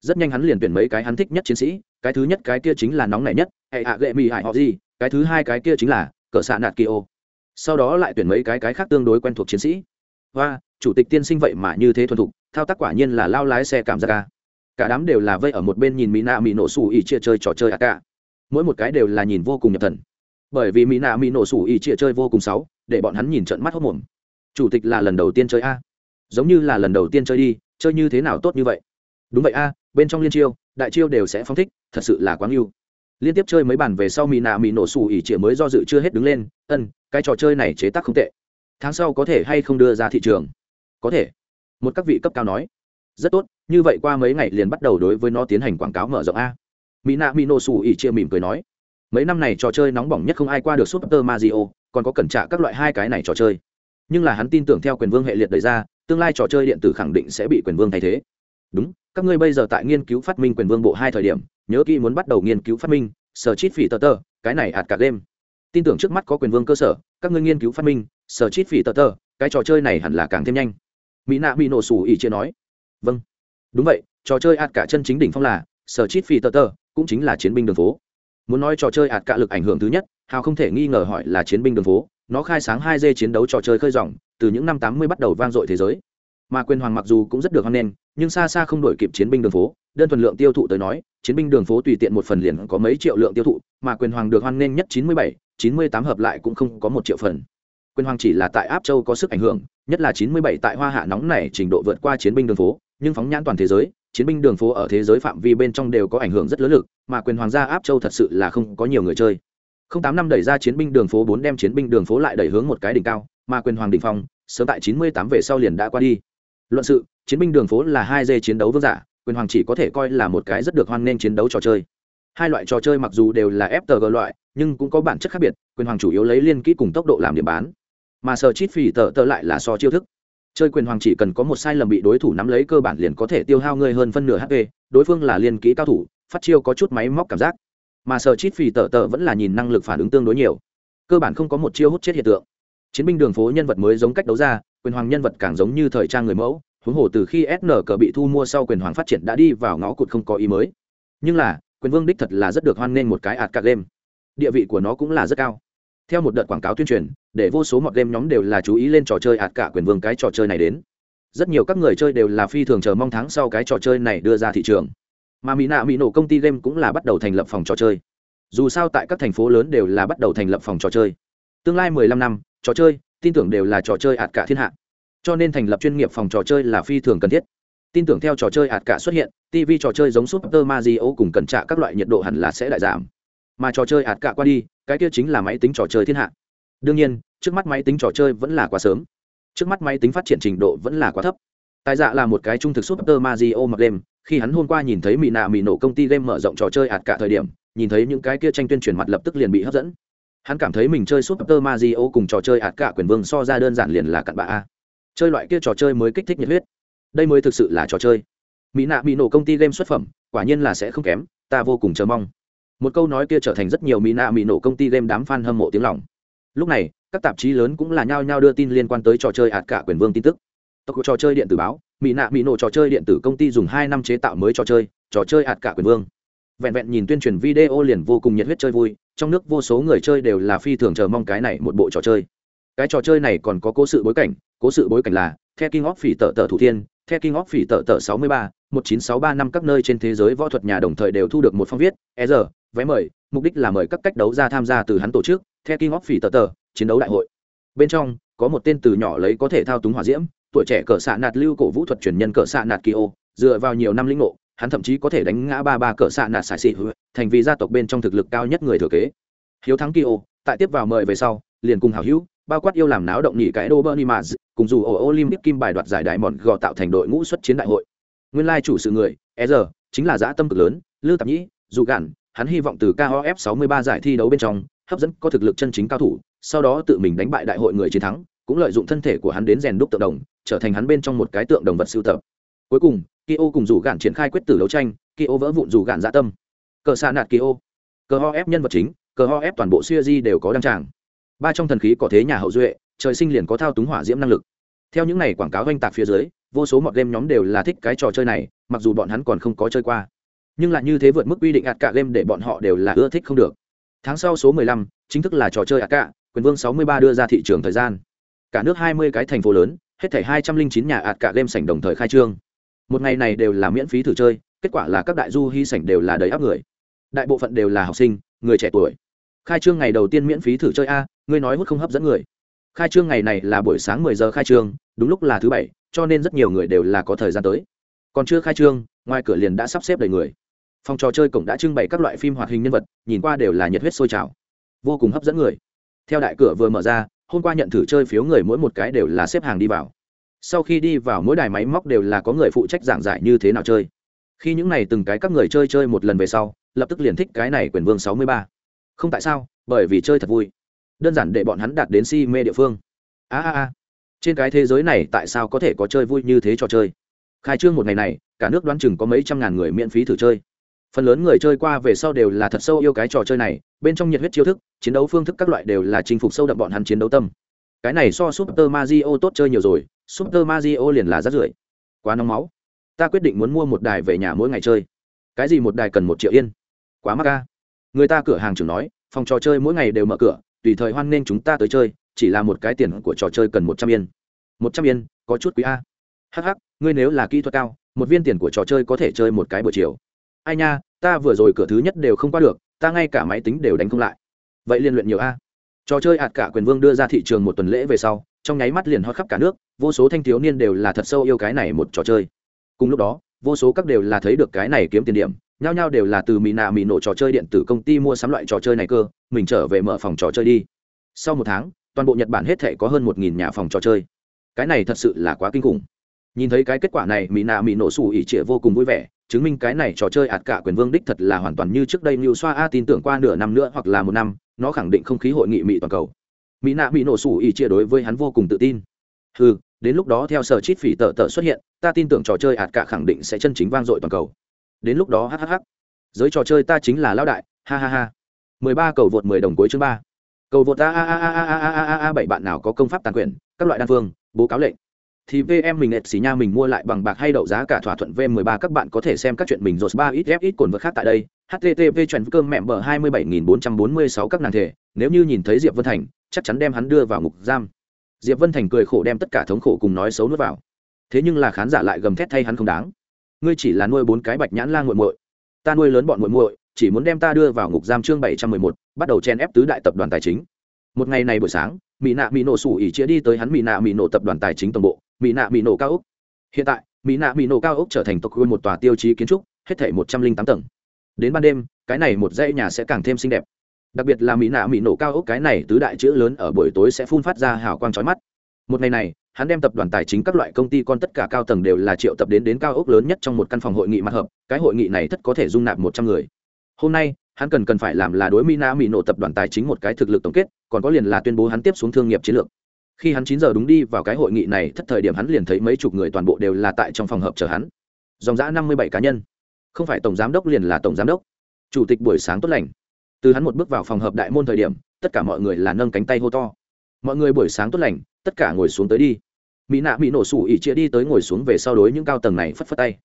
rất nhanh hắn liền tuyển mấy cái hắn thích nhất chiến sĩ, cái thứ nhất cái kia chính là nóng nảy nhất, hệ hạ gệ mỹ hại họ gì, cái thứ hai cái kia chính là cỡ xạ nạt kỳ ô. Sau đó lại tuyển mấy cái cái khác tương đối quen thuộc chiến sĩ. Và chủ tịch tiên sinh vậy mà như thế thuần thục, thao tác quả nhiên là lao lái xe cảm giác ca cả đám đều là vây ở một bên nhìn mỹ nạ mỹ nổ xù ỉ chia chơi trò chơi ạ cả. Mỗi một cái đều là nhìn vô cùng nhập thần. Bởi vì mỹ nạ mỹ nổ xù ỉ chia chơi vô cùng sáu để bọn hắn nhìn trận mắt hốc mồm. Chủ tịch là lần đầu tiên chơi a. Giống như là lần đầu tiên chơi đi, chơi như thế nào tốt như vậy? Đúng vậy a bên trong liên chiêu, đại chiêu đều sẽ phóng thích, thật sự là quá ngưu liên tiếp chơi mấy bàn về sau mỹ nạ mỹ nổ xù ỉ trịa mới do dự chưa hết đứng lên, ân, cái trò chơi này chế tác không tệ. Tháng sau có thể hay không đưa ra thị trường? Có thể. Một các vị cấp cao nói. Rất tốt, như vậy qua mấy ngày liền bắt đầu đối với nó tiến hành quảng cáo mở rộng a. Mỹ nạ mỹ nổ xù ỉ chia mỉm cười nói. Mấy năm này trò chơi nóng bỏng nhất không ai qua được super mario, còn có cẩn trạ các loại hai cái này trò chơi. Nhưng là hắn tin tưởng theo quyền vương hệ liệt đẩy ra, tương lai trò chơi điện tử khẳng định sẽ bị quyền vương thay thế. Đúng các ngươi bây giờ tại nghiên cứu phát minh quyền vương bộ hai thời điểm, nhớ kỹ muốn bắt đầu nghiên cứu phát minh, sở chít phỉ tờ tờ, cái này ạt cả game. Tin tưởng trước mắt có quyền vương cơ sở, các ngươi nghiên cứu phát minh, sở chít phỉ tờ tờ, cái trò chơi này hẳn là càng thêm nhanh. Mỹ nạ bị nổ sủ ỉ chia nói. Vâng. Đúng vậy, trò chơi ạt cả chân chính đỉnh phong là, sở chít phỉ tờ tờ, cũng chính là chiến binh đường phố. Muốn nói trò chơi ạt cả lực ảnh hưởng thứ nhất, hào không thể nghi ngờ hỏi là chiến binh đường phố, nó khai sáng hai d chiến đấu trò chơi khơi dòng, từ những năm tám mươi bắt đầu vang dội thế giới mà quyền hoàng mặc dù cũng rất được hoan nghênh, nhưng xa xa không đổi kịp chiến binh đường phố. Đơn thuần lượng tiêu thụ tới nói, chiến binh đường phố tùy tiện một phần liền có mấy triệu lượng tiêu thụ, mà quyền hoàng được hoan nghênh nhất chín mươi bảy, chín mươi tám hợp lại cũng không có một triệu phần. Quyền hoàng chỉ là tại áp châu có sức ảnh hưởng, nhất là chín mươi bảy tại hoa hạ nóng này trình độ vượt qua chiến binh đường phố, nhưng phóng nhãn toàn thế giới, chiến binh đường phố ở thế giới phạm vi bên trong đều có ảnh hưởng rất lớn lực, mà quyền hoàng gia áp châu thật sự là không có nhiều người chơi. Không tám năm đẩy ra chiến binh đường phố bốn đem chiến binh đường phố lại đẩy hướng một cái đỉnh cao, mà quyền hoàng đỉnh phong, sớm tại chín mươi tám về sau liền đã qua đi luận sự, chiến binh đường phố là hai dê chiến đấu vương giả, quyền hoàng chỉ có thể coi là một cái rất được hoan nghênh chiến đấu trò chơi. Hai loại trò chơi mặc dù đều là ftg loại, nhưng cũng có bản chất khác biệt, quyền hoàng chủ yếu lấy liên kỹ cùng tốc độ làm điểm bán. Mà sở chít phỉ tờ tờ lại là so chiêu thức. Chơi quyền hoàng chỉ cần có một sai lầm bị đối thủ nắm lấy cơ bản liền có thể tiêu hao ngươi hơn phân nửa hp đối phương là liên kỹ cao thủ, phát chiêu có chút máy móc cảm giác. Mà sở chít phỉ tờ tờ vẫn là nhìn năng lực phản ứng tương đối nhiều. Cơ bản không có một chiêu hút chết hiện tượng. Chiến binh đường phố nhân vật mới giống cách đấu ra quyền hoàng nhân vật càng giống như thời trang người mẫu, huống hồ từ khi sn cờ bị thu mua sau quyền hoàng phát triển đã đi vào ngõ cụt không có ý mới. Nhưng là, quyền vương đích thật là rất được hoan nghênh một cái ạt cạc game. Địa vị của nó cũng là rất cao. Theo một đợt quảng cáo tuyên truyền, để vô số mọi game nhóm đều là chú ý lên trò chơi ạt cả quyền vương cái trò chơi này đến. Rất nhiều các người chơi đều là phi thường chờ mong tháng sau cái trò chơi này đưa ra thị trường. Mà mỹ nạ mỹ nổ công ty game cũng là bắt đầu thành lập phòng trò chơi. Dù sao tại các thành phố lớn đều là bắt đầu thành lập phòng trò chơi. Tương lai mười lăm năm, trò chơi tin tưởng đều là trò chơi ạt cả thiên hạ. Cho nên thành lập chuyên nghiệp phòng trò chơi là phi thường cần thiết. Tin tưởng theo trò chơi ạt cả xuất hiện tv trò chơi giống super mario cùng cẩn trạ các loại nhiệt độ hẳn là sẽ đại giảm. Mà trò chơi ạt cả qua đi cái kia chính là máy tính trò chơi thiên hạ. Đương nhiên trước mắt máy tính trò chơi vẫn là quá sớm. Trước mắt máy tính phát triển trình độ vẫn là quá thấp. Tài dạ là một cái trung thực super mario mặc đêm, khi hắn hôm qua nhìn thấy mỹ nạ mỹ nổ công ty game mở rộng trò chơi ạt cả thời điểm nhìn thấy những cái kia tranh tuyên truyền mặt lập tức liền bị hấp dẫn hắn cảm thấy mình chơi super mario cùng trò chơi ạt cả quyền vương so ra đơn giản liền là cặn bạ a. Chơi loại kia trò chơi mới kích thích nhiệt huyết. Đây mới thực sự là trò chơi. Mỹ nạ bị nổ công ty game xuất phẩm, quả nhiên là sẽ không kém, ta vô cùng chờ mong. Một câu nói kia trở thành rất nhiều mỹ nạ mỹ nổ công ty game đám f a n hâm mộ tiếng lòng. Lúc này, các tạp chí lớn cũng là nhao nhao đưa tin liên quan tới trò chơi ạt cả quyền vương tin tức. Tộc trò chơi điện tử báo, mỹ nạ mỹ nổ trò chơi điện tử công ty dùng hai năm chế tạo mới trò chơi trò chơi ạt cả quyền vương. Vẹn vẹn nhìn tuyên truyền video liền vô cùng nhiệt huyết chơi vui trong nước vô số người chơi đều là phi thường chờ mong cái này một bộ trò chơi. Cái trò chơi này còn có cố sự bối cảnh, cố sự bối cảnh là the king of phỉ Tở Tở thủ thiên the king of phỉ Tở Tở sáu mươi ba, một chín sáu ba năm các nơi trên thế giới võ thuật nhà đồng thời đều thu được một phong viết e giờ vé mời, mục đích là mời các cách đấu ra tham gia từ hắn tổ chức the king of phỉ Tở Tở chiến đấu đại hội. Bên trong, có một tên từ nhỏ lấy có thể thao túng hỏa diễm, tuổi trẻ cỡ xạ nạt lưu cổ vũ thuật truyền nhân cỡ xạ nạt kỳ ô dựa vào nhiều năm lĩnh ngộ hắn thậm chí có thể đánh ngã ba ba cỡ xạ nạt xài xị thành vì gia tộc bên trong thực lực cao nhất người thừa kế. Hiếu thắng kỳ ô tại tiếp vào mời về sau, liền cùng hảo hữu, bao quát yêu làm náo động nhị cái đô bernie maz cùng dù ở olympic kim bài đoạt giải đại mòn gò tạo thành đội ngũ xuất chiến đại hội. Nguyên lai chủ sự người e giờ chính là dã tâm cực lớn lư tạp nhĩ, dù gạn, hắn hy vọng từ kof 63 giải thi đấu bên trong, hấp dẫn có thực lực chân chính cao thủ, sau đó tự mình đánh bại đại hội người chiến thắng, cũng lợi dụng thân thể của hắn đến rèn đúc tượng đồng, trở thành hắn bên trong một cái tượng đồng vật sưu tập cuối cùng Kyo cùng rủ gạn triển khai quyết tử đấu tranh Kyo vỡ vụn rủ gạn dạ tâm. Cờ xa nạt Kyo. Cờ ho ép nhân vật chính cờ ho ép toàn bộ series di đều có đăng tràng. Ba trong thần khí có thế nhà hậu duệ trời sinh liền có thao túng hỏa diễm năng lực. Theo những này quảng cáo oanh tạc phía dưới vô số mọi game nhóm đều là thích cái trò chơi này mặc dù bọn hắn còn không có chơi qua. Nhưng lại như thế vượt mức quy định ạt cả game để bọn họ đều là ưa thích không được. Tháng sau số 15, chính thức là trò chơi ạt cả quyền vương 63 đưa ra thị trường thời gian. Cả nước 20 cái thành phố lớn hết thảy 209 nhà ạt cả game sảnh đồng thời khai trương một ngày này đều là miễn phí thử chơi, kết quả là các đại du hy sảnh đều là đầy áp người. Đại bộ phận đều là học sinh, người trẻ tuổi. Khai trương ngày đầu tiên miễn phí thử chơi a, ngươi nói hút không hấp dẫn người. Khai trương ngày này là buổi sáng 10 giờ khai trương, đúng lúc là thứ bảy, cho nên rất nhiều người đều là có thời gian tới. Còn chưa khai trương, ngoài cửa liền đã sắp xếp đầy người. Phòng trò chơi cổng đã trưng bày các loại phim hoạt hình nhân vật, nhìn qua đều là nhiệt huyết sôi trào. Vô cùng hấp dẫn người. Theo đại cửa vừa mở ra, hôm qua nhận thử chơi phiếu người mỗi một cái đều là xếp hàng đi vào sau khi đi vào mỗi đài máy móc đều là có người phụ trách giảng giải như thế nào chơi. Khi những này từng cái các người chơi chơi một lần về sau, lập tức liền thích cái này quyền vương sáu mươi ba. Không tại sao, bởi vì chơi thật vui. Đơn giản để bọn hắn đạt đến si mê địa phương. A a a. Trên cái thế giới này tại sao có thể có chơi vui như thế trò chơi? Khai trương một ngày này, cả nước đoán chừng có mấy trăm ngàn người miễn phí thử chơi. Phần lớn người chơi qua về sau đều là thật sâu yêu cái trò chơi này, bên trong nhiệt huyết chiêu thức, chiến đấu phương thức các loại đều là chinh phục sâu đậm bọn hắn chiến đấu tâm cái này so super mario tốt chơi nhiều rồi, super mario liền là rát rưởi. Quá nóng máu. Ta quyết định muốn mua một đài về nhà mỗi ngày chơi. Cái gì một đài cần một triệu yên? Quá mắc ca. Người ta cửa hàng trưởng nói, phòng trò chơi mỗi ngày đều mở cửa, tùy thời hoan nghênh chúng ta tới chơi, chỉ là một cái tiền của trò chơi cần một trăm yên. Một trăm yên, có chút quý a. Hh ngươi nếu là kỹ thuật cao, một viên tiền của trò chơi có thể chơi một cái buổi chiều. Ai nha, ta vừa rồi cửa thứ nhất đều không qua được, ta ngay cả máy tính đều đánh không lại. Vậy liên luyện nhiều a trò chơi ạt cả quyền vương đưa ra thị trường một tuần lễ về sau, trong nháy mắt liền hót khắp cả nước, vô số thanh thiếu niên đều là thật sâu yêu cái này một trò chơi. Cùng lúc đó, vô số các đều là thấy được cái này kiếm tiền điểm, nhao nhao đều là từ mỹ nạ mỹ nổ trò chơi điện tử công ty mua sắm loại trò chơi này cơ, mình trở về mở phòng trò chơi đi. Sau một tháng, toàn bộ nhật bản hết thể có hơn một nghìn nhà phòng trò chơi. Cái này thật sự là quá kinh khủng. Nhìn thấy cái kết quả này mỹ nạ mỹ nổ xù ỉ trịa vô cùng vui vẻ chứng minh cái này trò chơi ạt cả quyền vương đích thật là hoàn toàn như trước đây như xoa a tin tưởng qua nửa năm nữa hoặc là một năm, nó khẳng định không khí hội nghị mỹ toàn cầu. Mỹ nạ mỹ nổ xù ỉ trịa đối với hắn vô cùng tự tin. Ừ đến lúc đó theo sở chít phỉ tờ tờ xuất hiện, ta tin tưởng trò chơi ạt cả khẳng định sẽ chân chính vang dội toàn cầu. Đến lúc đó hhh giới trò chơi ta chính là lão đại, ha ha ha. Mười ba cầu vượt mười đồng cuối chương ba. Cầu vượt a a a a a a a a a bảy bạn nào có công pháp tàn quyền, các loại đan phương, bố cáo lệnh thì VM mình nệt xì nha mình mua lại bằng bạc hay đậu giá cả thỏa thuận V13 các bạn có thể xem các chuyện mình rồi 3 ít ít cồn vật khác tại đây. http chuẩn cơm mẹ bờ 27446 các nàng thể, nếu như nhìn thấy Diệp Vân Thành, chắc chắn đem hắn đưa vào ngục giam. Diệp Vân Thành cười khổ đem tất cả thống khổ cùng nói xấu nuốt vào. Thế nhưng là khán giả lại gầm thét thay hắn không đáng. Ngươi chỉ là nuôi bốn cái bạch nhãn lang muội muội, ta nuôi lớn bọn muội muội, chỉ muốn đem ta đưa vào ngục giam chương 711, bắt đầu chen ép tứ đại tập đoàn tài chính. Một ngày này buổi sáng, Mỹ nạ Mỹ nổ sủ ỉ chia đi tới hắn Mỹ nạ Mỹ nổ tập đoàn tài chính tổng bộ, mỹ nạ mỹ nổ cao ốc hiện tại, mỹ nạ mỹ nổ cao ốc trở thành tộc quân một tòa tiêu chí kiến trúc, hết thể một trăm linh tám tầng. Đến ban đêm, cái này một dãy nhà sẽ càng thêm xinh đẹp. Đặc biệt là mỹ nạ mỹ nổ cao ốc cái này tứ đại chữ lớn ở buổi tối sẽ phun phát ra hào quang trói mắt. Một ngày này, hắn đem tập đoàn tài chính các loại công ty con tất cả cao tầng đều là triệu tập đến đến cao ốc lớn nhất trong một căn phòng hội nghị mặt hợp, cái hội nghị này thất có thể dung nạp một trăm người. Hôm nay, hắn cần cần phải làm là đối mỹ nạ mỹ nổ tập đoàn tài chính một cái thực lực tổng kết, còn có liền là tuyên bố hắn tiếp xuống thương nghiệp chiến lược khi hắn chín giờ đúng đi vào cái hội nghị này, thất thời điểm hắn liền thấy mấy chục người toàn bộ đều là tại trong phòng hợp chờ hắn. Dòng giã năm mươi bảy cá nhân. Không phải tổng giám đốc liền là tổng giám đốc. Chủ tịch buổi sáng tốt lành. Từ hắn một bước vào phòng hợp đại môn thời điểm, tất cả mọi người là nâng cánh tay hô to. Mọi người buổi sáng tốt lành, tất cả ngồi xuống tới đi. Mỹ nạ mỹ nổ sủ ỉ chia đi tới ngồi xuống về sau đối những cao tầng này phất phất tay.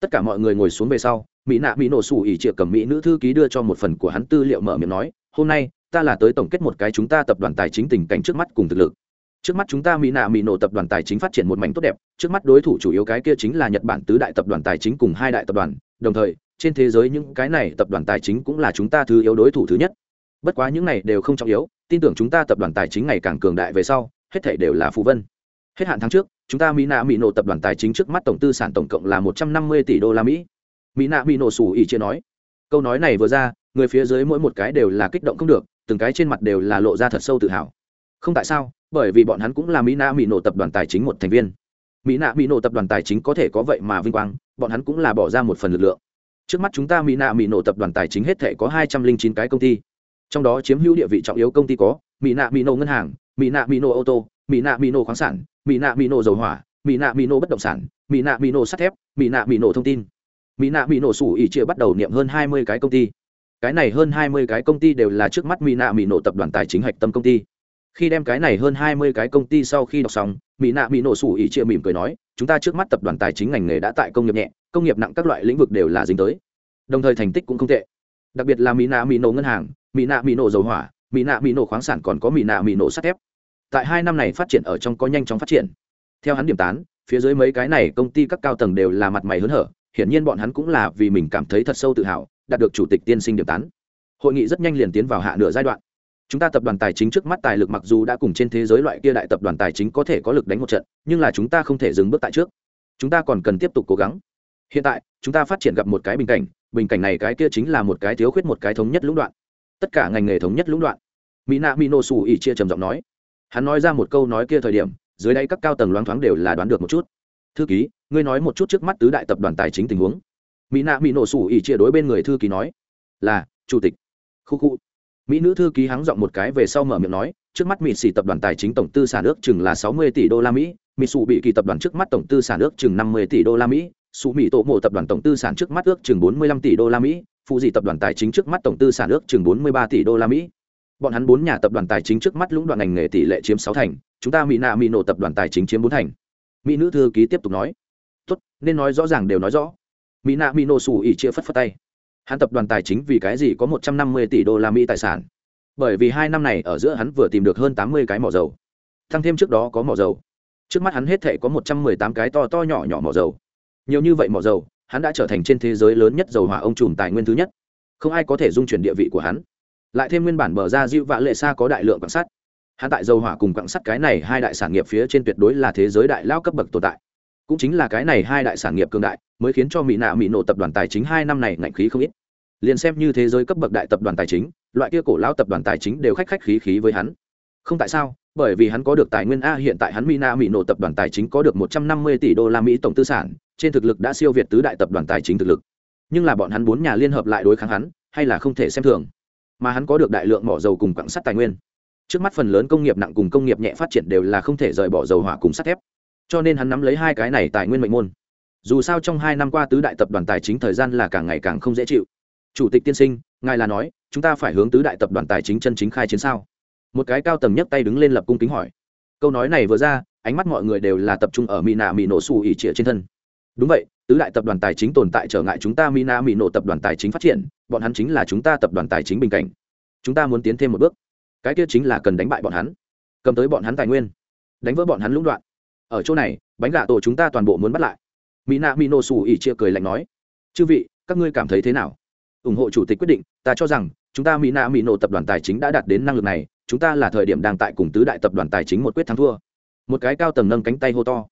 Tất cả mọi người ngồi xuống về sau, mỹ nạ mỹ nổ sủ ỉ chia cầm mỹ nữ thư ký đưa cho một phần của hắn tư liệu mở miệng nói, hôm nay, ta là tới tổng kết một cái chúng ta tập đoàn tài chính tình cảnh trước mắt cùng thực lực trước mắt chúng ta mỹ nạ mỹ nổ tập đoàn tài chính phát triển một mảnh tốt đẹp, trước mắt đối thủ chủ yếu cái kia chính là nhật bản tứ đại tập đoàn tài chính cùng hai đại tập đoàn, đồng thời, trên thế giới những cái này tập đoàn tài chính cũng là chúng ta thứ yếu đối thủ thứ nhất. Bất quá những này đều không trọng yếu, tin tưởng chúng ta tập đoàn tài chính ngày càng cường đại về sau, hết thể đều là phù vân. Hết hạn tháng trước, chúng ta mỹ nạ mỹ nổ tập đoàn tài chính trước mắt tổng tư sản tổng cộng là một trăm năm mươi tỷ đô la mỹ. Mỹ nạ mỹ nổ xù ỉ chia nói. Câu nói này vừa ra, người phía dưới mỗi một cái đều là kích động không được, từng cái trên mặt đều là lộ ra thật sâu tự hào. Không tại sao? Bởi vì bọn hắn cũng là mỹ nạ mỹ nổ tập đoàn tài chính một thành viên mỹ nạ mỹ nổ tập đoàn tài chính có thể có vậy mà vinh quang bọn hắn cũng là bỏ ra một phần lực lượng trước mắt chúng ta mỹ nạ mỹ nổ tập đoàn tài chính hết thể có hai trăm linh chín cái công ty trong đó chiếm hữu địa vị trọng yếu công ty có mỹ nạ mỹ nổ ngân hàng mỹ nạ mỹ nổ ô tô mỹ nạ mỹ nổ khoáng sản mỹ nạ mỹ nổ dầu hỏa mỹ nạ mỹ nổ bất động sản mỹ nạ mỹ nổ sắt thép mỹ nạ mỹ nổ thông tin mỹ nạ mỹ nổ sủ ỉ chia bắt đầu niệm hơn hai mươi cái công ty cái này hơn hai mươi cái công ty đều là trước mắt mỹ nạ mỹ nổ tập đoàn tài chính hạch tâm công ty khi đem cái này hơn hai mươi cái công ty sau khi đọc xong, mỹ nạ mỹ nổ sủ ỉ chia mỉm cười nói, chúng ta trước mắt tập đoàn tài chính ngành nghề đã tại công nghiệp nhẹ, công nghiệp nặng các loại lĩnh vực đều là dính tới. Đồng thời thành tích cũng không tệ. Đặc biệt là mỹ nạ mỹ nổ ngân hàng, mỹ nạ mỹ nổ dầu hỏa, mỹ nạ mỹ nổ khoáng sản còn có mỹ nạ mỹ nổ sắt thép. Tại hai năm này phát triển ở trong có nhanh chóng phát triển. Theo hắn điểm tán, phía dưới mấy cái này công ty các cao tầng đều là mặt mày hớn hở, hiển nhiên bọn hắn cũng là vì mình cảm thấy thật sâu tự hào, đạt được chủ tịch tiên sinh điểm tán. Hội nghị rất nhanh liền tiến vào hạ nửa giai đoạn chúng ta tập đoàn tài chính trước mắt tài lực mặc dù đã cùng trên thế giới loại kia đại tập đoàn tài chính có thể có lực đánh một trận, nhưng là chúng ta không thể dừng bước tại trước. Chúng ta còn cần tiếp tục cố gắng. Hiện tại, chúng ta phát triển gặp một cái bình cảnh bình cảnh này cái kia chính là một cái thiếu khuyết một cái thống nhất lũng đoạn. Tất cả ngành nghề thống nhất lũng đoạn. Mỹ nạ mỹ nổ xù ỉ chia trầm giọng nói. Hắn nói ra một câu nói kia thời điểm, dưới đây các cao tầng loáng thoáng đều là đoán được một chút. Thư ký, ngươi nói một chút trước mắt tứ đại tập đoàn tài chính tình huống. Mỹ nạ mỹ nổ xù ỉ chia đối bên người thư ký nói. Là, chủ tịch. Khu khu mỹ nữ thư ký hắng giọng một cái về sau mở miệng nói, trước mắt mỹ xỉ tập đoàn tài chính tổng tư sản ước chừng là sáu mươi tỷ đô la mỹ mỹ sụ bị kỳ tập đoàn trước mắt tổng tư sản ước chừng năm mươi tỷ đô la mỹ sụ mỹ tổ mộ tập đoàn tổng tư sản trước mắt ước chừng bốn mươi lăm tỷ đô la mỹ phụ dị tập đoàn tài chính trước mắt tổng tư sản ước chừng bốn mươi ba tỷ đô la mỹ. Bọn hắn bốn nhà tập đoàn tài chính trước mắt lũng đoạn ngành nghề tỷ lệ chiếm sáu thành, chúng ta mỹ nạ mỹ nổ tập đoàn tài chính chiếm bốn thành. Mỹ nữ thư ký tiếp tục nói. Tốt, nên nói rõ ràng đều nói rõ. Mỹ nạ mỹ nổ xù ỉ chia phất phất tay hắn tập đoàn tài chính vì cái gì có một trăm năm mươi tỷ đô la mỹ tài sản? Bởi vì hai năm này ở giữa hắn vừa tìm được hơn tám mươi cái mỏ dầu. Thăng thêm trước đó có mỏ dầu. Trước mắt hắn hết thể có một trăm mười tám cái to to nhỏ nhỏ mỏ dầu. Nhiều như vậy mỏ dầu, hắn đã trở thành trên thế giới lớn nhất dầu hỏa ông trùm tài nguyên thứ nhất. Không ai có thể dung chuyển địa vị của hắn. Lại thêm nguyên bản bờ ra dịu vạ lệ xa có đại lượng quảng sắt. Hắn tại dầu hỏa cùng quảng sắt cái này hai đại sản nghiệp phía trên tuyệt đối là thế giới đại lao cấp bậc tồn tại cũng chính là cái này hai đại sản nghiệp cường đại, mới khiến cho mỹ nạ mỹ nổ tập đoàn tài chính hai năm này ngạnh khí không ít. Liền xem như thế giới cấp bậc đại tập đoàn tài chính, loại kia cổ lao tập đoàn tài chính đều khách khách khí khí với hắn. Không tại sao, bởi vì hắn có được tài nguyên a, hiện tại hắn mina mỹ nổ tập đoàn tài chính có được một trăm năm mươi tỷ đô la mỹ tổng tư sản, trên thực lực đã siêu việt tứ đại tập đoàn tài chính thực lực. Nhưng là bọn hắn bốn nhà liên hợp lại đối kháng hắn, hay là không thể xem thường. Mà hắn có được đại lượng mỏ dầu cùng quặng sắt tài nguyên. Trước mắt phần lớn công nghiệp nặng cùng công nghiệp nhẹ phát triển đều là không thể rời bỏ dầu hỏa cùng sắt thép cho nên hắn nắm lấy hai cái này tài nguyên mệnh môn. Dù sao trong hai năm qua tứ đại tập đoàn tài chính thời gian là càng ngày càng không dễ chịu. Chủ tịch tiên sinh, ngài là nói, chúng ta phải hướng tứ đại tập đoàn tài chính chân chính khai chiến sao? Một cái cao tầng nhất tay đứng lên lập cung kính hỏi. Câu nói này vừa ra, ánh mắt mọi người đều là tập trung ở mỹ nạ mỹ nổ xù ỉ trịa trên thân. Đúng vậy, tứ đại tập đoàn tài chính tồn tại trở ngại chúng ta mỹ nạ mỹ nổ tập đoàn tài chính phát triển, bọn hắn chính là chúng ta tập đoàn tài chính bình cảnh. Chúng ta muốn tiến thêm một bước. Cái kia chính là cần đánh bại bọn hắn. Cầm tới bọn hắn tài nguyên. Đánh vỡ bọn hắn lũng đoạn ở chỗ này, bánh gà tổ chúng ta toàn bộ muốn bắt lại. Mỹ nạ mỹ nổ xù ỉ chia cười lạnh nói. Chư vị, các ngươi cảm thấy thế nào? Ủng hộ chủ tịch quyết định, ta cho rằng, chúng ta mỹ nạ mỹ nổ tập đoàn tài chính đã đạt đến năng lực này, chúng ta là thời điểm đang tại cùng tứ đại tập đoàn tài chính một quyết thắng thua. Một cái cao tầng nâng cánh tay hô to.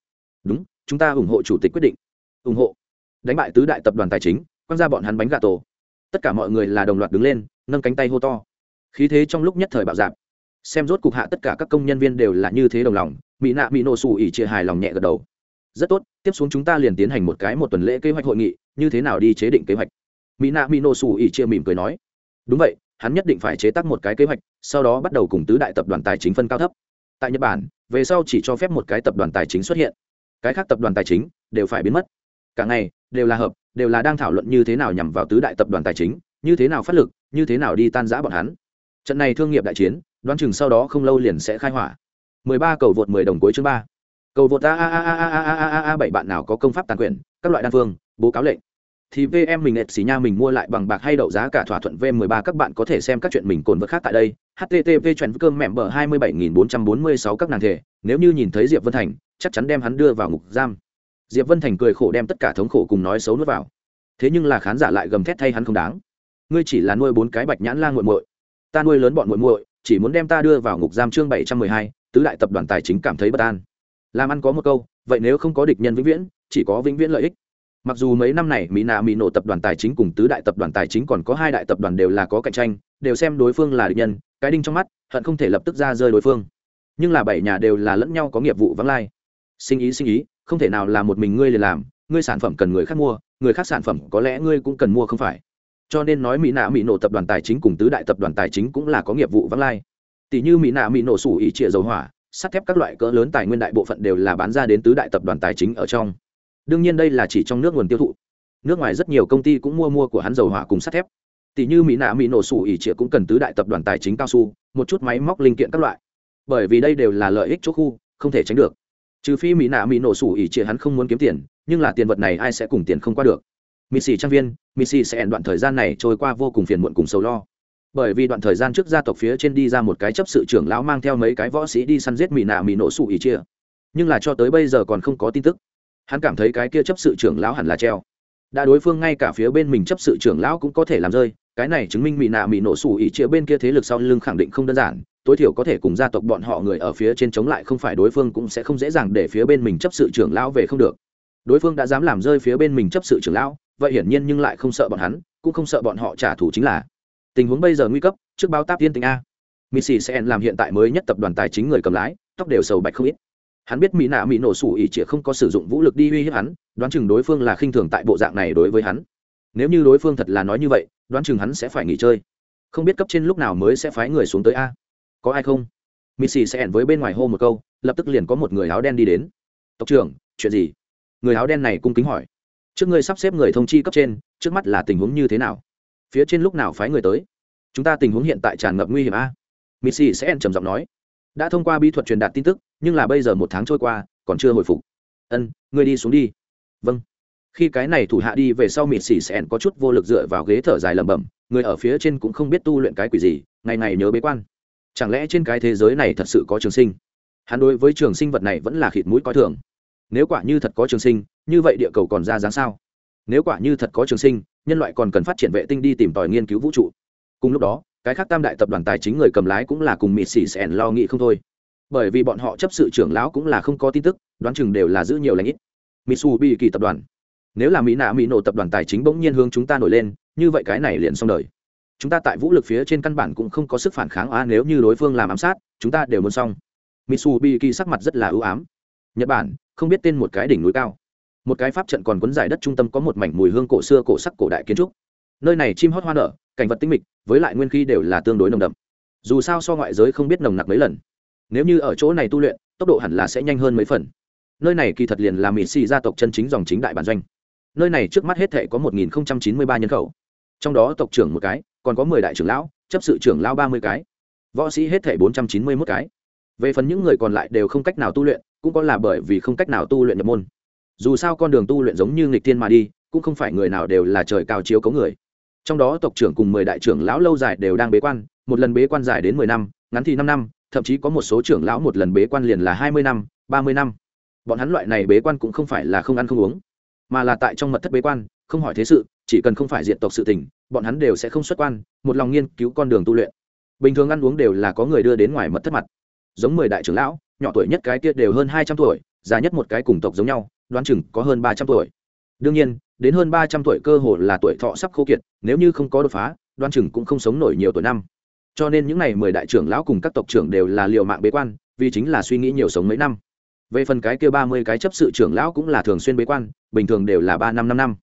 Đúng, chúng ta ủng hộ chủ tịch quyết định. Ủng hộ. Đánh bại tứ đại tập đoàn tài chính, quăng ra bọn hắn bánh gà tổ. Tất cả mọi người là đồng loạt đứng lên, nâng cánh tay hô to. Khí thế trong lúc nhất thời bạo dạp xem rốt cục hạ tất cả các công nhân viên đều là như thế đồng lòng, mỹ nạ mỹ nổ xù ỉ chia hài lòng nhẹ gật đầu. Rất tốt, tiếp xuống chúng ta liền tiến hành một cái một tuần lễ kế hoạch hội nghị, như thế nào đi chế định kế hoạch? Mỹ nạ mỹ nổ xù ỉ chia mỉm cười nói. Đúng vậy, hắn nhất định phải chế tác một cái kế hoạch, sau đó bắt đầu cùng tứ đại tập đoàn tài chính phân cao thấp. Tại nhật bản, về sau chỉ cho phép một cái tập đoàn tài chính xuất hiện. Cái khác tập đoàn tài chính đều phải biến mất. Cả ngày, đều là hợp, đều là đang thảo luận như thế nào nhằm vào tứ đại tập đoàn tài chính, như thế nào phát lực, như thế nào đi tan giã bọn hắn. Trận này thương nghiệp đại chiến đoán chừng sau đó không lâu liền sẽ khai hỏa 13 cầu vượt 10 đồng cuối chương 3. cầu vượt a a a a a a a a bảy bạn nào có công pháp tàn quyền các loại đan phương bố cáo lệnh thì VM mình nệt xì nha mình mua lại bằng bạc hay đậu giá cả thỏa thuận V13 các bạn có thể xem các chuyện mình cồn vật khác tại đây. http chuyện cơm mẹm bờ 27446 các nàng thể, nếu như nhìn thấy Diệp Vân Thành, chắc chắn đem hắn đưa vào ngục giam. Diệp Vân Thành cười khổ đem tất cả thống khổ cùng nói xấu nuốt vào. Thế nhưng là khán giả lại gầm thét thay hắn không đáng. Ngươi chỉ là nuôi bốn cái bạch nhãn lang muội muội, ta nuôi lớn bọn muội muội, chỉ muốn đem ta đưa vào ngục giam chương 712, tứ đại tập đoàn tài chính cảm thấy bất an. Làm ăn có một câu, vậy nếu không có địch nhân vĩnh viễn, chỉ có vĩnh viễn lợi ích. Mặc dù mấy năm này mỹ nạ mỹ nổ tập đoàn tài chính cùng tứ đại tập đoàn tài chính còn có hai đại tập đoàn đều là có cạnh tranh đều xem đối phương là địch nhân cái đinh trong mắt hận không thể lập tức ra rơi đối phương. Nhưng là bảy nhà đều là lẫn nhau có nghiệp vụ vắng lai. Sinh ý sinh ý không thể nào là một mình ngươi liền làm ngươi sản phẩm cần người khác mua người khác sản phẩm có lẽ ngươi cũng cần mua không phải cho nên nói mỹ nạ mỹ nổ tập đoàn tài chính cùng tứ đại tập đoàn tài chính cũng là có nghiệp vụ vắng lai. Tỷ như mỹ nạ mỹ nổ sủ ý trịa dầu hỏa, sắt thép các loại cỡ lớn tài nguyên đại bộ phận đều là bán ra đến tứ đại tập đoàn tài chính ở trong. Đương nhiên đây là chỉ trong nước nguồn tiêu thụ. Nước ngoài rất nhiều công ty cũng mua mua của hắn dầu hỏa cùng sắt thép. Tỷ như mỹ nạ mỹ nổ sủ ỉ trịa cũng cần tứ đại tập đoàn tài chính cao su, một chút máy móc linh kiện các loại. Bởi vì đây đều là lợi ích chỗ khu, không thể tránh được. Trừ phi mỹ nạ mỹ nổ sủ ỉ trịa hắn không muốn kiếm tiền, nhưng là tiền vật này ai sẽ cùng tiền không qua được mì xì trang viên, mì xì sẽ đoạn thời gian này trôi qua vô cùng phiền muộn cùng sâu lo. Bởi vì đoạn thời gian trước gia tộc phía trên đi ra một cái chấp sự trưởng lão mang theo mấy cái võ sĩ đi săn giết mỹ nạ mỹ nổ sủ ỉ chia. Nhưng là cho tới bây giờ còn không có tin tức. Hắn cảm thấy cái kia chấp sự trưởng lão hẳn là treo. Đã đối phương ngay cả phía bên mình chấp sự trưởng lão cũng có thể làm rơi, cái này chứng minh mỹ nạ mỹ nổ sủ ỉ chĩa bên kia thế lực sau lưng khẳng định không đơn giản. Tối thiểu có thể cùng gia tộc bọn họ người ở phía trên chống lại không phải đối phương cũng sẽ không dễ dàng để phía bên mình chấp sự trưởng lão về không được. Đối phương đã dám làm rơi phía bên mình chấp sự trưởng lão vậy hiển nhiên nhưng lại không sợ bọn hắn, cũng không sợ bọn họ trả thù chính là. Tình huống bây giờ nguy cấp, trước báo táp tiên tình a. Missy sẽ làm hiện tại mới nhất tập đoàn tài chính người cầm lái, tóc đều sầu bạch không ít. Hắn biết mỹ nạ mỹ nổ sủ ỉ chĩa không có sử dụng vũ lực đi uy hiếp hắn, đoán chừng đối phương là khinh thường tại bộ dạng này đối với hắn. Nếu như đối phương thật là nói như vậy, đoán chừng hắn sẽ phải nghỉ chơi. Không biết cấp trên lúc nào mới sẽ phái người xuống tới a. Có ai không? Missy sẽ với bên ngoài hô một câu, lập tức liền có một người áo đen đi đến. Tộc trưởng, chuyện gì? Người áo đen này cung kính hỏi trước ngươi sắp xếp người thông chi cấp trên, trước mắt là tình huống như thế nào? Phía trên lúc nào phái người tới? Chúng ta tình huống hiện tại tràn ngập nguy hiểm a. Missy sẽ trầm giọng nói. Đã thông qua bí thuật truyền đạt tin tức, nhưng là bây giờ một tháng trôi qua, còn chưa hồi phục. Ân, ngươi đi xuống đi. Vâng. Khi cái này thủ hạ đi về sau mịt xỉ xẻn có chút vô lực dựa vào ghế thở dài lẩm bẩm, người ở phía trên cũng không biết tu luyện cái quỷ gì, ngày ngày nhớ bế quan. Chẳng lẽ trên cái thế giới này thật sự có trường sinh? Hắn đối với trường sinh vật này vẫn là khịt mũi coi thường. Nếu quả như thật có trường sinh như vậy địa cầu còn ra dáng sao? Nếu quả như thật có trường sinh, nhân loại còn cần phát triển vệ tinh đi tìm tòi nghiên cứu vũ trụ. Cùng lúc đó, cái khác tam đại tập đoàn tài chính người cầm lái cũng là cùng mịt xì xẻn lo nghĩ không thôi. Bởi vì bọn họ chấp sự trưởng lão cũng là không có tin tức, đoán chừng đều là giữ nhiều lãnh ít. Mitsubi kỳ tập đoàn. Nếu là mỹ nạ mỹ nổ tập đoàn tài chính bỗng nhiên hướng chúng ta nổi lên, như vậy cái này liền xong đời. Chúng ta tại vũ lực phía trên căn bản cũng không có sức phản kháng a nếu như đối phương làm ám sát, chúng ta đều muốn xong. Mitsubishi sắc mặt rất là ưu ám. Nhật bản, không biết tên một cái đỉnh núi cao một cái pháp trận còn quấn giải đất trung tâm có một mảnh mùi hương cổ xưa cổ sắc cổ đại kiến trúc. Nơi này chim hót hoa nở, cảnh vật tinh mịch, với lại nguyên khí đều là tương đối nồng đậm. Dù sao so ngoại giới không biết nồng nặc mấy lần. Nếu như ở chỗ này tu luyện, tốc độ hẳn là sẽ nhanh hơn mấy phần. Nơi này kỳ thật liền là mỹ xì gia tộc chân chính dòng chính đại bản doanh. Nơi này trước mắt hết thể có một nghìn chín mươi ba nhân khẩu. Trong đó tộc trưởng một cái, còn có mười đại trưởng lão, chấp sự trưởng lão ba mươi cái. Võ sĩ hết thể bốn trăm chín mươi mốt cái. Về phần những người còn lại đều không cách nào tu luyện, cũng có là bởi vì không cách nào tu luyện nhập môn dù sao con đường tu luyện giống như nghịch thiên mà đi, cũng không phải người nào đều là trời cao chiếu cấu người. Trong đó tộc trưởng cùng mười đại trưởng lão lâu dài đều đang bế quan, một lần bế quan dài đến mười năm, ngắn thì năm năm, thậm chí có một số trưởng lão một lần bế quan liền là hai mươi năm, ba mươi năm. Bọn hắn loại này bế quan cũng không phải là không ăn không uống, mà là tại trong mật thất bế quan, không hỏi thế sự, chỉ cần không phải diện tộc sự tình, bọn hắn đều sẽ không xuất quan, một lòng nghiên cứu con đường tu luyện. Bình thường ăn uống đều là có người đưa đến ngoài mật thất mặt. Giống mười đại trưởng lão, nhỏ tuổi nhất cái kia đều hơn hai trăm tuổi, già nhất một cái cùng tộc giống nhau đoán chừng có hơn ba trăm tuổi. Đương nhiên, đến hơn ba trăm tuổi cơ hồ là tuổi thọ sắp khô kiệt, nếu như không có đột phá, đoán chừng cũng không sống nổi nhiều tuổi năm. Cho nên những n à y mười đại trưởng lão cùng các tộc trưởng đều là liều mạng bế quan, vì chính là suy nghĩ nhiều sống mấy năm. Về phần cái kia ba mươi cái chấp sự trưởng lão cũng là thường xuyên bế quan, bình thường đều là ba năm năm năm.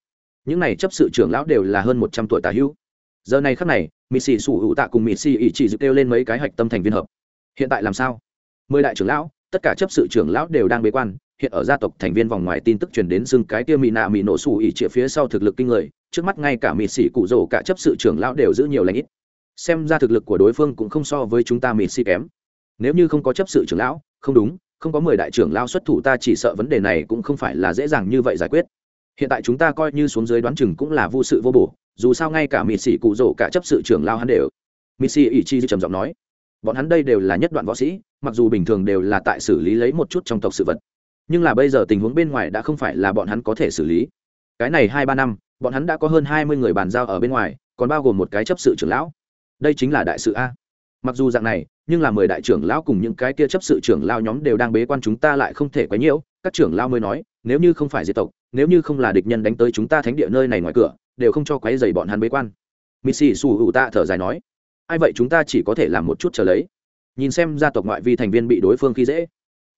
Những này chấp sự trưởng lão đều là hơn một trăm tuổi tà hữu. Giờ này khắc này, Mị sĩ sủ hữu tạ cùng Mị sĩ ỷ chỉ dự kêu lên mấy cái hạch tâm thành viên hợp. Hiện tại làm sao? Mười đại trưởng lão, tất cả chấp sự trưởng lão đều đang bế quan hiện ở gia tộc thành viên vòng ngoài tin tức truyền đến xưng cái kia mỹ nạ mỹ nổ sủ ỉ chĩa phía sau thực lực kinh người, trước mắt ngay cả mỹ sĩ cụ rổ cả chấp sự trưởng lão đều giữ nhiều lãnh ít. Xem ra thực lực của đối phương cũng không so với chúng ta mỹ sĩ kém. Nếu như không có chấp sự trưởng lão, không đúng, không có mười đại trưởng lao xuất thủ ta chỉ sợ vấn đề này cũng không phải là dễ dàng như vậy giải quyết. Hiện tại chúng ta coi như xuống dưới đoán chừng cũng là vô sự vô bổ, dù sao ngay cả mỹ sĩ cụ rổ cả chấp sự trưởng lao hắn đều. Mỹ sĩ ỉ chi trầm giọng nói, bọn hắn đây đều là nhất đoạn võ sĩ, mặc dù bình thường đều là tại xử lý lấy một chút trong tộc sự vật nhưng là bây giờ tình huống bên ngoài đã không phải là bọn hắn có thể xử lý. Cái này hai ba năm, bọn hắn đã có hơn hai mươi người bàn giao ở bên ngoài, còn bao gồm một cái chấp sự trưởng lão. Đây chính là đại sự a. Mặc dù dạng này, nhưng là mười đại trưởng lão cùng những cái kia chấp sự trưởng lao nhóm đều đang bế quan chúng ta lại không thể quấy nhiễu các trưởng lao mới nói, nếu như không phải diệt tộc, nếu như không là địch nhân đánh tới chúng ta thánh địa nơi này ngoài cửa, đều không cho quấy dày bọn hắn bế quan. Missy su hữu ta thở dài nói, ai vậy chúng ta chỉ có thể làm một chút trở lấy. Nhìn xem gia tộc ngoại vi thành viên bị đối phương khi dễ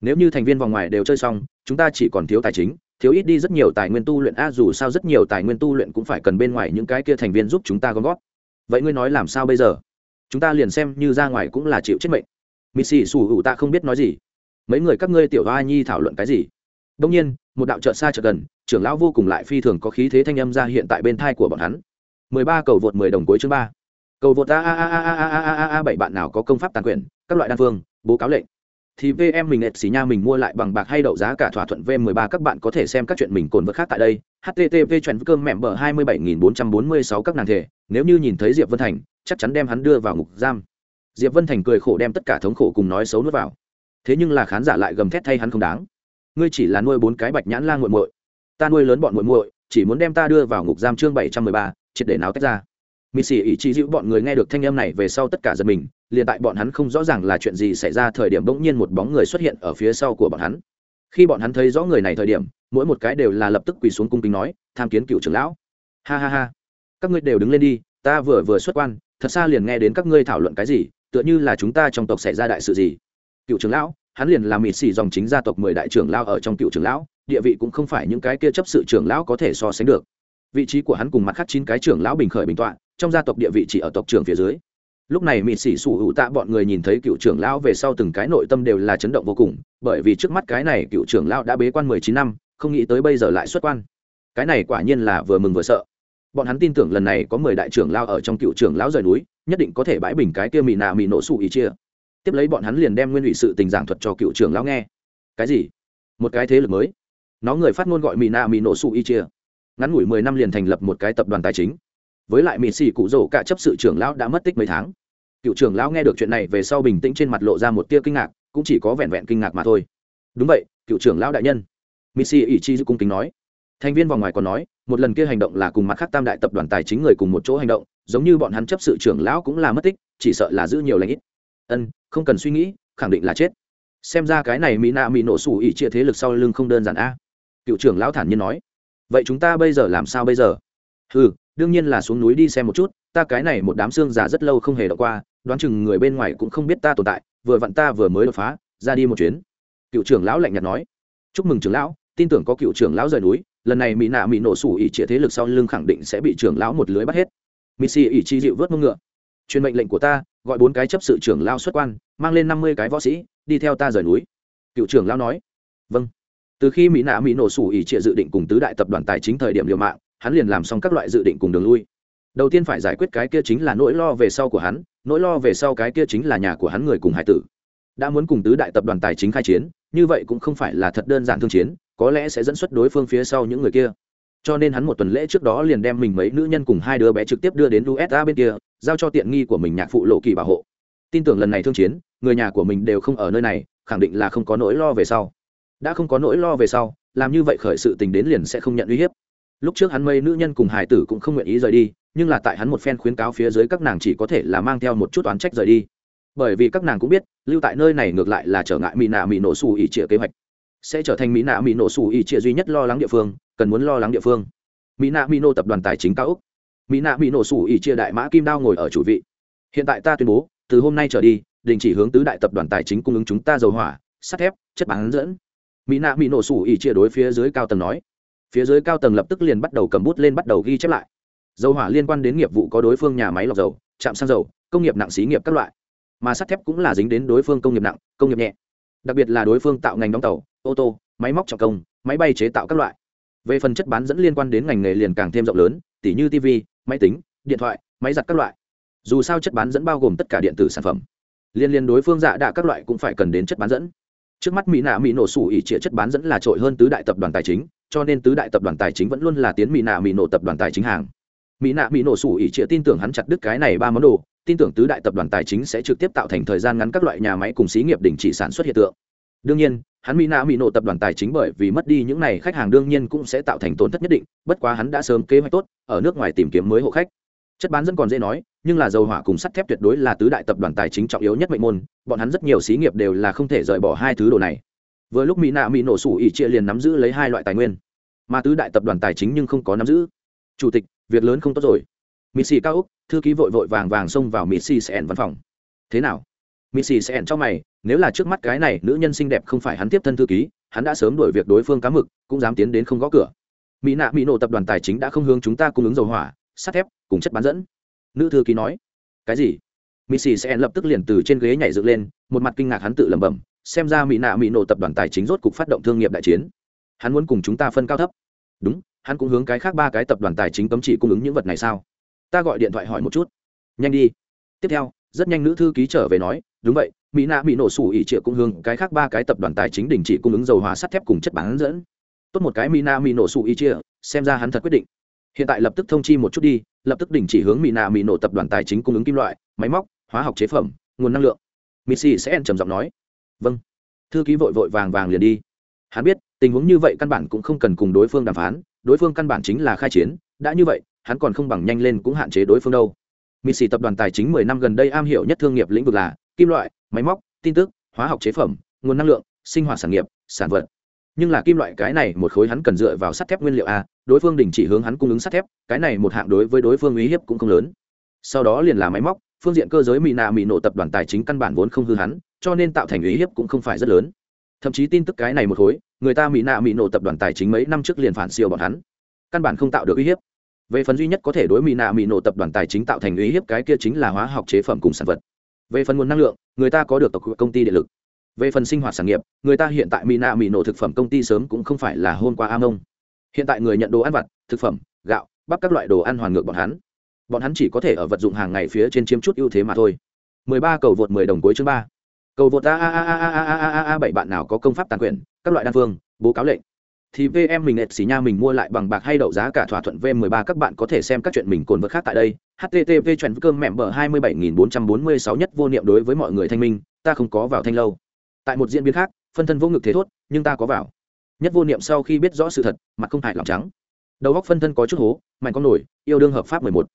nếu như thành viên vòng ngoài đều chơi xong, chúng ta chỉ còn thiếu tài chính, thiếu ít đi rất nhiều tài nguyên tu luyện, a, dù sao rất nhiều tài nguyên tu luyện cũng phải cần bên ngoài những cái kia thành viên giúp chúng ta gom góp. Vậy ngươi nói làm sao bây giờ? Chúng ta liền xem như ra ngoài cũng là chịu chết mệnh. Missy xù hữu ta không biết nói gì. Mấy người các ngươi tiểu hoa nhi thảo luận cái gì? Đông nhiên, một đạo trợt xa trợt gần, trưởng lão vô cùng lại phi thường có khí thế thanh âm ra hiện tại bên thai của bọn hắn. Mười ba cầu vượt mười đồng cuối chương ba. Cầu vượt a a a a a a a a a bảy bạn nào có công pháp tàn quyền, các loại đan phương, bố cáo lệnh thì VM mình nệt xì nha mình mua lại bằng bạc hay đậu giá cả thỏa thuận V13 các bạn có thể xem các chuyện mình cồn vật khác tại đây. http chuyện cơm mẹm bờ 27446 các nàng thể, nếu như nhìn thấy Diệp Vân Thành, chắc chắn đem hắn đưa vào ngục giam. Diệp Vân Thành cười khổ đem tất cả thống khổ cùng nói xấu nuốt vào. Thế nhưng là khán giả lại gầm thét thay hắn không đáng. Ngươi chỉ là nuôi bốn cái bạch nhãn lang muội muội, ta nuôi lớn bọn muội muội, chỉ muốn đem ta đưa vào ngục giam chương 713, triệt để náo tách ra mị xỉ ý chí dịu bọn người nghe được thanh âm này về sau tất cả giật mình, liền tại bọn hắn không rõ ràng là chuyện gì xảy ra thời điểm bỗng nhiên một bóng người xuất hiện ở phía sau của bọn hắn. Khi bọn hắn thấy rõ người này thời điểm, mỗi một cái đều là lập tức quỳ xuống cung kính nói, tham kiến cựu trưởng lão. Ha ha ha. Các ngươi đều đứng lên đi, ta vừa vừa xuất quan, thật xa liền nghe đến các ngươi thảo luận cái gì, tựa như là chúng ta trong tộc xảy ra đại sự gì. Cựu trưởng lão? Hắn liền làm mịt xì dòng chính gia tộc mười đại trưởng lao ở trong cựu trưởng lão, địa vị cũng không phải những cái kia chấp sự trưởng lão có thể so sánh được vị trí của hắn cùng mặt khác chín cái trưởng lão bình khởi bình tọa, trong gia tộc địa vị chỉ ở tộc trưởng phía dưới. Lúc này mịt xỉ sủ hữu tạ bọn người nhìn thấy cựu trưởng lão về sau từng cái nội tâm đều là chấn động vô cùng, bởi vì trước mắt cái này cựu trưởng lão đã bế quan mười chín năm, không nghĩ tới bây giờ lại xuất quan. Cái này quả nhiên là vừa mừng vừa sợ. Bọn hắn tin tưởng lần này có mười đại trưởng lão ở trong cựu trưởng lão rời núi, nhất định có thể bãi bình cái kia mì nạ mì nổ sụ ý chia. Tiếp lấy bọn hắn liền đem nguyên ủy sự tình giảng thuật cho cựu trưởng lão nghe. Cái gì? Một cái thế lực mới. Nó người phát ngôn gọi mì nạ mì nổ sụ ý chia ngắn ngủi mười năm liền thành lập một cái tập đoàn tài chính. Với lại mì xì cụ rổ cả chấp sự trưởng lão đã mất tích mấy tháng. Cựu trưởng lão nghe được chuyện này về sau bình tĩnh trên mặt lộ ra một tia kinh ngạc, cũng chỉ có vẹn vẹn kinh ngạc mà thôi. Đúng vậy, cựu trưởng lão đại nhân. Mì xì ỷ chi cung kính nói. Thành viên vòng ngoài còn nói, một lần kia hành động là cùng mặt khác tam đại tập đoàn tài chính người cùng một chỗ hành động, giống như bọn hắn chấp sự trưởng lão cũng là mất tích, chỉ sợ là giữ nhiều lãnh ít. Ân, không cần suy nghĩ, khẳng định là chết. Xem ra cái này mỹ nạ mỹ nổ sủ ỉ chia thế lực sau lưng không đơn giản a. Cựu trưởng lão thản nhiên nói vậy chúng ta bây giờ làm sao bây giờ? Ừ đương nhiên là xuống núi đi xem một chút, ta cái này một đám xương già rất lâu không hề đọc qua, đoán chừng người bên ngoài cũng không biết ta tồn tại, vừa vặn ta vừa mới đột phá, ra đi một chuyến. Cựu trưởng lão lạnh nhạt nói. Chúc mừng trưởng lão, tin tưởng có cựu trưởng lão rời núi, lần này mỹ nạ mỹ nổ sủ ỉ trịa thế lực sau lưng khẳng định sẽ bị trưởng lão một lưới bắt hết. Mỹ xì ỉ chi dịu vớt mông ngựa. Truyền mệnh lệnh của ta, gọi bốn cái chấp sự trưởng lao xuất quan, mang lên năm mươi cái võ sĩ, đi theo ta rời núi. Cựu trưởng lão nói. Vâng từ khi mỹ nạ mỹ nổ sủ ỉ trịa dự định cùng tứ đại tập đoàn tài chính thời điểm liều mạng, hắn liền làm xong các loại dự định cùng đường lui. Đầu tiên phải giải quyết cái kia chính là nỗi lo về sau của hắn, nỗi lo về sau cái kia chính là nhà của hắn người cùng hải tử. Đã muốn cùng tứ đại tập đoàn tài chính khai chiến, như vậy cũng không phải là thật đơn giản thương chiến, có lẽ sẽ dẫn xuất đối phương phía sau những người kia. Cho nên hắn một tuần lễ trước đó liền đem mình mấy nữ nhân cùng hai đứa bé trực tiếp đưa đến usa bên kia, giao cho tiện nghi của mình nhạc phụ lộ kỳ bảo hộ. Tin tưởng lần này thương chiến, người nhà của mình đều không ở nơi này, khẳng định là không có nỗi lo về sau đã không có nỗi lo về sau, làm như vậy khởi sự tình đến liền sẽ không nhận uy hiếp. Lúc trước hắn mây nữ nhân cùng hải tử cũng không nguyện ý rời đi, nhưng là tại hắn một phen khuyến cáo phía dưới các nàng chỉ có thể là mang theo một chút oán trách rời đi. Bởi vì các nàng cũng biết, lưu tại nơi này ngược lại là trở ngại mỹ nạ mỹ nổ xù ỉ trịa kế hoạch. Sẽ trở thành mỹ nạ mỹ nổ xù ỉ trịa duy nhất lo lắng địa phương, cần muốn lo lắng địa phương. Mỹ nạ mỹ nổ tập đoàn tài chính cao úc. Mỹ nạ mỹ nổ xù ỉ trịa đại mã kim đao ngồi ở chủ vị. Hiện tại ta tuyên bố, từ hôm nay trở đi, đình chỉ hướng tứ đại tập đoàn tài chính cung ứng chúng ta dầu hỏa, sắt thép, chất bán dẫn mỹ nạ mỹ nổ sủ ỉ chia đối phía dưới cao tầng nói. Phía dưới cao tầng lập tức liền bắt đầu cầm bút lên bắt đầu ghi chép lại. Dầu hỏa liên quan đến nghiệp vụ có đối phương nhà máy lọc dầu, trạm xăng dầu, công nghiệp nặng xí nghiệp các loại. Mà sắt thép cũng là dính đến đối phương công nghiệp nặng, công nghiệp nhẹ. Đặc biệt là đối phương tạo ngành đóng tàu, ô tô, máy móc trọng công, máy bay chế tạo các loại. Về phần chất bán dẫn liên quan đến ngành nghề liền càng thêm rộng lớn, tỉ như tv máy tính, điện thoại, máy giặt các loại. Dù sao chất bán dẫn bao gồm tất cả điện tử sản phẩm. Liên liên đối phương dạ đạ các loại cũng phải cần đến chất bán dẫn trước mắt mỹ nạ mỹ nổ sủ ỉ trịa chất bán dẫn là trội hơn tứ đại tập đoàn tài chính, cho nên tứ đại tập đoàn tài chính vẫn luôn là tiến mỹ nạ mỹ nổ tập đoàn tài chính hàng. Mỹ nạ mỹ nổ sủ ỉ trịa tin tưởng hắn chặt đứt cái này ba món đồ, tin tưởng tứ đại tập đoàn tài chính sẽ trực tiếp tạo thành thời gian ngắn các loại nhà máy cùng xí nghiệp đình chỉ sản xuất hiện tượng. Đương nhiên, hắn mỹ nạ mỹ nổ tập đoàn tài chính bởi vì mất đi những này khách hàng đương nhiên cũng sẽ tạo thành tổn thất nhất định, bất quá hắn đã sớm kế hoạch tốt, ở nước ngoài tìm kiếm mới hộ khách. Chất bán dẫn còn dễ nói nhưng là dầu hỏa cùng sắt thép tuyệt đối là tứ đại tập đoàn tài chính trọng yếu nhất mệnh môn, bọn hắn rất nhiều xí nghiệp đều là không thể rời bỏ hai thứ đồ này. Vừa lúc mỹ nạ mỹ nổ sủ ỉ chia liền nắm giữ lấy hai loại tài nguyên, mà tứ đại tập đoàn tài chính nhưng không có nắm giữ. Chủ tịch, việc lớn không tốt rồi. Mỹ xì cao úc, thư ký vội vội vàng vàng xông vào mỹ xì xẻn văn phòng. Thế nào? Mỹ xì xẻn trong mày, nếu là trước mắt cái này nữ nhân xinh đẹp không phải hắn tiếp thân thư ký, hắn đã sớm đổi việc đối phương cá mực, cũng dám tiến đến không gõ cửa. Mỹ nạ mỹ nổ tập đoàn tài chính đã không hướng chúng ta cung ứng dầu hỏa, sắt thép, cùng chất bán dẫn nữ thư ký nói. Cái gì? Mỹ sẽ lập tức liền từ trên ghế nhảy dựng lên, một mặt kinh ngạc hắn tự lẩm bẩm, xem ra mỹ nạ mỹ nổ tập đoàn tài chính rốt cục phát động thương nghiệp đại chiến. Hắn muốn cùng chúng ta phân cao thấp. Đúng, hắn cũng hướng cái khác ba cái tập đoàn tài chính cấm chỉ cung ứng những vật này sao? Ta gọi điện thoại hỏi một chút. Nhanh đi. Tiếp theo, rất nhanh nữ thư ký trở về nói, đúng vậy, mỹ nạ mỹ nổ sủ ỉ trịa cũng hướng cái khác ba cái tập đoàn tài chính đình chỉ cung ứng dầu hòa sắt thép cùng chất bán dẫn. Tốt một cái mỹ nạ mỹ nổ sủ ỉ trịa, xem ra hắn thật quyết định hiện tại lập tức thông chi một chút đi, lập tức đình chỉ hướng mỹ nạ mỹ nổ tập đoàn tài chính cung ứng kim loại, máy móc, hóa học chế phẩm, nguồn năng lượng. Missy sẽ trầm giọng nói. Vâng. Thư ký vội vội vàng vàng liền đi. Hắn biết, tình huống như vậy căn bản cũng không cần cùng đối phương đàm phán, đối phương căn bản chính là khai chiến, đã như vậy, hắn còn không bằng nhanh lên cũng hạn chế đối phương đâu. Missy tập đoàn tài chính mười năm gần đây am hiểu nhất thương nghiệp lĩnh vực là kim loại, máy móc, tin tức, hóa học chế phẩm, nguồn năng lượng, sinh hoạt sản nghiệp, sản vật nhưng là kim loại cái này một khối hắn cần dựa vào sắt thép nguyên liệu a, đối phương đình chỉ hướng hắn cung ứng sắt thép, cái này một hạng đối với đối phương uy hiếp cũng không lớn. Sau đó liền là máy móc, phương diện cơ giới mỹ nạ mỹ nổ tập đoàn tài chính căn bản vốn không hư hắn, cho nên tạo thành uy hiếp cũng không phải rất lớn. Thậm chí tin tức cái này một khối, người ta mỹ nạ mỹ nổ tập đoàn tài chính mấy năm trước liền phản siêu bọn hắn. Căn bản không tạo được uy hiếp. Về phần duy nhất có thể đối mỹ nạ mỹ nổ tập đoàn tài chính tạo thành uy hiếp cái kia chính là hóa học chế phẩm cùng sản vật. Về phần nguồn năng lượng, người ta có được tộc công ty điện lực về phần sinh hoạt sản nghiệp người ta hiện tại mỹ nạ mỹ nổ thực phẩm công ty sớm cũng không phải là hôm qua am ông hiện tại người nhận đồ ăn vặt thực phẩm gạo bắp các loại đồ ăn hoàn ngược bọn hắn bọn hắn chỉ có thể ở vật dụng hàng ngày phía trên chiếm chút ưu thế mà thôi 13 cầu vượt 10 đồng cuối chương 3. cầu vượt a a a a a a a a bảy bạn nào có công pháp tàn quyền các loại đan phương bố cáo lệnh thì VM mình nệt xì nha mình mua lại bằng bạc hay đậu giá cả thỏa thuận V13 các bạn có thể xem các chuyện mình cồn vật khác tại đây. http chuyện cơm mẹm bờ 27446 nhất vô niệm đối với mọi người thanh minh, ta không có vào thanh lâu. Tại một diễn biến khác, phân thân vô ngực thế thốt, nhưng ta có vào. Nhất vô niệm sau khi biết rõ sự thật, mặt không hại lòng trắng. Đầu góc phân thân có chút hố, mạnh con nổi, yêu đương hợp pháp 11.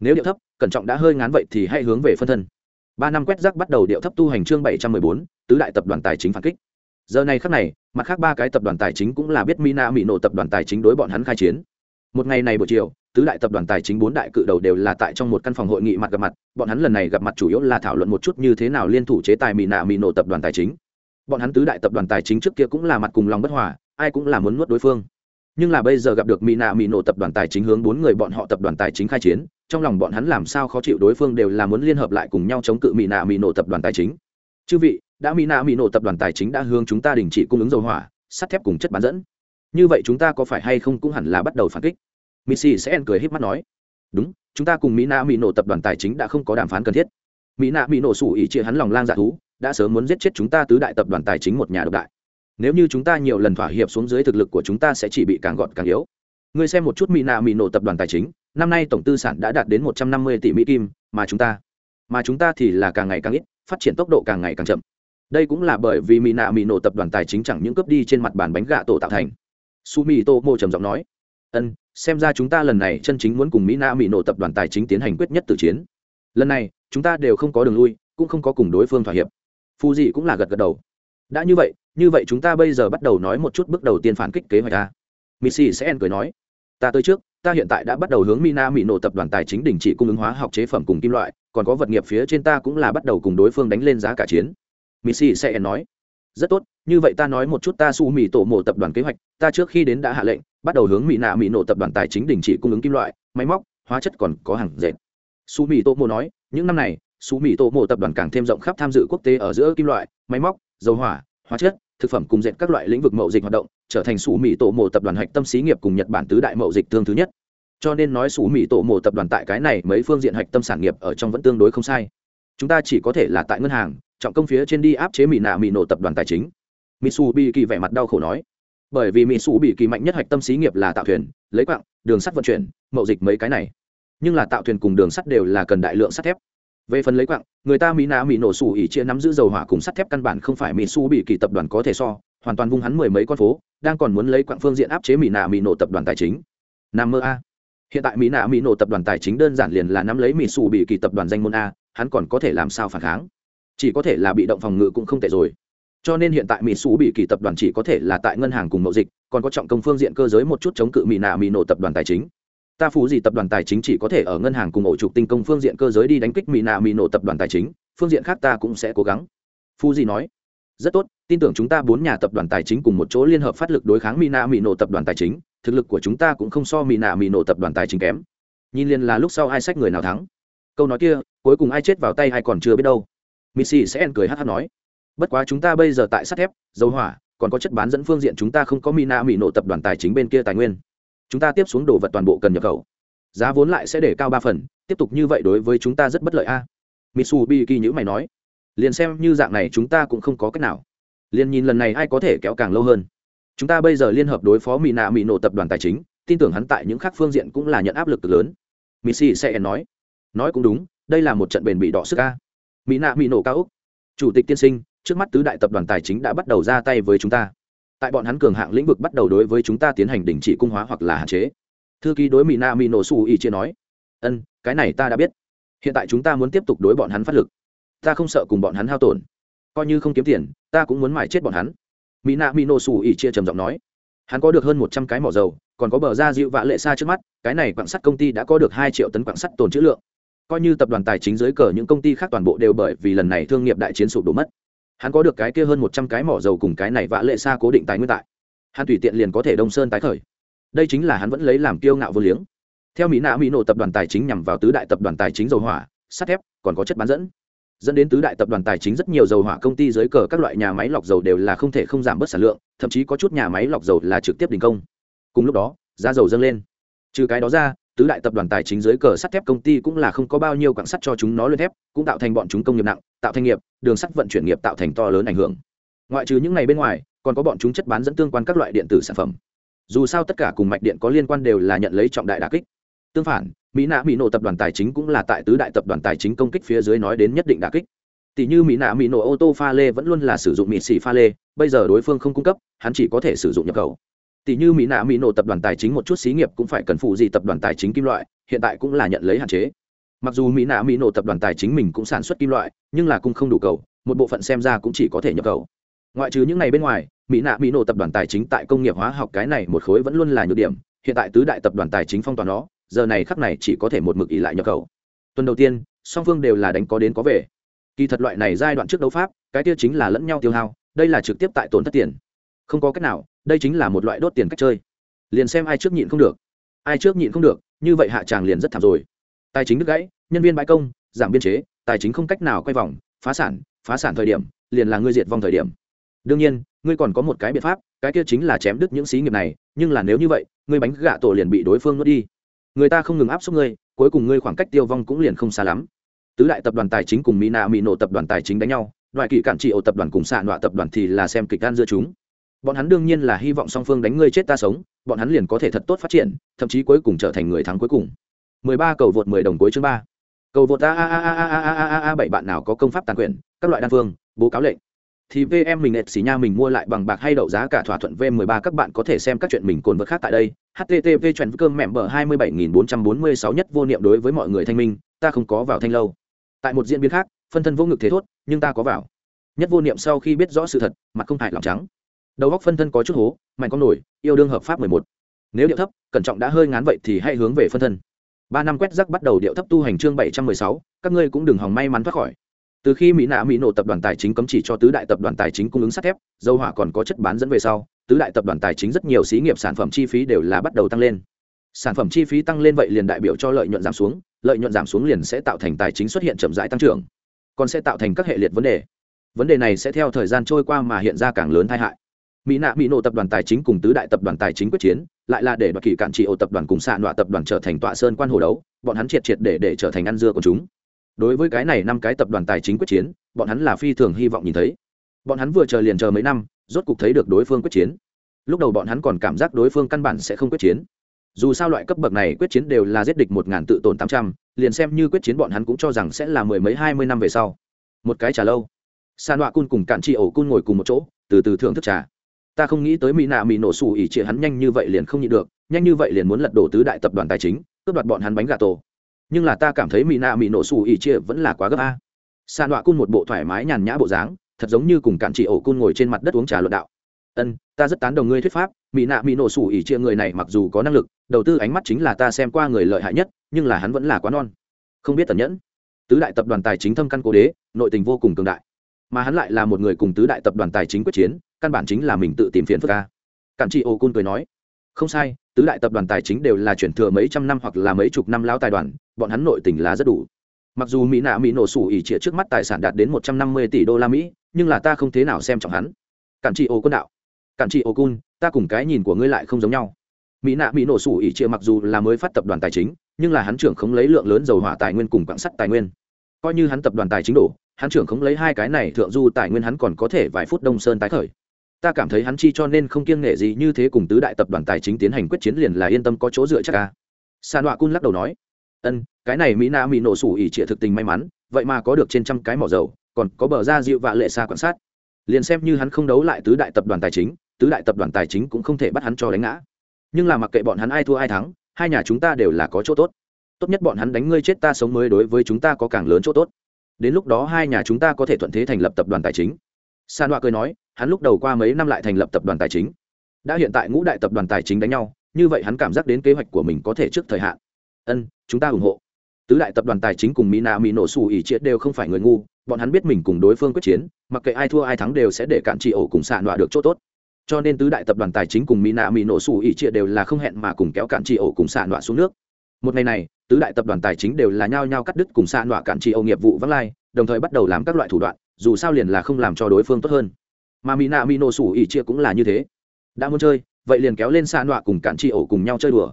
Nếu điệu thấp, cẩn trọng đã hơi ngán vậy thì hãy hướng về phân thân. Ba năm quét rác bắt đầu điệu thấp tu hành chương 714, tứ đại tập đoàn tài chính phản kích giờ này khắc này mặt khác ba cái tập đoàn tài chính cũng là biết mina mỹ nổ tập đoàn tài chính đối bọn hắn khai chiến một ngày này buổi chiều tứ đại tập đoàn tài chính bốn đại cự đầu đều là tại trong một căn phòng hội nghị mặt gặp mặt bọn hắn lần này gặp mặt chủ yếu là thảo luận một chút như thế nào liên thủ chế tài mỹ nạ mỹ nổ tập đoàn tài chính bọn hắn tứ đại tập đoàn tài chính trước kia cũng là mặt cùng lòng bất hòa, ai cũng là muốn nuốt đối phương. Nhưng là bây giờ gặp được mỹ nạ mỹ nổ tập đoàn tài chính hướng bốn người bọn họ tập đoàn tài chính khai chiến, trong lòng bọn hắn làm sao khó chịu đối phương đều là muốn liên hợp lại cùng nhau chống cự mỹ nạ mỹ nổ tập đoàn tài chính. Chư vị, đã mỹ nạ mỹ nổ tập đoàn tài chính đã hướng chúng ta đình chỉ cung ứng dầu hỏa, sắt thép cùng chất bán dẫn. Như vậy chúng ta có phải hay không cũng hẳn là bắt đầu phản kích? Missy sẽ cười híp mắt nói. Đúng, chúng ta cùng mỹ nạ mỹ nổ tập đoàn tài chính đã không có đàm phán cần thiết. Mỹ nạ mỹ nổ sủ ỉ chia hắn lòng lang dạ thú đã sớm muốn giết chết chúng ta tứ đại tập đoàn tài chính một nhà độc đại. Nếu như chúng ta nhiều lần thỏa hiệp xuống dưới thực lực của chúng ta sẽ chỉ bị càng gọn càng yếu. Ngươi xem một chút mỹ nạ mỹ nổ tập đoàn tài chính, năm nay tổng tư sản đã đạt đến một trăm năm mươi tỷ mỹ kim, mà chúng ta, mà chúng ta thì là càng ngày càng ít, phát triển tốc độ càng ngày càng chậm. Đây cũng là bởi vì mỹ nạ mỹ nổ tập đoàn tài chính chẳng những cướp đi trên mặt bàn bánh gạ tổ tạo thành. Su mỹ tô mô trầm giọng nói, ân, xem ra chúng ta lần này chân chính muốn cùng mỹ nạ mỹ nổ tập đoàn tài chính tiến hành quyết nhất từ chiến. Lần này, chúng ta đều không có đường lui, cũng không có cùng đối phương thỏa hiệp phù dị cũng là gật gật đầu. Đã như vậy như vậy chúng ta bây giờ bắt đầu nói một chút bước đầu tiên phản kích kế hoạch ta missy sẽ cười nói, ta tới trước, ta hiện tại đã bắt đầu hướng mina mỹ nộ tập đoàn tài chính đình chỉ cung ứng hóa học chế phẩm cùng kim loại, còn có vật nghiệp phía trên ta cũng là bắt đầu cùng đối phương đánh lên giá cả chiến. Missy sẽ nói, rất tốt, như vậy ta nói một chút ta su mỹ tổ mộ tập đoàn kế hoạch, ta trước khi đến đã hạ lệnh, bắt đầu hướng mỹ nạ mỹ nộ tập đoàn tài chính đình chỉ cung ứng kim loại, máy móc, hóa chất còn có hàng dệt. Su mỹ tổ mộ nói, những năm này sú mỹ tổ mộ tập đoàn càng thêm rộng khắp tham dự quốc tế ở giữa kim loại, máy móc, dầu hỏa, hóa chất, thực phẩm cùng dệt các loại lĩnh vực mậu dịch hoạt động, trở thành sú mỹ tổ mộ tập đoàn hạch tâm xí nghiệp cùng nhật bản tứ đại mậu dịch thương thứ nhất. Cho nên nói sú mỹ tổ mộ tập đoàn tại cái này mấy phương diện hạch tâm sản nghiệp ở trong vẫn tương đối không sai. Chúng ta chỉ có thể là tại ngân hàng, trọng công phía trên đi áp chế mỹ nạ mỹ nổ tập đoàn tài chính. Mitsu bị kỳ vẻ mặt đau khổ nói. Bởi vì mitsu bị kỳ mạnh nhất hạch tâm xí nghiệp là tạo thuyền, lấy quặng đường sắt vận chuyển, mậu dịch mấy cái này. Nhưng là tạo thuyền cùng đường sắt đều là cần đại lượng sắt thép về phần lấy quặng người ta mỹ nạ mỹ nổ sủ ỉ chia nắm giữ dầu hỏa cùng sắt thép căn bản không phải mỹ su bị kỳ tập đoàn có thể so, hoàn toàn vung hắn mười mấy con phố, đang còn muốn lấy quặng phương diện áp chế mỹ nạ mỹ nổ tập đoàn tài chính. Nam mơ a. Hiện tại mỹ nạ mỹ nổ tập đoàn tài chính đơn giản liền là nắm lấy mỹ su bị kỳ tập đoàn danh môn a, hắn còn có thể làm sao phản kháng? Chỉ có thể là bị động phòng ngự cũng không tệ rồi. Cho nên hiện tại mỹ su bị kỳ tập đoàn chỉ có thể là tại ngân hàng cùng mậu dịch, còn có trọng công phương diện cơ giới một chút chống cự mỹ nạ mỹ nổ tập đoàn tài chính ta phú gì tập đoàn tài chính chỉ có thể ở ngân hàng cùng ổ trục tinh công phương diện cơ giới đi đánh kích mỹ nạ mỹ nổ tập đoàn tài chính, phương diện khác ta cũng sẽ cố gắng. Phú gì nói. Rất tốt, tin tưởng chúng ta bốn nhà tập đoàn tài chính cùng một chỗ liên hợp phát lực đối kháng mỹ nạ mỹ nổ tập đoàn tài chính, thực lực của chúng ta cũng không so mỹ nạ mỹ nổ tập đoàn tài chính kém. Nhìn liền là lúc sau ai sách người nào thắng. Câu nói kia, cuối cùng ai chết vào tay ai còn chưa biết đâu. Missy sẽ en cười hát hát nói. Bất quá chúng ta bây giờ tại sắt thép, dầu hỏa, còn có chất bán dẫn phương diện chúng ta không có mina mỹ nổ tập đoàn tài chính bên kia tài nguyên chúng ta tiếp xuống đồ vật toàn bộ cần nhập khẩu. Giá vốn lại sẽ để cao ba phần, tiếp tục như vậy đối với chúng ta rất bất lợi a. À? mitsubishi nhữ mày nói, liền xem như dạng này chúng ta cũng không có cách nào. Liền nhìn lần này ai có thể kéo càng lâu hơn. Chúng ta bây giờ liên hợp đối phó mỹ nạ mỹ nổ tập đoàn tài chính, tin tưởng hắn tại những khác phương diện cũng là nhận áp lực cực lớn. Missy sẽ nói nói cũng đúng, đây là một trận bền bị đỏ sức a. Mỹ nạ mỹ nổ cao úc. Chủ tịch tiên sinh, trước mắt tứ đại tập đoàn tài chính đã bắt đầu ra tay với chúng ta tại bọn hắn cường hạng lĩnh vực bắt đầu đối với chúng ta tiến hành đình chỉ cung hóa hoặc là hạn chế. Thư ký đối mỹ na mỹ nổ su ý chia nói, ân, cái này ta đã biết. Hiện tại chúng ta muốn tiếp tục đối bọn hắn phát lực. Ta không sợ cùng bọn hắn hao tổn. Coi như không kiếm tiền, ta cũng muốn mải chết bọn hắn. Mỹ nạ mỹ nổ xù ỉ chia trầm giọng nói, hắn có được hơn một trăm cái mỏ dầu, còn có bờ ra dịu vạ lệ xa trước mắt, cái này quạng sắt công ty đã có được hai triệu tấn quạng sắt tồn trữ lượng. Coi như tập đoàn tài chính dưới cờ những công ty khác toàn bộ đều bởi vì lần này thương nghiệp đại chiến sụp đổ mất hắn có được cái kia hơn một trăm cái mỏ dầu cùng cái này vạ lệ xa cố định tài nguyên tại. Hắn tùy tiện liền có thể đông sơn tái khởi. Đây chính là hắn vẫn lấy làm kiêu ngạo vô liếng. Theo mỹ nạ mỹ nổ tập đoàn tài chính nhằm vào tứ đại tập đoàn tài chính dầu hỏa, sắt thép, còn có chất bán dẫn. Dẫn đến tứ đại tập đoàn tài chính rất nhiều dầu hỏa công ty dưới cờ các loại nhà máy lọc dầu đều là không thể không giảm bớt sản lượng, thậm chí có chút nhà máy lọc dầu là trực tiếp đình công. Cùng lúc đó, giá dầu dâng lên. Trừ cái đó ra tứ đại tập đoàn tài chính dưới cờ sắt thép công ty cũng là không có bao nhiêu quảng sắt cho chúng nó luyện thép, cũng tạo thành bọn chúng công nghiệp nặng, tạo thành nghiệp, đường sắt vận chuyển nghiệp tạo thành to lớn ảnh hưởng. Ngoại trừ những ngày bên ngoài, còn có bọn chúng chất bán dẫn tương quan các loại điện tử sản phẩm. Dù sao tất cả cùng mạch điện có liên quan đều là nhận lấy trọng đại đà kích. Tương phản, mỹ nạ mỹ nổ tập đoàn tài chính cũng là tại tứ đại tập đoàn tài chính công kích phía dưới nói đến nhất định đà kích. Tỷ như mỹ nạ mỹ nổ ô tô pha lê vẫn luôn là sử dụng mỹ xỉ pha lê, bây giờ đối phương không cung cấp, hắn chỉ có thể sử dụng nhập khẩu tỷ như mỹ nạ mỹ nổ tập đoàn tài chính một chút xí nghiệp cũng phải cần phụ gì tập đoàn tài chính kim loại, hiện tại cũng là nhận lấy hạn chế. Mặc dù mỹ nạ mỹ nổ tập đoàn tài chính mình cũng sản xuất kim loại, nhưng là cung không đủ cầu, một bộ phận xem ra cũng chỉ có thể nhập cầu. Ngoại trừ những ngày bên ngoài, mỹ nạ mỹ nổ tập đoàn tài chính tại công nghiệp hóa học cái này một khối vẫn luôn là nhược điểm, hiện tại tứ đại tập đoàn tài chính phong toàn nó, giờ này khắc này chỉ có thể một mực ỉ lại nhập cầu. Tuần đầu tiên, song phương đều là đánh có đến có về. Kỳ thật loại này giai đoạn trước đấu pháp, cái tiêu chính là lẫn nhau tiêu hao, đây là trực tiếp tại tổn thất tiền. Không có cách nào đây chính là một loại đốt tiền cách chơi. Liền xem ai trước nhịn không được. Ai trước nhịn không được, như vậy hạ tràng liền rất thảm rồi. Tài chính đứt gãy, nhân viên bãi công, giảm biên chế, tài chính không cách nào quay vòng, phá sản phá sản thời điểm, liền là ngươi diệt vong thời điểm. Đương nhiên, ngươi còn có một cái biện pháp, cái kia chính là chém đứt những xí nghiệp này, nhưng là nếu như vậy, ngươi bánh gạ tổ liền bị đối phương nuốt đi. Người ta không ngừng áp suất ngươi, cuối cùng ngươi khoảng cách tiêu vong cũng liền không xa lắm. Tứ đại tập đoàn tài chính cùng mỹ nạ mỹ nổ tập đoàn tài chính đánh nhau loại kỷ cản trị ổ tập đoàn cùng xạ nọa tập đoàn thì là xem kịch gan giữa chúng bọn hắn đương nhiên là hy vọng song phương đánh ngươi chết ta sống bọn hắn liền có thể thật tốt phát triển thậm chí cuối cùng trở thành người thắng cuối cùng 13 cầu vượt 10 đồng cuối chương 3. cầu vượt a a a a a a a a bảy bạn nào có công pháp tàn quyền các loại đan phương bố cáo lệnh thì VM mình nệt xỉ nha mình mua lại bằng bạc hay đậu giá cả thỏa thuận V13 các bạn có thể xem các chuyện mình cồn vật khác tại đây. http chuyện cơm mẹm bờ 27446 nhất vô niệm đối với mọi người thanh minh, ta không có vào thanh lâu. Tại một diễn biến khác, phân thân vô ngực thế thốt, nhưng ta có vào. Nhất vô niệm sau khi biết rõ sự thật, mặt không hại lòng trắng. Đầu góc phân thân có chút hố, mạnh con nổi, yêu đương hợp pháp 11. Nếu điệu thấp, cẩn trọng đã hơi ngán vậy thì hãy hướng về phân thân. Ba năm quét rắc bắt đầu điệu thấp tu hành chương 716, các ngươi cũng đừng hòng may mắn thoát khỏi từ khi mỹ nạ mỹ nổ tập đoàn tài chính cấm chỉ cho tứ đại tập đoàn tài chính cung ứng sắt thép dầu hỏa còn có chất bán dẫn về sau tứ đại tập đoàn tài chính rất nhiều xí nghiệp sản phẩm chi phí đều là bắt đầu tăng lên sản phẩm chi phí tăng lên vậy liền đại biểu cho lợi nhuận giảm xuống lợi nhuận giảm xuống liền sẽ tạo thành tài chính xuất hiện chậm rãi tăng trưởng còn sẽ tạo thành các hệ liệt vấn đề vấn đề này sẽ theo thời gian trôi qua mà hiện ra càng lớn tai hại mỹ nạ mỹ nộ tập đoàn tài chính cùng tứ đại tập đoàn tài chính quyết chiến, lại là để đoạt kỳ cản trị ô tập đoàn cùng xạ nọa tập đoàn trở thành tọa sơn quan hồ đấu, bọn hắn triệt triệt để để trở thành ăn dưa của chúng. Đối với cái này năm cái tập đoàn tài chính quyết chiến, bọn hắn là phi thường hy vọng nhìn thấy. Bọn hắn vừa chờ liền chờ mấy năm, rốt cục thấy được đối phương quyết chiến. Lúc đầu bọn hắn còn cảm giác đối phương căn bản sẽ không quyết chiến. Dù sao loại cấp bậc này quyết chiến đều là giết địch một ngàn tự tổn tám trăm, liền xem như quyết chiến bọn hắn cũng cho rằng sẽ là mười mấy hai mươi năm về sau. Một cái trả lâu. San nọa cun cùng cạn chị ổ cun ngồi cùng một chỗ, từ từ thưởng thức trà ta không nghĩ tới mỹ nạ mỹ nổ xù ỉ trịa hắn nhanh như vậy liền không nhịn được, nhanh như vậy liền muốn lật đổ tứ đại tập đoàn tài chính, cướp đoạt bọn hắn bánh gà tổ. Nhưng là ta cảm thấy mỹ nạ mỹ nổ xù ỉ chia vẫn là quá gấp a. Sàn đọa cun một bộ thoải mái nhàn nhã bộ dáng, thật giống như cùng cản chị ổ cun ngồi trên mặt đất uống trà luận đạo. Ân, ta rất tán đồng ngươi thuyết pháp mỹ nạ mỹ nổ xù ỉ chia người này mặc dù có năng lực, đầu tư ánh mắt chính là ta xem qua người lợi hại nhất, nhưng là hắn vẫn là quá non. Không biết tẩn nhẫn. Tứ đại tập đoàn tài chính thâm căn cố đế, nội tình vô cùng cường đại. Mà hắn lại là một người cùng tứ đại tập đoàn tài chính quyết chiến căn bản chính là mình tự tìm phiền phức ca. Cản chị ô cun cười nói, không sai, tứ đại tập đoàn tài chính đều là chuyển thừa mấy trăm năm hoặc là mấy chục năm lao tài đoàn, bọn hắn nội tình là rất đủ. Mặc dù mỹ nạ mỹ nổ sủ ỉ trịa trước mắt tài sản đạt đến một trăm năm mươi tỷ đô la mỹ, nhưng là ta không thế nào xem trọng hắn. Cản trị ô côn đạo, cản trị ô cun, ta cùng cái nhìn của ngươi lại không giống nhau. Mỹ nạ mỹ nổ sủ ỉ trịa mặc dù là mới phát tập đoàn tài chính, nhưng là hắn trưởng không lấy lượng lớn dầu hỏa tài nguyên cùng quảng sắt tài nguyên. Coi như hắn tập đoàn tài chính đổ hắn trưởng không lấy hai cái này thượng du tài nguyên hắn còn có thể vài phút đông sơn tái khởi ta cảm thấy hắn chi cho nên không kiêng nghệ gì như thế cùng tứ đại tập đoàn tài chính tiến hành quyết chiến liền là yên tâm có chỗ dựa chắc ca. San đọa cun lắc đầu nói, ân, cái này mỹ na mỹ nổ sủ ỉ trịa thực tình may mắn, vậy mà có được trên trăm cái mỏ dầu, còn có bờ ra dịu vạ lệ xa quan sát. Liền xem như hắn không đấu lại tứ đại tập đoàn tài chính, tứ đại tập đoàn tài chính cũng không thể bắt hắn cho đánh ngã. Nhưng là mặc kệ bọn hắn ai thua ai thắng, hai nhà chúng ta đều là có chỗ tốt. Tốt nhất bọn hắn đánh ngươi chết ta sống mới đối với chúng ta có càng lớn chỗ tốt. Đến lúc đó hai nhà chúng ta có thể thuận thế thành lập tập đoàn tài chính. San họa cười nói hắn lúc đầu qua mấy năm lại thành lập tập đoàn tài chính. Đã hiện tại ngũ đại tập đoàn tài chính đánh nhau, như vậy hắn cảm giác đến kế hoạch của mình có thể trước thời hạn. Ân, chúng ta ủng hộ. Tứ đại tập đoàn tài chính cùng mina mỹ nổ xù ỉ chia đều không phải người ngu, bọn hắn biết mình cùng đối phương quyết chiến, mặc kệ ai thua ai thắng đều sẽ để cạn trị ổ cùng xạ nọa được chỗ tốt. Cho nên tứ đại tập đoàn tài chính cùng mina mỹ nổ xù ỉ chia đều là không hẹn mà cùng kéo cạn trị ổ cùng xạ nọa xuống nước. Một ngày này, tứ đại tập đoàn tài chính đều là nhao nhao cắt đứt cùng xạ nọa cạn trị ổ nghiệp vụ vắng lai, đồng thời bắt đầu làm các loại thủ đoạn, dù sao liền là không làm cho đối phương tốt hơn mà mỹ nạ mỹ nổ sủ ỉ chia cũng là như thế. Đã muốn chơi vậy liền kéo lên xa nọa cùng cạn trị ổ cùng nhau chơi đùa.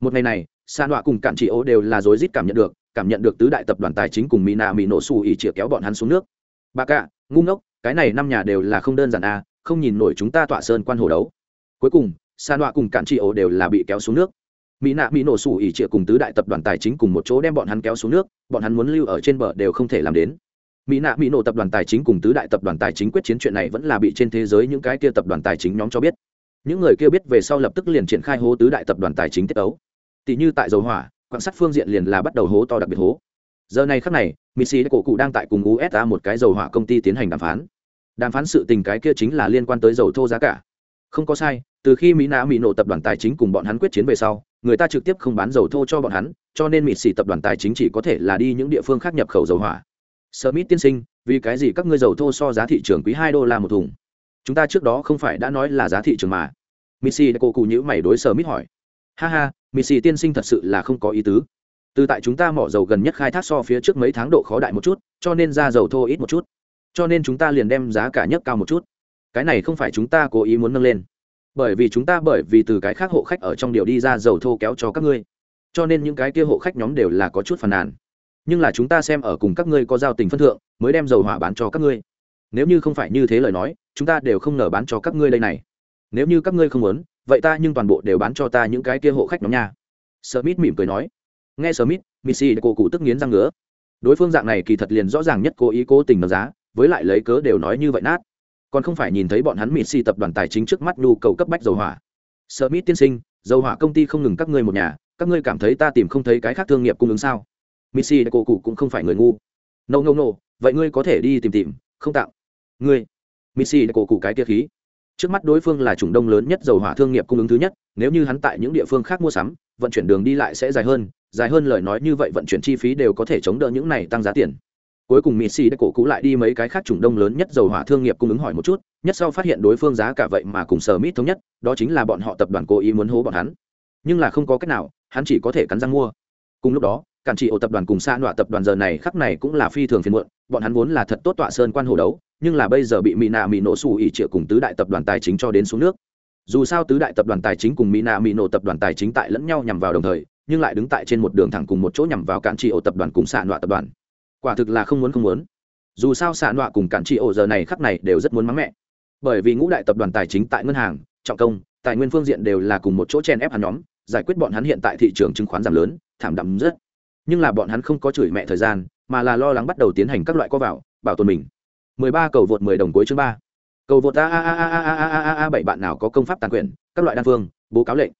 Một ngày này xa nọa cùng cạn trị ổ đều là rối rít cảm nhận được cảm nhận được tứ đại tập đoàn tài chính cùng mỹ nạ mỹ nổ sủ ỉ chia kéo bọn hắn xuống nước. Bà cạ ngu ngốc cái này năm nhà đều là không đơn giản à, không nhìn nổi chúng ta tọa sơn quan hồ đấu. Cuối cùng xa nọa cùng cạn trị ổ đều là bị kéo xuống nước. Mỹ nạ mỹ nổ sủ ỉ trịa cùng tứ đại tập đoàn tài chính cùng một chỗ đem bọn hắn kéo xuống nước bọn hắn muốn lưu ở trên bờ đều không thể làm đến mỹ nạ mỹ nổ tập đoàn tài chính cùng tứ đại tập đoàn tài chính quyết chiến chuyện này vẫn là bị trên thế giới những cái kia tập đoàn tài chính nhóm cho biết. Những người kia biết về sau lập tức liền triển khai hố tứ đại tập đoàn tài chính tiết ấu. Tỷ như tại dầu hỏa, quan sát phương diện liền là bắt đầu hố to đặc biệt hố. Giờ này khắc này, missy cổ cụ đang tại cùng usa một cái dầu hỏa công ty tiến hành đàm phán. Đàm phán sự tình cái kia chính là liên quan tới dầu thô giá cả. Không có sai, từ khi mỹ nạ mỹ nổ tập đoàn tài chính cùng bọn hắn quyết chiến về sau, người ta trực tiếp không bán dầu thô cho bọn hắn, cho nên mỹ xì tập đoàn tài chính chỉ có thể là đi những địa phương khác nhập khẩu dầu hỏa smith tiên sinh, vì cái gì các ngươi dầu thô so giá thị trường quý hai đô la một thùng? Chúng ta trước đó không phải đã nói là giá thị trường mà. Missy đã cô cụ nhữ mày đối smith hỏi. Ha ha, missy tiên sinh thật sự là không có ý tứ. Từ tại chúng ta mỏ dầu gần nhất khai thác so phía trước mấy tháng độ khó đại một chút, cho nên ra dầu thô ít một chút. Cho nên chúng ta liền đem giá cả nhất cao một chút. Cái này không phải chúng ta cố ý muốn nâng lên. Bởi vì chúng ta bởi vì từ cái khác hộ khách ở trong điều đi ra dầu thô kéo cho các ngươi. Cho nên những cái kia hộ khách nhóm đều là có chút phàn nàn nhưng là chúng ta xem ở cùng các ngươi có giao tình phân thượng, mới đem dầu hỏa bán cho các ngươi. Nếu như không phải như thế lời nói, chúng ta đều không nở bán cho các ngươi đây này. Nếu như các ngươi không muốn, vậy ta nhưng toàn bộ đều bán cho ta những cái kia hộ khách nhóm nha. Smith mỉm cười nói. Nghe smith, missy cô cụ tức nghiến răng ngứa. Đối phương dạng này kỳ thật liền rõ ràng nhất cố ý cố tình nâng giá, với lại lấy cớ đều nói như vậy nát. Còn không phải nhìn thấy bọn hắn missy tập đoàn tài chính trước mắt nhu cầu cấp bách dầu hỏa. Smith tiên sinh, dầu hỏa công ty không ngừng các ngươi một nhà, các ngươi cảm thấy ta tìm không thấy cái khác thương nghiệp cung ứng sao? Missy cô cụ cũng không phải người ngu. No no no, vậy ngươi có thể đi tìm tìm, không tạo. Ngươi. Missy cô cụ cái kia khí. Trước mắt đối phương là chủng đông lớn nhất dầu hỏa thương nghiệp cung ứng thứ nhất, nếu như hắn tại những địa phương khác mua sắm, vận chuyển đường đi lại sẽ dài hơn dài hơn lời nói như vậy vận chuyển chi phí đều có thể chống đỡ những này tăng giá tiền. Cuối cùng Missy xì đã cổ cũ lại đi mấy cái khác chủng đông lớn nhất dầu hỏa thương nghiệp cung ứng hỏi một chút, nhất sau phát hiện đối phương giá cả vậy mà cùng sở mít thống nhất, đó chính là bọn họ tập đoàn cố ý muốn hố bọn hắn. Nhưng là không có cách nào, hắn chỉ có thể cắn răng mua. Cùng lúc đó cản trị ổ tập đoàn cùng xa nọa tập đoàn giờ này khắc này cũng là phi thường phiền muộn, bọn hắn vốn là thật tốt tọa sơn quan hồ đấu, nhưng là bây giờ bị mỹ nạ mỹ nổ xù ỉ trịa cùng tứ đại tập đoàn tài chính cho đến xuống nước. Dù sao tứ đại tập đoàn tài chính cùng mỹ nạ mỹ nổ tập đoàn tài chính tại lẫn nhau nhằm vào đồng thời, nhưng lại đứng tại trên một đường thẳng cùng một chỗ nhằm vào cản trị ổ tập đoàn cùng xạ nọa tập đoàn. Quả thực là không muốn không muốn. Dù sao xạ nọa cùng cản trị ổ giờ này khắc này đều rất muốn mắng mẹ. Bởi vì ngũ đại tập đoàn tài chính tại ngân hàng, trọng công, tài nguyên phương diện đều là cùng một chỗ chen ép hắn nhóm, giải quyết bọn hắn hiện tại thị trường chứng khoán giảm lớn, thảm đậm rất nhưng là bọn hắn không có chửi mẹ thời gian mà là lo lắng bắt đầu tiến hành các loại co vào bảo tồn mình 13 cầu vượt 10 đồng cuối chương 3. cầu vượt a a a a a a a a bảy bạn nào có công pháp tàn quyền các loại đan phương bố cáo lệnh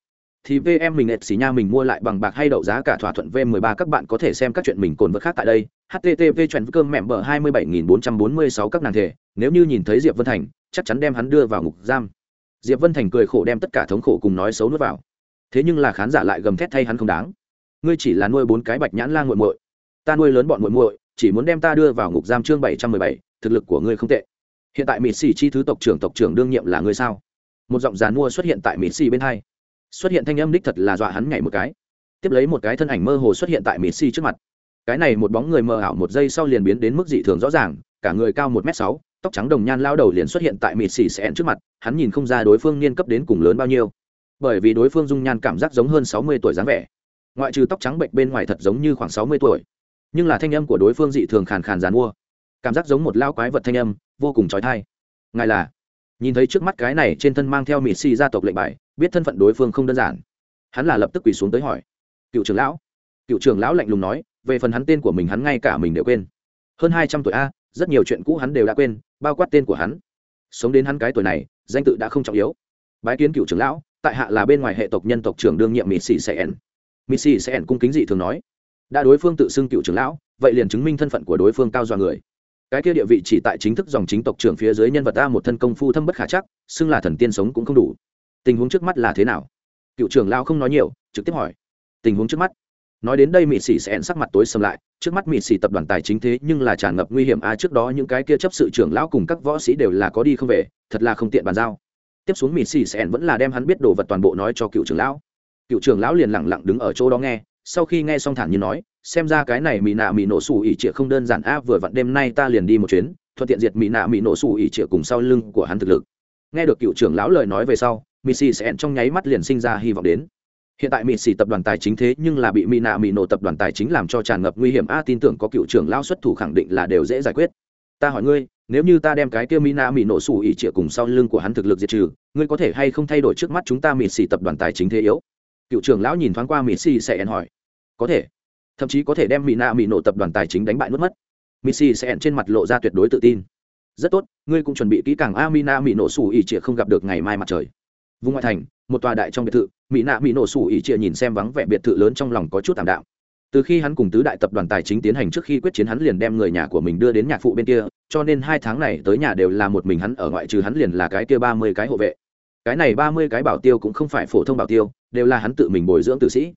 thì VM mình nệt xì nha mình mua lại bằng bạc hay đậu giá cả thỏa thuận V13 các bạn có thể xem các chuyện mình cồn vật khác tại đây. http chuyện cơm mẹm bờ 27446 các nàng thể, nếu như nhìn thấy Diệp Vân Thành, chắc chắn đem hắn đưa vào ngục giam. Diệp Vân Thành cười khổ đem tất cả thống khổ cùng nói xấu nuốt vào. Thế nhưng là khán giả lại gầm thét thay hắn không đáng. Ngươi chỉ là nuôi bốn cái bạch nhãn lang muội muội, ta nuôi lớn bọn muội muội, chỉ muốn đem ta đưa vào ngục giam chương 717, thực lực của ngươi không tệ. Hiện tại Mị Sĩ chi thứ tộc trưởng tộc trưởng đương nhiệm là ngươi sao? Một giọng giàn mua xuất hiện tại Mị Sĩ bên hai. Xuất hiện thanh âm đích thật là dọa hắn nhảy một cái. Tiếp lấy một cái thân ảnh mơ hồ xuất hiện tại Mị si trước mặt. Cái này một bóng người mờ ảo một giây sau liền biến đến mức dị thường rõ ràng cả người cao một m sáu tóc trắng đồng nhan lao đầu liền xuất hiện tại Mị xì xẹn trước mặt hắn nhìn không ra đối phương niên cấp đến cùng lớn bao nhiêu. Bởi vì đối phương dung nhan cảm giác giống hơn sáu mươi tuổi dáng vẻ ngoại trừ tóc trắng bệnh bên ngoài thật giống như khoảng sáu mươi tuổi. Nhưng là thanh âm của đối phương dị thường khàn khàn dàn mua. Cảm giác giống một lao quái vật thanh âm, vô cùng trói thai ngài là? Nhìn thấy trước mắt cái này trên thân mang theo mỹ xì gia tộc lệnh bài, biết thân phận đối phương không đơn giản. Hắn là lập tức quỳ xuống tới hỏi. Cựu trưởng lão? Cựu trưởng lão lạnh lùng nói, về phần hắn tên của mình hắn ngay cả mình đều quên. Hơn hai trăm tuổi a, rất nhiều chuyện cũ hắn đều đã quên, bao quát tên của hắn. Sống đến hắn cái tuổi này, danh tự đã không trọng yếu. Bái kiến cựu trưởng lão, tại hạ là bên ngoài hệ tộc nhân tộc trưởng đương nhiệm mỹ xì sẽ ẩn missy sẽ ẩn cung kính dị thường nói. Đã đối phương tự xưng cựu trưởng lão, vậy liền chứng minh thân phận của đối phương cao dọa người. Cái kia địa vị chỉ tại chính thức dòng chính tộc trưởng phía dưới nhân vật ta một thân công phu thâm bất khả chắc, xưng là thần tiên sống cũng không đủ. Tình huống trước mắt là thế nào? Cựu trưởng lão không nói nhiều, trực tiếp hỏi. Tình huống trước mắt. Nói đến đây mị sĩ sẽ sắc mặt tối sầm lại. Trước mắt mị sĩ tập đoàn tài chính thế nhưng là tràn ngập nguy hiểm a, trước đó những cái kia chấp sự trưởng lão cùng các võ sĩ đều là có đi không về, thật là không tiện bàn giao. Tiếp xuống mị sĩ sẽ vẫn là đem hắn biết đồ vật toàn bộ nói cho cựu trưởng lão cựu trưởng lão liền lẳng lặng đứng ở chỗ đó nghe, sau khi nghe xong thản nhiên nói, xem ra cái này mỹ nạ mỹ nổ xù ỉ trịa không đơn giản a, vừa vặn đêm nay ta liền đi một chuyến, thuận tiện diệt mỹ nạ mỹ nổ xù ỉ trịa cùng sau lưng của hắn thực lực. Nghe được cựu trưởng lão lời nói về sau mỹ xì sẽ trong nháy mắt liền sinh ra hy vọng đến. Hiện tại mỹ xì tập đoàn tài chính thế nhưng là bị mỹ nạ mỹ nổ tập đoàn tài chính làm cho tràn ngập nguy hiểm a, tin tưởng có cựu trưởng lão xuất thủ khẳng định là đều dễ giải quyết. Ta hỏi ngươi, nếu như ta đem cái kia mỹ nạ mỹ nổ xù ỉ trịa cùng sau lưng của hắn thực lực diệt trừ, ngươi có thể hay không thay đổi trước mắt chúng ta mỹ xì tập đoàn tài chính thế yếu? Cựu trưởng lão nhìn thoáng qua mỹ xì sẽ hỏi, có thể. Thậm chí có thể đem mỹ nạ mỹ nổ tập đoàn tài chính đánh bại nuốt mất. Mỹ xì sẽ trên mặt lộ ra tuyệt đối tự tin. Rất tốt, ngươi cũng chuẩn bị kỹ càng a mina mỹ nổ sủ ỉ trịa không gặp được ngày mai mặt trời. Vùng ngoại thành, một tòa đại trong biệt thự mỹ nạ mỹ nổ sủ ỉ trịa nhìn xem vắng vẻ biệt thự lớn trong lòng có chút tạm đạo từ khi hắn cùng tứ đại tập đoàn tài chính tiến hành trước khi quyết chiến hắn liền đem người nhà của mình đưa đến nhạc phụ bên kia, cho nên hai tháng này tới nhà đều là một mình hắn, ở ngoại trừ hắn liền là cái kia ba mươi cái hộ vệ. Cái này ba mươi cái bảo tiêu cũng không phải phổ thông bảo tiêu đều là hắn tự mình bồi dưỡng tử sĩ.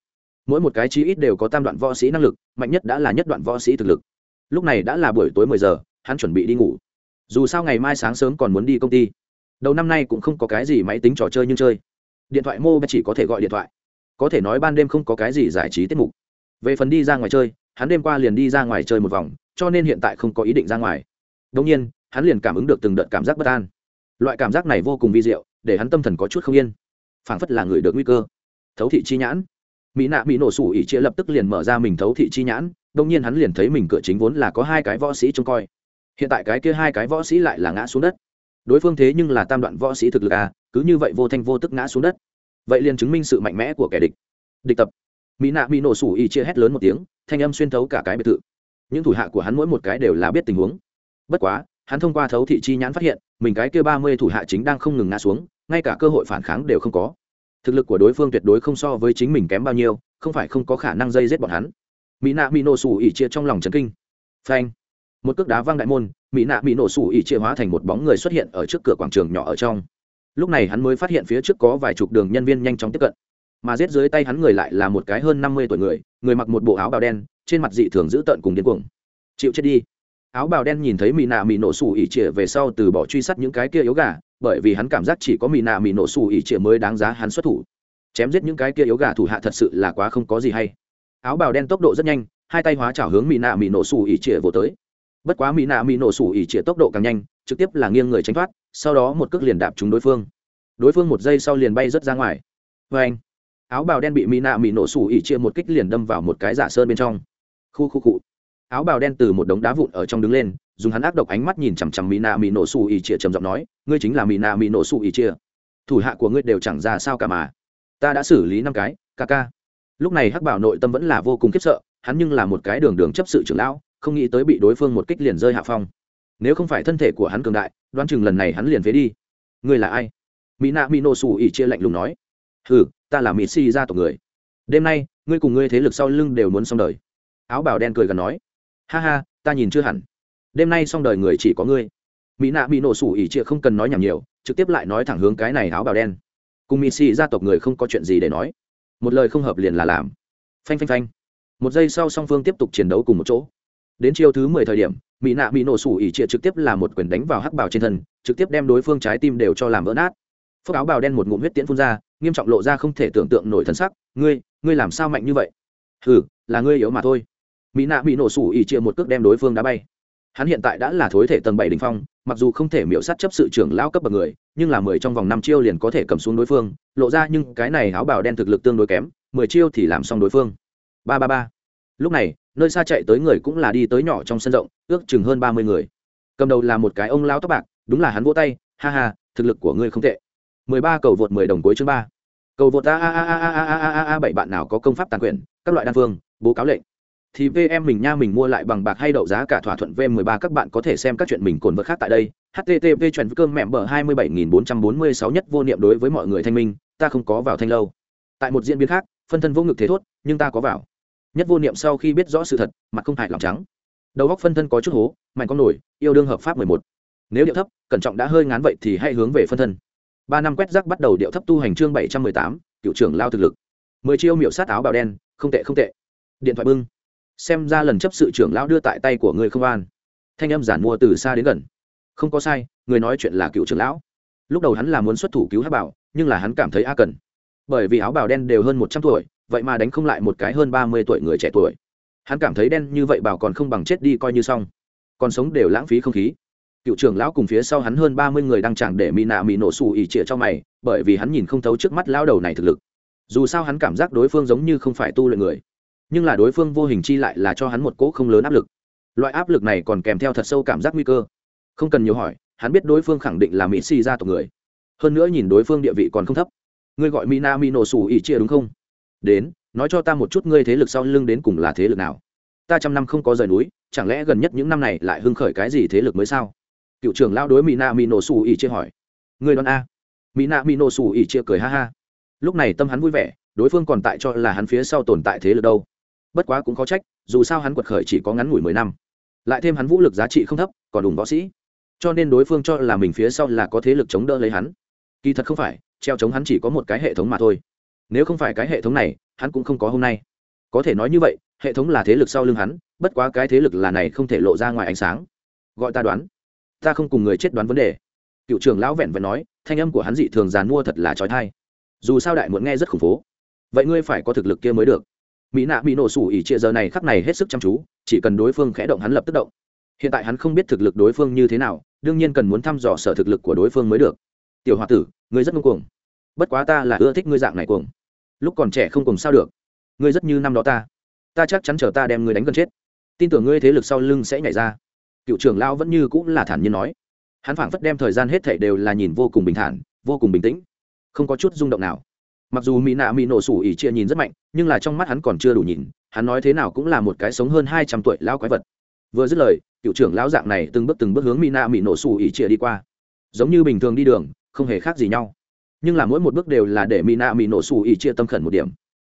Mỗi một cái chi ít đều có tam đoạn võ sĩ năng lực, mạnh nhất đã là nhất đoạn võ sĩ thực lực. Lúc này đã là buổi tối mười giờ, hắn chuẩn bị đi ngủ. Dù sao ngày mai sáng sớm còn muốn đi công ty. Đầu năm nay cũng không có cái gì máy tính trò chơi nhưng chơi. Điện thoại mô chỉ có thể gọi điện thoại. Có thể nói ban đêm không có cái gì giải trí tiết mục. Về phần đi ra ngoài chơi, hắn đêm qua liền đi ra ngoài chơi một vòng, cho nên hiện tại không có ý định ra ngoài. Đông nhiên, hắn liền cảm ứng được từng đợt cảm giác bất an. Loại cảm giác này vô cùng vi diệu, để hắn tâm thần có chút không yên. Phảng phất là người được nguy cơ thấu thị chi nhãn. Mỹ nạ mỹ nổ sủ ỉ chia lập tức liền mở ra mình thấu thị chi nhãn đông nhiên hắn liền thấy mình cửa chính vốn là có hai cái võ sĩ trông coi. Hiện tại cái kia hai cái võ sĩ lại là ngã xuống đất. Đối phương thế nhưng là tam đoạn võ sĩ thực lực à cứ như vậy vô thanh vô tức ngã xuống đất. Vậy liền chứng minh sự mạnh mẽ của kẻ địch. Địch tập. Mỹ nạ mỹ nổ sủ ỉ chia hét lớn một tiếng, thanh âm xuyên thấu cả cái biệt thự. Những thủ hạ của hắn mỗi một cái đều là biết tình huống. Bất quá, hắn thông qua thấu thị chi nhãn phát hiện, mình cái kia ba mươi thủ hạ chính đang không ngừng ngã xuống, ngay cả cơ hội phản kháng đều không có thực lực của đối phương tuyệt đối không so với chính mình kém bao nhiêu, không phải không có khả năng dây giết bọn hắn. Mỹ nạ mỹ nổ sủ ỉ chia trong lòng trấn kinh. Phanh. Một cước đá văng đại môn mỹ nạ mỹ nổ sủ ỉ chia hóa thành một bóng người xuất hiện ở trước cửa quảng trường nhỏ ở trong. Lúc này hắn mới phát hiện phía trước có vài chục đường nhân viên nhanh chóng tiếp cận. Mà giết dưới tay hắn người lại là một cái hơn năm mươi tuổi người người mặc một bộ áo bào đen, trên mặt dị thường dữ tợn cùng điên cuồng. Chịu chết đi. Áo bào đen nhìn thấy mỹ nạ mỹ nổ sủ ỉ chia về sau từ bỏ truy sát những cái kia yếu gà bởi vì hắn cảm giác chỉ có mỹ nạ mỹ nổ xù ỉ trịa mới đáng giá hắn xuất thủ. Chém giết những cái kia yếu gà thủ hạ thật sự là quá không có gì hay. Áo bào đen tốc độ rất nhanh, hai tay hóa chảo hướng mỹ nạ mỹ nổ xù ỉ trịa vỗ tới. Bất quá mỹ nạ mỹ nổ xù ỉ trịa tốc độ càng nhanh, trực tiếp là nghiêng người tránh thoát, sau đó một cước liền đạp trúng đối phương. Đối phương một giây sau liền bay rớt ra ngoài. Vê anh, áo bào đen bị mỹ nạ mỹ nổ xù ỉ chia một kích liền đâm vào một cái giả sơn bên trong. Khu khu cụ áo bào đen từ một đống đá vụn ở trong đứng lên dùng hắn ác độc ánh mắt nhìn chằm chằm mỹ nạ mỹ nổ xù ỉ chia trầm giọng nói, ngươi chính là mỹ nạ mỹ nổ xù ỉ chia thủ hạ của ngươi đều chẳng ra sao cả mà. Ta đã xử lý năm cái, ca ca. Lúc này hắc bảo nội tâm vẫn là vô cùng khiếp sợ, hắn nhưng là một cái đường đường chấp sự trưởng lão, không nghĩ tới bị đối phương một kích liền rơi hạ phong. Nếu không phải thân thể của hắn cường đại, đoán chừng lần này hắn liền phế đi. Ngươi là ai? Mỹ nạ mỹ nổ xù ỉ chia lạnh lùng nói. Ừ ta là mỹ si gia tộc người. Đêm nay, ngươi cùng ngươi thế lực sau lưng đều muốn xong đời. Áo bảo đen cười gần nói. Ha ha, ta nhìn chưa hẳn đêm nay xong đời người chỉ có ngươi. Mỹ nạ bị nổ sủ ỉ chia không cần nói nhảm nhiều, trực tiếp lại nói thẳng hướng cái này áo bào đen. Cùng mỹ xì gia tộc người không có chuyện gì để nói. Một lời không hợp liền là làm. Phanh phanh phanh. Một giây sau song phương tiếp tục chiến đấu cùng một chỗ. Đến chiều thứ mười thời điểm, mỹ nạ bị nổ sủ ỉ chia trực tiếp là một quyền đánh vào hắc bào trên thân, trực tiếp đem đối phương trái tim đều cho làm vỡ nát. Phước áo bào đen một ngụm huyết tiễn phun ra, nghiêm trọng lộ ra không thể tưởng tượng nổi thân sắc. Ngươi ngươi làm sao mạnh như vậy? Ừ là ngươi yếu mà thôi. Mỹ nạ bị nổ sủ ỉ chia một cước đem đối phương đá bay hắn hiện tại đã là thối thể tầng bảy đ ỉ n h phong, mặc dù không thể miễu sát chấp sự trưởng lao cấp bậc người, nhưng là mười trong vòng năm chiêu liền có thể cầm xuống đối phương, lộ ra nhưng cái này áo bào đen thực lực tương đối kém, mười chiêu thì làm xong đối phương. Ba ba ba. Lúc này, nơi xa chạy tới người cũng là đi tới nhỏ trong sân rộng, ước chừng hơn ba mươi người. Cầm đầu là một cái ông lao tóc bạc, đúng là hắn vỗ tay, ha ha, thực lực của ngươi không tệ. Mười ba cầu vượt mười đồng cuối chương ba. Cầu vượt a a a a a a a a bảy bạn nào có công pháp tàn quyền, các loại đan phương, bố cáo lệnh thì VM mình nha mình mua lại bằng bạc hay đậu giá cả thỏa thuận V13 các bạn có thể xem các chuyện mình cồn vật khác tại đây. http chuyển cơm mẹ bờ 27446 nhất vô niệm đối với mọi người thanh minh, ta không có vào thanh lâu. Tại một diễn biến khác, phân thân vô ngực thế thốt, nhưng ta có vào. Nhất vô niệm sau khi biết rõ sự thật, mặt không hại lòng trắng. đầu góc phân thân có chút hố mạnh con nổi yêu đương hợp pháp mười một nếu điệu thấp cẩn trọng đã hơi ngán vậy thì hãy hướng về phân thân ba năm quét rác bắt đầu điệu thấp tu hành chương bảy trăm mười tám cựu trưởng lao thực lực mười chiêu miệu sát áo bào đen không tệ không tệ điện thoại bưng xem ra lần chấp sự trưởng lão đưa tại tay của người không an. Thanh âm giản mua từ xa đến gần. Không có sai, người nói chuyện là cựu trưởng lão. Lúc đầu hắn là muốn xuất thủ cứu hát bảo, nhưng là hắn cảm thấy a cần. Bởi vì áo bào đen đều hơn một trăm tuổi, vậy mà đánh không lại một cái hơn ba mươi tuổi người trẻ tuổi. Hắn cảm thấy đen như vậy bảo còn không bằng chết đi coi như xong. Còn sống đều lãng phí không khí. Cựu trưởng lão cùng phía sau hắn hơn ba mươi người đang chẳng để mỹ nạ mỹ nổ xù ỉ trịa cho mày, bởi vì hắn nhìn không thấu trước mắt lão đầu này thực lực. Dù sao hắn cảm giác đối phương giống như không phải tu luyện người nhưng là đối phương vô hình chi lại là cho hắn một cỗ không lớn áp lực. Loại áp lực này còn kèm theo thật sâu cảm giác nguy cơ. Không cần nhiều hỏi, hắn biết đối phương khẳng định là mỹ si ra tộc người. Hơn nữa nhìn đối phương địa vị còn không thấp. Ngươi gọi mina mi nổ Sủ ỉ chia đúng không? Đến, nói cho ta một chút ngươi thế lực sau lưng đến cùng là thế lực nào? Ta trăm năm không có rời núi, chẳng lẽ gần nhất những năm này lại hưng khởi cái gì thế lực mới sao? Cựu trưởng lao đối mina mi nổ Sủ ỉ chia hỏi. Ngươi đoán a. Mina mi nổ Sủ ỉ chia cười ha ha. Lúc này tâm hắn vui vẻ, đối phương còn tại cho là hắn phía sau tồn tại thế lực đâu bất quá cũng có trách, dù sao hắn quật khởi chỉ có ngắn ngủi mười năm. Lại thêm hắn vũ lực giá trị không thấp, còn đùng võ sĩ. Cho nên đối phương cho là mình phía sau là có thế lực chống đỡ lấy hắn. Kỳ thật không phải, treo chống hắn chỉ có một cái hệ thống mà thôi. Nếu không phải cái hệ thống này, hắn cũng không có hôm nay. Có thể nói như vậy, hệ thống là thế lực sau lưng hắn, bất quá cái thế lực là này không thể lộ ra ngoài ánh sáng. Gọi ta đoán. Ta không cùng người chết đoán vấn đề. Cựu trưởng lão vẹn vẹn nói, thanh âm của hắn dị thường dàn mua thật là trói thai. Dù sao đại muốn nghe rất khủng phố. Vậy ngươi phải có thực lực kia mới được mỹ nạ bị nổ sủ ỉ trịa giờ này khắc này hết sức chăm chú, chỉ cần đối phương khẽ động hắn lập tức động. Hiện tại hắn không biết thực lực đối phương như thế nào, đương nhiên cần muốn thăm dò sở thực lực của đối phương mới được. Tiểu h o a tử, ngươi rất ngông cuồng. Bất quá ta là ưa thích ngươi dạng này cuồng. Lúc còn trẻ không cùng sao được? Ngươi rất như năm đó ta. Ta chắc chắn chờ ta đem ngươi đánh gần chết. Tin tưởng ngươi thế lực sau lưng sẽ nhảy ra. Cựu trưởng lão vẫn như cũng là thản nhiên nói. Hắn phảng phất đem thời gian hết thảy đều là nhìn vô cùng bình thản, vô cùng bình tĩnh. Không có chút rung động nào mặc dù mỹ nạ mỹ nổ sủ ỉ chia nhìn rất mạnh, nhưng là trong mắt hắn còn chưa đủ nhìn, hắn nói thế nào cũng là một cái sống hơn hai trăm tuổi lão quái vật. Vừa dứt lời, cựu trưởng lão dạng này từng bước từng bước hướng mỹ nạ mỹ nổ sủ ỉ chia đi qua. Giống như bình thường đi đường, không hề khác gì nhau. Nhưng là mỗi một bước đều là để mỹ nạ mỹ nổ sủ ỉ chia tâm khẩn một điểm.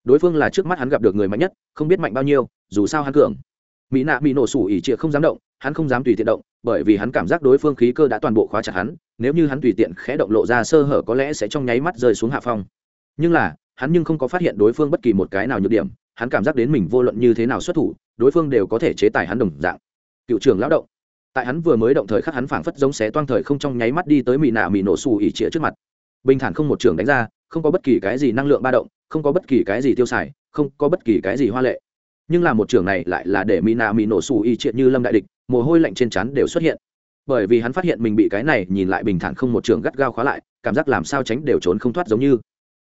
Đối phương là trước mắt hắn gặp được người mạnh nhất, không biết mạnh bao nhiêu, dù sao hắn cường. Mỹ nạ mỹ nổ sủ ỉ chia không dám động, hắn không dám tùy tiện động, bởi vì hắn cảm giác đối phương khí cơ đã toàn bộ khóa chặt hắn, nếu như hắn tùy tiện khẽ động lộ ra sơ hở có lẽ sẽ trong nháy mắt rơi xuống hạ phong nhưng là, hắn nhưng không có phát hiện đối phương bất kỳ một cái nào nhược điểm, hắn cảm giác đến mình vô luận như thế nào xuất thủ, đối phương đều có thể chế tài hắn đồng dạng. Cựu trưởng lão động. Tại hắn vừa mới động thời khắc hắn phảng phất giống xé toang thời không trong nháy mắt đi tới mị nạ mị nổ xù ỉ chĩa trước mặt. Bình thản không một trưởng đánh ra, không có bất kỳ cái gì năng lượng ba động, không có bất kỳ cái gì tiêu xài, không có bất kỳ cái gì hoa lệ. Nhưng là một trường này lại là để mỹ nạ mỹ nổ xù ỉ triệt như lâm đại địch, mồ hôi lạnh trên chắn đều xuất hiện. Bởi vì hắn phát hiện mình bị cái này nhìn lại bình thản không một trường gắt gao khóa lại, cảm giác làm sao tránh đều trốn không thoát giống như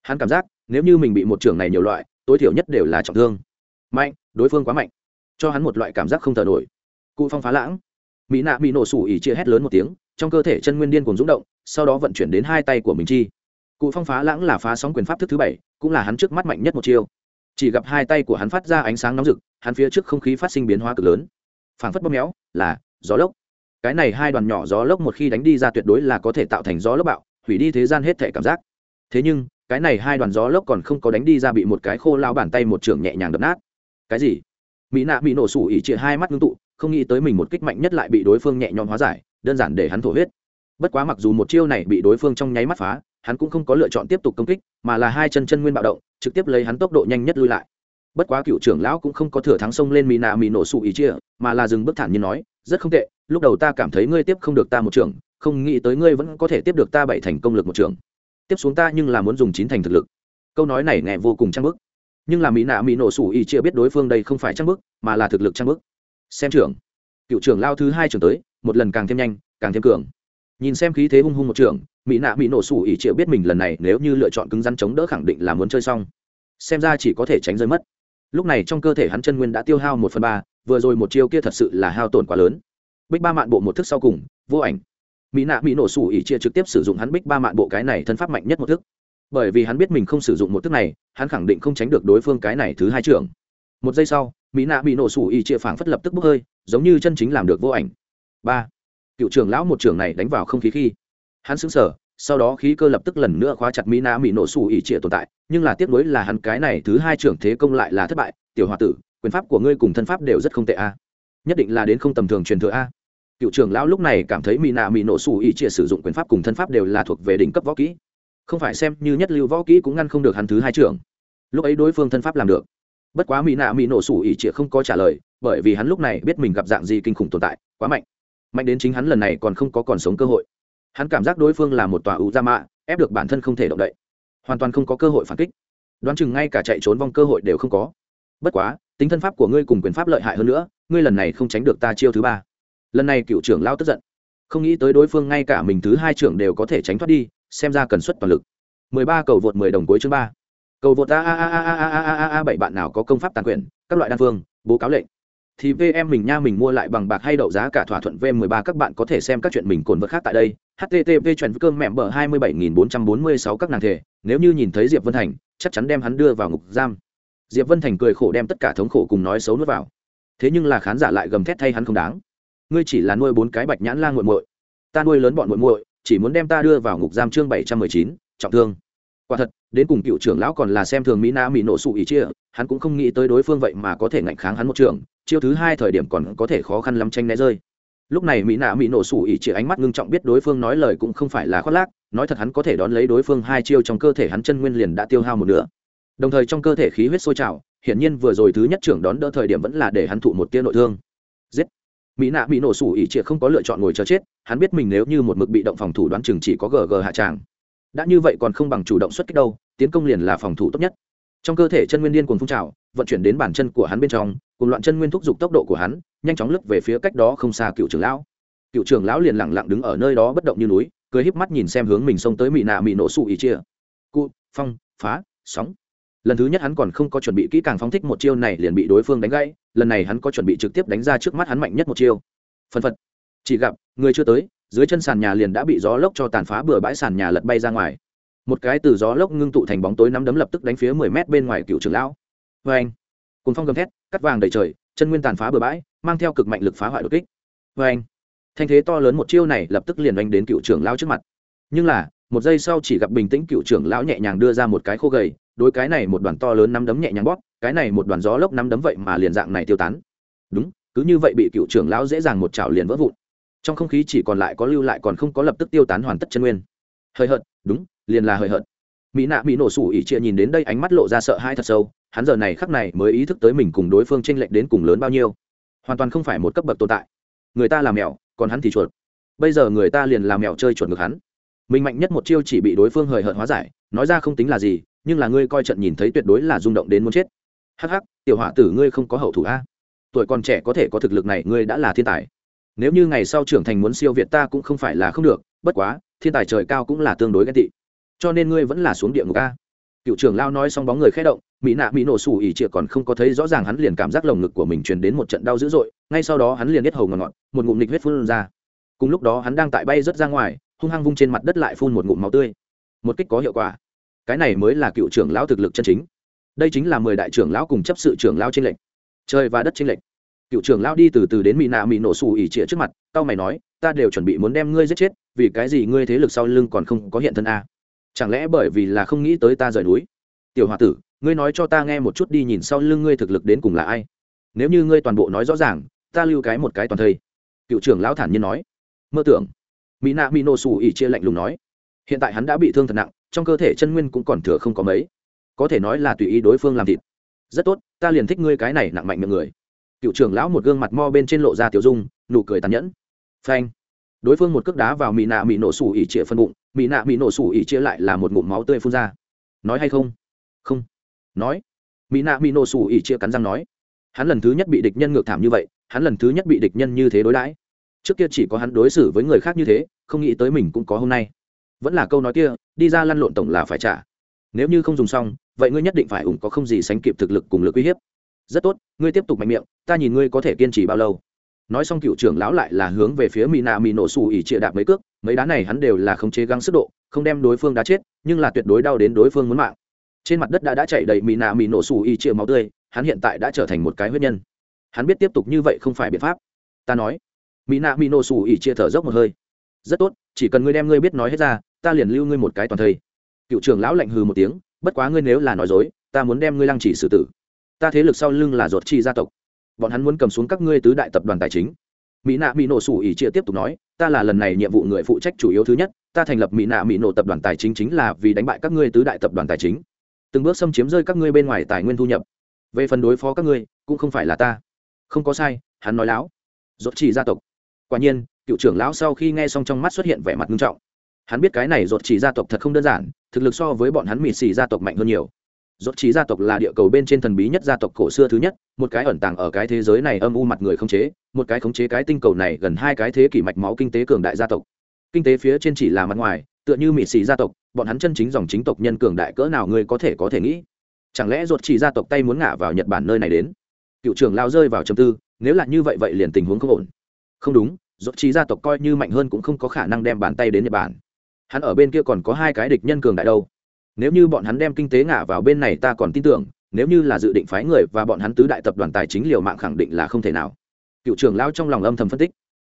hắn cảm giác, nếu như mình bị một trường này nhiều loại, tối thiểu nhất đều là trọng thương. Mạnh, đối phương quá mạnh. Cho hắn một loại cảm giác không thở nổi. Cụ phong phá lãng. Mỹ nạ bị nổ sủ ỉ chia hét lớn một tiếng, trong cơ thể chân nguyên điên cùng rúng động, sau đó vận chuyển đến hai tay của mình chi. Cụ phong phá lãng là phá sóng quyền pháp thức thứ bảy, cũng là hắn trước mắt mạnh nhất một chiêu. Chỉ gặp hai tay của hắn phát ra ánh sáng nóng rực, hắn phía trước không khí phát sinh biến hóa cực lớn. Phảng phất bóp méo, là gió lốc. Cái này hai đoàn nhỏ gió lốc một khi đánh đi ra tuyệt đối là có thể tạo thành gió lốc bạo, hủy đi thế gian hết thể cảm giác. Thế nhưng cái này hai đoàn gió lốc còn không có đánh đi ra bị một cái khô lao bàn tay một trưởng nhẹ nhàng đập nát. Cái gì? Mỹ nạ bị nổ sủ ỉ trịa hai mắt ngưng tụ, không nghĩ tới mình một kích mạnh nhất lại bị đối phương nhẹ nhõm hóa giải, đơn giản để hắn thổ huyết. Bất quá mặc dù một chiêu này bị đối phương trong nháy mắt phá, hắn cũng không có lựa chọn tiếp tục công kích, mà là hai chân chân nguyên bạo động, trực tiếp lấy hắn tốc độ nhanh nhất lui lại. Bất quá cựu trưởng lão cũng không có thừa thắng sông lên mỹ nạ mỹ nổ sủ ý chia mà là dừng bước thản như nói, rất không tệ, lúc đầu ta cảm thấy ngươi tiếp không được ta một trưởng, không nghĩ tới ngươi vẫn có thể tiếp được ta bảy thành công lực một trưởng tiếp xuống ta nhưng là muốn dùng chín thành thực lực. Câu nói này nghe vô cùng trang bức. Nhưng là mỹ nạ mỹ nổ sủ ý chia biết đối phương đây không phải trang bức, mà là thực lực trang bức. Xem trưởng. Cựu trưởng lao thứ hai trưởng tới, một lần càng thêm nhanh, càng thêm cường. Nhìn xem khí thế hung hung một trưởng, mỹ nạ mỹ nổ sủ ỉ chia biết mình lần này nếu như lựa chọn cứng rắn chống đỡ khẳng định là muốn chơi xong. Xem ra chỉ có thể tránh rơi mất. Lúc này trong cơ thể hắn chân nguyên đã tiêu hao một phần ba, vừa rồi một chiêu kia thật sự là hao tổn quá lớn. Bích ba mạn bộ một thức sau cùng, vô ảnh mỹ nạ mỹ nổ sủ ỉ chia trực tiếp sử dụng hắn bích ba mạn bộ cái này thân pháp mạnh nhất một thức. Bởi vì hắn biết mình không sử dụng một thức này, hắn khẳng định không tránh được đối phương cái này thứ hai trưởng. Một giây sau, mỹ nạ bị nổ sủ ỉ chia phảng phất lập tức bốc hơi, giống như chân chính làm được vô ảnh. Ba. Cựu trưởng lão một trưởng này đánh vào không khí khi, hắn xứng sở sau đó khí cơ lập tức lần nữa khóa chặt mỹ nạ bị nổ sủ ỉ chia tồn tại, nhưng là tiếc nuối là hắn cái này thứ hai trưởng thế công lại là thất bại. Tiểu h tử, quyền pháp của ngươi cùng thân pháp đều rất không tệ a. Nhất định là đến không tầm thường truyền thừa a cựu trưởng lão lúc này cảm thấy mỹ nạ mỹ nổ xù ý chia sử dụng quyền pháp cùng thân pháp đều là thuộc về đỉnh cấp võ kỹ. Không phải xem như nhất lưu võ kỹ cũng ngăn không được hắn thứ hai trưởng. Lúc ấy đối phương thân pháp làm được. Bất quá mỹ nạ mỹ nổ xù ý chia không có trả lời, bởi vì hắn lúc này biết mình gặp dạng gì kinh khủng tồn tại, quá mạnh. Mạnh đến chính hắn lần này còn không có còn sống cơ hội. Hắn cảm giác đối phương là một tòa ưu gia mạ ép được bản thân không thể động đậy. Hoàn toàn không có cơ hội phản kích. Đoán chừng ngay cả chạy trốn vong cơ hội đều không có. Bất quá, tính thân pháp của ngươi cùng quyền pháp lợi hại hơn nữa, ngươi lần này không tránh được ta chiêu thứ ba lần này cựu trưởng lao tức giận. Không nghĩ tới đối phương ngay cả mình thứ hai trưởng đều có thể tránh thoát đi, xem ra cần suất toàn lực. Mười ba cầu vượt mười đồng cuối chương ba. Cầu vượt a a a a a a a a bảy bạn nào có công pháp tàn quyền, các loại đan phương, bố cáo lệnh. Thì vm mình nha mình mua lại bằng bạc hay đậu giá cả thỏa thuận v 13 các bạn có thể xem các chuyện mình cồn vật khác tại đây. Http chuẩn cơm mẹm bờ 27446 các nàng thể. Nếu như nhìn thấy diệp vân thành, chắc chắn đem hắn đưa vào ngục giam. Diệp vân thành cười khổ đem tất cả thống khổ cùng nói xấu nuốt vào. Thế nhưng là khán giả lại gầm thét thay hắn không đáng ngươi chỉ là nuôi bốn cái bạch nhãn la nguội muội. Ta nuôi lớn bọn muội muội chỉ muốn đem ta đưa vào ngục giam chương 719, trọng thương. Quả thật đến cùng cựu trưởng lão còn là xem thường mỹ na mỹ nổ sụ ý chia hắn cũng không nghĩ tới đối phương vậy mà có thể ngạnh kháng hắn một trường chiêu thứ hai thời điểm còn có thể khó khăn lắm tranh né rơi. Lúc này mỹ nạ mỹ nổ sủ ỉ chỉ ánh mắt ngưng trọng biết đối phương nói lời cũng không phải là khoác lác nói thật hắn có thể đón lấy đối phương hai chiêu trong cơ thể hắn chân nguyên liền đã tiêu hao một nửa. Đồng thời trong cơ thể khí huyết sôi trào hiển nhiên vừa rồi thứ nhất trưởng đón đỡ thời điểm vẫn là để hắn thụ một tia nội thương mỹ nạ bị nổ sủ ỉ trịa không có lựa chọn ngồi chờ chết, hắn biết mình nếu như một mực bị động phòng thủ đoán chừng chỉ có gg hạ tràng. Đã như vậy còn không bằng chủ động xuất kích đâu, tiến công liền là phòng thủ tốt nhất. Trong cơ thể chân nguyên điên cuồng phun trào, vận chuyển đến bản chân của hắn bên trong, cùng loạn chân nguyên thúc giục tốc độ của hắn, nhanh chóng lướt về phía cách đó không xa cựu trưởng lão. Cựu trưởng lão liền lẳng lặng đứng ở nơi đó bất động như núi, cười híp mắt nhìn xem hướng mình xông tới mỹ nạ mỹ nổ sụ ý chia cụ, phong, phá, sóng lần thứ nhất hắn còn không có chuẩn bị kỹ càng phóng thích một chiêu này liền bị đối phương đánh gãy, lần này hắn có chuẩn bị trực tiếp đánh ra trước mắt hắn mạnh nhất một chiêu. Phân phật. Chỉ gặp, người chưa tới, dưới chân sàn nhà liền đã bị gió lốc cho tàn phá bừa bãi sàn nhà lật bay ra ngoài. Một cái từ gió lốc ngưng tụ thành bóng tối nắm đấm lập tức đánh phía mười mét bên ngoài cựu trưởng lão. Vê anh. Cùng phong gầm thét, cắt vàng đầy trời, chân nguyên tàn phá bừa bãi, mang theo cực mạnh lực phá hoại đột kích. Vê anh. Thanh thế to lớn một chiêu này lập tức liền đánh đến cựu trưởng lão trước mặt. Nhưng là, một giây sau chỉ gặp bình tĩnh cựu trưởng lão nhẹ nhàng đưa ra một cái khô gầy đối cái này một đoàn to lớn nắm đấm nhẹ nhàng bóp, cái này một đoàn gió lốc nắm đấm vậy mà liền dạng này tiêu tán. Đúng, cứ như vậy bị cựu trưởng lão dễ dàng một chảo liền vỡ vụn. Trong không khí chỉ còn lại có lưu lại còn không có lập tức tiêu tán hoàn tất chân nguyên. Hơi hợt, đúng, liền là hơi hợt. Mỹ nạ bị nổ sủ ỉ chia nhìn đến đây ánh mắt lộ ra sợ hãi thật sâu, hắn giờ này khắc này mới ý thức tới mình cùng đối phương tranh lệch đến cùng lớn bao nhiêu. Hoàn toàn không phải một cấp bậc tồn tại. Người ta làm mèo, còn hắn thì chuột. Bây giờ người ta liền làm mèo chơi chuột ngược hắn. Mình mạnh nhất một chiêu chỉ bị đối phương hời hợt hóa giải, nói ra không tính là gì nhưng là ngươi coi trận nhìn thấy tuyệt đối là rung động đến muốn chết. Hắc hắc, tiểu hỏa tử ngươi không có hậu thủ a. Tuổi còn trẻ có thể có thực lực này, ngươi đã là thiên tài. Nếu như ngày sau trưởng thành muốn siêu việt ta cũng không phải là không được, bất quá, thiên tài trời cao cũng là tương đối ghen tị. Cho nên ngươi vẫn là xuống địa ngục a. Cựu trưởng lao nói xong bóng người khẽ động, mỹ nạ mỹ nổ xù ỉ trịa còn không có thấy rõ ràng hắn liền cảm giác lồng ngực của mình truyền đến một trận đau dữ dội, ngay sau đó hắn liền biết hầu ngọt ngọt, một ngụm nịch huyết phun ra. Cùng lúc đó hắn đang tại bay rớt ra ngoài, hung hăng vung trên mặt đất lại phun một ngụm máu tươi. Một kích có hiệu quả cái này mới là cựu trưởng lão thực lực chân chính. Đây chính là mười đại trưởng lão cùng chấp sự trưởng lão trên lệnh trời và đất trên lệnh cựu trưởng lão đi từ từ đến mỹ nạ mỹ nổ xù ỉ trịa trước mặt, tao mày nói, ta đều chuẩn bị muốn đem ngươi giết chết, vì cái gì ngươi thế lực sau lưng còn không có hiện thân a chẳng lẽ bởi vì là không nghĩ tới ta rời núi? Tiểu h o a tử, ngươi nói cho ta nghe một chút đi nhìn sau lưng ngươi thực lực đến cùng là ai. Nếu như ngươi toàn bộ nói rõ ràng, ta lưu cái một cái toàn thây. Cựu trưởng lão thản nhiên nói. Mơ tưởng. Mỹ nạ mỹ nổ xù ỉ chia lạnh lùng nói. Hiện tại hắn đã bị thương thật nặng trong cơ thể chân nguyên cũng còn thừa không có mấy. Có thể nói là tùy ý đối phương làm thịt. Rất tốt, ta liền thích ngươi cái này nặng mạnh miệng người. Cựu trưởng lão một gương mặt mo bên trên lộ ra tiểu dung, nụ cười tàn nhẫn. Phanh. Đối phương một cước đá vào mỹ nạ mỹ nổ sủ ỉ chĩa phân bụng mỹ nạ mỹ nổ sủ ỉ chia lại là một ngụm máu tươi phun ra. Nói hay không? Không. Nói. Mỹ nạ mỹ nổ sủ ỉ chia cắn răng nói. Hắn lần thứ nhất bị địch nhân ngược thảm như vậy, hắn lần thứ nhất bị địch nhân như thế đối đãi. Trước kia chỉ có hắn đối xử với người khác như thế, không nghĩ tới mình cũng có hôm nay vẫn là câu nói kia, đi ra lăn lộn tổng là phải trả. Nếu như không dùng xong, vậy ngươi nhất định phải ủng có không gì sánh kịp thực lực cùng lực uy hiếp. Rất tốt, ngươi tiếp tục mạnh miệng, ta nhìn ngươi có thể kiên trì bao lâu. Nói xong cựu trưởng lão lại là hướng về phía mỹ nạ mỹ nổ xù ỉ trịa đạp mấy cước, mấy đá này hắn đều là không chế găng sức độ, không đem đối phương đá chết, nhưng là tuyệt đối đau đến đối phương muốn mạng. Trên mặt đất đã đã chạy đầy mỹ nạ mỹ nổ xù ỉ trịa máu tươi, hắn hiện tại đã trở thành một cái huyết nhân. Hắn biết tiếp tục như vậy không phải biện pháp. Ta nói. Mỹ nạ mỹ nổ xù ỉ trịa thở dốc một hơi. Rất tốt, chỉ cần ngươi đem ngươi biết nói hết ra ta liền lưu ngươi một cái toàn thây. Cựu trưởng lão lạnh hừ một tiếng, bất quá ngươi nếu là nói dối, ta muốn đem ngươi lăng chỉ xử tử. Ta thế lực sau lưng là ruột chi gia tộc. Bọn hắn muốn cầm xuống các ngươi tứ đại tập đoàn tài chính. Mỹ nạ mỹ nổ sủ ỉ chia tiếp tục nói, ta là lần này nhiệm vụ người phụ trách chủ yếu thứ nhất, ta thành lập mỹ nạ mỹ nổ tập đoàn tài chính chính là vì đánh bại các ngươi tứ đại tập đoàn tài chính. Từng bước xâm chiếm rơi các ngươi bên ngoài tài nguyên thu nhập. Về phần đối phó các ngươi, cũng không phải là ta. Không có sai, hắn nói láo. Dốt chỉ gia tộc. Quả nhiên, cựu trưởng lão sau khi nghe xong trong mắt xuất hiện vẻ mặt nghiêm trọng hắn biết cái này ruột chỉ gia tộc thật không đơn giản, thực lực so với bọn hắn mịt xì gia tộc mạnh hơn nhiều. Ruột chỉ gia tộc là địa cầu bên trên thần bí nhất gia tộc cổ xưa thứ nhất, một cái ẩn tàng ở cái thế giới này âm u mặt người không chế, một cái khống chế cái tinh cầu này gần hai cái thế kỷ mạch máu kinh tế cường đại gia tộc. Kinh tế phía trên chỉ là mặt ngoài, tựa như mịt xì gia tộc, bọn hắn chân chính dòng chính tộc nhân cường đại cỡ nào ngươi có thể có thể nghĩ. Chẳng lẽ ruột chỉ gia tộc tay muốn ngả vào nhật bản nơi này đến? Cựu trưởng lao rơi vào trầm tư, nếu là như vậy vậy liền tình huống không ổn. Không đúng, ruột chỉ gia tộc coi như mạnh hơn cũng không có khả năng đem bàn tay đến nhật bản hắn ở bên kia còn có hai cái địch nhân cường đại đâu. Nếu như bọn hắn đem kinh tế ngả vào bên này ta còn tin tưởng, nếu như là dự định phái người và bọn hắn tứ đại tập đoàn tài chính liều mạng khẳng định là không thể nào. Cựu trưởng lao trong lòng âm thầm phân tích.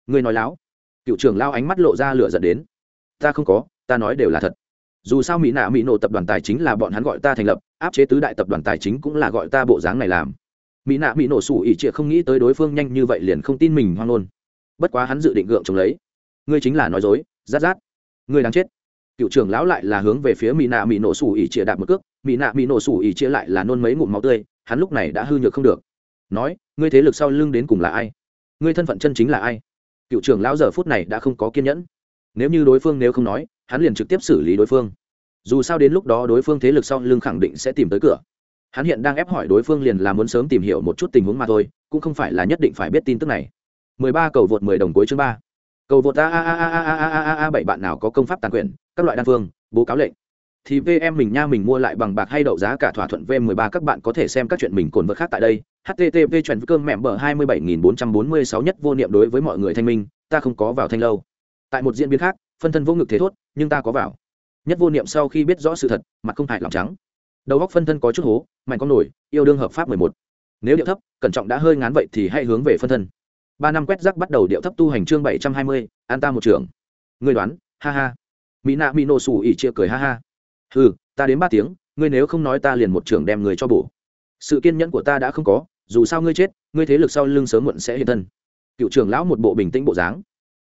Người nói láo. Cựu trưởng lao ánh mắt lộ ra lửa dẫn đến. Ta không có, ta nói đều là thật. Dù sao mỹ nạ mỹ nổ tập đoàn tài chính là bọn hắn gọi ta thành lập, áp chế tứ đại tập đoàn tài chính cũng là gọi ta bộ dáng này làm. Mỹ nạ mỹ nổ sủ ỉ trịa không nghĩ tới đối phương nhanh như vậy liền không tin mình hoang ngôn. Bất quá hắn dự định gượng chống lấy. Ngươi chính là nói dối, rát rát ngươi đang chết. Cựu trưởng lão lại là hướng về phía mỹ nạ mỹ nổ sủ ỉ chia đạp một cước mỹ nạ mỹ nổ sủ ỉ chia lại là nôn mấy ngụm máu tươi, hắn lúc này đã hư nhược không được. Nói, ngươi thế lực sau lưng đến cùng là ai? Ngươi thân phận chân chính là ai? Cựu trưởng lão giờ phút này đã không có kiên nhẫn. Nếu như đối phương nếu không nói, hắn liền trực tiếp xử lý đối phương. Dù sao đến lúc đó đối phương thế lực sau lưng khẳng định sẽ tìm tới cửa. Hắn hiện đang ép hỏi đối phương liền là muốn sớm tìm hiểu một chút tình huống mà thôi, cũng không phải là nhất định phải biết tin tức này. 13 cầu vượt 10 đồng cuối chương 3 cầu vượt a a a a a a a a bảy bạn nào có công pháp tàn quyền các loại đan phương bố cáo lệnh thì VM mình nha mình mua lại bằng bạc hay đậu giá cả thỏa thuận V13 các bạn có thể xem các chuyện mình cồn vật khác tại đây. http chuyện cơm mẹ bờ 27446 nhất vô niệm đối với mọi người thanh minh, ta không có vào thanh lâu. Tại một diễn biến khác, phân thân vô ngực thế thốt, nhưng ta có vào. Nhất vô niệm sau khi biết rõ sự thật, mặt không hại lòng trắng. Đầu góc phân thân có chút hố, mạnh con nổi, yêu đương hợp pháp 11. Nếu điệu thấp, cẩn trọng đã hơi ngán vậy thì hãy hướng về phân thân. Ba năm quét rác bắt đầu điệu thấp tu hành chương 720, an ta một trưởng. Ngươi đoán, ha ha. Mỹ nạ Mỹ nổ xù ỉ chia cười ha ha. Ừ ta đến ba tiếng ngươi nếu không nói ta liền một trưởng đem người cho bổ. Sự kiên nhẫn của ta đã không có dù sao ngươi chết ngươi thế lực sau lưng sớm muộn sẽ hiện thân. Cựu trưởng lão một bộ bình tĩnh bộ dáng.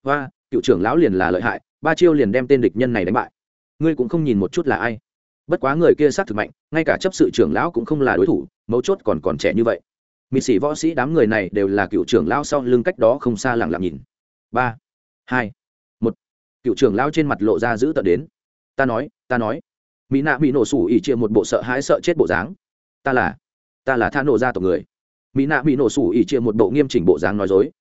Và cựu trưởng lão liền là lợi hại ba chiêu liền đem tên địch nhân này đánh bại. Ngươi cũng không nhìn một chút là ai. Bất quá người kia sát thực mạnh ngay cả chấp sự trưởng lão cũng không là đối thủ mấu chốt còn còn trẻ như vậy mịt sĩ võ sĩ đám người này đều là cựu trưởng lão sau lưng cách đó không xa lặng lặng nhìn. Ba, hai, một. Cựu trưởng lão trên mặt lộ ra giữ tận đến. Ta nói ta nói. Mỹ nạ bị nổ sủ ỉ chia một bộ sợ hãi sợ chết bộ dáng. Ta là ta là tha nổ gia tộc người. Mỹ nạ bị nổ sủ ỉ chia một bộ nghiêm chỉnh bộ dáng nói dối.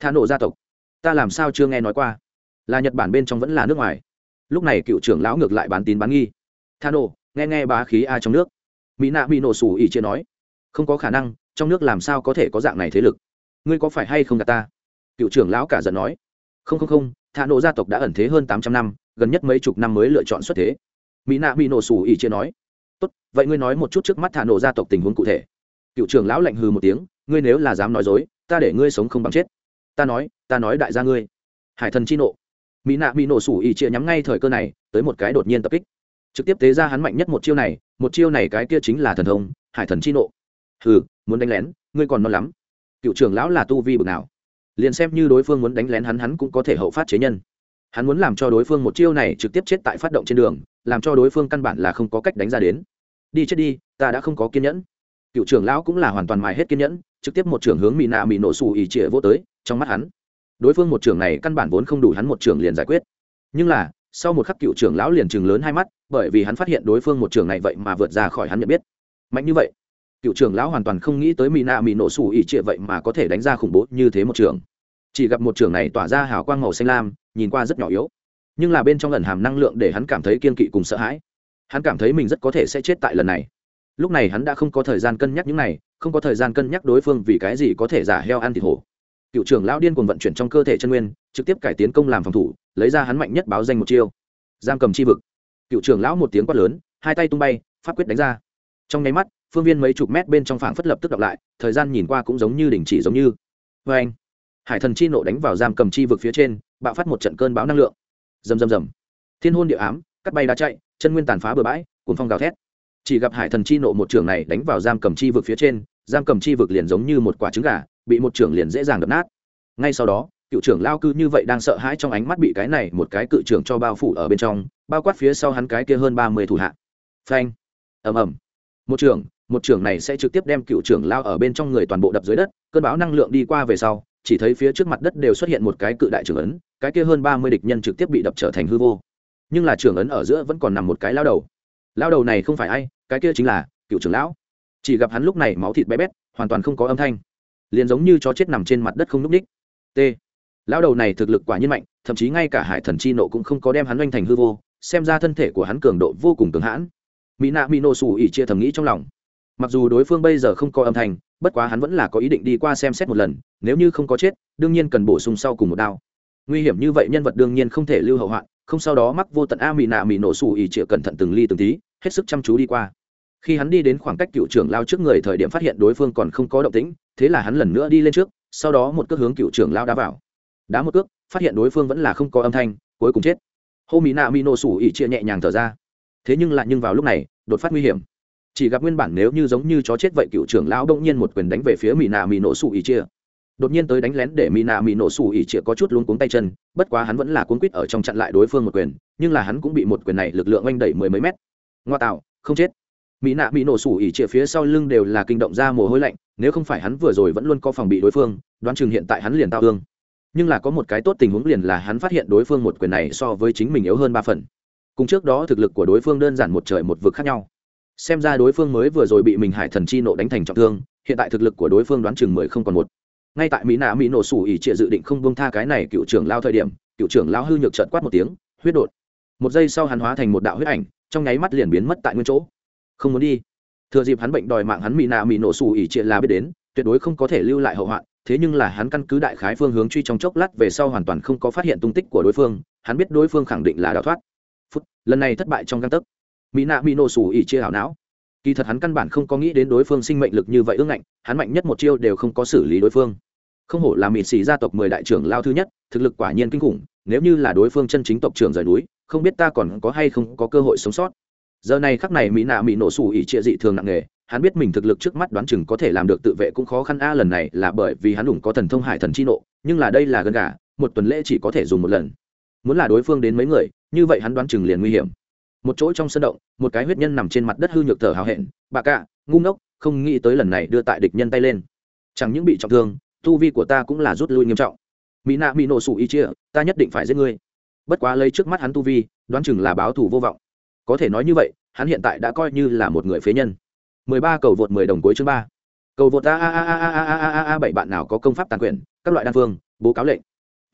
Tha nổ gia tộc, ta làm sao chưa nghe nói qua? Là nhật bản bên trong vẫn là nước ngoài. Lúc này cựu trưởng lão ngược lại bán tín bán nghi. Tha nổ nghe nghe bá khí a trong nước. Mỹ nạ bị nổ sủ ỉ chia nói. Không có khả năng trong nước làm sao có thể có dạng này thế lực? Ngươi có phải hay không gạt ta? Cựu trưởng lão cả giận nói. Không không không thả nổ gia tộc đã ẩn thế hơn tám trăm năm, gần nhất mấy chục năm mới lựa chọn xuất thế. Mỹ nạ bị nổ xù ỉ chia nói. Tốt, vậy ngươi nói một chút trước mắt thả nổ gia tộc tình huống cụ thể. Cựu trưởng lão lạnh hừ một tiếng. Ngươi nếu là dám nói dối, ta để ngươi sống không bằng chết. Ta nói ta nói đại gia ngươi. Hải thần chi nộ. Mỹ nạ bị nổ sủ ỉ chia nhắm ngay thời cơ này, tới một cái đột nhiên tập kích. Trực tiếp tế ra hắn mạnh nhất một chiêu này, một chiêu này cái kia chính là thần thông, hải thần chi nộ. Hừ muốn đánh lén, ngươi còn non lắm. Cựu trưởng lão là tu vi bực nào? Liền xem như đối phương muốn đánh lén hắn hắn cũng có thể hậu phát chế nhân. Hắn muốn làm cho đối phương một chiêu này trực tiếp chết tại phát động trên đường, làm cho đối phương căn bản là không có cách đánh ra đến. Đi chết đi, ta đã không có kiên nhẫn. Cựu trưởng lão cũng là hoàn toàn mài hết kiên nhẫn, trực tiếp một trưởng hướng mỹ nạ mỹ nổ xù ỉ trịa vô tới, trong mắt hắn. Đối phương một trưởng này căn bản vốn không đủ hắn một trưởng liền giải quyết. Nhưng là, sau một khắc cựu trưởng lão liền chừng lớn hai mắt, bởi vì hắn phát hiện đối phương một trưởng này vậy mà vượt ra khỏi hắn nhận biết. Mạnh như vậy cựu trưởng lão hoàn toàn không nghĩ tới mỹ nạ mỹ nổ sủ ỉ trịa vậy mà có thể đánh ra khủng bố như thế một trường. chỉ gặp một trường này tỏa ra hào quang màu xanh lam, nhìn qua rất nhỏ yếu. Nhưng là bên trong lần hàm năng lượng để hắn cảm thấy kiên kỵ cùng sợ hãi. Hắn cảm thấy mình rất có thể sẽ chết tại lần này. Lúc này hắn đã không có thời gian cân nhắc những này, không có thời gian cân nhắc đối phương vì cái gì có thể giả heo ăn thịt hổ. Cựu trưởng lão điên cuồng vận chuyển trong cơ thể chân nguyên, trực tiếp cải tiến công làm phòng thủ, lấy ra hắn mạnh nhất báo danh một chiêu. Giam cầm chi vực. Cựu trưởng lão một tiếng quát lớn, hai tay tung bay, pháp quyết đánh ra. Trong nháy mắt phương viên mấy chục mét bên trong phảng phất lập tức đọc lại, thời gian nhìn qua cũng giống như đình chỉ giống như. Vê anh, hải thần chi nộ đánh vào giam cầm chi vực phía trên, bạo phát một trận cơn bão năng lượng. Rầm rầm rầm. Thiên hôn địa ám, cắt bay đá chạy, chân nguyên tàn phá bừa bãi cuốn phong gào thét. Chỉ gặp hải thần chi nộ một trường này đánh vào giam cầm chi vực phía trên, giam cầm chi vực liền giống như một quả trứng gà, bị một trưởng liền dễ dàng đập nát. Ngay sau đó, cựu trưởng lao cư như vậy đang sợ hãi trong ánh mắt bị cái này một cái cự trưởng cho bao phủ ở bên trong, bao quát phía sau hắn cái kia hơn ba mươi thủ hạ. Phanh. Ầm ầm. Một trưởng một trưởng này sẽ trực tiếp đem cựu trưởng lao ở bên trong người toàn bộ đập dưới đất, cơn bão năng lượng đi qua về sau, chỉ thấy phía trước mặt đất đều xuất hiện một cái cự đại trưởng ấn, cái kia hơn ba mươi địch nhân trực tiếp bị đập trở thành hư vô. Nhưng là trưởng ấn ở giữa vẫn còn nằm một cái lao đầu. Lao đầu này không phải ai, cái kia chính là cựu trưởng lão. Chỉ gặp hắn lúc này máu thịt bé bét, hoàn toàn không có âm thanh. Liền giống như chó chết nằm trên mặt đất không n ú c ních t. Lão đầu này thực lực quả nhiên mạnh, thậm chí ngay cả hải thần chi nộ cũng không có đem hắn oanh thành hư vô, xem ra thân thể của hắn cường độ vô cùng cường hãn. Mỹ nạ mỹ nổ xù ỉ chia thầm nghĩ trong lòng mặc dù đối phương bây giờ không có âm thanh, bất quá hắn vẫn là có ý định đi qua xem xét một lần, nếu như không có chết, đương nhiên cần bổ sung sau cùng một đao. Nguy hiểm như vậy nhân vật đương nhiên không thể lưu hậu hoạn, không sau đó mắc vô tận a mị nạ mị nổ xù ỉ chia cẩn thận từng ly từng tí, hết sức chăm chú đi qua. Khi hắn đi đến khoảng cách cựu trưởng lao trước người thời điểm phát hiện đối phương còn không có động tĩnh, thế là hắn lần nữa đi lên trước, sau đó một cước hướng cựu trưởng lao đá vào. Đá một cước, phát hiện đối phương vẫn là không có âm thanh, cuối cùng chết. Hô mỹ nạ mỹ nổ sủ ỉ chia nhẹ nhàng thở ra. Thế nhưng lại nhưng vào lúc này, đột phát nguy hiểm chỉ gặp nguyên bản nếu như giống như chó chết vậy cựu trưởng lão đông nhiên một quyền đánh về phía mỹ nạ mỹ nổ sủ ỉ chia đột nhiên tới đánh lén để mỹ nạ mỹ nổ sủ ỉ chia có chút luống cuống tay chân, bất quá hắn vẫn là cuốn quýt ở trong chặn lại đối phương một quyền, nhưng là hắn cũng bị một quyền này lực lượng oanh đẩy mười mấy mét. Ngoa tạo, không chết. Mỹ nạ mỹ nổ sủ ỉ chia phía sau lưng đều là kinh động ra mồ hôi lạnh, nếu không phải hắn vừa rồi vẫn luôn có phòng bị đối phương, đoán chừng hiện tại hắn liền tao thương. Nhưng là có một cái tốt tình huống liền là hắn phát hiện đối phương một quyền này so với chính mình yếu hơn ba phần. Cùng trước đó thực lực của đối phương đơn giản một trời một vực khác nhau xem ra đối phương mới vừa rồi bị mình hải thần chi nộ đánh thành trọng thương, hiện tại thực lực của đối phương đoán chừng mười không còn một. Ngay tại mỹ nạ mỹ nổ sủ ỉ trịa dự định không bông tha cái này cựu trưởng lao thời điểm, cựu trưởng lao hư nhược trợt quát một tiếng, huyết đột. Một giây sau hắn hóa thành một đạo huyết ảnh, trong nháy mắt liền biến mất tại nguyên chỗ. Không muốn đi. Thừa dịp hắn bệnh đòi mạng hắn mỹ nạ mỹ nổ sủ ỉ trịa là biết đến, tuyệt đối không có thể lưu lại hậu hoạn, thế nhưng là hắn căn cứ đại khái phương hướng truy trong chốc lát về sau hoàn toàn không có phát hiện tung tích của đối phương, hắn biết đối phương khẳng định là đào thoát. Phút, lần này thất bại trong găng tấc mỹ nạ mỹ nổ sủ ỉ chia hảo não. Kỳ thật hắn căn bản không có nghĩ đến đối phương sinh mệnh lực như vậy ương ngạnh, hắn mạnh nhất một chiêu đều không có xử lý đối phương. Không hổ là mỹ sĩ gia tộc mười đại trưởng lao thứ nhất, thực lực quả nhiên kinh khủng, nếu như là đối phương chân chính tộc trưởng rời núi, không biết ta còn có hay không có cơ hội sống sót. Giờ này khắc này mỹ nạ mỹ nổ sủ ỉ trịa dị thường nặng nề, hắn biết mình thực lực trước mắt đoán chừng có thể làm được tự vệ cũng khó khăn a, lần này là bởi vì hắn đủng có thần thông hải thần chi nộ, nhưng là đây là gần gà, một tuần lễ chỉ có thể dùng một lần. Muốn là đối phương đến mấy người, như vậy hắn đoán chừng liền nguy hiểm một chỗ trong sân động một cái huyết nhân nằm trên mặt đất hư nhược thở hào hẹn bà cạ ngu ngốc không nghĩ tới lần này đưa tại địch nhân tay lên. Chẳng những bị trọng thương tu vi của ta cũng là rút lui nghiêm trọng. Mỹ nạ mỹ nổ sủ ý chia ta nhất định phải giết ngươi. Bất quá lấy trước mắt hắn tu vi đoán chừng là báo thù vô vọng. Có thể nói như vậy hắn hiện tại đã coi như là một người phế nhân. 13 cầu vượt 10 đồng cuối chương 3. Cầu vượt a a a a a a a a bảy bạn nào có công pháp tàn quyền, các loại đan phương, bố cáo lệnh.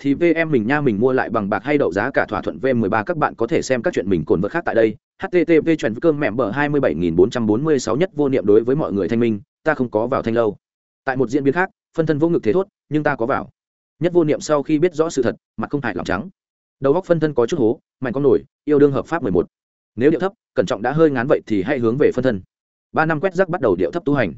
Thì VM mình nha mình mua lại bằng bạc hay đậu giá cả thỏa thuận V13 các bạn có thể xem các chuyện mình cồn vật khác tại đây. http chuyển cơm mẹ bờ 27446 nhất vô niệm đối với mọi người thanh minh, ta không có vào thanh lâu. Tại một diễn biến khác, phân thân vô ngực thế thốt, nhưng ta có vào. Nhất vô niệm sau khi biết rõ sự thật, mặt không hại lòng trắng. Đầu góc phân thân có chút hố, mạnh con nổi, yêu đương hợp pháp 11. Nếu điệu thấp, cẩn trọng đã hơi ngán vậy thì hãy hướng về phân thân ba năm quét rác bắt đầu điệu thấp tu hành